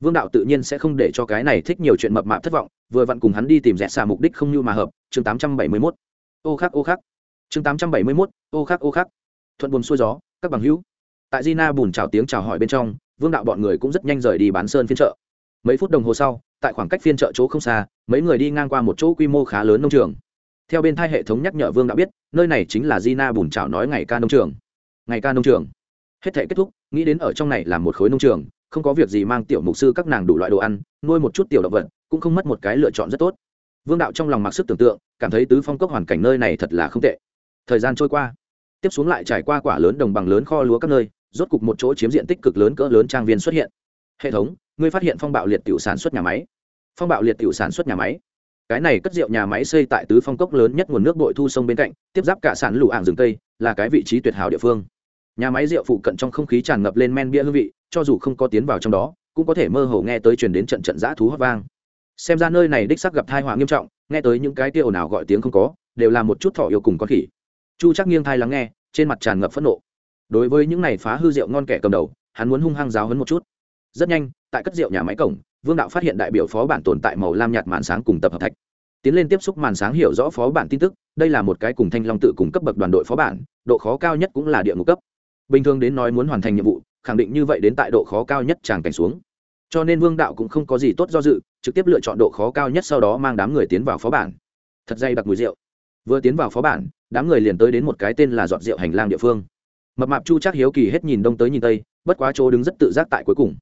[SPEAKER 1] Vương đạo tự nhiên sẽ không để cho cái này thích nhiều chuyện mập mạp thất vọng, vừa vặn cùng hắn đi tìm rẽ xà mục đích không như mà hợp chương tám trăm bảy mươi 871. ô khắc ô khắc. Chương tám trăm bảy mươi 871, ô khắc ô khắc. Thuận buồn xuôi gió các bằng hữu. Tại Gina bùn chào tiếng chào hỏi bên trong vương đạo bọn người cũng rất nhanh rời đi bán sơn phiên chợ. Mấy phút đồng hồ sau tại khoảng cách phiên chợ chỗ không xa mấy người đi ngang qua một chỗ quy mô khá lớn nông trường. Theo bên thai hệ thống nhắc nhở vương đã biết nơi này chính là Gina buồn bùn nói ngày ca nông trường. Ngày ca nông trường. Hết thể kết thúc nghĩ đến ở trong này là một khối nông trường không có việc gì mang tiểu mục sư các nàng đủ loại đồ ăn nuôi một chút tiểu động vật cũng không mất một cái lựa chọn rất tốt. Vương đạo trong lòng mặc sức tưởng tượng cảm thấy tứ phong cốc hoàn cảnh nơi này thật là không tệ. Thời gian trôi qua, tiếp xuống lại trải qua quả lớn đồng bằng lớn kho lúa các nơi, rốt cục một chỗ chiếm diện tích cực lớn cỡ lớn trang viên xuất hiện. Hệ thống, ngươi phát hiện phong bạo liệt tiểu sản xuất nhà máy. Phong bạo liệt tiểu sản xuất nhà máy. Cái này cất rượu nhà máy xây tại tứ phong cốc lớn nhất nguồn nước bội thu sông bên cạnh, tiếp giáp cả sản lũ ảng rừng tây là cái vị trí tuyệt hảo địa phương. Nhà máy rượu phụ cận trong không khí tràn ngập lên men bia hương vị, cho dù không có tiến vào trong đó, cũng có thể mơ hồ nghe tới truyền đến trận trận giã thú hót vang. Xem ra nơi này đích sắc gặp thai họa nghiêm trọng nghe tới những cái kia ồn ào gọi tiếng không có, đều là một chút thỏ yêu cùng con khỉ. Chu chắc nghiêng thai lắng nghe, trên mặt tràn ngập phẫn nộ. Đối với những này phá hư rượu ngon kẻ cầm đầu, hắn muốn hung hăng giáo hấn một chút. Rất nhanh, tại cất rượu nhà máy cổng, vương đạo phát hiện đại biểu phó bản tồn tại màu lam nhạt màn sáng cùng tập hợp thạch. Tiến lên tiếp xúc màn sáng hiểu rõ phó bản tin tức, đây là một cái cùng thanh long tự cùng cấp bậc đoàn đội phó bản, độ khó cao nhất cũng là địa ngục cấp. Bình thường đến nói muốn hoàn thành nhiệm vụ, khẳng định như vậy đến tại độ khó cao nhất tràng cảnh xuống cho nên vương đạo cũng không có gì tốt do dự, trực tiếp lựa chọn độ khó cao nhất sau đó mang đám người tiến vào phó bản. Thật dây đặc mùi rượu. Vừa tiến vào phó bản, đám người liền tới đến một cái tên là dọn rượu hành lang địa phương. Mập mạp chu chắc hiếu kỳ hết nhìn đông tới nhìn tây, bất quá chỗ đứng rất tự giác tại cuối cùng.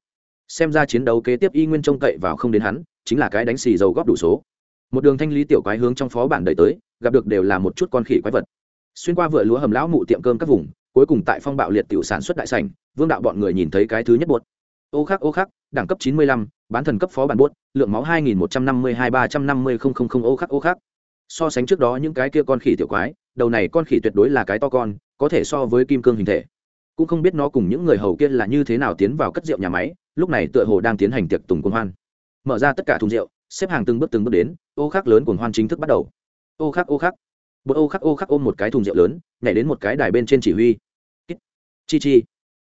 [SPEAKER 1] Xem ra chiến đấu kế tiếp y nguyên trông cậy vào không đến hắn, chính là cái đánh xì dầu góp đủ số. Một đường thanh lý tiểu quái hướng trong phó bản đẩy tới, gặp được đều là một chút con khỉ quái vật. Xuyên qua vựa lúa hầm lão mụ tiệm cơm các vùng, cuối cùng tại phong bạo liệt tiểu sản xuất đại sảnh, vương đạo bọn người nhìn thấy cái thứ nhất buột ô khắc ô khắc, đẳng cấp chín mươi lăm, bán thần cấp phó bản buốt, lượng máu hai nghìn một trăm năm mươi hai ba trăm năm mươi không không không, ô khắc ô khắc. So sánh trước đó những cái kia con khỉ tiểu quái, đầu này con khỉ tuyệt đối là cái to con, có thể so với kim cương hình thể. Cũng không biết nó cùng những người hầu kia là như thế nào tiến vào cất rượu nhà máy, lúc này tựa hồ đang tiến hành tiệc tùng cuồng hoan. Mở ra tất cả thùng rượu, xếp hàng từng bước từng bước đến, ô khắc lớn cuồng hoan chính thức bắt đầu. Ô khắc ô khắc. Bột ô khắc ô khắc ôm một cái thùng rượu lớn, nhảy đến một cái đài bên trên chỉ huy. Chi chi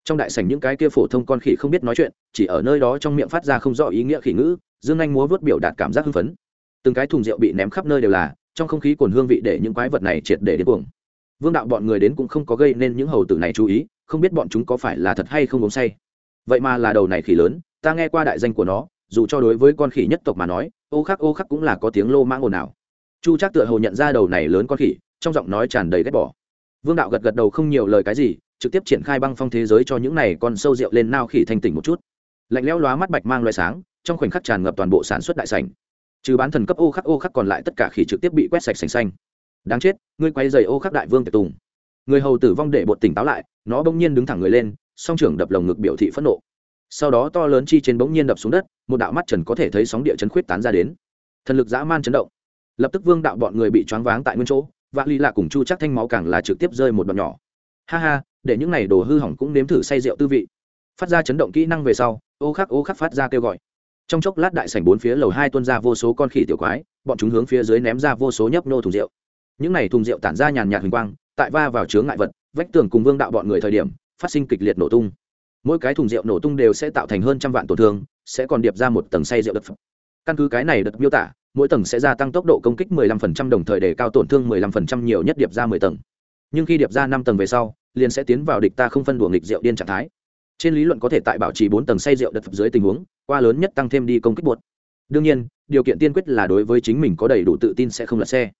[SPEAKER 1] trong đại sảnh những cái kia phổ thông con khỉ không biết nói chuyện, chỉ ở nơi đó trong miệng phát ra không rõ ý nghĩa khỉ ngữ, dương anh múa vớt biểu đạt cảm giác hưng phấn. Từng cái thùng rượu bị ném khắp nơi đều là, trong không khí cồn hương vị để những quái vật này triệt để đến cuồng. Vương đạo bọn người đến cũng không có gây nên những hầu tử này chú ý, không biết bọn chúng có phải là thật hay không uống say. Vậy mà là đầu này khỉ lớn, ta nghe qua đại danh của nó, dù cho đối với con khỉ nhất tộc mà nói, ô khắc ô khắc cũng là có tiếng lô mãng ồn ào. Chu chắc tựa hồ nhận ra đầu này lớn con khỉ, trong giọng nói tràn đầy ghét bỏ. Vương đạo gật gật đầu không nhiều lời cái gì trực tiếp triển khai băng phong thế giới cho những này con sâu rượu lên nao khỉ thanh tỉnh một chút. Lạnh lẽo lóa mắt bạch mang loài sáng, trong khoảnh khắc tràn ngập toàn bộ sản xuất đại sảnh. Trừ bán thần cấp ô khắc ô khắc còn lại tất cả khỉ trực tiếp bị quét sạch sành xanh. Đáng chết, ngươi quay dày ô khắc đại vương tiệc tùng. Người hầu tử vong để bột tỉnh táo lại, nó bỗng nhiên đứng thẳng người lên, song trưởng đập lồng ngực biểu thị phẫn nộ. Sau đó to lớn chi trên bỗng nhiên đập xuống đất, một đạo mắt trần có thể thấy sóng địa chấn khuyết tán ra đến. Thần lực dã man chấn động. Lập tức vương đạo bọn người bị choáng váng tại nguyên chỗ, vạn ly lạ cùng chu chắc thanh máu càng là trực tiếp rơi một đoạn nhỏ. Ha ha để những này đồ hư hỏng cũng nếm thử say rượu tư vị. Phát ra chấn động kỹ năng về sau, ô khắc ô khắc phát ra kêu gọi. Trong chốc lát đại sảnh bốn phía lầu hai tuân ra vô số con khỉ tiểu quái, bọn chúng hướng phía dưới ném ra vô số nhấp nô thùng rượu. Những này thùng rượu tản ra nhàn nhạt huỳnh quang, tại va vào chướng ngại vật, vách tường cùng vương đạo bọn người thời điểm, phát sinh kịch liệt nổ tung. Mỗi cái thùng rượu nổ tung đều sẽ tạo thành hơn trăm vạn tổn thương, sẽ còn điệp ra một tầng say rượu đất căn cứ cái này được miêu tả, mỗi tầng sẽ gia tăng tốc độ công kích 15% đồng thời để cao tổn thương 15% nhiều nhất điệp ra 10 tầng. Nhưng khi điệp ra 5 tầng về sau liền sẽ tiến vào địch ta không phân đùa nghịch rượu điên trạng thái. Trên lý luận có thể tại bảo trì bốn tầng say rượu đất dưới tình huống, qua lớn nhất tăng thêm đi công kích buột đương nhiên, điều kiện tiên quyết là đối với chính mình có đầy đủ tự tin sẽ không lật xe.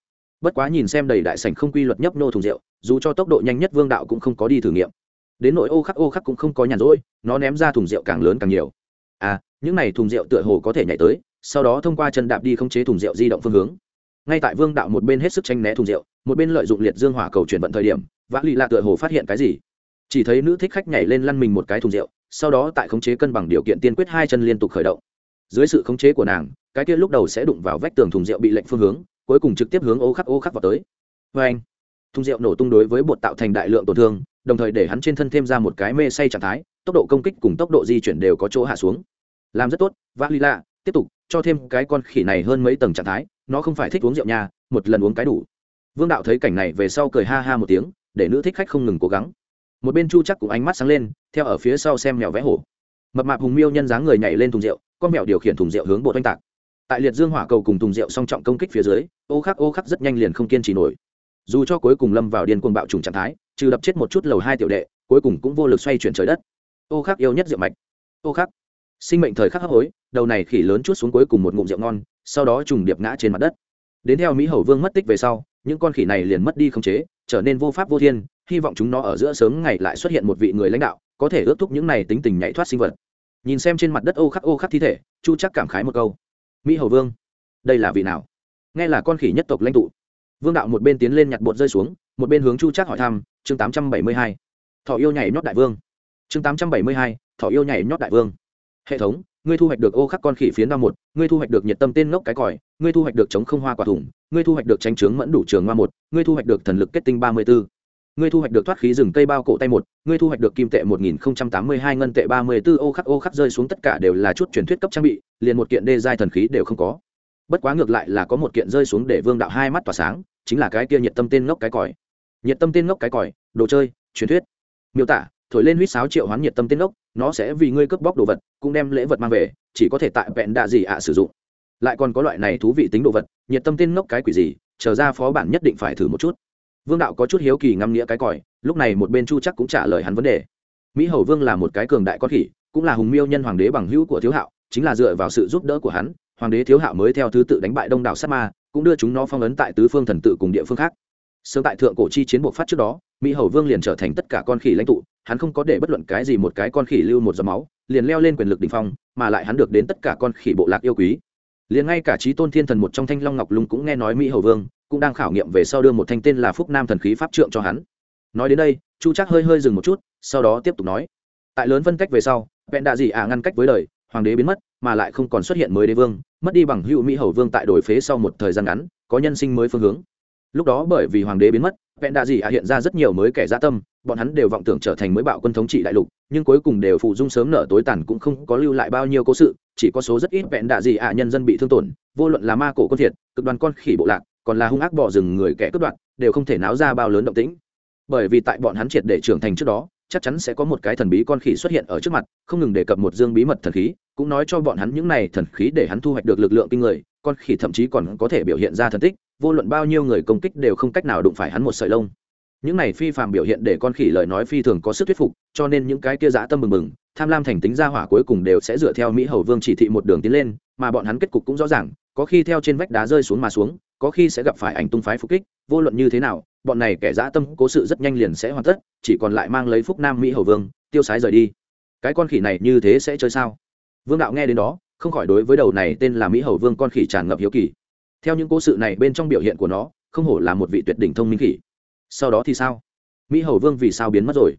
[SPEAKER 1] Bất quá nhìn xem đầy đại sảnh không quy luật nhấp nô thùng rượu, dù cho tốc độ nhanh nhất vương đạo cũng không có đi thử nghiệm. Đến nỗi ô khắc ô khắc cũng không có nhàn rỗi, nó ném ra thùng rượu càng lớn càng nhiều. À những này thùng rượu tựa hồ có thể nhảy tới, sau đó thông qua chân đạp đi khống chế thùng rượu di động phương hướng. Ngay tại vương đạo một bên hết sức tranh né thùng rượu một bên lợi dụng liệt dương hỏa cầu chuyển vận thời điểm, vã lì lạ tựa hồ phát hiện cái gì? Chỉ thấy nữ thích khách nhảy lên lăn mình một cái thùng rượu, sau đó tại khống chế cân bằng điều kiện tiên quyết hai chân liên tục khởi động. Dưới sự khống chế của nàng, cái kia lúc đầu sẽ đụng vào vách tường thùng rượu bị lệnh phương hướng, cuối cùng trực tiếp hướng ô khắc ô khắc vào tới. Vê anh, thùng rượu nổ tung đối với bột tạo thành đại lượng tổn thương, đồng thời để hắn trên thân thêm ra một cái mê say trạng thái, tốc độ công kích cùng tốc độ di chuyển đều có chỗ hạ xuống. Làm rất tốt, vã lì lạ, tiếp tục, cho thêm cái con khỉ này hơn mấy tầng trạng thái, nó không phải thích uống rượu nha, một lần uống cái đủ vương đạo thấy cảnh này về sau cười ha ha một tiếng, để nữ thích khách không ngừng cố gắng. Một bên chu chắc cũng ánh mắt sáng lên, theo ở phía sau xem mèo vẽ hổ. Mập mạp hùng miêu nhân dáng người nhảy lên thùng rượu, con mèo điều khiển thùng rượu hướng bộ oanh tạc. Tại liệt dương hỏa cầu cùng thùng rượu song trọng công kích phía dưới, ô khắc ô khắc rất nhanh liền không kiên trì nổi. Dù cho cuối cùng lâm vào điên cuồng bạo trùng trạng thái, trừ đập chết một chút lầu hai tiểu đệ, cuối cùng cũng vô lực xoay chuyển trời đất. Ô khắc yêu nhất rượu mạch. Ô khắc. Sinh mệnh thời khắc hấp hối, đầu này khỉ lớn chút xuống cuối cùng một ngụm rượu ngon, sau đó trùng điệp ngã trên mặt đất. Đến theo mỹ hầu vương mất tích về sau những con khỉ này liền mất đi khống chế, trở nên vô pháp vô thiên, hy vọng chúng nó ở giữa sớm ngày lại xuất hiện một vị người lãnh đạo, có thể ước thúc những này tính tình nhảy thoát sinh vật. Nhìn xem trên mặt đất ô khắc ô khắc thi thể, chu chắc cảm khái một câu. Mỹ hầu vương, đây là vị nào? Nghe là con khỉ nhất tộc lãnh tụ. Vương đạo một bên tiến lên nhặt bột rơi xuống, một bên hướng chu chắc hỏi thăm, chương tám trăm bảy mươi hai thọ yêu nhảy nhót đại vương. Chương tám trăm bảy mươi hai thọ yêu nhảy nhót đại vương. Hệ thống, ngươi thu hoạch được ô khắc con khỉ phiến đao một, ngươi thu hoạch được nhiệt tâm tên ngốc cái còi, ngươi thu hoạch được chống không hoa quả thủng ngươi thu hoạch được tranh trướng mẫn đủ trường hoa một, ngươi thu hoạch được thần lực kết tinh ba mươi b ố ngươi thu hoạch được thoát khí rừng cây bao cổ tay một, ngươi thu hoạch được kim tệ một nghìn tám mươi hai ngân tệ ba mươi b ố ô khắc ô khắc, rơi xuống tất cả đều là chút truyền thuyết cấp trang bị, liền một kiện đê giai thần khí đều không có. Bất quá ngược lại là có một kiện rơi xuống để vương đạo hai mắt tỏa sáng, chính là cái kia nhiệt tâm tên ngốc cái còi. Nhiệt tâm tên ngốc cái còi, đồ chơi, truyền thuyết. Miêu tả, thổi lên huýt sáo triệu hoán nhiệt tâm tên ngốc, nó sẽ vì ngươi cướp bóc đồ vật, cũng đem lễ vật mang về, chỉ có thể tại vẹn đạ gì ạ sử dụng lại còn có loại này thú vị tính đồ vật, nhiệt tâm tên ngốc cái quỷ gì, chờ ra phó bản nhất định phải thử một chút. Vương đạo có chút hiếu kỳ ngăm nghĩa cái còi, lúc này một bên chu chắc cũng trả lời hắn vấn đề. Mỹ hầu vương là một cái cường đại con khỉ, cũng là hùng miêu nhân hoàng đế bằng hữu của thiếu hạo, chính là dựa vào sự giúp đỡ của hắn, hoàng đế thiếu hạo mới theo thứ tự đánh bại đông đảo sát ma, cũng đưa chúng nó phong ấn tại tứ phương thần tự cùng địa phương khác. Sớm tại thượng cổ chi chiến buộc phát trước đó, mỹ hầu vương liền trở thành tất cả con khỉ lãnh tụ, hắn không có để bất luận cái gì một cái con khỉ lưu một giọt máu, liền leo lên quyền lực đình phong, mà lại hắn được đến tất cả con khỉ bộ lạc yêu quý liền ngay cả trí tôn thiên thần một trong thanh long ngọc lung cũng nghe nói mỹ hầu vương cũng đang khảo nghiệm về sau đưa một thanh tên là phúc nam thần khí pháp trượng cho hắn nói đến đây chu chắc hơi hơi dừng một chút sau đó tiếp tục nói tại lớn phân cách về sau vẹn đạ dị ả ngăn cách với đời hoàng đế biến mất mà lại không còn xuất hiện mới đế vương mất đi bằng hữu mỹ hầu vương tại đổi phế sau một thời gian ngắn có nhân sinh mới phương hướng lúc đó bởi vì hoàng đế biến mất vẹn đạ dị ạ hiện ra rất nhiều mới kẻ gia tâm, bọn hắn đều vọng tưởng trở thành mới bạo quân thống trị đại lục, nhưng cuối cùng đều phụ dung sớm nở tối tàn cũng không có lưu lại bao nhiêu cố sự, chỉ có số rất ít vẹn đạ dị ạ nhân dân bị thương tổn, vô luận là ma cổ quân thiệt cực đoàn con khỉ bộ lạc, còn là hung ác bỏ rừng người kẻ cướp đoạt, đều không thể náo ra bao lớn động tĩnh. Bởi vì tại bọn hắn triệt để trưởng thành trước đó, chắc chắn sẽ có một cái thần bí con khỉ xuất hiện ở trước mặt, không ngừng đề cập một dương bí mật thần khí, cũng nói cho bọn hắn những này thần khí để hắn thu hoạch được lực lượng kinh người con khỉ thậm chí còn có thể biểu hiện ra thần tích, vô luận bao nhiêu người công kích đều không cách nào đụng phải hắn một sợi lông. Những này phi phàm biểu hiện để con khỉ lời nói phi thường có sức thuyết phục, cho nên những cái kia dã tâm mừng mừng, tham lam thành tính ra hỏa cuối cùng đều sẽ dựa theo mỹ hầu vương chỉ thị một đường tiến lên, mà bọn hắn kết cục cũng rõ ràng, có khi theo trên vách đá rơi xuống mà xuống, có khi sẽ gặp phải ảnh tung phái phục kích, vô luận như thế nào, bọn này kẻ dã tâm cố sự rất nhanh liền sẽ hoàn tất, chỉ còn lại mang lấy phúc nam mỹ hầu vương, tiêu sái rời đi. Cái con khỉ này như thế sẽ chơi sao? Vương đạo nghe đến đó không khỏi đối với đầu này tên là mỹ hầu vương con khỉ tràn ngập hiếu kỳ. Theo những cố sự này bên trong biểu hiện của nó, không hổ là một vị tuyệt đỉnh thông minh khỉ. Sau đó thì sao? Mỹ hầu vương vì sao biến mất rồi?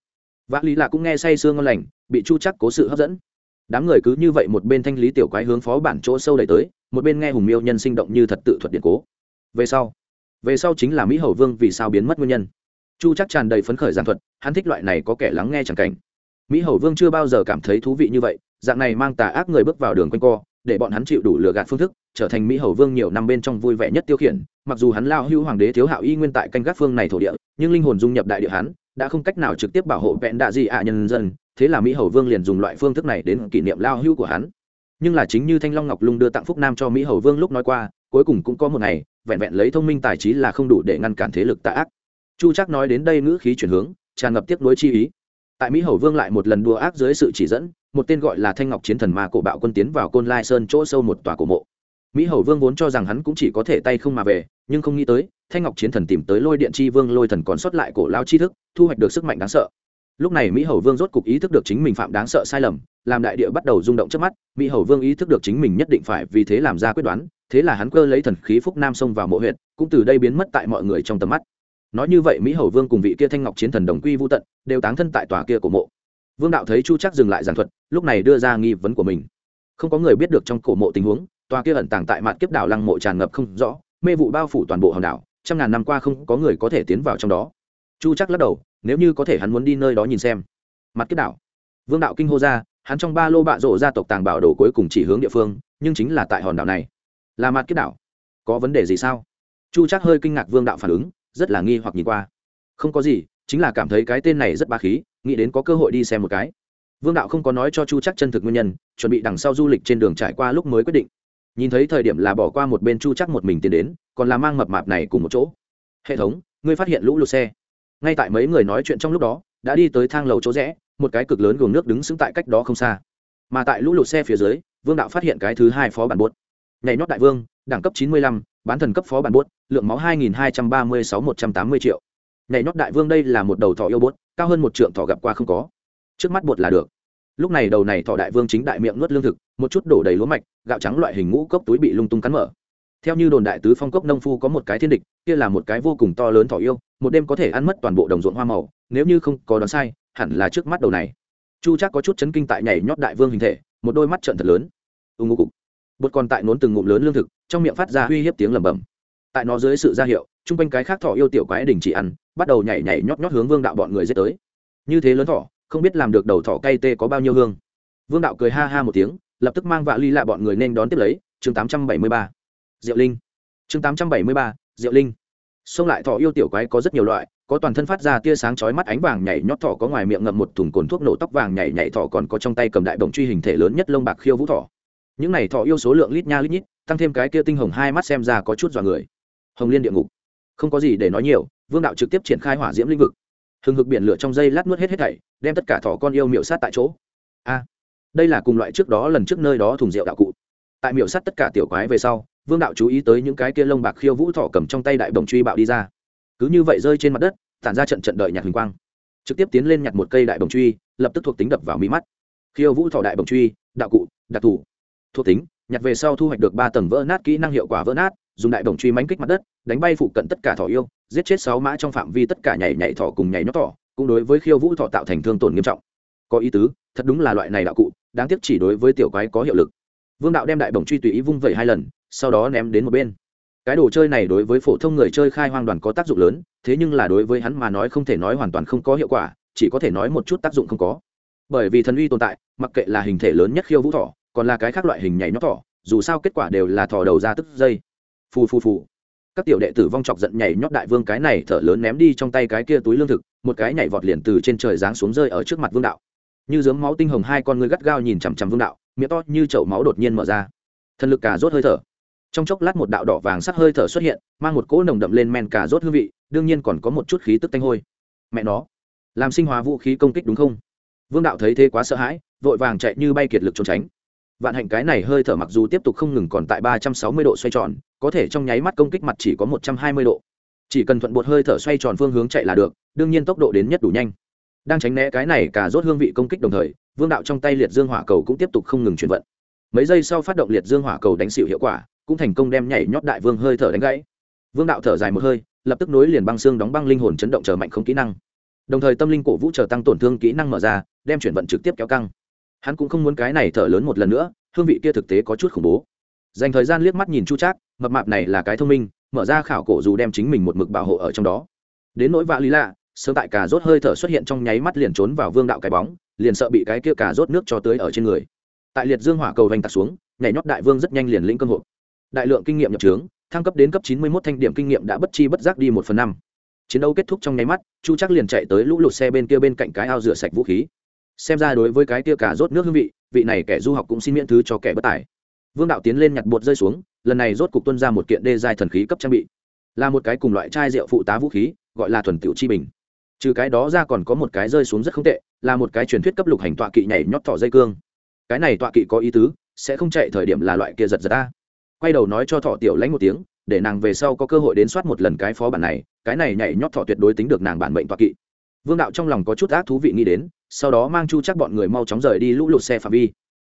[SPEAKER 1] Vã lý lạ cũng nghe say sương ngon lành, bị chu chắc cố sự hấp dẫn. Đám người cứ như vậy một bên thanh lý tiểu quái hướng phó bản chỗ sâu đẩy tới, một bên nghe hùng miêu nhân sinh động như thật tự thuật điện cố. Về sau về sau chính là mỹ hầu vương vì sao biến mất nguyên nhân. Chu chắc tràn đầy phấn khởi giảng thuật, hắn thích loại này có kẻ lắng nghe chẳng cảnh. Mỹ hầu vương chưa bao giờ cảm thấy thú vị như vậy dạng này mang tà ác người bước vào đường quanh co, để bọn hắn chịu đủ lừa gạt phương thức, trở thành mỹ hầu vương nhiều năm bên trong vui vẻ nhất tiêu khiển. Mặc dù hắn lao hưu hoàng đế thiếu hạo y nguyên tại canh gác phương này thổ địa, nhưng linh hồn dung nhập đại địa hắn, đã không cách nào trực tiếp bảo hộ vẹn đạ di ạ nhân dân. Thế là mỹ hầu vương liền dùng loại phương thức này đến kỷ niệm lao hưu của hắn. Nhưng là chính như thanh long ngọc lung đưa tặng phúc nam cho mỹ hầu vương lúc nói qua, cuối cùng cũng có một ngày, vẹn vẹn lấy thông minh tài trí là không đủ để ngăn cản thế lực tạ ác. Chu chắc nói đến đây ngữ khí chuyển hướng, tràn ngập tiếc nuối chi ý. Tại mỹ hầu vương lại một lần đùa ác dưới sự chỉ dẫn một tên gọi là thanh ngọc chiến thần ma cổ bạo quân tiến vào côn lai sơn chỗ sâu một tòa cổ mộ. Mỹ hầu vương vốn cho rằng hắn cũng chỉ có thể tay không mà về, nhưng không nghĩ tới, thanh ngọc chiến thần tìm tới lôi điện chi vương lôi thần còn sót lại cổ lao chi thức, thu hoạch được sức mạnh đáng sợ. Lúc này mỹ hầu vương rốt cục ý thức được chính mình phạm đáng sợ sai lầm, làm đại địa bắt đầu rung động trước mắt, mỹ hầu vương ý thức được chính mình nhất định phải vì thế làm ra quyết đoán, thế là hắn cơ lấy thần khí phúc nam sông vào mộ huyện cũng từ đây biến mất tại mọi người trong tầm mắt. Nói như vậy mỹ hầu vương cùng vị kia thanh ngọc chiến thần đồng quy vô tận, đều táng thân tại tòa kia của mộ vương đạo thấy chu chắc dừng lại giảng thuật, lúc này đưa ra nghi vấn của mình. Không có người biết được trong cổ mộ tình huống, tòa kia ẩn tàng tại mặt kiếp đảo lăng mộ tràn ngập không rõ, mê vụ bao phủ toàn bộ hòn đảo, trăm ngàn năm qua không có người có thể tiến vào trong đó. Chu chắc lắc đầu, nếu như có thể hắn muốn đi nơi đó nhìn xem. Mặt kiếp đảo. Vương đạo kinh hô ra, hắn trong ba lô bạ rộ gia tộc tàng bảo đồ cuối cùng chỉ hướng địa phương, nhưng chính là tại hòn đảo này. Là mặt kiếp đảo. Có vấn đề gì sao? Chu chắc hơi kinh ngạc vương đạo phản ứng, rất là nghi hoặc nhìn qua. Không có gì chính là cảm thấy cái tên này rất ba khí, nghĩ đến có cơ hội đi xem một cái. Vương đạo không có nói cho chu chắc chân thực nguyên nhân, chuẩn bị đằng sau du lịch trên đường trải qua lúc mới quyết định. Nhìn thấy thời điểm là bỏ qua một bên chu chắc một mình tiến đến, còn là mang mập mạp này cùng một chỗ. Hệ thống, ngươi phát hiện lũ lụt xe. Ngay tại mấy người nói chuyện trong lúc đó, đã đi tới thang lầu chỗ rẽ, một cái cực lớn gồm nước đứng sững tại cách đó không xa. Mà tại lũ lụt xe phía dưới, vương đạo phát hiện cái thứ hai phó bản bốt nhảy nhót đại vương, đẳng cấp chín mươi lăm, bán thần cấp phó bản bốt lượng máu hai nghìn hai trăm ba mươi sáu một trăm tám mươi triệu nhảy nhót đại vương đây là một đầu thỏ yêu bốt, cao hơn một trượng thỏ gặp qua không có. Trước mắt bột là được. Lúc này đầu này thỏ đại vương chính đại miệng nuốt lương thực, một chút đổ đầy lúa mạch, gạo trắng loại hình ngũ cốc túi bị lung tung cắn mở. Theo như đồn đại tứ phong cốc nông phu có một cái thiên địch, kia là một cái vô cùng to lớn thỏ yêu, một đêm có thể ăn mất toàn bộ đồng ruộng hoa màu, nếu như không có đoán sai, hẳn là trước mắt đầu này. Chu chắc có chút chấn kinh tại nhảy nhót đại vương hình thể, một đôi mắt trận thật lớn. Ưng ngô cục. Bột còn tại nốn từng ngụm lớn lương thực, trong miệng phát ra uy hiếp tiếng lẩm bẩm. Tại nó dưới sự ra hiệu chung quanh cái khác thỏ yêu tiểu quái đình chỉ ăn, bắt đầu nhảy nhảy nhót nhót hướng vương đạo bọn người dết tới. Như thế lớn thỏ, không biết làm được đầu thỏ cay tê có bao nhiêu hương. Vương đạo cười ha ha một tiếng, lập tức mang vạ ly lạ bọn người nên đón tiếp lấy, chương tám trăm bảy mươi ba, diệu linh. Chương tám trăm bảy mươi ba, diệu linh. Xông lại thỏ yêu tiểu quái có rất nhiều loại, có toàn thân phát ra tia sáng chói mắt ánh vàng nhảy nhót thỏ có ngoài miệng ngậm một thùng cồn thuốc nổ tóc vàng nhảy nhảy thỏ còn có trong tay cầm đại bồng truy hình thể lớn nhất lông bạc khiêu vũ thỏ. Những này thỏ yêu số lượng lít nha lít nhít, tăng thêm cái kia tinh hồng hai mắt xem ra có chút dọa người. Hồng liên địa ngục không có gì để nói nhiều, vương đạo trực tiếp triển khai hỏa diễm lĩnh vực. Hừng hực biển lửa trong dây lát nuốt hết hết thảy, đem tất cả thỏ con yêu miệu sát tại chỗ. A, đây là cùng loại trước đó lần trước nơi đó thùng rượu đạo cụ. Tại miệu sát tất cả tiểu quái về sau, vương đạo chú ý tới những cái kia lông bạc khiêu vũ thỏ cầm trong tay đại đồng truy bạo đi ra. Cứ như vậy rơi trên mặt đất, tản ra trận trận đợi nhạc huỳnh quang. Trực tiếp tiến lên nhặt một cây đại đồng truy, lập tức thuộc tính đập vào mí mắt. Khiêu vũ thỏ đại đồng truy, đạo cụ, đặc thù. Thuộc tính, nhặt về sau thu hoạch được ba tầng vỡ nát kỹ năng hiệu quả vỡ nát dùng đại đồng truy mánh kích mặt đất, đánh bay phụ cận tất cả thỏ yêu, giết chết sáu mã trong phạm vi tất cả nhảy nhảy thỏ cùng nhảy nhót thỏ, cũng đối với khiêu vũ thỏ tạo thành thương tổn nghiêm trọng. Có ý tứ, thật đúng là loại này đạo cụ, đáng tiếc chỉ đối với tiểu quái có hiệu lực. Vương đạo đem đại bồng truy tùy ý vung vẩy hai lần, sau đó ném đến một bên. Cái đồ chơi này đối với phổ thông người chơi khai hoang đoàn có tác dụng lớn, thế nhưng là đối với hắn mà nói không thể nói hoàn toàn không có hiệu quả, chỉ có thể nói một chút tác dụng không có. Bởi vì thần uy tồn tại, mặc kệ là hình thể lớn nhất khiêu vũ thỏ, còn là cái khác loại hình nhảy nhót thỏ, dù sao kết quả đều là thỏ đầu ra tức dây phù phù phù. Các tiểu đệ tử vong chọc giận nhảy nhót đại vương cái này thở lớn ném đi trong tay cái kia túi lương thực, một cái nhảy vọt liền từ trên trời giáng xuống rơi ở trước mặt vương đạo. Như dướng máu tinh hồng hai con ngươi gắt gao nhìn chằm chằm vương đạo, miệng to như chậu máu đột nhiên mở ra. Thần lực cà rốt hơi thở. Trong chốc lát một đạo đỏ vàng sắc hơi thở xuất hiện, mang một cỗ nồng đậm lên men cà rốt hương vị, đương nhiên còn có một chút khí tức tanh hôi. Mẹ nó, làm sinh hóa vũ khí công kích đúng không? Vương đạo thấy thế quá sợ hãi, vội vàng chạy như bay kiệt lực trốn tránh. Vạn hạnh cái này hơi thở mặc dù tiếp tục không ngừng còn tại ba trăm sáu mươi độ xoay tròn có thể trong nháy mắt công kích mặt chỉ có một trăm hai mươi độ. Chỉ cần thuận bột hơi thở xoay tròn phương hướng chạy là được, đương nhiên tốc độ đến nhất đủ nhanh. Đang tránh né cái này cả rốt hương vị công kích đồng thời, vương đạo trong tay liệt dương hỏa cầu cũng tiếp tục không ngừng chuyển vận. Mấy giây sau phát động liệt dương hỏa cầu đánh xịu hiệu quả, cũng thành công đem nhảy nhót đại vương hơi thở đánh gãy. Vương đạo thở dài một hơi, lập tức nối liền băng xương đóng băng linh hồn chấn động chờ mạnh không kỹ năng. Đồng thời tâm linh cổ vũ chờ tăng tổn thương kỹ năng mở ra, đem chuyển vận trực tiếp kéo căng. Hắn cũng không muốn cái này thở lớn một lần nữa, hương vị kia thực tế có chút khủng bố. Dành thời gian liếc mắt nhìn chu trác mập mạp này là cái thông minh, mở ra khảo cổ dù đem chính mình một mực bảo hộ ở trong đó. Đến nỗi vạ lý lạ, sớm tại cả rốt hơi thở xuất hiện trong nháy mắt liền trốn vào vương đạo cái bóng, liền sợ bị cái kia cả rốt nước cho tưới ở trên người. Tại liệt dương hỏa cầu vành tạt xuống, nhảy nhót đại vương rất nhanh liền lĩnh cơ hội đại lượng kinh nghiệm nhập trướng, thăng cấp đến cấp chín mươi một thanh điểm kinh nghiệm đã bất chi bất giác đi một phần năm. Chiến đấu kết thúc trong nháy mắt, chu chắc liền chạy tới lũ lụt xe bên kia bên cạnh cái ao rửa sạch vũ khí. Xem ra đối với cái kia cả rốt nước hương vị vị này kẻ du học cũng xin miễn thứ cho kẻ bất tài. Vương đạo tiến lên nhặt bột rơi xuống lần này rốt cục tuân ra một kiện đê giai thần khí cấp trang bị, là một cái cùng loại chai rượu phụ tá vũ khí, gọi là thuần tiểu chi bình. Trừ cái đó ra còn có một cái rơi xuống rất không tệ, là một cái truyền thuyết cấp lục hành tọa kỵ nhảy nhót thỏ dây cương. Cái này tọa kỵ có ý tứ, sẽ không chạy thời điểm là loại kia giật giật ta quay đầu nói cho thỏ tiểu lãnh một tiếng, để nàng về sau có cơ hội đến soát một lần cái phó bản này, cái này nhảy nhót thỏ tuyệt đối tính được nàng bản mệnh tọa kỵ. Vương đạo trong lòng có chút ác thú vị nghĩ đến, sau đó mang chu chắc bọn người mau chóng rời đi lũ lụt xe phạm vi.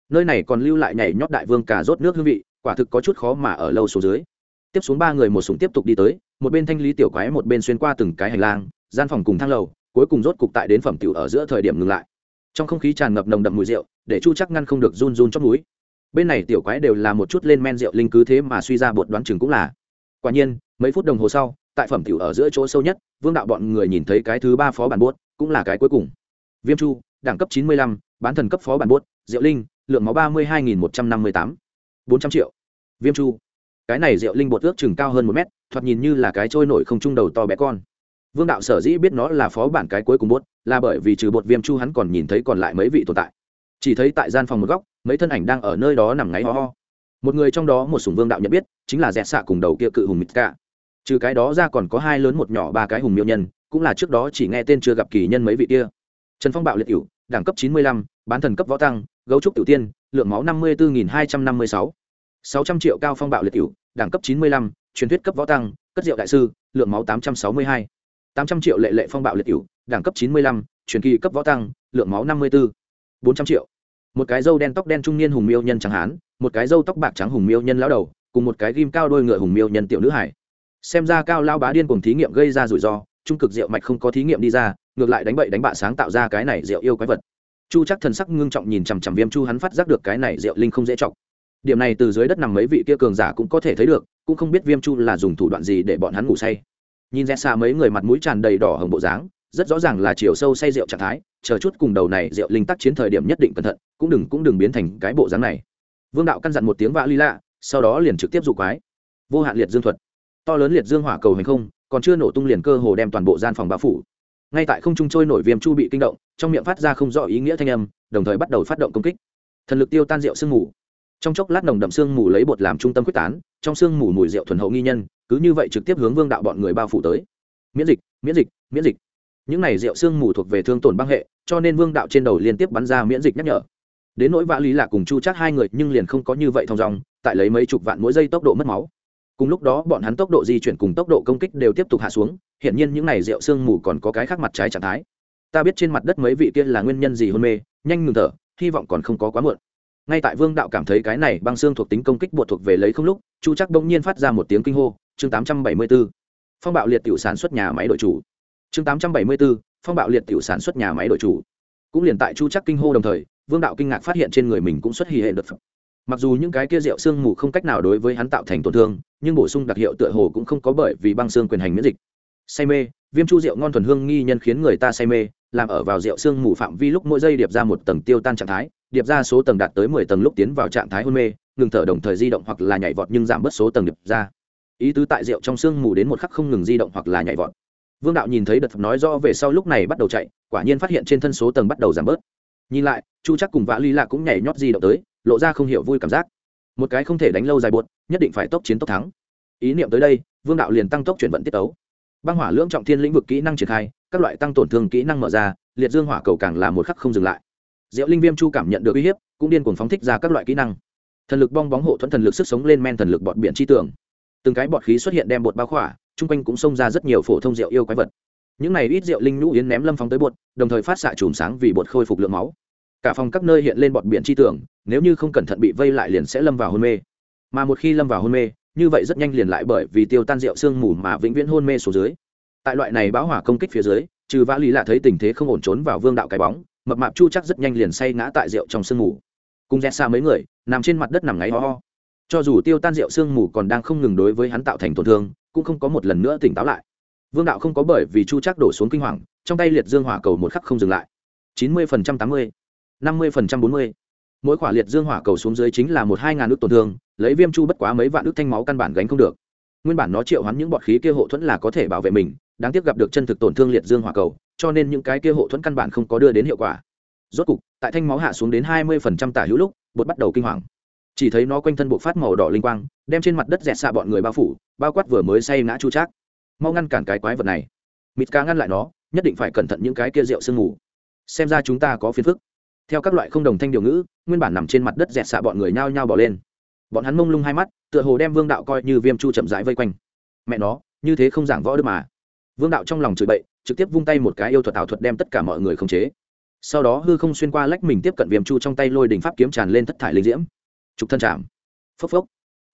[SPEAKER 1] Nơi này còn lưu lại nhảy nhót đại vương cả rốt nước hương vị quả thực có chút khó mà ở lâu xuống dưới. Tiếp xuống ba người một súng tiếp tục đi tới, một bên thanh lý tiểu quái một bên xuyên qua từng cái hành lang, gian phòng cùng thang lầu, cuối cùng rốt cục tại đến phẩm tiểu ở giữa thời điểm ngừng lại. Trong không khí tràn ngập nồng đậm mùi rượu, để chu chắc ngăn không được run run trong núi bên này tiểu quái đều là một chút lên men rượu linh cứ thế mà suy ra bột đoán chừng cũng là. Quả nhiên, mấy phút đồng hồ sau, tại phẩm tiểu ở giữa chỗ sâu nhất, vương đạo bọn người nhìn thấy cái thứ ba phó bản buốt cũng là cái cuối cùng. Viêm chu, đẳng cấp chín mươi lăm, bán thần cấp phó bản buốt rượu linh, lượng máu ba mươi hai nghìn một trăm năm mươi tám bốn trăm triệu. Viêm chu. Cái này rượu linh bột ước chừng cao hơn một mét, thoạt nhìn như là cái trôi nổi không trung đầu to bé con. Vương đạo sở dĩ biết nó là phó bản cái cuối cùng bốt là bởi vì trừ bột viêm chu hắn còn nhìn thấy còn lại mấy vị tồn tại. Chỉ thấy tại gian phòng một góc, mấy thân ảnh đang ở nơi đó nằm ngáy ho ho. Một người trong đó một sùng vương đạo nhận biết, chính là dẹt xạ cùng đầu kia cự hùng mít cả trừ cái đó ra còn có hai lớn một nhỏ ba cái hùng miêu nhân, cũng là trước đó chỉ nghe tên chưa gặp kỳ nhân mấy vị kia. Trần phong bạo liệt cựu đẳng cấp chín mươi lăm, bán thần cấp võ tăng, gấu trúc tiểu tiên lượng máu năm mươi bốn hai trăm năm mươi sáu. sáu trăm triệu cao phong bạo liệt cựu đẳng cấp chín mươi lăm, truyền thuyết cấp võ tăng, cất diệu đại sư, lượng máu tám trăm sáu mươi hai. tám trăm triệu lệ lệ phong bạo liệt cựu đẳng cấp chín mươi lăm, truyền kỳ cấp võ tăng, lượng máu năm mươi bốn bốn trăm triệu. Một cái dâu đen tóc đen trung niên hùng miêu nhân trắng hán, một cái dâu tóc bạc trắng hùng miêu nhân lão đầu, cùng một cái ghim cao đôi ngựa hùng miêu nhân tiểu nữ hải. Xem ra cao lao bá điên cùng thí nghiệm gây ra rủi ro, trung cực rượu mạch không có thí nghiệm đi ra, ngược lại đánh bậy đánh bạ sáng tạo ra cái này rượu yêu quái vật chu chắc thần sắc ngưng trọng nhìn chằm chằm viêm chu, hắn phát giác được cái này Diệu linh không dễ chọc. Điểm này từ dưới đất nằm mấy vị kia cường giả cũng có thể thấy được, cũng không biết viêm chu là dùng thủ đoạn gì để bọn hắn ngủ say. Nhìn rẽ xa mấy người mặt mũi tràn đầy đỏ hồng bộ dáng, rất rõ ràng là chiều sâu say rượu trạng thái, chờ chút cùng đầu này rượu linh tác chiến thời điểm nhất định cẩn thận, cũng đừng cũng đừng biến thành cái bộ dáng này. Vương đạo căn dặn một tiếng vã ly lạ, sau đó liền trực tiếp dụ quái. Vô hạn liệt dương thuật. To lớn liệt dương hỏa cầu hành không, còn chưa nổ tung liền cơ hồ đem toàn bộ gian phòng bao phủ ngay tại không trung trôi nổi viêm chu bị kinh động, trong miệng phát ra không rõ ý nghĩa thanh âm, đồng thời bắt đầu phát động công kích. Thần lực tiêu tan rượu sương mù. Trong chốc lát nồng đậm sương mù lấy bột làm trung tâm quyết tán, trong sương mù mùi rượu thuần hậu nghi nhân, cứ như vậy trực tiếp hướng vương đạo bọn người bao phủ tới. Miễn dịch miễn dịch miễn dịch. Những này rượu sương mù thuộc về thương tổn băng hệ, cho nên vương đạo trên đầu liên tiếp bắn ra miễn dịch nhắc nhở. Đến nỗi vã lý là cùng chu chắc hai người, nhưng liền không có như vậy thong dong, tại lấy mấy chục vạn mỗi giây tốc độ mất máu cùng lúc đó, bọn hắn tốc độ di chuyển cùng tốc độ công kích đều tiếp tục hạ xuống, hiển nhiên những này rượu sương mù còn có cái khác mặt trái trạng thái ta biết trên mặt đất mấy vị kia là nguyên nhân gì hôn mê, nhanh ngừng thở, hy vọng còn không có quá muộn ngay tại vương đạo cảm thấy cái này băng xương thuộc tính công kích bột thuộc về lấy không lúc, chu chắc bỗng nhiên phát ra một tiếng kinh hô, chương 874. phong bạo liệt tiểu sản xuất nhà máy đội chủ chương 874. phong bạo liệt tiểu sản xuất nhà máy đội chủ cũng liền tại chu chắc kinh hô đồng thời, vương đạo kinh ngạc phát hiện trên người mình cũng xuất hiện hệ đột phẩm mặc dù những cái kia rượu xương mù không cách nào đối với hắn tạo thành tổn thương, nhưng bổ sung đặc hiệu tựa hồ cũng không có bởi vì băng xương quyền hành miễn dịch. Say mê, viêm chu rượu ngon thuần hương nghi nhân khiến người ta say mê, làm ở vào rượu xương mù phạm vi lúc mỗi giây điệp ra một tầng tiêu tan trạng thái, điệp ra số tầng đạt tới mười tầng lúc tiến vào trạng thái hôn mê, ngừng thở đồng thời di động hoặc là nhảy vọt nhưng giảm bớt số tầng điệp ra. Ý tứ tại rượu trong xương mù đến một khắc không ngừng di động hoặc là nhảy vọt. Vương đạo nhìn thấy đợt nói rõ về sau lúc này bắt đầu chạy, quả nhiên phát hiện trên thân số tầng bắt đầu giảm bớt. Nhìn lại, chu chắc cùng vã ly lạ cũng nhảy nhót di động tới lộ ra không hiểu vui cảm giác. Một cái không thể đánh lâu dài buột nhất định phải tốc chiến tốc thắng. Ý niệm tới đây, vương đạo liền tăng tốc chuyển vận tiết tấu. Băng hỏa lưỡng trọng thiên lĩnh vực kỹ năng triển khai, các loại tăng tổn thương kỹ năng mở ra, liệt dương hỏa cầu càng là một khắc không dừng lại. Diệu linh viêm chu cảm nhận được uy hiếp, cũng điên cuồng phóng thích ra các loại kỹ năng. Thần lực bong bóng hộ thuẫn thần lực sức sống lên men thần lực bọt biển chi tưởng từng cái bọt khí xuất hiện đem bột bao khỏa, chung quanh cũng xông ra rất nhiều phổ thông rượu yêu quái vật. Những này ít rượu linh nhũ yến ném lâm phóng tới bột, đồng thời phát xạ chùm sáng vì bột khôi phục lượng máu cả phòng các nơi hiện lên bọt biển chi tưởng, nếu như không cẩn thận bị vây lại liền sẽ lâm vào hôn mê. Mà một khi lâm vào hôn mê, như vậy rất nhanh liền lại bởi vì tiêu tan rượu sương mù mà vĩnh viễn hôn mê xuống dưới. Tại loại này bão hỏa công kích phía dưới, trừ vã lý lạ thấy tình thế không ổn trốn vào vương đạo cái bóng, mập mạp chu chắc rất nhanh liền say ngã tại rượu trong sương mù. Cùng dạ rẽ xa mấy người, nằm trên mặt đất nằm ngáy ho ho. Cho dù tiêu tan rượu sương mù còn đang không ngừng đối với hắn tạo thành tổn thương, cũng không có một lần nữa tỉnh táo lại. Vương đạo không có bởi vì chu chắc đổ xuống kinh hoàng, trong tay liệt dương hỏa cầu một khắc không dừng lại. Chín mươi phần trăm tám mươi năm mươi phần trăm bốn mươi. Mỗi khỏa liệt dương hỏa cầu xuống dưới chính là một hai ngàn ước tổn thương, lấy viêm chu bất quá mấy vạn ước thanh máu căn bản gánh không được. Nguyên bản nó triệu hắn những bọt khí kia hộ thuẫn là có thể bảo vệ mình, đáng tiếc gặp được chân thực tổn thương liệt dương hỏa cầu, cho nên những cái kia hộ thuẫn căn bản không có đưa đến hiệu quả. Rốt cục, tại thanh máu hạ xuống đến hai mươi phần trăm tả hữu lúc, bột bắt đầu kinh hoàng. Chỉ thấy nó quanh thân bộ phát màu đỏ linh quang, đem trên mặt đất dẹt xạ bọn người bao phủ, bao quát vừa mới say ngã chu trác. Mau ngăn cản cái quái vật này. Mịt ca ngăn lại nó, nhất định phải cẩn thận những cái kia rượu sương mù. Xem ra chúng ta có phiền phức theo các loại không đồng thanh điều ngữ, nguyên bản nằm trên mặt đất dẹt xạ bọn người nhao nhao bỏ lên. Bọn hắn mông lung hai mắt, tựa hồ đem vương đạo coi như viêm chu chậm rãi vây quanh. Mẹ nó, như thế không giảng võ được mà. Vương đạo trong lòng chửi bậy, trực tiếp vung tay một cái yêu thuật ảo thuật đem tất cả mọi người khống chế. Sau đó hư không xuyên qua lách mình tiếp cận viêm chu trong tay lôi đình pháp kiếm tràn lên thất thải linh diễm. Trục thân chạm. Phốc phốc.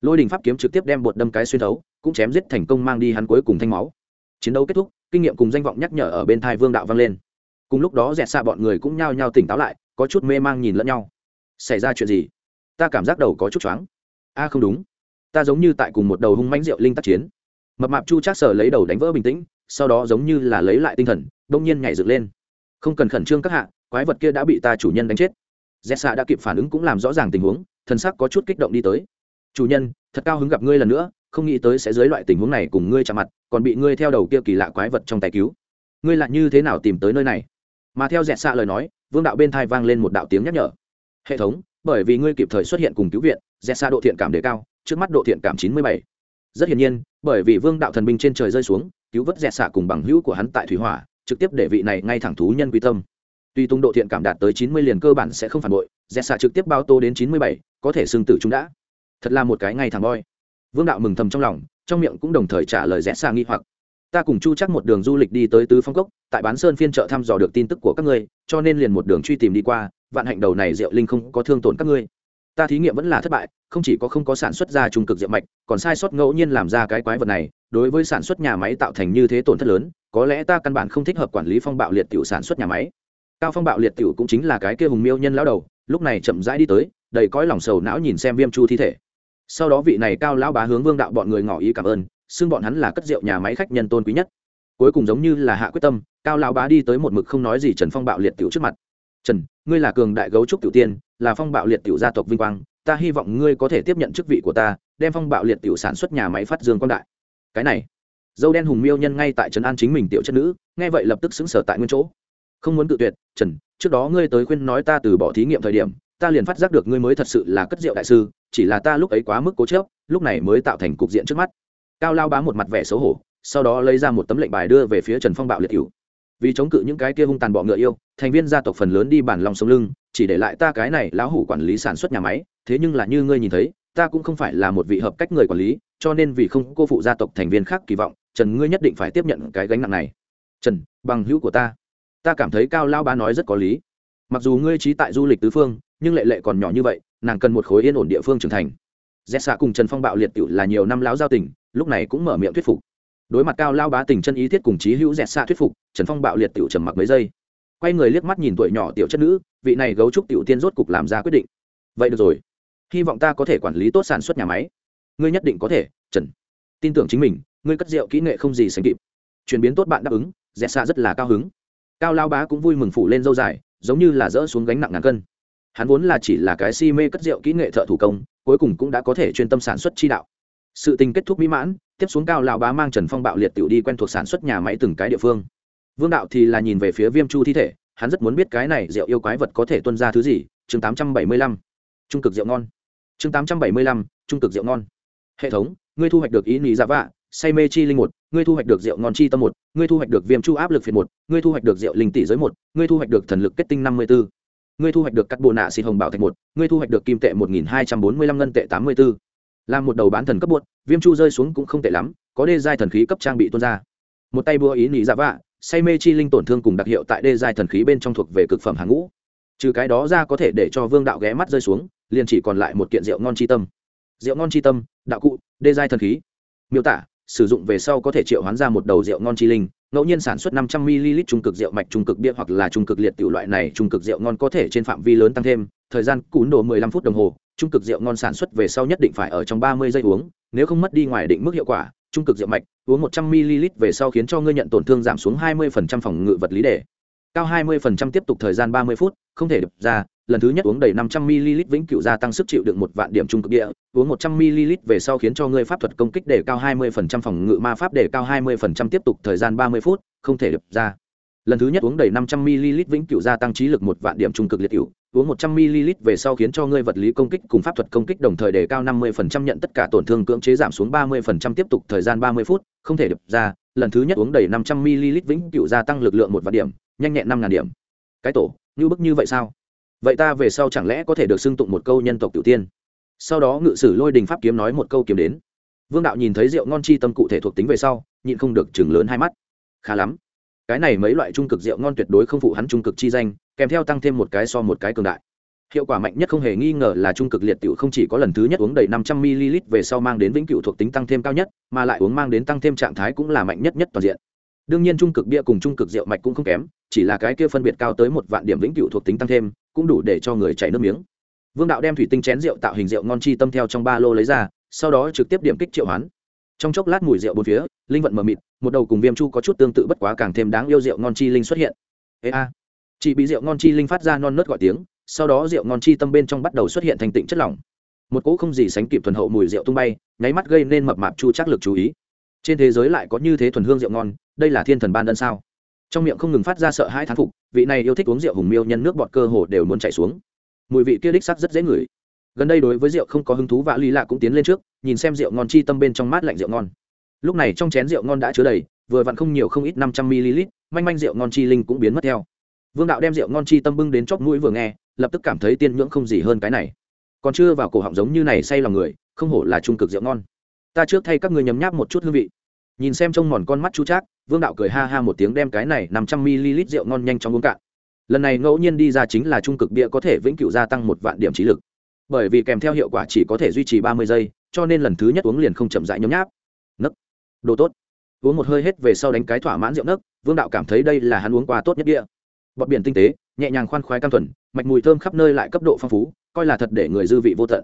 [SPEAKER 1] Lôi đình pháp kiếm trực tiếp đem bột đâm cái xuyên thấu, cũng chém giết thành công mang đi hắn cuối cùng thanh máu. Chiến đấu kết thúc, kinh nghiệm cùng danh vọng nhắc nhở ở bên thai vương đạo vang lên. Cùng lúc đó dẹt xa bọn người cũng nhao nhao tỉnh táo lại có chút mê mang nhìn lẫn nhau. Xảy ra chuyện gì? Ta cảm giác đầu có chút choáng. A, không đúng. Ta giống như tại cùng một đầu hung mánh rượu linh tác chiến. Mập mạp chu trác sở lấy đầu đánh vỡ bình tĩnh, sau đó giống như là lấy lại tinh thần, đông nhiên nhảy dựng lên. Không cần khẩn trương các hạ, quái vật kia đã bị ta chủ nhân đánh chết. Dẹt xạ đã kịp phản ứng cũng làm rõ ràng tình huống, thân sắc có chút kích động đi tới. Chủ nhân, thật cao hứng gặp ngươi lần nữa, không nghĩ tới sẽ dưới loại tình huống này cùng ngươi chạm mặt, còn bị ngươi theo đầu kia kỳ lạ quái vật trong tay cứu. Ngươi lại như thế nào tìm tới nơi này? Mà theo dẹt xạ lời nói vương đạo bên thai vang lên một đạo tiếng nhắc nhở. Hệ thống, bởi vì ngươi kịp thời xuất hiện cùng cứu viện dẹt xa độ thiện cảm đề cao, trước mắt độ thiện cảm chín mươi bảy. Rất hiển nhiên, bởi vì vương đạo thần binh trên trời rơi xuống, cứu vớt dẹt xạ cùng bằng hữu của hắn tại thủy hỏa, trực tiếp để vị này ngay thẳng thú nhân quy tâm. Tuy tung độ thiện cảm đạt tới chín mươi liền cơ bản sẽ không phản bội dẹt xạ trực tiếp bao tô đến chín mươi bảy, có thể xưng tử chúng đã. Thật là một cái ngay thẳng voi. vương đạo mừng thầm trong lòng, trong miệng cũng đồng thời trả lời rẽ xa nghi hoặc ta cùng chu chắc một đường du lịch đi tới tứ phong cốc, tại bán sơn phiên chợ thăm dò được tin tức của các ngươi, cho nên liền một đường truy tìm đi qua, vạn hạnh đầu này diệu linh không có thương tổn các ngươi. Ta thí nghiệm vẫn là thất bại, không chỉ có không có sản xuất ra trung cực diệu mạch, còn sai sót ngẫu nhiên làm ra cái quái vật này, đối với sản xuất nhà máy tạo thành như thế tổn thất lớn, có lẽ ta căn bản không thích hợp quản lý phong bạo liệt tiểu sản xuất nhà máy. Cao phong bạo liệt tiểu cũng chính là cái kia hùng miêu nhân lão đầu, lúc này chậm rãi đi tới, đầy cõi lòng sầu não nhìn xem viêm chu thi thể. Sau đó vị này cao lão bá hướng vương đạo bọn người ngỏ ý cảm ơn xưng bọn hắn là cất rượu nhà máy khách nhân tôn quý nhất. Cuối cùng giống như là hạ quyết tâm, cao lão bá đi tới một mực không nói gì trần phong bạo liệt tiểu trước mặt. Trần, ngươi là cường đại gấu trúc tiểu tiên, là phong bạo liệt tiểu gia tộc vinh quang, ta hy vọng ngươi có thể tiếp nhận chức vị của ta, đem phong bạo liệt tiểu sản xuất nhà máy phát dương quang đại. Cái này, dâu đen hùng miêu nhân ngay tại trấn an chính mình tiểu chất nữ, nghe vậy lập tức xứng sở tại nguyên chỗ. Không muốn cự tuyệt, trần, trước đó ngươi tới khuyên nói ta từ bỏ thí nghiệm thời điểm, ta liền phát giác được ngươi mới thật sự là cất rượu đại sư, chỉ là ta lúc ấy quá mức cố chớp lúc này mới tạo thành cục diện trước mắt cao lao bá một mặt vẻ xấu hổ, sau đó lấy ra một tấm lệnh bài đưa về phía trần phong bạo liệt cựu vì chống cự những cái kia hung tàn bọ ngựa yêu, thành viên gia tộc phần lớn đi bản lòng sông lưng, chỉ để lại ta cái này lão hủ quản lý sản xuất nhà máy, thế nhưng là như ngươi nhìn thấy, ta cũng không phải là một vị hợp cách người quản lý, cho nên vì không cô phụ gia tộc thành viên khác kỳ vọng, trần ngươi nhất định phải tiếp nhận cái gánh nặng này. Trần, bằng hữu của ta. Ta cảm thấy cao lao bá nói rất có lý. Mặc dù ngươi trí tại du lịch tứ phương, nhưng lệ lệ còn nhỏ như vậy, nàng cần một khối yên ổn địa phương trưởng thành. Dẹt xạ cùng trần phong bạo liệt cựu là nhiều năm lão giao tình lúc này cũng mở miệng thuyết phục. Đối mặt cao lao bá tình chân ý thiết cùng chí hữu dẹt xa thuyết phục, trần phong bạo liệt tiểu trầm mặc mấy giây. Quay người liếc mắt nhìn tuổi nhỏ tiểu chất nữ, vị này gấu trúc tiểu tiên rốt cục làm ra quyết định. Vậy được rồi. Hy vọng ta có thể quản lý tốt sản xuất nhà máy. Ngươi nhất định có thể, trần. Tin tưởng chính mình, ngươi cất rượu kỹ nghệ không gì sánh kịp. Chuyển biến tốt bạn đáp ứng, dẹt xa rất là cao hứng. Cao lao bá cũng vui mừng phủ lên dâu dài, giống như là dỡ xuống gánh nặng ngàn cân. Hắn vốn là chỉ là cái si mê cất rượu kỹ nghệ thợ thủ công, cuối cùng cũng đã có thể chuyên tâm sản xuất chi đạo sự tình kết thúc mỹ mãn, tiếp xuống cao lão bá mang trần phong bạo liệt tiểu đi quen thuộc sản xuất nhà máy từng cái địa phương. Vương đạo thì là nhìn về phía viêm chu thi thể, hắn rất muốn biết cái này rượu yêu quái vật có thể tuân ra thứ gì, chương tám trăm bảy mươi lăm. Trung cực rượu ngon. Chương tám trăm bảy mươi lăm, trung cực rượu ngon. Hệ thống, ngươi thu hoạch được ý nghĩ giả dạ vạ, say mê chi linh một, ngươi thu hoạch được rượu ngon chi tâm một, ngươi thu hoạch được viêm chu áp lực phiền một, ngươi thu hoạch được rượu linh tỷ giới một, ngươi thu hoạch được thần lực kết tinh năm mươi bốn ngươi thu hoạch được các bộ nạ xịt hồng bảo thạch một, ngươi thu hoạch được kim tệ một nghìn hai trăm bốn mươi lăm ngân tệ tám mươi b ố làm một đầu bán thần cấp buốt, viêm chu rơi xuống cũng không tệ lắm, có đê giai thần khí cấp trang bị tuôn ra. Một tay búa ý nỉ dạ vạ, say mê chi linh tổn thương cùng đặc hiệu tại đê giai thần khí bên trong thuộc về cực phẩm hàng ngũ. Trừ cái đó ra có thể để cho vương đạo ghé mắt rơi xuống, liền chỉ còn lại một kiện rượu ngon chi tâm. Rượu ngon chi tâm, đạo cụ, đê giai thần khí. Miêu tả, sử dụng về sau có thể triệu hoán ra một đầu rượu ngon chi linh ngẫu nhiên sản xuất 500 ml trung cực rượu mạch trung cực bia hoặc là trung cực liệt tiểu loại này trung cực rượu ngon có thể trên phạm vi lớn tăng thêm. Thời gian cún đồ 15 phút đồng hồ trung cực rượu ngon sản xuất về sau nhất định phải ở trong 30 giây uống nếu không mất đi ngoài định mức hiệu quả trung cực rượu mạch uống 100 ml về sau khiến cho ngươi nhận tổn thương giảm xuống 20% phòng ngự vật lý đề. Cao 20% tiếp tục thời gian 30 phút không thể đập ra lần thứ nhất uống đầy 500 ml vĩnh cửu gia tăng sức chịu đựng một vạn điểm trung cực địa, uống 100 ml về sau khiến cho ngươi pháp thuật công kích để cao 20% phòng ngự ma pháp để cao 20% tiếp tục thời gian 30 phút, không thể lập ra. Lần thứ nhất uống đầy 500 ml vĩnh cửu gia tăng trí lực một vạn điểm trung cực liệt hữu, uống 100 ml về sau khiến cho ngươi vật lý công kích cùng pháp thuật công kích đồng thời đề cao 50% nhận tất cả tổn thương cưỡng chế giảm xuống 30% tiếp tục thời gian 30 phút, không thể lập ra. Lần thứ nhất uống đầy 500 ml vĩnh cửu gia tăng lực lượng một vạn điểm, nhanh nhẹn 5000 điểm. Cái tổ, như bức như vậy sao? vậy ta về sau chẳng lẽ có thể được xưng tụng một câu nhân tộc tiểu tiên sau đó ngự sử lôi đình pháp kiếm nói một câu kiếm đến. Vương đạo nhìn thấy rượu ngon chi tâm cụ thể thuộc tính về sau, nhịn không được chừng lớn hai mắt. Khá lắm. Cái này mấy loại trung cực rượu ngon tuyệt đối không phụ hắn trung cực chi danh, kèm theo tăng thêm một cái so một cái cường đại. Hiệu quả mạnh nhất không hề nghi ngờ là trung cực liệt tiểu không chỉ có lần thứ nhất uống đầy năm trăm ml về sau mang đến vĩnh cửu thuộc tính tăng thêm cao nhất, mà lại uống mang đến tăng thêm trạng thái cũng là mạnh nhất nhất toàn diện. Đương nhiên trung cực bia cùng trung cực rượu mạch cũng không kém, chỉ là cái kia phân biệt cao tới một vạn điểm vĩnh cửu thuộc tính tăng thêm, cũng đủ để cho người chảy nước miếng vương đạo đem thủy tinh chén rượu tạo hình rượu ngon chi tâm theo trong ba lô lấy ra, sau đó trực tiếp điểm kích triệu hoán. Trong chốc lát mùi rượu bốn phía, linh vận mờ mịt, một đầu cùng viêm chu có chút tương tự bất quá càng thêm đáng yêu rượu ngon chi linh xuất hiện. Ê a. Chị bị rượu ngon chi linh phát ra non nớt gọi tiếng, sau đó rượu ngon chi tâm bên trong bắt đầu xuất hiện thành tịnh chất lỏng. Một cỗ không gì sánh kịp thuần hậu mùi rượu tung bay, nháy mắt gây nên mập mạp chu chắc lực chú ý. Trên thế giới lại có như thế thuần hương rượu ngon, đây là thiên thần ban đơn sao? Trong miệng không ngừng phát ra sợ hai thán phục, vị này yêu thích uống rượu hùng miêu nhân nước bọt cơ hồ đều muốn chảy xuống mùi vị kia đích sắc rất dễ ngửi. Gần đây đối với rượu không có hứng thú và lì lạ cũng tiến lên trước, nhìn xem rượu ngon chi tâm bên trong mát lạnh rượu ngon. Lúc này trong chén rượu ngon đã chứa đầy, vừa vặn không nhiều không ít năm trăm ml, manh manh rượu ngon chi linh cũng biến mất theo. Vương đạo đem rượu ngon chi tâm bưng đến chóp mũi vừa nghe, lập tức cảm thấy tiên nhưỡng không gì hơn cái này. Còn chưa vào cổ họng giống như này say lòng người, không hổ là trung cực rượu ngon. Ta trước thay các người nhấm nháp một chút hương vị. Nhìn xem trông mòn con mắt chú trác, vương đạo cười ha ha một tiếng đem cái này năm trăm ml rượu ngon nhanh chóng uống cạn lần này ngẫu nhiên đi ra chính là trung cực bia có thể vĩnh cửu gia tăng một vạn điểm trí lực. Bởi vì kèm theo hiệu quả chỉ có thể duy trì ba mươi giây, cho nên lần thứ nhất uống liền không chậm rãi nhấm nháp. Nấc. Đồ tốt. Uống một hơi hết về sau đánh cái thỏa mãn rượu nấc, vương đạo cảm thấy đây là hắn uống qua tốt nhất địa bọt biển tinh tế, nhẹ nhàng khoan khoái cam thuần, mạch mùi thơm khắp nơi lại cấp độ phong phú, coi là thật để người dư vị vô tận.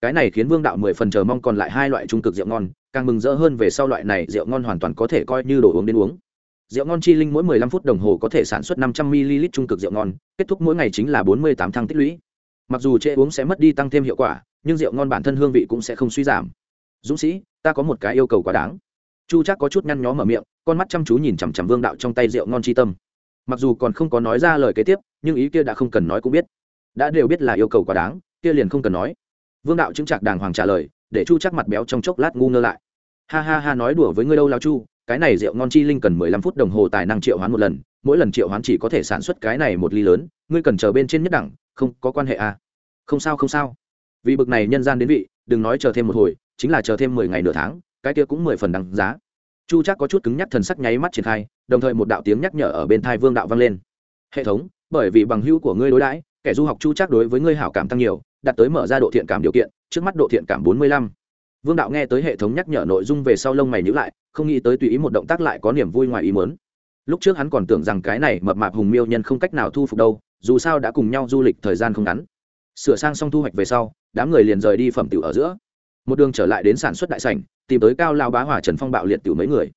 [SPEAKER 1] Cái này khiến vương đạo mười phần chờ mong còn lại hai loại trung cực rượu ngon, càng mừng rỡ hơn về sau loại này rượu ngon hoàn toàn có thể coi như đồ uống đến uống rượu ngon chi linh mỗi mười lăm phút đồng hồ có thể sản xuất năm trăm ml trung cực rượu ngon, kết thúc mỗi ngày chính là bốn mươi tám thăng tích lũy. Mặc dù chế uống sẽ mất đi tăng thêm hiệu quả, nhưng rượu ngon bản thân hương vị cũng sẽ không suy giảm. Dũng sĩ, ta có một cái yêu cầu quá đáng. Chu chắc có chút nhăn nhó mở miệng, con mắt chăm chú nhìn chằm chằm vương đạo trong tay rượu ngon chi tâm. Mặc dù còn không có nói ra lời kế tiếp, nhưng ý kia đã không cần nói cũng biết. Đã đều biết là yêu cầu quá đáng, kia liền không cần nói. Vương đạo chứng trạc đàng hoàng trả lời, để chu chắc mặt béo trong chốc lát ngu ngơ lại. Ha ha ha, nói đùa với ngươi đâu lão chu cái này rượu ngon chi linh cần mười lăm phút đồng hồ tài năng triệu hoán một lần, mỗi lần triệu hoán chỉ có thể sản xuất cái này một ly lớn, ngươi cần chờ bên trên nhất đẳng, không, có quan hệ à. không sao không sao. Vì bực này nhân gian đến vị, đừng nói chờ thêm một hồi, chính là chờ thêm mười ngày nửa tháng, cái kia cũng mười phần đằng giá. Chu chắc có chút cứng nhắc thần sắc nháy mắt triển khai, đồng thời một đạo tiếng nhắc nhở ở bên thai vương đạo vang lên. Hệ thống, bởi vì bằng hữu của ngươi đối đãi, kẻ du học chu chắc đối với ngươi hảo cảm tăng nhiều, đạt tới mở ra độ thiện cảm điều kiện, trước mắt độ thiện cảm bốn mươi lăm. Vương đạo nghe tới hệ thống nhắc nhở nội dung về sau lông mày nhữ lại không nghĩ tới tùy ý một động tác lại có niềm vui ngoài ý muốn. lúc trước hắn còn tưởng rằng cái này mập mạp hùng miêu nhân không cách nào thu phục đâu, dù sao đã cùng nhau du lịch thời gian không ngắn. Sửa sang xong thu hoạch về sau, đám người liền rời đi phẩm tiểu ở giữa. Một đường trở lại đến sản xuất đại sảnh, tìm tới cao lao bá hỏa trần phong bạo liệt tiểu mấy người.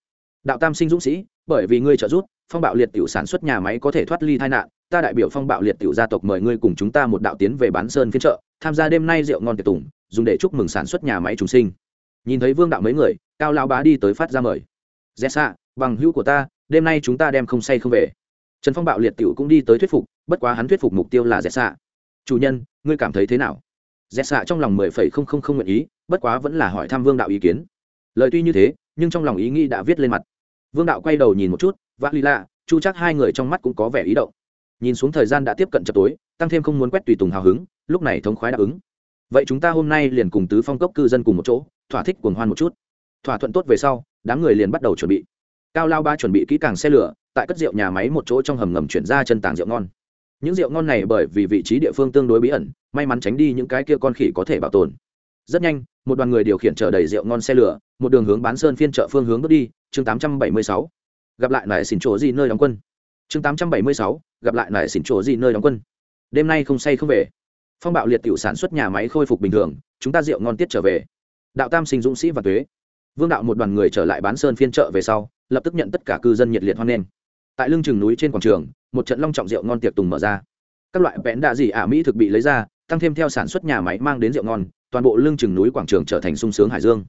[SPEAKER 1] Đạo tam sinh dũng sĩ, bởi vì ngươi trợ giúp, phong bạo liệt tiểu sản xuất nhà máy có thể thoát ly tai nạn, ta đại biểu phong bạo liệt tiểu gia tộc mời ngươi cùng chúng ta một đạo tiến về bán sơn phiên chợ, tham gia đêm nay rượu ngon tiệc tùng, dùng để chúc mừng sản xuất nhà máy chúng sinh nhìn thấy vương đạo mấy người, cao lao bá đi tới phát ra mời. Dẹ xạ, bằng hữu của ta, đêm nay chúng ta đem không say không về. Trần phong bạo liệt tiểu cũng đi tới thuyết phục, bất quá hắn thuyết phục mục tiêu là dẹ xạ. Chủ nhân, ngươi cảm thấy thế nào? Dẹ xạ trong lòng mười phẩy không không không nguyện ý, bất quá vẫn là hỏi thăm vương đạo ý kiến. Lời tuy như thế, nhưng trong lòng ý nghĩ đã viết lên mặt. Vương đạo quay đầu nhìn một chút vác lì lạ, chu chắc hai người trong mắt cũng có vẻ ý động. Nhìn xuống thời gian đã tiếp cận chập tối, tăng thêm không muốn quét tùy tùng hào hứng, lúc này thống khoái đáp ứng. Vậy chúng ta hôm nay liền cùng tứ phong cốc cư dân cùng một chỗ thỏa thích cuồng hoan một chút. Thỏa thuận tốt về sau đám người liền bắt đầu chuẩn bị. Cao lao ba chuẩn bị kỹ càng xe lửa tại cất rượu nhà máy một chỗ trong hầm ngầm chuyển ra chân tàng rượu ngon. Những rượu ngon này bởi vì vị trí địa phương tương đối bí ẩn may mắn tránh đi những cái kia con khỉ có thể bảo tồn. Rất nhanh một đoàn người điều khiển chở đầy rượu ngon xe lửa một đường hướng bán sơn phiên chợ phương hướng bước đi chương 876. gặp lại lại xỉn chỗ gì nơi đóng quân. Chương 876, gặp lại lại xỉn chỗ gì nơi đóng quân. Đêm nay không say không về. Phong bạo liệt tiểu sản xuất nhà máy khôi phục bình thường chúng ta rượu ngon tiết trở về đạo tam sinh dũng sĩ và tuế. Vương đạo một đoàn người trở lại bán sơn phiên chợ về sau, lập tức nhận tất cả cư dân nhiệt liệt hoan nghênh. Tại lưng chừng núi trên quảng trường, một trận long trọng rượu ngon tiệc tùng mở ra. Các loại vẽn đạ dị ả mỹ thực bị lấy ra, tăng thêm theo sản xuất nhà máy mang đến rượu ngon, toàn bộ lưng chừng núi quảng trường trở thành sung sướng hải dương.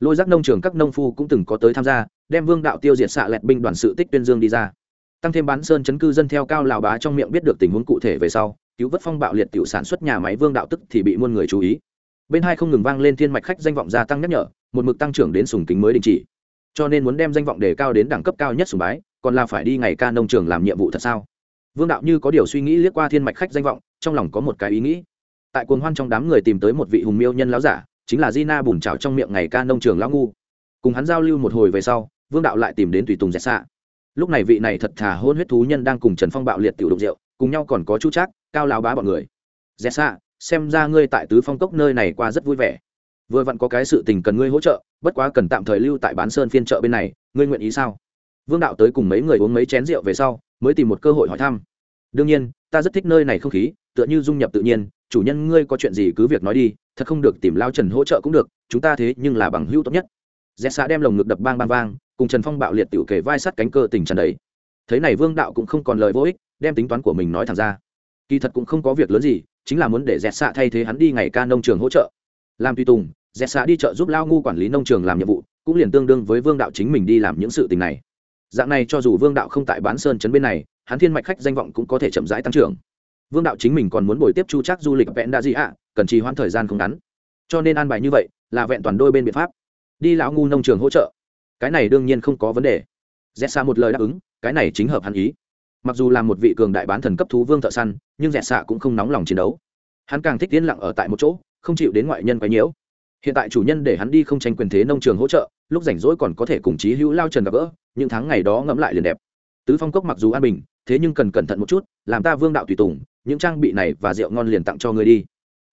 [SPEAKER 1] Lôi rác nông trường các nông phu cũng từng có tới tham gia, đem vương đạo tiêu diệt xạ lẹt binh đoàn sự tích tuyên dương đi ra. Tăng thêm bán sơn chấn cư dân theo cao lào bá trong miệng biết được tình huống cụ thể về sau, cứu vớt phong bạo liệt tiểu sản xuất nhà máy vương đạo tức thì bị muôn người chú ý bên hai không ngừng vang lên thiên mạch khách danh vọng gia tăng nhắc nhở, một mực tăng trưởng đến sùng kính mới đình chỉ. Cho nên muốn đem danh vọng đề cao đến đẳng cấp cao nhất sùng bái, còn là phải đi ngày ca nông trường làm nhiệm vụ thật sao? Vương đạo như có điều suy nghĩ liếc qua thiên mạch khách danh vọng, trong lòng có một cái ý nghĩ. Tại cuồng hoan trong đám người tìm tới một vị hùng miêu nhân láo giả, chính là di na bùn trào trong miệng ngày ca nông trường lão ngu. Cùng hắn giao lưu một hồi về sau, vương đạo lại tìm đến tùy tùng dẹt xạ lúc này vị này thật thà hôn huyết thú nhân đang cùng trần phong bạo liệt tiểu đục rượu, cùng nhau còn có chú trác, cao lao bá bọn người. Dẹt xạ xem ra ngươi tại tứ phong cốc nơi này qua rất vui vẻ. Vừa vặn có cái sự tình cần ngươi hỗ trợ, bất quá cần tạm thời lưu tại bán sơn phiên chợ bên này, ngươi nguyện ý sao? Vương đạo tới cùng mấy người uống mấy chén rượu về sau, mới tìm một cơ hội hỏi thăm. Đương nhiên, ta rất thích nơi này không khí, tựa như dung nhập tự nhiên, chủ nhân ngươi có chuyện gì cứ việc nói đi, thật không được tìm lao trần hỗ trợ cũng được, chúng ta thế nhưng là bằng hữu tốt nhất. Dẹt xạ đem lồng ngực đập bang bang vang, cùng trần phong bạo liệt tiểu kể vai sắt cánh cơ tình trần đấy thế này vương đạo cũng không còn lời vô ích, đem tính toán của mình nói thẳng ra. Kỳ thật cũng không có việc lớn gì chính là muốn để dẹt xạ thay thế hắn đi ngày ca nông trường hỗ trợ. Làm tùy tùng dẹt xạ đi chợ giúp lao ngu quản lý nông trường làm nhiệm vụ, cũng liền tương đương với vương đạo chính mình đi làm những sự tình này. Dạng này cho dù vương đạo không tại bán sơn chấn bên này, hắn thiên mạch khách danh vọng cũng có thể chậm rãi tăng trưởng. Vương đạo chính mình còn muốn bồi tiếp chu trác du lịch vẹn đa gì ạ, cần trì hoãn thời gian không ngắn. Cho nên an bài như vậy, là vẹn toàn đôi bên biện pháp. Đi lão ngu nông trường hỗ trợ. Cái này đương nhiên không có vấn đề. Dẹt xa một lời đáp ứng, cái này chính hợp hắn ý mặc dù là một vị cường đại bán thần cấp thú vương thợ săn, nhưng dẹt xạ cũng không nóng lòng chiến đấu. Hắn càng thích tiến lặng ở tại một chỗ, không chịu đến ngoại nhân quấy nhiễu. Hiện tại chủ nhân để hắn đi không tranh quyền thế nông trường hỗ trợ, lúc rảnh rỗi còn có thể cùng chí hữu lao trần gặp gỡ, những tháng ngày đó ngẫm lại liền đẹp. Tứ phong cốc mặc dù an bình, thế nhưng cần cẩn thận một chút, làm ta vương đạo tùy tùng, những trang bị này và rượu ngon liền tặng cho người đi.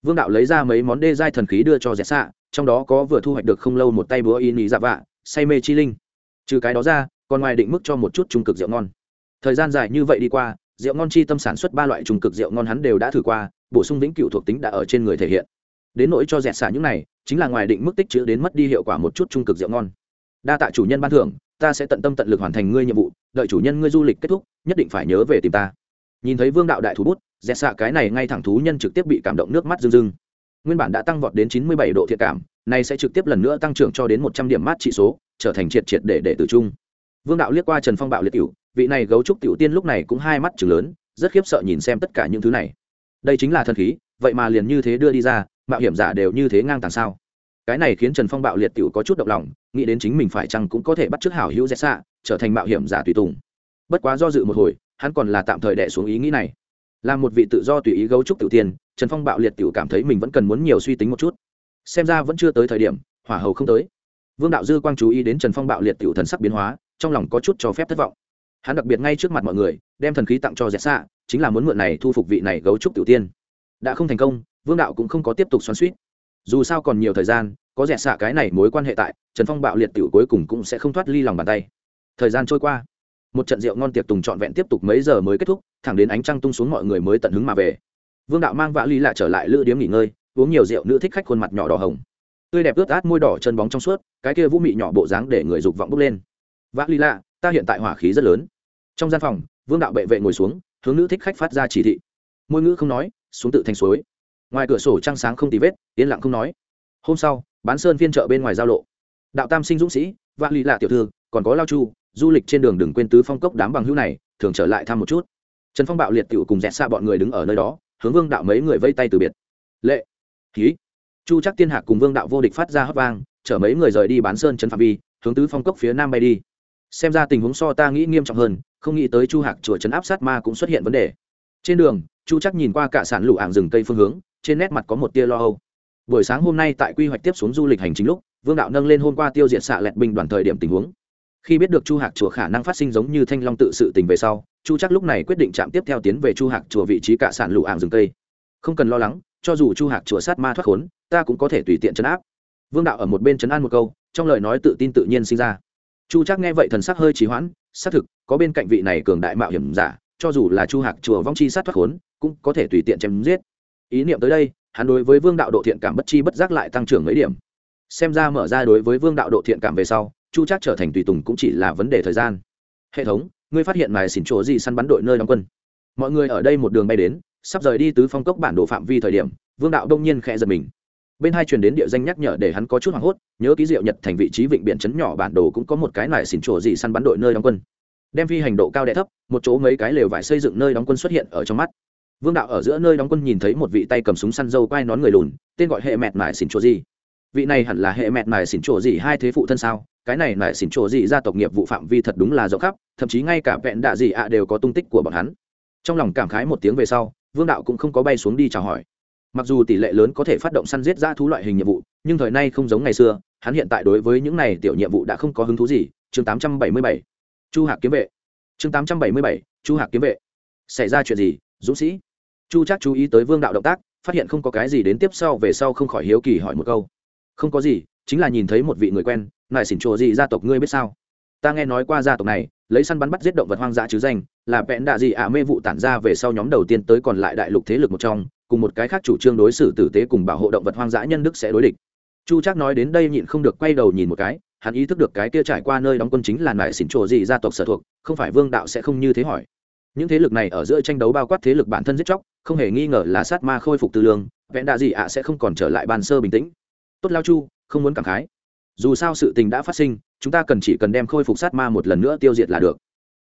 [SPEAKER 1] Vương đạo lấy ra mấy món đê giai thần khí đưa cho dẹt xạ trong đó có vừa thu hoạch được không lâu một tay búa y ý dạ vạ say mê chi linh. Trừ cái đó ra, còn ngoài định mức cho một chút trung cực rượu ngon thời gian dài như vậy đi qua, rượu ngon chi tâm sản xuất ba loại trùng cực rượu ngon hắn đều đã thử qua, bổ sung vĩnh cựu thuộc tính đã ở trên người thể hiện. Đến nỗi cho dẹt xả những này, chính là ngoài định mức tích chữ đến mất đi hiệu quả một chút trung cực rượu ngon. Đa tạ chủ nhân ban thưởng, ta sẽ tận tâm tận lực hoàn thành ngươi nhiệm vụ, đợi chủ nhân ngươi du lịch kết thúc, nhất định phải nhớ về tìm ta. Nhìn thấy vương đạo đại thú bút, dẹt xạ cái này ngay thẳng thú nhân trực tiếp bị cảm động nước mắt rưng rưng. Nguyên bản đã tăng vọt đến chín mươi bảy độ thiệt cảm, nay sẽ trực tiếp lần nữa tăng trưởng cho đến một trăm điểm mát trị số, trở thành triệt triệt để để tử trung. Vương đạo liếc qua trần phong bạo liệt cựu vị này gấu trúc tiểu tiên lúc này cũng hai mắt chừng lớn, rất khiếp sợ nhìn xem tất cả những thứ này. Đây chính là thần khí, vậy mà liền như thế đưa đi ra, mạo hiểm giả đều như thế ngang tàng sao? Cái này khiến trần phong bạo liệt tiểu có chút động lòng, nghĩ đến chính mình phải chăng cũng có thể bắt chước hảo hữu dễ xạ trở thành mạo hiểm giả tùy tùng. Bất quá do dự một hồi, hắn còn là tạm thời đẻ xuống ý nghĩ này. Là một vị tự do tùy ý gấu trúc tiểu tiên, trần phong bạo liệt tiểu cảm thấy mình vẫn cần muốn nhiều suy tính một chút. Xem ra vẫn chưa tới thời điểm, hỏa hầu không tới. Vương đạo dư quang chú ý đến trần phong bạo liệt tiểu thần sắc biến hóa, trong lòng có chút cho phép thất vọng hắn đặc biệt ngay trước mặt mọi người, đem thần khí tặng cho dẹt xạ chính là muốn mượn này thu phục vị này gấu trúc tiểu tiên. Đã không thành công, vương đạo cũng không có tiếp tục xoắn suýt dù sao còn nhiều thời gian, có dẹt xạ cái này mối quan hệ tại, trần phong bạo liệt tiểu cuối cùng cũng sẽ không thoát ly lòng bàn tay. Thời gian trôi qua, một trận rượu ngon tiệc tùng trọn vẹn tiếp tục mấy giờ mới kết thúc, thẳng đến ánh trăng tung xuống mọi người mới tận hứng mà về. Vương đạo mang vã ly lại trở lại lữ điếm nghỉ ngơi, uống nhiều rượu nữ thích khách khuôn mặt nhỏ đỏ hồng. Tươi đẹp ướt át môi đỏ chân bóng trong suốt, cái kia vũ mị nhỏ bộ dáng để người dục vọng bốc lên. Vã ly lạ, ta hiện tại hỏa khí rất lớn trong gian phòng, vương đạo bệ vệ ngồi xuống, hướng nữ thích khách phát ra chỉ thị. Môi ngữ không nói, xuống tự thành suối. Ngoài cửa sổ trăng sáng không tì vết, yên lặng không nói. Hôm sau, bán sơn phiên chợ bên ngoài giao lộ. Đạo tam sinh dũng sĩ, vạn lì lạ tiểu thư, còn có lao chu, du lịch trên đường đừng quên tứ phong cốc đám bằng hữu này, thường trở lại thăm một chút. Trần phong bạo liệt tiểu cùng dẹt xa bọn người đứng ở nơi đó, hướng vương đạo mấy người vây tay từ biệt. Lệ ký chu chắc tiên hạc cùng vương đạo vô địch phát ra hót vang, chở mấy người rời đi bán sơn trần phạm vi, hướng tứ phong cốc phía nam bay đi. Xem ra tình huống so ta nghĩ nghiêm trọng hơn không nghĩ tới chu hạc chùa trấn áp sát ma cũng xuất hiện vấn đề. Trên đường, chu chắc nhìn qua cả sản lũ ảng rừng cây phương hướng, trên nét mặt có một tia lo âu. Buổi sáng hôm nay tại quy hoạch tiếp xuống du lịch hành chính lúc, vương đạo nâng lên hôm qua tiêu diệt xạ lẹt binh đoàn thời điểm tình huống. Khi biết được chu hạc chùa khả năng phát sinh giống như thanh long tự sự tình về sau, chu chắc lúc này quyết định chạm tiếp theo tiến về chu hạc chùa vị trí cả sản lũ ảng rừng cây. Không cần lo lắng, cho dù chu hạc chùa sát ma thoát khốn, ta cũng có thể tùy tiện chấn áp. Vương đạo ở một bên chấn an một câu, trong lời nói tự tin tự nhiên sinh ra chu chắc nghe vậy thần sắc hơi trì hoãn, xác thực, có bên cạnh vị này cường đại mạo hiểm giả, cho dù là chu hạc chùa vong chi sát thoát khốn, cũng có thể tùy tiện chém giết. Ý niệm tới đây, hắn đối với vương đạo độ thiện cảm bất chi bất giác lại tăng trưởng mấy điểm. Xem ra mở ra đối với vương đạo độ thiện cảm về sau, chu chắc trở thành tùy tùng cũng chỉ là vấn đề thời gian. Hệ thống, ngươi phát hiện mài xỉn chỗ gì săn bắn đội nơi đóng quân? Mọi người ở đây một đường bay đến, sắp rời đi tứ phong cốc bản đồ phạm vi thời điểm, vương đạo đông nhiên khẽ giật mình bên hai truyền đến địa danh nhắc nhở để hắn có chút hoảng hốt, nhớ ký diệu nhật thành vị trí vịnh biển chấn nhỏ bản đồ cũng có một cái nải xỉn trổ gì săn bắn đội nơi đóng quân. Đem phi hành độ cao đẻ thấp, một chỗ mấy cái lều vải xây dựng nơi đóng quân xuất hiện ở trong mắt. Vương đạo ở giữa nơi đóng quân nhìn thấy một vị tay cầm súng săn dâu quai nón người lùn, tên gọi hệ mẹt nải xỉn trổ gì vị này hẳn là hệ mẹt nải xỉn trổ gì hai thế phụ thân sao? Cái này nải xỉn trổ gì gia tộc nghiệp vụ phạm vi thật đúng là rộng khắp, thậm chí ngay cả vẹn đạ gì ạ đều có tung tích của bọn hắn. Trong lòng cảm khái một tiếng về sau, vương đạo cũng không có bay xuống đi chào hỏi mặc dù tỷ lệ lớn có thể phát động săn giết ra thú loại hình nhiệm vụ, nhưng thời nay không giống ngày xưa, hắn hiện tại đối với những này tiểu nhiệm vụ đã không có hứng thú gì chương 877. chu hạc kiếm vệ chương 877. chu hạc kiếm vệ xảy ra chuyện gì, dũng sĩ chu chắc chú ý tới vương đạo động tác, phát hiện không có cái gì đến tiếp sau về sau không khỏi hiếu kỳ hỏi một câu không có gì, chính là nhìn thấy một vị người quen nại xỉn chùa gì gia tộc ngươi biết sao ta nghe nói qua gia tộc này, lấy săn bắn bắt giết động vật hoang dã chứ danh, là vẹn đạ gì ạ mê vụ tản ra về sau nhóm đầu tiên tới còn lại đại lục thế lực một trong cùng một cái khác chủ trương đối xử tử tế cùng bảo hộ động vật hoang dã nhân đức sẽ đối địch. Chu chắc nói đến đây nhịn không được quay đầu nhìn một cái, hắn ý thức được cái kia trải qua nơi đóng quân chính là nại xỉn trồ gì gia tộc sở thuộc, không phải vương đạo sẽ không như thế hỏi. Những thế lực này ở giữa tranh đấu bao quát thế lực bản thân giết chóc, không hề nghi ngờ là sát ma khôi phục tư lương, vẹn đạ gì ạ sẽ không còn trở lại ban sơ bình tĩnh. Tốt lao chu, không muốn cảm khái. Dù sao sự tình đã phát sinh, chúng ta cần chỉ cần đem khôi phục sát ma một lần nữa tiêu diệt là được.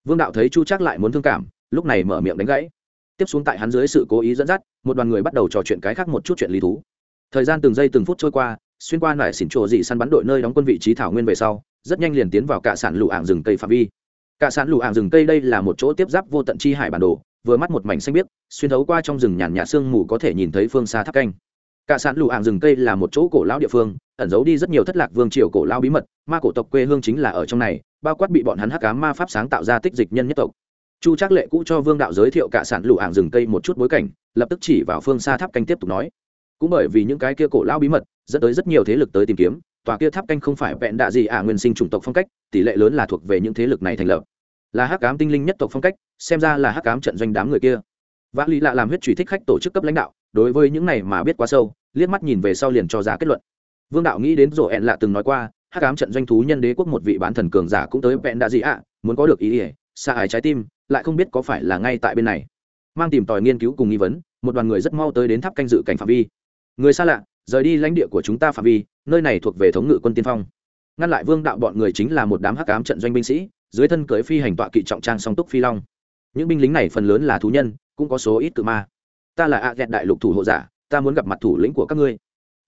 [SPEAKER 1] Vương đạo thấy chu chắc lại muốn thương cảm, lúc này mở miệng đánh gãy tiếp xuống tại hắn dưới sự cố ý dẫn dắt, một đoàn người bắt đầu trò chuyện cái khác một chút chuyện lý thú. Thời gian từng giây từng phút trôi qua, xuyên qua nải xỉn trộ dị săn bắn đội nơi đóng quân vị trí thảo nguyên về sau, rất nhanh liền tiến vào cả sản lũ ảng rừng cây phạm vi. Cả sản lũ ảng rừng cây đây là một chỗ tiếp giáp vô tận chi hải bản đồ, vừa mắt một mảnh xanh biếc, xuyên thấu qua trong rừng nhàn nhạt sương mù có thể nhìn thấy phương xa tháp canh. Cả sản lũ ảng rừng cây là một chỗ cổ lão địa phương, ẩn giấu đi rất nhiều thất lạc vương triều cổ lao bí mật, ma cổ tộc quê hương chính là ở trong này, bao quát bị bọn hắn hắc cá ma pháp sáng tạo ra tích dịch nhân nhất tộc chu trác lệ cũ cho vương đạo giới thiệu cả sản lũ ảng rừng cây một chút bối cảnh, lập tức chỉ vào phương xa tháp canh tiếp tục nói. Cũng bởi vì những cái kia cổ lao bí mật, dẫn tới rất nhiều thế lực tới tìm kiếm, tòa kia tháp canh không phải vẹn đạ gì ả nguyên sinh chủng tộc phong cách, tỷ lệ lớn là thuộc về những thế lực này thành lập. Là hắc cám tinh linh nhất tộc phong cách, xem ra là hắc cám trận doanh đám người kia. Vã lý lạ làm huyết truy thích khách tổ chức cấp lãnh đạo, đối với những này mà biết quá sâu, liếc mắt nhìn về sau liền cho ra kết luận. Vương đạo nghĩ đến rổ ẹn lạ từng nói qua, hắc cám trận doanh thú nhân đế quốc một vị bán thần cường giả cũng tới vẹn đạ gì ạ, muốn có được ý ỉa xa ải trái tim lại không biết có phải là ngay tại bên này. Mang tìm tòi nghiên cứu cùng nghi vấn, một đoàn người rất mau tới đến tháp canh dự cảnh phạm vi. Người xa lạ, rời đi lãnh địa của chúng ta phạm vi, nơi này thuộc về thống ngự quân tiên phong. Ngăn lại vương đạo bọn người chính là một đám hắc ám trận doanh binh sĩ, dưới thân cưới phi hành tọa kỵ trọng trang song túc phi long. Những binh lính này phần lớn là thú nhân, cũng có số ít cự ma. Ta là a ghẹt đại lục thủ hộ giả, ta muốn gặp mặt thủ lĩnh của các ngươi.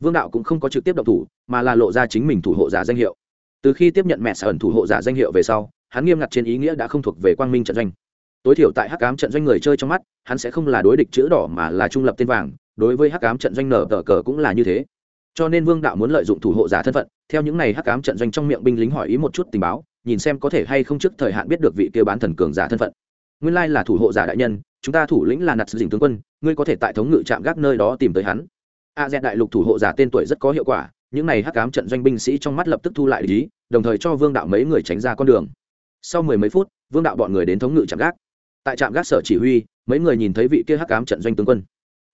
[SPEAKER 1] Vương đạo cũng không có trực tiếp động thủ, mà là lộ ra chính mình thủ hộ giả danh hiệu. Từ khi tiếp nhận mẹ sở ẩn thủ hộ giả danh hiệu về sau, hắn nghiêm ngặt trên ý nghĩa đã không thuộc về quang minh trận doanh tối thiểu tại hắc ám trận doanh người chơi trong mắt, hắn sẽ không là đối địch chữ đỏ mà là trung lập tên vàng, đối với hắc ám trận doanh nở tờ cờ cũng là như thế. Cho nên vương đạo muốn lợi dụng thủ hộ giả thân phận, theo những này hắc ám trận doanh trong miệng binh lính hỏi ý một chút tình báo, nhìn xem có thể hay không trước thời hạn biết được vị kia bán thần cường giả thân phận. Nguyên lai là thủ hộ giả đại nhân, chúng ta thủ lĩnh là nặt dình tướng quân, ngươi có thể tại thống ngự trạm gác nơi đó tìm tới hắn. A dẹn đại lục thủ hộ giả tên tuổi rất có hiệu quả, những này hắc ám trận doanh binh sĩ trong mắt lập tức thu lại lý đồng thời cho vương đạo mấy người tránh ra con đường. Sau mười mấy phút, vương đạo bọn người đến thống ngự trạm gác tại trạm gác sở chỉ huy, mấy người nhìn thấy vị kia hắc ám trận doanh tướng quân.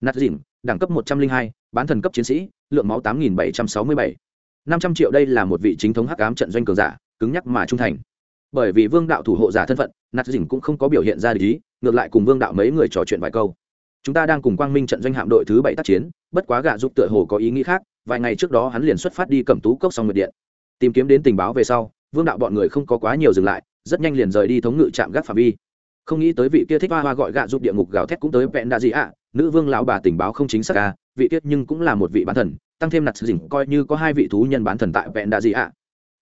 [SPEAKER 1] Nạt dìm, đẳng cấp một trăm linh hai, bán thần cấp chiến sĩ, lượng máu tám nghìn bảy trăm sáu mươi bảy. năm trăm triệu đây là một vị chính thống hắc ám trận doanh cường giả, cứng nhắc mà trung thành. Bởi vì vương đạo thủ hộ giả thân phận nạt dìm cũng không có biểu hiện ra lý ngược lại cùng vương đạo mấy người trò chuyện vài câu. Chúng ta đang cùng quang minh trận doanh hạm đội thứ bảy tác chiến, bất quá gạ giúp tựa hồ có ý nghĩ khác, vài ngày trước đó hắn liền xuất phát đi cầm tú cốc xong nguyệt điện. Tìm kiếm đến tình báo về sau, vương đạo bọn người không có quá nhiều dừng lại, rất nhanh liền rời đi thống ngự trạm gác phạm vi không nghĩ tới vị kia thích hoa hoa gọi gạ giúp địa ngục gào thét cũng tới vẹn đạ gì ạ? Nữ vương lão bà tình báo không chính xác à? Vị kia nhưng cũng là một vị bán thần, tăng thêm nặt dình coi như có hai vị thú nhân bán thần tại vẹn đạ gì ạ?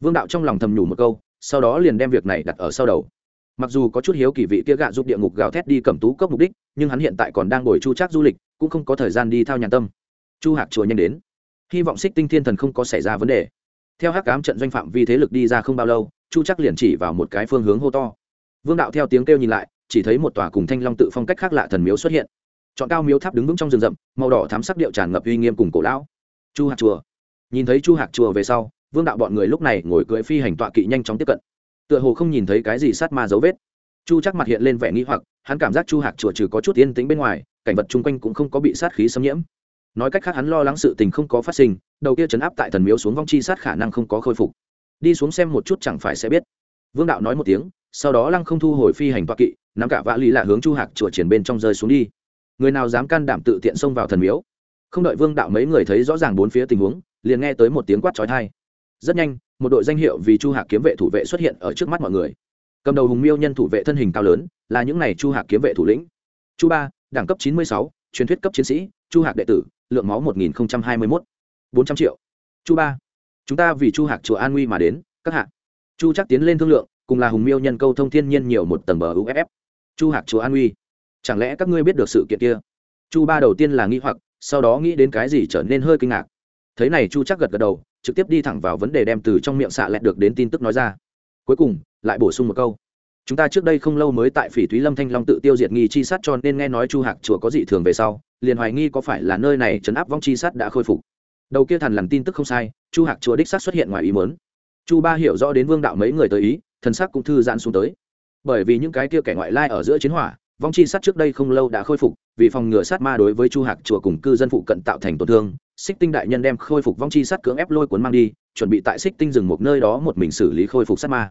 [SPEAKER 1] Vương đạo trong lòng thầm nhủ một câu, sau đó liền đem việc này đặt ở sau đầu. Mặc dù có chút hiếu kỳ vị kia gạ giúp địa ngục gào thét đi cầm tú cốc mục đích, nhưng hắn hiện tại còn đang ngồi chu trác du lịch, cũng không có thời gian đi thao nhàn tâm. Chu hạc chùa nhanh đến. Hy vọng xích tinh thiên thần không có xảy ra vấn đề. Theo hắc cám trận doanh phạm vi thế lực đi ra không bao lâu, chu chắc liền chỉ vào một cái phương hướng hô to vương đạo theo tiếng kêu nhìn lại, chỉ thấy một tòa cùng thanh long tự phong cách khác lạ thần miếu xuất hiện. Chọn cao miếu tháp đứng vững trong rừng rậm, màu đỏ thám sắc điệu tràn ngập uy nghiêm cùng cổ lão. Chu hạc chùa. Nhìn thấy chu hạc chùa về sau, vương đạo bọn người lúc này ngồi cưỡi phi hành tọa kỵ nhanh chóng tiếp cận. Tựa hồ không nhìn thấy cái gì sát ma dấu vết. Chu chắc mặt hiện lên vẻ nghi hoặc, hắn cảm giác chu hạc chùa trừ có chút yên tĩnh bên ngoài, cảnh vật chung quanh cũng không có bị sát khí xâm nhiễm. Nói cách khác hắn lo lắng sự tình không có phát sinh, đầu kia chấn áp tại thần miếu xuống vong chi sát khả năng không có khôi phục. Đi xuống xem một chút chẳng phải sẽ biết vương đạo nói một tiếng, sau đó lăng không thu hồi phi hành toa kỵ, nắm cả vã lý lạ hướng chu hạc chùa triển bên trong rơi xuống đi. Người nào dám can đảm tự tiện xông vào thần miếu? Không đợi vương đạo mấy người thấy rõ ràng bốn phía tình huống, liền nghe tới một tiếng quát trói thai rất nhanh, một đội danh hiệu vì chu hạc kiếm vệ thủ vệ xuất hiện ở trước mắt mọi người. Cầm đầu hùng miêu nhân thủ vệ thân hình cao lớn, là những n à y chu hạc kiếm vệ thủ lĩnh. Chu ba, đẳng cấp chín mươi sáu, truyền thuyết cấp chiến sĩ, chu hạc đệ tử, lượng máu một nghìn hai mươi mốt. bốn trăm triệu. Chu ba, chúng ta vì chu hạc chùa an nguy mà đến, các hạ chu chắc tiến lên thương lượng, cùng là hùng miêu nhân câu thông thiên nhiên nhiều một tầng bờ uff chu hạc chùa an uy, chẳng lẽ các ngươi biết được sự kiện kia? Chu ba đầu tiên là nghi hoặc, sau đó nghĩ đến cái gì trở nên hơi kinh ngạc. Thế này chu chắc gật gật đầu, trực tiếp đi thẳng vào vấn đề đem từ trong miệng xạ lẹt được đến tin tức nói ra. Cuối cùng, lại bổ sung một câu. Chúng ta trước đây không lâu mới tại phỉ thúy lâm thanh long tự tiêu diệt nghi chi sát cho nên nghe nói chu hạc chùa có dị thường về sau, liền hoài nghi có phải là nơi này chấn áp vong chi sát đã khôi phục. Đầu kia thằn lằn tin tức không sai, chu hạc chùa đích sát xuất hiện ngoài ý mớn chu ba hiểu rõ đến vương đạo mấy người tới ý, thần sắc cũng thư giãn xuống tới. Bởi vì những cái kia kẻ ngoại lai ở giữa chiến hỏa, vong chi sát trước đây không lâu đã khôi phục, vì phòng ngừa sát ma đối với chu hạc chùa cùng cư dân phụ cận tạo thành tổn thương, xích tinh đại nhân đem khôi phục vong chi sát cưỡng ép lôi cuốn mang đi, chuẩn bị tại xích tinh rừng một nơi đó một mình xử lý khôi phục sát ma.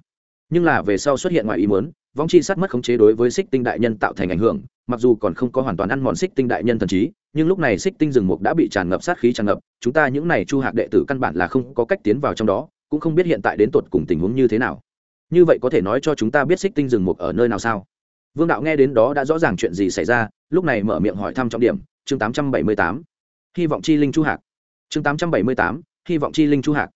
[SPEAKER 1] Nhưng là về sau xuất hiện ngoài ý muốn, vong chi sát mất khống chế đối với xích tinh đại nhân tạo thành ảnh hưởng, mặc dù còn không có hoàn toàn ăn mòn xích tinh đại nhân thần trí, nhưng lúc này xích tinh rừng mục đã bị tràn ngập sát khí tràn ngập, chúng ta những này chu hạc đệ tử căn bản là không có cách tiến vào trong đó cũng không biết hiện tại đến tột cùng tình huống như thế nào. Như vậy có thể nói cho chúng ta biết xích tinh rừng mục ở nơi nào sao? Vương đạo nghe đến đó đã rõ ràng chuyện gì xảy ra, lúc này mở miệng hỏi thăm trọng điểm, chương tám trăm bảy mươi tám. Hy vọng chi linh chu hạc. Chương tám trăm bảy mươi tám, hy vọng chi linh chu hạc.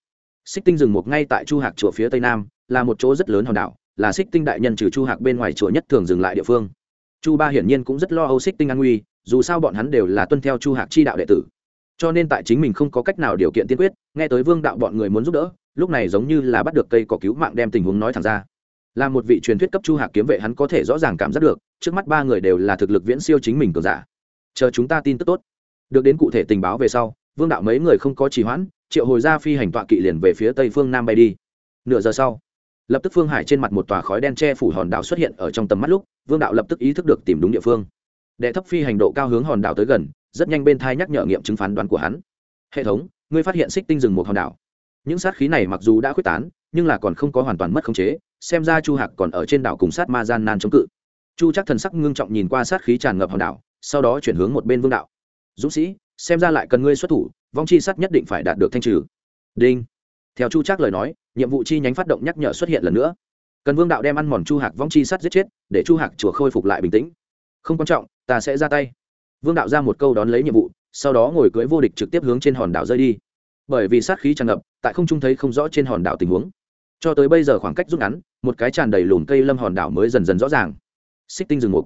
[SPEAKER 1] Xích tinh rừng mục ngay tại chu hạc chùa phía tây nam, là một chỗ rất lớn hòn đảo, là xích tinh đại nhân trừ chu hạc bên ngoài chùa nhất thường dừng lại địa phương. Chu ba hiển nhiên cũng rất lo âu xích tinh an nguy, dù sao bọn hắn đều là tuân theo chu hạc chi đạo đệ tử. Cho nên tại chính mình không có cách nào điều kiện tiên quyết, nghe tới vương đạo bọn người muốn giúp đỡ lúc này giống như là bắt được cây cỏ cứu mạng đem tình huống nói thẳng ra. Là một vị truyền thuyết cấp chu hạc kiếm vệ hắn có thể rõ ràng cảm giác được, trước mắt ba người đều là thực lực viễn siêu chính mình cường giả. Chờ chúng ta tin tức tốt. Được đến cụ thể tình báo về sau, vương đạo mấy người không có trì hoãn, triệu hồi ra phi hành tọa kỵ liền về phía tây phương nam bay đi. Nửa giờ sau, lập tức phương hải trên mặt một tòa khói đen che phủ hòn đảo xuất hiện ở trong tầm mắt lúc, vương đạo lập tức ý thức được tìm đúng địa phương. Đệ thấp phi hành độ cao hướng hòn đảo tới gần, rất nhanh bên thai nhắc nhở nghiệm chứng phán đoán của hắn. Hệ thống, ngươi phát hiện xích tinh rừng một hòn đảo những sát khí này mặc dù đã khuếch tán, nhưng là còn không có hoàn toàn mất khống chế, xem ra chu hạc còn ở trên đảo cùng sát ma gian nan chống cự. Chu chắc thần sắc ngưng trọng nhìn qua sát khí tràn ngập hòn đảo, sau đó chuyển hướng một bên vương đạo. Dũng sĩ, xem ra lại cần ngươi xuất thủ, vong chi sắt nhất định phải đạt được thanh trừ. Đinh. Theo chu chắc lời nói, nhiệm vụ chi nhánh phát động nhắc nhở xuất hiện lần nữa. Cần vương đạo đem ăn mòn chu hạc vong chi sắt giết chết, để chu hạc chùa khôi phục lại bình tĩnh. Không quan trọng, ta sẽ ra tay. Vương đạo ra một câu đón lấy nhiệm vụ, sau đó ngồi cưỡi vô địch trực tiếp hướng trên hòn đảo rơi đi bởi vì sát khí tràn ngập, tại không trung thấy không rõ trên hòn đảo tình huống. Cho tới bây giờ khoảng cách rút ngắn, một cái tràn đầy lùm cây lâm hòn đảo mới dần dần rõ ràng. Xích tinh rừng mục.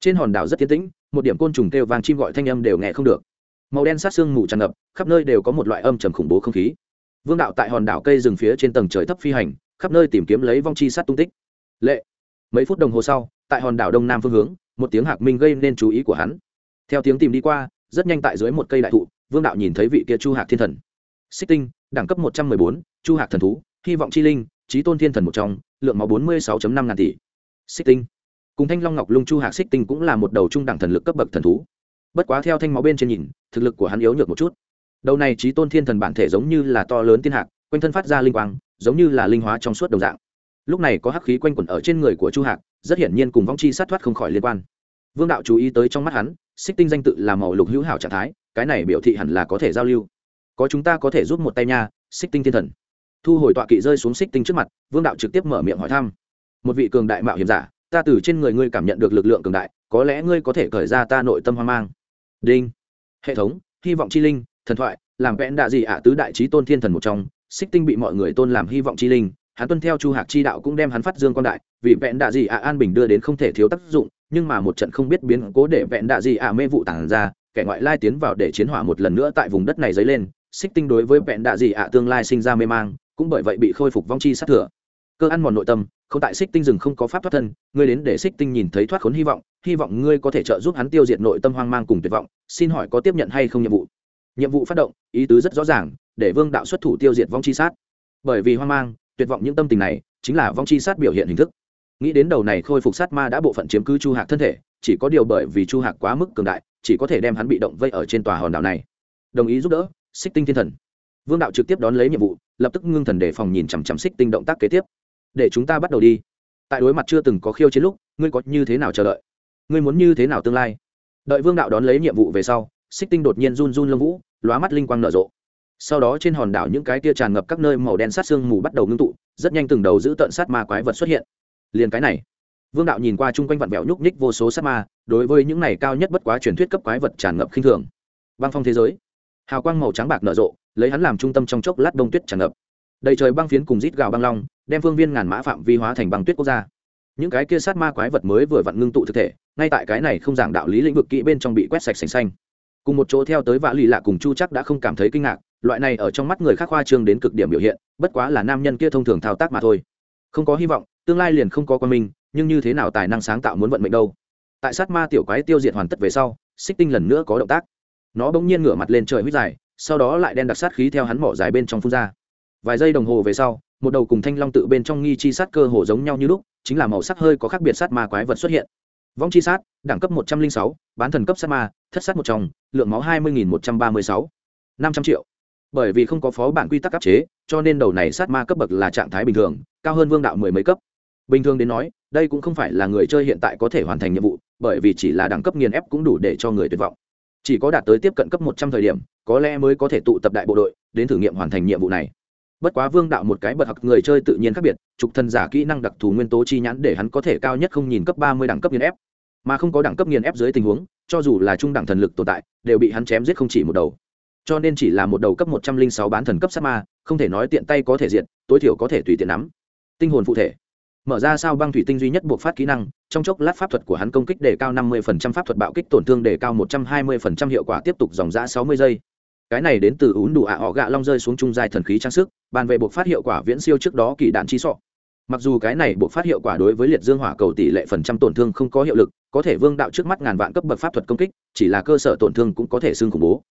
[SPEAKER 1] Trên hòn đảo rất tiến tĩnh, một điểm côn trùng kêu vàng chim gọi thanh âm đều nghe không được. Màu đen sát xương mù tràn ngập, khắp nơi đều có một loại âm trầm khủng bố không khí. Vương đạo tại hòn đảo cây rừng phía trên tầng trời thấp phi hành, khắp nơi tìm kiếm lấy vong chi sát tung tích. Lệ. Mấy phút đồng hồ sau, tại hòn đảo đông nam phương hướng, một tiếng hạc minh gây nên chú ý của hắn. Theo tiếng tìm đi qua, rất nhanh tại dưới một cây đại thụ, vương đạo nhìn thấy vị kia chu hạc thiên thần xích tinh, đẳng cấp một trăm mười bốn, chu hạc thần thú, hy vọng chi linh trí tôn thiên thần một trong, lượng máu bốn mươi sáu năm ngàn tỷ. Xích tinh. Cùng thanh long ngọc lung chu hạc xích tinh cũng là một đầu trung đẳng thần lực cấp bậc thần thú. Bất quá theo thanh máu bên trên nhìn, thực lực của hắn yếu nhược một chút. Đầu này trí tôn thiên thần bản thể giống như là to lớn thiên hạc, quanh thân phát ra linh quang, giống như là linh hóa trong suốt đồng dạng. Lúc này có hắc khí quanh quẩn ở trên người của chu hạc, rất hiển nhiên cùng vong chi sát thoát không khỏi liên quan. Vương đạo chú ý tới trong mắt hắn, xích tinh danh tự là màu lục hữu hảo trạng thái, cái này biểu thị hẳn là có thể giao lưu có chúng ta có thể giúp một tay nha, xích tinh thiên thần. Thu hồi tọa kỵ rơi xuống xích tinh trước mặt, vương đạo trực tiếp mở miệng hỏi thăm. Một vị cường đại mạo hiểm giả, ta từ trên người ngươi cảm nhận được lực lượng cường đại, có lẽ ngươi có thể khởi ra ta nội tâm hoang mang. Đinh. Hệ thống, hy vọng chi linh, thần thoại, làm vẽn đạ gì ạ, tứ đại trí tôn thiên thần một trong, xích tinh bị mọi người tôn làm hy vọng chi linh. Hắn tuân theo chu hạc chi đạo cũng đem hắn phát dương quan đại, vì vẹn đạ gì ạ an bình đưa đến không thể thiếu tác dụng, nhưng mà một trận không biết biến cố để vẹn đạ gì ạ mê vụ tản ra, kẻ ngoại lai tiến vào để chiến hỏa một lần nữa tại vùng đất này dấy lên xích tinh đối với vẹn đạ dị ạ, tương lai sinh ra mê mang, cũng bởi vậy bị khôi phục vong chi sát thừa. Cơ ăn mòn nội tâm, không tại xích tinh rừng không có pháp thoát thân, ngươi đến để xích tinh nhìn thấy thoát khốn hy vọng hy vọng ngươi có thể trợ giúp hắn tiêu diệt nội tâm hoang mang cùng tuyệt vọng, xin hỏi có tiếp nhận hay không nhiệm vụ? Nhiệm vụ phát động, ý tứ rất rõ ràng, để vương đạo xuất thủ tiêu diệt vong chi sát. Bởi vì hoang mang, tuyệt vọng những tâm tình này, chính là vong chi sát biểu hiện hình thức. Nghĩ đến đầu này khôi phục sát ma đã bộ phận chiếm cứ chu hạc thân thể, chỉ có điều bởi vì chu hạc quá mức cường đại, chỉ có thể đem hắn bị động vây ở trên tòa hòn đảo này. Đồng ý giúp đỡ xích tinh thiên thần. Vương đạo trực tiếp đón lấy nhiệm vụ, lập tức ngưng thần để phòng nhìn chằm chằm xích tinh động tác kế tiếp. Để chúng ta bắt đầu đi. Tại đối mặt chưa từng có khiêu chiến lúc, ngươi có như thế nào chờ đợi? Ngươi muốn như thế nào tương lai? Đợi vương đạo đón lấy nhiệm vụ về sau, xích tinh đột nhiên run run lông vũ, lóa mắt linh quang nở rộ. Sau đó trên hòn đảo những cái tia tràn ngập các nơi màu đen sát xương mù bắt đầu ngưng tụ, rất nhanh từng đầu giữ tận sát ma quái vật xuất hiện. Liền cái này, vương đạo nhìn qua chung quanh vặn vẹo nhúc nhích vô số sát ma, đối với những này cao nhất bất quá truyền thuyết cấp quái vật tràn ngập khinh thường. Băng phong thế giới hào quang màu trắng bạc nở rộ, lấy hắn làm trung tâm trong chốc lát đông tuyết tràn ngập. Đầy trời băng phiến cùng rít gào băng long, đem phương viên ngàn mã phạm vi hóa thành băng tuyết quốc gia. Những cái kia sát ma quái vật mới vừa vặn ngưng tụ thực thể, ngay tại cái này không giảng đạo lý lĩnh vực kỹ bên trong bị quét sạch sành xanh. Cùng một chỗ theo tới vã lì lạ cùng chu chắc đã không cảm thấy kinh ngạc, loại này ở trong mắt người khác khoa trương đến cực điểm biểu hiện, bất quá là nam nhân kia thông thường thao tác mà thôi. Không có hy vọng, tương lai liền không có quan minh nhưng như thế nào tài năng sáng tạo muốn vận mệnh đâu. Tại sát ma tiểu quái tiêu diệt hoàn tất về sau xích tinh lần nữa có động tác nó bỗng nhiên ngửa mặt lên trời huyết dài, sau đó lại đen đặc sát khí theo hắn mỏ dài bên trong phun ra. Vài giây đồng hồ về sau, một đầu cùng thanh long tự bên trong nghi chi sát cơ hồ giống nhau như lúc, chính là màu sắc hơi có khác biệt sát ma quái vật xuất hiện. Vong chi sát, đẳng cấp một trăm linh sáu, bán thần cấp sát ma, thất sát một trong lượng máu hai mươi một trăm ba mươi sáu, năm trăm triệu. Bởi vì không có phó bản quy tắc áp chế, cho nên đầu này sát ma cấp bậc là trạng thái bình thường, cao hơn vương đạo mười mấy cấp. Bình thường đến nói, đây cũng không phải là người chơi hiện tại có thể hoàn thành nhiệm vụ, bởi vì chỉ là đẳng cấp nghiền ép cũng đủ để cho người tuyệt vọng chỉ có đạt tới tiếp cận cấp một trăm thời điểm, có lẽ mới có thể tụ tập đại bộ đội, đến thử nghiệm hoàn thành nhiệm vụ này. Bất quá vương đạo một cái bật học người chơi tự nhiên khác biệt, trục thân giả kỹ năng đặc thù nguyên tố chi nhãn để hắn có thể cao nhất không nhìn cấp ba mươi đẳng cấp nghiền ép. Mà không có đẳng cấp nghiền ép dưới tình huống, cho dù là trung đẳng thần lực tồn tại, đều bị hắn chém giết không chỉ một đầu. Cho nên chỉ là một đầu cấp một trăm linh sáu bán thần cấp sát ma, không thể nói tiện tay có thể diện tối thiểu có thể tùy tiện nắm. Tinh hồn phụ thể mở ra sao băng thủy tinh duy nhất buộc phát kỹ năng, trong chốc lát pháp thuật của hắn công kích đề cao năm mươi phần trăm, pháp thuật bạo kích tổn thương đề cao một trăm hai mươi phần trăm, hiệu quả tiếp tục dòng giã sáu mươi giây. Cái này đến từ ún đủ ạ họ gạ long rơi xuống trung dài thần khí trang sức, bàn về buộc phát hiệu quả viễn siêu trước đó kỳ đạn chi sọ. Mặc dù cái này buộc phát hiệu quả đối với liệt dương hỏa cầu tỷ lệ phần trăm tổn thương không có hiệu lực, có thể vương đạo trước mắt ngàn vạn cấp bậc pháp thuật công kích, chỉ là cơ sở tổn thương cũng có thể xương khủng bố.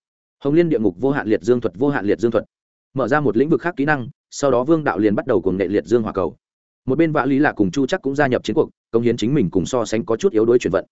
[SPEAKER 1] Hồng liên địa ngục vô hạn liệt dương thuật, vô hạn liệt dương thuật. Mở ra một lĩnh vực khác kỹ năng, sau đó vương đạo liền bắt đầu cùng nghệ liệt dương hỏa cầu một bên vã lý lạ cùng chu chắc cũng gia nhập chiến cuộc công hiến chính mình cùng so sánh có chút yếu đuối chuyển vận.